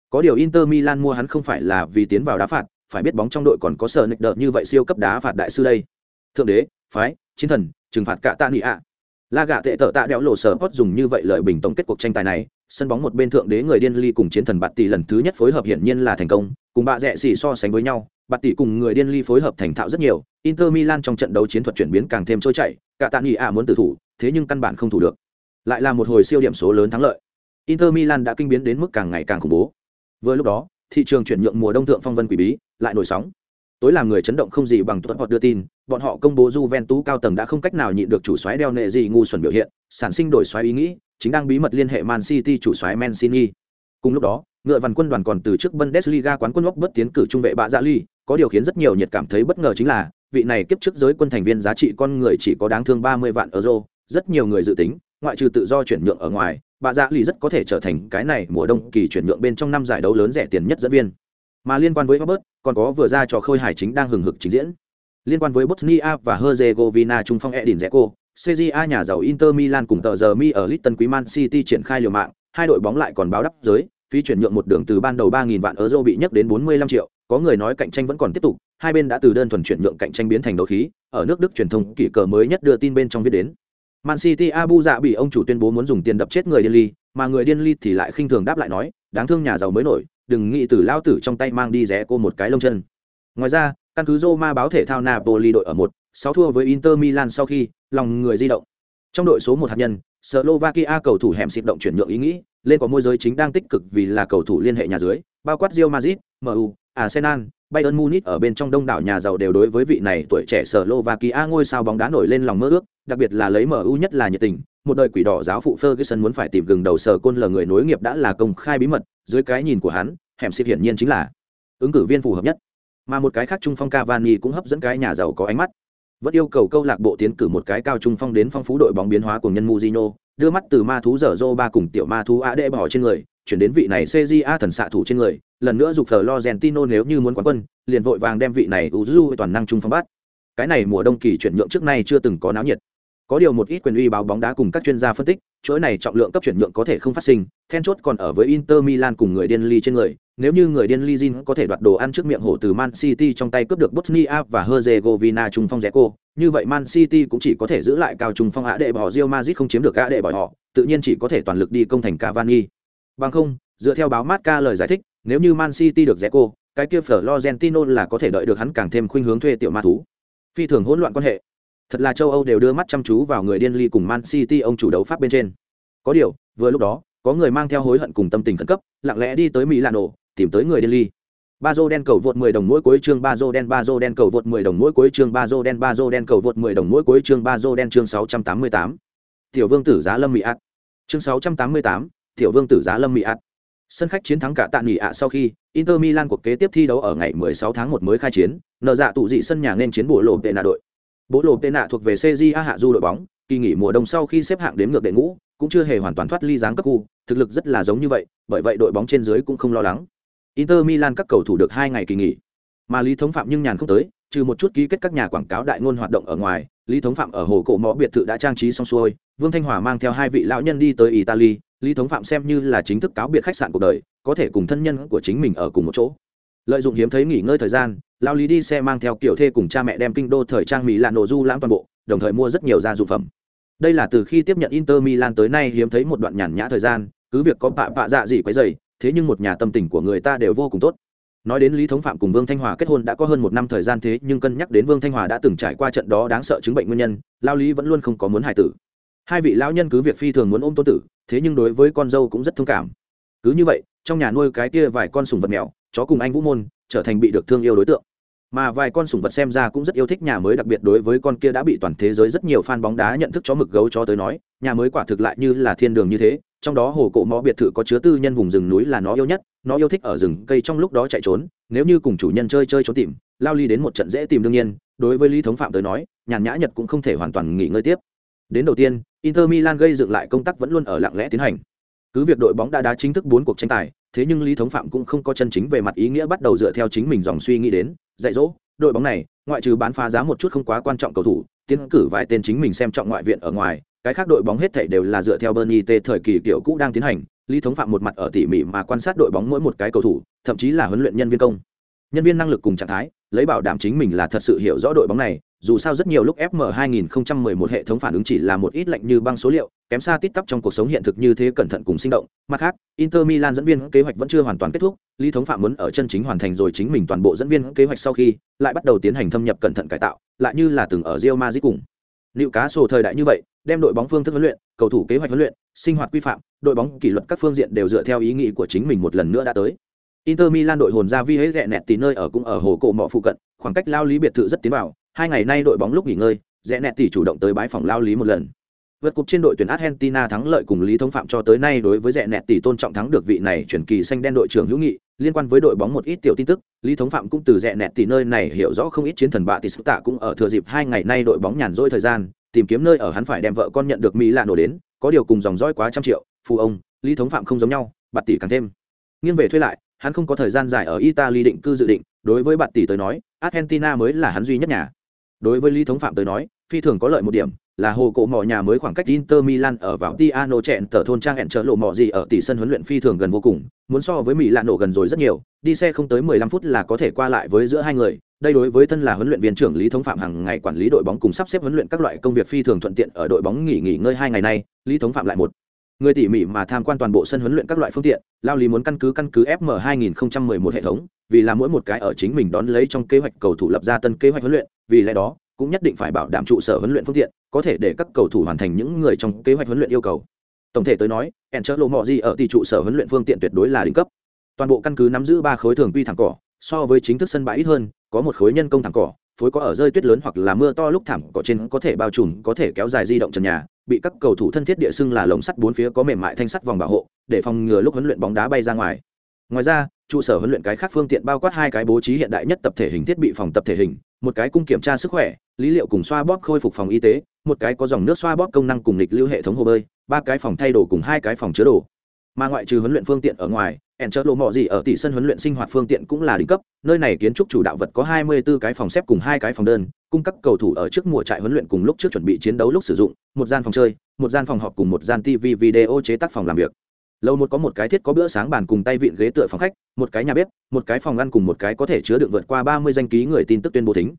Có điều Inter Milan mua hắn không phải là vì tiến vào đá phạt, phải biết bóng trong đội còn có sở nịch đợt như vậy siêu cấp đá phạt đại sư đây. Thượng đế, phái, chiến thần, trừng phạt cả tạ nghỉ ạ. La gạ tệ tở tạ đẽo lộ sở hot dùng như vậy lợi bình tổng kết cuộc tranh tài này, sân bóng một bên thượng đế người điên ly cùng chiến thần bạt tỷ lần thứ nhất phối hợp hiển nhiên là thành công, cùng bạ rẻ xỉ so sánh với nhau, bạt tỷ cùng người điên ly phối hợp thành thạo rất nhiều, Inter Milan trong trận đấu chiến thuật chuyển biến càng thêm trôi chảy, cả tạ nghỉ ạ muốn tự thủ, thế nhưng căn bản không thủ được. Lại là một hồi siêu điểm số lớn thắng lợi. Inter Milan đã kinh biến đến mức càng ngày càng khủng bố. Vừa lúc đó, thị trường chuyển nhượng mùa đông thượng phong vân quỷ bí lại nổi sóng tối làm người chấn động không gì bằng tuấn họ đưa tin bọn họ công bố Juventus cao tầng đã không cách nào nhịn được chủ soái đeo nệ gì ngu xuẩn biểu hiện sản sinh đổi soái ý nghĩ chính đang bí mật liên hệ Man City chủ soái Mancini. Cùng lúc đó, ngựa văn quân đoàn còn từ trước Bundesliga quán quân bất tiến cử trung vệ bạ dạ ly, có điều khiến rất nhiều nhiệt cảm thấy bất ngờ chính là, vị này kiếp trước giới quân thành viên giá trị con người chỉ có đáng thương 30 vạn euro, rất nhiều người dự tính, ngoại trừ tự do chuyển nhượng ở ngoài, Bạ dạ Ly rất có thể trở thành cái này mùa đông kỳ chuyển nhượng bên trong năm giải đấu lớn rẻ tiền nhất dẫn viên. Mà liên quan với Robert, còn có vừa ra trò khơi hải chính đang hừng hực trình diễn. Liên quan với Bosnia và Herzegovina trung phong Edin Dzeko CJA nhà giàu Inter Milan cùng tờ giờ mi ở Litton Quý Man City triển khai liều mạng hai đội bóng lại còn báo đắp giới phí chuyển nhượng một đường từ ban đầu 3.000 vạn euro bị nhắc đến 45 triệu có người nói cạnh tranh vẫn còn tiếp tục hai bên đã từ đơn thuần chuyển nhượng cạnh tranh biến thành đấu khí ở nước đức truyền thông kỷ cờ mới nhất đưa tin bên trong viết đến Man City Abu Dạ bị ông chủ tuyên bố muốn dùng tiền đập chết người điên ly, mà người điên ly thì lại khinh thường đáp lại nói, đáng thương nhà giàu mới nổi, đừng nghĩ từ lao tử trong tay mang đi rẽ cô một cái lông chân. Ngoài ra, căn cứ Roma báo thể thao Napoli đội ở một, sáu thua với Inter Milan sau khi, lòng người di động. Trong đội số một hạt nhân, Slovakia cầu thủ hẻm xịt động chuyển nhượng ý nghĩ, lên có môi giới chính đang tích cực vì là cầu thủ liên hệ nhà dưới, bao quát Real Madrid, MU, Arsenal, Bayern Munich ở bên trong đông đảo nhà giàu đều đối với vị này tuổi trẻ Slovakia ngôi sao bóng đá nổi lên lòng mơ ước, đặc biệt là lấy MU nhất là nhiệt tình, một đời quỷ đỏ giáo phụ Ferguson muốn phải tìm gừng đầu sở côn lờ người nối nghiệp đã là công khai bí mật, dưới cái nhìn của hắn, hẻm xịp hiển nhiên chính là ứng cử viên phù hợp nhất. Mà một cái khác trung phong Cavani cũng hấp dẫn cái nhà giàu có ánh mắt. Vẫn yêu cầu câu lạc bộ tiến cử một cái cao trung phong đến phong phú đội bóng biến hóa của nhân Mujino, đưa mắt từ ma thú dở dô ba cùng tiểu ma thú AD bỏ trên người, chuyển đến vị này CJA thần xạ thủ trên người, lần nữa dục Florentino nếu như muốn quán quân, liền vội vàng đem vị này Uzu toàn năng trung phong bắt. Cái này mùa đông kỳ chuyển nhượng trước nay chưa từng có náo nhiệt. Có điều một ít quyền uy báo bóng đá cùng các chuyên gia phân tích, chuỗi này trọng lượng cấp chuyển nhượng có thể không phát sinh, then chốt còn ở với Inter Milan cùng người điên ly trên người, nếu như người điên Lizin có thể đoạt đồ ăn trước miệng hổ từ Man City trong tay cướp được Bosnia và Herzegovina trung phong Zeko, như vậy Man City cũng chỉ có thể giữ lại cao trung phong ạ đệ bỏ Real Madrid không chiếm được ạ đệ bỏ họ, tự nhiên chỉ có thể toàn lực đi công thành Cavani. Bằng không, dựa theo báo Marca lời giải thích, nếu như Man City được Zeko, cái kia Florentino là có thể đợi được hắn càng thêm khuynh hướng thuê tiểu ma thú. Phi thường hỗn loạn quan hệ. Thật là châu Âu đều đưa mắt chăm chú vào người điên ly cùng Man City ông chủ đấu pháp bên trên. Có điều, vừa lúc đó, có người mang theo hối hận cùng tâm tình khẩn cấp, lặng lẽ đi tới Milano, tìm tới người điên ly. Ba Bazo đen cầu vượt 10 đồng mỗi cuối chương Bazo đen Bazo đen cầu vượt 10 đồng mỗi cuối chương Bazo đen Bazo đen cầu vượt 10 đồng mỗi cuối chương Bazo đen chương 688. Tiểu vương tử giá Lâm Mỹ ạt. Chương 688, Tiểu vương tử giá Lâm Mỹ ạt. Sân khách chiến thắng cả tạ nghỉ ạ sau khi Inter Milan cuộc kế tiếp thi đấu ở ngày 16 tháng 1 mới khai chiến, nợ dạ tụ dị sân nhà nên chiến bộ lộ tệ nạ đội. Bộ lộ tên nạ thuộc về CJA hạ du đội bóng, kỳ nghỉ mùa đông sau khi xếp hạng đếm ngược đệ ngũ, cũng chưa hề hoàn toàn thoát ly dáng cấp khu, thực lực rất là giống như vậy, bởi vậy đội bóng trên dưới cũng không lo lắng. Inter Milan các cầu thủ được hai ngày kỳ nghỉ, mà Lý Thống Phạm nhưng nhàn không tới, trừ một chút ký kết các nhà quảng cáo đại ngôn hoạt động ở ngoài, Lý Thống Phạm ở hồ cổ mõ biệt thự đã trang trí xong xuôi, Vương Thanh Hòa mang theo hai vị lão nhân đi tới Italy, Lý Thống Phạm xem như là chính thức cáo biệt khách sạn cuộc đời, có thể cùng thân nhân của chính mình ở cùng một chỗ. Lợi dụng hiếm thấy nghỉ ngơi thời gian, lão Lý đi xe mang theo kiểu thê cùng cha mẹ đem kinh đô thời trang Mỹ lạn nổ du lãm toàn bộ, đồng thời mua rất nhiều gia dụng phẩm. Đây là từ khi tiếp nhận Inter Milan tới nay hiếm thấy một đoạn nhàn nhã thời gian, cứ việc có bạ bạ dạ gì quấy rầy, thế nhưng một nhà tâm tình của người ta đều vô cùng tốt. Nói đến lý thống phạm cùng vương thanh hòa kết hôn đã có hơn một năm thời gian thế nhưng cân nhắc đến vương thanh hòa đã từng trải qua trận đó đáng sợ chứng bệnh nguyên nhân lao lý vẫn luôn không có muốn hài tử. Hai vị lão nhân cứ việc phi thường muốn ôm tôn tử thế nhưng đối với con dâu cũng rất thông cảm. Cứ như vậy trong nhà nuôi cái kia vài con sùng vật mèo chó cùng anh vũ môn trở thành bị được thương yêu đối tượng. Mà vài con sủng vật xem ra cũng rất yêu thích nhà mới, đặc biệt đối với con kia đã bị toàn thế giới rất nhiều fan bóng đá nhận thức chó mực gấu chó tới nói, nhà mới quả thực lại như là thiên đường như thế, trong đó hồ cộ mõ biệt thự có chứa tư nhân vùng rừng núi là nó yêu nhất, nó yêu thích ở rừng cây trong lúc đó chạy trốn, nếu như cùng chủ nhân chơi chơi trốn tìm, lao ly đến một trận dễ tìm đương nhiên, đối với lý thống phạm tới nói, nhàn nhã nhật cũng không thể hoàn toàn nghỉ ngơi tiếp. Đến đầu tiên, inter milan gây dựng lại công tác vẫn luôn ở lặng lẽ tiến hành cứ việc đội bóng đã đá chính thức bốn cuộc tranh tài thế nhưng lý thống phạm cũng không có chân chính về mặt ý nghĩa bắt đầu dựa theo chính mình dòng suy nghĩ đến dạy dỗ đội bóng này ngoại trừ bán phá giá một chút không quá quan trọng cầu thủ tiến cử vài tên chính mình xem trọng ngoại viện ở ngoài cái khác đội bóng hết thảy đều là dựa theo Bernie T thời kỳ kiểu cũ đang tiến hành, Lý Thống Phạm một mặt ở tỉ mỉ mà quan sát đội bóng mỗi một cái cầu thủ, thậm chí là huấn luyện nhân viên công. Nhân viên năng lực cùng trạng thái, lấy bảo đảm chính mình là thật sự hiểu rõ đội bóng này, dù sao rất nhiều lúc FM 2011 hệ thống phản ứng chỉ là một ít lạnh như băng số liệu, kém xa tít tắp trong cuộc sống hiện thực như thế cẩn thận cùng sinh động. Mặt khác, Inter Milan dẫn viên kế hoạch vẫn chưa hoàn toàn kết thúc, Lý Thống Phạm muốn ở chân chính hoàn thành rồi chính mình toàn bộ dẫn viên kế hoạch sau khi, lại bắt đầu tiến hành thâm nhập cẩn thận cải tạo, lại như là từng ở Real Madrid cùng. Liệu cá sổ thời đại như vậy, đem đội bóng phương thức huấn luyện, cầu thủ kế hoạch huấn luyện, sinh hoạt quy phạm, đội bóng kỷ luật các phương diện đều dựa theo ý nghĩ của chính mình một lần nữa đã tới. Inter Milan đội hồn ra vi hết rẻ nẹt tí nơi ở cũng ở hồ cổ mọ phụ cận, khoảng cách lao lý biệt thự rất tiến vào, hai ngày nay đội bóng lúc nghỉ ngơi, rẽ nẹt tỷ chủ động tới bái phòng lao lý một lần. Vượt cúp trên đội tuyển Argentina thắng lợi cùng Lý Thống Phạm cho tới nay đối với rẽ nẹt tỷ tôn trọng thắng được vị này chuyển kỳ xanh đen đội trưởng hữu nghị, liên quan với đội bóng một ít tiểu tin tức, Lý Thống Phạm cũng từ rẽ nẹt tỷ nơi này hiểu rõ không ít chiến thần bạ tỷ sức tạ cũng ở thừa dịp hai ngày nay đội bóng nhàn rỗi thời gian, tìm kiếm nơi ở hắn phải đem vợ con nhận được Mỹ lạ nổ đến, có điều cùng dòng dõi quá trăm triệu, phụ ông, Lý Thống Phạm không giống nhau, bạt tỷ càng thêm. Nghiêng về thuê lại, hắn không có thời gian dài ở Italy định cư dự định, đối với bạn tỷ tới nói, Argentina mới là hắn duy nhất nhà. Đối với Lý Thống Phạm tới nói, phi thường có lợi một điểm, là hồ cổ mỏ nhà mới khoảng cách Inter Milan ở vào Tiano chẹn tờ thôn trang hẹn trở lộ mỏ gì ở tỷ sân huấn luyện phi thường gần vô cùng, muốn so với Mỹ lạ nổ gần rồi rất nhiều, đi xe không tới 15 phút là có thể qua lại với giữa hai người. Đây đối với thân là huấn luyện viên trưởng Lý Thống Phạm hàng ngày quản lý đội bóng cùng sắp xếp huấn luyện các loại công việc phi thường thuận tiện ở đội bóng nghỉ nghỉ ngơi hai ngày nay, Lý Thống Phạm lại một người tỉ mỉ mà tham quan toàn bộ sân huấn luyện các loại phương tiện, lao lý muốn căn cứ căn cứ fm 2011 hệ thống, vì là mỗi một cái ở chính mình đón lấy trong kế hoạch cầu thủ lập ra tân kế hoạch huấn luyện, vì lẽ đó, cũng nhất định phải bảo đảm trụ sở huấn luyện phương tiện, có thể để các cầu thủ hoàn thành những người trong kế hoạch huấn luyện yêu cầu. Tổng thể tới nói ẩn chớ lộ gì ở thì trụ sở huấn luyện phương tiện tuyệt đối là đỉnh cấp. Toàn bộ căn cứ nắm giữ ba khối thường quy thẳng cỏ, so với chính thức sân bãi ít hơn, có một khối nhân công thẳng cỏ, phối có ở rơi tuyết lớn hoặc là mưa to lúc thảm cỏ trên có thể bao trùm, có thể kéo dài di động trần nhà bị các cầu thủ thân thiết địa xưng là lồng sắt bốn phía có mềm mại thanh sắt vòng bảo hộ, để phòng ngừa lúc huấn luyện bóng đá bay ra ngoài. Ngoài ra, trụ sở huấn luyện cái khác phương tiện bao quát hai cái bố trí hiện đại nhất tập thể hình thiết bị phòng tập thể hình, một cái cung kiểm tra sức khỏe, lý liệu cùng xoa bóp khôi phục phòng y tế, một cái có dòng nước xoa bóp công năng cùng lịch lưu hệ thống hồ bơi, ba cái phòng thay đồ cùng hai cái phòng chứa đồ. Mà ngoại trừ huấn luyện phương tiện ở ngoài ẻn chợ lộ mọ gì ở tỷ sân huấn luyện sinh hoạt phương tiện cũng là đỉnh cấp, nơi này kiến trúc chủ đạo vật có 24 cái phòng xếp cùng hai cái phòng đơn, cung cấp cầu thủ ở trước mùa trại huấn luyện cùng lúc trước chuẩn bị chiến đấu lúc sử dụng một gian phòng chơi một gian phòng họp cùng một gian tv video chế tác phòng làm việc. Lâu một có một cái thiết có bữa sáng bàn cùng tay vịn ghế tựa phòng khách một cái nhà bếp một cái phòng ăn cùng một cái có thể chứa đựng vượt qua 30 danh ký người tin tức tuyên bố thính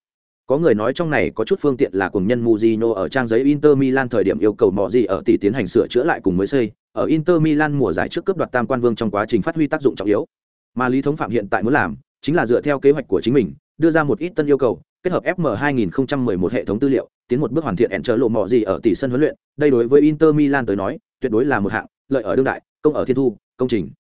có người nói trong này có chút phương tiện là cùng nhân Mujino ở trang giấy Inter Milan thời điểm yêu cầu mọi gì ở tỷ tiến hành sửa chữa lại cùng mới xây, ở Inter Milan mùa giải trước cướp đoạt tam quan vương trong quá trình phát huy tác dụng trọng yếu. Mà Lý Thống Phạm hiện tại muốn làm, chính là dựa theo kế hoạch của chính mình, đưa ra một ít tân yêu cầu, kết hợp FM 2011 hệ thống tư liệu, tiến một bước hoàn thiện trở lộ mọ gì ở tỷ sân huấn luyện, đây đối với Inter Milan tới nói, tuyệt đối là một hạng, lợi ở đương đại, công ở thiên thu, công trình.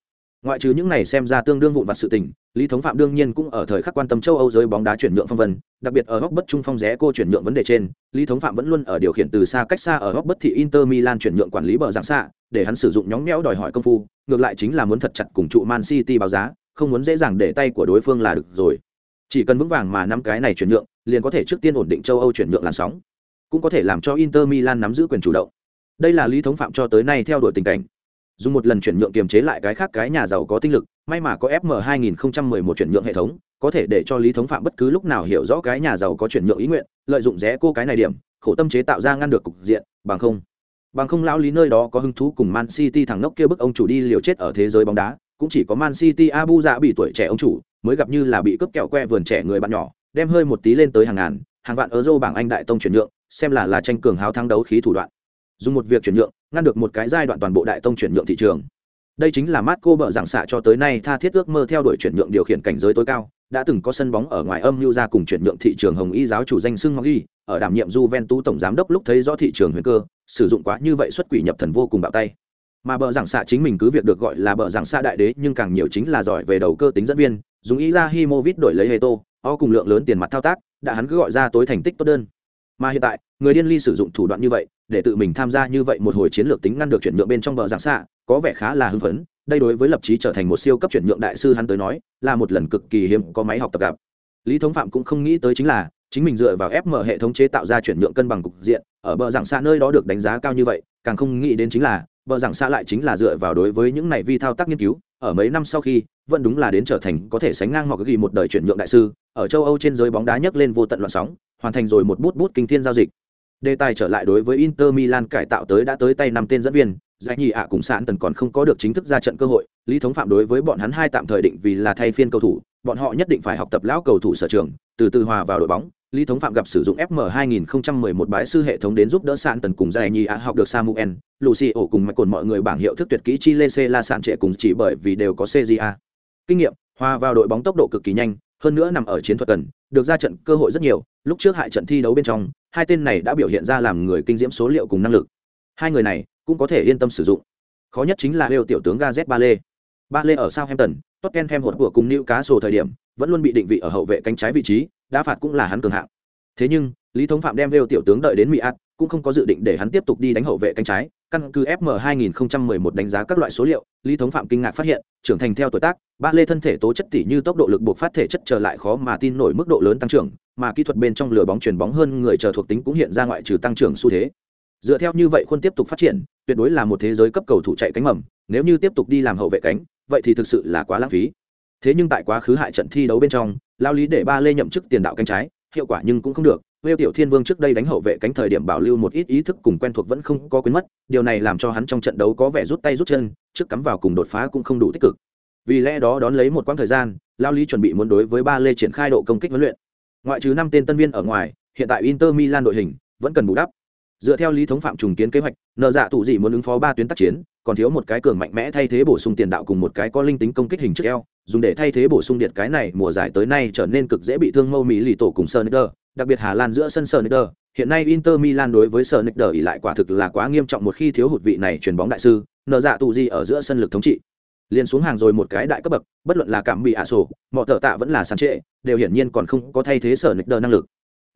Ngoại trừ những này xem ra tương đương vụn vặt sự tình, Lý Thống Phạm đương nhiên cũng ở thời khắc quan tâm châu Âu giới bóng đá chuyển nhượng phong vân, đặc biệt ở góc bất trung phong rẽ cô chuyển nhượng vấn đề trên, Lý Thống Phạm vẫn luôn ở điều khiển từ xa cách xa ở góc bất thị Inter Milan chuyển nhượng quản lý bờ giảng xạ, để hắn sử dụng nhóng nhẽo đòi hỏi công phu, ngược lại chính là muốn thật chặt cùng trụ Man City báo giá, không muốn dễ dàng để tay của đối phương là được rồi. Chỉ cần vững vàng mà năm cái này chuyển nhượng, liền có thể trước tiên ổn định châu Âu chuyển nhượng làn sóng, cũng có thể làm cho Inter Milan nắm giữ quyền chủ động. Đây là Lý Thống Phạm cho tới nay theo đuổi tình cảnh dùng một lần chuyển nhượng kiềm chế lại cái khác cái nhà giàu có tinh lực, may mà có fm 2011 chuyển nhượng hệ thống, có thể để cho lý thống phạm bất cứ lúc nào hiểu rõ cái nhà giàu có chuyển nhượng ý nguyện, lợi dụng rẽ cô cái này điểm, khổ tâm chế tạo ra ngăn được cục diện, bằng không bằng không lão lý nơi đó có hứng thú cùng man city thằng nốc kia bức ông chủ đi liều chết ở thế giới bóng đá, cũng chỉ có man city abu dạ bị tuổi trẻ ông chủ, mới gặp như là bị cướp kẹo que vườn trẻ người bạn nhỏ, đem hơi một tí lên tới hàng ngàn, hàng vạn euro bảng anh đại tông chuyển nhượng xem là là tranh cường háo thắng đấu khí thủ đoạn dùng một việc chuyển nhượng ngăn được một cái giai đoạn toàn bộ đại tông chuyển nhượng thị trường đây chính là mát cô bợ giảng xạ cho tới nay tha thiết ước mơ theo đuổi chuyển nhượng điều khiển cảnh giới tối cao đã từng có sân bóng ở ngoài âm lưu ra cùng chuyển nhượng thị trường hồng y giáo chủ danh xưng Moggi, ở đảm nhiệm Juventus tổng giám đốc lúc thấy rõ thị trường huyền cơ, sử dụng quá như vậy xuất quỷ nhập thần vô cùng bạo tay. Mà bợ giảng xạ chính mình cứ việc được gọi là bợ giảng xạ đại đế, nhưng càng nhiều chính là giỏi về đầu cơ tính dẫn viên, dùng ý ra Himovic đổi lấy Heto, o cùng lượng lớn tiền mặt thao tác, đã hắn cứ gọi ra tối thành tích tốt đơn. Mà hiện tại, người điên ly sử dụng thủ đoạn như vậy, để tự mình tham gia như vậy một hồi chiến lược tính ngăn được chuyển nhượng bên trong bờ giảng xạ có vẻ khá là hưng phấn. Đây đối với lập trí trở thành một siêu cấp chuyển nhượng đại sư hắn tới nói là một lần cực kỳ hiếm có máy học tập gặp. Lý thống phạm cũng không nghĩ tới chính là chính mình dựa vào fm hệ thống chế tạo ra chuyển nhượng cân bằng cục diện ở bờ giảng xạ nơi đó được đánh giá cao như vậy càng không nghĩ đến chính là bờ giảng xa lại chính là dựa vào đối với những này vi thao tác nghiên cứu ở mấy năm sau khi vẫn đúng là đến trở thành có thể sánh ngang hoặc ghi một đời chuyển nhượng đại sư ở châu âu trên giới bóng đá nhấc lên vô tận loạn sóng hoàn thành rồi một bút bút kinh thiên giao dịch Đề tài trở lại đối với Inter Milan cải tạo tới đã tới tay năm tên dẫn viên, giải nhị ạ cùng sạn tần còn không có được chính thức ra trận cơ hội, Lý Thống Phạm đối với bọn hắn hai tạm thời định vì là thay phiên cầu thủ, bọn họ nhất định phải học tập lão cầu thủ sở trường, từ từ hòa vào đội bóng. Lý Thống Phạm gặp sử dụng FM 2011 bái sư hệ thống đến giúp đỡ sạn tần cùng giải nhì ạ học được Samuel, Lucio cùng mạch cồn mọi người bảng hiệu thức tuyệt kỹ Chile C la sạn trệ cùng chỉ bởi vì đều có CJA. Kinh nghiệm, hòa vào đội bóng tốc độ cực kỳ nhanh, hơn nữa nằm ở chiến thuật cần, được ra trận cơ hội rất nhiều, lúc trước hại trận thi đấu bên trong, hai tên này đã biểu hiện ra làm người kinh diễm số liệu cùng năng lực. Hai người này cũng có thể yên tâm sử dụng. Khó nhất chính là lêu tiểu tướng gaz ba lê ba lê ở southampton Tottenham hột của cùng Newcastle thời điểm, vẫn luôn bị định vị ở hậu vệ cánh trái vị trí, đá phạt cũng là hắn cường hạng. Thế nhưng, Lý Thống Phạm đem Lêu tiểu tướng đợi đến Miat, cũng không có dự định để hắn tiếp tục đi đánh hậu vệ cánh trái, căn cứ FM 2011 đánh giá các loại số liệu, Lý Thống Phạm kinh ngạc phát hiện, trưởng thành theo tuổi tác, ba lê thân thể tố chất tỷ như tốc độ lực buộc phát thể chất trở lại khó mà tin nổi mức độ lớn tăng trưởng, mà kỹ thuật bên trong lửa bóng chuyển bóng hơn người chờ thuộc tính cũng hiện ra ngoại trừ tăng trưởng xu thế. Dựa theo như vậy khuôn tiếp tục phát triển, tuyệt đối là một thế giới cấp cầu thủ chạy cánh mầm, nếu như tiếp tục đi làm hậu vệ cánh, vậy thì thực sự là quá lãng phí. Thế nhưng tại quá khứ hại trận thi đấu bên trong, lao lý để ba lê nhậm chức tiền đạo cánh trái, hiệu quả nhưng cũng không được, Wêu Tiểu Thiên Vương trước đây đánh hậu vệ cánh thời điểm bảo lưu một ít ý thức cùng quen thuộc vẫn không có quên mất, điều này làm cho hắn trong trận đấu có vẻ rút tay rút chân, trước cắm vào cùng đột phá cũng không đủ tích cực. Vì lẽ đó đón lấy một quãng thời gian, Lao Lý chuẩn bị muốn đối với ba lê triển khai độ công kích huấn luyện. Ngoại trừ năm tên tân viên ở ngoài, hiện tại Inter Milan đội hình vẫn cần bù đắp. Dựa theo lý thống phạm trùng kiến kế hoạch, nợ dạ tụ gì muốn ứng phó ba tuyến tác chiến, còn thiếu một cái cường mạnh mẽ thay thế bổ sung tiền đạo cùng một cái có linh tính công kích hình trước eo, dùng để thay thế bổ sung điện cái này mùa giải tới nay trở nên cực dễ bị thương mâu mỹ lì tổ cùng Sonicer, đặc biệt Hà Lan giữa sân Sonicer, hiện nay Inter Milan đối với Sonicer ỉ lại quả thực là quá nghiêm trọng một khi thiếu hụt vị này chuyển bóng đại sư, nợ dạ tù gì ở giữa sân lực thống trị. Liên xuống hàng rồi một cái đại cấp bậc, bất luận là cảm bị ạ sổ, mọi thợ tạ vẫn là sàn trệ, đều hiển nhiên còn không có thay thế Sonicer năng lực.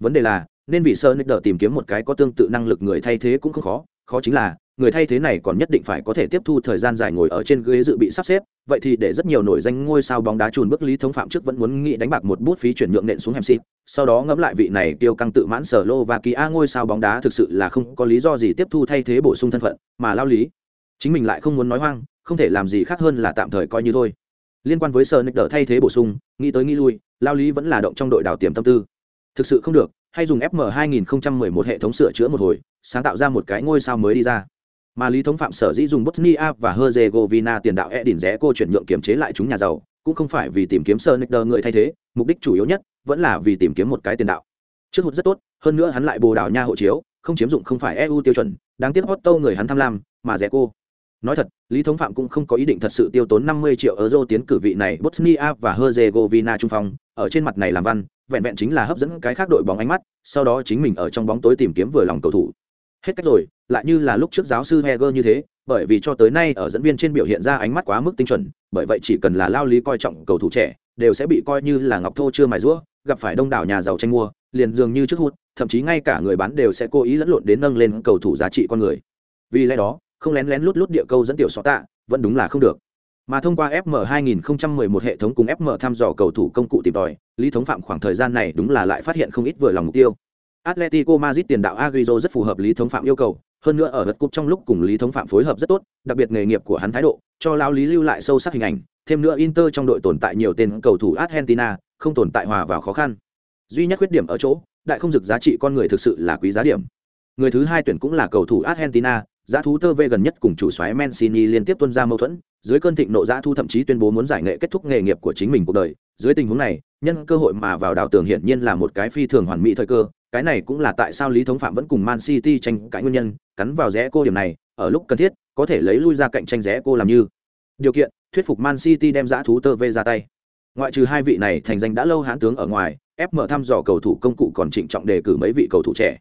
Vấn đề là, nên vì Sonicer tìm kiếm một cái có tương tự năng lực người thay thế cũng không khó, khó chính là người thay thế này còn nhất định phải có thể tiếp thu thời gian dài ngồi ở trên ghế dự bị sắp xếp, vậy thì để rất nhiều nổi danh ngôi sao bóng đá chùn bước lý thống phạm trước vẫn muốn nghĩ đánh bạc một bút phí chuyển nhượng nện xuống hẻm xịt, sau đó ngẫm lại vị này tiêu căng tự mãn sở lô và kỳ a ngôi sao bóng đá thực sự là không có lý do gì tiếp thu thay thế bổ sung thân phận, mà lao lý, chính mình lại không muốn nói hoang, không thể làm gì khác hơn là tạm thời coi như thôi. Liên quan với sở nick đỡ thay thế bổ sung, nghĩ tới nghĩ lui, lao lý vẫn là động trong đội đào tiềm tâm tư. Thực sự không được, hay dùng fm 2011 hệ thống sửa chữa một hồi, sáng tạo ra một cái ngôi sao mới đi ra mà lý thống phạm sở dĩ dùng bosnia và herzegovina tiền đạo edin rẽ cô chuyển nhượng kiểm chế lại chúng nhà giàu, cũng không phải vì tìm kiếm sơ nick người thay thế, mục đích chủ yếu nhất vẫn là vì tìm kiếm một cái tiền đạo. Trước hụt rất tốt, hơn nữa hắn lại bồ đào nha hộ chiếu, không chiếm dụng không phải eu tiêu chuẩn, đáng tiếc Otto người hắn tham lam, mà rẽ cô. Nói thật, lý thống phạm cũng không có ý định thật sự tiêu tốn 50 triệu euro tiến cử vị này bosnia và herzegovina trung phong, ở trên mặt này làm văn, vẹn vẹn chính là hấp dẫn cái khác đội bóng ánh mắt, sau đó chính mình ở trong bóng tối tìm kiếm vừa lòng cầu thủ. Hết cách rồi lại như là lúc trước giáo sư heger như thế bởi vì cho tới nay ở dẫn viên trên biểu hiện ra ánh mắt quá mức tinh chuẩn bởi vậy chỉ cần là lao lý coi trọng cầu thủ trẻ đều sẽ bị coi như là ngọc thô chưa mài rũa gặp phải đông đảo nhà giàu tranh mua liền dường như trước hút thậm chí ngay cả người bán đều sẽ cố ý lẫn lộn đến nâng lên cầu thủ giá trị con người vì lẽ đó không lén lén lút lút địa câu dẫn tiểu xó tạ vẫn đúng là không được mà thông qua FM 2011 hệ thống cùng FM thăm dò cầu thủ công cụ tìm tòi, Lý Thống Phạm khoảng thời gian này đúng là lại phát hiện không ít vừa lòng mục tiêu. Atletico Madrid tiền đạo Agüero rất phù hợp Lý Thống Phạm yêu cầu, hơn nữa ở lượt cúp trong lúc cùng Lý Thống Phạm phối hợp rất tốt, đặc biệt nghề nghiệp của hắn thái độ, cho lão Lý lưu lại sâu sắc hình ảnh, thêm nữa Inter trong đội tồn tại nhiều tên cầu thủ Argentina, không tồn tại hòa vào khó khăn. Duy nhất khuyết điểm ở chỗ, đại không dực giá trị con người thực sự là quý giá điểm. Người thứ hai tuyển cũng là cầu thủ Argentina, giá thú tơ về gần nhất cùng chủ soái Mancini liên tiếp tuân ra mâu thuẫn, dưới cơn thịnh nộ giá thu thậm chí tuyên bố muốn giải nghệ kết thúc nghề nghiệp của chính mình cuộc đời dưới tình huống này nhân cơ hội mà vào đào tường hiển nhiên là một cái phi thường hoàn mỹ thời cơ cái này cũng là tại sao lý thống phạm vẫn cùng man city tranh cãi nguyên nhân cắn vào rẽ cô điểm này ở lúc cần thiết có thể lấy lui ra cạnh tranh rẽ cô làm như. Điều kiện thuyết phục man city đem giá thú tơ vê ra tay. Ngoại trừ hai vị này thành danh đã lâu hãn tướng ở ngoài ép mở thăm dò cầu thủ công cụ còn trịnh trọng đề cử mấy vị cầu thủ trẻ.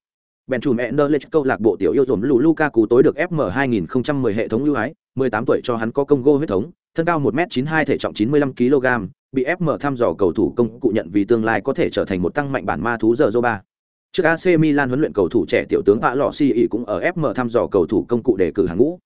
Ben chùm Ender câu lạc bộ tiểu yêu dồn lù cú tối được FM 2010 hệ thống ưu ái, 18 tuổi cho hắn có công gô huyết thống, thân cao 1m92 thể trọng 95 kg, bị FM thăm dò cầu thủ công cụ nhận vì tương lai có thể trở thành một tăng mạnh bản ma thú giờ Zoba. Trước AC Milan huấn luyện cầu thủ trẻ tiểu tướng Vạ Lọ cũng ở FM thăm dò cầu thủ công cụ đề cử hàng ngũ.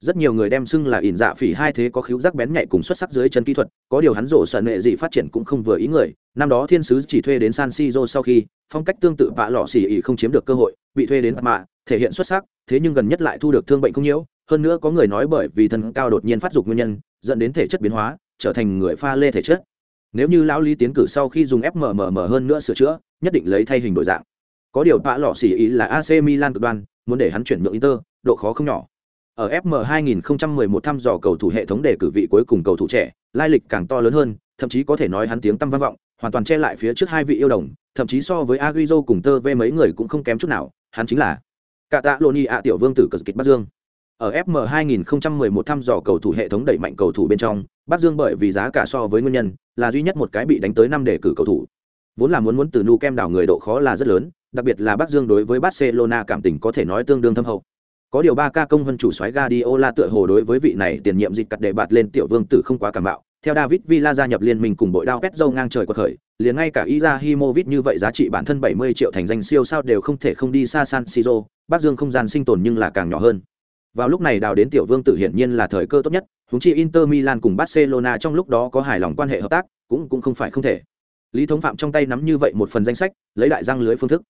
Rất nhiều người đem xưng là ỉn dạ phỉ hai thế có khiếu giác bén nhạy cùng xuất sắc dưới chân kỹ thuật, có điều hắn rổ sợ nghệ gì phát triển cũng không vừa ý người. Năm đó thiên sứ chỉ thuê đến San Siro sau khi, phong cách tương tự Vạ Lọ Si không chiếm được cơ hội, bị thuê đến mà thể hiện xuất sắc, thế nhưng gần nhất lại thu được thương bệnh không nhiễu, hơn nữa có người nói bởi vì thân cao đột nhiên phát dục nguyên nhân dẫn đến thể chất biến hóa trở thành người pha lê thể chất nếu như lão lý tiến cử sau khi dùng fmmm hơn nữa sửa chữa nhất định lấy thay hình đổi dạng có điều tạ lọ xỉ ý là ac milan cực đoan muốn để hắn chuyển nhượng inter độ khó không nhỏ ở fm 2011 thăm dò cầu thủ hệ thống đề cử vị cuối cùng cầu thủ trẻ lai lịch càng to lớn hơn thậm chí có thể nói hắn tiếng tăm vang vọng hoàn toàn che lại phía trước hai vị yêu đồng thậm chí so với Agüero cùng tơ vê mấy người cũng không kém chút nào hắn chính là cả tạ ạ tiểu vương tử cờ kịch bắc dương ở FM 2011 thăm dò cầu thủ hệ thống đẩy mạnh cầu thủ bên trong, Bắc Dương bởi vì giá cả so với nguyên nhân, là duy nhất một cái bị đánh tới năm để cử cầu thủ. Vốn là muốn muốn từ nu kem đảo người độ khó là rất lớn, đặc biệt là Bắc Dương đối với Barcelona cảm tình có thể nói tương đương thâm hậu. Có điều ba ca công hơn chủ soái Guardiola tựa hồ đối với vị này tiền nhiệm dịch cắt để bạt lên tiểu vương tử không quá cảm mạo Theo David Villa gia nhập liên minh cùng bội đao Petzo ngang trời quật khởi, liền ngay cả Izahimovic như vậy giá trị bản thân 70 triệu thành danh siêu sao đều không thể không đi xa San Siro, Bắc Dương không gian sinh tồn nhưng là càng nhỏ hơn. Vào lúc này đào đến tiểu vương tử hiển nhiên là thời cơ tốt nhất, huống chi Inter Milan cùng Barcelona trong lúc đó có hài lòng quan hệ hợp tác, cũng cũng không phải không thể. Lý Thống Phạm trong tay nắm như vậy một phần danh sách, lấy đại răng lưới phương thức.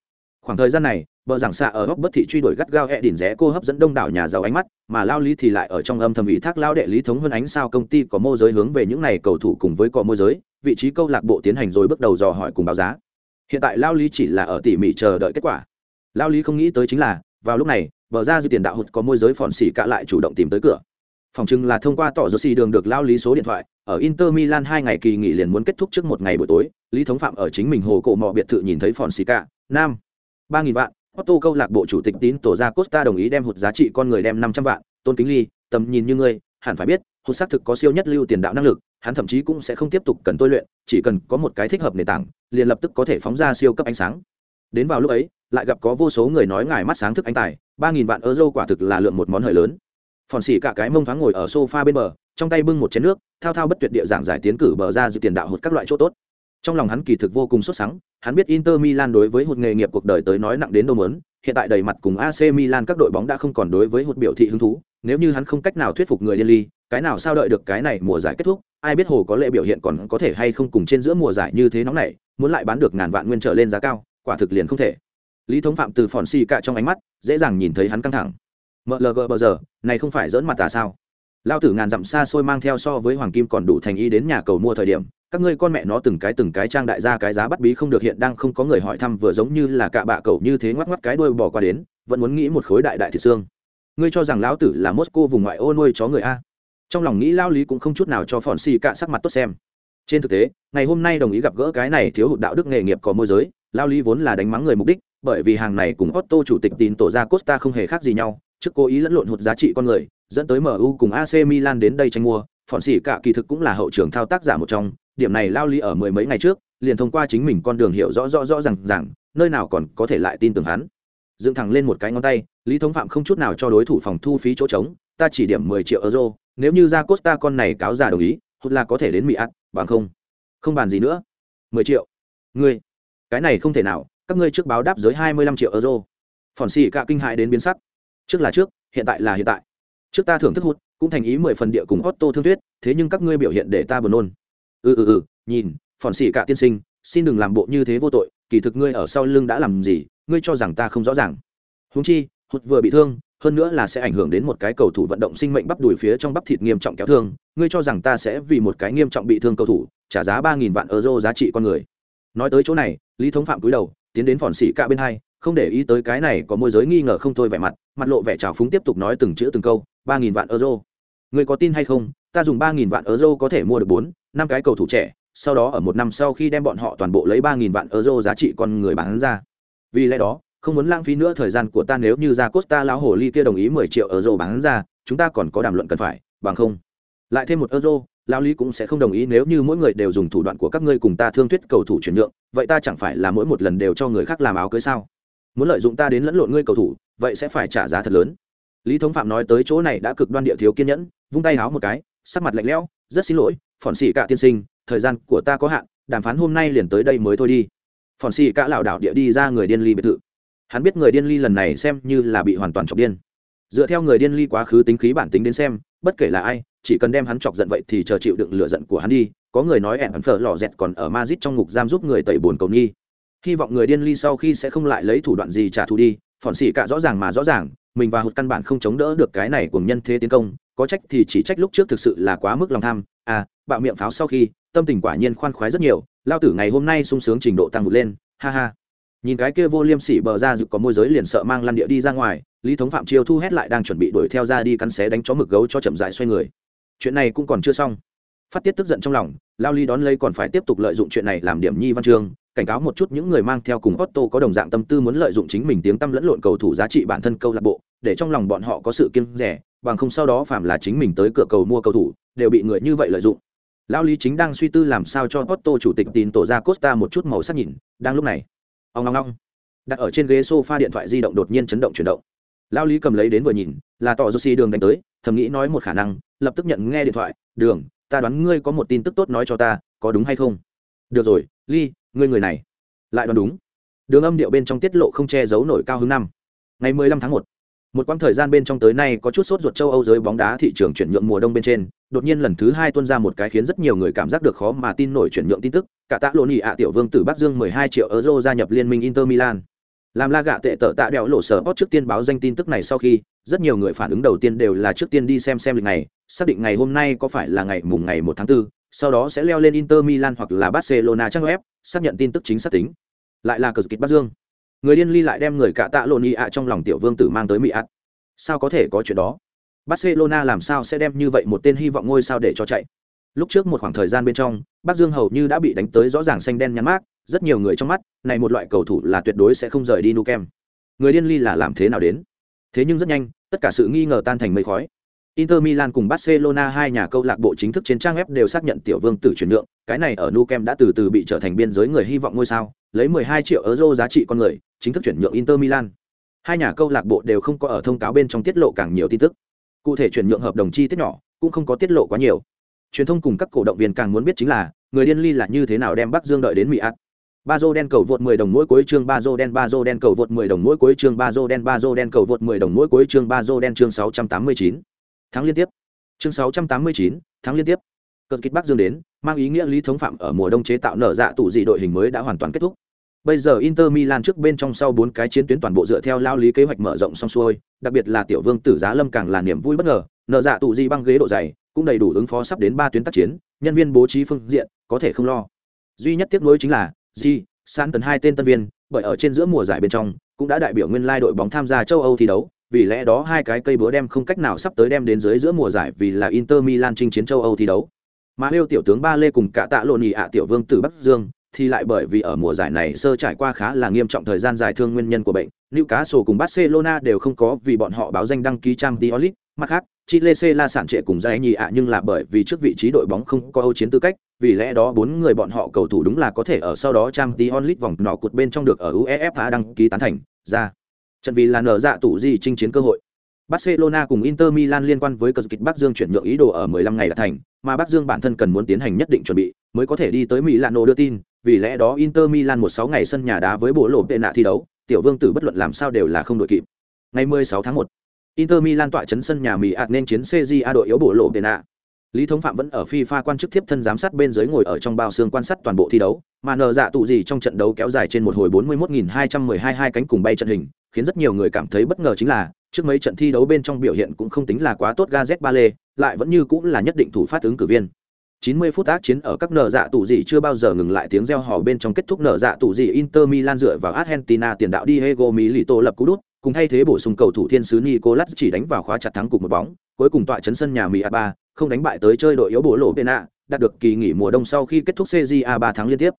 Khoảng thời gian này, bờ giảng xạ ở góc bất thị truy đuổi gắt gao e đỉnh rẽ cô hấp dẫn đông đảo nhà giàu ánh mắt mà lao lý thì lại ở trong âm thầm ủy thác lao đệ lý thống hơn ánh sao công ty có môi giới hướng về những này cầu thủ cùng với có môi giới vị trí câu lạc bộ tiến hành rồi bước đầu dò hỏi cùng báo giá. Hiện tại lao lý chỉ là ở tỉ mỉ chờ đợi kết quả. Lao lý không nghĩ tới chính là vào lúc này bờ ra dư tiền đạo hụt có môi giới phòn xỉ cả lại chủ động tìm tới cửa. Phòng chừng là thông qua tỏ giờ xì đường được lao lý số điện thoại ở inter milan hai ngày kỳ nghỉ liền muốn kết thúc trước một ngày buổi tối lý thống phạm ở chính mình hồ cổ mò biệt thự nhìn thấy phòn xỉ cả nam ba nghìn vạn Otto câu lạc bộ chủ tịch tín tổ ra Costa đồng ý đem hụt giá trị con người đem 500 vạn, Tôn Kính Ly, tầm nhìn như ngươi, hẳn phải biết, hụt xác thực có siêu nhất lưu tiền đạo năng lực, hắn thậm chí cũng sẽ không tiếp tục cần tôi luyện, chỉ cần có một cái thích hợp nền tảng, liền lập tức có thể phóng ra siêu cấp ánh sáng. Đến vào lúc ấy, lại gặp có vô số người nói ngài mắt sáng thức anh tài, 3000 vạn euro quả thực là lượng một món hời lớn. Phòn xỉ cả cái mông thoáng ngồi ở sofa bên bờ, trong tay bưng một chén nước, thao thao bất tuyệt địa giảng giải tiến cử bờ ra dự tiền đạo hụt các loại chỗ tốt. Trong lòng hắn kỳ thực vô cùng sốt sắng, hắn biết Inter Milan đối với hụt nghề nghiệp cuộc đời tới nói nặng đến đâu muốn, hiện tại đầy mặt cùng AC Milan các đội bóng đã không còn đối với hụt biểu thị hứng thú, nếu như hắn không cách nào thuyết phục người điên ly, cái nào sao đợi được cái này mùa giải kết thúc, ai biết hồ có lệ biểu hiện còn có thể hay không cùng trên giữa mùa giải như thế nóng này, muốn lại bán được ngàn vạn nguyên trở lên giá cao, quả thực liền không thể. Lý Thống Phạm từ phòn xì cả trong ánh mắt, dễ dàng nhìn thấy hắn căng thẳng. MLG bờ giờ, này không phải giỡn mặt tà sao? Lao tử ngàn dặm xa xôi mang theo so với hoàng kim còn đủ thành ý đến nhà cầu mua thời điểm, các ngươi con mẹ nó từng cái từng cái trang đại gia cái giá bắt bí không được hiện đang không có người hỏi thăm vừa giống như là cạ bạ cậu như thế ngoắc ngoắc cái đuôi bỏ qua đến, vẫn muốn nghĩ một khối đại đại thịt xương. Ngươi cho rằng lão tử là mosco vùng ngoại ô nuôi chó người a? Trong lòng nghĩ lao lý cũng không chút nào cho phòn xì cạ sắc mặt tốt xem. Trên thực tế, ngày hôm nay đồng ý gặp gỡ cái này thiếu hụt đạo đức nghề nghiệp có môi giới lao lý vốn là đánh mắng người mục đích, bởi vì hàng này cùng otto chủ tịch tin tổ ra costa không hề khác gì nhau, trước cố ý lẫn lộn hụt giá trị con người, dẫn tới mu cùng ac milan đến đây tranh mua, phòn xì cạ kỳ thực cũng là hậu trường thao tác giả một trong điểm này lao lý ở mười mấy ngày trước, liền thông qua chính mình con đường hiểu rõ rõ rõ rằng rằng nơi nào còn có thể lại tin tưởng hắn. Dựng thẳng lên một cái ngón tay, lý thống phạm không chút nào cho đối thủ phòng thu phí chỗ trống, ta chỉ điểm mười triệu euro, nếu như ra costa con này cáo già đồng ý hút là có thể đến mỹ ắt bằng không? Không bàn gì nữa. Mười triệu? Ngươi, cái này không thể nào, các ngươi trước báo đáp giới hai mươi lăm triệu euro. Phòn xì cả kinh hại đến biến sắc. Trước là trước, hiện tại là hiện tại. Trước ta thưởng thức hút cũng thành ý mười phần địa cùng otto thương thuyết, thế nhưng các ngươi biểu hiện để ta buồn nôn ừ ừ ừ nhìn, phòn xỉ cả tiên sinh, xin đừng làm bộ như thế vô tội, kỳ thực ngươi ở sau lưng đã làm gì, ngươi cho rằng ta không rõ ràng. Húng chi, hụt vừa bị thương, hơn nữa là sẽ ảnh hưởng đến một cái cầu thủ vận động sinh mệnh bắp đùi phía trong bắp thịt nghiêm trọng kéo thương, ngươi cho rằng ta sẽ vì một cái nghiêm trọng bị thương cầu thủ, trả giá ba nghìn vạn euro giá trị con người. Nói tới chỗ này, lý thống phạm cúi đầu, tiến đến phòn xỉ cả bên hai, không để ý tới cái này có môi giới nghi ngờ không thôi vẻ mặt mặt lộ vẻ trào phúng tiếp tục nói từng chữ từng câu, ba nghìn vạn euro. Ngươi có tin hay không, ta dùng ba nghìn vạn euro có thể mua được bốn năm cái cầu thủ trẻ, sau đó ở một năm sau khi đem bọn họ toàn bộ lấy ba nghìn vạn euro giá trị con người bán ra. Vì lẽ đó, không muốn lãng phí nữa thời gian của ta nếu như ra costa lão hồ ly kia đồng ý mười triệu euro bán ra, chúng ta còn có đàm luận cần phải, bằng không? Lại thêm một euro, lão lý cũng sẽ không đồng ý nếu như mỗi người đều dùng thủ đoạn của các ngươi cùng ta thương thuyết cầu thủ chuyển nhượng, vậy ta chẳng phải là mỗi một lần đều cho người khác làm áo cưới sao? Muốn lợi dụng ta đến lẫn lộn ngươi cầu thủ, vậy sẽ phải trả giá thật lớn. Lý thống phạm nói tới chỗ này đã cực đoan địa thiếu kiên nhẫn, vung tay háo một cái, sắc mặt lạnh lẽo rất xin lỗi, phòn xì cả tiên sinh, thời gian của ta có hạn, đàm phán hôm nay liền tới đây mới thôi đi. Phòn xì cả lảo đảo địa đi ra người điên ly biệt thự. Hắn biết người điên ly lần này xem như là bị hoàn toàn chọc điên. Dựa theo người điên ly quá khứ tính khí bản tính đến xem, bất kể là ai, chỉ cần đem hắn chọc giận vậy thì chờ chịu đựng lửa giận của hắn đi, có người nói ẻn phở lò dẹt còn ở mazit trong ngục giam giúp người tẩy bồn cầu nghi. Hy vọng người điên ly sau khi sẽ không lại lấy thủ đoạn gì trả thù đi, phòn xì cả rõ ràng mà rõ ràng mình và hụt căn bản không chống đỡ được cái này của nhân thế tiến công, có trách thì chỉ trách lúc trước thực sự là quá mức lòng tham. À bạo miệng pháo sau khi, tâm tình quả nhiên khoan khoái rất nhiều, lao tử ngày hôm nay sung sướng trình độ tăng vượt lên, ha ha. Nhìn cái kia vô liêm sỉ bờ ra dự có môi giới liền sợ mang lăn địa đi ra ngoài, lý thống phạm chiêu thu hét lại đang chuẩn bị đuổi theo ra đi cắn xé đánh chó mực gấu cho chậm dại xoay người. Chuyện này cũng còn chưa xong. Phát tiết tức giận trong lòng, lao ly đón lấy còn phải tiếp tục lợi dụng chuyện này làm điểm nhi văn chương cảnh cáo một chút những người mang theo cùng Otto có đồng dạng tâm tư muốn lợi dụng chính mình tiếng tâm lẫn lộn cầu thủ giá trị bản thân câu lạc bộ, để trong lòng bọn họ có sự kiêng rẻ, bằng không sau đó phạm là chính mình tới cửa cầu mua cầu thủ, đều bị người như vậy lợi dụng. Lão Lý chính đang suy tư làm sao cho Otto chủ tịch tin tổ ra Costa một chút màu sắc nhìn, đang lúc này, ông long long, đặt ở trên ghế sofa điện thoại di động đột nhiên chấn động chuyển động. Lão Lý cầm lấy đến vừa nhìn, là tỏ Josi đường đánh tới, thầm nghĩ nói một khả năng, lập tức nhận nghe điện thoại, "Đường, ta đoán ngươi có một tin tức tốt nói cho ta có đúng hay không được rồi ly ngươi người này lại đoán đúng. Đường âm điệu bên trong tiết lộ không che giấu nổi cao hứng năm. Ngày 15 tháng 1 một quãng thời gian bên trong tới nay có chút sốt ruột châu âu giới bóng đá thị trường chuyển nhượng mùa đông bên trên đột nhiên lần thứ hai tuân ra một cái khiến rất nhiều người cảm giác được khó mà tin nổi chuyển nhượng tin tức cả tạ lộ nhị ạ tiểu vương tử bắc dương 12 triệu euro gia nhập liên minh inter milan. Làm la gạ tệ tở tạ đẹo lộ sở post trước tiên báo danh tin tức này sau khi rất nhiều người phản ứng đầu tiên đều là trước tiên đi xem xem lịch này xác định ngày hôm nay có phải là ngày mùng ngày 1 tháng 4, sau đó sẽ leo lên inter milan hoặc là barcelona trang web xác nhận tin tức chính xác tính. Lại là cờ kịch bắc dương. Người điên ly lại đem người cả tạ lộn y ạ trong lòng tiểu vương tử mang tới mỹ ạt sao có thể có chuyện đó? Barcelona làm sao sẽ đem như vậy một tên hy vọng ngôi sao để cho chạy? Lúc trước một khoảng thời gian bên trong bắc dương hầu như đã bị đánh tới rõ ràng xanh đen nhắn mát rất nhiều người trong mắt, này một loại cầu thủ là tuyệt đối sẽ không rời đi nu kem người điên ly là làm thế nào đến? Thế nhưng rất nhanh, tất cả sự nghi ngờ tan thành mây khói. Inter Milan cùng Barcelona hai nhà câu lạc bộ chính thức trên trang web đều xác nhận tiểu vương tử chuyển nhượng, cái này ở Nou Camp đã từ từ bị trở thành biên giới người hy vọng ngôi sao, lấy 12 triệu euro giá trị con người, chính thức chuyển nhượng Inter Milan. Hai nhà câu lạc bộ đều không có ở thông cáo bên trong tiết lộ càng nhiều tin tức. Cụ thể chuyển nhượng hợp đồng chi tiết nhỏ, cũng không có tiết lộ quá nhiều. Truyền thông cùng các cổ động viên càng muốn biết chính là, người điên ly là như thế nào đem Bắc Dương đợi đến Mỹ Át. Bazo đen cầu vượt 10 đồng mỗi cuối chương Bazo đen Bazo đen cầu vượt 10 đồng mỗi cuối chương Bazo đen Bazo đen cầu vượt 10 đồng mỗi cuối chương Bazo đen chương 689. Tháng liên tiếp. Chương 689, tháng liên tiếp. Cờ kịch bắc dương đến mang ý nghĩa lý thống phạm ở mùa đông chế tạo nở dạ tụ dị đội hình mới đã hoàn toàn kết thúc. Bây giờ inter milan trước bên trong sau bốn cái chiến tuyến toàn bộ dựa theo lao lý kế hoạch mở rộng xong xuôi đặc biệt là tiểu vương tử giá lâm càng là niềm vui bất ngờ nở dạ tụ dị băng ghế độ dày cũng đầy đủ ứng phó sắp đến ba tuyến tác chiến nhân viên bố trí phương diện có thể không lo. Duy nhất tiếc nuối chính là di san tấn hai tên tân viên bởi ở trên giữa mùa giải bên trong cũng đã đại biểu nguyên lai đội bóng tham gia châu âu thi đấu vì lẽ đó hai cái cây búa đem không cách nào sắp tới đem đến dưới giữa mùa giải vì là Inter Milan chinh chiến châu Âu thi đấu. Mà yêu tiểu tướng Ba Lê cùng cả tạ lộ nhị ạ tiểu vương tử Bắc Dương thì lại bởi vì ở mùa giải này sơ trải qua khá là nghiêm trọng thời gian dài thương nguyên nhân của bệnh, Newcastle cùng Barcelona đều không có vì bọn họ báo danh đăng ký trang Diolit, mặt khác, Chile C là sản trệ cùng giải nhị ạ nhưng là bởi vì trước vị trí đội bóng không có Âu chiến tư cách, vì lẽ đó bốn người bọn họ cầu thủ đúng là có thể ở sau đó trang Diolit vòng nọ cột bên trong được ở UEFA đăng ký tán thành, ra. Trận vì là nở dạ tủ gì chinh chiến cơ hội. Barcelona cùng Inter Milan liên quan với cờ kịch Bắc Dương chuyển nhượng ý đồ ở 15 ngày đã thành, mà Bắc Dương bản thân cần muốn tiến hành nhất định chuẩn bị, mới có thể đi tới Milano đưa tin, vì lẽ đó Inter Milan một sáu ngày sân nhà đá với bộ lộ tệ nạ thi đấu, tiểu vương tử bất luận làm sao đều là không đội kịp. Ngày 16 tháng 1, Inter Milan tọa chấn sân nhà Mỹ ạt nên chiến CJA đội yếu bộ lộ tệ nạ. Lý Thống Phạm vẫn ở FIFA quan chức tiếp thân giám sát bên dưới ngồi ở trong bao xương quan sát toàn bộ thi đấu, mà nở dạ tụ gì trong trận đấu kéo dài trên một hồi 41.212 hai cánh cùng bay trận hình, khiến rất nhiều người cảm thấy bất ngờ chính là trước mấy trận thi đấu bên trong biểu hiện cũng không tính là quá tốt Gazet lê lại vẫn như cũng là nhất định thủ phát ứng cử viên. 90 phút ác chiến ở các nở dạ tụ gì chưa bao giờ ngừng lại tiếng reo hò bên trong kết thúc nở dạ tụ gì Inter Milan dựa vào Argentina tiền đạo Diego Milito lập cú đút, cùng thay thế bổ sung cầu thủ thiên sứ Nicolas chỉ đánh vào khóa chặt thắng cục một bóng, cuối cùng tọa chấn sân nhà Mỹ A3, không đánh bại tới chơi đội yếu bổ lộ Pena, đạt được kỳ nghỉ mùa đông sau khi kết thúc CJA ba tháng liên tiếp.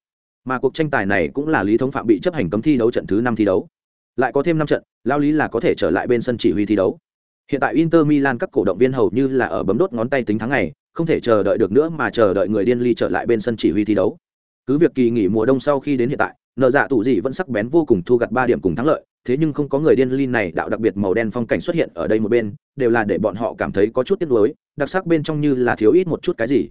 Mà cuộc tranh tài này cũng là lý thống phạm bị chấp hành cấm thi đấu trận thứ năm thi đấu. Lại có thêm năm trận lao lý là có thể trở lại bên sân chỉ huy thi đấu. Hiện tại inter milan các cổ động viên hầu như là ở bấm đốt ngón tay tính tháng ngày không thể chờ đợi được nữa mà chờ đợi người điên ly trở lại bên sân chỉ huy thi đấu. Cứ việc kỳ nghỉ mùa đông sau khi đến hiện tại nợ dạ tụ dị vẫn sắc bén vô cùng thu gặt ba điểm cùng thắng lợi thế nhưng không có người điên ly này đạo đặc biệt màu đen phong cảnh xuất hiện ở đây một bên đều là để bọn họ cảm thấy có chút tiếc nuối đặc sắc bên trong như là thiếu ít một chút cái gì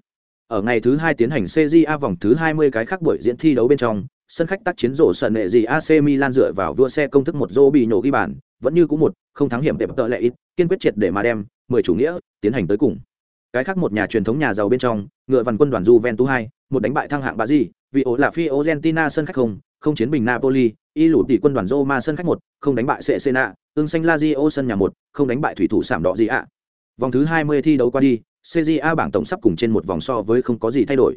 ở ngày thứ hai tiến hành CJA vòng thứ 20 cái khác buổi diễn thi đấu bên trong sân khách tác chiến rổ sân nệ gì AC Milan dựa vào vua xe công thức một dô bị nổ ghi bàn, vẫn như cũ một, không thắng hiểm tệ tợ lệ ít, kiên quyết triệt để mà đem mười chủ nghĩa tiến hành tới cùng. Cái khác một nhà truyền thống nhà giàu bên trong, ngựa văn quân đoàn Juventus 2, một đánh bại thăng hạng Bà gì vì ổ là Fiorentina sân khách không, không chiến bình Napoli, y lụt tỷ quân đoàn Roma sân khách một, không đánh bại Cesena, tương xanh Lazio sân nhà một, không đánh bại thủy thủ sảm đỏ gì ạ. Vòng thứ 20 thi đấu qua đi, CJA bảng tổng sắp cùng trên một vòng so với không có gì thay đổi.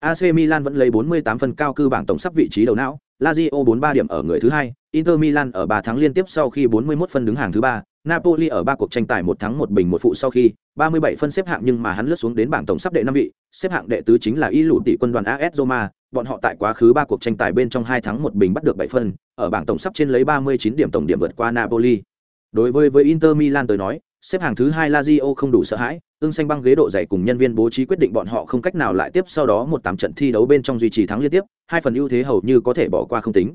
AC Milan vẫn lấy 48 phần cao cư bảng tổng sắp vị trí đầu não, Lazio 43 điểm ở người thứ hai, Inter Milan ở 3 tháng liên tiếp sau khi 41 phân đứng hàng thứ ba, Napoli ở ba cuộc tranh tài một thắng một bình một phụ sau khi 37 phân xếp hạng nhưng mà hắn lướt xuống đến bảng tổng sắp đệ năm vị, xếp hạng đệ tứ chính là Y lũ tỷ quân đoàn AS Roma, bọn họ tại quá khứ ba cuộc tranh tài bên trong hai thắng một bình bắt được 7 phân, ở bảng tổng sắp trên lấy 39 điểm tổng điểm vượt qua Napoli. Đối với với Inter Milan tới nói, xếp hạng thứ hai Lazio không đủ sợ hãi, ương xanh băng ghế độ dày cùng nhân viên bố trí quyết định bọn họ không cách nào lại tiếp sau đó một tám trận thi đấu bên trong duy trì thắng liên tiếp, hai phần ưu thế hầu như có thể bỏ qua không tính.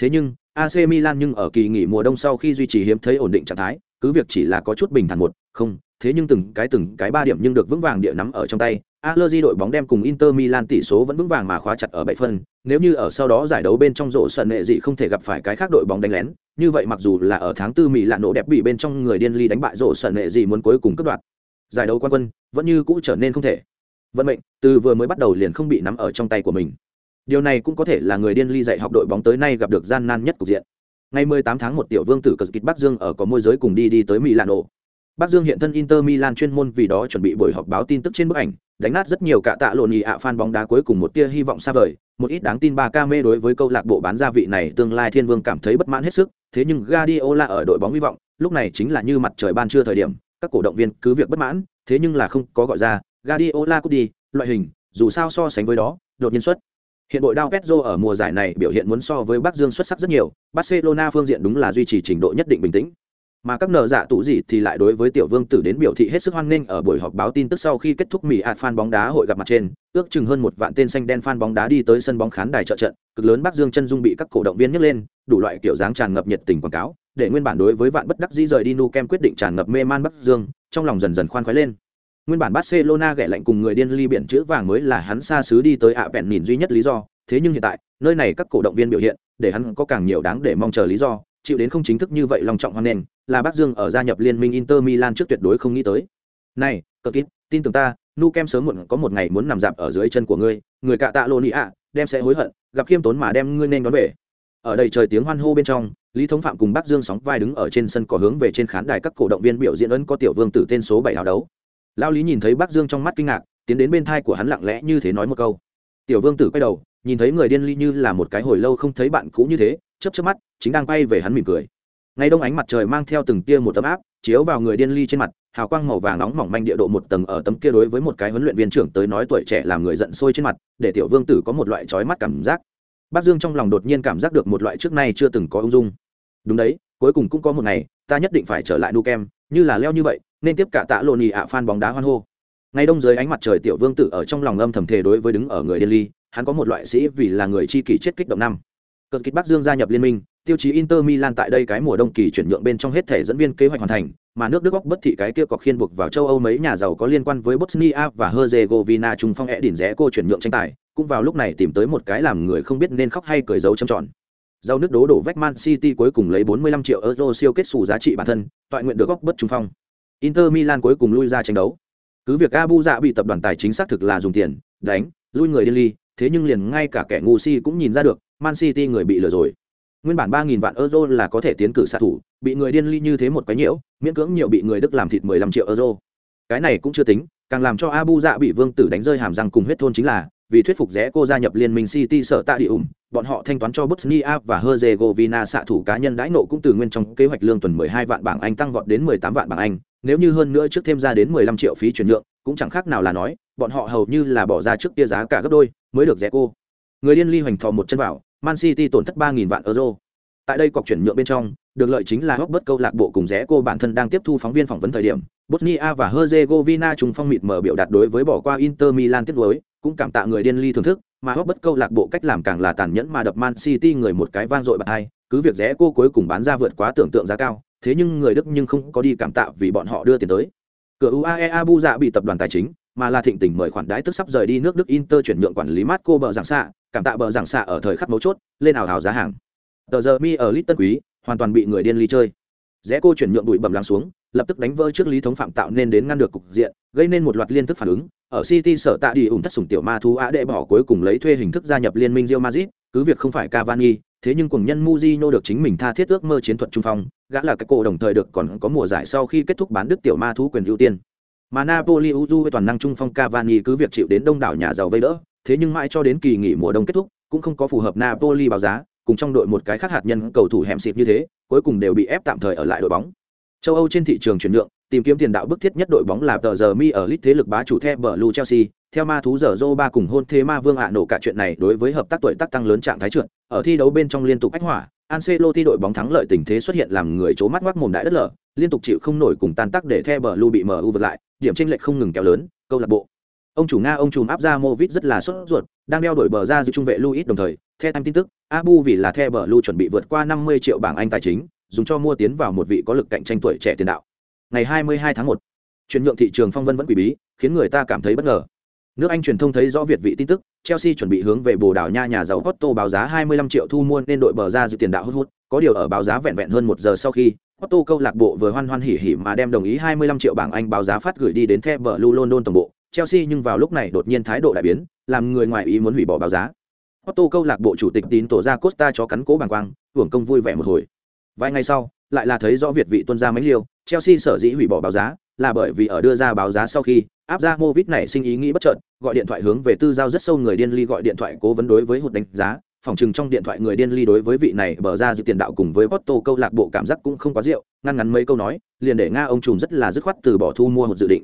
Thế nhưng, AC Milan nhưng ở kỳ nghỉ mùa đông sau khi duy trì hiếm thấy ổn định trạng thái, cứ việc chỉ là có chút bình thản một, không, thế nhưng từng cái từng cái ba điểm nhưng được vững vàng địa nắm ở trong tay. Allegri đội bóng đem cùng Inter Milan tỷ số vẫn vững vàng mà khóa chặt ở 7 phân, nếu như ở sau đó giải đấu bên trong rổ sân nệ gì không thể gặp phải cái khác đội bóng đánh lén, như vậy mặc dù là ở tháng 4 Mỹ lạn nổ đẹp bị bên trong người điên ly đánh bại rổ sân nệ gì muốn cuối cùng cướp đoạt. Giải đấu quan quân vẫn như cũ trở nên không thể. Vận mệnh từ vừa mới bắt đầu liền không bị nắm ở trong tay của mình. Điều này cũng có thể là người điên ly dạy học đội bóng tới nay gặp được gian nan nhất cục diện. Ngày 18 tháng 1 tiểu vương tử Cực Kịch Bắc Dương ở có môi giới cùng đi đi tới Milano. Bắc Dương hiện thân Inter Milan chuyên môn vì đó chuẩn bị buổi họp báo tin tức trên bức ảnh, đánh nát rất nhiều cả tạ lộn nhì ạ fan bóng đá cuối cùng một tia hy vọng xa vời, một ít đáng tin ba ca mê đối với câu lạc bộ bán gia vị này tương lai thiên vương cảm thấy bất mãn hết sức, thế nhưng Guardiola ở đội bóng hy vọng, lúc này chính là như mặt trời ban trưa thời điểm, các cổ động viên cứ việc bất mãn, thế nhưng là không có gọi ra, Guardiola cút đi, loại hình, dù sao so sánh với đó, đột nhiên xuất Hiện đội Dao Pedro ở mùa giải này biểu hiện muốn so với Bắc Dương xuất sắc rất nhiều, Barcelona phương diện đúng là duy trì trình độ nhất định bình tĩnh. Mà các nợ dạ tụ gì thì lại đối với tiểu vương tử đến biểu thị hết sức hoan nghênh ở buổi họp báo tin tức sau khi kết thúc Mỹ ạt fan bóng đá hội gặp mặt trên, ước chừng hơn một vạn tên xanh đen fan bóng đá đi tới sân bóng khán đài trợ trận, cực lớn Bắc Dương chân dung bị các cổ động viên nhấc lên, đủ loại kiểu dáng tràn ngập nhiệt tình quảng cáo, để nguyên bản đối với vạn bất đắc dĩ rời đi nu kem quyết định tràn ngập mê man Bắc Dương, trong lòng dần dần khoan khoái lên. Nguyên bản Barcelona ghẻ lạnh cùng người điên ly biển chữ vàng mới là hắn xa xứ đi tới ạ bèn nhìn duy nhất lý do, thế nhưng hiện tại nơi này các cổ động viên biểu hiện để hắn có càng nhiều đáng để mong chờ lý do. Chịu đến không chính thức như vậy lòng trọng hoan nền, là bác dương ở gia nhập liên minh inter milan trước tuyệt đối không nghĩ tới. Này cực ít, tin tưởng ta nu kem sớm muộn có một ngày muốn nằm dạp ở dưới chân của ngươi. Người cạ tạ lô nị ạ đem sẽ hối hận gặp khiêm tốn mà đem ngươi nên đón về. Ở đây trời tiếng hoan hô bên trong lý thống phạm cùng bác dương sóng vai đứng ở trên sân cỏ hướng về trên khán đài các cổ động viên biểu diễn ấn có tiểu vương tử tên số bảy hào đấu lao lý nhìn thấy bác dương trong mắt kinh ngạc, tiến đến bên thai của hắn lặng lẽ như thế nói một câu. Tiểu vương tử quay đầu, nhìn thấy người điên ly như là một cái hồi lâu không thấy bạn cũ như thế chấp chấp mắt, chính đang bay về hắn mỉm cười. Ngay đông ánh mặt trời mang theo từng tia một tấm áp, chiếu vào người điên ly trên mặt, hào quang màu vàng nóng mỏng manh địa độ một tầng ở tấm kia đối với một cái huấn luyện viên trưởng tới nói tuổi trẻ làm người giận sôi trên mặt, để tiểu vương tử có một loại trói mắt cảm giác. Bác dương trong lòng đột nhiên cảm giác được một loại trước nay chưa từng có ung dung. Đúng đấy, cuối cùng cũng có một ngày, ta nhất định phải trở lại nu kem, như là leo như vậy nên tiếp cả tạ lộn nhị ạ phan bóng đá hoan hô. Ngay đông dưới ánh mặt trời tiểu vương tử ở trong lòng âm thầm thề đối với đứng ở người điên ly hắn có một loại sĩ vì là người chi kỷ chết kích động năm. Cờ kịch bắc dương gia nhập liên minh tiêu chí inter milan tại đây cái mùa đông kỳ chuyển nhượng bên trong hết thể dẫn viên kế hoạch hoàn thành mà nước đức góc bất thị cái kia cọc khiên buộc vào châu âu mấy nhà giàu có liên quan với bosnia và herzegovina trung phong e đỉnh rẽ cô chuyển nhượng tranh tài cũng vào lúc này tìm tới một cái làm người không biết nên khóc hay cười dấu trầm tròn. Giàu nước đố đổ vách Man City cuối cùng lấy 45 triệu euro siêu kết xù giá trị bản thân, toại nguyện được góc bất trung phong. Inter Milan cuối cùng lui ra tranh đấu. Cứ việc Abu Dạ bị tập đoàn tài chính xác thực là dùng tiền, đánh, lui người điên ly, thế nhưng liền ngay cả kẻ ngu si cũng nhìn ra được, Man City người bị lừa rồi. Nguyên bản 3000 vạn euro là có thể tiến cử xạ thủ, bị người điên ly như thế một cái nhiễu, miễn cưỡng nhiều bị người Đức làm thịt 15 triệu euro. Cái này cũng chưa tính, càng làm cho Abu Dạ bị Vương tử đánh rơi hàm răng cùng huyết thôn chính là, vì thuyết phục rẽ cô gia nhập liên minh City sở tạ địa ủng, bọn họ thanh toán cho Bosnia và Herzegovina xạ thủ cá nhân đãi nộ cũng từ nguyên trong kế hoạch lương tuần 12 vạn bảng Anh tăng vọt đến 18 vạn bảng Anh, nếu như hơn nữa trước thêm ra đến 15 triệu phí chuyển nhượng, cũng chẳng khác nào là nói, bọn họ hầu như là bỏ ra trước kia giá cả gấp đôi, mới được rẻ cô. Người điên ly hoành thò một chân vào, Man City tổn thất 3000 vạn euro. Tại đây cọc chuyển nhượng bên trong, được lợi chính là hốc bất câu lạc bộ cùng rẽ cô bản thân đang tiếp thu phóng viên phỏng vấn thời điểm, Bosnia và Herzegovina trùng phong mịt mở biểu đạt đối với bỏ qua Inter Milan tiếp đối, cũng cảm tạ người điên ly thưởng thức, mà hốc bất câu lạc bộ cách làm càng là tàn nhẫn mà đập Man City người một cái vang dội bạc hai, cứ việc rẽ cô cuối cùng bán ra vượt quá tưởng tượng giá cao, thế nhưng người Đức nhưng không có đi cảm tạ vì bọn họ đưa tiền tới. Cửa UAE Abu Dạ bị tập đoàn tài chính, mà là thịnh tình mời khoản đãi tức sắp rời đi nước Đức Inter chuyển nhượng quản lý Marco bờ giảng xạ, cảm tạ bờ giảng xạ ở thời khắc mấu chốt, lên ảo hào giá hàng. Tờ giờ mi ở Little Quý, hoàn toàn bị người điên ly chơi. Rẽ cô chuyển nhượng bụi bẩm lắng xuống, lập tức đánh vỡ trước lý thống phạm tạo nên đến ngăn được cục diện, gây nên một loạt liên tức phản ứng. Ở City sở tạ đi ủng thất sủng tiểu ma thú á đệ bỏ cuối cùng lấy thuê hình thức gia nhập liên minh Rio Madrid, cứ việc không phải Cavani, thế nhưng cùng nhân Mujino được chính mình tha thiết ước mơ chiến thuật trung phong, gã là cái cổ đồng thời được còn có mùa giải sau khi kết thúc bán đứt tiểu ma thú quyền ưu tiên. Mà Napoli Uju với toàn năng trung phong Cavani cứ việc chịu đến đông đảo nhà giàu vây đỡ, thế nhưng mãi cho đến kỳ nghỉ mùa đông kết thúc, cũng không có phù hợp Napoli báo giá, cùng trong đội một cái khác hạt nhân cầu thủ hẻm xịt như thế, cuối cùng đều bị ép tạm thời ở lại đội bóng. Châu Âu trên thị trường chuyển nhượng, tìm kiếm tiền đạo bức thiết nhất đội bóng là tờ giờ mi ở lit thế lực bá chủ The Blue Chelsea, theo ma thú giờ ba cùng hôn thế ma vương ạ nổ cả chuyện này đối với hợp tác tuổi tác tăng lớn trạng thái trượt, ở thi đấu bên trong liên tục ách hỏa, Ancelotti đội bóng thắng lợi tình thế xuất hiện làm người chố mắt ngoác mồm đại đất lở, liên tục chịu không nổi cùng tan tác để The Blue bị MU vượt lại, điểm chênh lệch không ngừng kéo lớn, câu lạc bộ. Ông chủ Nga ông trùm áp ra Movit rất là sốt ruột, đang đeo đổi bờ ra giữ trung vệ Luis đồng thời, theo tham tin tức, Abu vì là The Lu chuẩn bị vượt qua 50 triệu bảng Anh tài chính, dùng cho mua tiến vào một vị có lực cạnh tranh tuổi trẻ tiền đạo. Ngày 22 tháng 1, chuyển nhượng thị trường phong vân vẫn quỷ bí khiến người ta cảm thấy bất ngờ nước anh truyền thông thấy rõ việt vị tin tức chelsea chuẩn bị hướng về bồ đào nha nhà giàu Otto báo giá 25 triệu thu mua nên đội bờ ra giữ tiền đạo hút hút có điều ở báo giá vẹn vẹn hơn một giờ sau khi Otto câu lạc bộ vừa hoan hoan hỉ hỉ mà đem đồng ý 25 triệu bảng Anh báo giá phát gửi đi đến The Blue London tổng bộ. Chelsea nhưng vào lúc này đột nhiên thái độ đại biến, làm người ngoài ý muốn hủy bỏ báo giá. Otto câu lạc bộ chủ tịch tín tổ ra Costa cho cắn cố bàng quang, hưởng công vui vẻ một hồi. Vài ngày sau, lại là thấy rõ Việt vị tuân gia mấy liêu, Chelsea sở dĩ hủy bỏ báo giá, là bởi vì ở đưa ra báo giá sau khi, áp ra Movit này sinh ý nghĩ bất chợt, gọi điện thoại hướng về tư giao rất sâu người điên ly gọi điện thoại cố vấn đối với hụt đánh giá, phòng trừng trong điện thoại người điên ly đối với vị này bờ ra dự tiền đạo cùng với Porto câu lạc bộ cảm giác cũng không quá rượu, ngăn ngắn mấy câu nói, liền để Nga ông trùm rất là dứt khoát từ bỏ thu mua hụt dự định.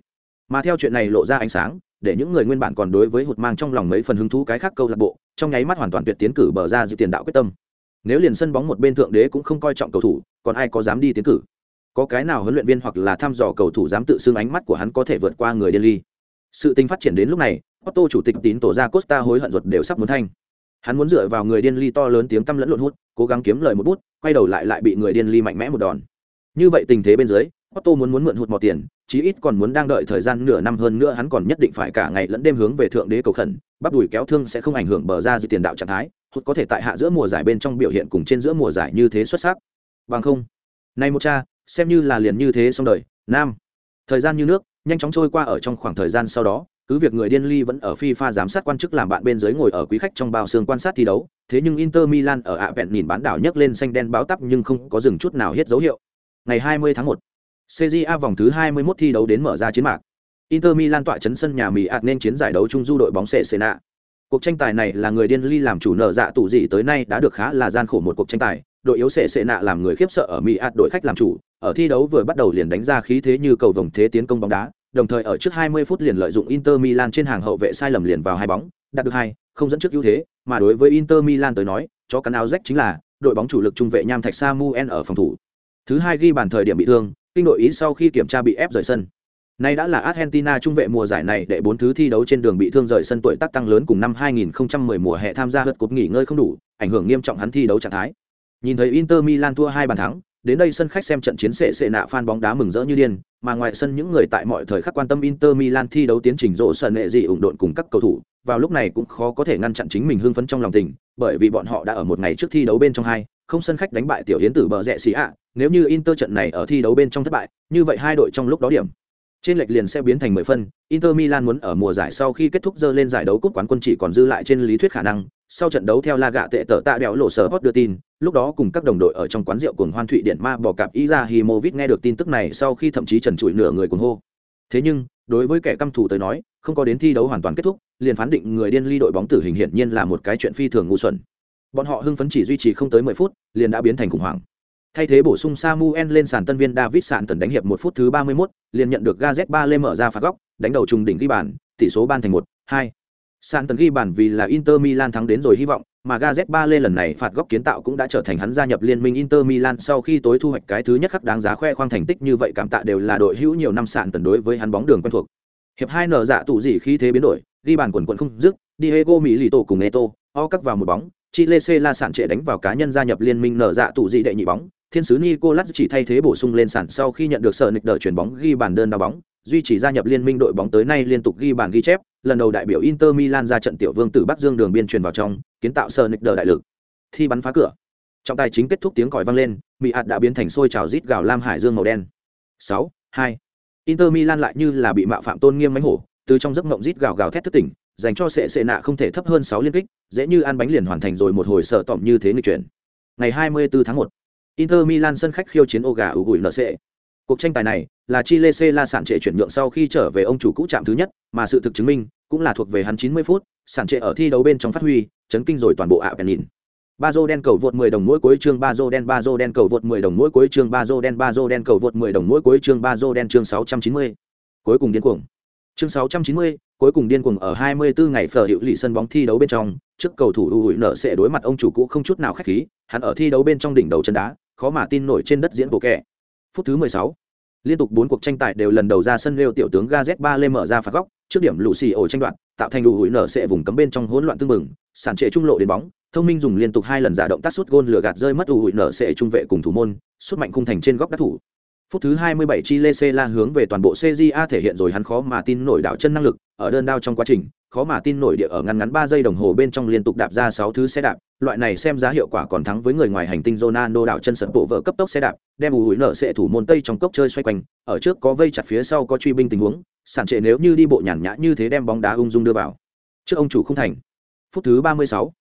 Mà theo chuyện này lộ ra ánh sáng, để những người nguyên bản còn đối với hụt mang trong lòng mấy phần hứng thú cái khác câu lạc bộ, trong nháy mắt hoàn toàn tuyệt tiến cử bờ ra dự tiền đạo quyết tâm. Nếu liền sân bóng một bên thượng đế cũng không coi trọng cầu thủ, còn ai có dám đi tiến cử? Có cái nào huấn luyện viên hoặc là thăm dò cầu thủ dám tự xưng ánh mắt của hắn có thể vượt qua người điên ly? Sự tình phát triển đến lúc này, Otto chủ tịch tín tổ ra Costa hối hận ruột đều sắp muốn thanh hắn muốn dựa vào người điên ly to lớn tiếng tăm lẫn lộn hút cố gắng kiếm lời một bút quay đầu lại lại bị người điên ly mạnh mẽ một đòn như vậy tình thế bên dưới Otto muốn muốn mượn hụt mò tiền, chí ít còn muốn đang đợi thời gian nửa năm hơn nữa hắn còn nhất định phải cả ngày lẫn đêm hướng về thượng đế cầu khẩn, Bắp đùi kéo thương sẽ không ảnh hưởng bờ ra dự tiền đạo trạng thái, hụt có thể tại hạ giữa mùa giải bên trong biểu hiện cùng trên giữa mùa giải như thế xuất sắc. Bằng không, này một cha, xem như là liền như thế xong đời, nam. Thời gian như nước, nhanh chóng trôi qua ở trong khoảng thời gian sau đó, cứ việc người điên ly vẫn ở FIFA giám sát quan chức làm bạn bên dưới ngồi ở quý khách trong bao xương quan sát thi đấu, thế nhưng Inter Milan ở ạ vẹn nhìn bán đảo nhấc lên xanh đen báo tắp nhưng không có dừng chút nào hết dấu hiệu. Ngày 20 tháng 1, CJA vòng thứ 21 thi đấu đến mở ra chiến mạc. Inter Milan tọa chấn sân nhà Mỹ ạt nên chiến giải đấu chung du đội bóng sệ Sena. Cuộc tranh tài này là người điên ly làm chủ nợ dạ tủ gì tới nay đã được khá là gian khổ một cuộc tranh tài, đội yếu sệ Sena làm người khiếp sợ ở Mỹ ạt đội khách làm chủ, ở thi đấu vừa bắt đầu liền đánh ra khí thế như cầu vồng thế tiến công bóng đá, đồng thời ở trước 20 phút liền lợi dụng Inter Milan trên hàng hậu vệ sai lầm liền vào hai bóng, đạt được hai, không dẫn trước ưu thế, mà đối với Inter Milan tới nói, chó cắn áo rách chính là đội bóng chủ lực trung vệ Nham Thạch Samuel ở phòng thủ. Thứ hai ghi bàn thời điểm bị thương, kinh đội ý sau khi kiểm tra bị ép rời sân. Nay đã là Argentina trung vệ mùa giải này để bốn thứ thi đấu trên đường bị thương rời sân tuổi tác tăng lớn cùng năm 2010 mùa hè tham gia lượt cột nghỉ ngơi không đủ, ảnh hưởng nghiêm trọng hắn thi đấu trạng thái. Nhìn thấy Inter Milan thua hai bàn thắng, đến đây sân khách xem trận chiến sệ sệ nạ fan bóng đá mừng rỡ như điên, mà ngoài sân những người tại mọi thời khắc quan tâm Inter Milan thi đấu tiến trình rộ sân nệ gì ủng độn cùng các cầu thủ, vào lúc này cũng khó có thể ngăn chặn chính mình hưng phấn trong lòng tình, bởi vì bọn họ đã ở một ngày trước thi đấu bên trong hai, không sân khách đánh bại tiểu hiến tử bờ rẽ xì ạ, nếu như Inter trận này ở thi đấu bên trong thất bại, như vậy hai đội trong lúc đó điểm trên lệch liền sẽ biến thành mười phân. Inter Milan muốn ở mùa giải sau khi kết thúc dơ lên giải đấu cúp quán quân chỉ còn dư lại trên lý thuyết khả năng, sau trận đấu theo La Gạ tệ tở tạ đèo lộ sở hot đưa tin, lúc đó cùng các đồng đội ở trong quán rượu cùng Hoan Thụy Điện Ma bỏ cặp Izahimovic nghe được tin tức này sau khi thậm chí trần trụi nửa người cùng hô. Thế nhưng, đối với kẻ căm thù tới nói, không có đến thi đấu hoàn toàn kết thúc, liền phán định người điên ly đội bóng tử hình hiển nhiên là một cái chuyện phi thường ngu xuẩn. Bọn họ hưng phấn chỉ duy trì không tới mười phút, liền đã biến thành khủng hoảng. Thay thế bổ sung Samuel lên sàn tân viên David sạn tần đánh hiệp một phút thứ ba mươi 31, liền nhận được Gazet ba lê mở ra phạt góc, đánh đầu trùng đỉnh ghi bàn, tỷ số ban thành một, hai. Sàn tần ghi bàn vì là Inter Milan thắng đến rồi hy vọng, mà Gazet ba lê lần này phạt góc kiến tạo cũng đã trở thành hắn gia nhập liên minh Inter Milan sau khi tối thu hoạch cái thứ nhất khắc đáng giá khoe khoang thành tích như vậy cảm tạ đều là đội hữu nhiều năm sạn tần đối với hắn bóng đường quen thuộc. Hiệp hai nở dạ tụ gì khi thế biến đổi, ghi bàn quần quần không dứt, Diego Milito cùng Neto, o cắt vào một bóng, Chile C la sản trệ đánh vào cá nhân gia nhập liên minh nở dạ tụ dị đệ nhị bóng, thiên sứ Nicolas chỉ thay thế bổ sung lên sàn sau khi nhận được sở nịch đỡ chuyển bóng ghi bàn đơn đá bóng, duy trì gia nhập liên minh đội bóng tới nay liên tục ghi bàn ghi chép, lần đầu đại biểu Inter Milan ra trận tiểu vương tử Bắc Dương đường biên truyền vào trong, kiến tạo sở nịch đỡ đại lực. Thi bắn phá cửa. Trọng tài chính kết thúc tiếng còi vang lên, Mỹ hạt đã biến thành sôi trào rít gào lam hải dương màu đen. 6, 2. Inter Milan lại như là bị mạo phạm tôn nghiêm mánh hổ, từ trong giấc mộng rít gào gào thét thức tỉnh, dành cho sệ sệ nạ không thể thấp hơn 6 liên kích, dễ như ăn bánh liền hoàn thành rồi một hồi sợ tỏm như thế nghịch chuyển. Ngày 24 tháng 1, Inter Milan sân khách khiêu chiến Oga Ugui NC. Cuộc tranh tài này là Chile C La sản trệ chuyển nhượng sau khi trở về ông chủ cũ chạm thứ nhất, mà sự thực chứng minh cũng là thuộc về hắn 90 phút, sản trệ ở thi đấu bên trong phát huy, chấn kinh rồi toàn bộ Apenin. Bazo đen cầu vượt 10 đồng mỗi cuối chương Bazo đen Bazo đen cầu vượt 10 đồng mỗi cuối chương Bazo đen Bazo đen cầu vượt 10 đồng mỗi cuối chương Bazo đen chương 690. Cuối cùng điên cuồng. Chương 690, cuối cùng điên cuồng ở 24 ngày phở hiệu lì sân bóng thi đấu bên trong, trước cầu thủ U hủy nở sẽ đối mặt ông chủ cũ không chút nào khách khí, hắn ở thi đấu bên trong đỉnh đầu chân đá, khó mà tin nổi trên đất diễn bộ kẻ. Phút thứ 16. Liên tục 4 cuộc tranh tài đều lần đầu ra sân Lêu tiểu tướng Gazet lê mở ra phạt góc, trước điểm lũ xì ổ tranh đoạn, tạo thành U hủi nở sẽ vùng cấm bên trong hỗn loạn tương mừng, sản trệ trung lộ đến bóng, thông minh dùng liên tục hai lần giả động tác sút gôn lừa gạt rơi mất U hủi nở sẽ trung vệ cùng thủ môn, sút mạnh khung thành trên góc đá thủ phút thứ 27 Chile la hướng về toàn bộ CJA thể hiện rồi hắn khó mà tin nổi đảo chân năng lực, ở đơn đao trong quá trình, khó mà tin nổi địa ở ngăn ngắn 3 giây đồng hồ bên trong liên tục đạp ra 6 thứ xe đạp, loại này xem giá hiệu quả còn thắng với người ngoài hành tinh Ronaldo đảo chân sân bộ vợ cấp tốc xe đạp, đem ủ hủi nở sẽ thủ môn tây trong cốc chơi xoay quanh, ở trước có vây chặt phía sau có truy binh tình huống, sản trệ nếu như đi bộ nhàn nhã như thế đem bóng đá ung dung đưa vào. Trước ông chủ không thành. Phút thứ 36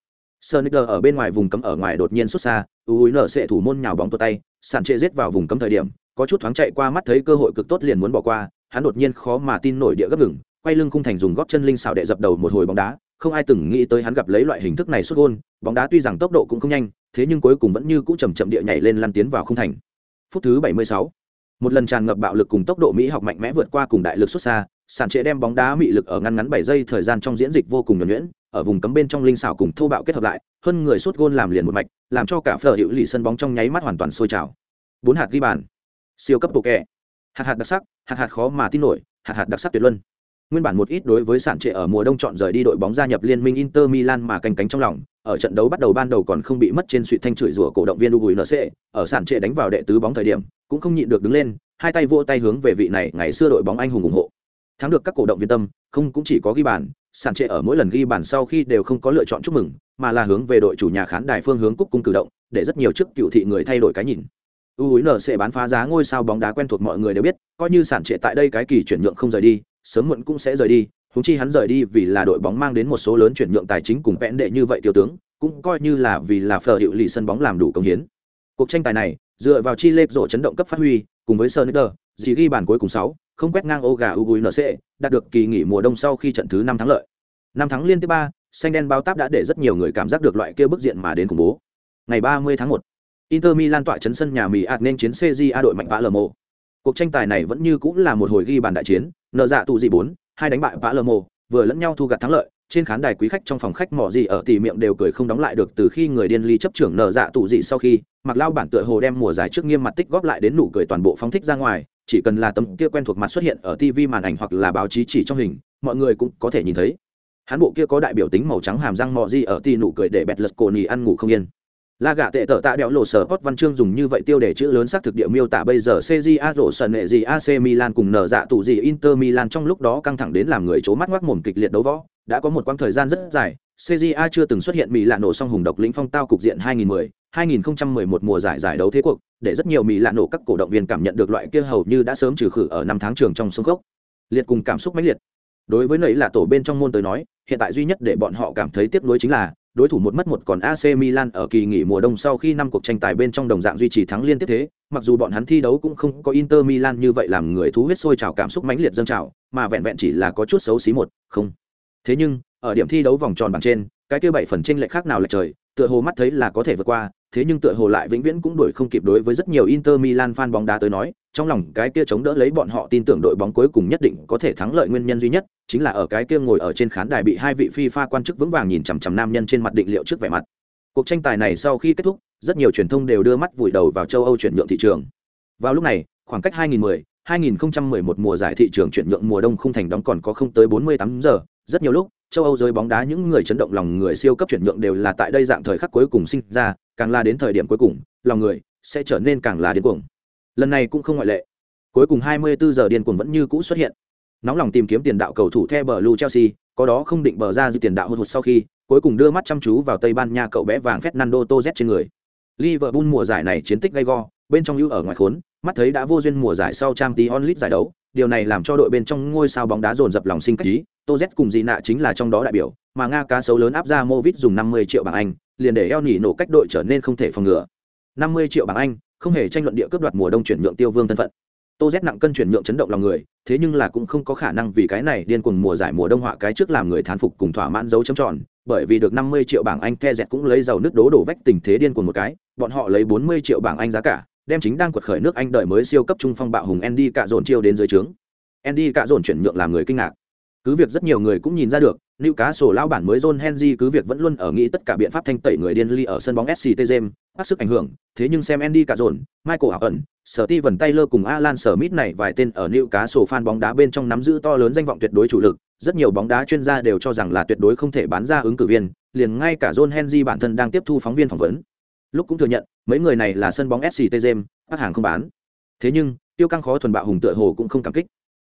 Sonicer ở bên ngoài vùng cấm ở ngoài đột nhiên xuất xa, Ui nở sẽ thủ môn nhào bóng tua tay, sản trệ giết vào vùng cấm thời điểm, có chút thoáng chạy qua mắt thấy cơ hội cực tốt liền muốn bỏ qua, hắn đột nhiên khó mà tin nổi địa gấp ngừng, quay lưng khung thành dùng gót chân linh xảo đệ dập đầu một hồi bóng đá, không ai từng nghĩ tới hắn gặp lấy loại hình thức này xuất gôn, bóng đá tuy rằng tốc độ cũng không nhanh, thế nhưng cuối cùng vẫn như cũ chậm chậm địa nhảy lên lăn tiến vào khung thành. Phút thứ 76 một lần tràn ngập bạo lực cùng tốc độ mỹ học mạnh mẽ vượt qua cùng đại lực xuất xa sản trệ đem bóng đá mị lực ở ngăn ngắn bảy giây thời gian trong diễn dịch vô cùng nhuẩn nhuyễn ở vùng cấm bên trong linh xảo cùng thô bạo kết hợp lại hơn người sút gôn làm liền một mạch làm cho cả phở hữu lì sân bóng trong nháy mắt hoàn toàn sôi trào bốn hạt ghi bàn siêu cấp bộ kẹ hạt hạt đặc sắc hạt hạt khó mà tin nổi hạt hạt đặc sắc tuyệt luân nguyên bản một ít đối với sản trệ ở mùa đông chọn rời đi đội bóng gia nhập liên minh Inter Milan mà canh cánh trong lòng, ở trận đấu bắt đầu ban đầu còn không bị mất trên suy thanh chửi rủa cổ động viên UNC, ở sản trệ đánh vào đệ tứ bóng thời điểm, cũng không nhịn được đứng lên, hai tay vỗ tay hướng về vị này ngày xưa đội bóng anh hùng ủng hộ. Thắng được các cổ động viên tâm, không cũng chỉ có ghi bàn, sản trệ ở mỗi lần ghi bàn sau khi đều không có lựa chọn chúc mừng, mà là hướng về đội chủ nhà khán đài phương hướng cúc cung cử động, để rất nhiều chức cựu thị người thay đổi cái nhìn. UNC bán phá giá ngôi sao bóng đá quen thuộc mọi người đều biết, coi như sản trệ tại đây cái kỳ chuyển nhượng không rời đi, sớm muộn cũng sẽ rời đi huống chi hắn rời đi vì là đội bóng mang đến một số lớn chuyển nhượng tài chính cùng vẽn đệ như vậy tiểu tướng cũng coi như là vì là phở hiệu lì sân bóng làm đủ công hiến cuộc tranh tài này dựa vào chi lê rổ chấn động cấp phát huy cùng với Sonder, dì ghi bàn cuối cùng sáu không quét ngang ô gà UNC, đạt được kỳ nghỉ mùa đông sau khi trận thứ năm thắng lợi. Năm thắng liên tiếp ba, xanh đen bao táp đã để rất nhiều người cảm giác được loại kia bức diện mà đến khủng bố. Ngày 30 tháng 1, Inter Milan tọa chấn sân nhà Mỹ ạt nên chiến CJA đội mạnh vã lờ mộ. Cuộc tranh tài này vẫn như cũng là một hồi ghi bàn đại chiến, nợ dạ tụ gì bốn hai đánh bại vã lờ vừa lẫn nhau thu gặt thắng lợi trên khán đài quý khách trong phòng khách mỏ gì ở tỉ miệng đều cười không đóng lại được từ khi người điên ly chấp trưởng nợ dạ tụ dị sau khi mặc lao bản tựa hồ đem mùa giải trước nghiêm mặt tích góp lại đến nụ cười toàn bộ phóng thích ra ngoài chỉ cần là tấm kia quen thuộc mặt xuất hiện ở tv màn ảnh hoặc là báo chí chỉ trong hình mọi người cũng có thể nhìn thấy hắn bộ kia có đại biểu tính màu trắng hàm răng mò gì ở tỉ nụ cười để bẹt lật cổ nhì ăn ngủ không yên la gạ tệ tở tạ đẽo lộ sở hot văn chương dùng như vậy tiêu đề chữ lớn xác thực địa miêu tả bây giờ cja rổ sần nệ gì ac milan cùng nở dạ tụ gì inter milan trong lúc đó căng thẳng đến làm người c mắt ngoác mồm kịch liệt đấu võ. Đã có một quãng thời gian rất dài cja chưa từng xuất hiện mỹ lạ nổ song hùng độc lĩnh phong tao cục diện 2010 2011 mùa giải giải đấu thế cuộc, để rất nhiều mỹ lạ nổ các cổ động viên cảm nhận được loại kia hầu như đã sớm trừ khử ở năm tháng trường trong sông gốc liệt cùng cảm xúc mãnh liệt. Đối với nấy là tổ bên trong môn tới nói, hiện tại duy nhất để bọn họ cảm thấy tiếc nuối chính là đối thủ một mất một còn AC Milan ở kỳ nghỉ mùa đông sau khi năm cuộc tranh tài bên trong đồng dạng duy trì thắng liên tiếp thế, mặc dù bọn hắn thi đấu cũng không có Inter Milan như vậy làm người thú huyết sôi trào cảm xúc mãnh liệt dâng trào, mà vẹn vẹn chỉ là có chút xấu xí một, không. Thế nhưng, ở điểm thi đấu vòng tròn bảng trên, cái kia bảy phần chênh lệch khác nào là trời, tựa hồ mắt thấy là có thể vượt qua, thế nhưng tựa hồ lại vĩnh viễn cũng đuổi không kịp đối với rất nhiều Inter Milan fan bóng đá tới nói, trong lòng cái kia chống đỡ lấy bọn họ tin tưởng đội bóng cuối cùng nhất định có thể thắng lợi nguyên nhân duy nhất, chính là ở cái kia ngồi ở trên khán đài bị hai vị phi pha quan chức vững vàng nhìn chằm chằm nam nhân trên mặt định liệu trước vẻ mặt. Cuộc tranh tài này sau khi kết thúc, rất nhiều truyền thông đều đưa mắt vùi đầu vào châu Âu chuyển nhượng thị trường. Vào lúc này, khoảng cách 2010, 2011 mùa giải thị trường chuyển nhượng mùa đông không thành đóng còn có không tới 48 giờ, rất nhiều lúc, châu Âu giới bóng đá những người chấn động lòng người siêu cấp chuyển nhượng đều là tại đây dạng thời khắc cuối cùng sinh ra, càng là đến thời điểm cuối cùng, lòng người sẽ trở nên càng là điên cuồng. Lần này cũng không ngoại lệ. Cuối cùng 24 giờ điên cuồng vẫn như cũ xuất hiện. Nóng lòng tìm kiếm tiền đạo cầu thủ The Blue Chelsea, có đó không định bờ ra dư tiền đạo hụt hụt sau khi, cuối cùng đưa mắt chăm chú vào Tây Ban Nha cậu bé vàng Fernando Torres trên người. Liverpool mùa giải này chiến tích gay go, bên trong ưu ở ngoài khốn, mắt thấy đã vô duyên mùa giải sau Champions League giải đấu, điều này làm cho đội bên trong ngôi sao bóng đá dồn dập lòng sinh cách ý, Tô cùng Di nạ chính là trong đó đại biểu, mà Nga cá sấu lớn áp ra Movit dùng 50 triệu bảng Anh, liền để eo nhỉ nổ cách đội trở nên không thể phòng ngừa. 50 triệu bảng Anh, không hề tranh luận địa cướp đoạt mùa đông chuyển nhượng tiêu vương thân phận. Tô Z nặng cân chuyển nhượng chấn động lòng người, thế nhưng là cũng không có khả năng vì cái này điên cuồng mùa giải mùa đông họa cái trước làm người thán phục cùng thỏa mãn dấu chấm tròn, bởi vì được 50 triệu bảng Anh The Z cũng lấy giàu nước đố đổ vách tình thế điên cuồng một cái, bọn họ lấy 40 triệu bảng Anh giá cả, đem chính đang quật khởi nước Anh đợi mới siêu cấp trung phong bạo hùng Andy cạ dồn chiêu đến dưới trướng. Andy cạ dồn chuyển nhượng làm người kinh ngạc. Cứ việc rất nhiều người cũng nhìn ra được, nữ cá sổ lao bản mới John Henry cứ việc vẫn luôn ở nghĩ tất cả biện pháp thanh tẩy người điên ly ở sân bóng SCT James, áp sức ảnh hưởng, thế nhưng xem Andy cả dồn, Michael ẩn, sở ti vần Taylor cùng Alan sở mít này vài tên ở nữ cá sổ fan bóng đá bên trong nắm giữ to lớn danh vọng tuyệt đối chủ lực, rất nhiều bóng đá chuyên gia đều cho rằng là tuyệt đối không thể bán ra ứng cử viên, liền ngay cả John Henry bản thân đang tiếp thu phóng viên phỏng vấn. Lúc cũng thừa nhận, mấy người này là sân bóng SCT James, các hàng không bán. Thế nhưng, tiêu căng khó thuần bạo hùng tựa hồ cũng không cảm kích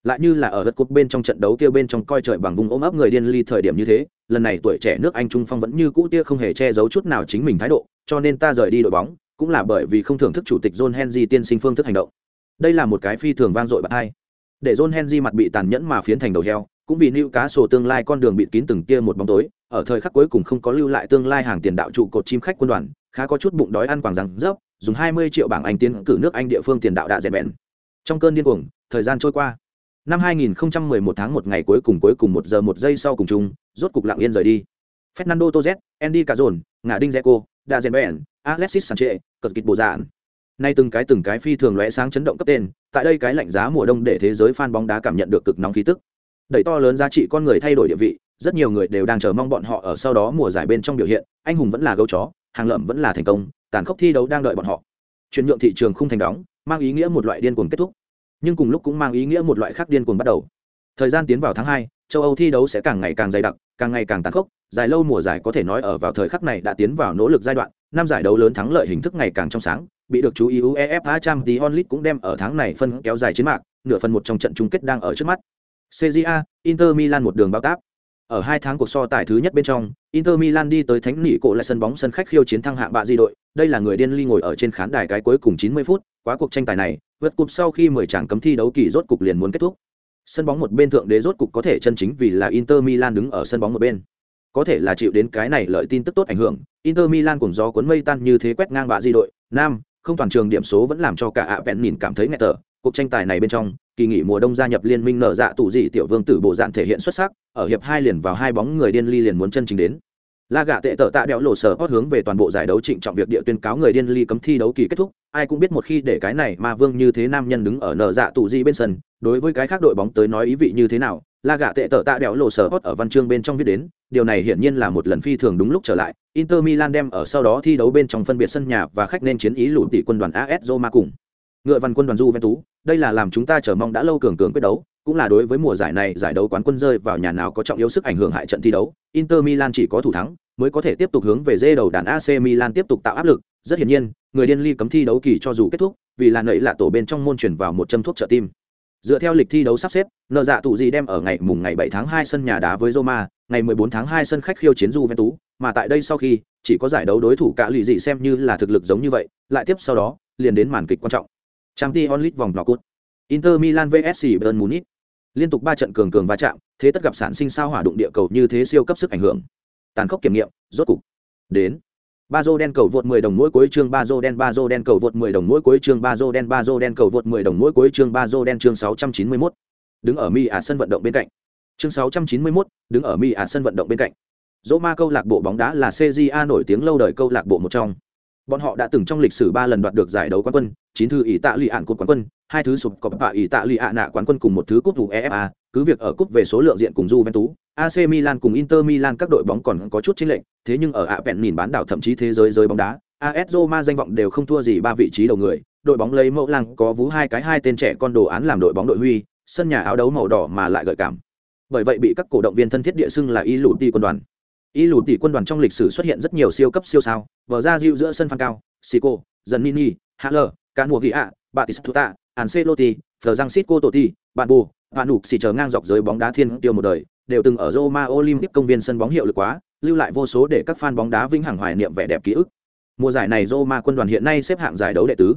lại như là ở đất cúp bên trong trận đấu kia bên trong coi trời bằng vùng ôm ấp người điên ly thời điểm như thế, lần này tuổi trẻ nước anh trung phong vẫn như cũ tia không hề che giấu chút nào chính mình thái độ, cho nên ta rời đi đội bóng, cũng là bởi vì không thưởng thức chủ tịch john henry tiên sinh phương thức hành động. Đây là một cái phi thường vang dội bậc hai. Để john henry mặt bị tàn nhẫn mà phiến thành đầu heo, cũng vì nữ cá sổ tương lai con đường bị kín từng tia một bóng tối, ở thời khắc cuối cùng không có lưu lại tương lai hàng tiền đạo trụ cột chim khách quân đoàn, khá có chút bụng đói ăn quảng rằng dốc dùng 20 triệu bảng anh tiến cử nước anh địa phương tiền đạo đã rèn bèn. Trong cơn điên cuồng, thời gian trôi qua năm 2011 tháng một ngày cuối cùng cuối cùng một giờ một giây sau cùng chung, rốt cục lặng yên rời đi. Fernando torres, andy cazorn ngã đinh zeco đã rèn bèn, alexis sanchez cật kịch bộ dạn nay từng cái từng cái phi thường lóe sáng chấn động cấp tên, tại đây cái lạnh giá mùa đông để thế giới fan bóng đá cảm nhận được cực nóng khí tức. Đẩy to lớn giá trị con người thay đổi địa vị, rất nhiều người đều đang chờ mong bọn họ ở sau đó mùa giải bên trong biểu hiện, anh hùng vẫn là gấu chó, hàng lợm vẫn là thành công, tàn khốc thi đấu đang đợi bọn họ. Chuyển nhượng thị trường không thành đóng, mang ý nghĩa một loại điên cuồng kết thúc nhưng cùng lúc cũng mang ý nghĩa một loại khác điên cuồng bắt đầu. Thời gian tiến vào tháng hai, châu âu thi đấu sẽ càng ngày càng dày đặc, càng ngày càng tàn khốc, dài lâu mùa giải có thể nói ở vào thời khắc này đã tiến vào nỗ lực giai đoạn, năm giải đấu lớn thắng lợi hình thức ngày càng trong sáng, bị được chú ý uefa champions league cũng đem ở tháng này phân kéo dài chiến mạc, nửa phần một trong trận chung kết đang ở trước mắt. Cja inter milan một đường bao táp. Ở hai tháng cuộc so tài thứ nhất bên trong, inter milan đi tới thánh nỉ cổ lại sân bóng sân khách khiêu chiến thăng hạng bạ di đội, đây là người điên ly ngồi ở trên khán đài cái cuối cùng 90 phút, quá cuộc tranh tài này vượt cục sau khi 10 trận cấm thi đấu kỳ rốt cục liền muốn kết thúc. Sân bóng một bên thượng đế rốt cục có thể chân chính vì là inter milan đứng ở sân bóng một bên. Có thể là chịu đến cái này lợi tin tức tốt ảnh hưởng, inter milan cùng gió cuốn mây tan như thế quét ngang bạ di đội, nam, không toàn trường điểm số vẫn làm cho cả ạ vẹn nhìn cảm thấy nghẹt thở. Cuộc tranh tài này bên trong, kỳ nghỉ mùa đông gia nhập liên minh nở dạ tủ dị tiểu vương tử bộ dạng thể hiện xuất sắc, ở hiệp hai liền vào hai bóng người điên ly liền muốn chân chính đến la gạ tệ tợ tạ đẽo lộ sở hót hướng về toàn bộ giải đấu trịnh trọng việc địa tuyên cáo người điên ly cấm thi đấu kỳ kết thúc. Ai cũng biết một khi để cái này mà vương như thế nam nhân đứng ở nở dạ tủ gì bên sân, đối với cái khác đội bóng tới nói ý vị như thế nào, la gạ tệ tợ tạ đẽo lộ sở hót ở văn chương bên trong viết đến, điều này hiển nhiên là một lần phi thường đúng lúc trở lại. Inter milan đem ở sau đó thi đấu bên trong phân biệt sân nhà và khách nên chiến ý lũ tỷ quân đoàn as roma cùng. Ngựa văn quân đoàn du tú đây là làm chúng ta chờ mong đã lâu cường cường quyết đấu cũng là đối với mùa giải này giải đấu quán quân rơi vào nhà nào có trọng yếu sức ảnh hưởng hại trận thi đấu inter milan chỉ có thủ thắng mới có thể tiếp tục hướng về dê đầu đàn ac milan tiếp tục tạo áp lực rất hiển nhiên người điên ly cấm thi đấu kỳ cho dù kết thúc vì là nẫy là tổ bên trong môn chuyển vào một châm thuốc trợ tim dựa theo lịch thi đấu sắp xếp nợ dạ tụ gì đem ở ngày mùng ngày 7 tháng 2 sân nhà đá với roma ngày 14 tháng 2 sân khách khiêu chiến Juventus, mà tại đây sau khi chỉ có giải đấu đối thủ cả lì dị xem như là thực lực giống như vậy, lại tiếp sau đó liền đến màn kịch quan trọng. Champions League vòng knock-out. Inter Milan vs Bayern Munich. Liên tục ba trận cường cường va chạm, thế tất gặp sản sinh sao hỏa đụng địa cầu như thế siêu cấp sức ảnh hưởng. Tàn khốc kiểm nghiệm, rốt cục đến. Bazo đen cầu vượt 10 đồng mỗi cuối chương Bazo đen Bazo đen cầu vượt 10 đồng mỗi cuối chương Bazo đen Bazo đen cầu vượt 10 đồng mỗi cuối chương Bazo đen chương 691. Đứng ở mi à sân vận động bên cạnh. Chương 691, đứng ở mi à sân vận động bên cạnh. Roma câu lạc bộ bóng đá là CJA nổi tiếng lâu đời câu lạc bộ một trong. Bọn họ đã từng trong lịch sử ba lần đoạt được giải đấu quán quân, chín thứ ỷ tạ lụy ạn cột quán quân, hai thứ sụp cọp bạ ỷ tạ lụy ạ nạ quán quân cùng một thứ cúp UEFA, cứ việc ở cúp về số lượng diện cùng Juventus, AC Milan cùng Inter Milan các đội bóng còn có chút chính lệnh thế nhưng ở ạ vẹn nhìn bán đảo thậm chí thế giới giới bóng đá, AS Roma danh vọng đều không thua gì ba vị trí đầu người, đội bóng lấy mẫu lăng có vú hai cái hai tên trẻ con đồ án làm đội bóng đội huy, sân nhà áo đấu màu đỏ mà lại gợi cảm. Bởi vậy bị các cổ động viên thân thiết địa xưng là Y lụt đi quân đoàn. Y lụt tỷ quân đoàn trong lịch sử xuất hiện rất nhiều siêu cấp siêu sao, vở ra dịu giữa sân phan cao, Sico, Giannini, Haller, Canugia, Batistuta, Ancelotti, Francisco Totti, bạn bù, bạn đủ xì chờ ngang dọc giới bóng đá thiên tiêu một đời, đều từng ở Roma Olympic công viên sân bóng hiệu lực quá, lưu lại vô số để các fan bóng đá vinh hằng hoài niệm vẻ đẹp ký ức. Mùa giải này Roma quân đoàn hiện nay xếp hạng giải đấu đệ tứ.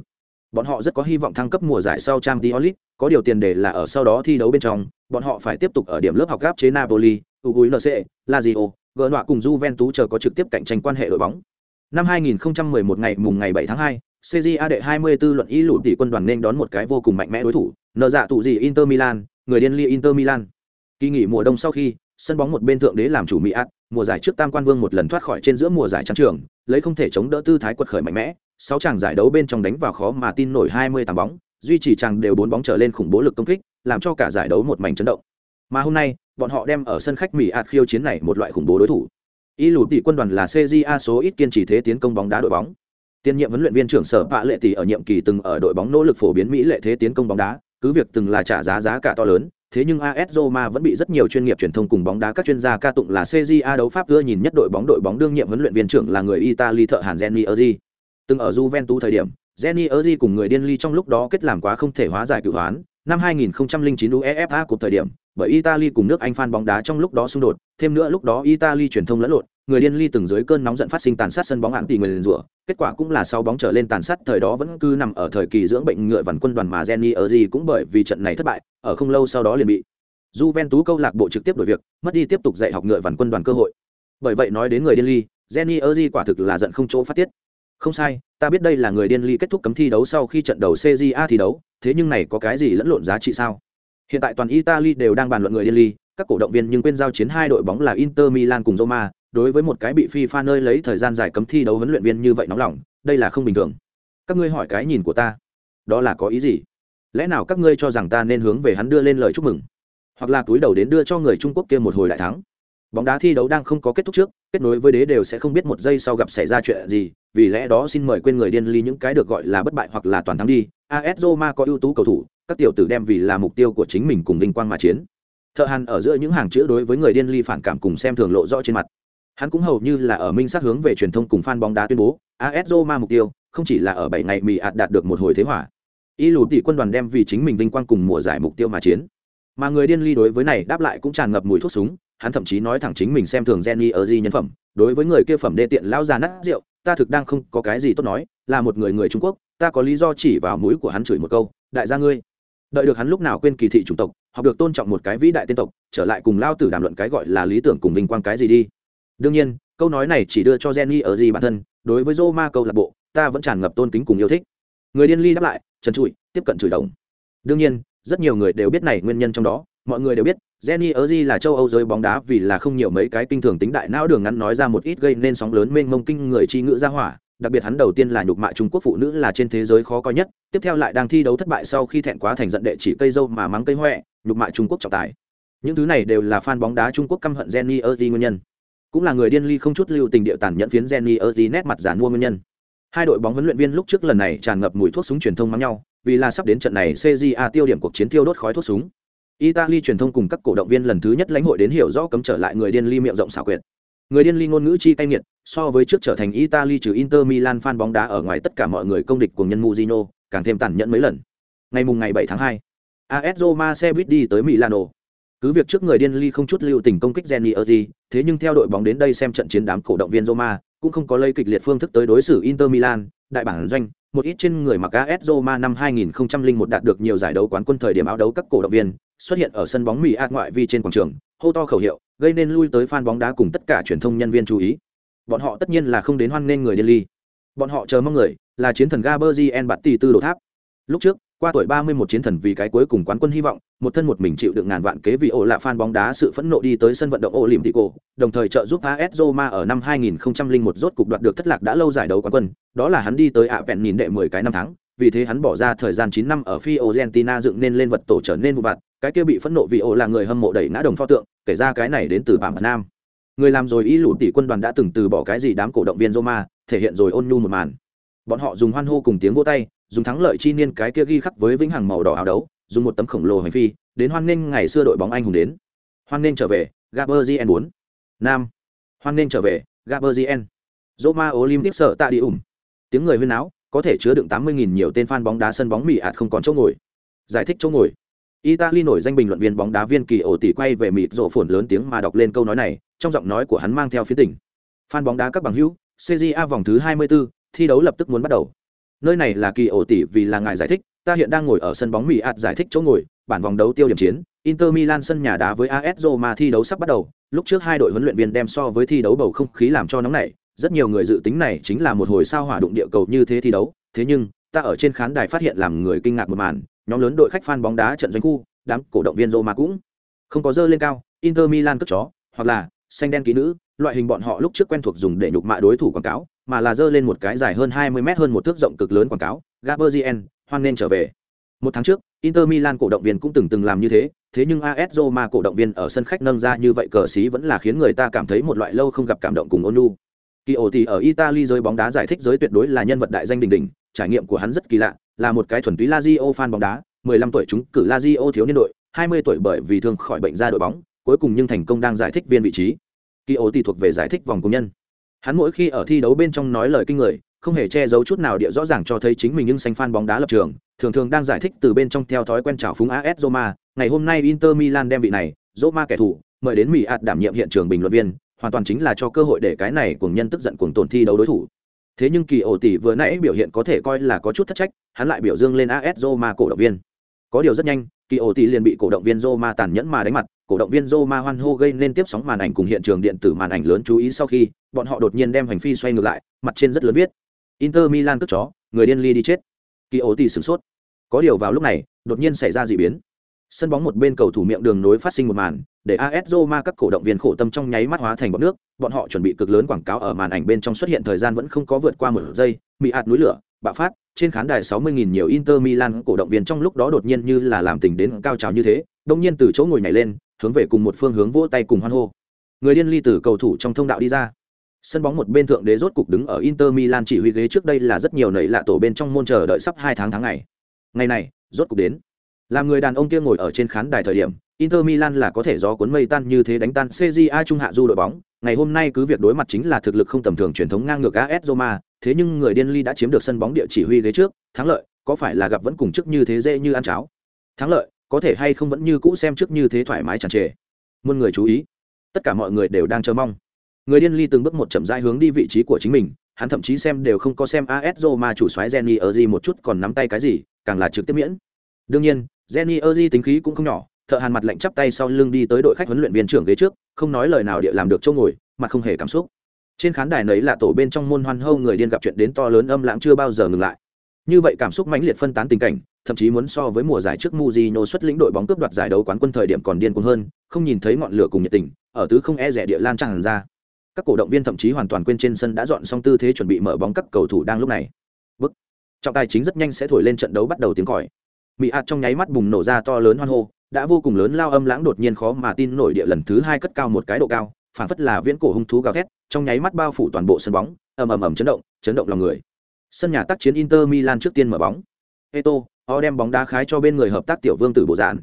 Bọn họ rất có hy vọng thăng cấp mùa giải sau Champions League, có điều tiền đề là ở sau đó thi đấu bên trong, bọn họ phải tiếp tục ở điểm lớp học gáp chế Napoli, UNC, Lazio, gỡ nọa cùng Juventus chờ có trực tiếp cạnh tranh quan hệ đội bóng. Năm 2011 ngày mùng ngày 7 tháng 2, CJA đệ 24 luận ý lũ tỷ quân đoàn nên đón một cái vô cùng mạnh mẽ đối thủ, nợ dạ tụ gì Inter Milan, người điên ly Inter Milan. Kỳ nghỉ mùa đông sau khi, sân bóng một bên thượng đế làm chủ Mỹ ác, mùa giải trước Tam Quan Vương một lần thoát khỏi trên giữa mùa giải trắng trường, lấy không thể chống đỡ tư thái quật khởi mạnh mẽ, sáu chàng giải đấu bên trong đánh vào khó mà tin nổi 20 tầm bóng, duy trì chàng đều bốn bóng trở lên khủng bố lực công kích, làm cho cả giải đấu một mảnh chấn động. Mà hôm nay, bọn họ đem ở sân khách Mỹ ạt khiêu chiến này một loại khủng bố đối thủ. Y lụt tỷ quân đoàn là CJA số ít kiên trì thế tiến công bóng đá đội bóng. Tiên nhiệm huấn luyện viên trưởng Sở Bạ Lệ tỷ ở nhiệm kỳ từng ở đội bóng nỗ lực phổ biến mỹ lệ thế tiến công bóng đá, cứ việc từng là trả giá giá cả to lớn, thế nhưng AS Roma vẫn bị rất nhiều chuyên nghiệp truyền thông cùng bóng đá các chuyên gia ca tụng là CJA đấu pháp ưa nhìn nhất đội bóng đội bóng đương nhiệm huấn luyện viên trưởng là người Italy thợ Hàn Jenny Erzi. Từng ở Juventus thời điểm, Jenny Erzi cùng người điên ly trong lúc đó kết làm quá không thể hóa giải cửu hoán. Năm 2009 UEFA cuộc thời điểm, bởi Italy cùng nước Anh fan bóng đá trong lúc đó xung đột, thêm nữa lúc đó Italy truyền thông lẫn lộn, người điên ly từng dưới cơn nóng giận phát sinh tàn sát sân bóng hạng tỷ người liền rủa, kết quả cũng là sau bóng trở lên tàn sát thời đó vẫn cứ nằm ở thời kỳ dưỡng bệnh ngựa vằn quân đoàn mà Jenny gì cũng bởi vì trận này thất bại, ở không lâu sau đó liền bị Juventus câu lạc bộ trực tiếp đổi việc, mất đi tiếp tục dạy học ngựa vằn quân đoàn cơ hội. Bởi vậy nói đến người điên ly, Jenny Erzi quả thực là giận không chỗ phát tiết. Không sai, ta biết đây là người điên ly kết thúc cấm thi đấu sau khi trận đầu CJA thi đấu, thế nhưng này có cái gì lẫn lộn giá trị sao? Hiện tại toàn Italy đều đang bàn luận người điên ly, các cổ động viên nhưng quên giao chiến hai đội bóng là Inter Milan cùng Roma, đối với một cái bị FIFA nơi lấy thời gian dài cấm thi đấu huấn luyện viên như vậy nóng lòng, đây là không bình thường. Các ngươi hỏi cái nhìn của ta, đó là có ý gì? Lẽ nào các ngươi cho rằng ta nên hướng về hắn đưa lên lời chúc mừng, hoặc là túi đầu đến đưa cho người Trung Quốc kia một hồi đại thắng? Bóng đá thi đấu đang không có kết thúc trước, kết nối với đế đều sẽ không biết một giây sau gặp xảy ra chuyện gì, vì lẽ đó xin mời quên người điên ly những cái được gọi là bất bại hoặc là toàn thắng đi. AS Roma có ưu tú cầu thủ, các tiểu tử đem vì là mục tiêu của chính mình cùng vinh quang mà chiến. Thợ Hàn ở giữa những hàng chữ đối với người điên ly phản cảm cùng xem thường lộ rõ trên mặt. Hắn cũng hầu như là ở minh sát hướng về truyền thông cùng fan bóng đá tuyên bố, AS Roma mục tiêu không chỉ là ở 7 ngày mì ạt đạt được một hồi thế hỏa. Y lù tỷ quân đoàn đem vì chính mình vinh quang cùng mùa giải mục tiêu mà chiến. Mà người điên ly đối với này đáp lại cũng tràn ngập mùi thuốc súng, hắn thậm chí nói thẳng chính mình xem thường Jenny ở gì nhân phẩm, đối với người kia phẩm đê tiện lão già nát rượu, ta thực đang không có cái gì tốt nói, là một người người Trung Quốc, ta có lý do chỉ vào mũi của hắn chửi một câu, đại gia ngươi. Đợi được hắn lúc nào quên kỳ thị chủng tộc, học được tôn trọng một cái vĩ đại tiên tộc, trở lại cùng lao tử đàm luận cái gọi là lý tưởng cùng vinh quang cái gì đi. Đương nhiên, câu nói này chỉ đưa cho Jenny ở gì bản thân, đối với Roma câu lạc bộ, ta vẫn tràn ngập tôn kính cùng yêu thích. Người điên ly đáp lại, trần trụi, tiếp cận chửi đồng. Đương nhiên, rất nhiều người đều biết này nguyên nhân trong đó, mọi người đều biết Jenny Erzi là châu Âu giới bóng đá vì là không nhiều mấy cái kinh thường tính đại não đường ngắn nói ra một ít gây nên sóng lớn mênh mông kinh người chi ngữ ra hỏa, đặc biệt hắn đầu tiên là nhục mạ Trung Quốc phụ nữ là trên thế giới khó coi nhất, tiếp theo lại đang thi đấu thất bại sau khi thẹn quá thành giận đệ chỉ cây dâu mà mắng cây hoẹ, nhục mạ Trung Quốc trọng tài. Những thứ này đều là fan bóng đá Trung Quốc căm hận Jenny Erzi nguyên nhân. Cũng là người điên ly không chút lưu tình điệu tàn nhẫn phiến Jenny Erzi nét mặt giàn mua nguyên nhân. Hai đội bóng huấn luyện viên lúc trước lần này tràn ngập mùi thuốc súng truyền thông mắng nhau, vì là sắp đến trận này CJA tiêu điểm cuộc chiến tiêu đốt khói thuốc súng. Italy truyền thông cùng các cổ động viên lần thứ nhất lãnh hội đến hiểu rõ cấm trở lại người điên ly miệng rộng xảo quyệt. Người điên ly ngôn ngữ chi cay nghiệt, so với trước trở thành Italy trừ Inter Milan fan bóng đá ở ngoài tất cả mọi người công địch của nhân Mujino, càng thêm tàn nhẫn mấy lần. Ngày mùng ngày 7 tháng 2, AS Roma xe buýt đi tới Milano. Cứ việc trước người điên ly không chút lưu tình công kích Geni Erdi, thế nhưng theo đội bóng đến đây xem trận chiến đám cổ động viên Roma, cũng không có lây kịch liệt phương thức tới đối xử Inter Milan, đại bản doanh, một ít trên người mặc AS Roma năm 2001 đạt được nhiều giải đấu quán quân thời điểm áo đấu các cổ động viên, xuất hiện ở sân bóng Mỹ ạt ngoại vi trên quảng trường, hô to khẩu hiệu, gây nên lui tới fan bóng đá cùng tất cả truyền thông nhân viên chú ý. Bọn họ tất nhiên là không đến hoan nghênh người điên ly. Bọn họ chờ mong người là chiến thần Gabriel bạt tỷ tư đồ tháp. Lúc trước, qua tuổi 31 chiến thần vì cái cuối cùng quán quân hy vọng, một thân một mình chịu đựng ngàn vạn kế vì ổ lạ fan bóng đá sự phẫn nộ đi tới sân vận động Olympico, đồng thời trợ giúp AS Roma ở năm 2001 rốt cục đoạt được thất lạc đã lâu giải đấu quán quân, đó là hắn đi tới ạ vẹn nhìn đệ 10 cái năm tháng, vì thế hắn bỏ ra thời gian 9 năm ở Fiorentina dựng nên lên vật tổ trở nên vụ vặt, cái kia bị phẫn nộ vì ổ là người hâm mộ đẩy ngã đồng pho tượng, kể ra cái này đến từ bảng Nam. Người làm rồi ý lũ tỷ quân đoàn đã từng từ bỏ cái gì đám cổ động viên Roma, thể hiện rồi ôn nhu một màn. Bọn họ dùng hoan hô cùng tiếng vô tay, dùng thắng lợi chi niên cái kia ghi khắc với vĩnh hằng màu đỏ áo đấu, dùng một tấm khổng lồ hành phi, đến hoan nghênh ngày xưa đội bóng anh hùng đến. Hoan nghênh trở về, Gabriel 4. Nam. Hoan nghênh trở về, Gabriel. Roma Olympic sợ tạ đi ủng. Tiếng người huyên náo, có thể chứa đựng 80.000 nhiều tên fan bóng đá sân bóng Mỹ ạt không còn chỗ ngồi. Giải thích chỗ ngồi. Italy nổi danh bình luận viên bóng đá viên kỳ ổ tỷ quay về mịt rộ phồn lớn tiếng mà đọc lên câu nói này, trong giọng nói của hắn mang theo phía tỉnh. Fan bóng đá các bằng hữu, CJA vòng thứ 24, thi đấu lập tức muốn bắt đầu. Nơi này là kỳ ổ tỷ vì là ngài giải thích, ta hiện đang ngồi ở sân bóng Mỹ ạt giải thích chỗ ngồi, bản vòng đấu tiêu điểm chiến, Inter Milan sân nhà đá với AS Roma thi đấu sắp bắt đầu, lúc trước hai đội huấn luyện viên đem so với thi đấu bầu không khí làm cho nóng nảy, rất nhiều người dự tính này chính là một hồi sao hỏa đụng địa cầu như thế thi đấu, thế nhưng, ta ở trên khán đài phát hiện làm người kinh ngạc một màn, nhóm lớn đội khách fan bóng đá trận doanh khu, đám cổ động viên Roma cũng không có dơ lên cao, Inter Milan cất chó, hoặc là xanh đen ký nữ, loại hình bọn họ lúc trước quen thuộc dùng để nhục mạ đối thủ quảng cáo, mà là dơ lên một cái dài hơn 20 mét hơn một thước rộng cực lớn quảng cáo, Gabriel, hoan nên trở về. Một tháng trước, Inter Milan cổ động viên cũng từng từng làm như thế, thế nhưng AS Roma cổ động viên ở sân khách nâng ra như vậy cờ xí vẫn là khiến người ta cảm thấy một loại lâu không gặp cảm động cùng ôn nhu. Kỳ ổ thì ở Italy giới bóng đá giải thích giới tuyệt đối là nhân vật đại danh đỉnh đỉnh, trải nghiệm của hắn rất kỳ lạ, là một cái thuần túy Lazio fan bóng đá, 15 tuổi chúng cử Lazio thiếu niên đội, 20 tuổi bởi vì thương khỏi bệnh ra đội bóng, cuối cùng nhưng thành công đang giải thích viên vị trí. Kioti thì thuộc về giải thích vòng công nhân. Hắn mỗi khi ở thi đấu bên trong nói lời kinh người, không hề che giấu chút nào địa rõ ràng cho thấy chính mình nhưng xanh fan bóng đá lập trường, thường thường đang giải thích từ bên trong theo thói quen chào phúng AS Roma, ngày hôm nay Inter Milan đem vị này, Roma kẻ thù, mời đến Mỹ ạt đảm nhiệm hiện trường bình luận viên, hoàn toàn chính là cho cơ hội để cái này cùng nhân tức giận cuồng tổn thi đấu đối thủ. Thế nhưng kỳ ổ tỷ vừa nãy biểu hiện có thể coi là có chút thất trách, hắn lại biểu dương lên AS Roma cổ động viên. Có điều rất nhanh, kỳ ổ tỷ liền bị cổ động viên Roma tàn nhẫn mà đánh mặt, cổ động viên Roma hoan hô gây nên tiếp sóng màn ảnh cùng hiện trường điện tử màn ảnh lớn chú ý sau khi, bọn họ đột nhiên đem hành phi xoay ngược lại, mặt trên rất lớn viết: Inter Milan cướp chó, người điên ly đi chết. Kỳ ổ tỷ sửng sốt. Có điều vào lúc này, đột nhiên xảy ra dị biến. Sân bóng một bên cầu thủ miệng đường nối phát sinh một màn, để AS Roma các cổ động viên khổ tâm trong nháy mắt hóa thành bọt nước, bọn họ chuẩn bị cực lớn quảng cáo ở màn ảnh bên trong xuất hiện thời gian vẫn không có vượt qua một giây, bị ạt núi lửa, bạo phát, trên khán đài 60.000 nhiều Inter Milan cổ động viên trong lúc đó đột nhiên như là làm tình đến cao trào như thế, đột nhiên từ chỗ ngồi nhảy lên, hướng về cùng một phương hướng vỗ tay cùng hoan hô. Người điên ly từ cầu thủ trong thông đạo đi ra. Sân bóng một bên thượng đế rốt cục đứng ở Inter Milan chỉ huy ghế trước đây là rất nhiều nảy lạ tổ bên trong môn chờ đợi sắp 2 tháng tháng ngày. Ngày này, rốt cục đến. Làm người đàn ông kia ngồi ở trên khán đài thời điểm, Inter Milan là có thể gió cuốn mây tan như thế đánh tan CJA trung hạ du đội bóng, ngày hôm nay cứ việc đối mặt chính là thực lực không tầm thường truyền thống ngang ngược AS Roma, thế nhưng người điên ly đã chiếm được sân bóng địa chỉ huy ghế trước, thắng lợi, có phải là gặp vẫn cùng trước như thế dễ như ăn cháo. Thắng lợi, có thể hay không vẫn như cũ xem trước như thế thoải mái tràn trề. Muôn người chú ý, tất cả mọi người đều đang chờ mong. Người điên ly từng bước một chậm rãi hướng đi vị trí của chính mình, hắn thậm chí xem đều không có xem AS Roma chủ soái Jenny ở gì một chút còn nắm tay cái gì, càng là trực tiếp miễn. Đương nhiên, Jenny Erzi tính khí cũng không nhỏ, thợ hàn mặt lạnh chắp tay sau lưng đi tới đội khách huấn luyện viên trưởng ghế trước, không nói lời nào địa làm được chỗ ngồi, mặt không hề cảm xúc. Trên khán đài nấy là tổ bên trong môn hoan hô người điên gặp chuyện đến to lớn âm lãng chưa bao giờ ngừng lại. Như vậy cảm xúc mãnh liệt phân tán tình cảnh, thậm chí muốn so với mùa giải trước Mujino xuất lĩnh đội bóng cướp đoạt giải đấu quán quân thời điểm còn điên cuồng hơn, không nhìn thấy ngọn lửa cùng nhiệt tình, ở tứ không e rẻ địa lan tràn ra. Các cổ động viên thậm chí hoàn toàn quên trên sân đã dọn xong tư thế chuẩn bị mở bóng các cầu thủ đang lúc này. Bức. Trọng tài chính rất nhanh sẽ thổi lên trận đấu bắt đầu tiếng còi mỹ ạt trong nháy mắt bùng nổ ra to lớn hoan hô, đã vô cùng lớn lao âm lãng đột nhiên khó mà tin nổi địa lần thứ hai cất cao một cái độ cao, phản phất là viễn cổ hung thú gào thét, trong nháy mắt bao phủ toàn bộ sân bóng, ầm ầm ầm chấn động chấn động lòng người. Sân nhà tác chiến inter milan trước tiên mở bóng. Eto họ đem bóng đá khái cho bên người hợp tác tiểu vương tử bộ dạn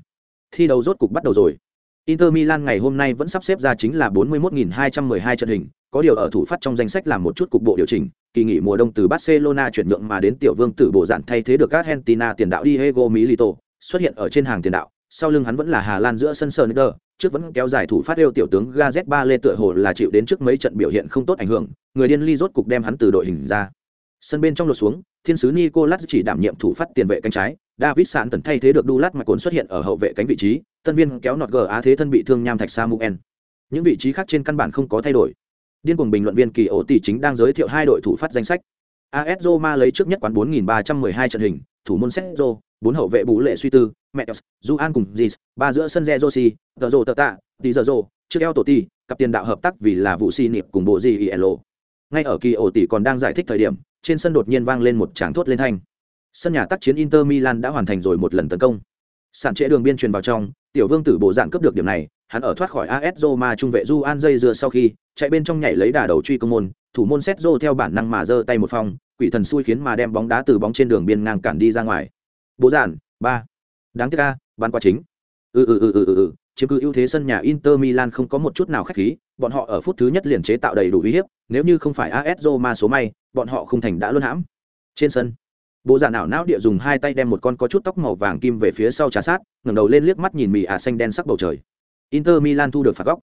thi đấu rốt cục bắt đầu rồi. Inter milan ngày hôm nay vẫn sắp xếp ra chính là 41.212 trận hình, có điều ở thủ phát trong danh sách làm một chút cục bộ điều chỉnh kỳ nghỉ mùa đông từ Barcelona chuyển nhượng mà đến tiểu vương tử bộ dạn thay thế được Argentina tiền đạo Diego Milito, xuất hiện ở trên hàng tiền đạo, sau lưng hắn vẫn là Hà Lan giữa sân Sonder, trước vẫn kéo dài thủ phát yêu tiểu tướng Gazet Ba Lê tựa hồ là chịu đến trước mấy trận biểu hiện không tốt ảnh hưởng, người điên ly rốt cục đem hắn từ đội hình ra. Sân bên trong lột xuống, thiên sứ Nicolas chỉ đảm nhiệm thủ phát tiền vệ cánh trái, David Sạn tần thay thế được Dulat mà cồn xuất hiện ở hậu vệ cánh vị trí, tân viên kéo nọt gờ Á thế thân bị thương nham thạch Samuel. Những vị trí khác trên căn bản không có thay đổi. Điên cuồng bình luận viên Kỳ Ổ Tỷ chính đang giới thiệu hai đội thủ phát danh sách. AS Roma lấy trước nhất quán 4312 trận hình, thủ môn Sergio, bốn hậu vệ bù lệ suy tư, Metos, Juan cùng Gis, ba giữa sân Zerosi, Tờ Rồ Tờ Tạ, Giờ Rồ, trước eo tổ tỷ, cặp tiền đạo hợp tác vì là vụ si niệm cùng bộ gì Ngay ở Kỳ Ổ Tỷ còn đang giải thích thời điểm, trên sân đột nhiên vang lên một tràng thốt lên thanh. Sân nhà tác chiến Inter Milan đã hoàn thành rồi một lần tấn công. Sản trễ đường biên truyền vào trong, tiểu vương tử bộ dạng cướp được điểm này, hắn ở thoát khỏi AS Roma trung vệ Juan dây dưa sau khi, chạy bên trong nhảy lấy đà đầu truy công môn, thủ môn Setzo theo bản năng mà giơ tay một phong, quỷ thần xui khiến mà đem bóng đá từ bóng trên đường biên ngang cản đi ra ngoài. Bố giản, ba. Đáng tiếc a, Ban qua chính. Ừ ừ ừ ừ ừ, ừ. chiếm cứ ưu thế sân nhà Inter Milan không có một chút nào khách khí, bọn họ ở phút thứ nhất liền chế tạo đầy đủ uy hiếp, nếu như không phải AS Roma số may, bọn họ không thành đã luôn hãm. Trên sân, Bộ già não não địa dùng hai tay đem một con có chút tóc màu vàng kim về phía sau trà sát, ngẩng đầu lên liếc mắt nhìn mì ả xanh đen sắc bầu trời. Inter Milan thu được phạt góc.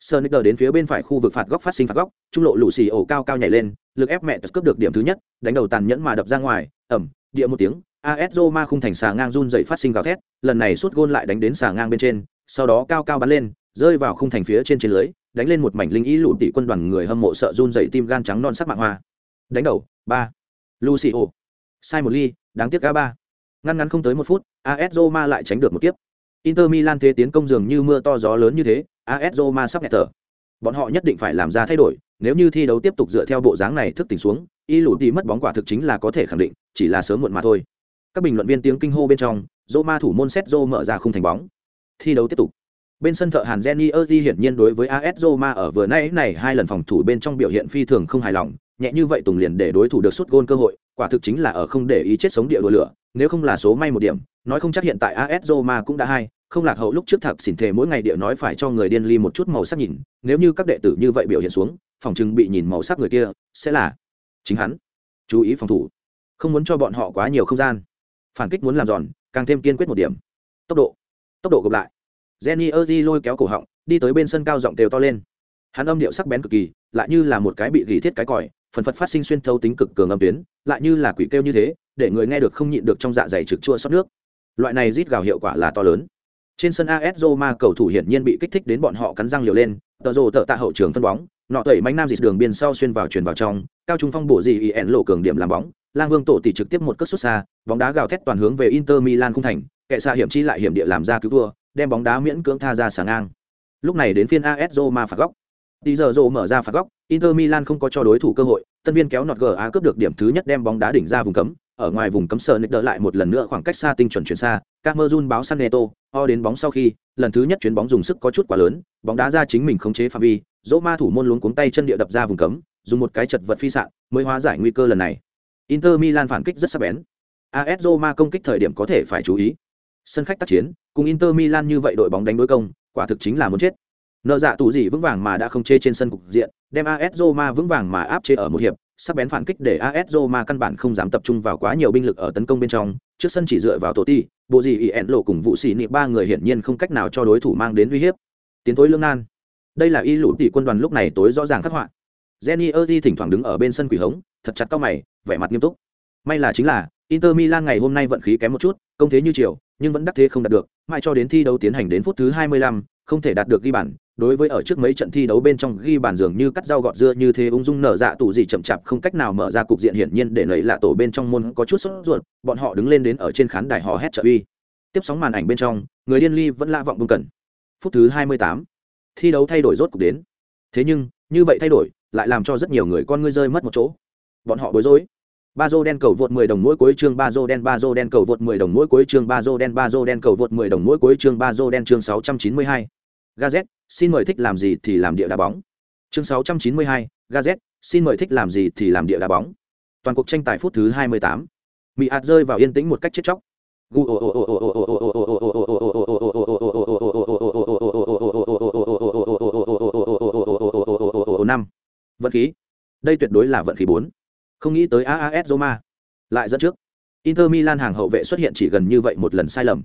Sonicer đến phía bên phải khu vực phạt góc phát sinh phạt góc, trung lộ lũ xì ổ cao cao nhảy lên, lực ép mẹ cướp được điểm thứ nhất, đánh đầu tàn nhẫn mà đập ra ngoài, ẩm, địa một tiếng, AS Roma khung thành xà ngang run dậy phát sinh gào thét, lần này suốt gôn lại đánh đến xà ngang bên trên, sau đó cao cao bắn lên, rơi vào khung thành phía trên trên lưới, đánh lên một mảnh linh ý lụn tỷ quân đoàn người hâm mộ sợ run dậy tim gan trắng non sắc mạng hoa. Đánh đầu, ba. Lucio. Sai một ly, đáng tiếc a ba. Ngăn ngắn không tới một phút, AS Roma lại tránh được một kiếp. Inter Milan thế tiến công dường như mưa to gió lớn như thế, AS Roma sắp nghẹt thở. Bọn họ nhất định phải làm ra thay đổi, nếu như thi đấu tiếp tục dựa theo bộ dáng này thức tỉnh xuống, y lụt đi mất bóng quả thực chính là có thể khẳng định, chỉ là sớm muộn mà thôi. Các bình luận viên tiếng kinh hô bên trong, Roma thủ môn Sergio mở ra khung thành bóng. Thi đấu tiếp tục. Bên sân thợ Hàn Jenny Erdi hiển nhiên đối với AS Roma ở vừa nãy này hai lần phòng thủ bên trong biểu hiện phi thường không hài lòng, nhẹ như vậy Tùng liền để đối thủ được sút gôn cơ hội, quả thực chính là ở không để ý chết sống địa đùa lửa, nếu không là số may một điểm, nói không chắc hiện tại AS Roma cũng đã hai, không lạc hậu lúc trước thật xỉn thề mỗi ngày địa nói phải cho người điên ly một chút màu sắc nhìn nếu như các đệ tử như vậy biểu hiện xuống phòng chừng bị nhìn màu sắc người kia sẽ là chính hắn. Chú ý phòng thủ. Không muốn cho bọn họ quá nhiều không gian. Phản kích muốn làm giòn càng thêm kiên quyết một điểm. Tốc độ. Tốc độ gộp lại. Jenny erdi lôi kéo cổ họng đi tới bên sân cao giọng đều to lên. Hắn âm điệu sắc bén cực kỳ lại như là một cái bị gỉ thiết cái còi phần phật phát sinh xuyên thấu tính cực cường âm tuyến lại như là quỷ kêu như thế để người nghe được không nhịn được trong dạ dày trực chua xót nước loại này rít gào hiệu quả là to lớn trên sân AS Roma cầu thủ hiển nhiên bị kích thích đến bọn họ cắn răng liều lên, tờ rồ tợ tạ hậu trường phân bóng, nọ tẩy mánh nam dịt đường biên sau xuyên vào truyền vào trong, cao trung phong bổ gì ỉn lộ cường điểm làm bóng, Lang Vương tổ tỷ trực tiếp một cất xuất xa, bóng đá gào thét toàn hướng về Inter Milan khung thành, kệ xa hiểm chi lại hiểm địa làm ra cứu thua, đem bóng đá miễn cưỡng tha ra sáng ngang. Lúc này đến phiên AS Roma phạt góc. Tí giờ rồ mở ra phạt góc, Inter Milan không có cho đối thủ cơ hội, tân viên kéo nọt GA cướp được điểm thứ nhất đem bóng đá đỉnh ra vùng cấm, ở ngoài vùng cấm sờ nịch đỡ lại một lần nữa khoảng cách xa tinh chuẩn chuyển xa, Camerun báo săn Neto, ho đến bóng sau khi, lần thứ nhất chuyến bóng dùng sức có chút quá lớn, bóng đá ra chính mình khống chế phạm vi, dỗ ma thủ môn luống cuống tay chân địa đập ra vùng cấm, dùng một cái chật vật phi sạn, mới hóa giải nguy cơ lần này. Inter Milan phản kích rất sắc bén. AS Roma công kích thời điểm có thể phải chú ý. Sân khách tác chiến, cùng Inter Milan như vậy đội bóng đánh đối công, quả thực chính là muốn chết. Nợ dạ tủ gì vững vàng mà đã không chê trên sân cục diện, đem AS Roma vững vàng mà áp chế ở một hiệp, Sắp bén phản kích để AS Roma căn bản không dám tập trung vào quá nhiều binh lực ở tấn công bên trong, trước sân chỉ dựa vào tổ ti, bộ gì ỉn lộ cùng vụ xỉ nị ba người hiển nhiên không cách nào cho đối thủ mang đến uy hiếp. Tiến tối lương nan. Đây là y lũ tỷ quân đoàn lúc này tối rõ ràng khắc họa. Jenny Erdi thỉnh thoảng đứng ở bên sân quỷ hống, thật chặt cao mày, vẻ mặt nghiêm túc. May là chính là Inter Milan ngày hôm nay vận khí kém một chút, công thế như chiều, nhưng vẫn đắc thế không đạt được, mãi cho đến thi đấu tiến hành đến phút thứ 25, không thể đạt được ghi bàn, đối với ở trước mấy trận thi đấu bên trong ghi bàn dường như cắt rau gọt dưa như thế ung dung nở dạ tủ gì chậm chạp không cách nào mở ra cục diện hiển nhiên để nảy lạ tổ bên trong môn có chút sốt ruột, bọn họ đứng lên đến ở trên khán đài hò hét trợ uy. Tiếp sóng màn ảnh bên trong, người điên ly vẫn lạ vọng bung cần Phút thứ 28, thi đấu thay đổi rốt cục đến. Thế nhưng, như vậy thay đổi, lại làm cho rất nhiều người con ngươi rơi mất một chỗ. Bọn họ bối rối ba dô đen cầu vượt 10 đồng mỗi cuối chương ba dô đen ba dô đen cầu vượt 10 đồng mỗi cuối chương ba dô đen ba dô đen cầu vượt 10 đồng mỗi cuối chương ba dô đen chương 692. Gazet, xin mời thích làm gì thì làm địa đá bóng. Chương 692, Gazet, xin mời thích làm gì thì làm địa đá bóng. Toàn cuộc tranh tài phút thứ 28. Mỹ ạt rơi vào yên tĩnh một cách chết chóc. năm vận khí đây tuyệt đối là vận khí bốn không nghĩ tới AAS Roma lại dẫn trước. Inter Milan hàng hậu vệ xuất hiện chỉ gần như vậy một lần sai lầm.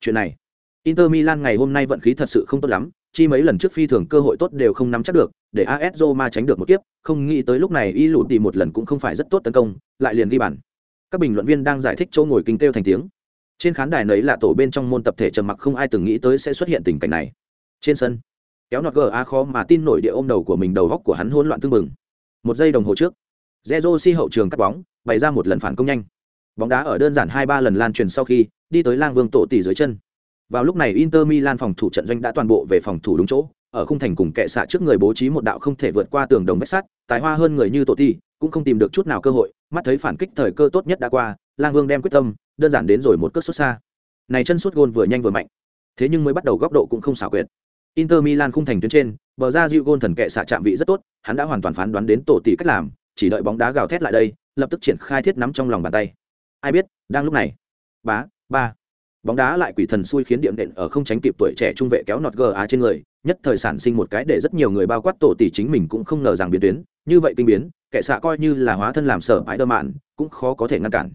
Chuyện này, Inter Milan ngày hôm nay vận khí thật sự không tốt lắm, chi mấy lần trước phi thường cơ hội tốt đều không nắm chắc được, để AS Roma tránh được một kiếp, không nghĩ tới lúc này y lụt tìm một lần cũng không phải rất tốt tấn công, lại liền ghi bàn. Các bình luận viên đang giải thích chỗ ngồi kinh kêu thành tiếng. Trên khán đài nấy là tổ bên trong môn tập thể trầm mặc không ai từng nghĩ tới sẽ xuất hiện tình cảnh này. Trên sân, kéo nọt GA khó mà tin nổi địa ôm đầu của mình đầu góc của hắn hỗn loạn tương mừng. Một giây đồng hồ trước, Zezo si hậu trường cắt bóng, bày ra một lần phản công nhanh. Bóng đá ở đơn giản hai ba lần lan truyền sau khi đi tới Lang Vương tổ tỷ dưới chân. Vào lúc này Inter Milan phòng thủ trận doanh đã toàn bộ về phòng thủ đúng chỗ, ở khung thành cùng kệ xạ trước người bố trí một đạo không thể vượt qua tường đồng vách sắt, tài hoa hơn người như tổ tỷ, cũng không tìm được chút nào cơ hội, mắt thấy phản kích thời cơ tốt nhất đã qua, Lang Vương đem quyết tâm, đơn giản đến rồi một cước xuất xa. Này chân sút gôn vừa nhanh vừa mạnh. Thế nhưng mới bắt đầu góc độ cũng không xảo quyệt. Inter Milan khung thành tuyến trên, bờ ra Diu gôn thần kệ xạ chạm vị rất tốt, hắn đã hoàn toàn phán đoán đến tổ tỷ cách làm, chỉ đợi bóng đá gào thét lại đây lập tức triển khai thiết nắm trong lòng bàn tay ai biết đang lúc này bá ba bóng đá lại quỷ thần xui khiến điểm đệm ở không tránh kịp tuổi trẻ trung vệ kéo nọt ga trên người nhất thời sản sinh một cái để rất nhiều người bao quát tổ tỷ chính mình cũng không ngờ rằng biến tuyến. Như vậy kinh biến kẻ xạ coi như là hóa thân làm sở ái đơ mạn cũng khó có thể ngăn cản.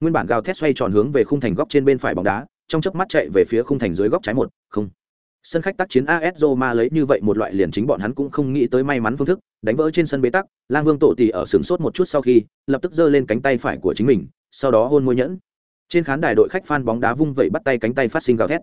Nguyên bản gào thét xoay tròn hướng về khung thành góc trên bên phải bóng đá trong chớp mắt chạy về phía khung thành dưới góc trái một không. Sân khách tác chiến AS Roma lấy như vậy một loại liền chính bọn hắn cũng không nghĩ tới may mắn phương thức, đánh vỡ trên sân bế tắc, Lang Vương tổ tỷ ở sừng sốt một chút sau khi, lập tức giơ lên cánh tay phải của chính mình, sau đó hôn môi nhẫn. Trên khán đài đội khách fan bóng đá vung vẩy bắt tay cánh tay phát sinh gào thét.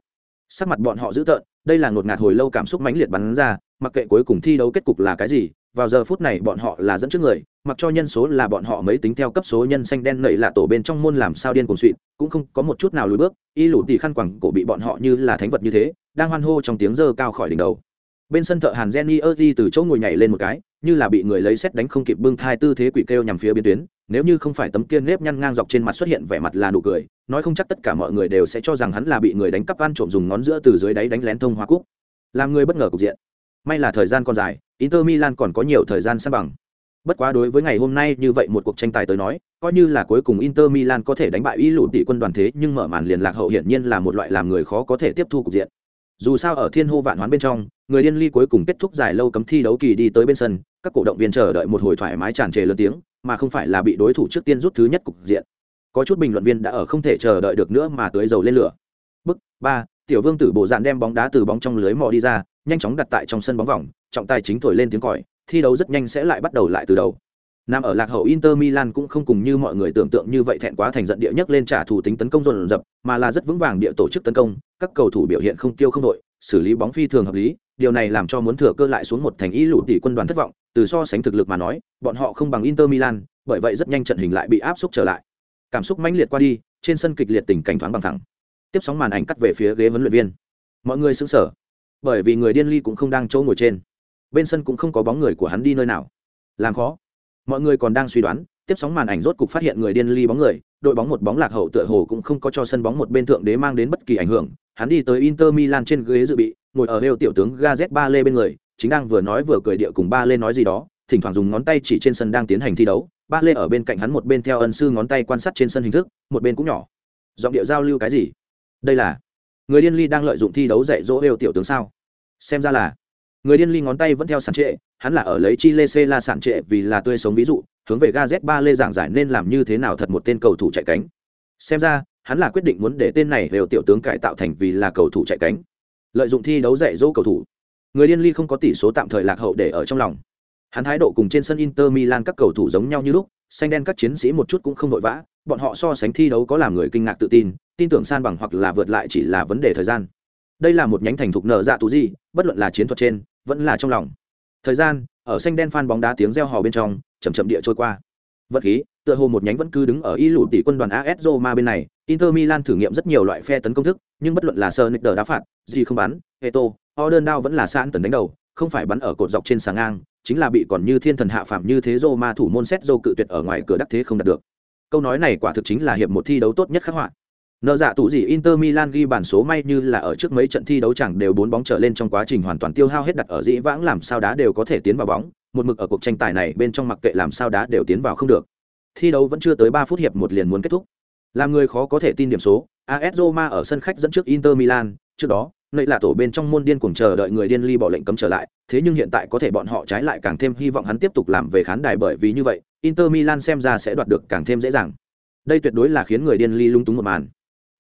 Sắc mặt bọn họ dữ tợn, đây là ngột ngạt hồi lâu cảm xúc mãnh liệt bắn ra, mặc kệ cuối cùng thi đấu kết cục là cái gì, vào giờ phút này bọn họ là dẫn trước người, mặc cho nhân số là bọn họ mấy tính theo cấp số nhân xanh đen nảy là tổ bên trong môn làm sao điên cuồng suỵt cũng không có một chút nào lùi bước, y lủ tỷ khăn quẳng cổ bị bọn họ như là thánh vật như thế, đang hoan hô trong tiếng dơ cao khỏi đỉnh đầu bên sân thợ hàn jenny di từ chỗ ngồi nhảy lên một cái, như là bị người lấy xét đánh không kịp bưng thai tư thế quỷ kêu nhằm phía biên tuyến. Nếu như không phải tấm kiên nếp nhăn ngang dọc trên mặt xuất hiện vẻ mặt là nụ cười, nói không chắc tất cả mọi người đều sẽ cho rằng hắn là bị người đánh cắp ăn trộm dùng ngón giữa từ dưới đáy đánh lén thông hoa cúc. Làm người bất ngờ cục diện. May là thời gian còn dài, inter milan còn có nhiều thời gian săn bằng. Bất quá đối với ngày hôm nay như vậy một cuộc tranh tài tới nói, coi như là cuối cùng inter milan có thể đánh bại ý lụt tỷ quân đoàn thế, nhưng mở màn liền lạc hậu hiển nhiên là một loại làm người khó có thể tiếp thu cục diện dù sao ở thiên hô vạn hoán bên trong, người điên ly cuối cùng kết thúc dài lâu cấm thi đấu kỳ đi tới bên sân, các cổ động viên chờ đợi một hồi thoải mái tràn trề lớn tiếng, mà không phải là bị đối thủ trước tiên rút thứ nhất cục diện. Có chút bình luận viên đã ở không thể chờ đợi được nữa mà tưới dầu lên lửa. Bức ba, tiểu vương tử bộ dạn đem bóng đá từ bóng trong lưới mò đi ra, nhanh chóng đặt tại trong sân bóng vòng, trọng tài chính thổi lên tiếng còi, thi đấu rất nhanh sẽ lại bắt đầu lại từ đầu nằm ở lạc hậu inter milan cũng không cùng như mọi người tưởng tượng như vậy thẹn quá thành giận địa nhất lên trả thù tính tấn công dồn dập mà là rất vững vàng địa tổ chức tấn công các cầu thủ biểu hiện không tiêu không đội xử lý bóng phi thường hợp lý điều này làm cho muốn thừa cơ lại xuống một thành ý lụt tỷ quân đoàn thất vọng từ so sánh thực lực mà nói bọn họ không bằng inter milan bởi vậy rất nhanh trận hình lại bị áp xúc trở lại. Cảm xúc mãnh liệt qua đi trên sân kịch liệt tình cảnh thoáng bằng thẳng. Tiếp sóng màn ảnh cắt về phía ghế huấn luyện viên. Mọi người sững sờ, bởi vì người điên ly cũng không đang chỗ ngồi trên. Bên sân cũng không có bóng người của hắn đi nơi nào. Làm khó mọi người còn đang suy đoán, tiếp sóng màn ảnh rốt cục phát hiện người điên ly bóng người, đội bóng một bóng lạc hậu tựa hồ cũng không có cho sân bóng một bên thượng đế mang đến bất kỳ ảnh hưởng. Hắn đi tới inter milan trên ghế dự bị, ngồi ở đều tiểu tướng gazet ba lê bên người, chính đang vừa nói vừa cười địa cùng ba lê nói gì đó, thỉnh thoảng dùng ngón tay chỉ trên sân đang tiến hành thi đấu. Ba lê ở bên cạnh hắn một bên theo ân sư ngón tay quan sát trên sân hình thức, một bên cũng nhỏ. Giọng điệu giao lưu cái gì? Đây là người điên ly đang lợi dụng thi đấu dạy dỗ đều tiểu tướng sao? Xem ra là người điên ly ngón tay vẫn theo sản trệ, hắn là ở lấy chi lê xê la sản trệ vì là tươi sống ví dụ, hướng về ga z ba lê giảng giải nên làm như thế nào thật một tên cầu thủ chạy cánh. Xem ra, hắn là quyết định muốn để tên này đều tiểu tướng cải tạo thành vì là cầu thủ chạy cánh. Lợi dụng thi đấu dạy dỗ cầu thủ. Người điên ly không có tỷ số tạm thời lạc hậu để ở trong lòng. Hắn thái độ cùng trên sân inter milan các cầu thủ giống nhau như lúc, xanh đen các chiến sĩ một chút cũng không vội vã, bọn họ so sánh thi đấu có làm người kinh ngạc tự tin tin tưởng san bằng hoặc là vượt lại chỉ là vấn đề thời gian đây là một nhánh thành thục nở dạ tù gì, bất luận là chiến thuật trên, vẫn là trong lòng. Thời gian, ở xanh đen phan bóng đá tiếng reo hò bên trong chầm chậm địa trôi qua. Vật khí, tựa hồ một nhánh vẫn cứ đứng ở y lụt tỷ quân đoàn AS Roma bên này. Inter Milan thử nghiệm rất nhiều loại phe tấn công thức, nhưng bất luận là sơ nick đá phạt, gì không bắn, Eto đơn đao vẫn là sạn tần đánh đầu, không phải bắn ở cột dọc trên sáng ngang, chính là bị còn như thiên thần hạ phạm như thế Roma thủ môn xét dâu cự tuyệt ở ngoài cửa đắc thế không đạt được. Câu nói này quả thực chính là hiệp một thi đấu tốt nhất khắc họa nợ dạ tủ gì inter milan ghi bản số may như là ở trước mấy trận thi đấu chẳng đều bốn bóng trở lên trong quá trình hoàn toàn tiêu hao hết đặt ở dĩ vãng làm sao đá đều có thể tiến vào bóng, một mực ở cuộc tranh tài này bên trong mặc kệ làm sao đá đều tiến vào không được. Thi đấu vẫn chưa tới ba phút hiệp một liền muốn kết thúc. Làm người khó có thể tin điểm số AS Roma ở sân khách dẫn trước Inter Milan, trước đó nơi là dạ tổ bên trong môn điên cuồng chờ đợi người điên ly bỏ lệnh cấm trở lại, thế nhưng hiện tại có thể bọn họ trái lại càng thêm hy vọng hắn tiếp tục làm về khán đài bởi vì như vậy, Inter Milan xem ra sẽ đoạt được càng thêm dễ dàng. Đây tuyệt đối là khiến người điên ly lung túng một màn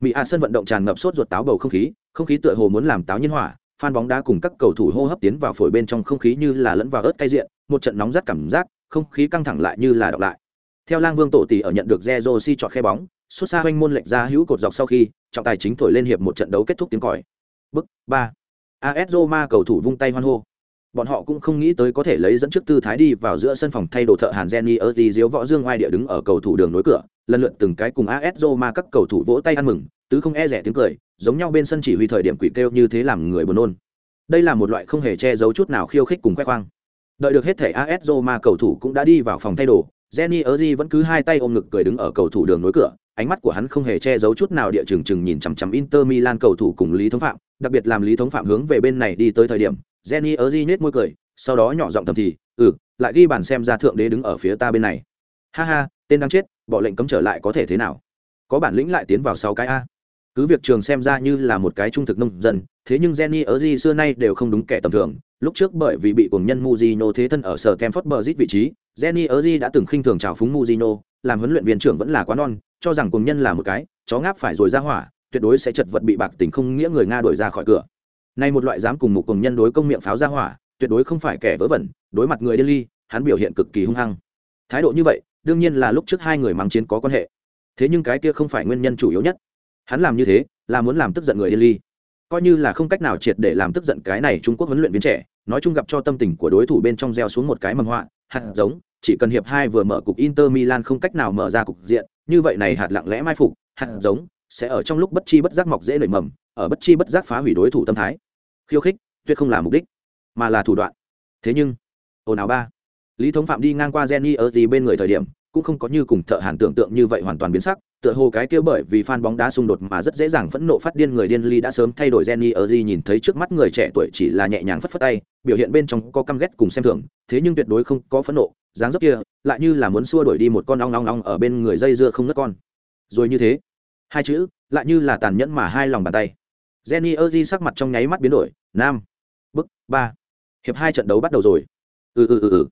mỹ a sân vận động tràn ngập sốt ruột táo bầu không khí không khí tựa hồ muốn làm táo nhiên hỏa phan bóng đá cùng các cầu thủ hô hấp tiến vào phổi bên trong không khí như là lẫn vào ớt cay diện một trận nóng rát cảm giác không khí căng thẳng lại như là đọc lại. Theo lang vương tổ tỷ ở nhận được Zezo si chọn khe bóng xuất xa hoanh môn lệch ra hữu cột dọc sau khi trọng tài chính thổi lên hiệp một trận đấu kết thúc tiếng còi. Bức ba. AS Roma cầu thủ vung tay hoan hô. Bọn họ cũng không nghĩ tới có thể lấy dẫn trước tư thái đi vào giữa sân phòng thay đồ thợ Hàn Jenny ở tí diếu võ dương ngoài địa đứng ở cầu thủ đường nối cửa, lần lượt từng cái cùng AS Roma các cầu thủ vỗ tay ăn mừng, tứ không e rẻ tiếng cười, giống nhau bên sân chỉ huy thời điểm quỷ kêu như thế làm người buồn nôn. Đây là một loại không hề che giấu chút nào khiêu khích cùng khoe khoang. Đợi được hết thể AS Roma cầu thủ cũng đã đi vào phòng thay đồ, Jenny Erzi vẫn cứ hai tay ôm ngực cười đứng ở cầu thủ đường nối cửa, ánh mắt của hắn không hề che giấu chút nào địa chừng chừng nhìn chằm chằm Inter Milan cầu thủ cùng Lý Thống Phạm, đặc biệt làm Lý Thống Phạm hướng về bên này đi tới thời điểm, Jenny Erzi nhếch môi cười, sau đó nhỏ giọng thầm thì, "Ừ, lại ghi bàn xem ra thượng đế đứng ở phía ta bên này." Ha ha, tên đang chết, bỏ lệnh cấm trở lại có thể thế nào? Có bản lĩnh lại tiến vào sáu cái a. Cứ việc trường xem ra như là một cái trung thực nông dân, thế nhưng Jenny di xưa nay đều không đúng kẻ tầm thường. Lúc trước bởi vì bị cuồng nhân muzino thế thân ở sở Campfort Bridge vị trí, Jenny di đã từng khinh thường chào phúng muzino làm huấn luyện viên trưởng vẫn là quá non, cho rằng cuồng nhân là một cái, chó ngáp phải rồi ra hỏa, tuyệt đối sẽ chật vật bị bạc tình không nghĩa người Nga đuổi ra khỏi cửa. Nay một loại dám cùng một cuồng nhân đối công miệng pháo ra hỏa, tuyệt đối không phải kẻ vớ vẩn, đối mặt người điên ly, hắn biểu hiện cực kỳ hung hăng. Thái độ như vậy, đương nhiên là lúc trước hai người mang chiến có quan hệ. Thế nhưng cái kia không phải nguyên nhân chủ yếu nhất. Hắn làm như thế, là muốn làm tức giận người điên ly. Coi như là không cách nào triệt để làm tức giận cái này Trung Quốc huấn luyện viên trẻ, nói chung gặp cho tâm tình của đối thủ bên trong gieo xuống một cái mầm họa, hạt giống, chỉ cần hiệp hai vừa mở cục Inter Milan không cách nào mở ra cục diện, như vậy này hạt lặng lẽ mai phục, hạt giống sẽ ở trong lúc bất chi bất giác mọc dễ nảy mầm, ở bất chi bất giác phá hủy đối thủ tâm thái. Khiêu khích, tuyệt không là mục đích, mà là thủ đoạn. Thế nhưng, ồn ào ba, Lý Thống Phạm đi ngang qua Jenny ở gì bên người thời điểm, cũng không có như cùng thợ hàn tưởng tượng như vậy hoàn toàn biến sắc, tựa hồ cái kia bởi vì fan bóng đá xung đột mà rất dễ dàng phẫn nộ phát điên người điên ly đã sớm thay đổi Jenny ở gì nhìn thấy trước mắt người trẻ tuổi chỉ là nhẹ nhàng phất phất tay, biểu hiện bên trong có căm ghét cùng xem thường, thế nhưng tuyệt đối không có phẫn nộ, dáng dấp kia lại như là muốn xua đuổi đi một con ong ong ong ở bên người dây dưa không nứt con. Rồi như thế, hai chữ lại như là tàn nhẫn mà hai lòng bàn tay. jenny ơ sắc mặt trong nháy mắt biến đổi nam bức ba hiệp hai trận đấu bắt đầu rồi ừ ừ ừ ừ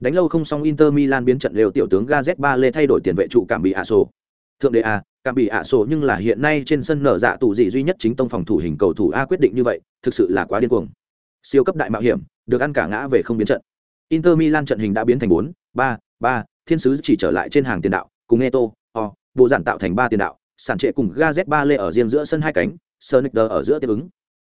đánh lâu không xong inter milan biến trận đều tiểu tướng gaz ba lê thay đổi tiền vệ trụ cảm bị ạ sổ. Thượng đế a cảm bị ạ sổ nhưng là hiện nay trên sân nở dạ tủ gì duy nhất chính tông phòng thủ hình cầu thủ a quyết định như vậy, thực sự là quá điên cuồng. Siêu cấp đại mạo hiểm, được ăn cả ngã về không biến trận. Inter milan trận hình đã biến thành bốn, ba ba, thiên sứ chỉ trở lại trên hàng tiền đạo, cùng eto o bộ giản tạo thành ba tiền đạo sản trệ cùng gaz ba lê ở riêng giữa sân hai cánh, sonic ở giữa tiếp ứng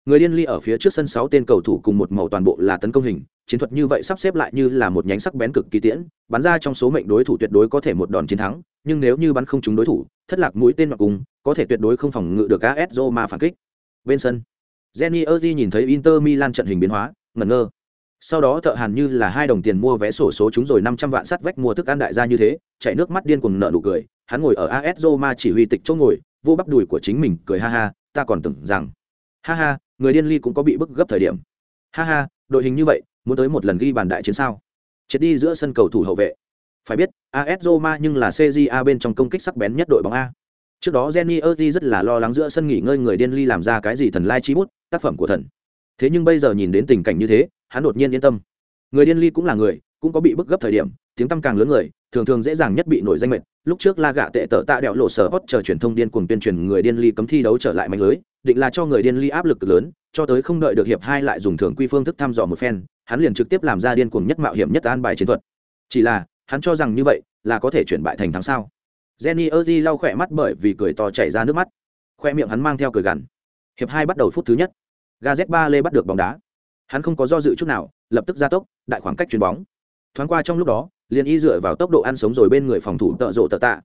người điên ly ở phía trước sân sáu tên cầu thủ cùng một màu toàn bộ là tấn công hình, chiến thuật như vậy sắp xếp lại như là một nhánh sắc bén cực kỳ tiễn, bắn ra trong số mệnh đối thủ tuyệt đối có thể một đòn chiến thắng, nhưng nếu như bắn không trúng đối thủ, thất lạc mũi tên mặc cùng, có thể tuyệt đối không phòng ngự được AS Roma phản kích. Bên sân Jenny Erdi nhìn thấy Inter Milan trận hình biến hóa, ngẩn ngơ. Sau đó thợ hàn như là hai đồng tiền mua vé sổ số chúng rồi năm trăm vạn sắt vách mua thức ăn đại gia như thế, chạy nước mắt điên cuồng nợ nụ cười, hắn ngồi ở AS Roma chỉ huy tịch chỗ ngồi, vô bắp đùi của chính mình cười ha ha, ta còn tưởng rằng. Ha ha người điên ly cũng có bị bức gấp thời điểm. Ha ha, đội hình như vậy, muốn tới một lần ghi bàn đại chiến sao? Chết đi giữa sân cầu thủ hậu vệ. Phải biết AS Roma nhưng là CJA bên trong công kích sắc bén nhất đội bóng A. Trước đó Jenny Erdi rất là lo lắng giữa sân nghỉ ngơi người điên ly làm ra cái gì thần lai chi bút, tác phẩm của thần. Thế nhưng bây giờ nhìn đến tình cảnh như thế, hắn đột nhiên yên tâm. Người điên ly cũng là người, cũng có bị bức gấp thời điểm tiếng tăm càng lớn người, thường thường dễ dàng nhất bị nổi danh mệt. Lúc trước la gạ tệ tợ tạ đẹo lộ sở hót chờ truyền thông điên cuồng tuyên truyền người điên ly cấm thi đấu trở lại mạnh lưới, định là cho người điên ly áp lực lớn, cho tới không đợi được hiệp hai lại dùng thường quy phương thức thăm dò một phen, hắn liền trực tiếp làm ra điên cuồng nhất mạo hiểm nhất an bài chiến thuật. Chỉ là, hắn cho rằng như vậy là có thể chuyển bại thành thắng sao? Jenny erdi lau khỏe mắt bởi vì cười to chảy ra nước mắt. Khoe miệng hắn mang theo cười gằn. Hiệp hai bắt đầu phút thứ nhất. Gaz ba lê bắt được bóng đá. Hắn không có do dự chút nào, lập tức ra tốc, đại khoảng cách chuyền bóng. Thoáng qua trong lúc đó liền y dựa vào tốc độ ăn sống rồi bên người phòng thủ tợ rộ tợ tạ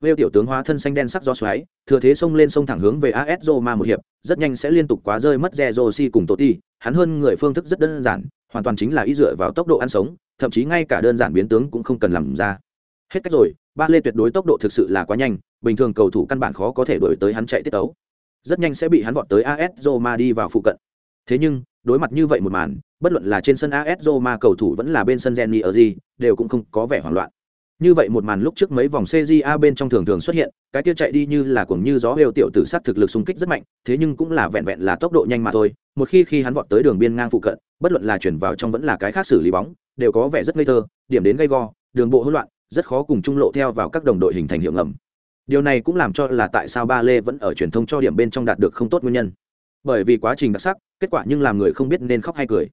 Vêu tiểu tướng hóa thân xanh đen sắc do xoáy, thừa thế xông lên sông thẳng hướng về AS Roma một hiệp, rất nhanh sẽ liên tục quá rơi mất Zerosi cùng Totti, hắn hơn người phương thức rất đơn giản, hoàn toàn chính là y dựa vào tốc độ ăn sống, thậm chí ngay cả đơn giản biến tướng cũng không cần làm ra. Hết cách rồi, ba lê tuyệt đối tốc độ thực sự là quá nhanh, bình thường cầu thủ căn bản khó có thể đuổi tới hắn chạy tiết tấu. Rất nhanh sẽ bị hắn vọt tới AS Roma đi vào phụ cận. Thế nhưng, đối mặt như vậy một màn, bất luận là trên sân AS Roma cầu thủ vẫn là bên sân Jenny ở gì, đều cũng không có vẻ hoảng loạn như vậy một màn lúc trước mấy vòng CJA bên trong thường thường xuất hiện, cái kia chạy đi như là cuồng như gió hêu tiểu tử sát thực lực xung kích rất mạnh, thế nhưng cũng là vẹn vẹn là tốc độ nhanh mà thôi. Một khi khi hắn vọt tới đường biên ngang phụ cận, bất luận là chuyển vào trong vẫn là cái khác xử lý bóng, đều có vẻ rất ngây thơ, điểm đến gay go, đường bộ hỗn loạn, rất khó cùng trung lộ theo vào các đồng đội hình thành hiệu ngầm. Điều này cũng làm cho là tại sao Ba Lê vẫn ở truyền thông cho điểm bên trong đạt được không tốt nguyên nhân. Bởi vì quá trình đặc sắc, kết quả nhưng làm người không biết nên khóc hay cười.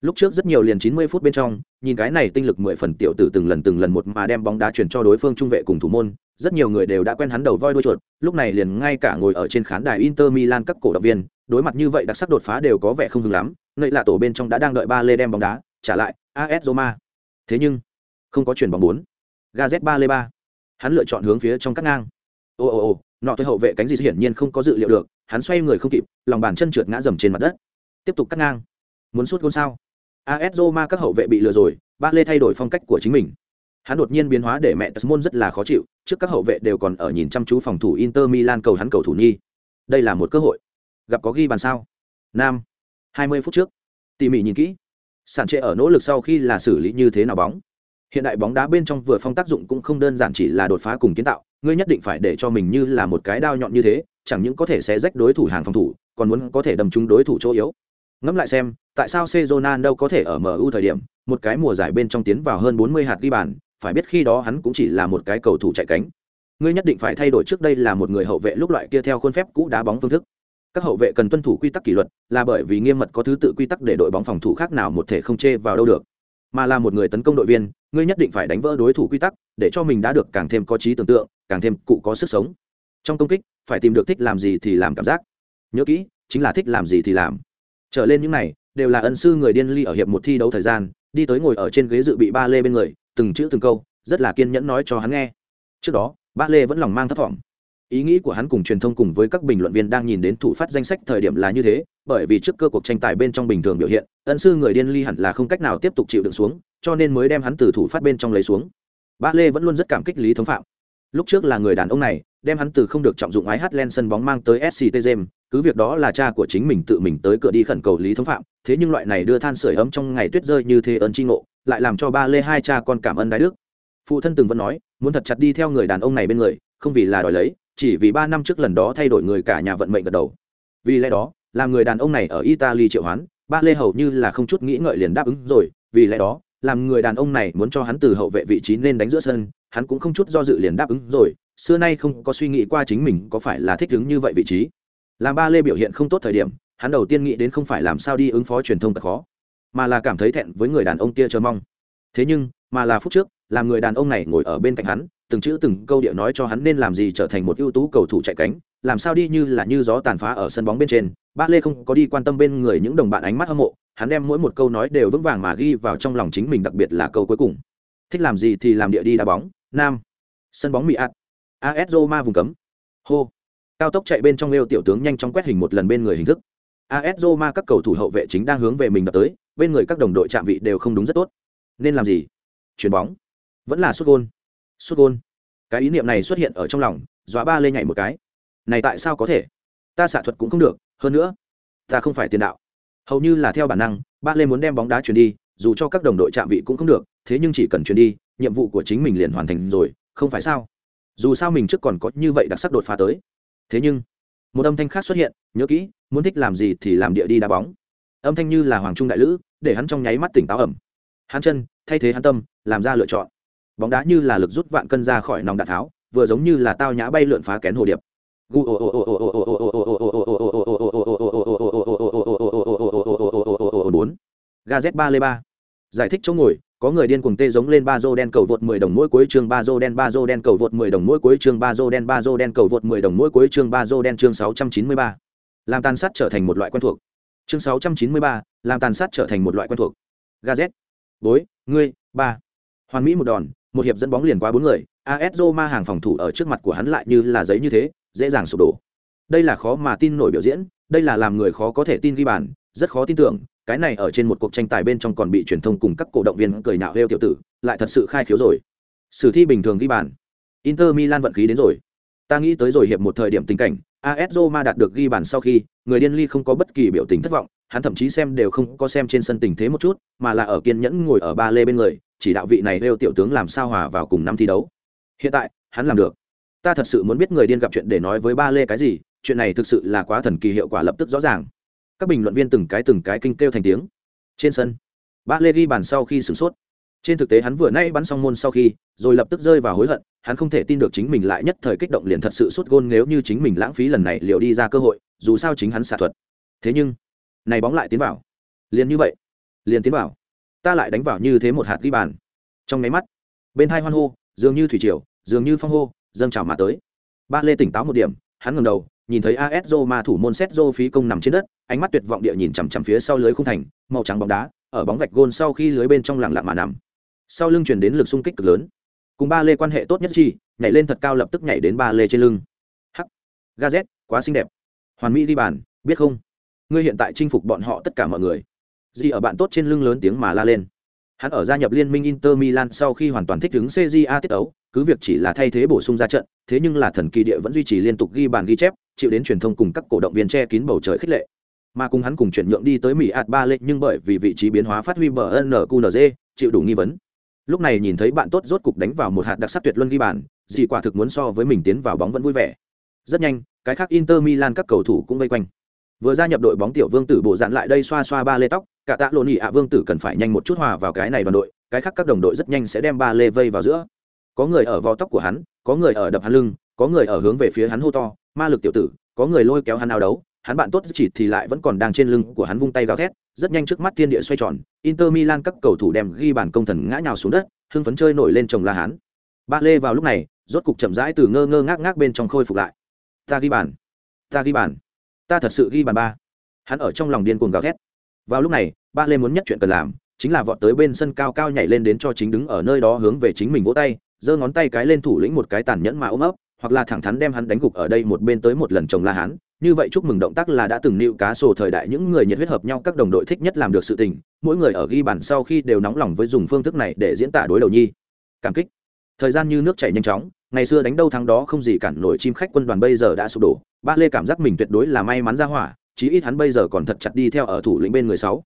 Lúc trước rất nhiều liền 90 phút bên trong nhìn cái này tinh lực mười phần tiểu tử từng lần từng lần một mà đem bóng đá chuyển cho đối phương trung vệ cùng thủ môn rất nhiều người đều đã quen hắn đầu voi đuôi chuột lúc này liền ngay cả ngồi ở trên khán đài Inter Milan các cổ động viên đối mặt như vậy đặc sắc đột phá đều có vẻ không hứng lắm nơi là tổ bên trong đã đang đợi ba lê đem bóng đá trả lại AS Roma. Thế nhưng không có chuyển bóng bốn. Gaz ba lê ba. Hắn lựa chọn hướng phía trong cắt ngang. Ồ ồ ồ nọ tôi hậu vệ cánh gì hiển nhiên không có dự liệu được hắn xoay người không kịp lòng bàn chân trượt ngã dầm trên mặt đất tiếp tục cắt ngang muốn suốt gôn sao AS Roma các hậu vệ bị lừa rồi, Ba Lê thay đổi phong cách của chính mình. Hắn đột nhiên biến hóa để mẹ tesmon rất là khó chịu, trước các hậu vệ đều còn ở nhìn chăm chú phòng thủ Inter Milan cầu hắn cầu thủ nhi. Đây là một cơ hội. Gặp có ghi bàn sao? Nam. 20 phút trước. Tỉ mỉ nhìn kỹ. Sản trệ ở nỗ lực sau khi là xử lý như thế nào bóng. Hiện đại bóng đá bên trong vừa phong tác dụng cũng không đơn giản chỉ là đột phá cùng kiến tạo, ngươi nhất định phải để cho mình như là một cái đao nhọn như thế, chẳng những có thể xé rách đối thủ hàng phòng thủ, còn muốn có thể đâm trúng đối thủ chỗ yếu. Ngẫm lại xem, tại sao Sezonan đâu có thể ở MU thời điểm, một cái mùa giải bên trong tiến vào hơn 40 hạt ghi bàn, phải biết khi đó hắn cũng chỉ là một cái cầu thủ chạy cánh. Ngươi nhất định phải thay đổi trước đây là một người hậu vệ lúc loại kia theo khuôn phép cũ đá bóng phương thức. Các hậu vệ cần tuân thủ quy tắc kỷ luật, là bởi vì nghiêm mật có thứ tự quy tắc để đội bóng phòng thủ khác nào một thể không chê vào đâu được. Mà là một người tấn công đội viên, ngươi nhất định phải đánh vỡ đối thủ quy tắc, để cho mình đã được càng thêm có trí tưởng tượng, càng thêm cụ có sức sống. Trong công kích, phải tìm được thích làm gì thì làm cảm giác. Nhớ kỹ, chính là thích làm gì thì làm. Trở lên những này, đều là ân sư người điên ly ở hiệp một thi đấu thời gian đi tới ngồi ở trên ghế dự bị ba lê bên người từng chữ từng câu rất là kiên nhẫn nói cho hắn nghe trước đó ba lê vẫn lòng mang thất vọng ý nghĩ của hắn cùng truyền thông cùng với các bình luận viên đang nhìn đến thủ phát danh sách thời điểm là như thế bởi vì trước cơ cuộc tranh tài bên trong bình thường biểu hiện, ân sư người điên ly hẳn là không cách nào tiếp tục chịu đựng xuống, cho nên mới đem hắn từ thủ phát bên trong lấy xuống. Ba lê vẫn luôn rất cảm kích lý thống phạm. Lúc trước là người đàn ông này, đem hắn từ không được trọng dụng ái hát len sân bóng mang tới sct james cứ việc đó là cha của chính mình tự mình tới cửa đi khẩn cầu lý thống phạm, thế nhưng loại này đưa than sửa ấm trong ngày tuyết rơi như thế ơn tri ngộ, lại làm cho ba lê hai cha con cảm ơn đái đức. Phụ thân từng vẫn nói, muốn thật chặt đi theo người đàn ông này bên người, không vì là đòi lấy, chỉ vì ba năm trước lần đó thay đổi người cả nhà vận mệnh gật đầu. Vì lẽ đó làm người đàn ông này ở italy triệu hoán, ba lê hầu như là không chút nghĩ ngợi liền đáp ứng rồi, vì lẽ đó, làm người đàn ông này muốn cho hắn từ hậu vệ vị trí nên đánh giữa sân, hắn cũng không chút do dự liền đáp ứng rồi, xưa nay không có suy nghĩ qua chính mình có phải là thích ứng như vậy vị trí. Làm ba lê biểu hiện không tốt thời điểm, hắn đầu tiên nghĩ đến không phải làm sao đi ứng phó truyền thông thật khó, mà là cảm thấy thẹn với người đàn ông kia chờ mong. Thế nhưng, mà là phút trước, làm người đàn ông này ngồi ở bên cạnh hắn, từng chữ từng câu địa nói cho hắn nên làm gì trở thành một ưu tú cầu thủ chạy cánh làm sao đi như là như gió tàn phá ở sân bóng bên trên, ba lê không có đi quan tâm bên người những đồng bạn ánh mắt hâm mộ, hắn đem mỗi một câu nói đều vững vàng mà ghi vào trong lòng chính mình đặc biệt là câu cuối cùng. Thích làm gì thì làm địa đi đá bóng, nam. Sân bóng mỹ ạt as roma vùng cấm. Hô. Cao tốc chạy bên trong lêu tiểu tướng nhanh chóng quét hình một lần bên người hình thức. As roma các cầu thủ hậu vệ chính đang hướng về mình đập tới, bên người các đồng đội chạm vị đều không đúng rất tốt. Nên làm gì? Chuyền bóng. Vẫn là sút gôn. Sút gôn. Cái ý niệm này xuất hiện ở trong lòng, dọa ba lê nhảy một cái này tại sao có thể? Ta xạ thuật cũng không được, hơn nữa, ta không phải tiền đạo. Hầu như là theo bản năng ba lê muốn đem bóng đá chuyển đi, dù cho các đồng đội chạm vị cũng không được, thế nhưng chỉ cần chuyển đi, nhiệm vụ của chính mình liền hoàn thành rồi, không phải sao? Dù sao mình trước còn có như vậy đặc sắc đột phá tới. Thế nhưng, một âm thanh khác xuất hiện, nhớ kỹ, muốn thích làm gì thì làm địa đi đá bóng. Âm thanh như là hoàng trung đại lữ, để hắn trong nháy mắt tỉnh táo ẩm. Hắn chân, thay thế hắn tâm, làm ra lựa chọn. Bóng đá như là lực rút vạn cân ra khỏi nòng đạn tháo, vừa giống như là tao nhã bay lượn phá kén hồ điệp bốn gaz ba lê ba giải thích chỗ ngồi có người điên cuồng tê giống lên ba dô đen cầu vượt 10 đồng mỗi cuối chương ba dô đen ba dô đen cầu vượt 10 đồng mỗi cuối chương ba dô đen ba dô đen cầu vượt 10 đồng mỗi cuối chương ba dô đen chương 693. làm tàn sát trở thành một loại quen thuộc chương 693, làm tàn sát trở thành một loại quen thuộc gazet bối ngươi ba hoàn mỹ một đòn một hiệp dẫn bóng liền qua bốn người as roma hàng phòng thủ ở trước mặt của hắn lại như là giấy như thế dễ dàng sụp đổ. Đây là khó mà tin nổi biểu diễn, đây là làm người khó có thể tin ghi bàn, rất khó tin tưởng, cái này ở trên một cuộc tranh tài bên trong còn bị truyền thông cùng các cổ động viên cười nạo hêu tiểu tử, lại thật sự khai khiếu rồi. Sử thi bình thường ghi bàn. Inter milan vận khí đến rồi. Ta nghĩ tới rồi hiệp một thời điểm tình cảnh as roma đạt được ghi bàn sau khi, người điên ly không có bất kỳ biểu tình thất vọng, hắn thậm chí xem đều không có xem trên sân tình thế một chút, mà là ở kiên nhẫn ngồi ở ba lê bên người, chỉ đạo vị này hêu tiểu tướng làm sao hòa vào cùng năm thi đấu. Hiện tại, hắn làm được ta thật sự muốn biết người điên gặp chuyện để nói với ba lê cái gì, chuyện này thực sự là quá thần kỳ hiệu quả lập tức rõ ràng. Các bình luận viên từng cái từng cái kinh kêu thành tiếng. Trên sân, ba lê ghi bàn sau khi sửng sốt. Trên thực tế hắn vừa nay bắn xong môn sau khi, rồi lập tức rơi vào hối hận, hắn không thể tin được chính mình lại nhất thời kích động liền thật sự sút gôn nếu như chính mình lãng phí lần này liệu đi ra cơ hội, dù sao chính hắn xạ thuật. Thế nhưng, này bóng lại tiến vào. Liền như vậy, liền tiến vào. Ta lại đánh vào như thế một hạt ghi bàn. Trong máy mắt, bên hai hoan hô, dường như thủy triều, dường như phong hô dâng trào mà tới ba lê tỉnh táo một điểm hắn ngẩng đầu nhìn thấy AS Roma thủ môn Sergio phí công nằm trên đất, ánh mắt tuyệt vọng địa nhìn chằm chằm phía sau lưới khung thành, màu trắng bóng đá, ở bóng vạch gôn sau khi lưới bên trong lặng lặng mà nằm. Sau lưng truyền đến lực xung kích cực lớn. Cùng ba lê quan hệ tốt nhất chi, nhảy lên thật cao lập tức nhảy đến ba lê trên lưng. Hắc. Gazet, quá xinh đẹp. Hoàn mỹ đi bàn, biết không? Ngươi hiện tại chinh phục bọn họ tất cả mọi người. Gì ở bạn tốt trên lưng lớn tiếng mà la lên. Hắn ở gia nhập liên minh Inter Milan sau khi hoàn toàn thích ứng CJA tiết ấu, cứ việc chỉ là thay thế bổ sung ra trận, thế nhưng là thần kỳ địa vẫn duy trì liên tục ghi bàn ghi chép, chịu đến truyền thông cùng các cổ động viên che kín bầu trời khích lệ. Mà cùng hắn cùng chuyển nhượng đi tới Mỹ ạt ba lệ nhưng bởi vì vị trí biến hóa phát huy bờ NQNZ, chịu đủ nghi vấn. Lúc này nhìn thấy bạn tốt rốt cục đánh vào một hạt đặc sắc tuyệt luân ghi bàn, gì quả thực muốn so với mình tiến vào bóng vẫn vui vẻ. Rất nhanh, cái khác Inter Milan các cầu thủ cũng vây quanh. Vừa gia nhập đội bóng tiểu vương tử bộ dạn lại đây xoa xoa ba lê tóc, cả tạ lộn nhị ạ vương tử cần phải nhanh một chút hòa vào cái này đoàn đội, cái khác các đồng đội rất nhanh sẽ đem ba lê vây vào giữa có người ở vò tóc của hắn, có người ở đập hắn lưng, có người ở hướng về phía hắn hô to, ma lực tiểu tử, có người lôi kéo hắn áo đấu, hắn bạn tốt chỉ thì lại vẫn còn đang trên lưng của hắn vung tay gào thét, rất nhanh trước mắt thiên địa xoay tròn, inter milan các cầu thủ đem ghi bàn công thần ngã nhào xuống đất, hưng phấn chơi nổi lên chồng la hắn. ba lê vào lúc này, rốt cục chậm rãi từ ngơ ngơ ngác ngác bên trong khôi phục lại. Ta ghi bàn, ta ghi bàn, ta thật sự ghi bàn ba. Hắn ở trong lòng điên cuồng gào thét. Vào lúc này, ba lê muốn nhất chuyện cần làm, chính là vọt tới bên sân cao cao nhảy lên đến cho chính đứng ở nơi đó hướng về chính mình vỗ tay giơ ngón tay cái lên thủ lĩnh một cái tàn nhẫn mà ôm ấp, hoặc là thẳng thắn đem hắn đánh gục ở đây một bên tới một lần chồng la hán. Như vậy chúc mừng động tác là đã từng nịu cá sổ thời đại những người nhiệt huyết hợp nhau các đồng đội thích nhất làm được sự tình, mỗi người ở ghi bản sau khi đều nóng lòng với dùng phương thức này để diễn tả đối đầu nhi. Cảm kích. Thời gian như nước chảy nhanh chóng, ngày xưa đánh đâu thắng đó không gì cản nổi chim khách quân đoàn bây giờ đã sụp đổ. Ba lê cảm giác mình tuyệt đối là may mắn ra hỏa, chí ít hắn bây giờ còn thật chặt đi theo ở thủ lĩnh bên người sáu.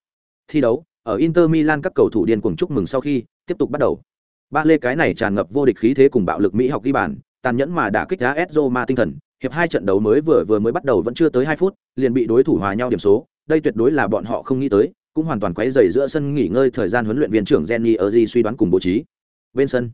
Thi đấu, ở inter milan các cầu thủ điên cuồng chúc mừng sau khi tiếp tục bắt đầu ba lê cái này tràn ngập vô địch khí thế cùng bạo lực mỹ học ghi bàn, tàn nhẫn mà đã kích AS Roma tinh thần, hiệp hai trận đấu mới vừa vừa mới bắt đầu vẫn chưa tới hai phút, liền bị đối thủ hòa nhau điểm số, đây tuyệt đối là bọn họ không nghĩ tới, cũng hoàn toàn quấy dày giữa sân nghỉ ngơi thời gian huấn luyện viên trưởng jenny erdi suy đoán cùng bố trí. Bên sân,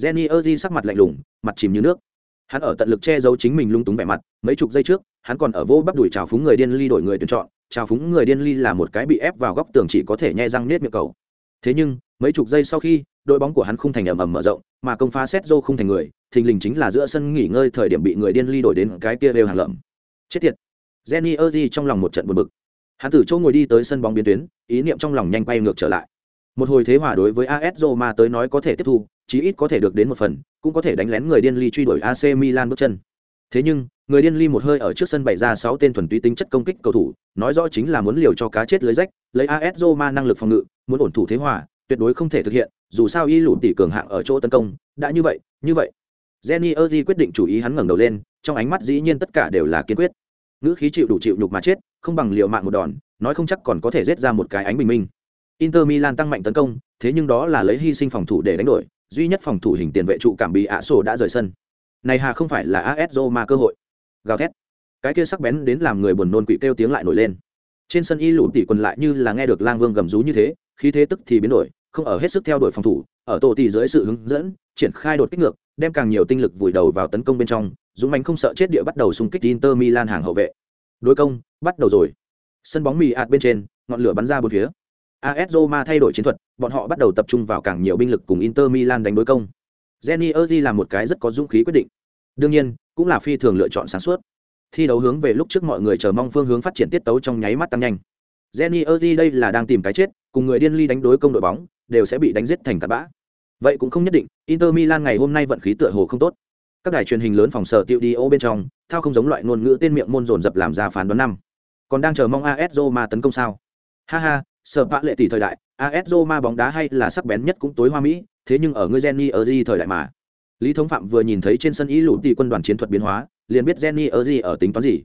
jenny erdi sắc mặt lạnh lùng, mặt chìm như nước. Hắn ở tận lực che giấu chính mình lung túng vẻ mặt, mấy chục giây trước, hắn còn ở vô bắp đuổi trào phúng người điên ly đổi người tuyển chọn trào phúng người điên ly là một cái bị ép vào góc tường chỉ có thể nhai răng nết miệng cầu. Thế nhưng, mấy chục giây sau khi đội bóng của hắn không thành ầm ầm mở rộng, mà công phá xét dô không thành người, thình lình chính là giữa sân nghỉ ngơi thời điểm bị người điên ly đổi đến cái kia đều hàng lợm. Chết tiệt. Jenny erdi trong lòng một trận buồn bực. Hắn từ chỗ ngồi đi tới sân bóng biến tuyến, ý niệm trong lòng nhanh quay ngược trở lại. Một hồi thế hòa đối với as roma tới nói có thể tiếp thu, chí ít có thể được đến một phần, cũng có thể đánh lén người điên ly truy đuổi ac milan bước chân. Thế nhưng, người điên ly một hơi ở trước sân bày ra sáu tên thuần túy tính chất công kích cầu thủ, nói rõ chính là muốn liều cho cá chết lưới rách, lấy as roma năng lực phòng ngự, muốn ổn thủ thế hòa tuyệt đối không thể thực hiện, dù sao y lụt tỷ cường hạng ở chỗ tấn công, đã như vậy như vậy. Jenny di quyết định chủ ý hắn ngẩng đầu lên, trong ánh mắt dĩ nhiên tất cả đều là kiên quyết. Ngữ khí chịu đủ chịu nhục mà chết, không bằng liệu mạng một đòn, nói không chắc còn có thể giết ra một cái ánh bình minh. Inter milan tăng mạnh tấn công, thế nhưng đó là lấy hy sinh phòng thủ để đánh đổi, duy nhất phòng thủ hình tiền vệ trụ cảm bị ạ sổ đã rời sân. Này hà không phải là as mà cơ hội. Gào thét. Cái kia sắc bén đến làm người buồn nôn quỵ kêu tiếng lại nổi lên. Trên sân y lụt tỷ quần lại như là nghe được lang vương gầm rú như thế khí thế tức thì biến đổi không ở hết sức theo đuổi phòng thủ ở tổ tỷ dưới sự hướng dẫn triển khai đột kích ngược đem càng nhiều tinh lực vùi đầu vào tấn công bên trong dũng mạnh không sợ chết địa bắt đầu xung kích inter milan hàng hậu vệ đối công bắt đầu rồi sân bóng mì ạt bên trên ngọn lửa bắn ra bốn phía AS Roma thay đổi chiến thuật, bọn họ bắt đầu tập trung vào càng nhiều binh lực cùng Inter Milan đánh đối công. Jenny Erdi là một cái rất có dũng khí quyết định. Đương nhiên, cũng là phi thường lựa chọn sáng suốt. Thi đấu hướng về lúc trước mọi người chờ mong phương hướng phát triển tiết tấu trong nháy mắt tăng nhanh. Jenny Erdi đây là đang tìm cái chết, cùng người điên ly đánh đối công đội bóng, đều sẽ bị đánh giết thành cát bã. Vậy cũng không nhất định, Inter Milan ngày hôm nay vận khí tựa hồ không tốt. Các đài truyền hình lớn phòng sở tiêu đi ô bên trong, thao không giống loại ngôn ngữ tên miệng môn dồn dập làm ra phán đoán năm. Còn đang chờ mong AS Roma tấn công sao? Ha ha, sở vạ lệ tỷ thời đại as roma bóng đá hay là sắc bén nhất cũng tối hoa mỹ thế nhưng ở người jenny Erdi thời đại mà lý thống phạm vừa nhìn thấy trên sân ý lũ tỷ quân đoàn chiến thuật biến hóa liền biết jenny Erdi ở tính toán gì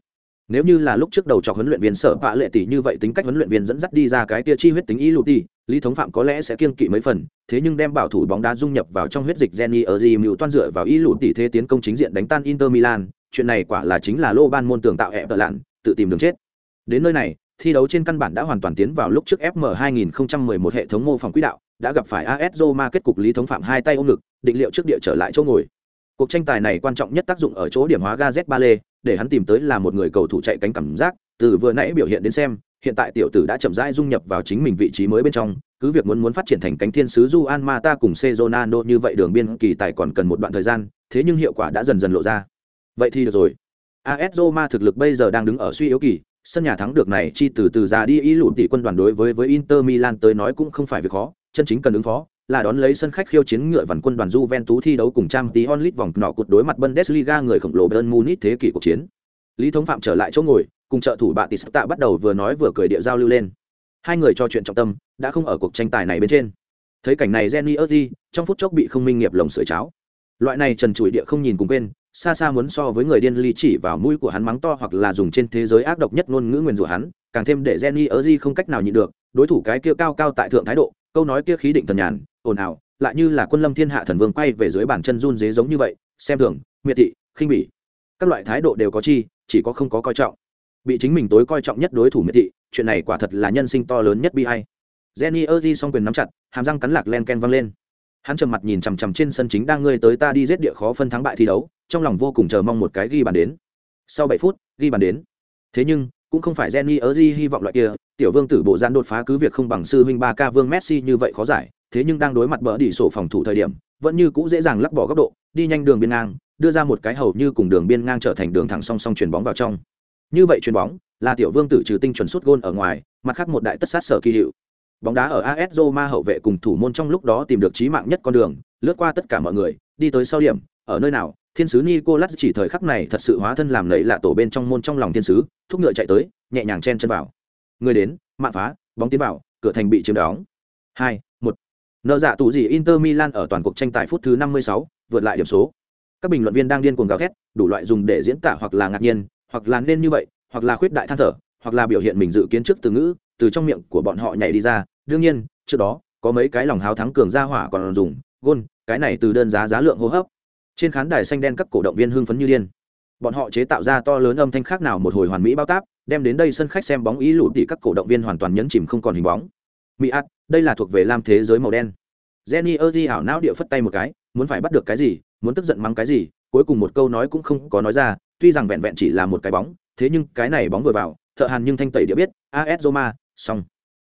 nếu như là lúc trước đầu trò huấn luyện viên sở bạ lệ tỷ như vậy tính cách huấn luyện viên dẫn dắt đi ra cái tia chi huyết tính ý lụt đi, lý thống phạm có lẽ sẽ kiên kỵ mấy phần thế nhưng đem bảo thủ bóng đá dung nhập vào trong huyết dịch jenny ở gì mưu toan dựa vào ý lụt tỷ thế tiến công chính diện đánh tan inter milan chuyện này quả là chính là lô ban môn tường tạo hẹp tợ lạn tự tìm đường chết đến nơi này thi đấu trên căn bản đã hoàn toàn tiến vào lúc trước FM 2011 hệ thống mô phỏng quỹ đạo, đã gặp phải AS Roma kết cục lý thống phạm hai tay ôm ngực, định liệu trước địa trở lại chỗ ngồi. Cuộc tranh tài này quan trọng nhất tác dụng ở chỗ điểm hóa gaz ba lê để hắn tìm tới là một người cầu thủ chạy cánh cảm giác, từ vừa nãy biểu hiện đến xem, hiện tại tiểu tử đã chậm rãi dung nhập vào chính mình vị trí mới bên trong, cứ việc muốn muốn phát triển thành cánh thiên sứ du anma ta cùng sezonano như vậy đường biên kỳ tài còn cần một đoạn thời gian, thế nhưng hiệu quả đã dần dần lộ ra. Vậy thì được rồi. AS Roma thực lực bây giờ đang đứng ở suy yếu kỳ, sân nhà thắng được này chi từ từ ra đi ý lụt tỷ quân đoàn đối với với Inter Milan tới nói cũng không phải việc khó, chân chính cần ứng phó là đón lấy sân khách khiêu chiến ngựa vằn quân đoàn Juventus thi đấu cùng trang tí onlit vòng nọ cột đối mặt Bundesliga người khổng lồ Bayern Munich thế kỷ cuộc chiến. Lý Thống Phạm trở lại chỗ ngồi, cùng trợ thủ bạn tạ bắt đầu vừa nói vừa cười địa giao lưu lên. Hai người trò chuyện trọng tâm, đã không ở cuộc tranh tài này bên trên. Thấy cảnh này Jenny Erdi, trong phút chốc bị không minh nghiệp lồng sưởi cháo. Loại này trần trụi địa không nhìn cùng quên, xa xa muốn so với người điên ly chỉ vào mũi của hắn mắng to hoặc là dùng trên thế giới ác độc nhất ngôn ngữ nguyền rủa hắn càng thêm để jenny ở di không cách nào nhịn được đối thủ cái kia cao cao tại thượng thái độ câu nói kia khí định thần nhàn ồn ào lại như là quân lâm thiên hạ thần vương quay về dưới bàn chân run dế giống như vậy xem thường miệt thị khinh bỉ. Các loại thái độ đều có chi chỉ có không có coi trọng. Bị chính mình tối coi trọng nhất đối thủ miệt thị chuyện này quả thật là nhân sinh to lớn nhất bi hay jenny ơ di song quyền nắm chặt hàm răng cắn lạc len ken văng lên. Hắn trầm mặt nhìn chằm chằm trên sân chính đang ngươi tới ta đi giết địa khó phân thắng bại thi đấu trong lòng vô cùng chờ mong một cái ghi bàn đến. Sau bảy phút ghi bàn đến. Thế nhưng cũng không phải Jenny ở hy vọng loại kia, tiểu vương tử bộ gian đột phá cứ việc không bằng sư huynh ba ca vương Messi như vậy khó giải, thế nhưng đang đối mặt bỡ đỉ sổ phòng thủ thời điểm, vẫn như cũ dễ dàng lắc bỏ góc độ, đi nhanh đường biên ngang, đưa ra một cái hầu như cùng đường biên ngang trở thành đường thẳng song song chuyền bóng vào trong. Như vậy chuyền bóng, là tiểu vương tử trừ tinh chuẩn suốt gôn ở ngoài, mặt khác một đại tất sát sở kỳ hiệu. Bóng đá ở AS Roma hậu vệ cùng thủ môn trong lúc đó tìm được chí mạng nhất con đường, lướt qua tất cả mọi người, đi tới sau điểm, ở nơi nào, thiên sứ Nicolas chỉ thời khắc này thật sự hóa thân làm lấy lạ tổ bên trong môn trong lòng thiên sứ, thúc ngựa chạy tới, nhẹ nhàng chen chân vào. Người đến, mạng phá, bóng tiến vào, cửa thành bị chiếm đóng. Hai. Nợ dạ tủ gì Inter Milan ở toàn cuộc tranh tài phút thứ 56, vượt lại điểm số. Các bình luận viên đang điên cuồng gào thét, đủ loại dùng để diễn tả hoặc là ngạc nhiên, hoặc là nên như vậy, hoặc là khuyết đại than thở, hoặc là biểu hiện mình dự kiến trước từ ngữ, từ trong miệng của bọn họ nhảy đi ra. Đương nhiên, trước đó, có mấy cái lòng háo thắng cường ra hỏa còn dùng, gôn, cái này từ đơn giá giá lượng hô hấp trên khán đài xanh đen các cổ động viên hưng phấn như điên bọn họ chế tạo ra to lớn âm thanh khác nào một hồi hoàn mỹ bao táp đem đến đây sân khách xem bóng ý lụt tỉ các cổ động viên hoàn toàn nhấn chìm không còn hình bóng mỹ ạt đây là thuộc về lam thế giới màu đen. Jenny ơ di ảo não địa phất tay một cái, muốn phải bắt được cái gì, muốn tức giận mắng cái gì, cuối cùng một câu nói cũng không có nói ra, tuy rằng vẹn vẹn chỉ là một cái bóng, thế nhưng cái này bóng vừa vào, thợ hàn nhưng thanh tẩy địa biết as roma xong.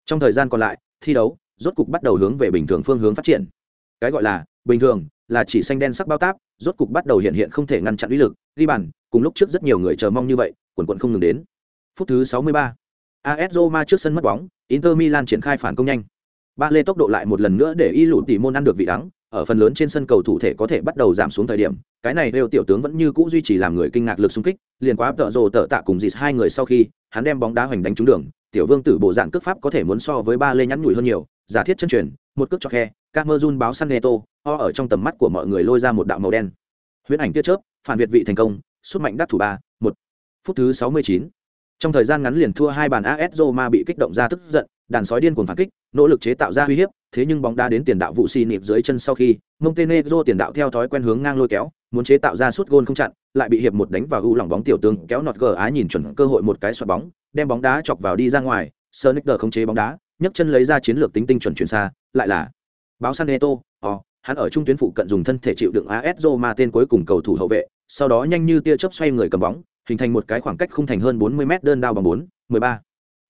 Trong thời gian còn lại, thi đấu, rốt cục bắt đầu hướng về bình thường phương hướng phát triển. Cái gọi là, bình thường, là chỉ xanh đen sắc bao táp, rốt cục bắt đầu hiện hiện không thể ngăn chặn uy lực, ghi bàn, cùng lúc trước rất nhiều người chờ mong như vậy, quần quận không ngừng đến. Phút thứ 63. AS Roma trước sân mất bóng, Inter Milan triển khai phản công nhanh ba lê tốc độ lại một lần nữa để y lụt tỉ môn ăn được vị đắng, ở phần lớn trên sân cầu thủ thể có thể bắt đầu giảm xuống thời điểm, cái này đều tiểu tướng vẫn như cũ duy trì làm người kinh ngạc lực xung kích, liền quá tợ rồ tợ tạ cùng dịt hai người sau khi, hắn đem bóng đá hoành đánh trúng đường, tiểu vương tử bộ dạng cước pháp có thể muốn so với ba lê nhắn nhủi hơn nhiều, giả thiết chân truyền, một cước cho khe các mơ run báo săn neto, o ở trong tầm mắt của mọi người lôi ra một đạo màu đen. Huyễn ảnh tiết chớp, phản việt vị thành công xuất mạnh đắc thủ ba, một. Phút thứ sáu mươi chín. Trong thời gian ngắn liền thua hai bàn as roma bị kích động ra tức giận đàn sói điên cuồng phản kích nỗ lực chế tạo ra uy hiếp thế nhưng bóng đá đến tiền đạo vụ xì nịp dưới chân sau khi montenegro tiền đạo theo thói quen hướng ngang lôi kéo muốn chế tạo ra suốt gôn không chặn lại bị hiệp một đánh vào u lỏng bóng tiểu tướng kéo nọt gờ á nhìn chuẩn cơ hội một cái xoạt bóng đem bóng đá chọc vào đi ra ngoài sơ nick không chế bóng đá nhấc chân lấy ra chiến lược tính tinh chuẩn chuyển xa lại là báo san neto oh, hắn ở trung tuyến phụ cận dùng thân thể chịu đựng as roma tên cuối cùng cầu thủ hậu vệ sau đó nhanh như tia chớp xoay người cầm bóng hình thành một cái khoảng cách không thành hơn 40 mét đơn đao bằng 4, 13.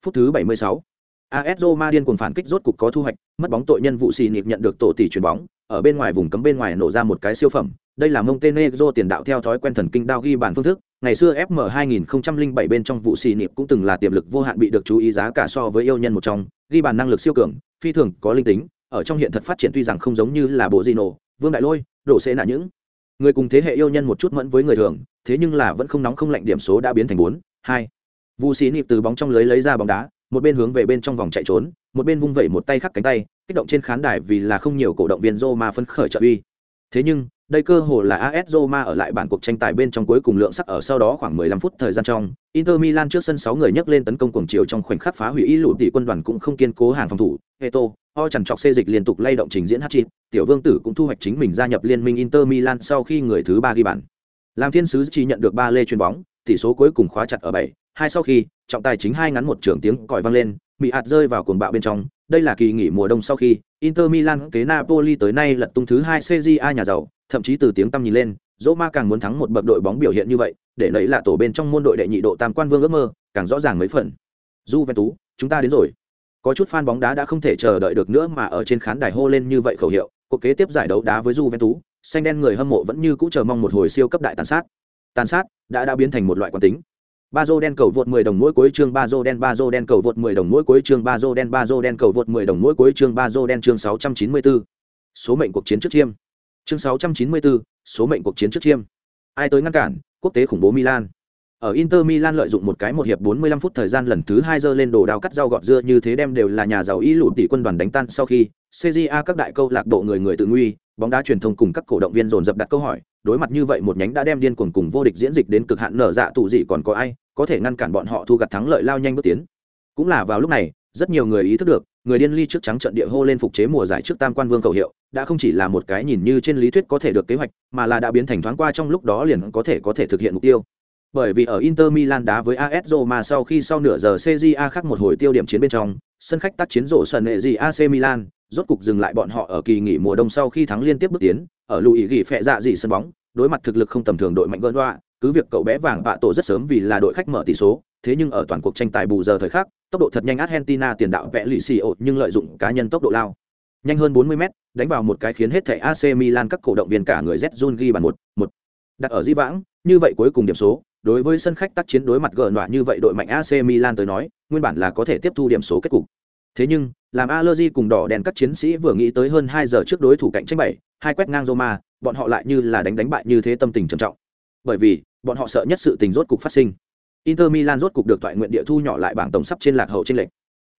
Phút thứ 76. AS Roma điên cuồng phản kích rốt cục có thu hoạch, mất bóng tội nhân vụ xì nịp nhận được tổ tỷ chuyển bóng, ở bên ngoài vùng cấm bên ngoài nổ ra một cái siêu phẩm. Đây là Montenegro tiền đạo theo thói quen thần kinh đao ghi bàn phương thức, ngày xưa FM 2007 bên trong vụ xì nịp cũng từng là tiềm lực vô hạn bị được chú ý giá cả so với yêu nhân một trong, ghi bàn năng lực siêu cường, phi thường có linh tính, ở trong hiện thật phát triển tuy rằng không giống như là bộ Gino, Vương Đại Lôi, đổ sẽ nạ những người cùng thế hệ yêu nhân một chút mẫn với người thường, thế nhưng là vẫn không nóng không lạnh điểm số đã biến thành 4, 2. Vu xì nịp từ bóng trong lưới lấy ra bóng đá, một bên hướng về bên trong vòng chạy trốn, một bên vung vẩy một tay khắc cánh tay, kích động trên khán đài vì là không nhiều cổ động viên Roma phấn khởi trợ uy. Thế nhưng, đây cơ hồ là AS Roma ở lại bản cuộc tranh tài bên trong cuối cùng lượng sắc ở sau đó khoảng 15 phút thời gian trong, Inter Milan trước sân 6 người nhấc lên tấn công cuồng chiều trong khoảnh khắc phá hủy ý lũ tỷ quân đoàn cũng không kiên cố hàng phòng thủ, Eto, ho chẳng chọc xê dịch liên tục lay động trình diễn hat-trick, tiểu vương tử cũng thu hoạch chính mình gia nhập liên minh Inter Milan sau khi người thứ ba ghi bàn. Làm thiên sứ chỉ nhận được 3 lê chuyền bóng, tỷ số cuối cùng khóa chặt ở 7, hai sau khi, trọng tài chính hai ngắn một trưởng tiếng còi vang lên bị hạt rơi vào cuồng bạo bên trong, đây là kỳ nghỉ mùa đông sau khi, inter milan kế napoli tới nay lật tung thứ hai cja nhà giàu, thậm chí từ tiếng tăm nhìn lên, Roma càng muốn thắng một bậc đội bóng biểu hiện như vậy, để lấy là tổ bên trong môn đội đệ nhị độ tam quan vương ước mơ, càng rõ ràng mấy phần. Juventus, chúng ta đến rồi. Có chút fan bóng đá đã không thể chờ đợi được nữa mà ở trên khán đài hô lên như vậy khẩu hiệu, cuộc kế tiếp giải đấu đá với Juventus, xanh đen người hâm mộ vẫn như cũ chờ mong một hồi siêu cấp đại tàn sát. Tàn sát đã đã biến thành một loại quán tính ba dô đen cầu vượt 10 đồng mỗi cuối chương ba dô đen ba dô đen cầu vượt 10 đồng mỗi cuối chương ba dô đen ba dô đen cầu vượt 10 đồng mỗi cuối chương ba dô đen chương 694. số mệnh cuộc chiến trước chiêm. Chương 694, số mệnh cuộc chiến trước chiêm. Ai tới ngăn cản? Quốc tế khủng bố milan. Ở Inter Milan lợi dụng một cái một hiệp 45 phút thời gian lần thứ hai giờ lên đồ đao cắt rau gọt dưa như thế đem đều là nhà giàu ý lụt tỷ quân đoàn đánh tan sau khi CJA các đại câu lạc bộ người người tự nguy, bóng đá truyền thông cùng các cổ động viên dồn dập đặt câu hỏi, đối mặt như vậy một nhánh đã đem điên cuồng cùng vô địch diễn dịch đến cực hạn nở dạ tụ gì còn có ai có thể ngăn cản bọn họ thu gặt thắng lợi lao nhanh bước tiến. Cũng là vào lúc này, rất nhiều người ý thức được, người điên ly trước trắng trận địa hô lên phục chế mùa giải trước tam quan vương cầu hiệu, đã không chỉ là một cái nhìn như trên lý thuyết có thể được kế hoạch, mà là đã biến thành thoáng qua trong lúc đó liền có thể có thể thực hiện mục tiêu. Bởi vì ở Inter Milan đá với AS Roma sau khi sau nửa giờ CJA khác một hồi tiêu điểm chiến bên trong, sân khách tác chiến rổ sân nệ gì AC Milan, rốt cục dừng lại bọn họ ở kỳ nghỉ mùa đông sau khi thắng liên tiếp bước tiến, ở lùi gỉ phệ dạ dị sân bóng, đối mặt thực lực không tầm thường đội mạnh gơn đoạ, cứ việc cậu bé vàng bạ tổ rất sớm vì là đội khách mở tỷ số, thế nhưng ở toàn cuộc tranh tài bù giờ thời khắc, tốc độ thật nhanh Argentina tiền đạo vẽ lì xì ổ nhưng lợi dụng cá nhân tốc độ lao. Nhanh hơn 40m, đánh vào một cái khiến hết thảy AC Milan các cổ động viên cả người Zun ghi bàn một, một. Đặt ở di vãng, như vậy cuối cùng điểm số, đối với sân khách tác chiến đối mặt gỡ nọa như vậy đội mạnh AC Milan tới nói, nguyên bản là có thể tiếp thu điểm số kết cục. Thế nhưng, làm Allergy cùng đỏ đèn các chiến sĩ vừa nghĩ tới hơn 2 giờ trước đối thủ cạnh tranh bảy, hai quét ngang Roma, bọn họ lại như là đánh đánh bại như thế tâm tình trầm trọng. Bởi vì, bọn họ sợ nhất sự tình rốt cục phát sinh. Inter Milan rốt cục được toại nguyện địa thu nhỏ lại bảng tổng sắp trên lạc hậu trên lệch.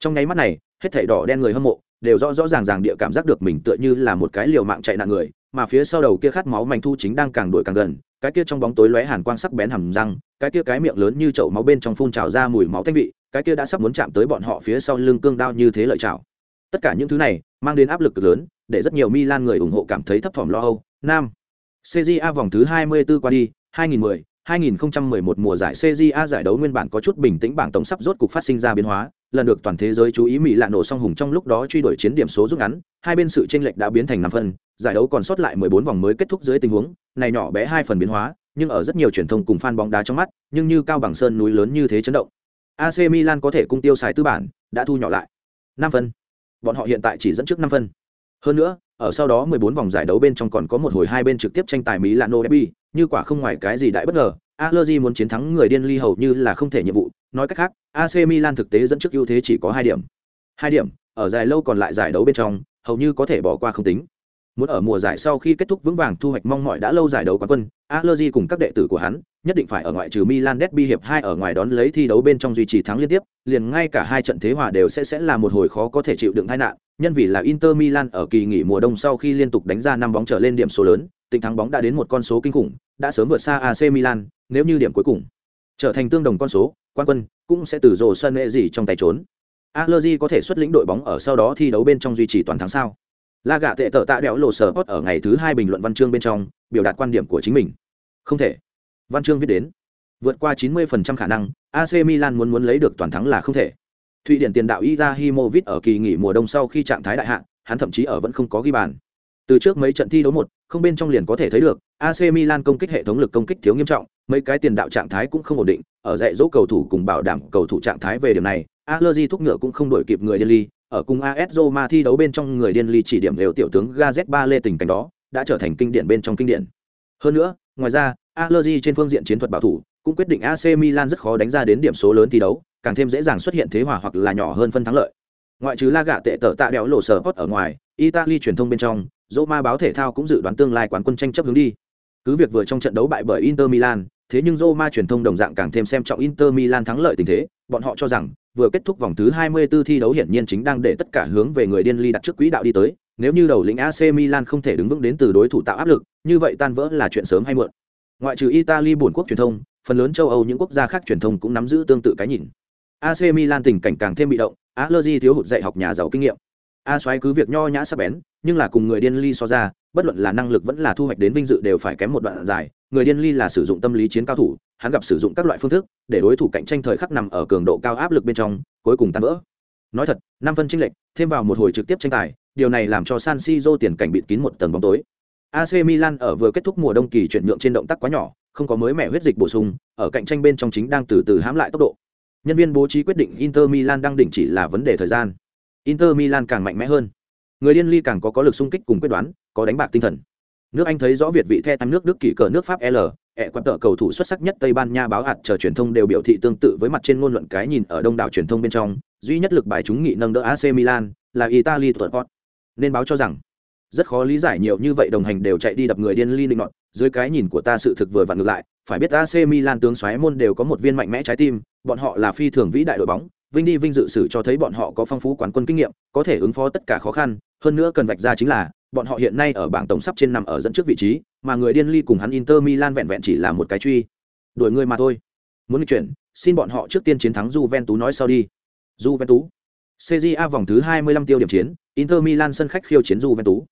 Trong nháy mắt này, hết thảy đỏ đen người hâm mộ đều rõ rõ ràng ràng địa cảm giác được mình tựa như là một cái liều mạng chạy nạn người, mà phía sau đầu kia khát máu mảnh thu chính đang càng đuổi càng gần, cái kia trong bóng tối lóe hàn quang sắc bén hầm răng, cái kia cái miệng lớn như chậu máu bên trong phun trào ra mùi máu thanh vị, cái kia đã sắp muốn chạm tới bọn họ phía sau lưng cương đao như thế lợi chảo. Tất cả những thứ này mang đến áp lực cực lớn, để rất nhiều Milan người ủng hộ cảm thấy thấp thỏm lo âu. Nam. CJA vòng thứ 24 qua đi, 2010, 2011 mùa giải CJA giải đấu nguyên bản có chút bình tĩnh bảng tổng sắp rốt cục phát sinh ra biến hóa, lần được toàn thế giới chú ý Mỹ lạ nổ song hùng trong lúc đó truy đuổi chiến điểm số rút ngắn, hai bên sự chênh lệch đã biến thành 5 phần, giải đấu còn sót lại 14 vòng mới kết thúc dưới tình huống, này nhỏ bé hai phần biến hóa, nhưng ở rất nhiều truyền thông cùng fan bóng đá trong mắt, nhưng như cao bằng sơn núi lớn như thế chấn động. AC Milan có thể cung tiêu xài tư bản, đã thu nhỏ lại. 5 phân. Bọn họ hiện tại chỉ dẫn trước 5 phân. Hơn nữa, ở sau đó 14 vòng giải đấu bên trong còn có một hồi hai bên trực tiếp tranh tài Mỹ Milano Derby, như quả không ngoài cái gì đại bất ngờ, Allegri muốn chiến thắng người điên ly hầu như là không thể nhiệm vụ, nói cách khác, AC Milan thực tế dẫn trước ưu thế chỉ có 2 điểm. 2 điểm, ở dài lâu còn lại giải đấu bên trong, hầu như có thể bỏ qua không tính. Muốn ở mùa giải sau khi kết thúc vững vàng thu hoạch mong mỏi đã lâu giải đấu quán quân, Allegri cùng các đệ tử của hắn, nhất định phải ở ngoại trừ Milan Derby hiệp 2 ở ngoài đón lấy thi đấu bên trong duy trì thắng liên tiếp, liền ngay cả hai trận thế hòa đều sẽ sẽ là một hồi khó có thể chịu đựng tai nạn, nhân vì là Inter Milan ở kỳ nghỉ mùa đông sau khi liên tục đánh ra năm bóng trở lên điểm số lớn, tình thắng bóng đã đến một con số kinh khủng, đã sớm vượt xa AC Milan, nếu như điểm cuối cùng trở thành tương đồng con số, quan quân cũng sẽ từ rồ sân nghệ gì trong tay trốn. Allegri có thể xuất lĩnh đội bóng ở sau đó thi đấu bên trong duy trì toàn thắng sao? La gạ tệ tở tạ đẽo lộ sở post ở ngày thứ hai bình luận văn chương bên trong, biểu đạt quan điểm của chính mình. Không thể. Văn chương viết đến, vượt qua 90% khả năng, AC Milan muốn muốn lấy được toàn thắng là không thể. Thụy Điển tiền đạo Izahimovic ở kỳ nghỉ mùa đông sau khi trạng thái đại hạn, hắn thậm chí ở vẫn không có ghi bàn. Từ trước mấy trận thi đấu một, không bên trong liền có thể thấy được, AC Milan công kích hệ thống lực công kích thiếu nghiêm trọng, mấy cái tiền đạo trạng thái cũng không ổn định, ở dạy dỗ cầu thủ cùng bảo đảm cầu thủ trạng thái về điểm này, Allegri thúc ngựa cũng không đổi kịp người Delhi, ở cùng AS Roma thi đấu bên trong người điên ly chỉ điểm đều tiểu tướng Gazet Lê tình cảnh đó, đã trở thành kinh điển bên trong kinh điển. Hơn nữa, ngoài ra, Allegri trên phương diện chiến thuật bảo thủ, cũng quyết định AC Milan rất khó đánh ra đến điểm số lớn thi đấu, càng thêm dễ dàng xuất hiện thế hòa hoặc là nhỏ hơn phân thắng lợi. Ngoại trừ La Gà tệ tở tạ đéo lộ sở hot ở ngoài, Italy truyền thông bên trong, Roma báo thể thao cũng dự đoán tương lai quán quân tranh chấp hướng đi. Cứ việc vừa trong trận đấu bại bởi Inter Milan, thế nhưng Roma truyền thông đồng dạng càng thêm xem trọng Inter Milan thắng lợi tình thế, bọn họ cho rằng vừa kết thúc vòng thứ 24 thi đấu hiển nhiên chính đang để tất cả hướng về người điên ly đặt trước quỹ đạo đi tới, nếu như đầu lĩnh AC Milan không thể đứng vững đến từ đối thủ tạo áp lực, như vậy tan vỡ là chuyện sớm hay muộn. Ngoại trừ Italy buồn quốc truyền thông, phần lớn châu Âu những quốc gia khác truyền thông cũng nắm giữ tương tự cái nhìn. AC Milan tình cảnh càng thêm bị động, Allegri thiếu hụt dạy học nhà giàu kinh nghiệm. A soái cứ việc nho nhã sắc bén, nhưng là cùng người điên ly so ra, bất luận là năng lực vẫn là thu hoạch đến vinh dự đều phải kém một đoạn dài. Người điên ly là sử dụng tâm lý chiến cao thủ, hắn gặp sử dụng các loại phương thức để đối thủ cạnh tranh thời khắc nằm ở cường độ cao áp lực bên trong, cuối cùng tan vỡ. Nói thật, năm phân chênh lệch, thêm vào một hồi trực tiếp tranh tài, điều này làm cho San Siro tiền cảnh bịt kín một tầng bóng tối. AC Milan ở vừa kết thúc mùa đông kỳ chuyển nhượng trên động tác quá nhỏ, không có mới mẻ huyết dịch bổ sung, ở cạnh tranh bên trong chính đang từ từ hãm lại tốc độ. Nhân viên bố trí quyết định Inter Milan đang đỉnh chỉ là vấn đề thời gian. Inter Milan càng mạnh mẽ hơn. Người điên ly càng có có lực xung kích cùng quyết đoán, có đánh bạc tinh thần. Nước Anh thấy rõ Việt vị the tam nước Đức kỳ cờ nước Pháp L, ẹ quan tợ cầu thủ xuất sắc nhất Tây Ban Nha báo hạt chờ truyền thông đều biểu thị tương tự với mặt trên ngôn luận cái nhìn ở đông đảo truyền thông bên trong, duy nhất lực bài chúng nghị nâng đỡ AC Milan là Italy tuột Nên báo cho rằng rất khó lý giải nhiều như vậy đồng hành đều chạy đi đập người điên ly định nọt dưới cái nhìn của ta sự thực vừa vặn ngược lại phải biết AC Milan tướng xoáy môn đều có một viên mạnh mẽ trái tim bọn họ là phi thường vĩ đại đội bóng vinh đi vinh dự sử cho thấy bọn họ có phong phú quán quân kinh nghiệm có thể ứng phó tất cả khó khăn hơn nữa cần vạch ra chính là bọn họ hiện nay ở bảng tổng sắp trên nằm ở dẫn trước vị trí mà người điên ly cùng hắn Inter Milan vẹn vẹn chỉ là một cái truy. Đuổi người mà thôi. Muốn chuyển xin bọn họ trước tiên chiến thắng Juventus nói sau đi. Juventus. CJA vòng thứ 25 tiêu điểm chiến Inter Milan sân khách khiêu chiến Juventus.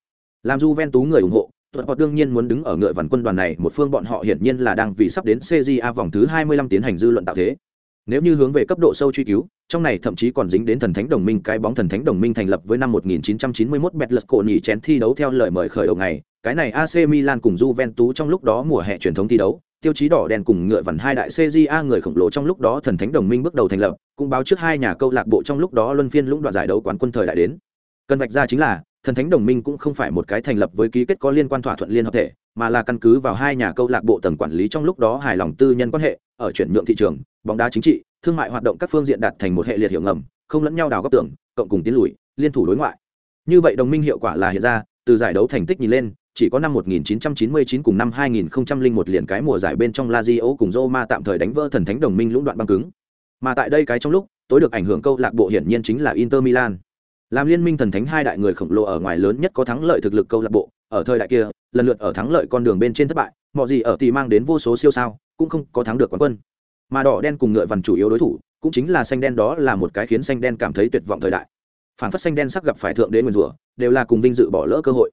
Làm Juventus người ủng hộ, tuần họ đương nhiên muốn đứng ở ngựa vằn quân đoàn này, một phương bọn họ hiển nhiên là đang vì sắp đến CJA vòng thứ 25 tiến hành dư luận tạo thế. Nếu như hướng về cấp độ sâu truy cứu, trong này thậm chí còn dính đến thần thánh đồng minh cái bóng thần thánh đồng minh thành lập với năm 1991 Betlesco nhỉ chén thi đấu theo lời mời khởi đầu ngày, cái này AC Milan cùng Juventus trong lúc đó mùa hè truyền thống thi đấu, tiêu chí đỏ đen cùng ngựa vằn hai đại CJA người khổng lồ trong lúc đó thần thánh đồng minh bước đầu thành lập, cũng báo trước hai nhà câu lạc bộ trong lúc đó luân phiên lũng đoạn giải đấu quán quân thời đại đến. Cần vạch ra chính là, thần thánh đồng minh cũng không phải một cái thành lập với ký kết có liên quan thỏa thuận liên hợp thể mà là căn cứ vào hai nhà câu lạc bộ tầng quản lý trong lúc đó hài lòng tư nhân quan hệ ở chuyển nhượng thị trường bóng đá chính trị thương mại hoạt động các phương diện đạt thành một hệ liệt hiệu ngầm không lẫn nhau đào góc tưởng cộng cùng tiến lùi liên thủ đối ngoại như vậy đồng minh hiệu quả là hiện ra từ giải đấu thành tích nhìn lên chỉ có năm 1999 cùng năm 2001 liền cái mùa giải bên trong Lazio cùng Roma tạm thời đánh vỡ thần thánh đồng minh lũng đoạn băng cứng. Mà tại đây cái trong lúc, tối được ảnh hưởng câu lạc bộ hiển nhiên chính là Inter Milan làm liên minh thần thánh hai đại người khổng lồ ở ngoài lớn nhất có thắng lợi thực lực câu lạc bộ, ở thời đại kia, lần lượt ở thắng lợi con đường bên trên thất bại, mọi gì ở thì mang đến vô số siêu sao, cũng không có thắng được quán quân. Mà đỏ đen cùng ngựa vằn chủ yếu đối thủ, cũng chính là xanh đen đó là một cái khiến xanh đen cảm thấy tuyệt vọng thời đại. Phản phất xanh đen sắc gặp phải thượng đế nguyền rủa, đều là cùng vinh dự bỏ lỡ cơ hội.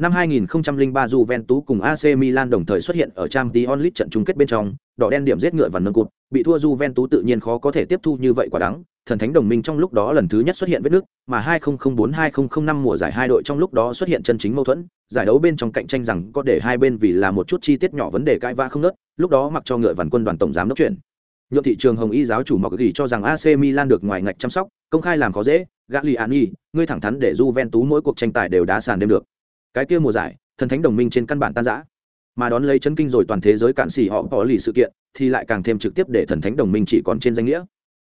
Năm 2003 Juventus cùng AC Milan đồng thời xuất hiện ở Champions League trận chung kết bên trong, đỏ đen điểm giết ngựa và nâng cụt, bị thua Juventus tự nhiên khó có thể tiếp thu như vậy quả đắng. Thần thánh đồng minh trong lúc đó lần thứ nhất xuất hiện vết nước, mà 2004-2005 mùa giải hai đội trong lúc đó xuất hiện chân chính mâu thuẫn, giải đấu bên trong cạnh tranh rằng có để hai bên vì là một chút chi tiết nhỏ vấn đề cãi vã không nớt, lúc đó mặc cho ngựa vằn quân đoàn tổng giám đốc chuyển. Nhượng thị trường Hồng Y giáo chủ Mọc Gỉ cho rằng AC Milan được ngoài ngạch chăm sóc, công khai làm khó dễ, Gagliani, ngươi thẳng thắn để Juventus mỗi cuộc tranh tài đều đá sàn đêm được. Cái kia mùa giải, thần thánh đồng minh trên căn bản tan rã. Mà đón lấy chấn kinh rồi toàn thế giới cạn xỉ họ có lì sự kiện, thì lại càng thêm trực tiếp để thần thánh đồng minh chỉ còn trên danh nghĩa.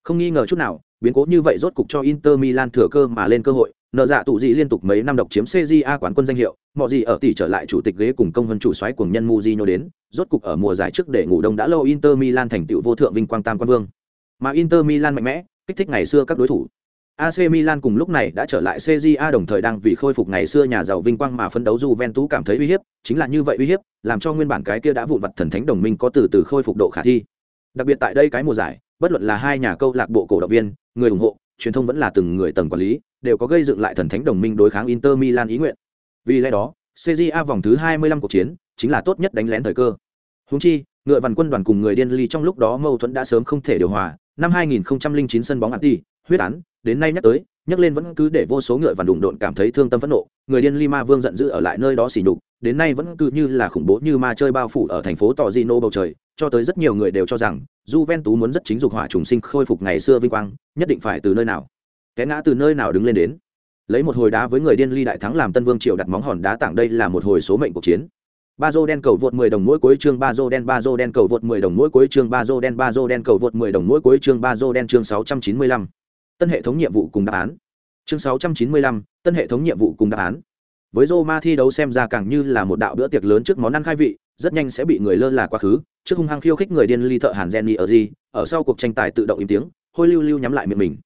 Không nghi ngờ chút nào, biến cố như vậy rốt cục cho Inter Milan thừa cơ mà lên cơ hội, nợ dạ tụ dị liên tục mấy năm độc chiếm CJA quán quân danh hiệu, mọi gì ở tỷ trở lại chủ tịch ghế cùng công hơn chủ soái cùng nhân Mujino đến, rốt cục ở mùa giải trước để ngủ đông đã lâu Inter Milan thành tựu vô thượng vinh quang tam quan vương. Mà Inter Milan mạnh mẽ, kích thích ngày xưa các đối thủ. AC Milan cùng lúc này đã trở lại CJA đồng thời đang vì khôi phục ngày xưa nhà giàu vinh quang mà phấn đấu Juventus cảm thấy uy hiếp, chính là như vậy uy hiếp, làm cho nguyên bản cái kia đã vụn vặt thần thánh đồng minh có từ từ khôi phục độ khả thi. Đặc biệt tại đây cái mùa giải, bất luận là hai nhà câu lạc bộ cổ động viên, người ủng hộ, truyền thông vẫn là từng người tầng quản lý, đều có gây dựng lại thần thánh đồng minh đối kháng Inter Milan ý nguyện. Vì lẽ đó, CJA vòng thứ 25 cuộc chiến chính là tốt nhất đánh lén thời cơ. Huống chi, ngựa vằn quân đoàn cùng người điên ly trong lúc đó mâu thuẫn đã sớm không thể điều hòa. Năm 2009 sân bóng anti, huyết án, đến nay nhắc tới, nhắc lên vẫn cứ để vô số ngựa vằn đụng độn cảm thấy thương tâm phẫn nộ. Người điên Lima Vương giận dữ ở lại nơi đó xỉ nhục, đến nay vẫn cứ như là khủng bố như ma chơi bao phủ ở thành phố Torino bầu trời, cho tới rất nhiều người đều cho rằng Juventus muốn rất chính dục hỏa trùng sinh khôi phục ngày xưa vinh quang, nhất định phải từ nơi nào. Cái ngã từ nơi nào đứng lên đến lấy một hồi đá với người điên ly đại thắng làm tân vương triều đặt móng hòn đá tảng đây là một hồi số mệnh cuộc chiến ba dô đen cầu vượt 10 đồng mỗi cuối chương ba dô đen ba dô đen cầu vượt 10 đồng mỗi cuối chương ba dô đen ba dô đen cầu vượt 10 đồng mỗi cuối chương ba dô đen chương 695 tân hệ thống nhiệm vụ cùng đáp án chương 695, tân hệ thống nhiệm vụ cùng đáp án với Roma thi đấu xem ra càng như là một đạo bữa tiệc lớn trước món ăn khai vị rất nhanh sẽ bị người lơ là quá khứ trước hung hăng khiêu khích người điên ly thợ hàn Jenny ở gì ở sau cuộc tranh tài tự động im tiếng hôi lưu lưu nhắm lại miệng mình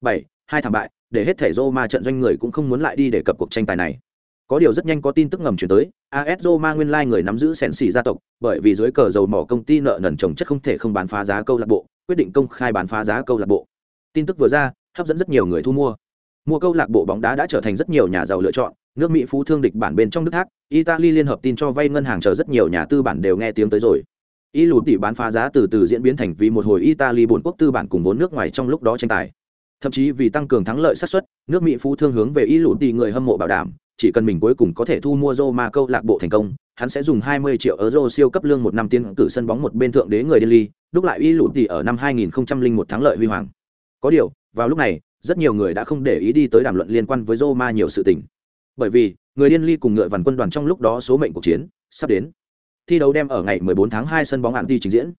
bảy hai thảm bại để hết thể Roma trận doanh người cũng không muốn lại đi để cập cuộc tranh tài này. Có điều rất nhanh có tin tức ngầm chuyển tới, AS Roma nguyên lai người nắm giữ sẹn xỉ gia tộc, bởi vì dưới cờ dầu mỏ công ty nợ nần trồng chất không thể không bán phá giá câu lạc bộ, quyết định công khai bán phá giá câu lạc bộ. Tin tức vừa ra, hấp dẫn rất nhiều người thu mua. Mua câu lạc bộ bóng đá đã trở thành rất nhiều nhà giàu lựa chọn, nước Mỹ phú thương địch bản bên trong nước thác, Italy liên hợp tin cho vay ngân hàng chờ rất nhiều nhà tư bản đều nghe tiếng tới rồi. Y lụt tỷ bán phá giá từ từ diễn biến thành vì một hồi Italy bốn quốc tư bản cùng vốn nước ngoài trong lúc đó tranh tài thậm chí vì tăng cường thắng lợi xác suất nước mỹ phú thương hướng về ý lụt tỷ người hâm mộ bảo đảm chỉ cần mình cuối cùng có thể thu mua Roma câu lạc bộ thành công, hắn sẽ dùng 20 triệu euro siêu cấp lương một năm tiến cử sân bóng một bên thượng đế người Delhi, đúc lại ý lụt tỷ ở năm 2001 thắng lợi huy hoàng. Có điều, vào lúc này, rất nhiều người đã không để ý đi tới đàm luận liên quan với Roma nhiều sự tình. Bởi vì, người Delhi cùng ngựa vằn quân đoàn trong lúc đó số mệnh cuộc chiến sắp đến. Thi đấu đem ở ngày 14 tháng 2 sân bóng Anti trình diễn.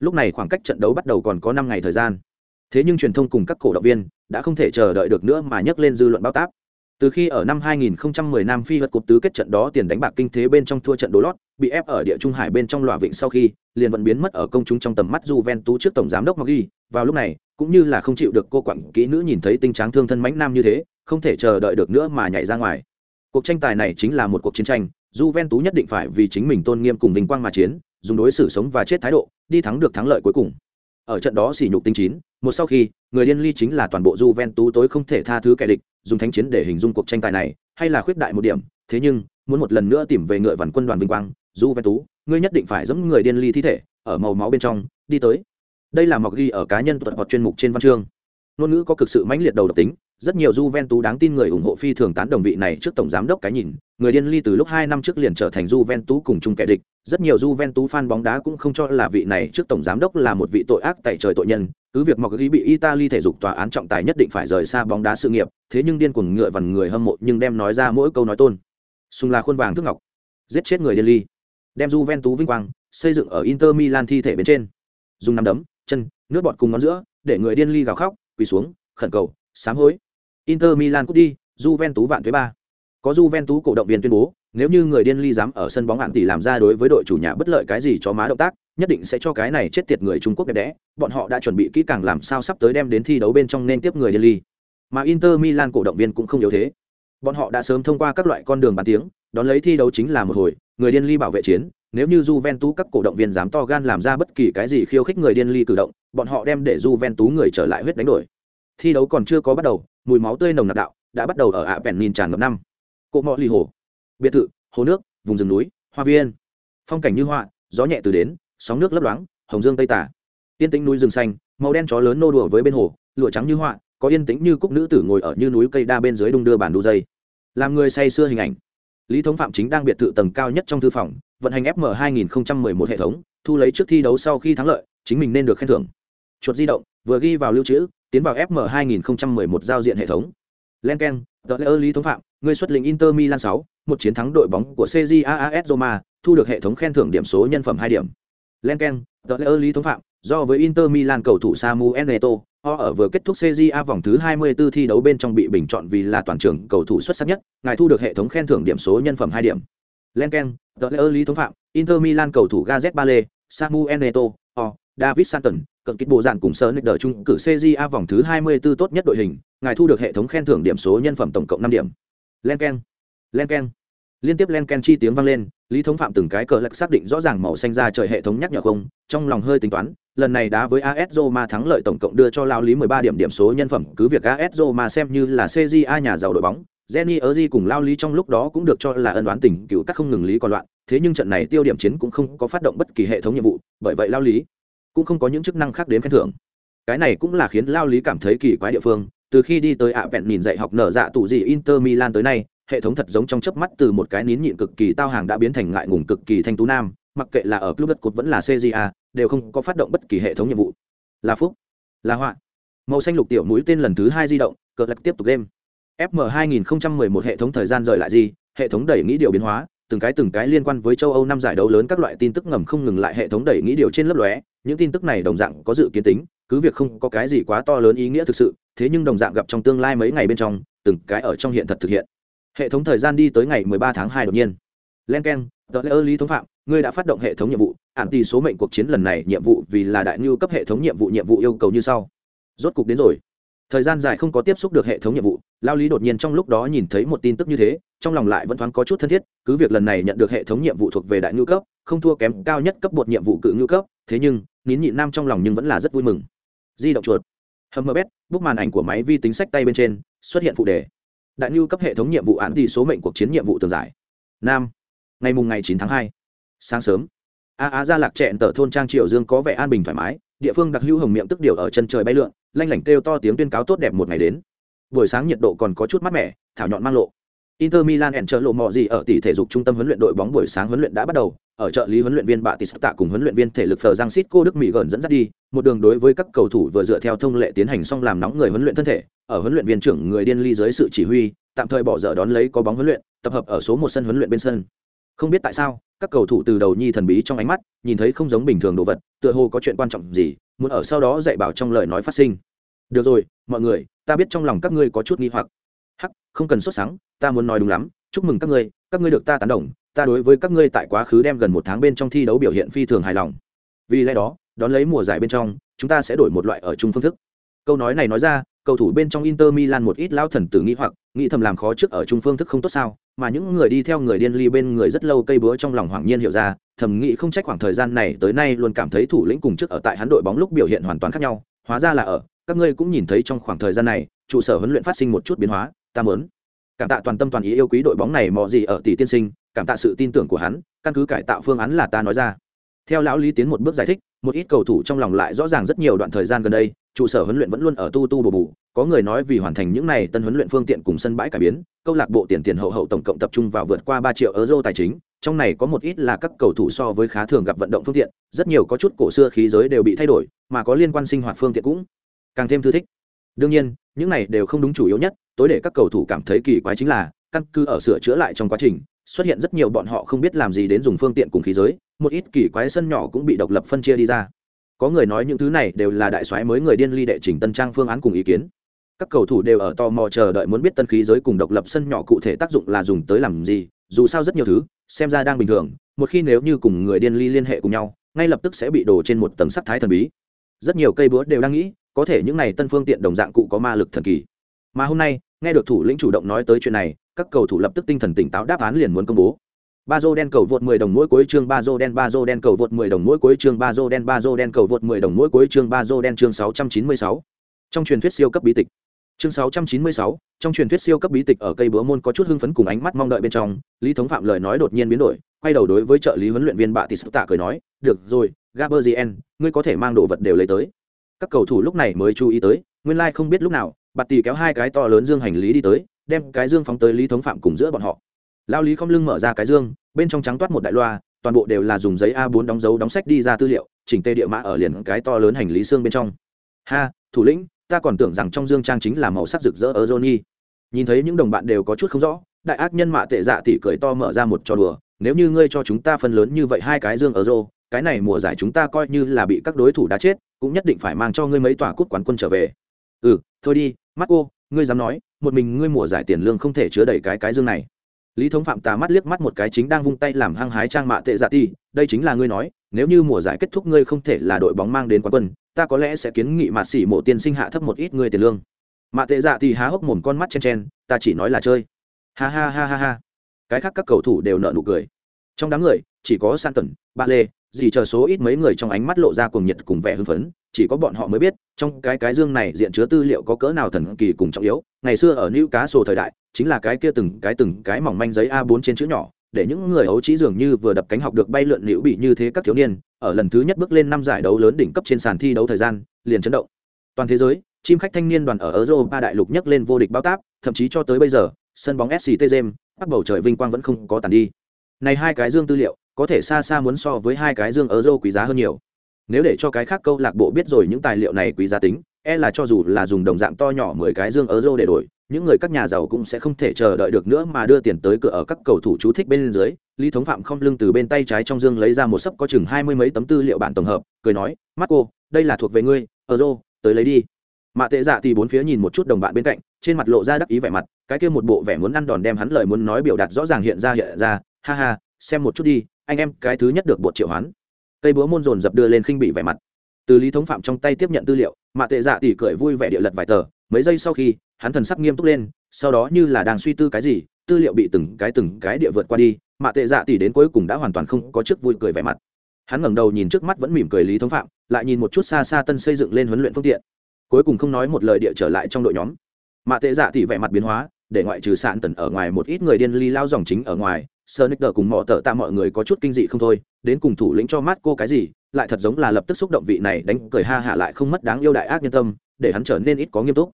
Lúc này khoảng cách trận đấu bắt đầu còn có 5 ngày thời gian thế nhưng truyền thông cùng các cổ động viên đã không thể chờ đợi được nữa mà nhấc lên dư luận bao táp từ khi ở năm 2010 Nam Phi vượt cột tứ kết trận đó tiền đánh bạc kinh thế bên trong thua trận đố lót, bị ép ở địa trung hải bên trong lòa vịnh sau khi, liền vẫn biến mất ở công chúng trong tầm mắt Juventus trước tổng giám đốc Maggi, vào lúc này, cũng như là không chịu được cô quặng kỹ nữ nhìn thấy tinh tráng thương thân mãnh nam như thế, không thể chờ đợi được nữa mà nhảy ra ngoài. Cuộc tranh tài này chính là một cuộc chiến tranh, du ven tú nhất định phải vì chính mình tôn nghiêm cùng vinh quang mà chiến, dùng đối xử sống và chết thái độ, đi thắng được thắng lợi cuối cùng ở trận đó xỉ nhục tinh chín một sau khi người điên ly chính là toàn bộ du ven tú tối không thể tha thứ kẻ địch dùng thánh chiến để hình dung cuộc tranh tài này hay là khuyết đại một điểm thế nhưng muốn một lần nữa tìm về ngựa vằn quân đoàn vinh quang du ven tú ngươi nhất định phải giống người điên ly thi thể ở màu máu bên trong đi tới đây là mọc ghi ở cá nhân thuật hoặc chuyên mục trên văn chương. Ngôn ngữ có cực sự mãnh liệt đầu độc tính rất nhiều Juventus đáng tin người ủng hộ phi thường tán đồng vị này trước tổng giám đốc cái nhìn, người điên ly từ lúc hai năm trước liền trở thành Juventus cùng chung kẻ địch, rất nhiều Juventus fan bóng đá cũng không cho là vị này trước tổng giám đốc là một vị tội ác tại trời tội nhân, cứ việc mọc ghi bị Italy thể dục tòa án trọng tài nhất định phải rời xa bóng đá sự nghiệp, thế nhưng điên cuồng ngựa vằn người hâm mộ nhưng đem nói ra mỗi câu nói tôn. Xung là khuôn vàng thức ngọc, giết chết người điên ly, đem Juventus vinh quang xây dựng ở Inter Milan thi thể bên trên, dùng nắm đấm, chân, nước bọt cùng ngón giữa, để người điên ly gào khóc, quỳ xuống, khẩn cầu, sám hối. Inter Milan cút đi, Juventus vạn thuế ba. Có Juventus cổ động viên tuyên bố, nếu như người điên ly dám ở sân bóng hạn tỷ làm ra đối với đội chủ nhà bất lợi cái gì cho má động tác, nhất định sẽ cho cái này chết tiệt người Trung Quốc đẹp đẽ. Bọn họ đã chuẩn bị kỹ càng làm sao sắp tới đem đến thi đấu bên trong nên tiếp người điên ly. Mà Inter Milan cổ động viên cũng không yếu thế. Bọn họ đã sớm thông qua các loại con đường bán tiếng, đón lấy thi đấu chính là một hồi, người điên ly bảo vệ chiến, nếu như Juventus các cổ động viên dám to gan làm ra bất kỳ cái gì khiêu khích người điên ly cử động, bọn họ đem để Juventus người trở lại huyết đánh đổi. Thi đấu còn chưa có bắt đầu, mùi máu tươi nồng nặc đạo đã bắt đầu ở ạ tràn ngập năm. Cộ mọ ly hồ biệt thự hồ nước vùng rừng núi hoa viên. Phong cảnh như họa gió nhẹ từ đến sóng nước lấp loáng hồng dương tây tả. Tiên tĩnh núi rừng xanh màu đen chó lớn nô đùa với bên hồ lụa trắng như họa có yên tĩnh như cúc nữ tử ngồi ở như núi cây đa bên dưới đung đưa bản đu dây. Làm người say sưa hình ảnh. Lý thống phạm chính đang biệt thự tầng cao nhất trong thư phòng vận hành fm 2011 hệ thống thu lấy trước thi đấu sau khi thắng lợi chính mình nên được khen thưởng. Chuột di động vừa ghi vào lưu trữ tiến vào fm 2011 giao diện hệ thống. Lenken, k e lý thống phạm người xuất lĩnh inter milan 6, một chiến thắng đội bóng của cgaas roma thu được hệ thống khen thưởng điểm số nhân phẩm hai điểm. Lenken, k e lý thống phạm do với inter milan cầu thủ samu Neto, họ ở vừa kết thúc CJA vòng thứ 24 thi đấu bên trong bị bình chọn vì là toàn trường cầu thủ xuất sắc nhất, ngài thu được hệ thống khen thưởng điểm số nhân phẩm 2 điểm. Lenken, The Lý thống phạm, Inter Milan cầu thủ Gazet Bale, Samuel Neto, O, David Santon, cận kích bộ dạn cùng sơ nịch đỡ chung cử CJA vòng thứ 24 tốt nhất đội hình, ngài thu được hệ thống khen thưởng điểm số nhân phẩm tổng cộng 5 điểm. Lenken, Lenken. Liên tiếp Lenken chi tiếng vang lên, Lý thống phạm từng cái cờ lật xác định rõ ràng màu xanh ra trời hệ thống nhắc nhở không, trong lòng hơi tính toán, lần này đá với AS Roma thắng lợi tổng cộng đưa cho Lao Lý 13 điểm điểm số nhân phẩm, cứ việc AS Roma xem như là CJA nhà giàu đội bóng, Jenny Erzi cùng Lao Lý trong lúc đó cũng được cho là ân đoán tình cựu các không ngừng lý còn loạn, thế nhưng trận này tiêu điểm chiến cũng không có phát động bất kỳ hệ thống nhiệm vụ, bởi vậy Lao Lý cũng không có những chức năng khác đến khen thưởng. Cái này cũng là khiến Lao Lý cảm thấy kỳ quái địa phương, từ khi đi tới ạ vẹn nhìn dạy học nở dạ tủ gì Inter Milan tới nay, hệ thống thật giống trong chớp mắt từ một cái nín nhịn cực kỳ tao hàng đã biến thành ngại ngùng cực kỳ thanh tú nam, mặc kệ là ở club đất cột vẫn là CJA, đều không có phát động bất kỳ hệ thống nhiệm vụ. Là phúc, là họa. Màu xanh lục tiểu mũi tên lần thứ hai di động, cờ lật tiếp tục game. FM 2011 hệ thống thời gian rời lại gì, hệ thống đẩy nghĩ điều biến hóa, từng cái từng cái liên quan với châu Âu năm giải đấu lớn các loại tin tức ngầm không ngừng lại hệ thống đẩy nghĩ điều trên lớp lóe, những tin tức này đồng dạng có dự kiến tính, cứ việc không có cái gì quá to lớn ý nghĩa thực sự, thế nhưng đồng dạng gặp trong tương lai mấy ngày bên trong, từng cái ở trong hiện thật thực hiện. Hệ thống thời gian đi tới ngày 13 tháng 2 đột nhiên. Lenken, tờ lễ lý thống phạm ngươi đã phát động hệ thống nhiệm vụ ạn tỷ số mệnh cuộc chiến lần này nhiệm vụ vì là đại nhu cấp hệ thống nhiệm vụ nhiệm vụ yêu cầu như sau rốt cục đến rồi thời gian dài không có tiếp xúc được hệ thống nhiệm vụ lao lý đột nhiên trong lúc đó nhìn thấy một tin tức như thế, trong lòng lại vẫn thoáng có chút thân thiết, cứ việc lần này nhận được hệ thống nhiệm vụ thuộc về đại ngưu cấp, không thua kém cao nhất cấp bột nhiệm vụ cự ngưu cấp, thế nhưng, nín nhịn nam trong lòng nhưng vẫn là rất vui mừng. Di động chuột. Hầm mờ bét bút màn ảnh của máy vi tính sách tay bên trên, xuất hiện phụ đề. Đại ngưu cấp hệ thống nhiệm vụ án tỷ số mệnh cuộc chiến nhiệm vụ tường giải. Nam. Ngày mùng ngày chín tháng hai. Sáng sớm. A á gia lạc trẹn tờ thôn trang triệu dương có vẻ an bình thoải mái, địa phương đặc hữu hồng miệng tức điều ở chân trời bay lượn, lanh lảnh kêu to tiếng tuyên cáo tốt đẹp một ngày đến buổi sáng nhiệt độ còn có chút mát mẻ thảo nhọn mang lộ. Inter Milan hẹn trợ lộ mọ gì ở tỷ thể dục trung tâm huấn luyện đội bóng buổi sáng huấn luyện đã bắt đầu, ở trợ lý huấn luyện viên Bạ Tỷ Tạ cùng huấn luyện viên thể lực Phở Giang Sít cô Đức Mỹ gần dẫn dắt đi, một đường đối với các cầu thủ vừa dựa theo thông lệ tiến hành xong làm nóng người huấn luyện thân thể, ở huấn luyện viên trưởng người điên ly dưới sự chỉ huy, tạm thời bỏ dở đón lấy có bóng huấn luyện, tập hợp ở số một sân huấn luyện bên sân. Không biết tại sao các cầu thủ từ đầu nhi thần bí trong ánh mắt nhìn thấy không giống bình thường đồ vật tựa hồ có chuyện quan trọng gì muốn ở sau đó dạy bảo trong lời nói phát sinh. Được rồi mọi người ta biết trong lòng các ngươi có chút nghi hoặc. Hắc, không cần sốt sáng ta muốn nói đúng lắm, chúc mừng các ngươi các ngươi được ta tán đồng, ta đối với các ngươi tại quá khứ đem gần một tháng bên trong thi đấu biểu hiện phi thường hài lòng. Vì lẽ đó, đón lấy mùa giải bên trong, chúng ta sẽ đổi một loại ở chung phương thức. Câu nói này nói ra, cầu thủ bên trong inter milan một ít lao thần tử nghi hoặc, nghĩ thầm làm khó trước ở chung phương thức không tốt sao, mà những người đi theo người điên ly bên người rất lâu cây búa trong lòng hoàng nhiên hiểu ra, thầm nghĩ không trách khoảng thời gian này tới nay luôn cảm thấy thủ lĩnh cùng trước ở tại hắn đội bóng lúc biểu hiện hoàn toàn khác nhau, hóa ra là ở các ngươi cũng nhìn thấy trong khoảng thời gian này, trụ sở huấn luyện phát sinh một chút biến hóa, ta mớn cảm tạ toàn tâm toàn ý yêu quý đội bóng này mò gì ở tỷ tiên sinh, cảm tạ sự tin tưởng của hắn, căn cứ cải tạo phương án là ta nói ra. Theo lão lý tiến một bước giải thích, một ít cầu thủ trong lòng lại rõ ràng rất nhiều đoạn thời gian gần đây, trụ sở huấn luyện vẫn luôn ở tu tu bù bù có người nói vì hoàn thành những này tân huấn luyện phương tiện cùng sân bãi cải biến, câu lạc bộ tiền tiền hậu hậu tổng cộng tập trung vào vượt qua ba triệu euro tài chính, trong này có một ít là các cầu thủ so với khá thường gặp vận động phương tiện, rất nhiều có chút cổ xưa khí giới đều bị thay đổi, mà có liên quan sinh hoạt phương tiện cũng càng thêm thư thích. Đương nhiên, những này đều không đúng chủ yếu nhất, tối để các cầu thủ cảm thấy kỳ quái chính là, căn cứ ở sửa chữa lại trong quá trình, xuất hiện rất nhiều bọn họ không biết làm gì đến dùng phương tiện cùng khí giới, một ít kỳ quái sân nhỏ cũng bị độc lập phân chia đi ra. Có người nói những thứ này đều là đại soái mới người điên ly đệ trình tân trang phương án cùng ý kiến. Các cầu thủ đều ở tò mò chờ đợi muốn biết tân khí giới cùng độc lập sân nhỏ cụ thể tác dụng là dùng tới làm gì, dù sao rất nhiều thứ, xem ra đang bình thường, một khi nếu như cùng người điên ly liên hệ cùng nhau, ngay lập tức sẽ bị đổ trên một tầng sắc thái thần bí. Rất nhiều cây búa đều đang nghĩ có thể những này tân phương tiện đồng dạng cụ có ma lực thần kỳ. Mà hôm nay nghe được thủ lĩnh chủ động nói tới chuyện này các cầu thủ lập tức tinh thần tỉnh táo đáp án liền muốn công bố. Ba dô đen cầu vượt 10 đồng mỗi cuối chương ba dô đen ba dô đen cầu vượt 10 đồng mỗi cuối chương ba dô đen ba dô đen cầu vượt 10 đồng mỗi cuối chương ba dô đen chương 696. trong truyền thuyết siêu cấp bí tịch. Chương 696, trong truyền thuyết siêu cấp bí tịch ở cây búa môn có chút hưng phấn cùng ánh mắt mong đợi bên trong lý thống phạm lời nói đột nhiên biến đổi quay đầu đối với trợ lý huấn luyện viên bạ tỷ sức tạ cười nói được rồi gaberzien ngươi có thể mang đồ vật đều lấy tới các cầu thủ lúc này mới chú ý tới nguyên lai không biết lúc nào bạt tỷ kéo hai cái to lớn dương hành lý đi tới đem cái dương phóng tới lý thống phạm cùng giữa bọn họ lao lý không lưng mở ra cái dương bên trong trắng toát một đại loa toàn bộ đều là dùng giấy a 4 đóng dấu đóng sách đi ra tư liệu chỉnh tê địa mã ở liền cái to lớn hành lý xương bên trong ha thủ lĩnh ta còn tưởng rằng trong dương trang chính là màu sắc rực rỡ ở Johnny. Nhìn thấy những đồng bạn đều có chút không rõ, đại ác nhân mạ tệ dạ tỷ cười to mở ra một trò đùa, nếu như ngươi cho chúng ta phân lớn như vậy hai cái dương ở rô cái này mùa giải chúng ta coi như là bị các đối thủ đá chết, cũng nhất định phải mang cho ngươi mấy tòa cúp quán quân trở về. Ừ, thôi đi, mắt cô ngươi dám nói, một mình ngươi mùa giải tiền lương không thể chứa đầy cái cái dương này. Lý Thống Phạm tà mắt liếc mắt một cái chính đang vung tay làm hăng hái trang mạ tệ dạ ti, đây chính là ngươi nói, nếu như mùa giải kết thúc ngươi không thể là đội bóng mang đến quán quân, ta có lẽ sẽ kiến nghị mạt xỉ mộ tiên sinh hạ thấp một ít ngươi tiền lương mạ tệ dạ thì há hốc mồm con mắt chen chen ta chỉ nói là chơi ha ha ha ha ha cái khác các cầu thủ đều nợ nụ cười trong đám người chỉ có san tần ba lê gì chờ số ít mấy người trong ánh mắt lộ ra cuồng nhiệt cùng vẻ hưng phấn, chỉ có bọn họ mới biết, trong cái cái dương này diện chứa tư liệu có cỡ nào thần kỳ cùng trọng yếu. Ngày xưa ở nữ cá sổ thời đại, chính là cái kia từng cái từng cái mỏng manh giấy a 4 trên chữ nhỏ, để những người ấu trí dường như vừa đập cánh học được bay lượn liễu bị như thế các thiếu niên, ở lần thứ nhất bước lên năm giải đấu lớn đỉnh cấp trên sàn thi đấu thời gian, liền chấn động. Toàn thế giới, chim khách thanh niên đoàn ở Europa đại lục nhấc lên vô địch bao táp, thậm chí cho tới bây giờ, sân bóng SCT Gem bắt bầu trời vinh quang vẫn không có tàn đi. Này hai cái dương tư liệu có thể xa xa muốn so với hai cái dương ở euro quý giá hơn nhiều. Nếu để cho cái khác câu lạc bộ biết rồi những tài liệu này quý giá tính e là cho dù là dùng đồng dạng to nhỏ mười cái dương euro để đổi, những người các nhà giàu cũng sẽ không thể chờ đợi được nữa mà đưa tiền tới cửa ở các cầu thủ chú thích bên dưới. Lý thống phạm không lưng từ bên tay trái trong dương lấy ra một sấp có chừng hai mươi mấy tấm tư liệu bản tổng hợp, cười nói, marco, đây là thuộc về ngươi euro tới lấy đi. Mạ tệ dạ thì bốn phía nhìn một chút đồng bạn bên cạnh, trên mặt lộ ra đắc ý vẻ mặt, cái kia một bộ vẻ muốn ăn đòn đem hắn lời muốn nói biểu đạt rõ ràng hiện ra hiện ra. Ha ha, xem một chút đi anh em cái thứ nhất được bột triệu hoán. Cây búa môn dồn dập đưa lên khinh bị vẻ mặt. Từ lý thống phạm trong tay tiếp nhận tư liệu, mạ tệ dạ tỉ cười vui vẻ địa lật vài tờ, mấy giây sau khi, hắn thần sắc nghiêm túc lên, sau đó như là đang suy tư cái gì, tư liệu bị từng cái từng cái địa vượt qua đi, mạ tệ dạ tỉ đến cuối cùng đã hoàn toàn không có trước vui cười vẻ mặt. Hắn ngẩng đầu nhìn trước mắt vẫn mỉm cười lý thống phạm, lại nhìn một chút xa xa tân xây dựng lên huấn luyện phương tiện. Cuối cùng không nói một lời địa trở lại trong đội nhóm. Mạ tệ dạ tỉ vẻ mặt biến hóa, để ngoại trừ sạn tần ở ngoài một ít người điên ly lao dòng chính ở ngoài sơ nick đờ cùng mỏ tờ tạ mọi người có chút kinh dị không thôi, đến cùng thủ lĩnh cho mát cô cái gì, lại thật giống là lập tức xúc động vị này đánh cười ha hạ lại không mất đáng yêu đại ác nhân tâm, để hắn trở nên ít có nghiêm túc.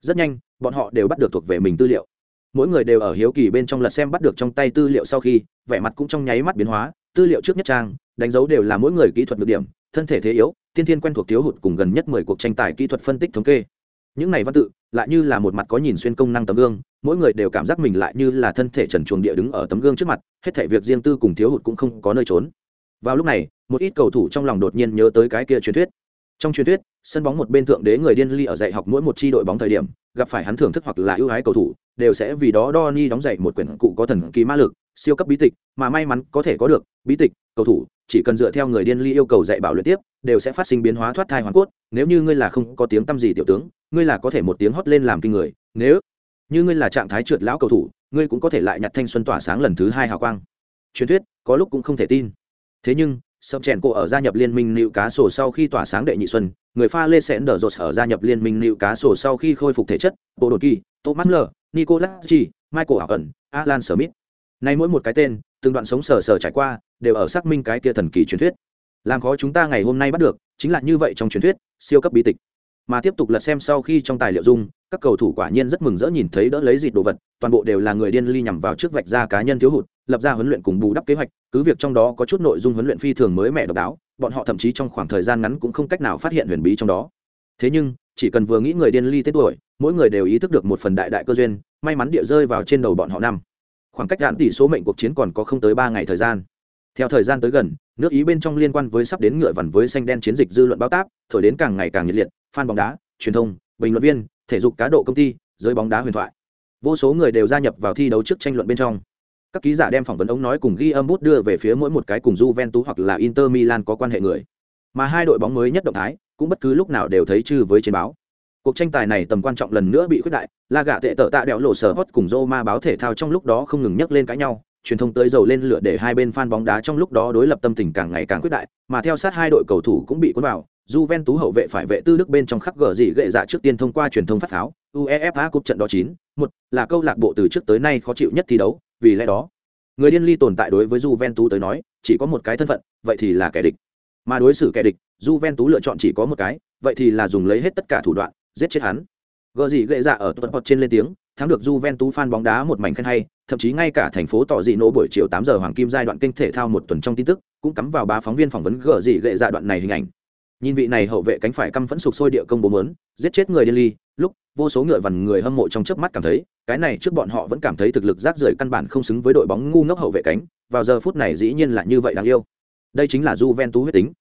Rất nhanh, bọn họ đều bắt được thuộc về mình tư liệu. Mỗi người đều ở hiếu kỳ bên trong lật xem bắt được trong tay tư liệu sau khi, vẻ mặt cũng trong nháy mắt biến hóa, tư liệu trước nhất trang, đánh dấu đều là mỗi người kỹ thuật được điểm, thân thể thế yếu, tiên thiên quen thuộc thiếu hụt cùng gần nhất mười cuộc tranh tài kỹ thuật phân tích thống kê những này văn tự lại như là một mặt có nhìn xuyên công năng tấm gương, mỗi người đều cảm giác mình lại như là thân thể trần chuồng địa đứng ở tấm gương trước mặt, hết thể việc riêng tư cùng thiếu hụt cũng không có nơi trốn. Vào lúc này, một ít cầu thủ trong lòng đột nhiên nhớ tới cái kia truyền thuyết. Trong truyền thuyết, sân bóng một bên thượng đế người điên ly ở dạy học mỗi một chi đội bóng thời điểm, gặp phải hắn thưởng thức hoặc là ưu ái cầu thủ, đều sẽ vì đó đo ni đóng dạy một quyển cụ có thần kỳ ma lực, siêu cấp bí tịch, mà may mắn có thể có được, bí tịch, cầu thủ, chỉ cần dựa theo người điên ly yêu cầu dạy bảo luyện tiếp, đều sẽ phát sinh biến hóa thoát thai hoàn cốt, nếu như ngươi là không có tiếng tăm gì tiểu tướng ngươi là có thể một tiếng hót lên làm kinh người, nếu như ngươi là trạng thái trượt lão cầu thủ, ngươi cũng có thể lại nhặt thanh xuân tỏa sáng lần thứ hai hào quang. Truyền thuyết, có lúc cũng không thể tin. Thế nhưng, sập chèn cổ ở gia nhập liên minh nịu cá sổ sau khi tỏa sáng đệ nhị xuân, người pha lê sẽ đỡ rột ở gia nhập liên minh nịu cá sổ sau khi khôi phục thể chất, bộ đột kỳ, thomas l nicolas chi michael ảo ẩn alan smith. Nay mỗi một cái tên, từng đoạn sống sờ sờ trải qua, đều ở xác minh cái kia thần kỳ truyền thuyết. Làm khó chúng ta ngày hôm nay bắt được, chính là như vậy trong truyền thuyết, siêu cấp bí tịch mà tiếp tục lật xem sau khi trong tài liệu dung, các cầu thủ quả nhiên rất mừng rỡ nhìn thấy đỡ lấy dịt đồ vật, toàn bộ đều là người điên ly nhằm vào trước vạch ra cá nhân thiếu hụt, lập ra huấn luyện cùng bù đắp kế hoạch, cứ việc trong đó có chút nội dung huấn luyện phi thường mới mẻ độc đáo, bọn họ thậm chí trong khoảng thời gian ngắn cũng không cách nào phát hiện huyền bí trong đó. Thế nhưng, chỉ cần vừa nghĩ người điên ly tết tuổi, mỗi người đều ý thức được một phần đại đại cơ duyên, may mắn địa rơi vào trên đầu bọn họ năm. Khoảng cách đạn tỷ số mệnh cuộc chiến còn có không tới ba ngày thời gian theo thời gian tới gần nước ý bên trong liên quan với sắp đến ngựa vằn với xanh đen chiến dịch dư luận báo táp thổi đến càng ngày càng nhiệt liệt fan bóng đá truyền thông bình luận viên thể dục cá độ công ty giới bóng đá huyền thoại vô số người đều gia nhập vào thi đấu trước tranh luận bên trong các ký giả đem phỏng vấn ống nói cùng ghi âm bút đưa về phía mỗi một cái cùng Juventus hoặc là Inter Milan có quan hệ người. Mà hai đội bóng mới nhất động thái, cũng bất cứ lúc nào đều thấy chư với trên báo. Cuộc tranh tài này tầm quan trọng lần nữa bị khuyết đại, La Gà tệ tợ tạ đẽo lộ sở hot cùng Roma báo thể thao trong lúc đó không ngừng nhắc lên cãi nhau, truyền thông tới dầu lên lửa để hai bên fan bóng đá trong lúc đó đối lập tâm tình càng ngày càng quyết đại, mà theo sát hai đội cầu thủ cũng bị cuốn vào, Juventus hậu vệ phải vệ tư đức bên trong khắc gở gì gệ dạ trước tiên thông qua truyền thông phát pháo, UEFA Cup trận đó 9, một là câu lạc bộ từ trước tới nay khó chịu nhất thi đấu, vì lẽ đó, người điên ly tồn tại đối với Juventus tới nói, chỉ có một cái thân phận, vậy thì là kẻ địch. Mà đối xử kẻ địch, Juventus lựa chọn chỉ có một cái, vậy thì là dùng lấy hết tất cả thủ đoạn, giết chết hắn. Gở gì gệ dạ ở tuần trên lên tiếng, thắng được Juventus fan bóng đá một mảnh khen hay, thậm chí ngay cả thành phố tỏ dị nổ buổi chiều 8 giờ hoàng kim giai đoạn kinh thể thao một tuần trong tin tức, cũng cắm vào ba phóng viên phỏng vấn gờ gì gệ dạ đoạn này hình ảnh. Nhìn vị này hậu vệ cánh phải căm phẫn sục sôi địa công bố muốn giết chết người điên ly, lúc vô số ngựa vằn người hâm mộ trong chớp mắt cảm thấy, cái này trước bọn họ vẫn cảm thấy thực lực rác rưởi căn bản không xứng với đội bóng ngu ngốc hậu vệ cánh, vào giờ phút này dĩ nhiên là như vậy đáng yêu. Đây chính là Juventus huyết tính.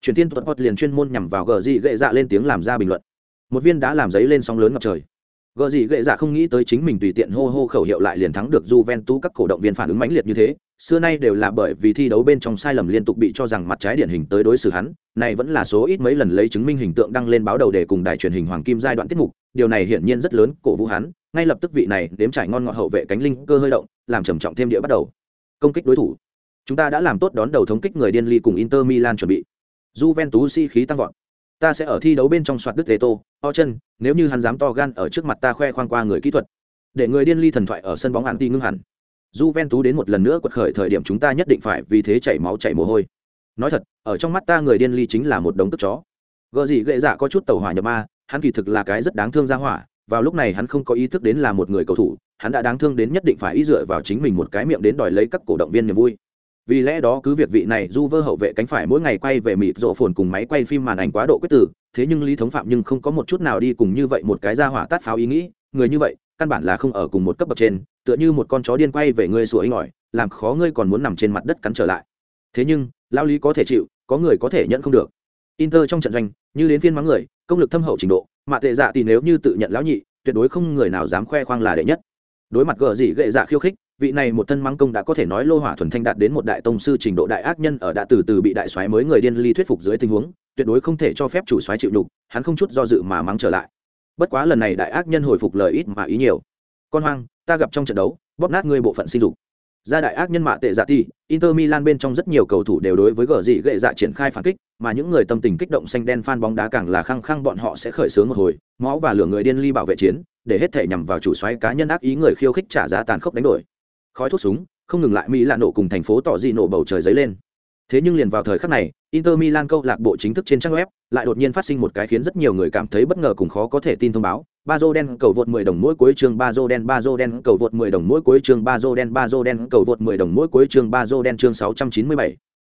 Truyền tin thuật hot liền chuyên môn nhằm vào gờ gì gệ dạ lên tiếng làm ra bình luận. Một viên đã làm giấy lên sóng lớn ngập trời gờ gì gệ dạ không nghĩ tới chính mình tùy tiện hô hô khẩu hiệu lại liền thắng được Juventus các cổ động viên phản ứng mãnh liệt như thế, xưa nay đều là bởi vì thi đấu bên trong sai lầm liên tục bị cho rằng mặt trái điển hình tới đối xử hắn, này vẫn là số ít mấy lần lấy chứng minh hình tượng đăng lên báo đầu để cùng đài truyền hình Hoàng Kim giai đoạn tiết mục, điều này hiển nhiên rất lớn, cổ vũ hắn, ngay lập tức vị này đếm trải ngon ngọt hậu vệ cánh linh cơ hơi động, làm trầm trọng thêm địa bắt đầu. Công kích đối thủ. Chúng ta đã làm tốt đón đầu thống kích người điên ly cùng Inter Milan chuẩn bị. Juventus si khí tăng vọt ta sẽ ở thi đấu bên trong soạt đức tê tô, o chân, nếu như hắn dám to gan ở trước mặt ta khoe khoang qua người kỹ thuật. Để người điên ly thần thoại ở sân bóng hạn ti ngưng hẳn. J ven tú đến một lần nữa quật khởi thời điểm chúng ta nhất định phải vì thế chảy máu chảy mồ hôi. Nói thật, ở trong mắt ta người điên ly chính là một đống tức chó. Gợ gì gệ dạ có chút tàu hỏa nhập ma, hắn kỳ thực là cái rất đáng thương ra hỏa, vào lúc này hắn không có ý thức đến là một người cầu thủ, hắn đã đáng thương đến nhất định phải ý dựa vào chính mình một cái miệng đến đòi lấy các cổ động viên niềm vui vì lẽ đó cứ việc vị này du vơ hậu vệ cánh phải mỗi ngày quay về mịt rộ phồn cùng máy quay phim màn ảnh quá độ quyết tử, thế nhưng lý thống phạm nhưng không có một chút nào đi cùng như vậy một cái ra hỏa tát pháo ý nghĩ, người như vậy, căn bản là không ở cùng một cấp bậc trên, tựa như một con chó điên quay về ngươi sủa inh ỏi, làm khó ngươi còn muốn nằm trên mặt đất cắn trở lại. Thế nhưng lao lý có thể chịu, có người có thể nhận không được. Inter trong trận doanh, như đến phiên mắng người, công lực thâm hậu trình độ, mà tệ dạ thì nếu như tự nhận lão nhị, tuyệt đối không người nào dám khoe khoang là đệ nhất. Đối mặt gờ gì gệ dạ khiêu khích vị này một thân mắng công đã có thể nói lô hỏa thuần thanh đạt đến một đại tông sư trình độ đại ác nhân ở đã từ từ bị đại soái mới người điên ly thuyết phục dưới tình huống, tuyệt đối không thể cho phép chủ soái chịu đục hắn không chút do dự mà mắng trở lại. Bất quá lần này đại ác nhân hồi phục lời ít mà ý nhiều. Con hoang, ta gặp trong trận đấu, bóp nát ngươi bộ phận sinh dục. Ra đại ác nhân mạ tệ dạ ti, inter milan bên trong rất nhiều cầu thủ đều đối với gờ dị gệ dạ triển khai phản kích, mà những người tâm tình kích động xanh đen fan bóng đá càng là khăng khăng bọn họ sẽ khởi xướng một hồi, máu và lửa người điên ly bảo vệ chiến, để hết thể nhằm vào chủ xoáy cá nhân ác ý người khiêu khích trả giá tàn khốc đánh đổi khói thuốc súng không ngừng lại mỹ là nổ cùng thành phố tỏ dị nổ bầu trời dấy lên. Thế nhưng liền vào thời khắc này inter milan câu lạc bộ chính thức trên trang web lại đột nhiên phát sinh một cái khiến rất nhiều người cảm thấy bất ngờ cùng khó có thể tin thông báo. Ba dô đen cầu vượt 10 đồng mỗi cuối chương ba dô đen ba dô đen cầu vượt 10 đồng mỗi cuối chương ba dô đen ba dô đen cầu vượt 10 đồng mỗi cuối chương ba dô đen chương 697.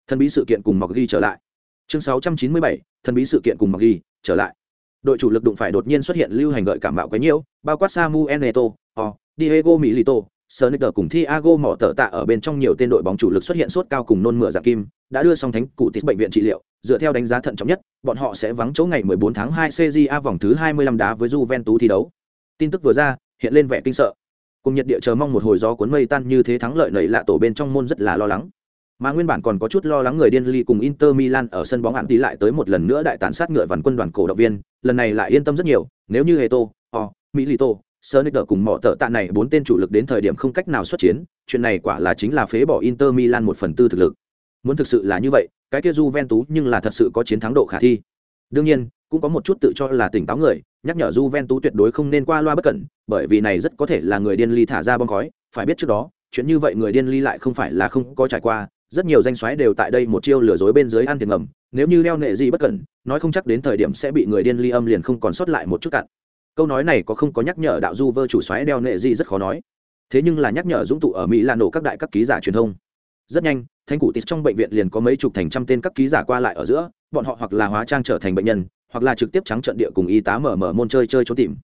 thần bí sự kiện cùng mặc ghi trở lại. Chương 697, thần bí sự kiện cùng mặc ghi trở lại. Đội chủ lực đụng phải đột nhiên xuất hiện lưu hành gợi cảm bạo quấy nhiễu bao quát samu eneto o diego milito Sonicer cùng Thiago mỏ tở tạ ở bên trong nhiều tên đội bóng chủ lực xuất hiện sốt cao cùng nôn mửa dạng kim, đã đưa song thánh cụ tít bệnh viện trị liệu, dựa theo đánh giá thận trọng nhất, bọn họ sẽ vắng chỗ ngày 14 tháng 2 CJA vòng thứ 25 đá với Juventus thi đấu. Tin tức vừa ra, hiện lên vẻ kinh sợ. Cùng nhiệt địa chờ mong một hồi gió cuốn mây tan như thế thắng lợi nảy lạ tổ bên trong môn rất là lo lắng. Mà nguyên bản còn có chút lo lắng người điên ly cùng Inter Milan ở sân bóng ăn tí lại tới một lần nữa đại tàn sát ngựa vằn quân đoàn cổ động viên, lần này lại yên tâm rất nhiều, nếu như Heto, O, Milito, Sonicer cùng mỏ tợ tạ này bốn tên chủ lực đến thời điểm không cách nào xuất chiến, chuyện này quả là chính là phế bỏ Inter Milan một phần tư thực lực. Muốn thực sự là như vậy, cái kia Juventus nhưng là thật sự có chiến thắng độ khả thi. Đương nhiên, cũng có một chút tự cho là tỉnh táo người, nhắc nhở Juventus tuyệt đối không nên qua loa bất cẩn, bởi vì này rất có thể là người điên ly thả ra bom khói, phải biết trước đó, chuyện như vậy người điên ly lại không phải là không có trải qua, rất nhiều danh soái đều tại đây một chiêu lừa dối bên dưới ăn tiền ngầm, nếu như leo nệ gì bất cẩn, nói không chắc đến thời điểm sẽ bị người điên ly âm liền không còn sót lại một chút cặn câu nói này có không có nhắc nhở đạo du vơ chủ xoáy đeo nệ gì rất khó nói. Thế nhưng là nhắc nhở dũng tụ ở mỹ là nổ các đại các ký giả truyền thông. Rất nhanh, thanh cụ tít trong bệnh viện liền có mấy chục thành trăm tên các ký giả qua lại ở giữa, bọn họ hoặc là hóa trang trở thành bệnh nhân, hoặc là trực tiếp trắng trận địa cùng y tá mở mở môn chơi chơi trốn tìm.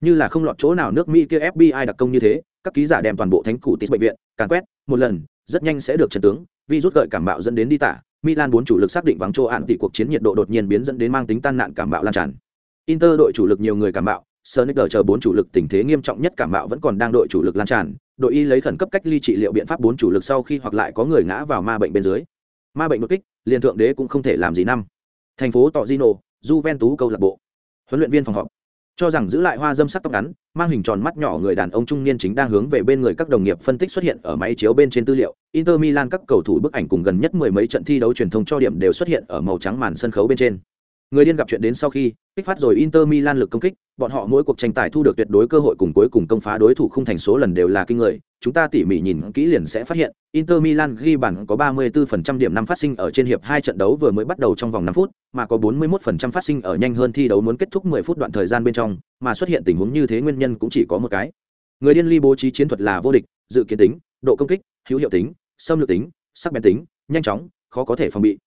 Như là không lọt chỗ nào nước mỹ kia fbi đặc công như thế, các ký giả đem toàn bộ thánh cụ tít bệnh viện, càn quét, một lần, rất nhanh sẽ được trần tướng Vi rút gợi cảm bạo dẫn đến đi tả. Milan bốn chủ lực xác định vắng chỗ hạn tỷ cuộc chiến nhiệt độ đột nhiên biến dẫn đến mang tính tan nạn cảm bạo lan tràn. Inter đội chủ lực nhiều người cảm bạo Sonic chờ bốn chủ lực tình thế nghiêm trọng nhất cảm mạo vẫn còn đang đội chủ lực lan tràn, đội y lấy khẩn cấp cách ly trị liệu biện pháp bốn chủ lực sau khi hoặc lại có người ngã vào ma bệnh bên dưới. Ma bệnh đột kích, liền thượng đế cũng không thể làm gì năm. Thành phố Torino, Juventus câu lạc bộ. Huấn luyện viên phòng họp cho rằng giữ lại hoa dâm sắc tóc ngắn, mang hình tròn mắt nhỏ người đàn ông trung niên chính đang hướng về bên người các đồng nghiệp phân tích xuất hiện ở máy chiếu bên trên tư liệu. Inter Milan các cầu thủ bức ảnh cùng gần nhất mười mấy trận thi đấu truyền thông cho điểm đều xuất hiện ở màu trắng màn sân khấu bên trên Người điên gặp chuyện đến sau khi kích phát rồi Inter Milan lực công kích, bọn họ mỗi cuộc tranh tài thu được tuyệt đối cơ hội cùng cuối cùng công phá đối thủ không thành số lần đều là kinh người. Chúng ta tỉ mỉ nhìn kỹ liền sẽ phát hiện, Inter Milan ghi bàn có 34% điểm năm phát sinh ở trên hiệp hai trận đấu vừa mới bắt đầu trong vòng 5 phút, mà có 41% phát sinh ở nhanh hơn thi đấu muốn kết thúc 10 phút đoạn thời gian bên trong, mà xuất hiện tình huống như thế nguyên nhân cũng chỉ có một cái. Người điên ly bố trí chiến thuật là vô địch, dự kiến tính, độ công kích, hữu hiệu tính, xâm lược tính, sắc bén tính, nhanh chóng, khó có thể phòng bị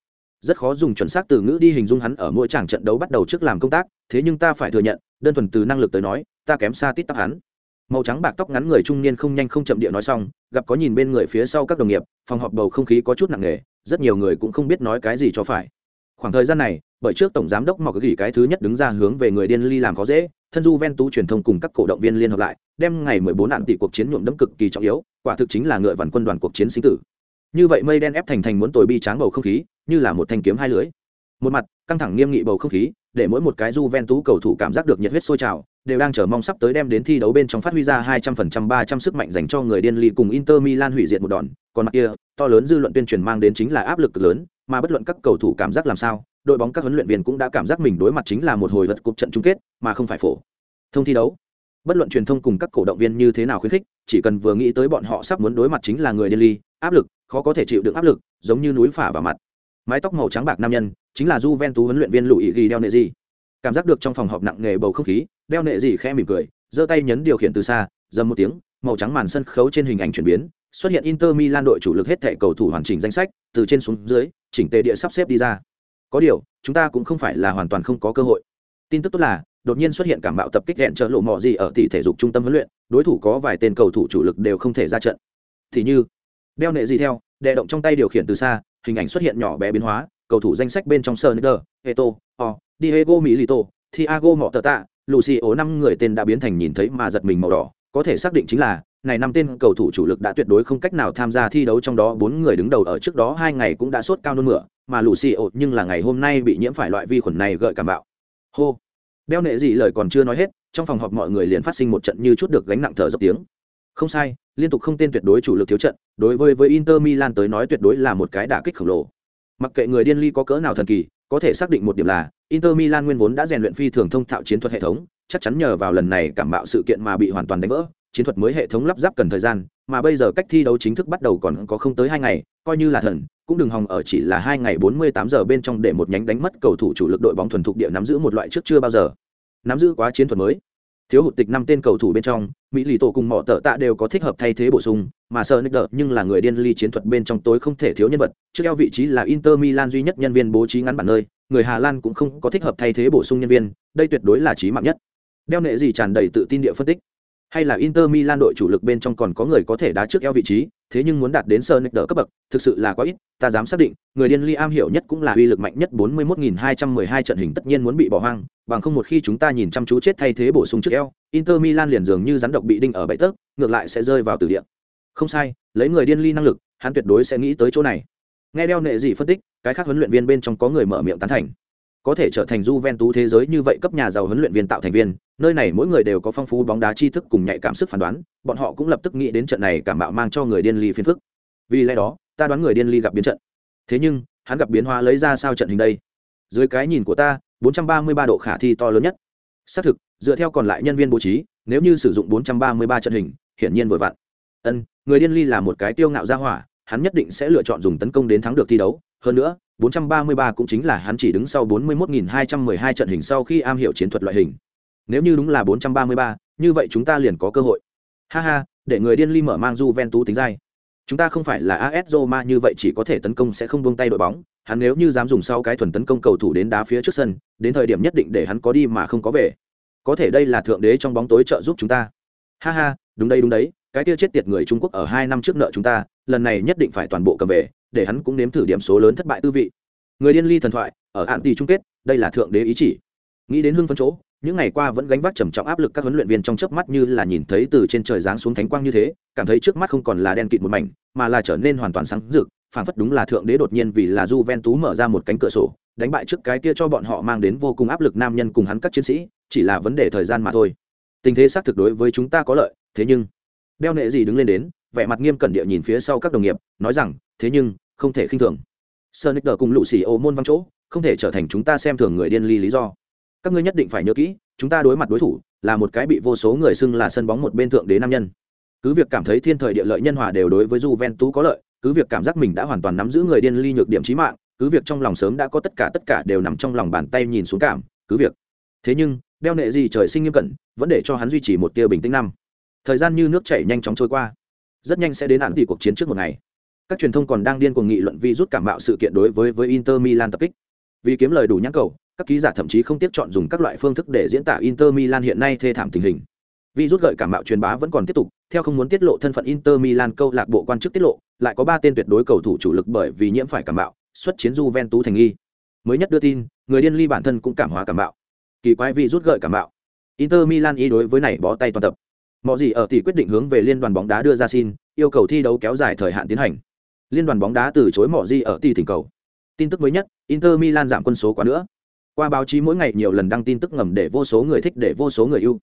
rất khó dùng chuẩn xác từ ngữ đi hình dung hắn ở mỗi tràng trận đấu bắt đầu trước làm công tác, thế nhưng ta phải thừa nhận, đơn thuần từ năng lực tới nói, ta kém xa tít tắp hắn. Màu trắng bạc tóc ngắn người trung niên không nhanh không chậm địa nói xong, gặp có nhìn bên người phía sau các đồng nghiệp, phòng họp bầu không khí có chút nặng nề, rất nhiều người cũng không biết nói cái gì cho phải. Khoảng thời gian này, bởi trước tổng giám đốc mọc gỉ cái thứ nhất đứng ra hướng về người điên ly làm khó dễ, thân du ven tú truyền thông cùng các cổ động viên liên hợp lại, đem ngày 14 nạn tỷ cuộc chiến nhuộm đẫm cực kỳ trọng yếu, quả thực chính là ngựa vằn quân đoàn cuộc chiến sinh tử. Như vậy mây đen ép thành thành muốn tồi bi tráng bầu không khí như là một thanh kiếm hai lưới. Một mặt căng thẳng nghiêm nghị bầu không khí để mỗi một cái j ven tú cầu thủ cảm giác được nhiệt huyết sôi trào đều đang chờ mong sắp tới đem đến thi đấu bên trong phát huy ra 200% 300 sức mạnh dành cho người điên ly cùng Inter Milan hủy diệt một đòn, còn mặt kia, to lớn dư luận tuyên truyền mang đến chính là áp lực lớn, mà bất luận các cầu thủ cảm giác làm sao, đội bóng các huấn luyện viên cũng đã cảm giác mình đối mặt chính là một hồi vật cục trận chung kết, mà không phải phổ. Thông thi đấu. Bất luận truyền thông cùng các cổ động viên như thế nào khuyến khích, chỉ cần vừa nghĩ tới bọn họ sắp muốn đối mặt chính là người điên ly, áp lực, khó có thể chịu đựng áp lực, giống như núi phả vào mặt mái tóc màu trắng bạc nam nhân, chính là j ven tú huấn luyện viên lụy ghi đeo nệ gì cảm giác được trong phòng họp nặng nề bầu không khí đeo nệ gì khẽ mỉm cười, giơ tay nhấn điều khiển từ xa, dầm một tiếng, màu trắng màn sân khấu trên hình ảnh chuyển biến, xuất hiện inter milan đội chủ lực hết thẻ cầu thủ hoàn chỉnh danh sách, từ trên xuống dưới, chỉnh tề địa sắp xếp đi ra. Có điều, chúng ta cũng không phải là hoàn toàn không có cơ hội. Tin tức tốt là, đột nhiên xuất hiện cảm bạo tập kích hẹn trợ lộ mò gì ở tỷ thể dục trung tâm huấn luyện, đối thủ có vài tên cầu thủ chủ lực đều không thể ra trận. Thì như đeo nệ gì theo đệ động trong tay điều khiển từ xa, hình ảnh xuất hiện nhỏ bé biến hóa, cầu thủ danh sách bên trong sơ niger eto o, diego milito, thiago mọ tờ tạ lucio, năm người tên đã biến thành nhìn thấy mà giật mình màu đỏ. Có thể xác định chính là, này năm tên cầu thủ chủ lực đã tuyệt đối không cách nào tham gia thi đấu trong đó, bốn người đứng đầu ở trước đó, hai ngày cũng đã sốt cao nôn mửa, mà lucio nhưng là ngày hôm nay bị nhiễm phải loại vi khuẩn này gợi cảm bạo. Hô. Đeo nệ gì lời còn chưa nói hết, trong phòng họp mọi người liền phát sinh một trận như chút được gánh nặng thở dốc tiếng không sai, liên tục không tên tuyệt đối chủ lực thiếu trận, đối với với inter milan tới nói tuyệt đối là một cái đả kích khổng lồ. Mặc kệ người điên ly có cỡ nào thần kỳ, có thể xác định một điểm là, inter milan nguyên vốn đã rèn luyện phi thường thông thạo chiến thuật hệ thống, chắc chắn nhờ vào lần này cảm bạo sự kiện mà bị hoàn toàn đánh vỡ, chiến thuật mới hệ thống lắp ráp cần thời gian, mà bây giờ cách thi đấu chính thức bắt đầu còn có không tới hai ngày, coi như là thần, cũng đừng hòng ở chỉ là hai ngày bốn mươi tám giờ bên trong để một nhánh đánh mất cầu thủ chủ lực đội bóng thuần thục địa nắm giữ một loại trước chưa bao giờ. Nắm giữ quá chiến thuật mới thiếu hụt tịch năm tên cầu thủ bên trong, mỹ lì tổ cùng mỏ tợ tạ đều có thích hợp thay thế bổ sung, mà sợ nick đỡ nhưng là người điên ly chiến thuật bên trong tối không thể thiếu nhân vật, trước eo vị trí là inter milan duy nhất nhân viên bố trí ngắn bản nơi, người hà lan cũng không có thích hợp thay thế bổ sung nhân viên, đây tuyệt đối là trí mạng nhất. Đeo nệ gì tràn đầy tự tin địa phân tích hay là Inter Milan đội chủ lực bên trong còn có người có thể đá trước eo vị trí, thế nhưng muốn đạt đến Sonic đỡ cấp bậc, thực sự là quá ít, ta dám xác định, người điên Liam hiểu nhất cũng là uy lực mạnh nhất 41212 trận hình tất nhiên muốn bị bỏ hoang, bằng không một khi chúng ta nhìn chăm chú chết thay thế bổ sung trước eo, Inter Milan liền dường như rắn độc bị đinh ở bẫy tấc, ngược lại sẽ rơi vào tử địa. Không sai, lấy người điên ly năng lực, hắn tuyệt đối sẽ nghĩ tới chỗ này. Nghe đeo nệ gì phân tích, cái khác huấn luyện viên bên trong có người mở miệng tán thành có thể trở thành Juventus thế giới như vậy cấp nhà giàu huấn luyện viên tạo thành viên, nơi này mỗi người đều có phong phú bóng đá tri thức cùng nhạy cảm sức phán đoán, bọn họ cũng lập tức nghĩ đến trận này cảm mạo mang cho người điên ly phiền phức. Vì lẽ đó, ta đoán người điên ly gặp biến trận. Thế nhưng, hắn gặp biến hóa lấy ra sao trận hình đây? Dưới cái nhìn của ta, 433 độ khả thi to lớn nhất. Xác thực, dựa theo còn lại nhân viên bố trí, nếu như sử dụng 433 trận hình, hiển nhiên vừa vặn. Ân, người điên ly là một cái tiêu ngạo gia hỏa, hắn nhất định sẽ lựa chọn dùng tấn công đến thắng được thi đấu, hơn nữa, 433 cũng chính là hắn chỉ đứng sau 41212 trận hình sau khi am hiểu chiến thuật loại hình. Nếu như đúng là 433, như vậy chúng ta liền có cơ hội. Ha ha, để người điên ly mở mang Juventus tính dai. Chúng ta không phải là AS Roma như vậy chỉ có thể tấn công sẽ không buông tay đội bóng, hắn nếu như dám dùng sau cái thuần tấn công cầu thủ đến đá phía trước sân, đến thời điểm nhất định để hắn có đi mà không có về. Có thể đây là thượng đế trong bóng tối trợ giúp chúng ta. Ha ha, đúng đây đúng đấy, cái kia chết tiệt người Trung Quốc ở 2 năm trước nợ chúng ta, lần này nhất định phải toàn bộ cầm về, để hắn cũng nếm thử điểm số lớn thất bại tư vị. Người điên ly thần thoại, ở hạn tỷ chung kết, đây là thượng đế ý chỉ. Nghĩ đến hưng phân chỗ, những ngày qua vẫn gánh vác trầm trọng áp lực các huấn luyện viên trong chớp mắt như là nhìn thấy từ trên trời giáng xuống thánh quang như thế, cảm thấy trước mắt không còn là đen kịt một mảnh, mà là trở nên hoàn toàn sáng rực phản phất đúng là thượng đế đột nhiên vì là Juventus mở ra một cánh cửa sổ, đánh bại trước cái kia cho bọn họ mang đến vô cùng áp lực nam nhân cùng hắn các chiến sĩ, chỉ là vấn đề thời gian mà thôi. Tình thế xác thực đối với chúng ta có lợi, thế nhưng, đeo nệ gì đứng lên đến, vẻ mặt nghiêm cẩn địa nhìn phía sau các đồng nghiệp, nói rằng, thế nhưng không thể khinh thường. Sonic cùng lũ xì ô môn văng chỗ, không thể trở thành chúng ta xem thường người điên ly lý do. Các ngươi nhất định phải nhớ kỹ chúng ta đối mặt đối thủ là một cái bị vô số người xưng là sân bóng một bên thượng đế nam nhân. Cứ việc cảm thấy thiên thời địa lợi nhân hòa đều đối với Juventus có lợi cứ việc cảm giác mình đã hoàn toàn nắm giữ người điên ly nhược điểm chí mạng cứ việc trong lòng sớm đã có tất cả tất cả đều nằm trong lòng bàn tay nhìn xuống cảm cứ việc. Thế nhưng đeo nệ gì trời sinh nghiêm cẩn vẫn để cho hắn duy trì một tia bình tĩnh năm. Thời gian như nước chảy nhanh chóng trôi qua. Rất nhanh sẽ đến hạn tỷ cuộc chiến trước một ngày các truyền thông còn đang điên cuồng nghị luận vi rút cảm bạo sự kiện đối với với inter milan tập kích. Vì kiếm lời đủ nhãn cầu, các ký giả thậm chí không tiếp chọn dùng các loại phương thức để diễn tả inter milan hiện nay thê thảm tình hình. Vi rút gợi cảm bạo truyền bá vẫn còn tiếp tục, theo không muốn tiết lộ thân phận inter milan câu lạc bộ quan chức tiết lộ, lại có ba tên tuyệt đối cầu thủ chủ lực bởi vì nhiễm phải cảm bạo xuất chiến Juventus thành nghi. Mới nhất đưa tin, người điên ly bản thân cũng cảm hóa cảm bạo kỳ quái vi rút gợi cảm bạo inter milan ý đối với này bó tay toàn tập. Mọi gì ở tỷ quyết định hướng về liên đoàn bóng đá đưa ra xin, yêu cầu thi đấu kéo dài thời hạn tiến hành liên đoàn bóng đá từ chối mỏ di ở tỷ thỉnh cầu. Tin tức mới nhất, inter milan giảm quân số quá nữa. Qua báo chí mỗi ngày nhiều lần đăng tin tức ngầm để vô số người thích, để vô số người yêu.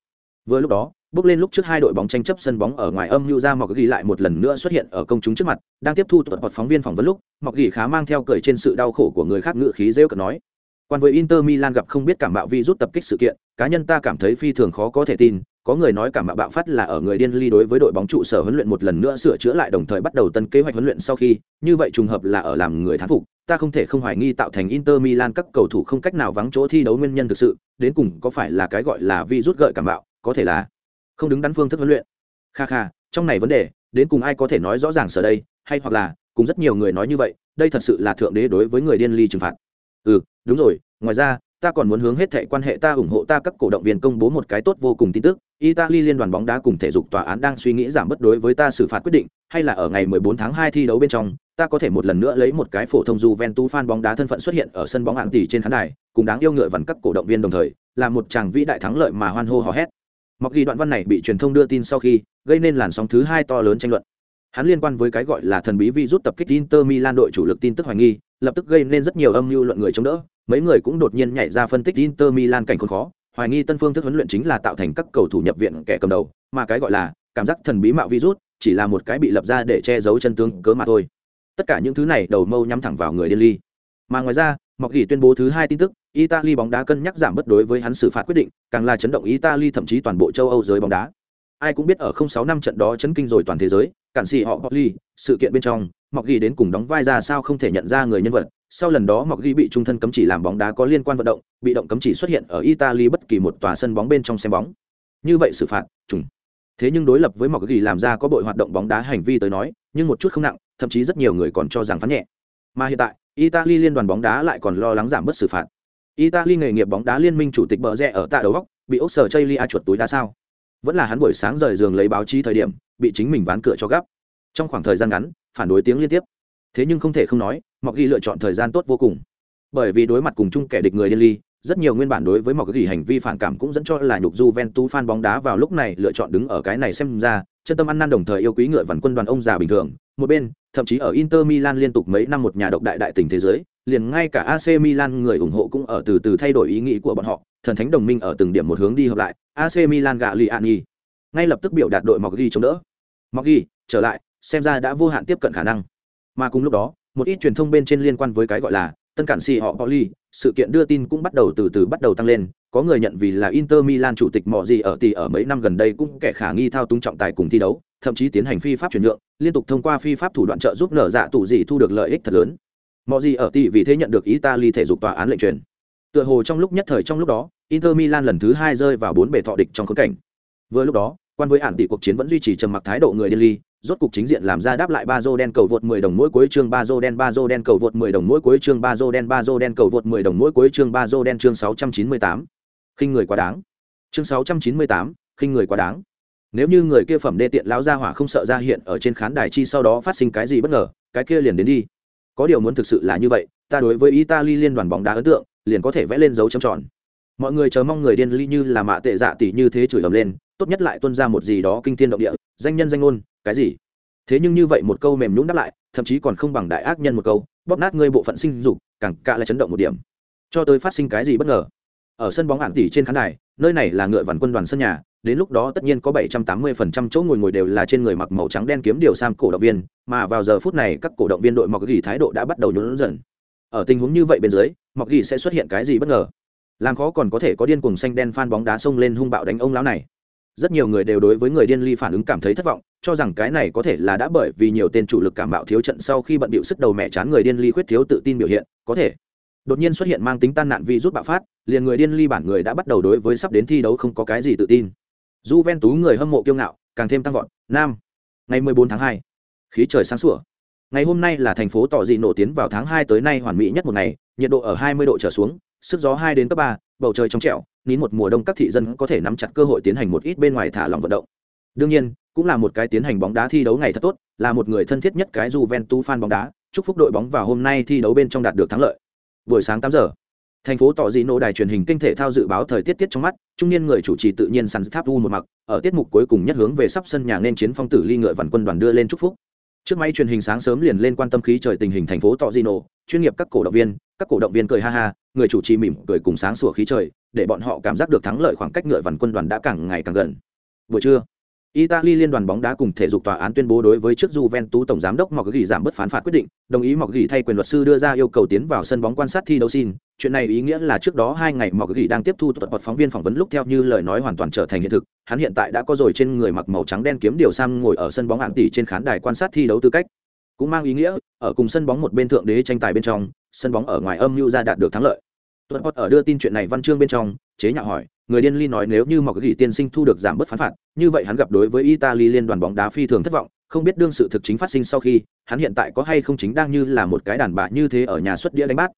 Vừa lúc đó, bước lên lúc trước hai đội bóng tranh chấp sân bóng ở ngoài âm lưu ra mọc ghi lại một lần nữa xuất hiện ở công chúng trước mặt, đang tiếp thu tuột phóng viên phỏng vấn lúc, mọc ghi khá mang theo cười trên sự đau khổ của người khác ngự khí rêu cợt nói. Quan với inter milan gặp không biết cảm bạo vi rút tập kích sự kiện, cá nhân ta cảm thấy phi thường khó có thể tin có người nói cảm mạo bạo phát là ở người điên ly đối với đội bóng trụ sở huấn luyện một lần nữa sửa chữa lại đồng thời bắt đầu tân kế hoạch huấn luyện sau khi, như vậy trùng hợp là ở làm người thán phục, ta không thể không hoài nghi tạo thành inter milan các cầu thủ không cách nào vắng chỗ thi đấu nguyên nhân thực sự, đến cùng có phải là cái gọi là vi rút gợi cảm bạo, có thể là không đứng đắn phương thức huấn luyện. Kha kha, trong này vấn đề, đến cùng ai có thể nói rõ ràng sở đây, hay hoặc là, cùng rất nhiều người nói như vậy, đây thật sự là thượng đế đối với người điên ly trừng phạt. Ừ đúng rồi, ngoài ra ta còn muốn hướng hết thệ quan hệ ta ủng hộ ta các cổ động viên công bố một cái tốt vô cùng tin tức, italy liên đoàn bóng đá cùng thể dục tòa án đang suy nghĩ giảm bất đối với ta xử phạt quyết định, hay là ở ngày 14 tháng 2 thi đấu bên trong, ta có thể một lần nữa lấy một cái phổ thông Juventus fan bóng đá thân phận xuất hiện ở sân bóng hạng tỷ trên khán đài, cùng đáng yêu ngựa vằn các cổ động viên đồng thời, là một chàng vĩ đại thắng lợi mà hoan hô hò hét. Mặc ghi đoạn văn này bị truyền thông đưa tin sau khi, gây nên làn sóng thứ hai to lớn tranh luận. Hắn liên quan với cái gọi là thần bí virus tập kích Inter Milan đội chủ lực tin tức hoài nghi, lập tức gây nên rất nhiều âm mưu luận người chống đỡ mấy người cũng đột nhiên nhảy ra phân tích Inter Milan cảnh khốn khó hoài nghi tân phương thức huấn luyện chính là tạo thành các cầu thủ nhập viện kẻ cầm đầu mà cái gọi là cảm giác thần bí mạo virus chỉ là một cái bị lập ra để che giấu chân tướng cớ mà thôi tất cả những thứ này đầu mâu nhắm thẳng vào người điên mà ngoài ra Mọc Gỉ tuyên bố thứ hai tin tức, Italy bóng đá cân nhắc giảm bất đối với hắn xử phạt quyết định, càng là chấn động Italy thậm chí toàn bộ châu Âu giới bóng đá. Ai cũng biết ở 06 năm trận đó chấn kinh rồi toàn thế giới, cản sĩ họ Pogli, sự kiện bên trong, Mọc Ghi đến cùng đóng vai ra sao không thể nhận ra người nhân vật. Sau lần đó Mọc Ghi bị trung thân cấm chỉ làm bóng đá có liên quan vận động, bị động cấm chỉ xuất hiện ở Italy bất kỳ một tòa sân bóng bên trong xem bóng. Như vậy xử phạt, trùng. Thế nhưng đối lập với Mọc Ghi làm ra có bội hoạt động bóng đá hành vi tới nói, nhưng một chút không nặng, thậm chí rất nhiều người còn cho rằng phán nhẹ. Mà hiện tại, Italy liên đoàn bóng đá lại còn lo lắng giảm bớt xử phạt. Italy nghề nghiệp bóng đá liên minh chủ tịch bờ rẽ ở tạ đầu góc, bị ốc sở Chaylia chuột túi đá sao? Vẫn là hắn buổi sáng rời giường lấy báo chí thời điểm, bị chính mình ván cửa cho gấp. Trong khoảng thời gian ngắn, phản đối tiếng liên tiếp. Thế nhưng không thể không nói, Mọc Ghi lựa chọn thời gian tốt vô cùng. Bởi vì đối mặt cùng chung kẻ địch người điên ly, rất nhiều nguyên bản đối với Mọc Ghi hành vi phản cảm cũng dẫn cho là nhục Juventus fan bóng đá vào lúc này lựa chọn đứng ở cái này xem ra, chân tâm ăn năn đồng thời yêu quý ngựa vằn quân đoàn ông già bình thường, một bên, thậm chí ở Inter Milan liên tục mấy năm một nhà độc đại đại tình thế giới, liền ngay cả AC Milan người ủng hộ cũng ở từ từ thay đổi ý nghĩ của bọn họ, thần thánh đồng minh ở từng điểm một hướng đi hợp lại, AC Milan gạ Liani. Ngay lập tức biểu đạt đội Moggi chống đỡ. Moggi, trở lại, xem ra đã vô hạn tiếp cận khả năng. Mà cùng lúc đó, một ít truyền thông bên trên liên quan với cái gọi là tân cản xì họ Pauli, sự kiện đưa tin cũng bắt đầu từ từ bắt đầu tăng lên, có người nhận vì là Inter Milan chủ tịch mọ gì ở tỷ ở mấy năm gần đây cũng kẻ khả nghi thao túng trọng tài cùng thi đấu, thậm chí tiến hành phi pháp chuyển nhượng, liên tục thông qua phi pháp thủ đoạn trợ giúp nở dạ tụ gì thu được lợi ích thật lớn. Mọ gì ở tỷ vì thế nhận được Italy thể dục tòa án lệnh truyền. Tựa hồ trong lúc nhất thời trong lúc đó, Inter Milan lần thứ hai rơi vào bốn bề thọ địch trong khốn cảnh. Vừa lúc đó, quan với ản tỷ cuộc chiến vẫn duy trì trầm mặc thái độ người điên ly, rốt cục chính diện làm ra đáp lại ba đen cầu vượt 10 đồng mỗi cuối chương ba đen ba đen cầu vượt 10 đồng mỗi cuối chương ba đen ba đen cầu vượt 10 đồng mỗi cuối chương ba đen chương 698. Khinh người quá đáng. Chương 698, khinh người quá đáng. Nếu như người kia phẩm đê tiện lão gia hỏa không sợ ra hiện ở trên khán đài chi sau đó phát sinh cái gì bất ngờ, cái kia liền đến đi. Có điều muốn thực sự là như vậy, ta đối với Italy liên đoàn bóng đá ấn tượng, liền có thể vẽ lên dấu chấm tròn. Mọi người chờ mong người điên ly như là mạ tệ dạ tỷ như thế chửi ầm lên, tốt nhất lại tuân ra một gì đó kinh thiên động địa, danh nhân danh ngôn, cái gì? Thế nhưng như vậy một câu mềm nhũng đáp lại, thậm chí còn không bằng đại ác nhân một câu, bóp nát ngươi bộ phận sinh dục, càng cạ lại chấn động một điểm. Cho tới phát sinh cái gì bất ngờ? Ở sân bóng ảng tỷ trên khán đài, nơi này là ngựa vằn quân đoàn sân nhà, đến lúc đó tất nhiên có 780% chỗ ngồi ngồi đều là trên người mặc màu trắng đen kiếm điều sam cổ động viên, mà vào giờ phút này các cổ động viên đội mọc gỉ thái độ đã bắt đầu nhún dần. Ở tình huống như vậy bên dưới mọc ghi sẽ xuất hiện cái gì bất ngờ? Làm khó còn có thể có điên cuồng xanh đen phan bóng đá xông lên hung bạo đánh ông lão này rất nhiều người đều đối với người điên ly phản ứng cảm thấy thất vọng cho rằng cái này có thể là đã bởi vì nhiều tên chủ lực cảm bạo thiếu trận sau khi bận bịu sức đầu mẹ chán người điên ly khuyết thiếu tự tin biểu hiện có thể. Đột nhiên xuất hiện mang tính tan nạn vi rút bạo phát liền người điên ly bản người đã bắt đầu đối với sắp đến thi đấu không có cái gì tự tin. Du ven tú người hâm mộ kiêu ngạo càng thêm tăng vọt nam. Ngày 14 tháng 2. khí trời sáng sủa. Ngày hôm nay là thành phố tỏ dị nổ tiến vào tháng 2 tới nay hoàn mỹ nhất một ngày nhiệt độ ở 20 độ trở xuống sức gió 2 đến cấp 3, bầu trời trong trẻo nín một mùa đông các thị dân có thể nắm chặt cơ hội tiến hành một ít bên ngoài thả lỏng vận động. Đương nhiên, cũng là một cái tiến hành bóng đá thi đấu ngày thật tốt, là một người thân thiết nhất cái Juventus fan bóng đá. Chúc phúc đội bóng vào hôm nay thi đấu bên trong đạt được thắng lợi. Buổi sáng 8 giờ, thành phố tỏ dị nổ đài truyền hình kinh thể thao dự báo thời tiết tiết trong mắt, trung niên người chủ trì tự nhiên sắn tháp u một mặc, ở tiết mục cuối cùng nhất hướng về sắp sân nhà nên chiến phong tử ly ngựa vằn quân đoàn đưa lên chúc phúc trước máy truyền hình sáng sớm liền lên quan tâm khí trời tình hình thành phố tọ di nổ chuyên nghiệp các cổ động viên, các cổ động viên cười ha ha, người chủ trì mỉm cười cùng sáng sủa khí trời, để bọn họ cảm giác được thắng lợi khoảng cách ngựa vằn quân đoàn đã càng ngày càng gần. Buổi trưa Italy liên đoàn bóng đá cùng thể dục tòa án tuyên bố đối với trước Juventus tổng giám đốc Mọc Gỉ giảm bớt phán phạt quyết định, đồng ý Mọc Gỉ thay quyền luật sư đưa ra yêu cầu tiến vào sân bóng quan sát thi đấu xin. Chuyện này ý nghĩa là trước đó hai ngày Mọc Gỉ đang tiếp thu thuật phóng viên phỏng vấn lúc theo như lời nói hoàn toàn trở thành hiện thực, hắn hiện tại đã có rồi trên người mặc màu trắng đen kiếm điều sam ngồi ở sân bóng hạng tỷ trên khán đài quan sát thi đấu tư cách. Cũng mang ý nghĩa, ở cùng sân bóng một bên thượng đế tranh tài bên trong, sân bóng ở ngoài âm như ra đạt được thắng lợi. Tuấn ở đưa tin chuyện này văn chương bên trong, chế nhạo hỏi, người điên ly nói nếu như mọc gỉ tiên sinh thu được giảm bớt phán phạt, như vậy hắn gặp đối với italy liên đoàn bóng đá phi thường thất vọng, không biết đương sự thực chính phát sinh sau khi, hắn hiện tại có hay không chính đang như là một cái đàn bà như thế ở nhà xuất đĩa đánh bát.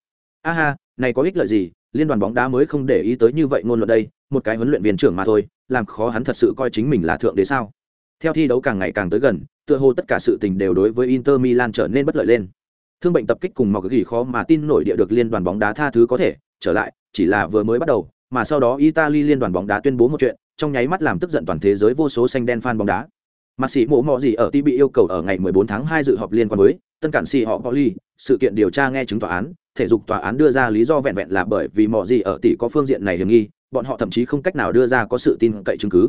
Aha này có ích lợi gì? Liên đoàn bóng đá mới không để ý tới như vậy ngôn luận đây, một cái huấn luyện viên trưởng mà thôi, làm khó hắn thật sự coi chính mình là thượng đế sao? Theo thi đấu càng ngày càng tới gần, tựa hồ tất cả sự tình đều đối với inter milan trở nên bất lợi lên. Thương bệnh tập kích cùng mọc gỉ khó mà tin nổi địa được liên đoàn bóng đá tha thứ có thể, trở lại, chỉ là vừa mới bắt đầu mà sau đó Italy liên đoàn bóng đá tuyên bố một chuyện, trong nháy mắt làm tức giận toàn thế giới vô số xanh đen fan bóng đá. Mặt sĩ mộ mọ gì ở ti bị yêu cầu ở ngày 14 tháng 2 dự họp liên quan với tân cản sĩ họ Poli, sự kiện điều tra nghe chứng tòa án, thể dục tòa án đưa ra lý do vẹn vẹn là bởi vì mọ gì ở tỷ có phương diện này hiểm nghi, bọn họ thậm chí không cách nào đưa ra có sự tin cậy chứng cứ.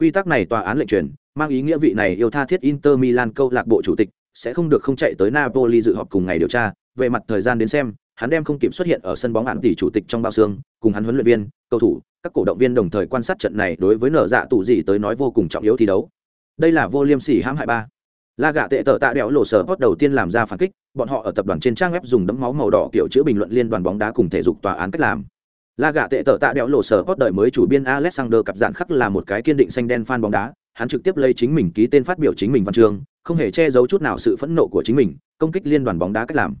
Quy tắc này tòa án lệnh truyền, mang ý nghĩa vị này yêu tha thiết Inter Milan câu lạc bộ chủ tịch sẽ không được không chạy tới Napoli dự họp cùng ngày điều tra, về mặt thời gian đến xem, hắn đem không kịp xuất hiện ở sân bóng án tỷ chủ tịch trong bao xương, cùng hắn huấn luyện viên, cầu thủ, các cổ động viên đồng thời quan sát trận này đối với nở dạ tủ gì tới nói vô cùng trọng yếu thi đấu. Đây là vô liêm sỉ hãm hại ba. La gạ tệ tợ tạ đẽo lộ sở post đầu tiên làm ra phản kích, bọn họ ở tập đoàn trên trang web dùng đấm máu màu đỏ kiểu chữ bình luận liên đoàn bóng đá cùng thể dục tòa án cách làm. La gạ tệ tợ tạ đẽo lộ sở post đợi mới chủ biên Alexander cặp dạn khắc là một cái kiên định xanh đen fan bóng đá, hắn trực tiếp lấy chính mình ký tên phát biểu chính mình văn chương, không hề che giấu chút nào sự phẫn nộ của chính mình, công kích liên đoàn bóng đá cách làm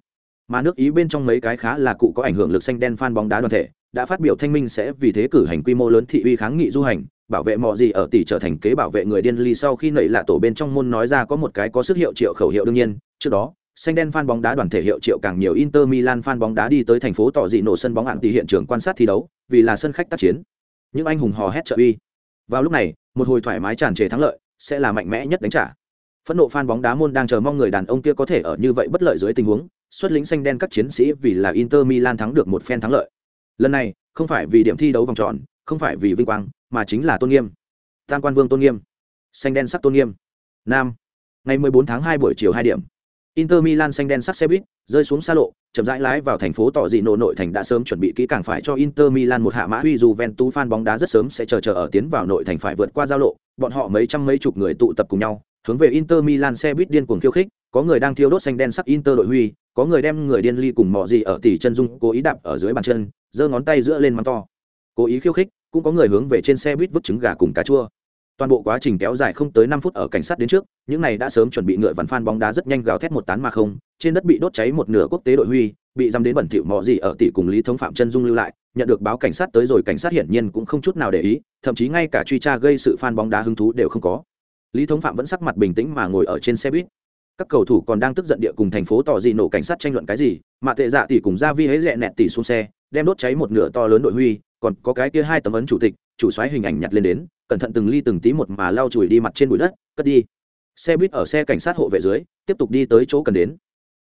mà nước ý bên trong mấy cái khá là cụ có ảnh hưởng lực xanh đen fan bóng đá đoàn thể đã phát biểu thanh minh sẽ vì thế cử hành quy mô lớn thị uy kháng nghị du hành, bảo vệ mọi gì ở tỷ trở thành kế bảo vệ người điên ly sau khi nảy lạ tổ bên trong môn nói ra có một cái có sức hiệu triệu khẩu hiệu đương nhiên, trước đó, xanh đen fan bóng đá đoàn thể hiệu triệu càng nhiều Inter Milan fan bóng đá đi tới thành phố tỏ dị nổ sân bóng hạng tỷ hiện trường quan sát thi đấu, vì là sân khách tác chiến. Những anh hùng hò hét trợ uy. Vào lúc này, một hồi thoải mái tràn trề thắng lợi, sẽ là mạnh mẽ nhất đánh trả. Phẫn nộ fan bóng đá môn đang chờ mong người đàn ông kia có thể ở như vậy bất lợi dưới tình huống, xuất lính xanh đen các chiến sĩ vì là Inter Milan thắng được một phen thắng lợi. Lần này, không phải vì điểm thi đấu vòng tròn, không phải vì vinh quang, mà chính là tôn nghiêm. Tam quan vương tôn nghiêm. Xanh đen sắc tôn nghiêm. Nam. Ngày 14 tháng 2 buổi chiều 2 điểm. Inter Milan xanh đen sắc xe buýt rơi xuống xa lộ, chậm rãi lái vào thành phố tỏ dị nổ nội thành đã sớm chuẩn bị kỹ càng phải cho Inter Milan một hạ mã huy dù ven tú fan bóng đá rất sớm sẽ chờ chờ ở tiến vào nội thành phải vượt qua giao lộ, bọn họ mấy trăm mấy chục người tụ tập cùng nhau, hướng về Inter Milan xe buýt điên cuồng khiêu khích, có người đang thiêu đốt xanh đen sắc Inter đội huy, có người đem người điên ly cùng mọ gì ở tỷ chân dung cố ý đạp ở dưới bàn chân giơ ngón tay giữa lên mắng to. Cố ý khiêu khích, cũng có người hướng về trên xe buýt vứt trứng gà cùng cà chua. Toàn bộ quá trình kéo dài không tới năm phút ở cảnh sát đến trước, những này đã sớm chuẩn bị ngựa vằn phan bóng đá rất nhanh gào thét một tán mà không, trên đất bị đốt cháy một nửa quốc tế đội huy, bị dăm đến bẩn thỉu mọ gì ở tỷ cùng lý thống phạm chân dung lưu lại, nhận được báo cảnh sát tới rồi cảnh sát hiển nhiên cũng không chút nào để ý, thậm chí ngay cả truy tra gây sự phan bóng đá hứng thú đều không có. Lý thống phạm vẫn sắc mặt bình tĩnh mà ngồi ở trên xe buýt. Các cầu thủ còn đang tức giận địa cùng thành phố tỏ gì nổ cảnh sát tranh luận cái gì, mà tệ dạ tỷ cùng ra vi hễ rẽ nẹt tỷ xuống xe đem đốt cháy một nửa to lớn đội huy còn có cái kia hai tấm ấn chủ tịch chủ xoáy hình ảnh nhặt lên đến cẩn thận từng ly từng tí một mà lau chùi đi mặt trên bụi đất cất đi. Xe buýt ở xe cảnh sát hộ vệ dưới tiếp tục đi tới chỗ cần đến.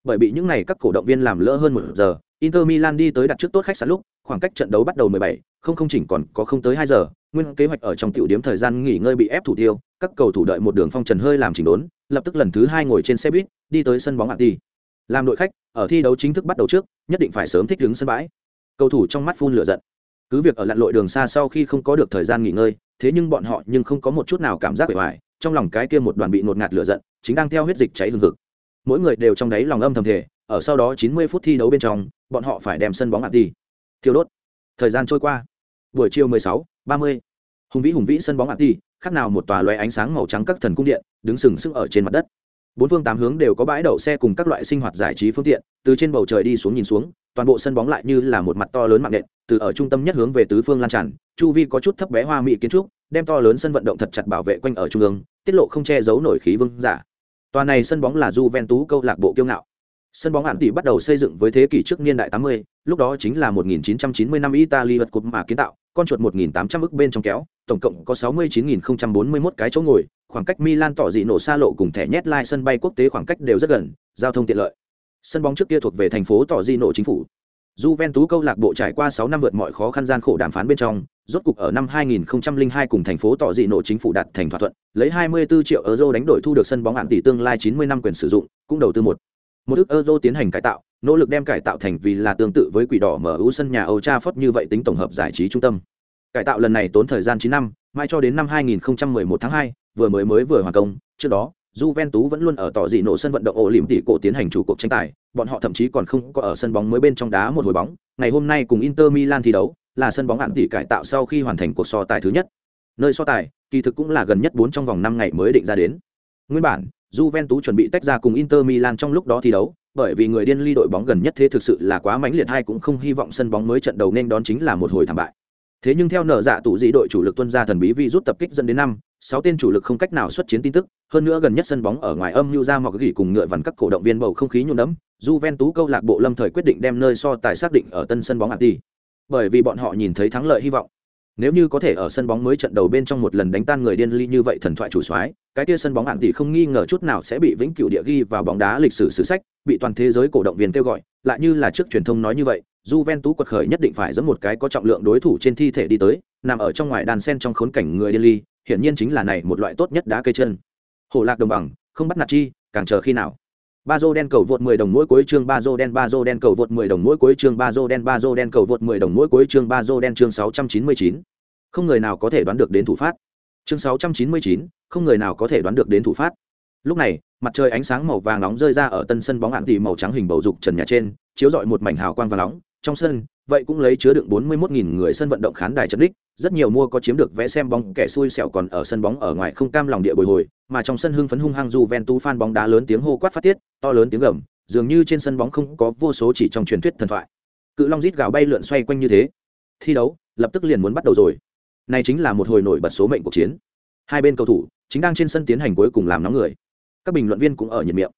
Bởi bị những này các cổ động viên làm lỡ hơn một giờ inter milan đi tới đặt trước tốt khách sạn lúc khoảng cách trận đấu bắt đầu 17, không không chỉnh còn có không tới 2 giờ nguyên kế hoạch ở trong tiểu điểm thời gian nghỉ ngơi bị ép thủ tiêu các cầu thủ đợi một đường phong trần hơi làm chỉnh đốn lập tức lần thứ hai ngồi trên xe buýt đi tới sân bóng ạn ti làm đội khách ở thi đấu chính thức bắt đầu trước nhất định phải sớm thích ứng sân bãi cầu thủ trong mắt phun lửa giận. Cứ việc ở lặn lội đường xa sau khi không có được thời gian nghỉ ngơi thế nhưng bọn họ nhưng không có một chút nào cảm giác bề ngoài trong lòng cái kia một đoàn bị ngột ngạt lửa giận chính đang theo huyết dịch cháy hừng hực. Mỗi người đều trong đáy lòng âm thầm thể ở sau đó 90 phút thi đấu bên trong bọn họ phải đem sân bóng ạt đi. Thiêu đốt. Thời gian trôi qua. Buổi chiều 16, 30. hùng vĩ hùng vĩ sân bóng ạt đi khác nào một tòa loé ánh sáng màu trắng các thần cung điện đứng sừng sững ở trên mặt đất bốn phương tám hướng đều có bãi đậu xe cùng các loại sinh hoạt giải trí phương tiện từ trên bầu trời đi xuống nhìn xuống toàn bộ sân bóng lại như là một mặt to lớn mạng nện từ ở trung tâm nhất hướng về tứ phương lan tràn chu vi có chút thấp bé hoa mỹ kiến trúc đem to lớn sân vận động thật chặt bảo vệ quanh ở trung ương tiết lộ không che giấu nổi khí vương giả. Tòa này sân bóng là Juventus câu lạc bộ kiêu ngạo. Sân bóng hạn tỷ bắt đầu xây dựng với thế kỷ trước niên đại 80, lúc đó chính là 1990 năm Italy vật cột mà kiến tạo con chuột 1.800 ức bên trong kéo tổng cộng có 69.041 cái chỗ ngồi khoảng cách Milan tỏ dị nổ xa lộ cùng thẻ nhét lai sân bay quốc tế khoảng cách đều rất gần giao thông tiện lợi. Sân bóng trước kia thuộc về thành phố tỏ dị nổ chính phủ. Juventus câu lạc bộ trải qua 6 năm vượt mọi khó khăn gian khổ đàm phán bên trong, rốt cục ở năm 2002 cùng thành phố tỏ dị nổ chính phủ đạt thành thỏa thuận, lấy 24 triệu euro đánh đổi thu được sân bóng hạn tỷ tương lai 90 năm quyền sử dụng, cũng đầu tư một. Một ước euro tiến hành cải tạo, nỗ lực đem cải tạo thành vì là tương tự với quỷ đỏ mở ưu sân nhà Old Trafford như vậy tính tổng hợp giải trí trung tâm. Cải tạo lần này tốn thời gian 9 năm, mãi cho đến năm 2011 tháng 2, vừa mới mới vừa hoàn công, trước đó Juventus vẫn luôn ở tỏ dị nổ sân vận động ổ lỉm tỷ cổ tiến hành chủ cuộc tranh tài, bọn họ thậm chí còn không có ở sân bóng mới bên trong đá một hồi bóng. Ngày hôm nay cùng Inter Milan thi đấu, là sân bóng hạn tỷ cải tạo sau khi hoàn thành cuộc so tài thứ nhất. Nơi so tài, kỳ thực cũng là gần nhất 4 trong vòng 5 ngày mới định ra đến. Nguyên bản, Juventus chuẩn bị tách ra cùng Inter Milan trong lúc đó thi đấu, bởi vì người điên ly đội bóng gần nhất thế thực sự là quá mãnh liệt hay cũng không hy vọng sân bóng mới trận đầu nên đón chính là một hồi thảm bại. Thế nhưng theo nở dạ tụ dị đội chủ lực tuân ra thần bí vi rút tập kích dẫn đến năm, sáu tên chủ lực không cách nào xuất chiến tin tức, hơn nữa gần nhất sân bóng ở ngoài âm lưu ra mọc gỉ cùng ngựa vằn các cổ động viên bầu không khí nhuộm đẫm, Juventus câu lạc bộ lâm thời quyết định đem nơi so tài xác định ở tân sân bóng Anti. Bởi vì bọn họ nhìn thấy thắng lợi hy vọng. Nếu như có thể ở sân bóng mới trận đầu bên trong một lần đánh tan người điên ly như vậy thần thoại chủ soái, cái kia sân bóng Anti không nghi ngờ chút nào sẽ bị vĩnh cửu địa ghi vào bóng đá lịch sử sử sách, bị toàn thế giới cổ động viên kêu gọi, lại như là trước truyền thông nói như vậy, Juventus quật khởi nhất định phải dẫn một cái có trọng lượng đối thủ trên thi thể đi tới, nằm ở trong ngoài đàn sen trong khốn cảnh người điên ly, hiển nhiên chính là này một loại tốt nhất đá cây chân. Hổ lạc đồng bằng, không bắt nạt chi, càng chờ khi nào. Ba Bazo đen cầu vượt 10 đồng mỗi cuối chương Bazo đen Bazo đen cầu vượt 10 đồng mỗi cuối chương Bazo đen Bazo đen cầu vượt 10 đồng mỗi cuối chương Bazo đen chương 699. Không người nào có thể đoán được đến thủ phát. Chương 699, không người nào có thể đoán được đến thủ phát. Lúc này, mặt trời ánh sáng màu vàng nóng rơi ra ở tân sân bóng ạn tỷ màu trắng hình bầu dục trần nhà trên, chiếu rọi một mảnh hào quang vàng nóng, trong sân, vậy cũng lấy chứa đựng 41.000 người sân vận động khán đài chấn đích, rất nhiều mua có chiếm được vé xem bóng kẻ xui xẻo còn ở sân bóng ở ngoài không cam lòng địa bồi hồi, mà trong sân hưng phấn hung hăng Juventus fan bóng đá lớn tiếng hô quát phát tiết, to lớn tiếng gầm, dường như trên sân bóng không có vô số chỉ trong truyền thuyết thần thoại. Cự long rít gào bay lượn xoay quanh như thế. Thi đấu lập tức liền muốn bắt đầu rồi. Này chính là một hồi nổi bật số mệnh cuộc chiến. Hai bên cầu thủ chính đang trên sân tiến hành cuối cùng làm nóng người. Các bình luận viên cũng ở nhiệt miệng.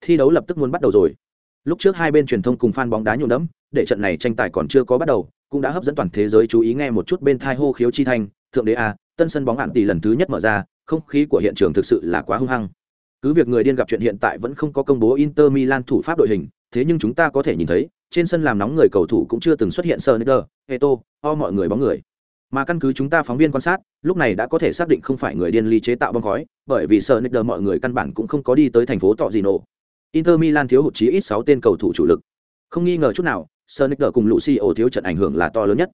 Thi đấu lập tức muốn bắt đầu rồi. Lúc trước hai bên truyền thông cùng fan bóng đá nhuộm đẫm, để trận này tranh tài còn chưa có bắt đầu, cũng đã hấp dẫn toàn thế giới chú ý nghe một chút bên thai hô khiếu chi thành thượng đế a, tân sân bóng hạn tỷ lần thứ nhất mở ra, không khí của hiện trường thực sự là quá hung hăng. Cứ việc người điên gặp chuyện hiện tại vẫn không có công bố Inter Milan thủ pháp đội hình, thế nhưng chúng ta có thể nhìn thấy, trên sân làm nóng người cầu thủ cũng chưa từng xuất hiện Sneijder, Eto, o mọi người bóng người. Mà căn cứ chúng ta phóng viên quan sát, lúc này đã có thể xác định không phải người điên ly chế tạo bom khói, bởi vì Sneijder mọi người căn bản cũng không có đi tới thành phố Tọ Gino. Inter Milan thiếu hụt chí ít 6 tên cầu thủ chủ lực. Không nghi ngờ chút nào, Sonic cùng Lucio thiếu trận ảnh hưởng là to lớn nhất.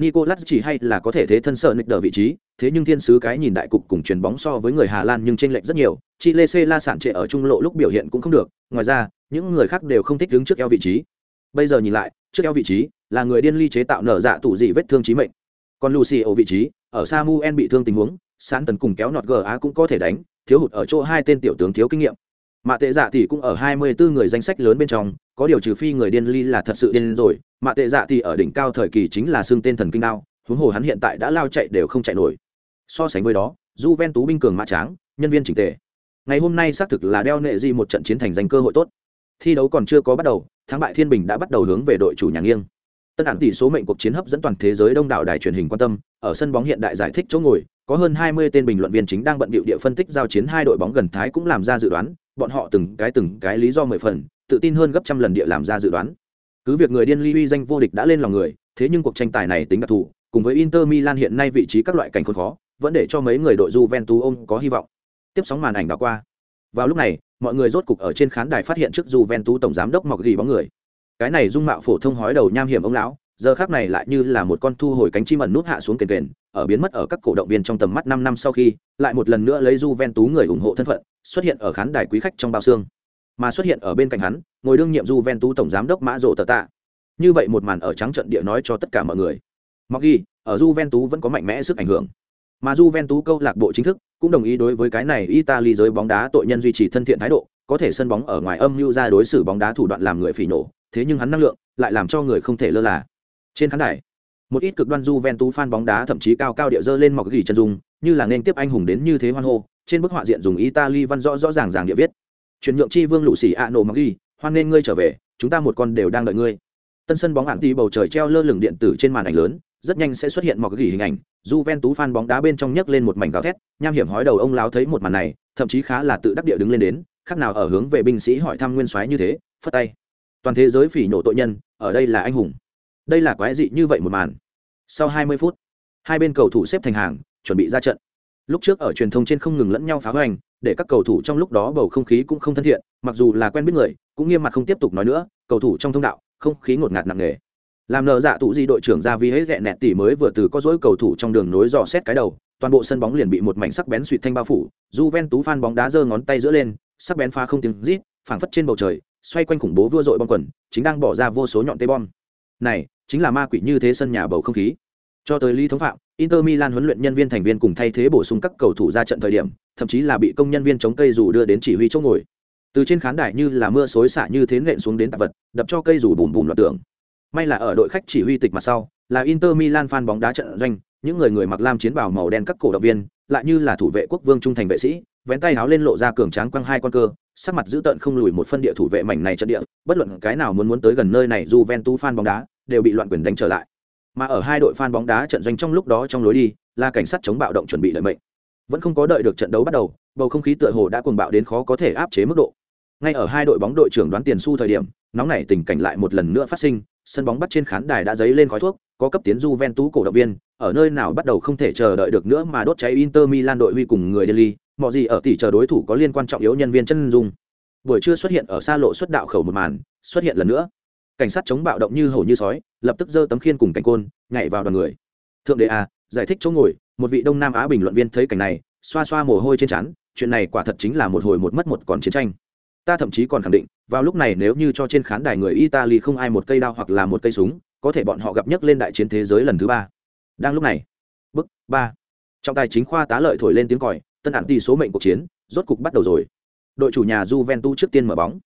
Nicolas chỉ hay là có thể thế thân Sonic vị trí, thế nhưng thiên sứ cái nhìn đại cục cùng truyền bóng so với người Hà Lan nhưng chênh lệch rất nhiều, Chile C la sản trệ ở trung lộ lúc biểu hiện cũng không được, ngoài ra, những người khác đều không thích đứng trước eo vị trí. Bây giờ nhìn lại, trước eo vị trí là người điên ly chế tạo nở dạ tủ dị vết thương chí mệnh. Còn Lucio vị trí, ở Samuel bị thương tình huống, Sán tần cùng kéo nọt GA cũng có thể đánh, thiếu hụt ở chỗ hai tên tiểu tướng thiếu kinh nghiệm mạ tệ dạ thì cũng ở hai mươi bốn người danh sách lớn bên trong, có điều trừ phi người điên ly là thật sự điên rồi. Mạ tệ dạ thì ở đỉnh cao thời kỳ chính là xương tên thần kinh đao, huống hồ hắn hiện tại đã lao chạy đều không chạy nổi. So sánh với đó j ven tú binh cường mã tráng, nhân viên trình tề. Ngày hôm nay xác thực là đeo nệ di một trận chiến thành danh cơ hội tốt. Thi đấu còn chưa có bắt đầu, thắng bại thiên bình đã bắt đầu hướng về đội chủ nhà nghiêng. Tân ản tỷ số mệnh cuộc chiến hấp dẫn toàn thế giới đông đảo đài truyền hình quan tâm, ở sân bóng hiện đại giải thích chỗ ngồi, có hơn 20 tên bình luận viên chính đang bận bịu địa phân tích giao chiến hai đội bóng gần thái cũng làm ra dự đoán bọn họ từng cái từng cái lý do mười phần, tự tin hơn gấp trăm lần địa làm ra dự đoán. Cứ việc người điên ly uy danh vô địch đã lên lòng người, thế nhưng cuộc tranh tài này tính đặc thù, cùng với inter milan hiện nay vị trí các loại cảnh khốn khó, vẫn để cho mấy người đội Juventus ôm có hy vọng. Tiếp sóng màn ảnh đã qua. Vào lúc này, mọi người rốt cục ở trên khán đài phát hiện trước Juventus tổng giám đốc mọc ghi bóng người. Cái này dung mạo phổ thông hói đầu nham hiểm ông lão giờ khác này lại như là một con thu hồi cánh chim ẩn nút hạ xuống kền kền, ở biến mất ở các cổ động viên trong tầm mắt năm năm sau khi, lại một lần nữa lấy Juventus người ủng hộ thân phận, xuất hiện ở khán đài quý khách trong bao xương. Mà xuất hiện ở bên cạnh hắn, ngồi đương nhiệm Juventus tổng giám đốc Mã Rộ Tờ Tạ. Như vậy một màn ở trắng trận địa nói cho tất cả mọi người. Mặc ghi ở Juventus vẫn có mạnh mẽ sức ảnh hưởng. Mà Juventus câu lạc bộ chính thức cũng đồng ý đối với cái này Italy giới bóng đá tội nhân duy trì thân thiện thái độ, có thể sân bóng ở ngoài âm mưu ra đối xử bóng đá thủ đoạn làm người phỉ nổ, thế nhưng hắn năng lượng lại làm cho người không thể lơ là trên khán đài, một ít cực đoan Juventus fan bóng đá thậm chí cao cao địa dơ lên mọc gỉ chân dung, như là nên tiếp anh hùng đến như thế hoan hô, trên bức họa diện dùng Italy văn rõ rõ ràng ràng địa viết. Chuyển nhượng chi vương lũ xỉ a nổ mọc gỉ, hoan nên ngươi trở về, chúng ta một con đều đang đợi ngươi. Tân sân bóng hạng tí bầu trời treo lơ lửng điện tử trên màn ảnh lớn, rất nhanh sẽ xuất hiện mọc gỉ hình ảnh, Juventus fan bóng đá bên trong nhấc lên một mảnh gào thét, nham hiểm hói đầu ông láo thấy một màn này, thậm chí khá là tự đắc địa đứng lên đến, khác nào ở hướng về binh sĩ hỏi thăm nguyên soái như thế, phất tay. Toàn thế giới phỉ nổ tội nhân, ở đây là anh hùng đây là quái dị như vậy một màn. Sau 20 phút, hai bên cầu thủ xếp thành hàng, chuẩn bị ra trận. Lúc trước ở truyền thông trên không ngừng lẫn nhau phá hoành, để các cầu thủ trong lúc đó bầu không khí cũng không thân thiện, mặc dù là quen biết người, cũng nghiêm mặt không tiếp tục nói nữa, cầu thủ trong thông đạo, không khí ngột ngạt nặng nề. Làm nợ dạ tụ di đội trưởng ra vì hết ghẹ nẹt tỉ mới vừa từ có dối cầu thủ trong đường nối dò xét cái đầu, toàn bộ sân bóng liền bị một mảnh sắc bén suỵt thanh bao phủ j ven tú phan bóng đá giơ ngón tay giữa lên, sắc bén pha không tiếng rít, phảng phất trên bầu trời, xoay quanh khủng bố vua dội bom quần, chính đang bỏ ra vô số nhọn tê bom. Này chính là ma quỷ như thế sân nhà bầu không khí. Cho tới lý thống phạm, inter milan huấn luyện nhân viên thành viên cùng thay thế bổ sung các cầu thủ ra trận thời điểm, thậm chí là bị công nhân viên chống cây dù đưa đến chỉ huy chỗ ngồi. Từ trên khán đài như là mưa xối xả như thế nện xuống đến tạp vật, đập cho cây dù bùm bùm loạn tưởng. May là ở đội khách chỉ huy tịch mặt sau, là inter milan fan bóng đá trận doanh, những người người mặc lam chiến bào màu đen các cổ động viên, lại như là thủ vệ quốc vương trung thành vệ sĩ, vén tay áo lên lộ ra cường tráng quăng hai con cơ, sắc mặt dữ tợn không lùi một phân địa thủ vệ mảnh này trận địa, bất luận cái nào muốn muốn tới gần nơi này Juventus fan bóng đá đều bị loạn quyền đánh trở lại. Mà ở hai đội fan bóng đá trận doanh trong lúc đó trong lối đi, là cảnh sát chống bạo động chuẩn bị lợi mệnh. Vẫn không có đợi được trận đấu bắt đầu, bầu không khí tựa hồ đã cuồng bạo đến khó có thể áp chế mức độ. Ngay ở hai đội bóng đội trưởng đoán tiền su thời điểm, nóng này tình cảnh lại một lần nữa phát sinh, sân bóng bắt trên khán đài đã dấy lên khói thuốc, có cấp tiến du ven tú cổ động viên, ở nơi nào bắt đầu không thể chờ đợi được nữa mà đốt cháy Inter Milan đội huy cùng người Delhi, mọi gì ở tỷ chờ đối thủ có liên quan trọng yếu nhân viên chân dung. Buổi trưa xuất hiện ở xa lộ xuất đạo khẩu một màn, xuất hiện lần nữa cảnh sát chống bạo động như hổ như sói lập tức giơ tấm khiên cùng cảnh côn nhảy vào đoàn người. Thượng đế à, giải thích chỗ ngồi một vị đông nam á bình luận viên thấy cảnh này xoa xoa mồ hôi trên trán chuyện này quả thật chính là một hồi một mất một còn chiến tranh. Ta thậm chí còn khẳng định vào lúc này nếu như cho trên khán đài người italy không ai một cây đao hoặc là một cây súng có thể bọn họ gặp nhấc lên đại chiến thế giới lần thứ ba. Đang lúc này bức ba trọng tài chính khoa tá lợi thổi lên tiếng còi tân ản tỷ số mệnh cuộc chiến rốt cục bắt đầu rồi. Đội chủ nhà Juventus trước tiên mở bóng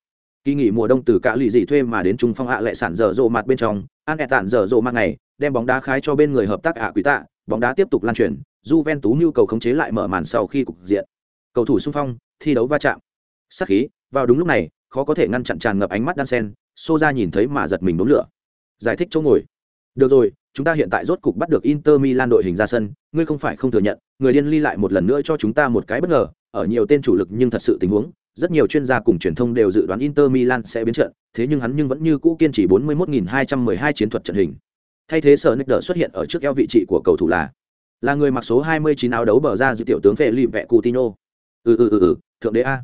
kỳ nghỉ mùa đông từ cả lì dị thuê mà đến trung phong hạ lại sản dở dộ mặt bên trong an e tản dở dộ mặt này đem bóng đá khái cho bên người hợp tác ạ quý tạ, bóng đá tiếp tục lan truyền, Juventus nhu cầu khống chế lại mở màn sau khi cục diện. Cầu thủ xung phong, thi đấu va chạm. Sắc khí, vào đúng lúc này, khó có thể ngăn chặn tràn ngập ánh mắt đan sen xô ra nhìn thấy mà giật mình đốn lửa. Giải thích chỗ ngồi. Được rồi, chúng ta hiện tại rốt cục bắt được inter milan đội hình ra sân, ngươi không phải không thừa nhận, người điên ly lại một lần nữa cho chúng ta một cái bất ngờ, ở nhiều tên chủ lực nhưng thật sự tình huống rất nhiều chuyên gia cùng truyền thông đều dự đoán inter milan sẽ biến trận thế nhưng hắn nhưng vẫn như cũ kiên trì 41.212 chiến thuật trận hình thay thế sở nick đỡ xuất hiện ở trước eo vị trí của cầu thủ là là người mặc số 29 áo đấu bờ ra dự tiểu tướng Felipe Coutinho. Ừ ừ ừ ừ, thượng đế a.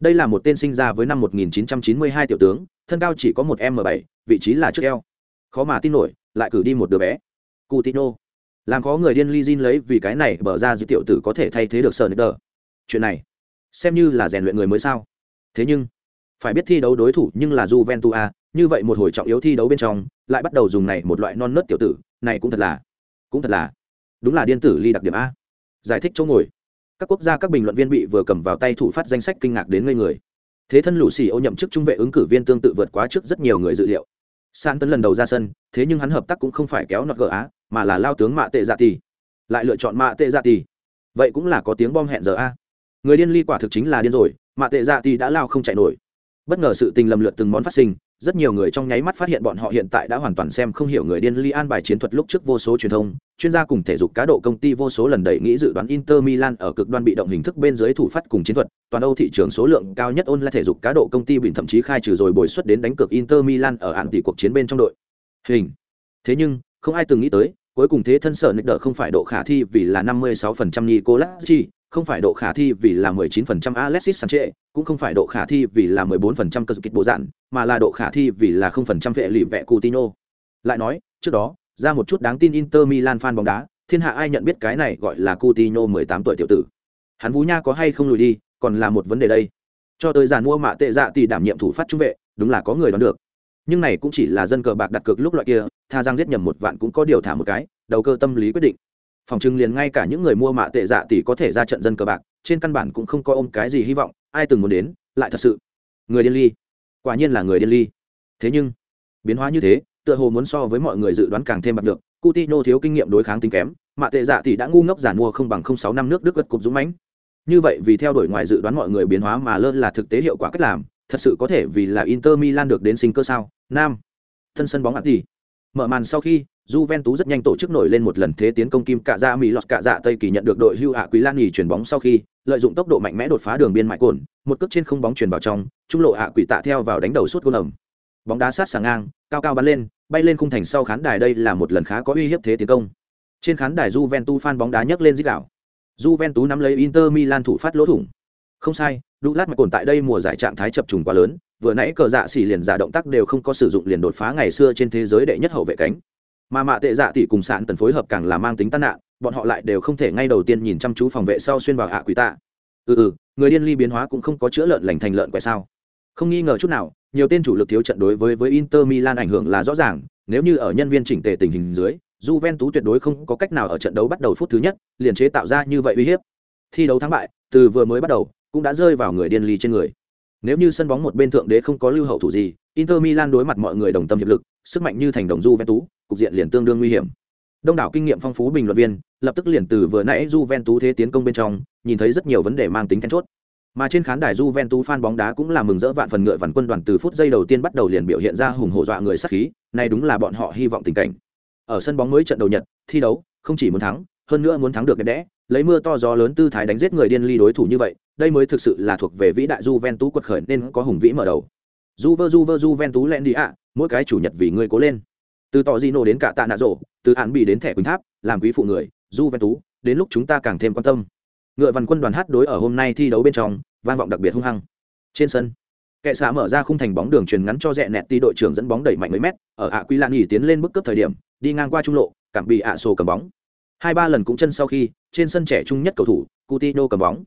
Đây là một tên sinh ra với năm 1992 tiểu tướng, thân cao chỉ có một m 7 vị trí là trước eo. Khó mà tin nổi, lại cử đi một đứa bé. Coutinho. Làm khó người điên Lizin lấy vì cái này bờ ra dự tiểu tử có thể thay thế được Sneijder. Chuyện này, xem như là rèn luyện người mới sao? Thế nhưng, phải biết thi đấu đối thủ nhưng là Juventus a, như vậy một hồi trọng yếu thi đấu bên trong, lại bắt đầu dùng này một loại non nớt tiểu tử, này cũng thật là, cũng thật là đúng là điên tử ly đặc điểm a. Giải thích chỗ ngồi. Các quốc gia các bình luận viên bị vừa cầm vào tay thủ phát danh sách kinh ngạc đến ngây người. Thế thân lũ xì ô nhậm chức trung vệ ứng cử viên tương tự vượt quá trước rất nhiều người dự liệu. San tấn lần đầu ra sân thế nhưng hắn hợp tác cũng không phải kéo nọt gỡ á mà là lao tướng mạ tệ dạ tì. Lại lựa chọn mạ tệ dạ tì. Vậy cũng là có tiếng bom hẹn giờ a người điên ly quả thực chính là điên rồi mạ tệ dạ thì đã lao không chạy nổi. Bất ngờ sự tình lầm lượt từng món phát sinh rất nhiều người trong nháy mắt phát hiện bọn họ hiện tại đã hoàn toàn xem không hiểu người điên li an bài chiến thuật lúc trước vô số truyền thông chuyên gia cùng thể dục cá độ công ty vô số lần đẩy nghĩ dự đoán inter milan ở cực đoan bị động hình thức bên dưới thủ phát cùng chiến thuật toàn âu thị trường số lượng cao nhất ôn là thể dục cá độ công ty bình thậm chí khai trừ rồi bồi xuất đến đánh cược inter milan ở hạn tỷ cuộc chiến bên trong đội. Hình. Thế nhưng không ai từng nghĩ tới cuối cùng thế thân sở nick đỡ không phải độ khả thi vì là 56% Nicolas Chi, không phải độ khả thi vì là 19% Alexis Sanchez, cũng không phải độ khả thi vì là 14% cơ kịch bộ dạn, mà là độ khả thi vì là 0% vệ lì vẹ Coutinho. Lại nói, trước đó, ra một chút đáng tin Inter Milan fan bóng đá, thiên hạ ai nhận biết cái này gọi là Coutinho 18 tuổi tiểu tử. Hắn Vú Nha có hay không lùi đi, còn là một vấn đề đây. Cho tới giàn mua mạ tệ dạ thì đảm nhiệm thủ phát trung vệ, đúng là có người đoán được. Nhưng này cũng chỉ là dân cờ bạc đặt cược lúc loại kia, tha giang giết nhầm một vạn cũng có điều thả một cái, đầu cơ tâm lý quyết định phòng trưng liền ngay cả những người mua mạ tệ dạ tỷ có thể ra trận dân cờ bạc, trên căn bản cũng không có ôm cái gì hy vọng, ai từng muốn đến, lại thật sự. Người điên ly. Quả nhiên là người điên ly. Thế nhưng, biến hóa như thế, tựa hồ muốn so với mọi người dự đoán càng thêm bạc được Coutinho thiếu kinh nghiệm đối kháng tính kém, mạ tệ dạ tỷ đã ngu ngốc giản mua không bằng không sáu năm nước đức gật cục dũng mãnh. Như vậy vì theo đuổi ngoài dự đoán mọi người biến hóa mà lơ là thực tế hiệu quả cách làm, thật sự có thể vì là Inter Milan được đến sinh cơ sao? Nam. Thân sân bóng ạt tỷ mở màn sau khi Juventus rất nhanh tổ chức nổi lên một lần thế tiến công kim cạ dạ Mỹ lọt cạ dạ Tây kỳ nhận được đội hưu hạ Quý Lan nghỉ chuyển bóng sau khi, lợi dụng tốc độ mạnh mẽ đột phá đường biên mại cồn, một cước trên không bóng chuyển vào trong, trung lộ hạ Quỷ tạ theo vào đánh đầu suốt gôn ẩm. Bóng đá sát sàng ngang, cao cao bắn lên, bay lên khung thành sau khán đài đây là một lần khá có uy hiếp thế tiến công. Trên khán đài Juventus fan bóng đá nhấc lên rít gào. Juventus nắm lấy Inter Milan thủ phát lỗ thủng. Không sai, Douglas cồn tại đây mùa giải trạng thái chập trùng quá lớn, vừa nãy cờ dạ xỉ liền giả động tác đều không có sử dụng liền đột phá ngày xưa trên thế giới đệ nhất hậu vệ cánh mà mạ tệ dạ tỷ cùng sạn tần phối hợp càng là mang tính tai nạn, bọn họ lại đều không thể ngay đầu tiên nhìn chăm chú phòng vệ sau xuyên vào hạ quỷ tạ. Ừ ừ người điên ly biến hóa cũng không có chữa lợn lành thành lợn quẻ sao? Không nghi ngờ chút nào, nhiều tên chủ lực thiếu trận đối với với inter milan ảnh hưởng là rõ ràng, nếu như ở nhân viên chỉnh tề tình hình dưới, Juventus tuyệt đối không có cách nào ở trận đấu bắt đầu phút thứ nhất, liền chế tạo ra như vậy uy hiếp. Thi đấu thắng bại, từ vừa mới bắt đầu, cũng đã rơi vào người điên ly trên người. Nếu như sân bóng một bên thượng đế không có lưu hậu thủ gì, inter milan đối mặt mọi người đồng tâm hiệp lực sức mạnh như thành đồng Juventus cục diện liền tương đương nguy hiểm đông đảo kinh nghiệm phong phú bình luận viên lập tức liền từ vừa nãy Juventus thế tiến công bên trong nhìn thấy rất nhiều vấn đề mang tính then chốt mà trên khán đài Juventus fan bóng đá cũng là mừng rỡ vạn phần ngựa vạn quân đoàn từ phút giây đầu tiên bắt đầu liền biểu hiện ra hùng hổ dọa người sát khí, này đúng là bọn họ hy vọng tình cảnh. Ở sân bóng mới trận đầu nhật, thi đấu, không chỉ muốn thắng, hơn nữa muốn thắng được đẹp đẽ, lấy mưa to gió lớn tư thái đánh giết người điên ly đối thủ như vậy, đây mới thực sự là thuộc về vĩ đại Juventus quật khởi nên có hùng vĩ mở đầu. Juve Juve Juventus lẹn đi ạ, mỗi cái chủ nhật vì người cố lên. Từ tỏ di nô đến cả tạ nạ rộ từ hạn bị đến thẻ quỳnh tháp làm quý phụ người du ven tú đến lúc chúng ta càng thêm quan tâm. Ngựa văn quân đoàn hát đối ở hôm nay thi đấu bên trong vang vọng đặc biệt hung hăng. Trên sân kệ xạ mở ra khung thành bóng đường truyền ngắn cho rẽ nẹt ti đội trưởng dẫn bóng đẩy mạnh mấy mét ở ạ quy lan nghỉ tiến lên bức cấp thời điểm đi ngang qua trung lộ cảm bị ạ sổ cầm bóng. Hai ba lần cũng chân sau khi trên sân trẻ trung nhất cầu thủ Coutinho cầm bóng.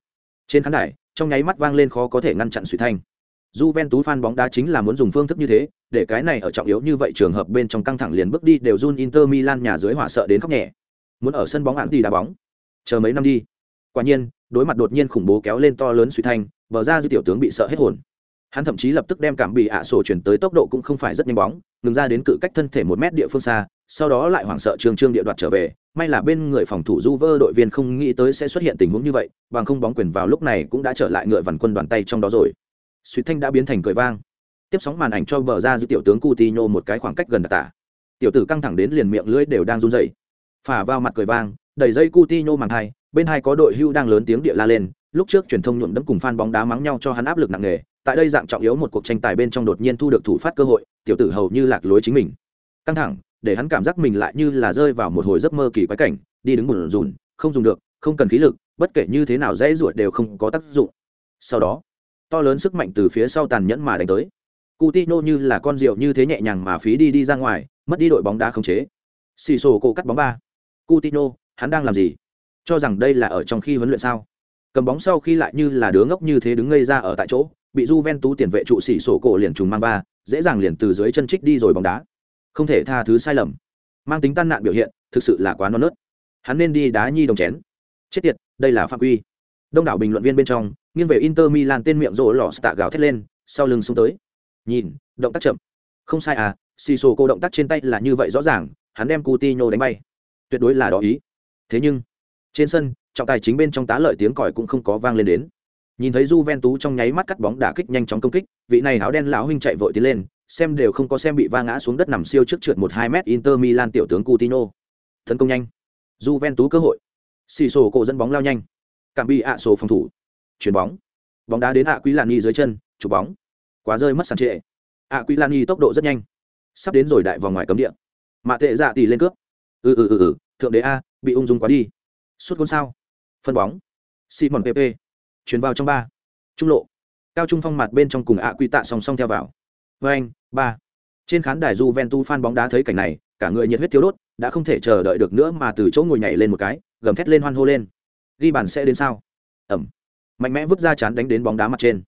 Trên khán đài trong nháy mắt vang lên khó có thể ngăn chặn suy thanh. Juventus fan bóng đá chính là muốn dùng phương thức như thế, để cái này ở trọng yếu như vậy trường hợp bên trong căng thẳng liền bước đi đều run Inter Milan nhà dưới hỏa sợ đến khóc nhẹ. Muốn ở sân bóng án thì đá bóng. Chờ mấy năm đi. Quả nhiên, đối mặt đột nhiên khủng bố kéo lên to lớn suy thanh, bờ ra dư tiểu tướng bị sợ hết hồn. Hắn thậm chí lập tức đem cảm bị ạ sổ chuyển tới tốc độ cũng không phải rất nhanh bóng, ngừng ra đến cự cách thân thể một mét địa phương xa, sau đó lại hoảng sợ trường trương địa đoạt trở về, may là bên người phòng thủ Juve đội viên không nghĩ tới sẽ xuất hiện tình huống như vậy, bằng không bóng quyền vào lúc này cũng đã trở lại ngựa vằn quân đoàn tay trong đó rồi suýt thanh đã biến thành cười vang. Tiếp sóng màn ảnh cho bờ ra giữ tiểu tướng Coutinho một cái khoảng cách gần đặc tả. Tiểu tử căng thẳng đến liền miệng lưỡi đều đang run rẩy. Phả vào mặt cười vang, đẩy dây Coutinho màng hai, bên hai có đội hưu đang lớn tiếng địa la lên, lúc trước truyền thông nhuộm đẫm cùng fan bóng đá mắng nhau cho hắn áp lực nặng nề, tại đây dạng trọng yếu một cuộc tranh tài bên trong đột nhiên thu được thủ phát cơ hội, tiểu tử hầu như lạc lối chính mình. Căng thẳng, để hắn cảm giác mình lại như là rơi vào một hồi giấc mơ kỳ quái cảnh, đi đứng buồn rùn, không dùng được, không cần khí lực, bất kể như thế nào dễ ruột đều không có tác dụng. Sau đó to lớn sức mạnh từ phía sau tàn nhẫn mà đánh tới. Coutinho như là con rượu như thế nhẹ nhàng mà phí đi đi ra ngoài, mất đi đội bóng đá khống chế. Xì sổ cổ cắt bóng ba. Coutinho, hắn đang làm gì? Cho rằng đây là ở trong khi huấn luyện sao? Cầm bóng sau khi lại như là đứa ngốc như thế đứng ngây ra ở tại chỗ, bị Juventus tiền vệ trụ xỉ sổ cổ liền trùng mang ba, dễ dàng liền từ dưới chân trích đi rồi bóng đá. Không thể tha thứ sai lầm. Mang tính tan nạn biểu hiện, thực sự là quá non nớt. Hắn nên đi đá nhi đồng chén. Chết tiệt, đây là phạm quy. Đông đảo bình luận viên bên trong nghiêng về inter milan tên miệng rỗ lọ tạ gào thét lên, sau lưng xuống tới. Nhìn, động tác chậm. Không sai à Siso cô động tác trên tay là như vậy rõ ràng, hắn đem Coutinho đánh bay. Tuyệt đối là đó ý. Thế nhưng, trên sân, trọng tài chính bên trong tá lợi tiếng còi cũng không có vang lên đến. Nhìn thấy Juventus trong nháy mắt cắt bóng đả kích nhanh chóng công kích, vị này áo đen lão huynh chạy vội tiến lên, xem đều không có xem bị va ngã xuống đất nằm siêu trước trượt một hai mét Inter Milan tiểu tướng Coutinho. Tấn công nhanh. Juventus cơ hội. Xì cổ dẫn bóng lao nhanh. Cảm bị ạ sổ phòng thủ chuyền bóng. Bóng đá đến ạ quý lan nhi dưới chân, chụp bóng. Quá rơi mất sàn trệ. ạ quý lan nhi tốc độ rất nhanh. Sắp đến rồi đại vòng ngoài cấm địa. Mạ tệ dạ tỷ lên cướp. Ừ ừ ừ ừ thượng đế a, bị ung dung quá đi. Suốt gôn sao? Phân bóng. Simon pp chuyển vào trong ba. Trung lộ. Cao trung phong mặt bên trong cùng ạ quy tạ song song theo vào. Với anh, ba. Trên khán đài Juventus fan bóng đá thấy cảnh này, cả người nhiệt huyết thiếu đốt, đã không thể chờ đợi được nữa mà từ chỗ ngồi nhảy lên một cái, gầm thét lên hoan hô lên. Ghi bàn sẽ đến sao? Ẩm mạnh mẽ vứt ra chán đánh đến bóng đá mặt trên.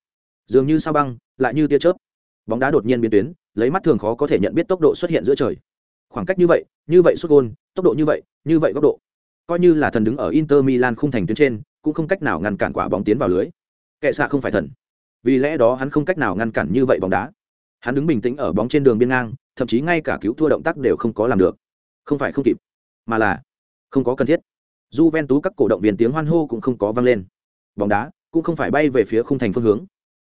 Dường như sao băng, lại như tia chớp. Bóng đá đột nhiên biến tuyến, lấy mắt thường khó có thể nhận biết tốc độ xuất hiện giữa trời. Khoảng cách như vậy như vậy xuất gôn, tốc độ như vậy như vậy góc độ. Coi như là thần đứng ở inter milan không thành tuyến trên, cũng không cách nào ngăn cản quả bóng tiến vào lưới. Kệ xạ không phải thần. Vì lẽ đó hắn không cách nào ngăn cản như vậy bóng đá. Hắn đứng bình tĩnh ở bóng trên đường biên ngang, thậm chí ngay cả cứu thua động tác đều không có làm được. Không phải không kịp, mà là không có cần thiết. J ven tú các cổ động viên tiếng hoan hô cũng không có vang lên. Bóng đá cũng không phải bay về phía khung thành phương hướng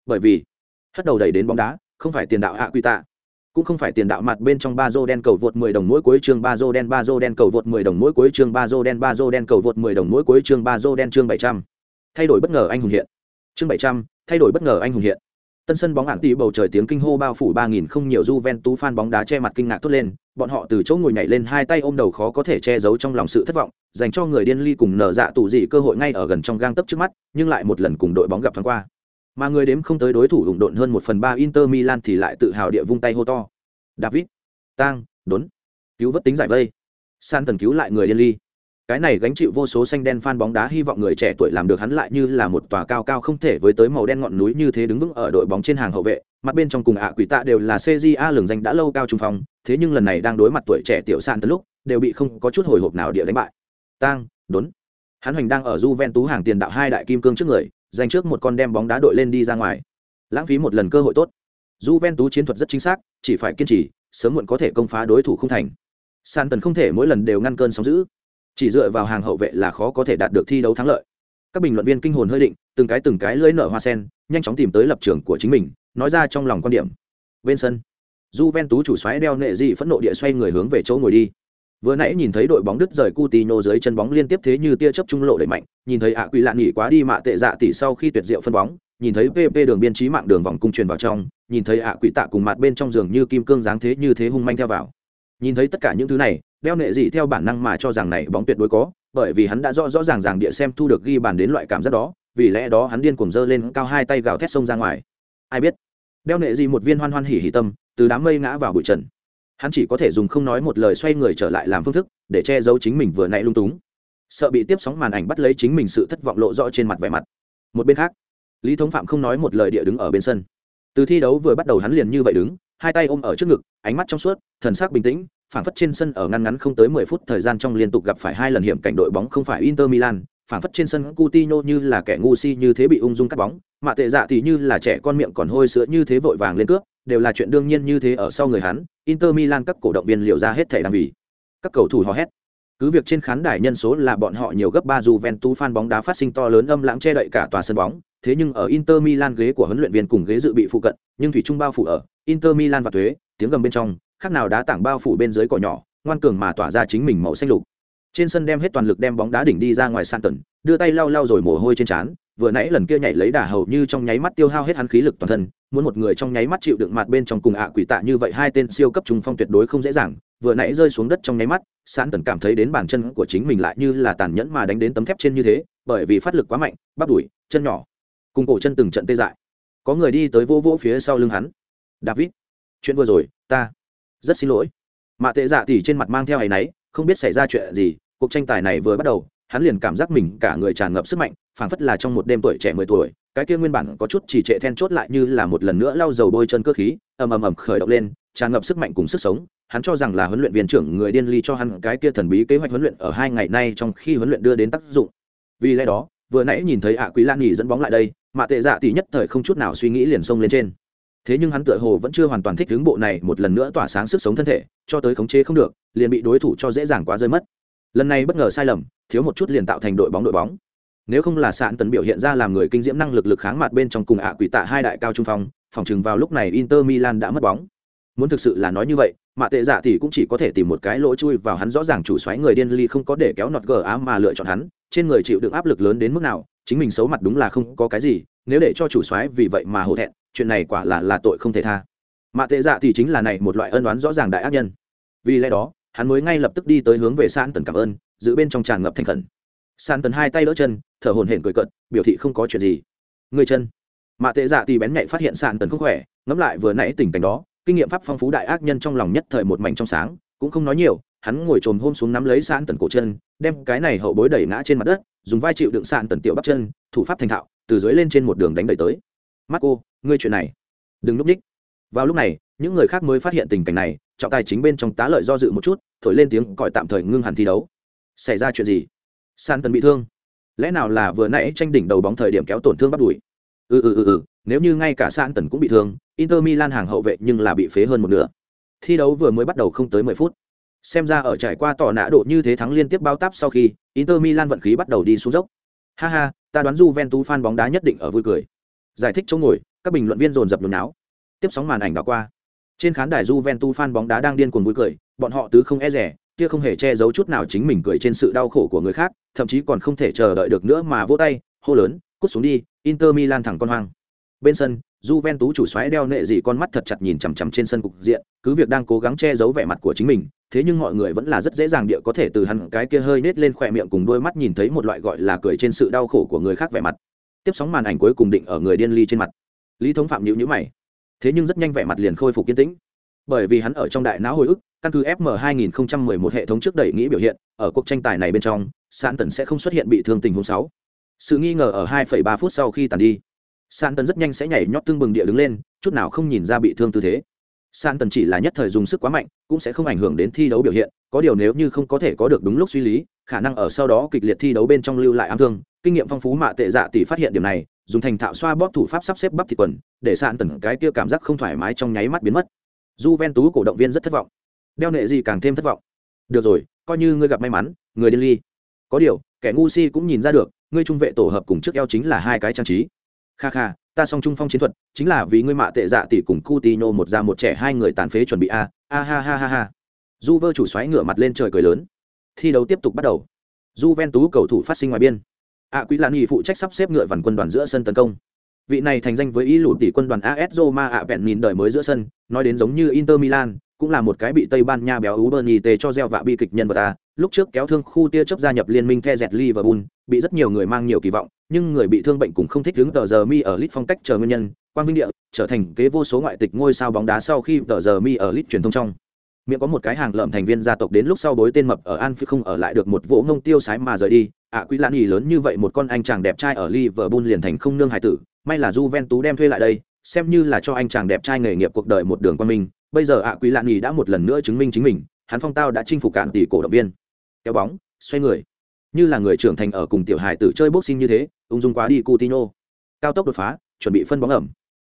bởi vì hất đầu đẩy đến bóng đá không phải tiền đạo hạ quy tạ cũng không phải tiền đạo mặt bên trong ba dô đen cầu vượt 10 đồng mỗi cuối chương ba dô đen ba dô đen cầu vượt 10 đồng mỗi cuối chương ba dô đen ba dô đen cầu vượt 10 đồng mỗi cuối chương ba dô đen chương 700. Thay đổi bất ngờ anh hùng hiện. Chương 700, thay đổi bất ngờ anh hùng hiện. Tân sân bóng ảng tỷ bầu trời tiếng kinh hô bao phủ 3000 không nhiều Juventus fan bóng đá che mặt kinh ngạc tốt lên, bọn họ từ chỗ ngồi nhảy lên hai tay ôm đầu khó có thể che giấu trong lòng sự thất vọng, dành cho người điên ly cùng nở dạ tủ dị cơ hội ngay ở gần trong gang tấc trước mắt, nhưng lại một lần cùng đội bóng gặp thoáng qua. Mà người đếm không tới đối thủ ủng độn hơn một phần ba Inter Milan thì lại tự hào địa vung tay hô to. David, Tang, đốn, cứu vớt tính giải vây. San tần cứu lại người điên ly cái này gánh chịu vô số xanh đen fan bóng đá hy vọng người trẻ tuổi làm được hắn lại như là một tòa cao cao không thể với tới màu đen ngọn núi như thế đứng vững ở đội bóng trên hàng hậu vệ. Mặt bên trong cùng ạ quỷ tạ đều là cja lường danh đã lâu cao trung phong, thế nhưng lần này đang đối mặt tuổi trẻ tiểu san tới lúc, đều bị không có chút hồi hộp nào địa đánh bại. Tang, đốn. Hắn hoành đang ở Juventus hàng tiền đạo hai đại kim cương trước người, giành trước một con đem bóng đá đội lên đi ra ngoài. Lãng phí một lần cơ hội tốt. Juventus chiến thuật rất chính xác, chỉ phải kiên trì, sớm muộn có thể công phá đối thủ không thành. San tần không thể mỗi lần đều ngăn cơn sóng giữ chỉ dựa vào hàng hậu vệ là khó có thể đạt được thi đấu thắng lợi. Các bình luận viên kinh hồn hơi định, từng cái từng cái lưỡi nở hoa sen, nhanh chóng tìm tới lập trường của chính mình, nói ra trong lòng quan điểm. Bên sân j ven tú chủ xoáy đeo nệ dị phẫn nộ địa xoay người hướng về chỗ ngồi đi. Vừa nãy nhìn thấy đội bóng đứt rời Coutinho dưới chân bóng liên tiếp thế như tia chớp trung lộ đẩy mạnh, nhìn thấy ạ quỷ lạn nghỉ quá đi mạ tệ dạ tỷ sau khi tuyệt diệu phân bóng, nhìn thấy pp đường biên trí mạng đường vòng cung truyền vào trong, nhìn thấy ạ quỷ tạ cùng mặt bên trong giường như kim cương dáng thế như thế hung manh theo vào. Nhìn thấy tất cả những thứ này đeo nệ gì theo bản năng mà cho rằng này bóng tuyệt đối có, bởi vì hắn đã rõ rõ ràng ràng địa xem thu được ghi bàn đến loại cảm giác đó, vì lẽ đó hắn điên cuồng dơ lên cao hai tay gào thét sông ra ngoài. Ai biết? Đeo nệ gì một viên hoan hoan hỉ hỉ tâm, từ đám mây ngã vào bụi trần. Hắn chỉ có thể dùng không nói một lời xoay người trở lại làm phương thức, để che giấu chính mình vừa nãy lung túng. Sợ bị tiếp sóng màn ảnh bắt lấy chính mình sự thất vọng lộ rõ trên mặt vẻ mặt. Một bên khác, lý thống phạm không nói một lời địa đứng ở bên sân. Từ thi đấu vừa bắt đầu hắn liền như vậy đứng, hai tay ôm ở trước ngực, ánh mắt trong suốt, thần sắc bình tĩnh phản phất trên sân ở ngăn ngắn không tới 10 phút thời gian trong liên tục gặp phải hai lần hiểm cảnh đội bóng không phải Inter Milan, phản phất trên sân Coutinho như là kẻ ngu si như thế bị ung dung cắt bóng, mà tệ dạ thì như là trẻ con miệng còn hôi sữa như thế vội vàng lên cướp, đều là chuyện đương nhiên như thế ở sau người hắn, Inter Milan các cổ động viên liều ra hết thể đang vì. Các cầu thủ hò hét. Cứ việc trên khán đài nhân số là bọn họ nhiều gấp 3 Juventus fan bóng đá phát sinh to lớn âm lãng che đậy cả tòa sân bóng, thế nhưng ở Inter Milan ghế của huấn luyện viên cùng ghế dự bị phụ cận, nhưng thủy trung bao phủ ở Inter Milan và thuế, tiếng gầm bên trong, khác nào đá tảng bao phủ bên dưới cỏ nhỏ, ngoan cường mà tỏa ra chính mình màu xanh lục. Trên sân đem hết toàn lực đem bóng đá đỉnh đi ra ngoài san tần đưa tay lau lau rồi mồ hôi trên trán vừa nãy lần kia nhảy lấy đà hầu như trong nháy mắt tiêu hao hết hắn khí lực toàn thân muốn một người trong nháy mắt chịu đựng mặt bên trong cùng ạ quỷ tạ như vậy hai tên siêu cấp trung phong tuyệt đối không dễ dàng vừa nãy rơi xuống đất trong nháy mắt san tần cảm thấy đến bàn chân của chính mình lại như là tàn nhẫn mà đánh đến tấm thép trên như thế bởi vì phát lực quá mạnh bắp đùi chân nhỏ cùng cổ chân từng trận tê dại. Có người đi tới vô vỗ phía sau lưng hắn. David chuyện vừa rồi ta rất xin lỗi. Mạ tệ dạ tỉ trên mặt mang theo áy náy, không biết xảy ra chuyện gì, cuộc tranh tài này vừa bắt đầu, hắn liền cảm giác mình cả người tràn ngập sức mạnh, phảng phất là trong một đêm tuổi trẻ mười tuổi, cái kia nguyên bản có chút chỉ trệ then chốt lại như là một lần nữa lau dầu bôi chân cơ khí, ầm ầm ầm khởi động lên, tràn ngập sức mạnh cùng sức sống. Hắn cho rằng là huấn luyện viên trưởng người điên ly cho hắn cái kia thần bí kế hoạch huấn luyện ở hai ngày nay trong khi huấn luyện đưa đến tác dụng. Vì lẽ đó, vừa nãy nhìn thấy ạ quý lan nghỉ dẫn bóng lại đây mà tệ dạ thì nhất thời không chút nào suy nghĩ liền xông lên trên thế nhưng hắn tựa hồ vẫn chưa hoàn toàn thích hướng bộ này một lần nữa tỏa sáng sức sống thân thể, cho tới khống chế không được, liền bị đối thủ cho dễ dàng quá rơi mất. Lần này bất ngờ sai lầm, thiếu một chút liền tạo thành đội bóng đội bóng. Nếu không là sạn tấn biểu hiện ra làm người kinh diễm năng lực lực kháng mặt bên trong cùng ạ quỷ tạ hai đại cao trung phong, phòng chừng vào lúc này inter milan đã mất bóng. Muốn thực sự là nói như vậy mạ tệ giả thì cũng chỉ có thể tìm một cái lỗ chui vào hắn rõ ràng chủ xoáy người điên ly không có để kéo nọt gờ á mà lựa chọn hắn, trên người chịu đựng áp lực lớn đến mức nào, chính mình xấu mặt đúng là không có cái gì, nếu để cho chủ xoáy vì vậy mà hổ thẹn chuyện này quả là là tội không thể tha. Mạ tệ dạ thì chính là này một loại ân đoán rõ ràng đại ác nhân. Vì lẽ đó, hắn mới ngay lập tức đi tới hướng về san tần cảm ơn, giữ bên trong tràn ngập thành khẩn. San tần hai tay đỡ chân, thở hồn hển cười cận biểu thị không có chuyện gì. Người chân. Mạ tệ dạ thì bén nhạy phát hiện san tần không khỏe, ngẫm lại vừa nãy tình cảnh đó, kinh nghiệm pháp phong phú đại ác nhân trong lòng nhất thời một mảnh trong sáng, cũng không nói nhiều, hắn ngồi trồm hôm xuống nắm lấy san tần cổ chân, đem cái này hậu bối đẩy ngã trên mặt đất, dùng vai chịu đựng san tần tiểu bắp chân, thủ pháp thành thạo, từ dưới lên trên một đường đánh đẩy tới. Marco, ngươi chuyện này. Đừng núp ních vào lúc này những người khác mới phát hiện tình cảnh này trọng tài chính bên trong tá lợi do dự một chút thổi lên tiếng còi tạm thời ngưng hẳn thi đấu. Xảy ra chuyện gì? San tần bị thương. Lẽ nào là vừa nãy tranh đỉnh đầu bóng thời điểm kéo tổn thương bắt đùi ừ ừ ừ ừ nếu như ngay cả san tần cũng bị thương inter milan hàng hậu vệ nhưng là bị phế hơn một nửa. Thi đấu vừa mới bắt đầu không tới mười phút. Xem ra ở trải qua tỏ nã độ như thế thắng liên tiếp bao táp sau khi inter milan vận khí bắt đầu đi xuống dốc. Ha ha ta đoán Juventus fan bóng đá nhất định ở vui cười giải thích chỗ ngồi các bình luận viên dồn dập nhốn náo tiếp sóng màn ảnh đã qua. Trên khán đài Juventus fan bóng đá đang điên cuồng vui cười bọn họ tứ không e rẻ kia không hề che giấu chút nào chính mình cười trên sự đau khổ của người khác thậm chí còn không thể chờ đợi được nữa mà vỗ tay hô lớn cút xuống đi inter milan thẳng con hoang. Bên sân Juventus chủ xoáy đeo nệ dị con mắt thật chặt nhìn chằm chằm trên sân cục diện, cứ việc đang cố gắng che giấu vẻ mặt của chính mình, thế nhưng mọi người vẫn là rất dễ dàng địa có thể từ hắn cái kia hơi nết lên khỏe miệng cùng đôi mắt nhìn thấy một loại gọi là cười trên sự đau khổ của người khác vẻ mặt. Tiếp sóng màn ảnh cuối cùng định ở người điên ly trên mặt. Lý Thống Phạm nhíu nhíu mày. Thế nhưng rất nhanh vẻ mặt liền khôi phục kiên tĩnh, bởi vì hắn ở trong đại não hồi ức, căn cứ FM 2011 hệ thống trước đẩy nghĩ biểu hiện, ở cuộc tranh tài này bên trong, Sạn Tần sẽ không xuất hiện bị thương tình huống sáu Sự nghi ngờ ở 2,3 phút sau khi tàn đi san tần rất nhanh sẽ nhảy nhót tương bừng địa đứng lên chút nào không nhìn ra bị thương tư thế san tần chỉ là nhất thời dùng sức quá mạnh cũng sẽ không ảnh hưởng đến thi đấu biểu hiện có điều nếu như không có thể có được đúng lúc suy lý khả năng ở sau đó kịch liệt thi đấu bên trong lưu lại ám thương kinh nghiệm phong phú mạ tệ dạ tỷ phát hiện điểm này, dùng thành thạo xoa bóp thủ pháp sắp xếp bắp thịt quần, để sạn tần cái kia cảm giác không thoải mái trong nháy mắt biến mất. J ven tú cổ động viên rất thất vọng. Đeo nệ gì càng thêm thất vọng. Được rồi, coi như ngươi gặp may mắn, người điên ly. Có điều, kẻ ngu si cũng nhìn ra được, ngươi trung vệ tổ hợp cùng trước eo chính là hai cái trang trí. Kha kha, ta song trung phong chiến thuật, chính là vì ngươi mạ tệ dạ tỷ cùng Coutinho một già một trẻ hai người tàn phế chuẩn bị a a ha ha ha ha. Du vơ chủ xoáy ngửa mặt lên trời cười lớn. Thi đấu tiếp tục bắt đầu. Du Văn Tú cầu thủ phát sinh ngoài biên ạ quý lan y phụ trách sắp xếp ngựa vằn quân đoàn giữa sân tấn công. Vị này thành danh với ý lụt tỷ quân đoàn AS Roma ạ vẹn nhìn đời mới giữa sân, nói đến giống như Inter Milan, cũng là một cái bị Tây Ban Nha béo ú Bernie tê cho gieo vạ bi kịch nhân vật ta lúc trước kéo thương khu tia chớp gia nhập liên minh The Jet Liverpool, bị rất nhiều người mang nhiều kỳ vọng, nhưng người bị thương bệnh cũng không thích đứng tờ giờ mi ở lit phong cách chờ nguyên nhân, quang vinh địa, trở thành kế vô số ngoại tịch ngôi sao bóng đá sau khi tờ giờ mi ở lit truyền thông trong. Miệng có một cái hàng lợm thành viên gia tộc đến lúc sau bối tên mập ở an phi không ở lại được một vỗ ngông tiêu sái mà rời đi ạ, quý lãn ý lớn như vậy một con anh chàng đẹp trai ở liverpool liền thành không nương hải tử. May là Juventus đem thuê lại đây, xem như là cho anh chàng đẹp trai nghề nghiệp cuộc đời một đường qua mình. Bây giờ ạ, quý lãn ý đã một lần nữa chứng minh chính mình, hắn phong tao đã chinh phục cạn tỷ cổ động viên. Kéo bóng, xoay người. Như là người trưởng thành ở cùng tiểu Hải tử chơi boxing như thế, ung dung quá đi Coutinho. Cao tốc đột phá, chuẩn bị phân bóng ẩm.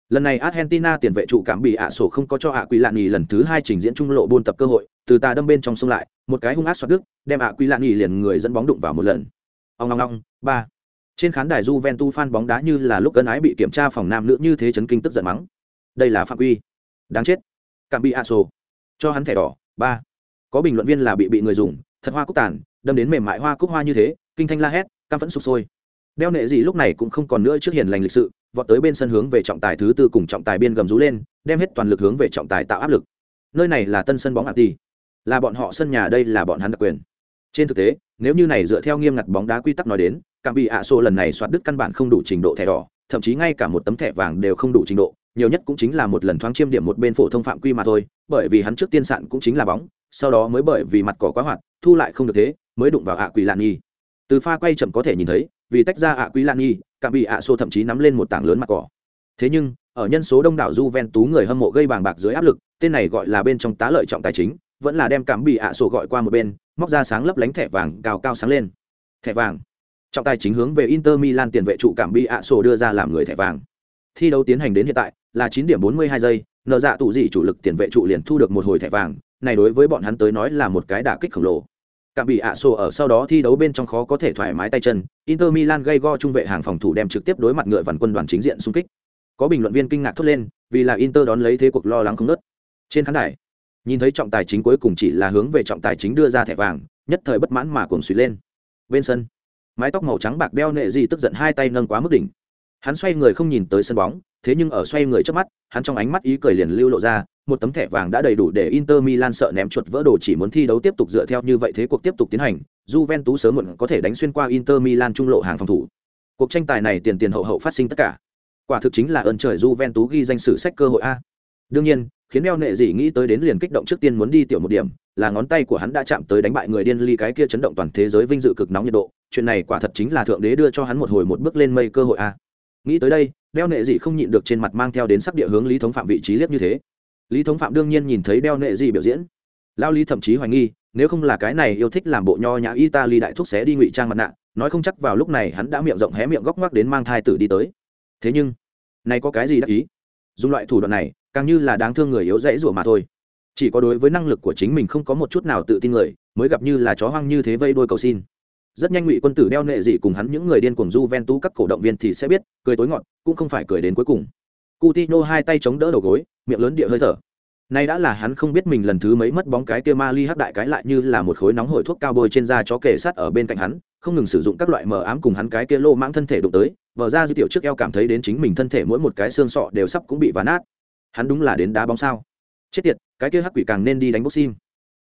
Lần này argentina tiền vệ trụ cảm bị ạ sổ không có cho ạ à quỷ lạn nhì lần thứ hai trình diễn trung lộ buôn tập cơ hội, từ tà đâm bên trong sông lại, một cái hung ác xoát đức đem ạ à quỷ lạn nhì liền người dẫn bóng đụng vào một lần ông long long ba. Trên khán đài Juventus fan bóng đá như là lúc cân ái bị kiểm tra phòng nam nữ như thế chấn kinh tức giận mắng. Đây là phạm quy. Đáng chết. Cảm bị a sô cho hắn thẻ đỏ, ba. Có bình luận viên là bị bị người dùng, thật hoa cúc tàn, đâm đến mềm mại hoa cúc hoa như thế, kinh thanh la hét cam vẫn sụp sôi. Đeo nệ gì lúc này cũng không còn nữa trước hiền lành lịch sự, vọt tới bên sân hướng về trọng tài thứ tư cùng trọng tài biên gầm rú lên, đem hết toàn lực hướng về trọng tài tạo áp lực. Nơi này là tân sân bóng hạt ti là bọn họ sân nhà, đây là bọn hắn đặc quyền trên thực tế, nếu như này dựa theo nghiêm ngặt bóng đá quy tắc nói đến cảm bị ạ xô lần này soạt đứt căn bản không đủ trình độ thẻ đỏ, thậm chí ngay cả một tấm thẻ vàng đều không đủ trình độ, nhiều nhất cũng chính là một lần thoáng chiêm điểm một bên phổ thông phạm quy mà thôi, bởi vì hắn trước tiên sạn cũng chính là bóng, sau đó mới bởi vì mặt cỏ quá hoạt, thu lại không được thế, mới đụng vào ạ quỷ lan nhi từ pha quay chậm có thể nhìn thấy, vì tách ra ạ quỷ lan nhi cả bị ạ xô thậm chí nắm lên một tảng lớn mặt cỏ. Thế nhưng, ở nhân số đông đảo j ven tú người hâm mộ gây bàng bạc dưới áp lực, tên này gọi là bên trong tá lợi trọng tài chính vẫn là đem cảm bị ạ sổ gọi qua một bên móc ra sáng lấp lánh thẻ vàng cao cao sáng lên thẻ vàng trọng tài chính hướng về inter milan tiền vệ trụ cảm bị ạ sổ đưa ra làm người thẻ vàng thi đấu tiến hành đến hiện tại là chín điểm bốn mươi hai giây nợ dạ tụ dị chủ lực tiền vệ trụ liền thu được một hồi thẻ vàng này đối với bọn hắn tới nói là một cái đả kích khổng lồ cảm bị ạ sổ ở sau đó thi đấu bên trong khó có thể thoải mái tay chân, Inter Milan gây go trung vệ hàng phòng thủ đem trực tiếp đối mặt ngựa vằn quân đoàn chính diện xung kích. Có bình luận viên kinh ngạc thốt lên, vì là Inter đón lấy thế cuộc lo lắng không nớt. Trên khán đài, nhìn thấy trọng tài chính cuối cùng chỉ là hướng về trọng tài chính đưa ra thẻ vàng, nhất thời bất mãn mà cuồng suy lên. Bên sân, mái tóc màu trắng bạc đeo nệ gì tức giận hai tay nâng quá mức đỉnh. Hắn xoay người không nhìn tới sân bóng, thế nhưng ở xoay người trước mắt, hắn trong ánh mắt ý cười liền lưu lộ ra, một tấm thẻ vàng đã đầy đủ để Inter Milan sợ ném chuột vỡ đồ chỉ muốn thi đấu tiếp tục dựa theo như vậy thế cuộc tiếp tục tiến hành, Juventus sớm muộn có thể đánh xuyên qua Inter Milan trung lộ hàng phòng thủ. Cuộc tranh tài này tiền tiền hậu hậu phát sinh tất cả. Quả thực chính là ơn trời Juventus ghi danh sử sách cơ hội a. Đương nhiên, khiến đeo nệ Dị nghĩ tới đến liền kích động trước tiên muốn đi tiểu một điểm, là ngón tay của hắn đã chạm tới đánh bại người điên ly cái kia chấn động toàn thế giới vinh dự cực nóng nhiệt độ, chuyện này quả thật chính là thượng đế đưa cho hắn một hồi một bước lên mây cơ hội a. Nghĩ tới đây, đeo nệ Dị không nhịn được trên mặt mang theo đến sắp địa hướng lý thống phạm vị trí liếc như thế. Lý thống phạm đương nhiên nhìn thấy đeo nệ Dị biểu diễn, lao lý thậm chí hoài nghi nếu không là cái này yêu thích làm bộ nho nhã italy đại thúc xé đi ngụy trang mặt nạ nói không chắc vào lúc này hắn đã miệng rộng hé miệng góc ngoắc đến mang thai tử đi tới thế nhưng này có cái gì đắc ý dùng loại thủ đoạn này càng như là đáng thương người yếu dễ rủa mà thôi. Chỉ có đối với năng lực của chính mình không có một chút nào tự tin người mới gặp như là chó hoang như thế vây đôi cầu xin. Rất nhanh ngụy quân tử đeo nệ dị cùng hắn những người điên cuồng du ven tú các cổ động viên thì sẽ biết cười tối ngọn cũng không phải cười đến cuối cùng. Coutinho hai tay chống đỡ đầu gối miệng lớn địa hơi thở. Nay đã là hắn không biết mình lần thứ mấy mất bóng cái kia Mali hắc đại cái lại như là một khối nóng hổi thuốc cao bôi trên da chó kề sát ở bên cạnh hắn, không ngừng sử dụng các loại mờ ám cùng hắn cái kia lô mãng thân thể đụng tới, vờ ra dư tiểu trước eo cảm thấy đến chính mình thân thể mỗi một cái xương sọ đều sắp cũng bị ván nát. Hắn đúng là đến đá bóng sao? Chết tiệt, cái kia hắc quỷ càng nên đi đánh boxing.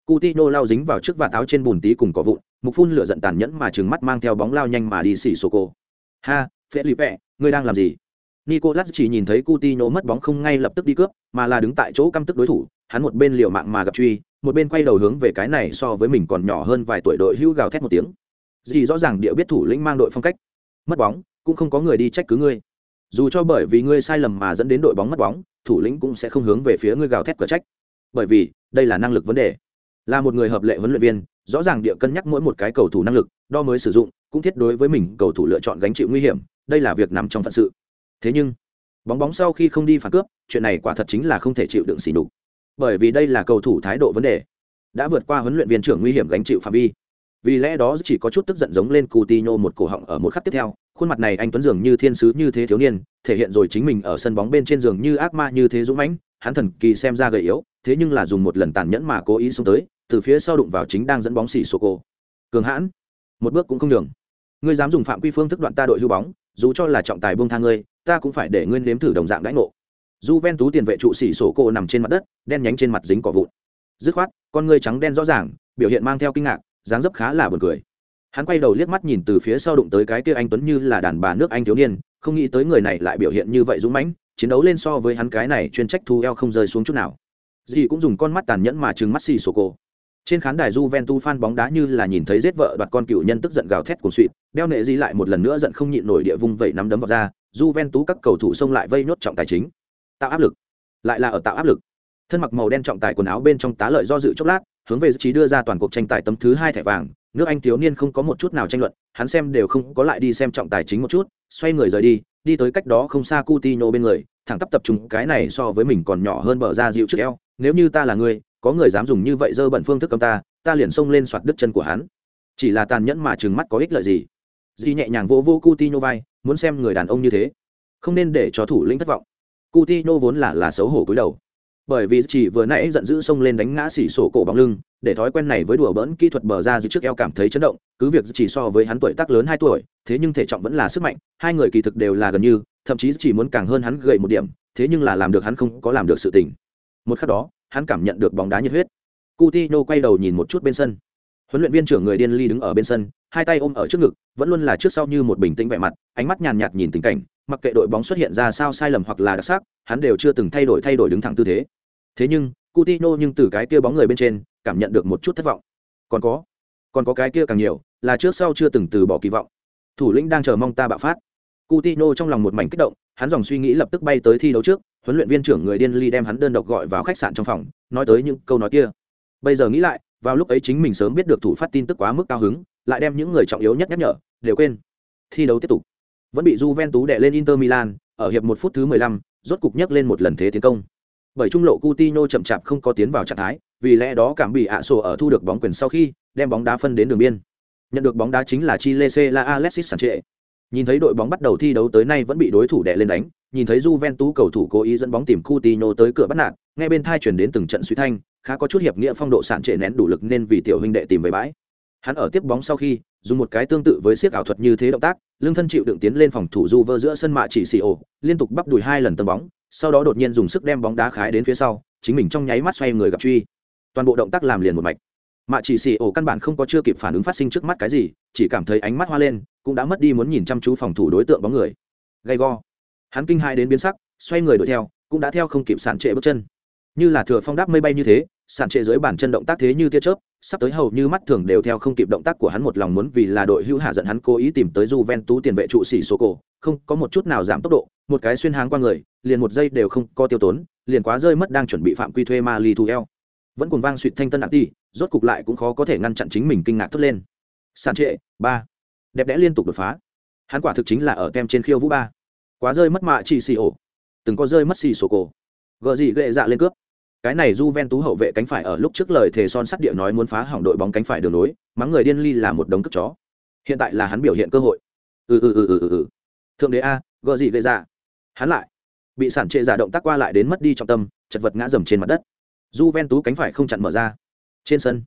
Coutinho lao dính vào trước vạt áo trên bùn tí cùng cỏ vụn, mục phun lửa giận tàn nhẫn mà trừng mắt mang theo bóng lao nhanh mà đi xỉ sổ cô Ha, Felipe, ngươi đang làm gì? Nicolas chỉ nhìn thấy Coutinho mất bóng không ngay lập tức đi cướp, mà là đứng tại chỗ căm tức đối thủ, hắn một bên liều mạng mà gặp truy, một bên quay đầu hướng về cái này so với mình còn nhỏ hơn vài tuổi đội hưu gào thét một tiếng. dì rõ ràng địa biết thủ lĩnh mang đội phong cách. Mất bóng, cũng không có người đi trách cứ ngươi. Dù cho bởi vì ngươi sai lầm mà dẫn đến đội bóng mất bóng, thủ lĩnh cũng sẽ không hướng về phía ngươi gào thét cửa trách. Bởi vì, đây là năng lực vấn đề. Là một người hợp lệ huấn luyện viên, rõ ràng địa cân nhắc mỗi một cái cầu thủ năng lực, đo mới sử dụng, cũng thiết đối với mình cầu thủ lựa chọn gánh chịu nguy hiểm, đây là việc nằm trong phận sự thế nhưng bóng bóng sau khi không đi phản cướp chuyện này quả thật chính là không thể chịu đựng xỉ đục bởi vì đây là cầu thủ thái độ vấn đề đã vượt qua huấn luyện viên trưởng nguy hiểm gánh chịu phạm vi vì lẽ đó chỉ có chút tức giận giống lên Coutinho một cổ họng ở một khắc tiếp theo, khuôn mặt này anh tuấn dường như thiên sứ như thế thiếu niên, thể hiện rồi chính mình ở sân bóng bên trên giường như ác ma như thế dũng mãnh, hắn thần kỳ xem ra gầy yếu, thế nhưng là dùng một lần tàn nhẫn mà cố ý xông tới, từ phía sau đụng vào chính đang dẫn bóng xỉ sô cô cường hãn, một bước cũng không đường ngươi dám dùng phạm quy phương thức đoạn ta đội hưu bóng, dù cho là trọng tài buông tha ngươi, ta cũng phải để ngươi nếm thử đồng dạng đãi ngộ. Dù ven tú tiền vệ trụ xỉ sổ cô nằm trên mặt đất, đen nhánh trên mặt dính cỏ vụn. Dứt khoát, con ngươi trắng đen rõ ràng, biểu hiện mang theo kinh ngạc dáng dấp khá là buồn cười. Hắn quay đầu liếc mắt nhìn từ phía sau đụng tới cái kia anh tuấn như là đàn bà nước anh thiếu niên không nghĩ tới người này lại biểu hiện như vậy dũng mãnh chiến đấu lên so với hắn cái này chuyên trách thu eo không rơi xuống chút nào. Dì cũng dùng con mắt tàn nhẫn mà trừng mắt xì sổ cô trên khán đài Juventus fan bóng đá như là nhìn thấy giết vợ đoạt con cựu nhân tức giận gào thét cuồng suỵt, đeo nệ gì lại một lần nữa giận không nhịn nổi địa vung vẩy nắm đấm vào ra, Juventus các cầu thủ xông lại vây nốt trọng tài chính, tạo áp lực, lại là ở tạo áp lực. Thân mặc màu đen trọng tài quần áo bên trong tá lợi do dự chốc lát, hướng về trí đưa ra toàn cuộc tranh tài tấm thứ hai thẻ vàng, nước Anh thiếu niên không có một chút nào tranh luận, hắn xem đều không có lại đi xem trọng tài chính một chút, xoay người rời đi, đi tới cách đó không xa Coutinho bên người, thẳng tắp tập trung cái này so với mình còn nhỏ hơn bờ ra dịu trước eo, nếu như ta là người, có người dám dùng như vậy dơ bẩn phương thức cầm ta ta liền xông lên soạt đứt chân của hắn. Chỉ là tàn nhẫn mà trừng mắt có ích lợi gì? Di nhẹ nhàng vỗ vô Coutinho vai muốn xem người đàn ông như thế. Không nên để cho thủ lĩnh thất vọng. Coutinho vốn là là xấu hổ cúi đầu bởi vì chỉ vừa nãy giận dữ xông lên đánh ngã xỉ sổ cổ bóng lưng để thói quen này với đùa bỡn kỹ thuật bờ ra giữ trước eo cảm thấy chấn động cứ việc chỉ so với hắn tuổi tác lớn hai tuổi thế nhưng thể trọng vẫn là sức mạnh hai người kỳ thực đều là gần như thậm chí chỉ muốn càng hơn hắn gầy một điểm thế nhưng là làm được hắn không có làm được sự tình một khắc đó hắn cảm nhận được bóng đá nhiệt huyết. Coutinho quay đầu nhìn một chút bên sân. Huấn luyện viên trưởng người điên ly đứng ở bên sân, hai tay ôm ở trước ngực, vẫn luôn là trước sau như một bình tĩnh vẻ mặt, ánh mắt nhàn nhạt nhìn tình cảnh, mặc kệ đội bóng xuất hiện ra sao sai lầm hoặc là đặc sắc, hắn đều chưa từng thay đổi thay đổi đứng thẳng tư thế. Thế nhưng, Coutinho nhưng từ cái kia bóng người bên trên, cảm nhận được một chút thất vọng. Còn có, còn có cái kia càng nhiều, là trước sau chưa từng từ bỏ kỳ vọng. Thủ lĩnh đang chờ mong ta bạo phát. Coutinho trong lòng một mảnh kích động, hắn dòng suy nghĩ lập tức bay tới thi đấu trước, huấn luyện viên trưởng người điên ly đem hắn đơn độc gọi vào khách sạn trong phòng nói tới những câu nói kia bây giờ nghĩ lại vào lúc ấy chính mình sớm biết được thủ phát tin tức quá mức cao hứng lại đem những người trọng yếu nhất nhắc nhở đều quên thi đấu tiếp tục vẫn bị Juventus đè lên Inter Milan ở hiệp một phút thứ 15, rốt cục nhấc lên một lần thế tiến công bởi trung lộ Coutinho chậm chạp không có tiến vào trạng thái vì lẽ đó cảm bị ạ sổ ở thu được bóng quyền sau khi đem bóng đá phân đến đường biên nhận được bóng đá chính là Chile C la Alexis Sanchez nhìn thấy đội bóng bắt đầu thi đấu tới nay vẫn bị đối thủ đè lên đánh nhìn thấy Juventus cầu thủ cố ý dẫn bóng tìm Coutinho tới cửa bắt nạt, nghe bên thai chuyển đến từng trận suy thanh, khá có chút hiệp nghĩa phong độ sạn trệ nén đủ lực nên vì tiểu huynh đệ tìm về bãi. Hắn ở tiếp bóng sau khi, dùng một cái tương tự với siết ảo thuật như thế động tác, lưng thân chịu đựng tiến lên phòng thủ Juve giữa sân mạ chỉ xì ổ, liên tục bắp đùi hai lần tấn bóng, sau đó đột nhiên dùng sức đem bóng đá khái đến phía sau, chính mình trong nháy mắt xoay người gặp truy. Toàn bộ động tác làm liền một mạch. mạ chỉ xì ổ căn bản không có chưa kịp phản ứng phát sinh trước mắt cái gì chỉ cảm thấy ánh mắt hoa lên cũng đã mất đi muốn nhìn chăm chú phòng thủ đối tượng bóng người gay go hắn kinh hai đến biến sắc xoay người đuổi theo cũng đã theo không kịp sạn trệ bước chân như là thừa phong đáp mây bay như thế sàn trệ dưới bàn chân động tác thế như tia chớp sắp tới hầu như mắt thường đều theo không kịp động tác của hắn một lòng muốn vì là đội hữu hạ giận hắn cố ý tìm tới Juventus tiền vệ trụ sĩ số cổ, không có một chút nào giảm tốc độ, một cái xuyên háng qua người, liền một giây đều không có tiêu tốn, liền quá rơi mất đang chuẩn bị phạm quy thuê Mali Tuel. Vẫn cùng vang suýt thanh tân ti, rốt cục lại cũng khó có thể ngăn chặn chính mình kinh ngạc thốt lên. Sàn trệ, ba, đẹp đẽ liên tục đột phá. Hắn quả thực chính là ở kem trên khiêu vũ ba. Quá rơi mất mạ chỉ xì ổ, từng có rơi mất xì số cổ. Gờ gì gệ dạ lên cướp cái này Juventus hậu vệ cánh phải ở lúc trước lời thề son sắt địa nói muốn phá hỏng đội bóng cánh phải đường nối, mắng người điên ly là một đống cất chó. Hiện tại là hắn biểu hiện cơ hội. Ừ ừ ừ ừ ừ. ừ. Thượng đế a, gỡ gì gây ra? Dạ. Hắn lại bị sản trệ giả động tác qua lại đến mất đi trọng tâm, chật vật ngã dầm trên mặt đất. Juventus cánh phải không chặn mở ra. Trên sân,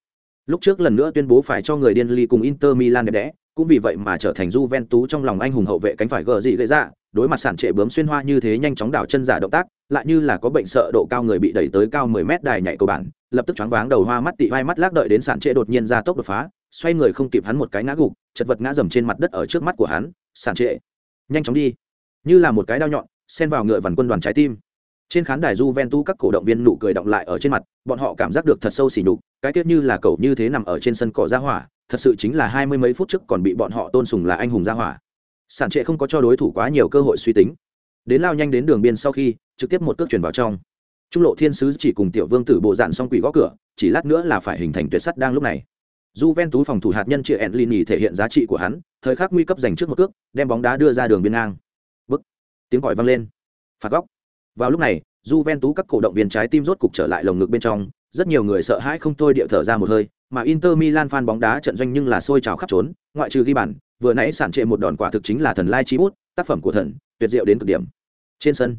lúc trước lần nữa tuyên bố phải cho người điên ly cùng Inter Milan đẹp đẽ, cũng vì vậy mà trở thành Juventus trong lòng anh hùng hậu vệ cánh phải gờ gì gây ra, dạ, đối mặt sản trệ bướm xuyên hoa như thế nhanh chóng đảo chân giả động tác, lại như là có bệnh sợ độ cao người bị đẩy tới cao 10 mét đài nhảy cầu bản, lập tức choáng váng đầu hoa mắt tị vai mắt lác đợi đến sản trệ đột nhiên ra tốc đột phá, xoay người không kịp hắn một cái ngã gục, chật vật ngã dầm trên mặt đất ở trước mắt của hắn, sản trệ, nhanh chóng đi, như là một cái đao nhọn, xen vào ngựa vằn quân đoàn trái tim. Trên khán đài Juventus các cổ động viên nụ cười động lại ở trên mặt, bọn họ cảm giác được thật sâu sỉ nhục, cái tiết như là cậu như thế nằm ở trên sân cỏ ra hỏa, thật sự chính là hai mươi mấy phút trước còn bị bọn họ tôn sùng là anh hùng ra hỏa. Sản trệ không có cho đối thủ quá nhiều cơ hội suy tính đến lao nhanh đến đường biên sau khi, trực tiếp một cước chuyển vào trong. Trung lộ thiên sứ chỉ cùng tiểu vương tử bộ dạn xong quỷ gõ cửa, chỉ lát nữa là phải hình thành tuyệt sắt đang lúc này. J ven tú phòng thủ hạt nhân chia ẹn lini thể hiện giá trị của hắn, thời khắc nguy cấp dành trước một cước, đem bóng đá đưa ra đường biên ngang. Bức. Tiếng còi vang lên. Phạt góc. Vào lúc này j ven tú các cổ động viên trái tim rốt cục trở lại lồng ngực bên trong, rất nhiều người sợ hãi không thôi điệu thở ra một hơi, mà inter milan fan bóng đá trận doanh nhưng là sôi trào khắp trốn, ngoại trừ ghi bàn vừa nãy sản trệ một đòn quả thực chính là thần lai chi bút tác phẩm của thần tuyệt diệu đến cực điểm trên sân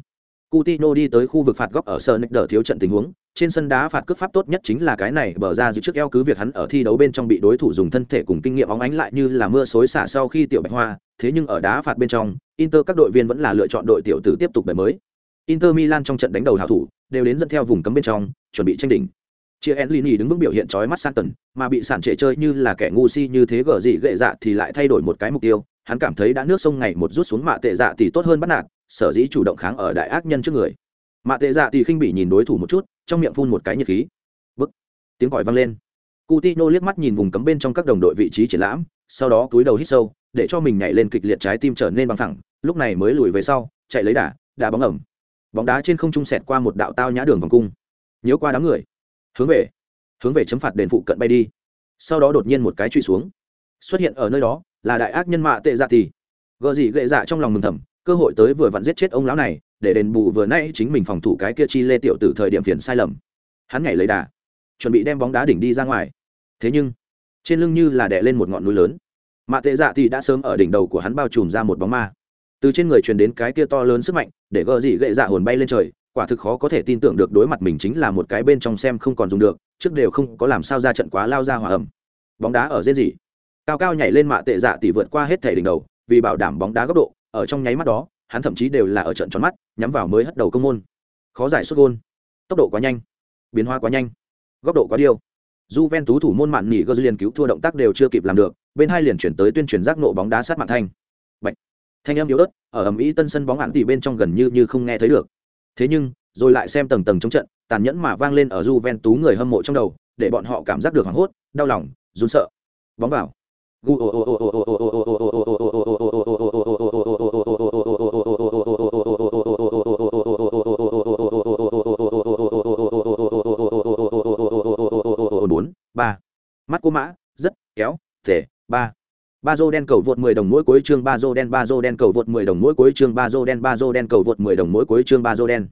Coutinho đi tới khu vực phạt góc ở sân đỡ thiếu trận tình huống, trên sân đá phạt cướp pháp tốt nhất chính là cái này bờ ra giữ trước eo cứ việc hắn ở thi đấu bên trong bị đối thủ dùng thân thể cùng kinh nghiệm óng ánh lại như là mưa xối xả sau khi tiểu bạch hoa, thế nhưng ở đá phạt bên trong, Inter các đội viên vẫn là lựa chọn đội tiểu tử tiếp tục bẻ mới. Inter Milan trong trận đánh đầu hảo thủ, đều đến dẫn theo vùng cấm bên trong, chuẩn bị tranh đỉnh chia enlini đứng vững biểu hiện chói mắt san tần mà bị sản trệ chơi như là kẻ ngu si như thế gở gì gệ dạ thì lại thay đổi một cái mục tiêu. Hắn cảm thấy đã nước sông ngày một rút xuống mạ tệ dạ thì tốt hơn bắt nạt, sở dĩ chủ động kháng ở đại ác nhân trước người. Mạ tệ dạ thì khinh bị nhìn đối thủ một chút, trong miệng phun một cái nhiệt khí. Bức. Tiếng còi vang lên. Coutinho liếc mắt nhìn vùng cấm bên trong các đồng đội vị trí triển lãm, sau đó cúi đầu hít sâu, để cho mình nhảy lên kịch liệt trái tim trở nên bằng thẳng lúc này mới lùi về sau, chạy lấy đà đá bóng ẩm. Bóng đá trên không trung sẹt qua một đạo tao nhã đường vòng cung. Nhớ qua đám người hướng về hướng về chấm phạt đền phụ cận bay đi. Sau đó đột nhiên một cái truy xuống. Xuất hiện ở nơi đó là đại ác nhân mạ tệ dạ thì gợ gì gệ dạ trong lòng mừng thầm, cơ hội tới vừa vặn giết chết ông lão này, để đền bù vừa nay chính mình phòng thủ cái kia chi lê tiểu từ thời điểm phiền sai lầm. Hắn nhảy lấy đà, chuẩn bị đem bóng đá đỉnh đi ra ngoài. Thế nhưng, trên lưng như là đè lên một ngọn núi lớn. Mạ tệ dạ thì đã sớm ở đỉnh đầu của hắn bao trùm ra một bóng ma. Từ trên người truyền đến cái kia to lớn sức mạnh, để gợ gì gệ dạ hồn bay lên trời quả thực khó có thể tin tưởng được đối mặt mình chính là một cái bên trong xem không còn dùng được, trước đều không có làm sao ra trận quá lao ra hòa ẩm. Bóng đá ở dễ gì cao cao nhảy lên mạ tệ dạ tỷ vượt qua hết thể đỉnh đầu, vì bảo đảm bóng đá góc độ, ở trong nháy mắt đó, hắn thậm chí đều là ở trận tròn mắt, nhắm vào mới hất đầu công môn. Khó giải xuất gôn. Tốc độ quá nhanh. Biến hóa quá nhanh. Góc độ quá điêu. J ven tú thủ môn mạn nỉ gơ liền cứu thua động tác đều chưa kịp làm được, bên hai liền chuyển tới tuyên truyền giác nộ bóng đá sát mạng thanh. Bạch. thanh em yếu ớt, ở ẩm ý tân sân bóng ạn tỷ bên trong gần như như không nghe thấy được thế nhưng rồi lại xem tầng tầng chống trận tàn nhẫn mà vang lên ở Juventus người hâm mộ trong đầu để bọn họ cảm giác được hoảng hốt đau lòng run sợ bóng vào bốn ba mắt cô mã rất kéo thể ba ba dô đen cầu vượt 10 đồng mỗi cuối chương, ba dô đen, ba dô đen cầu vượt 10 đồng mỗi cuối chương, ba dô đen, ba dô đen cầu vượt 10 đồng mỗi cuối chương, ba dô đen.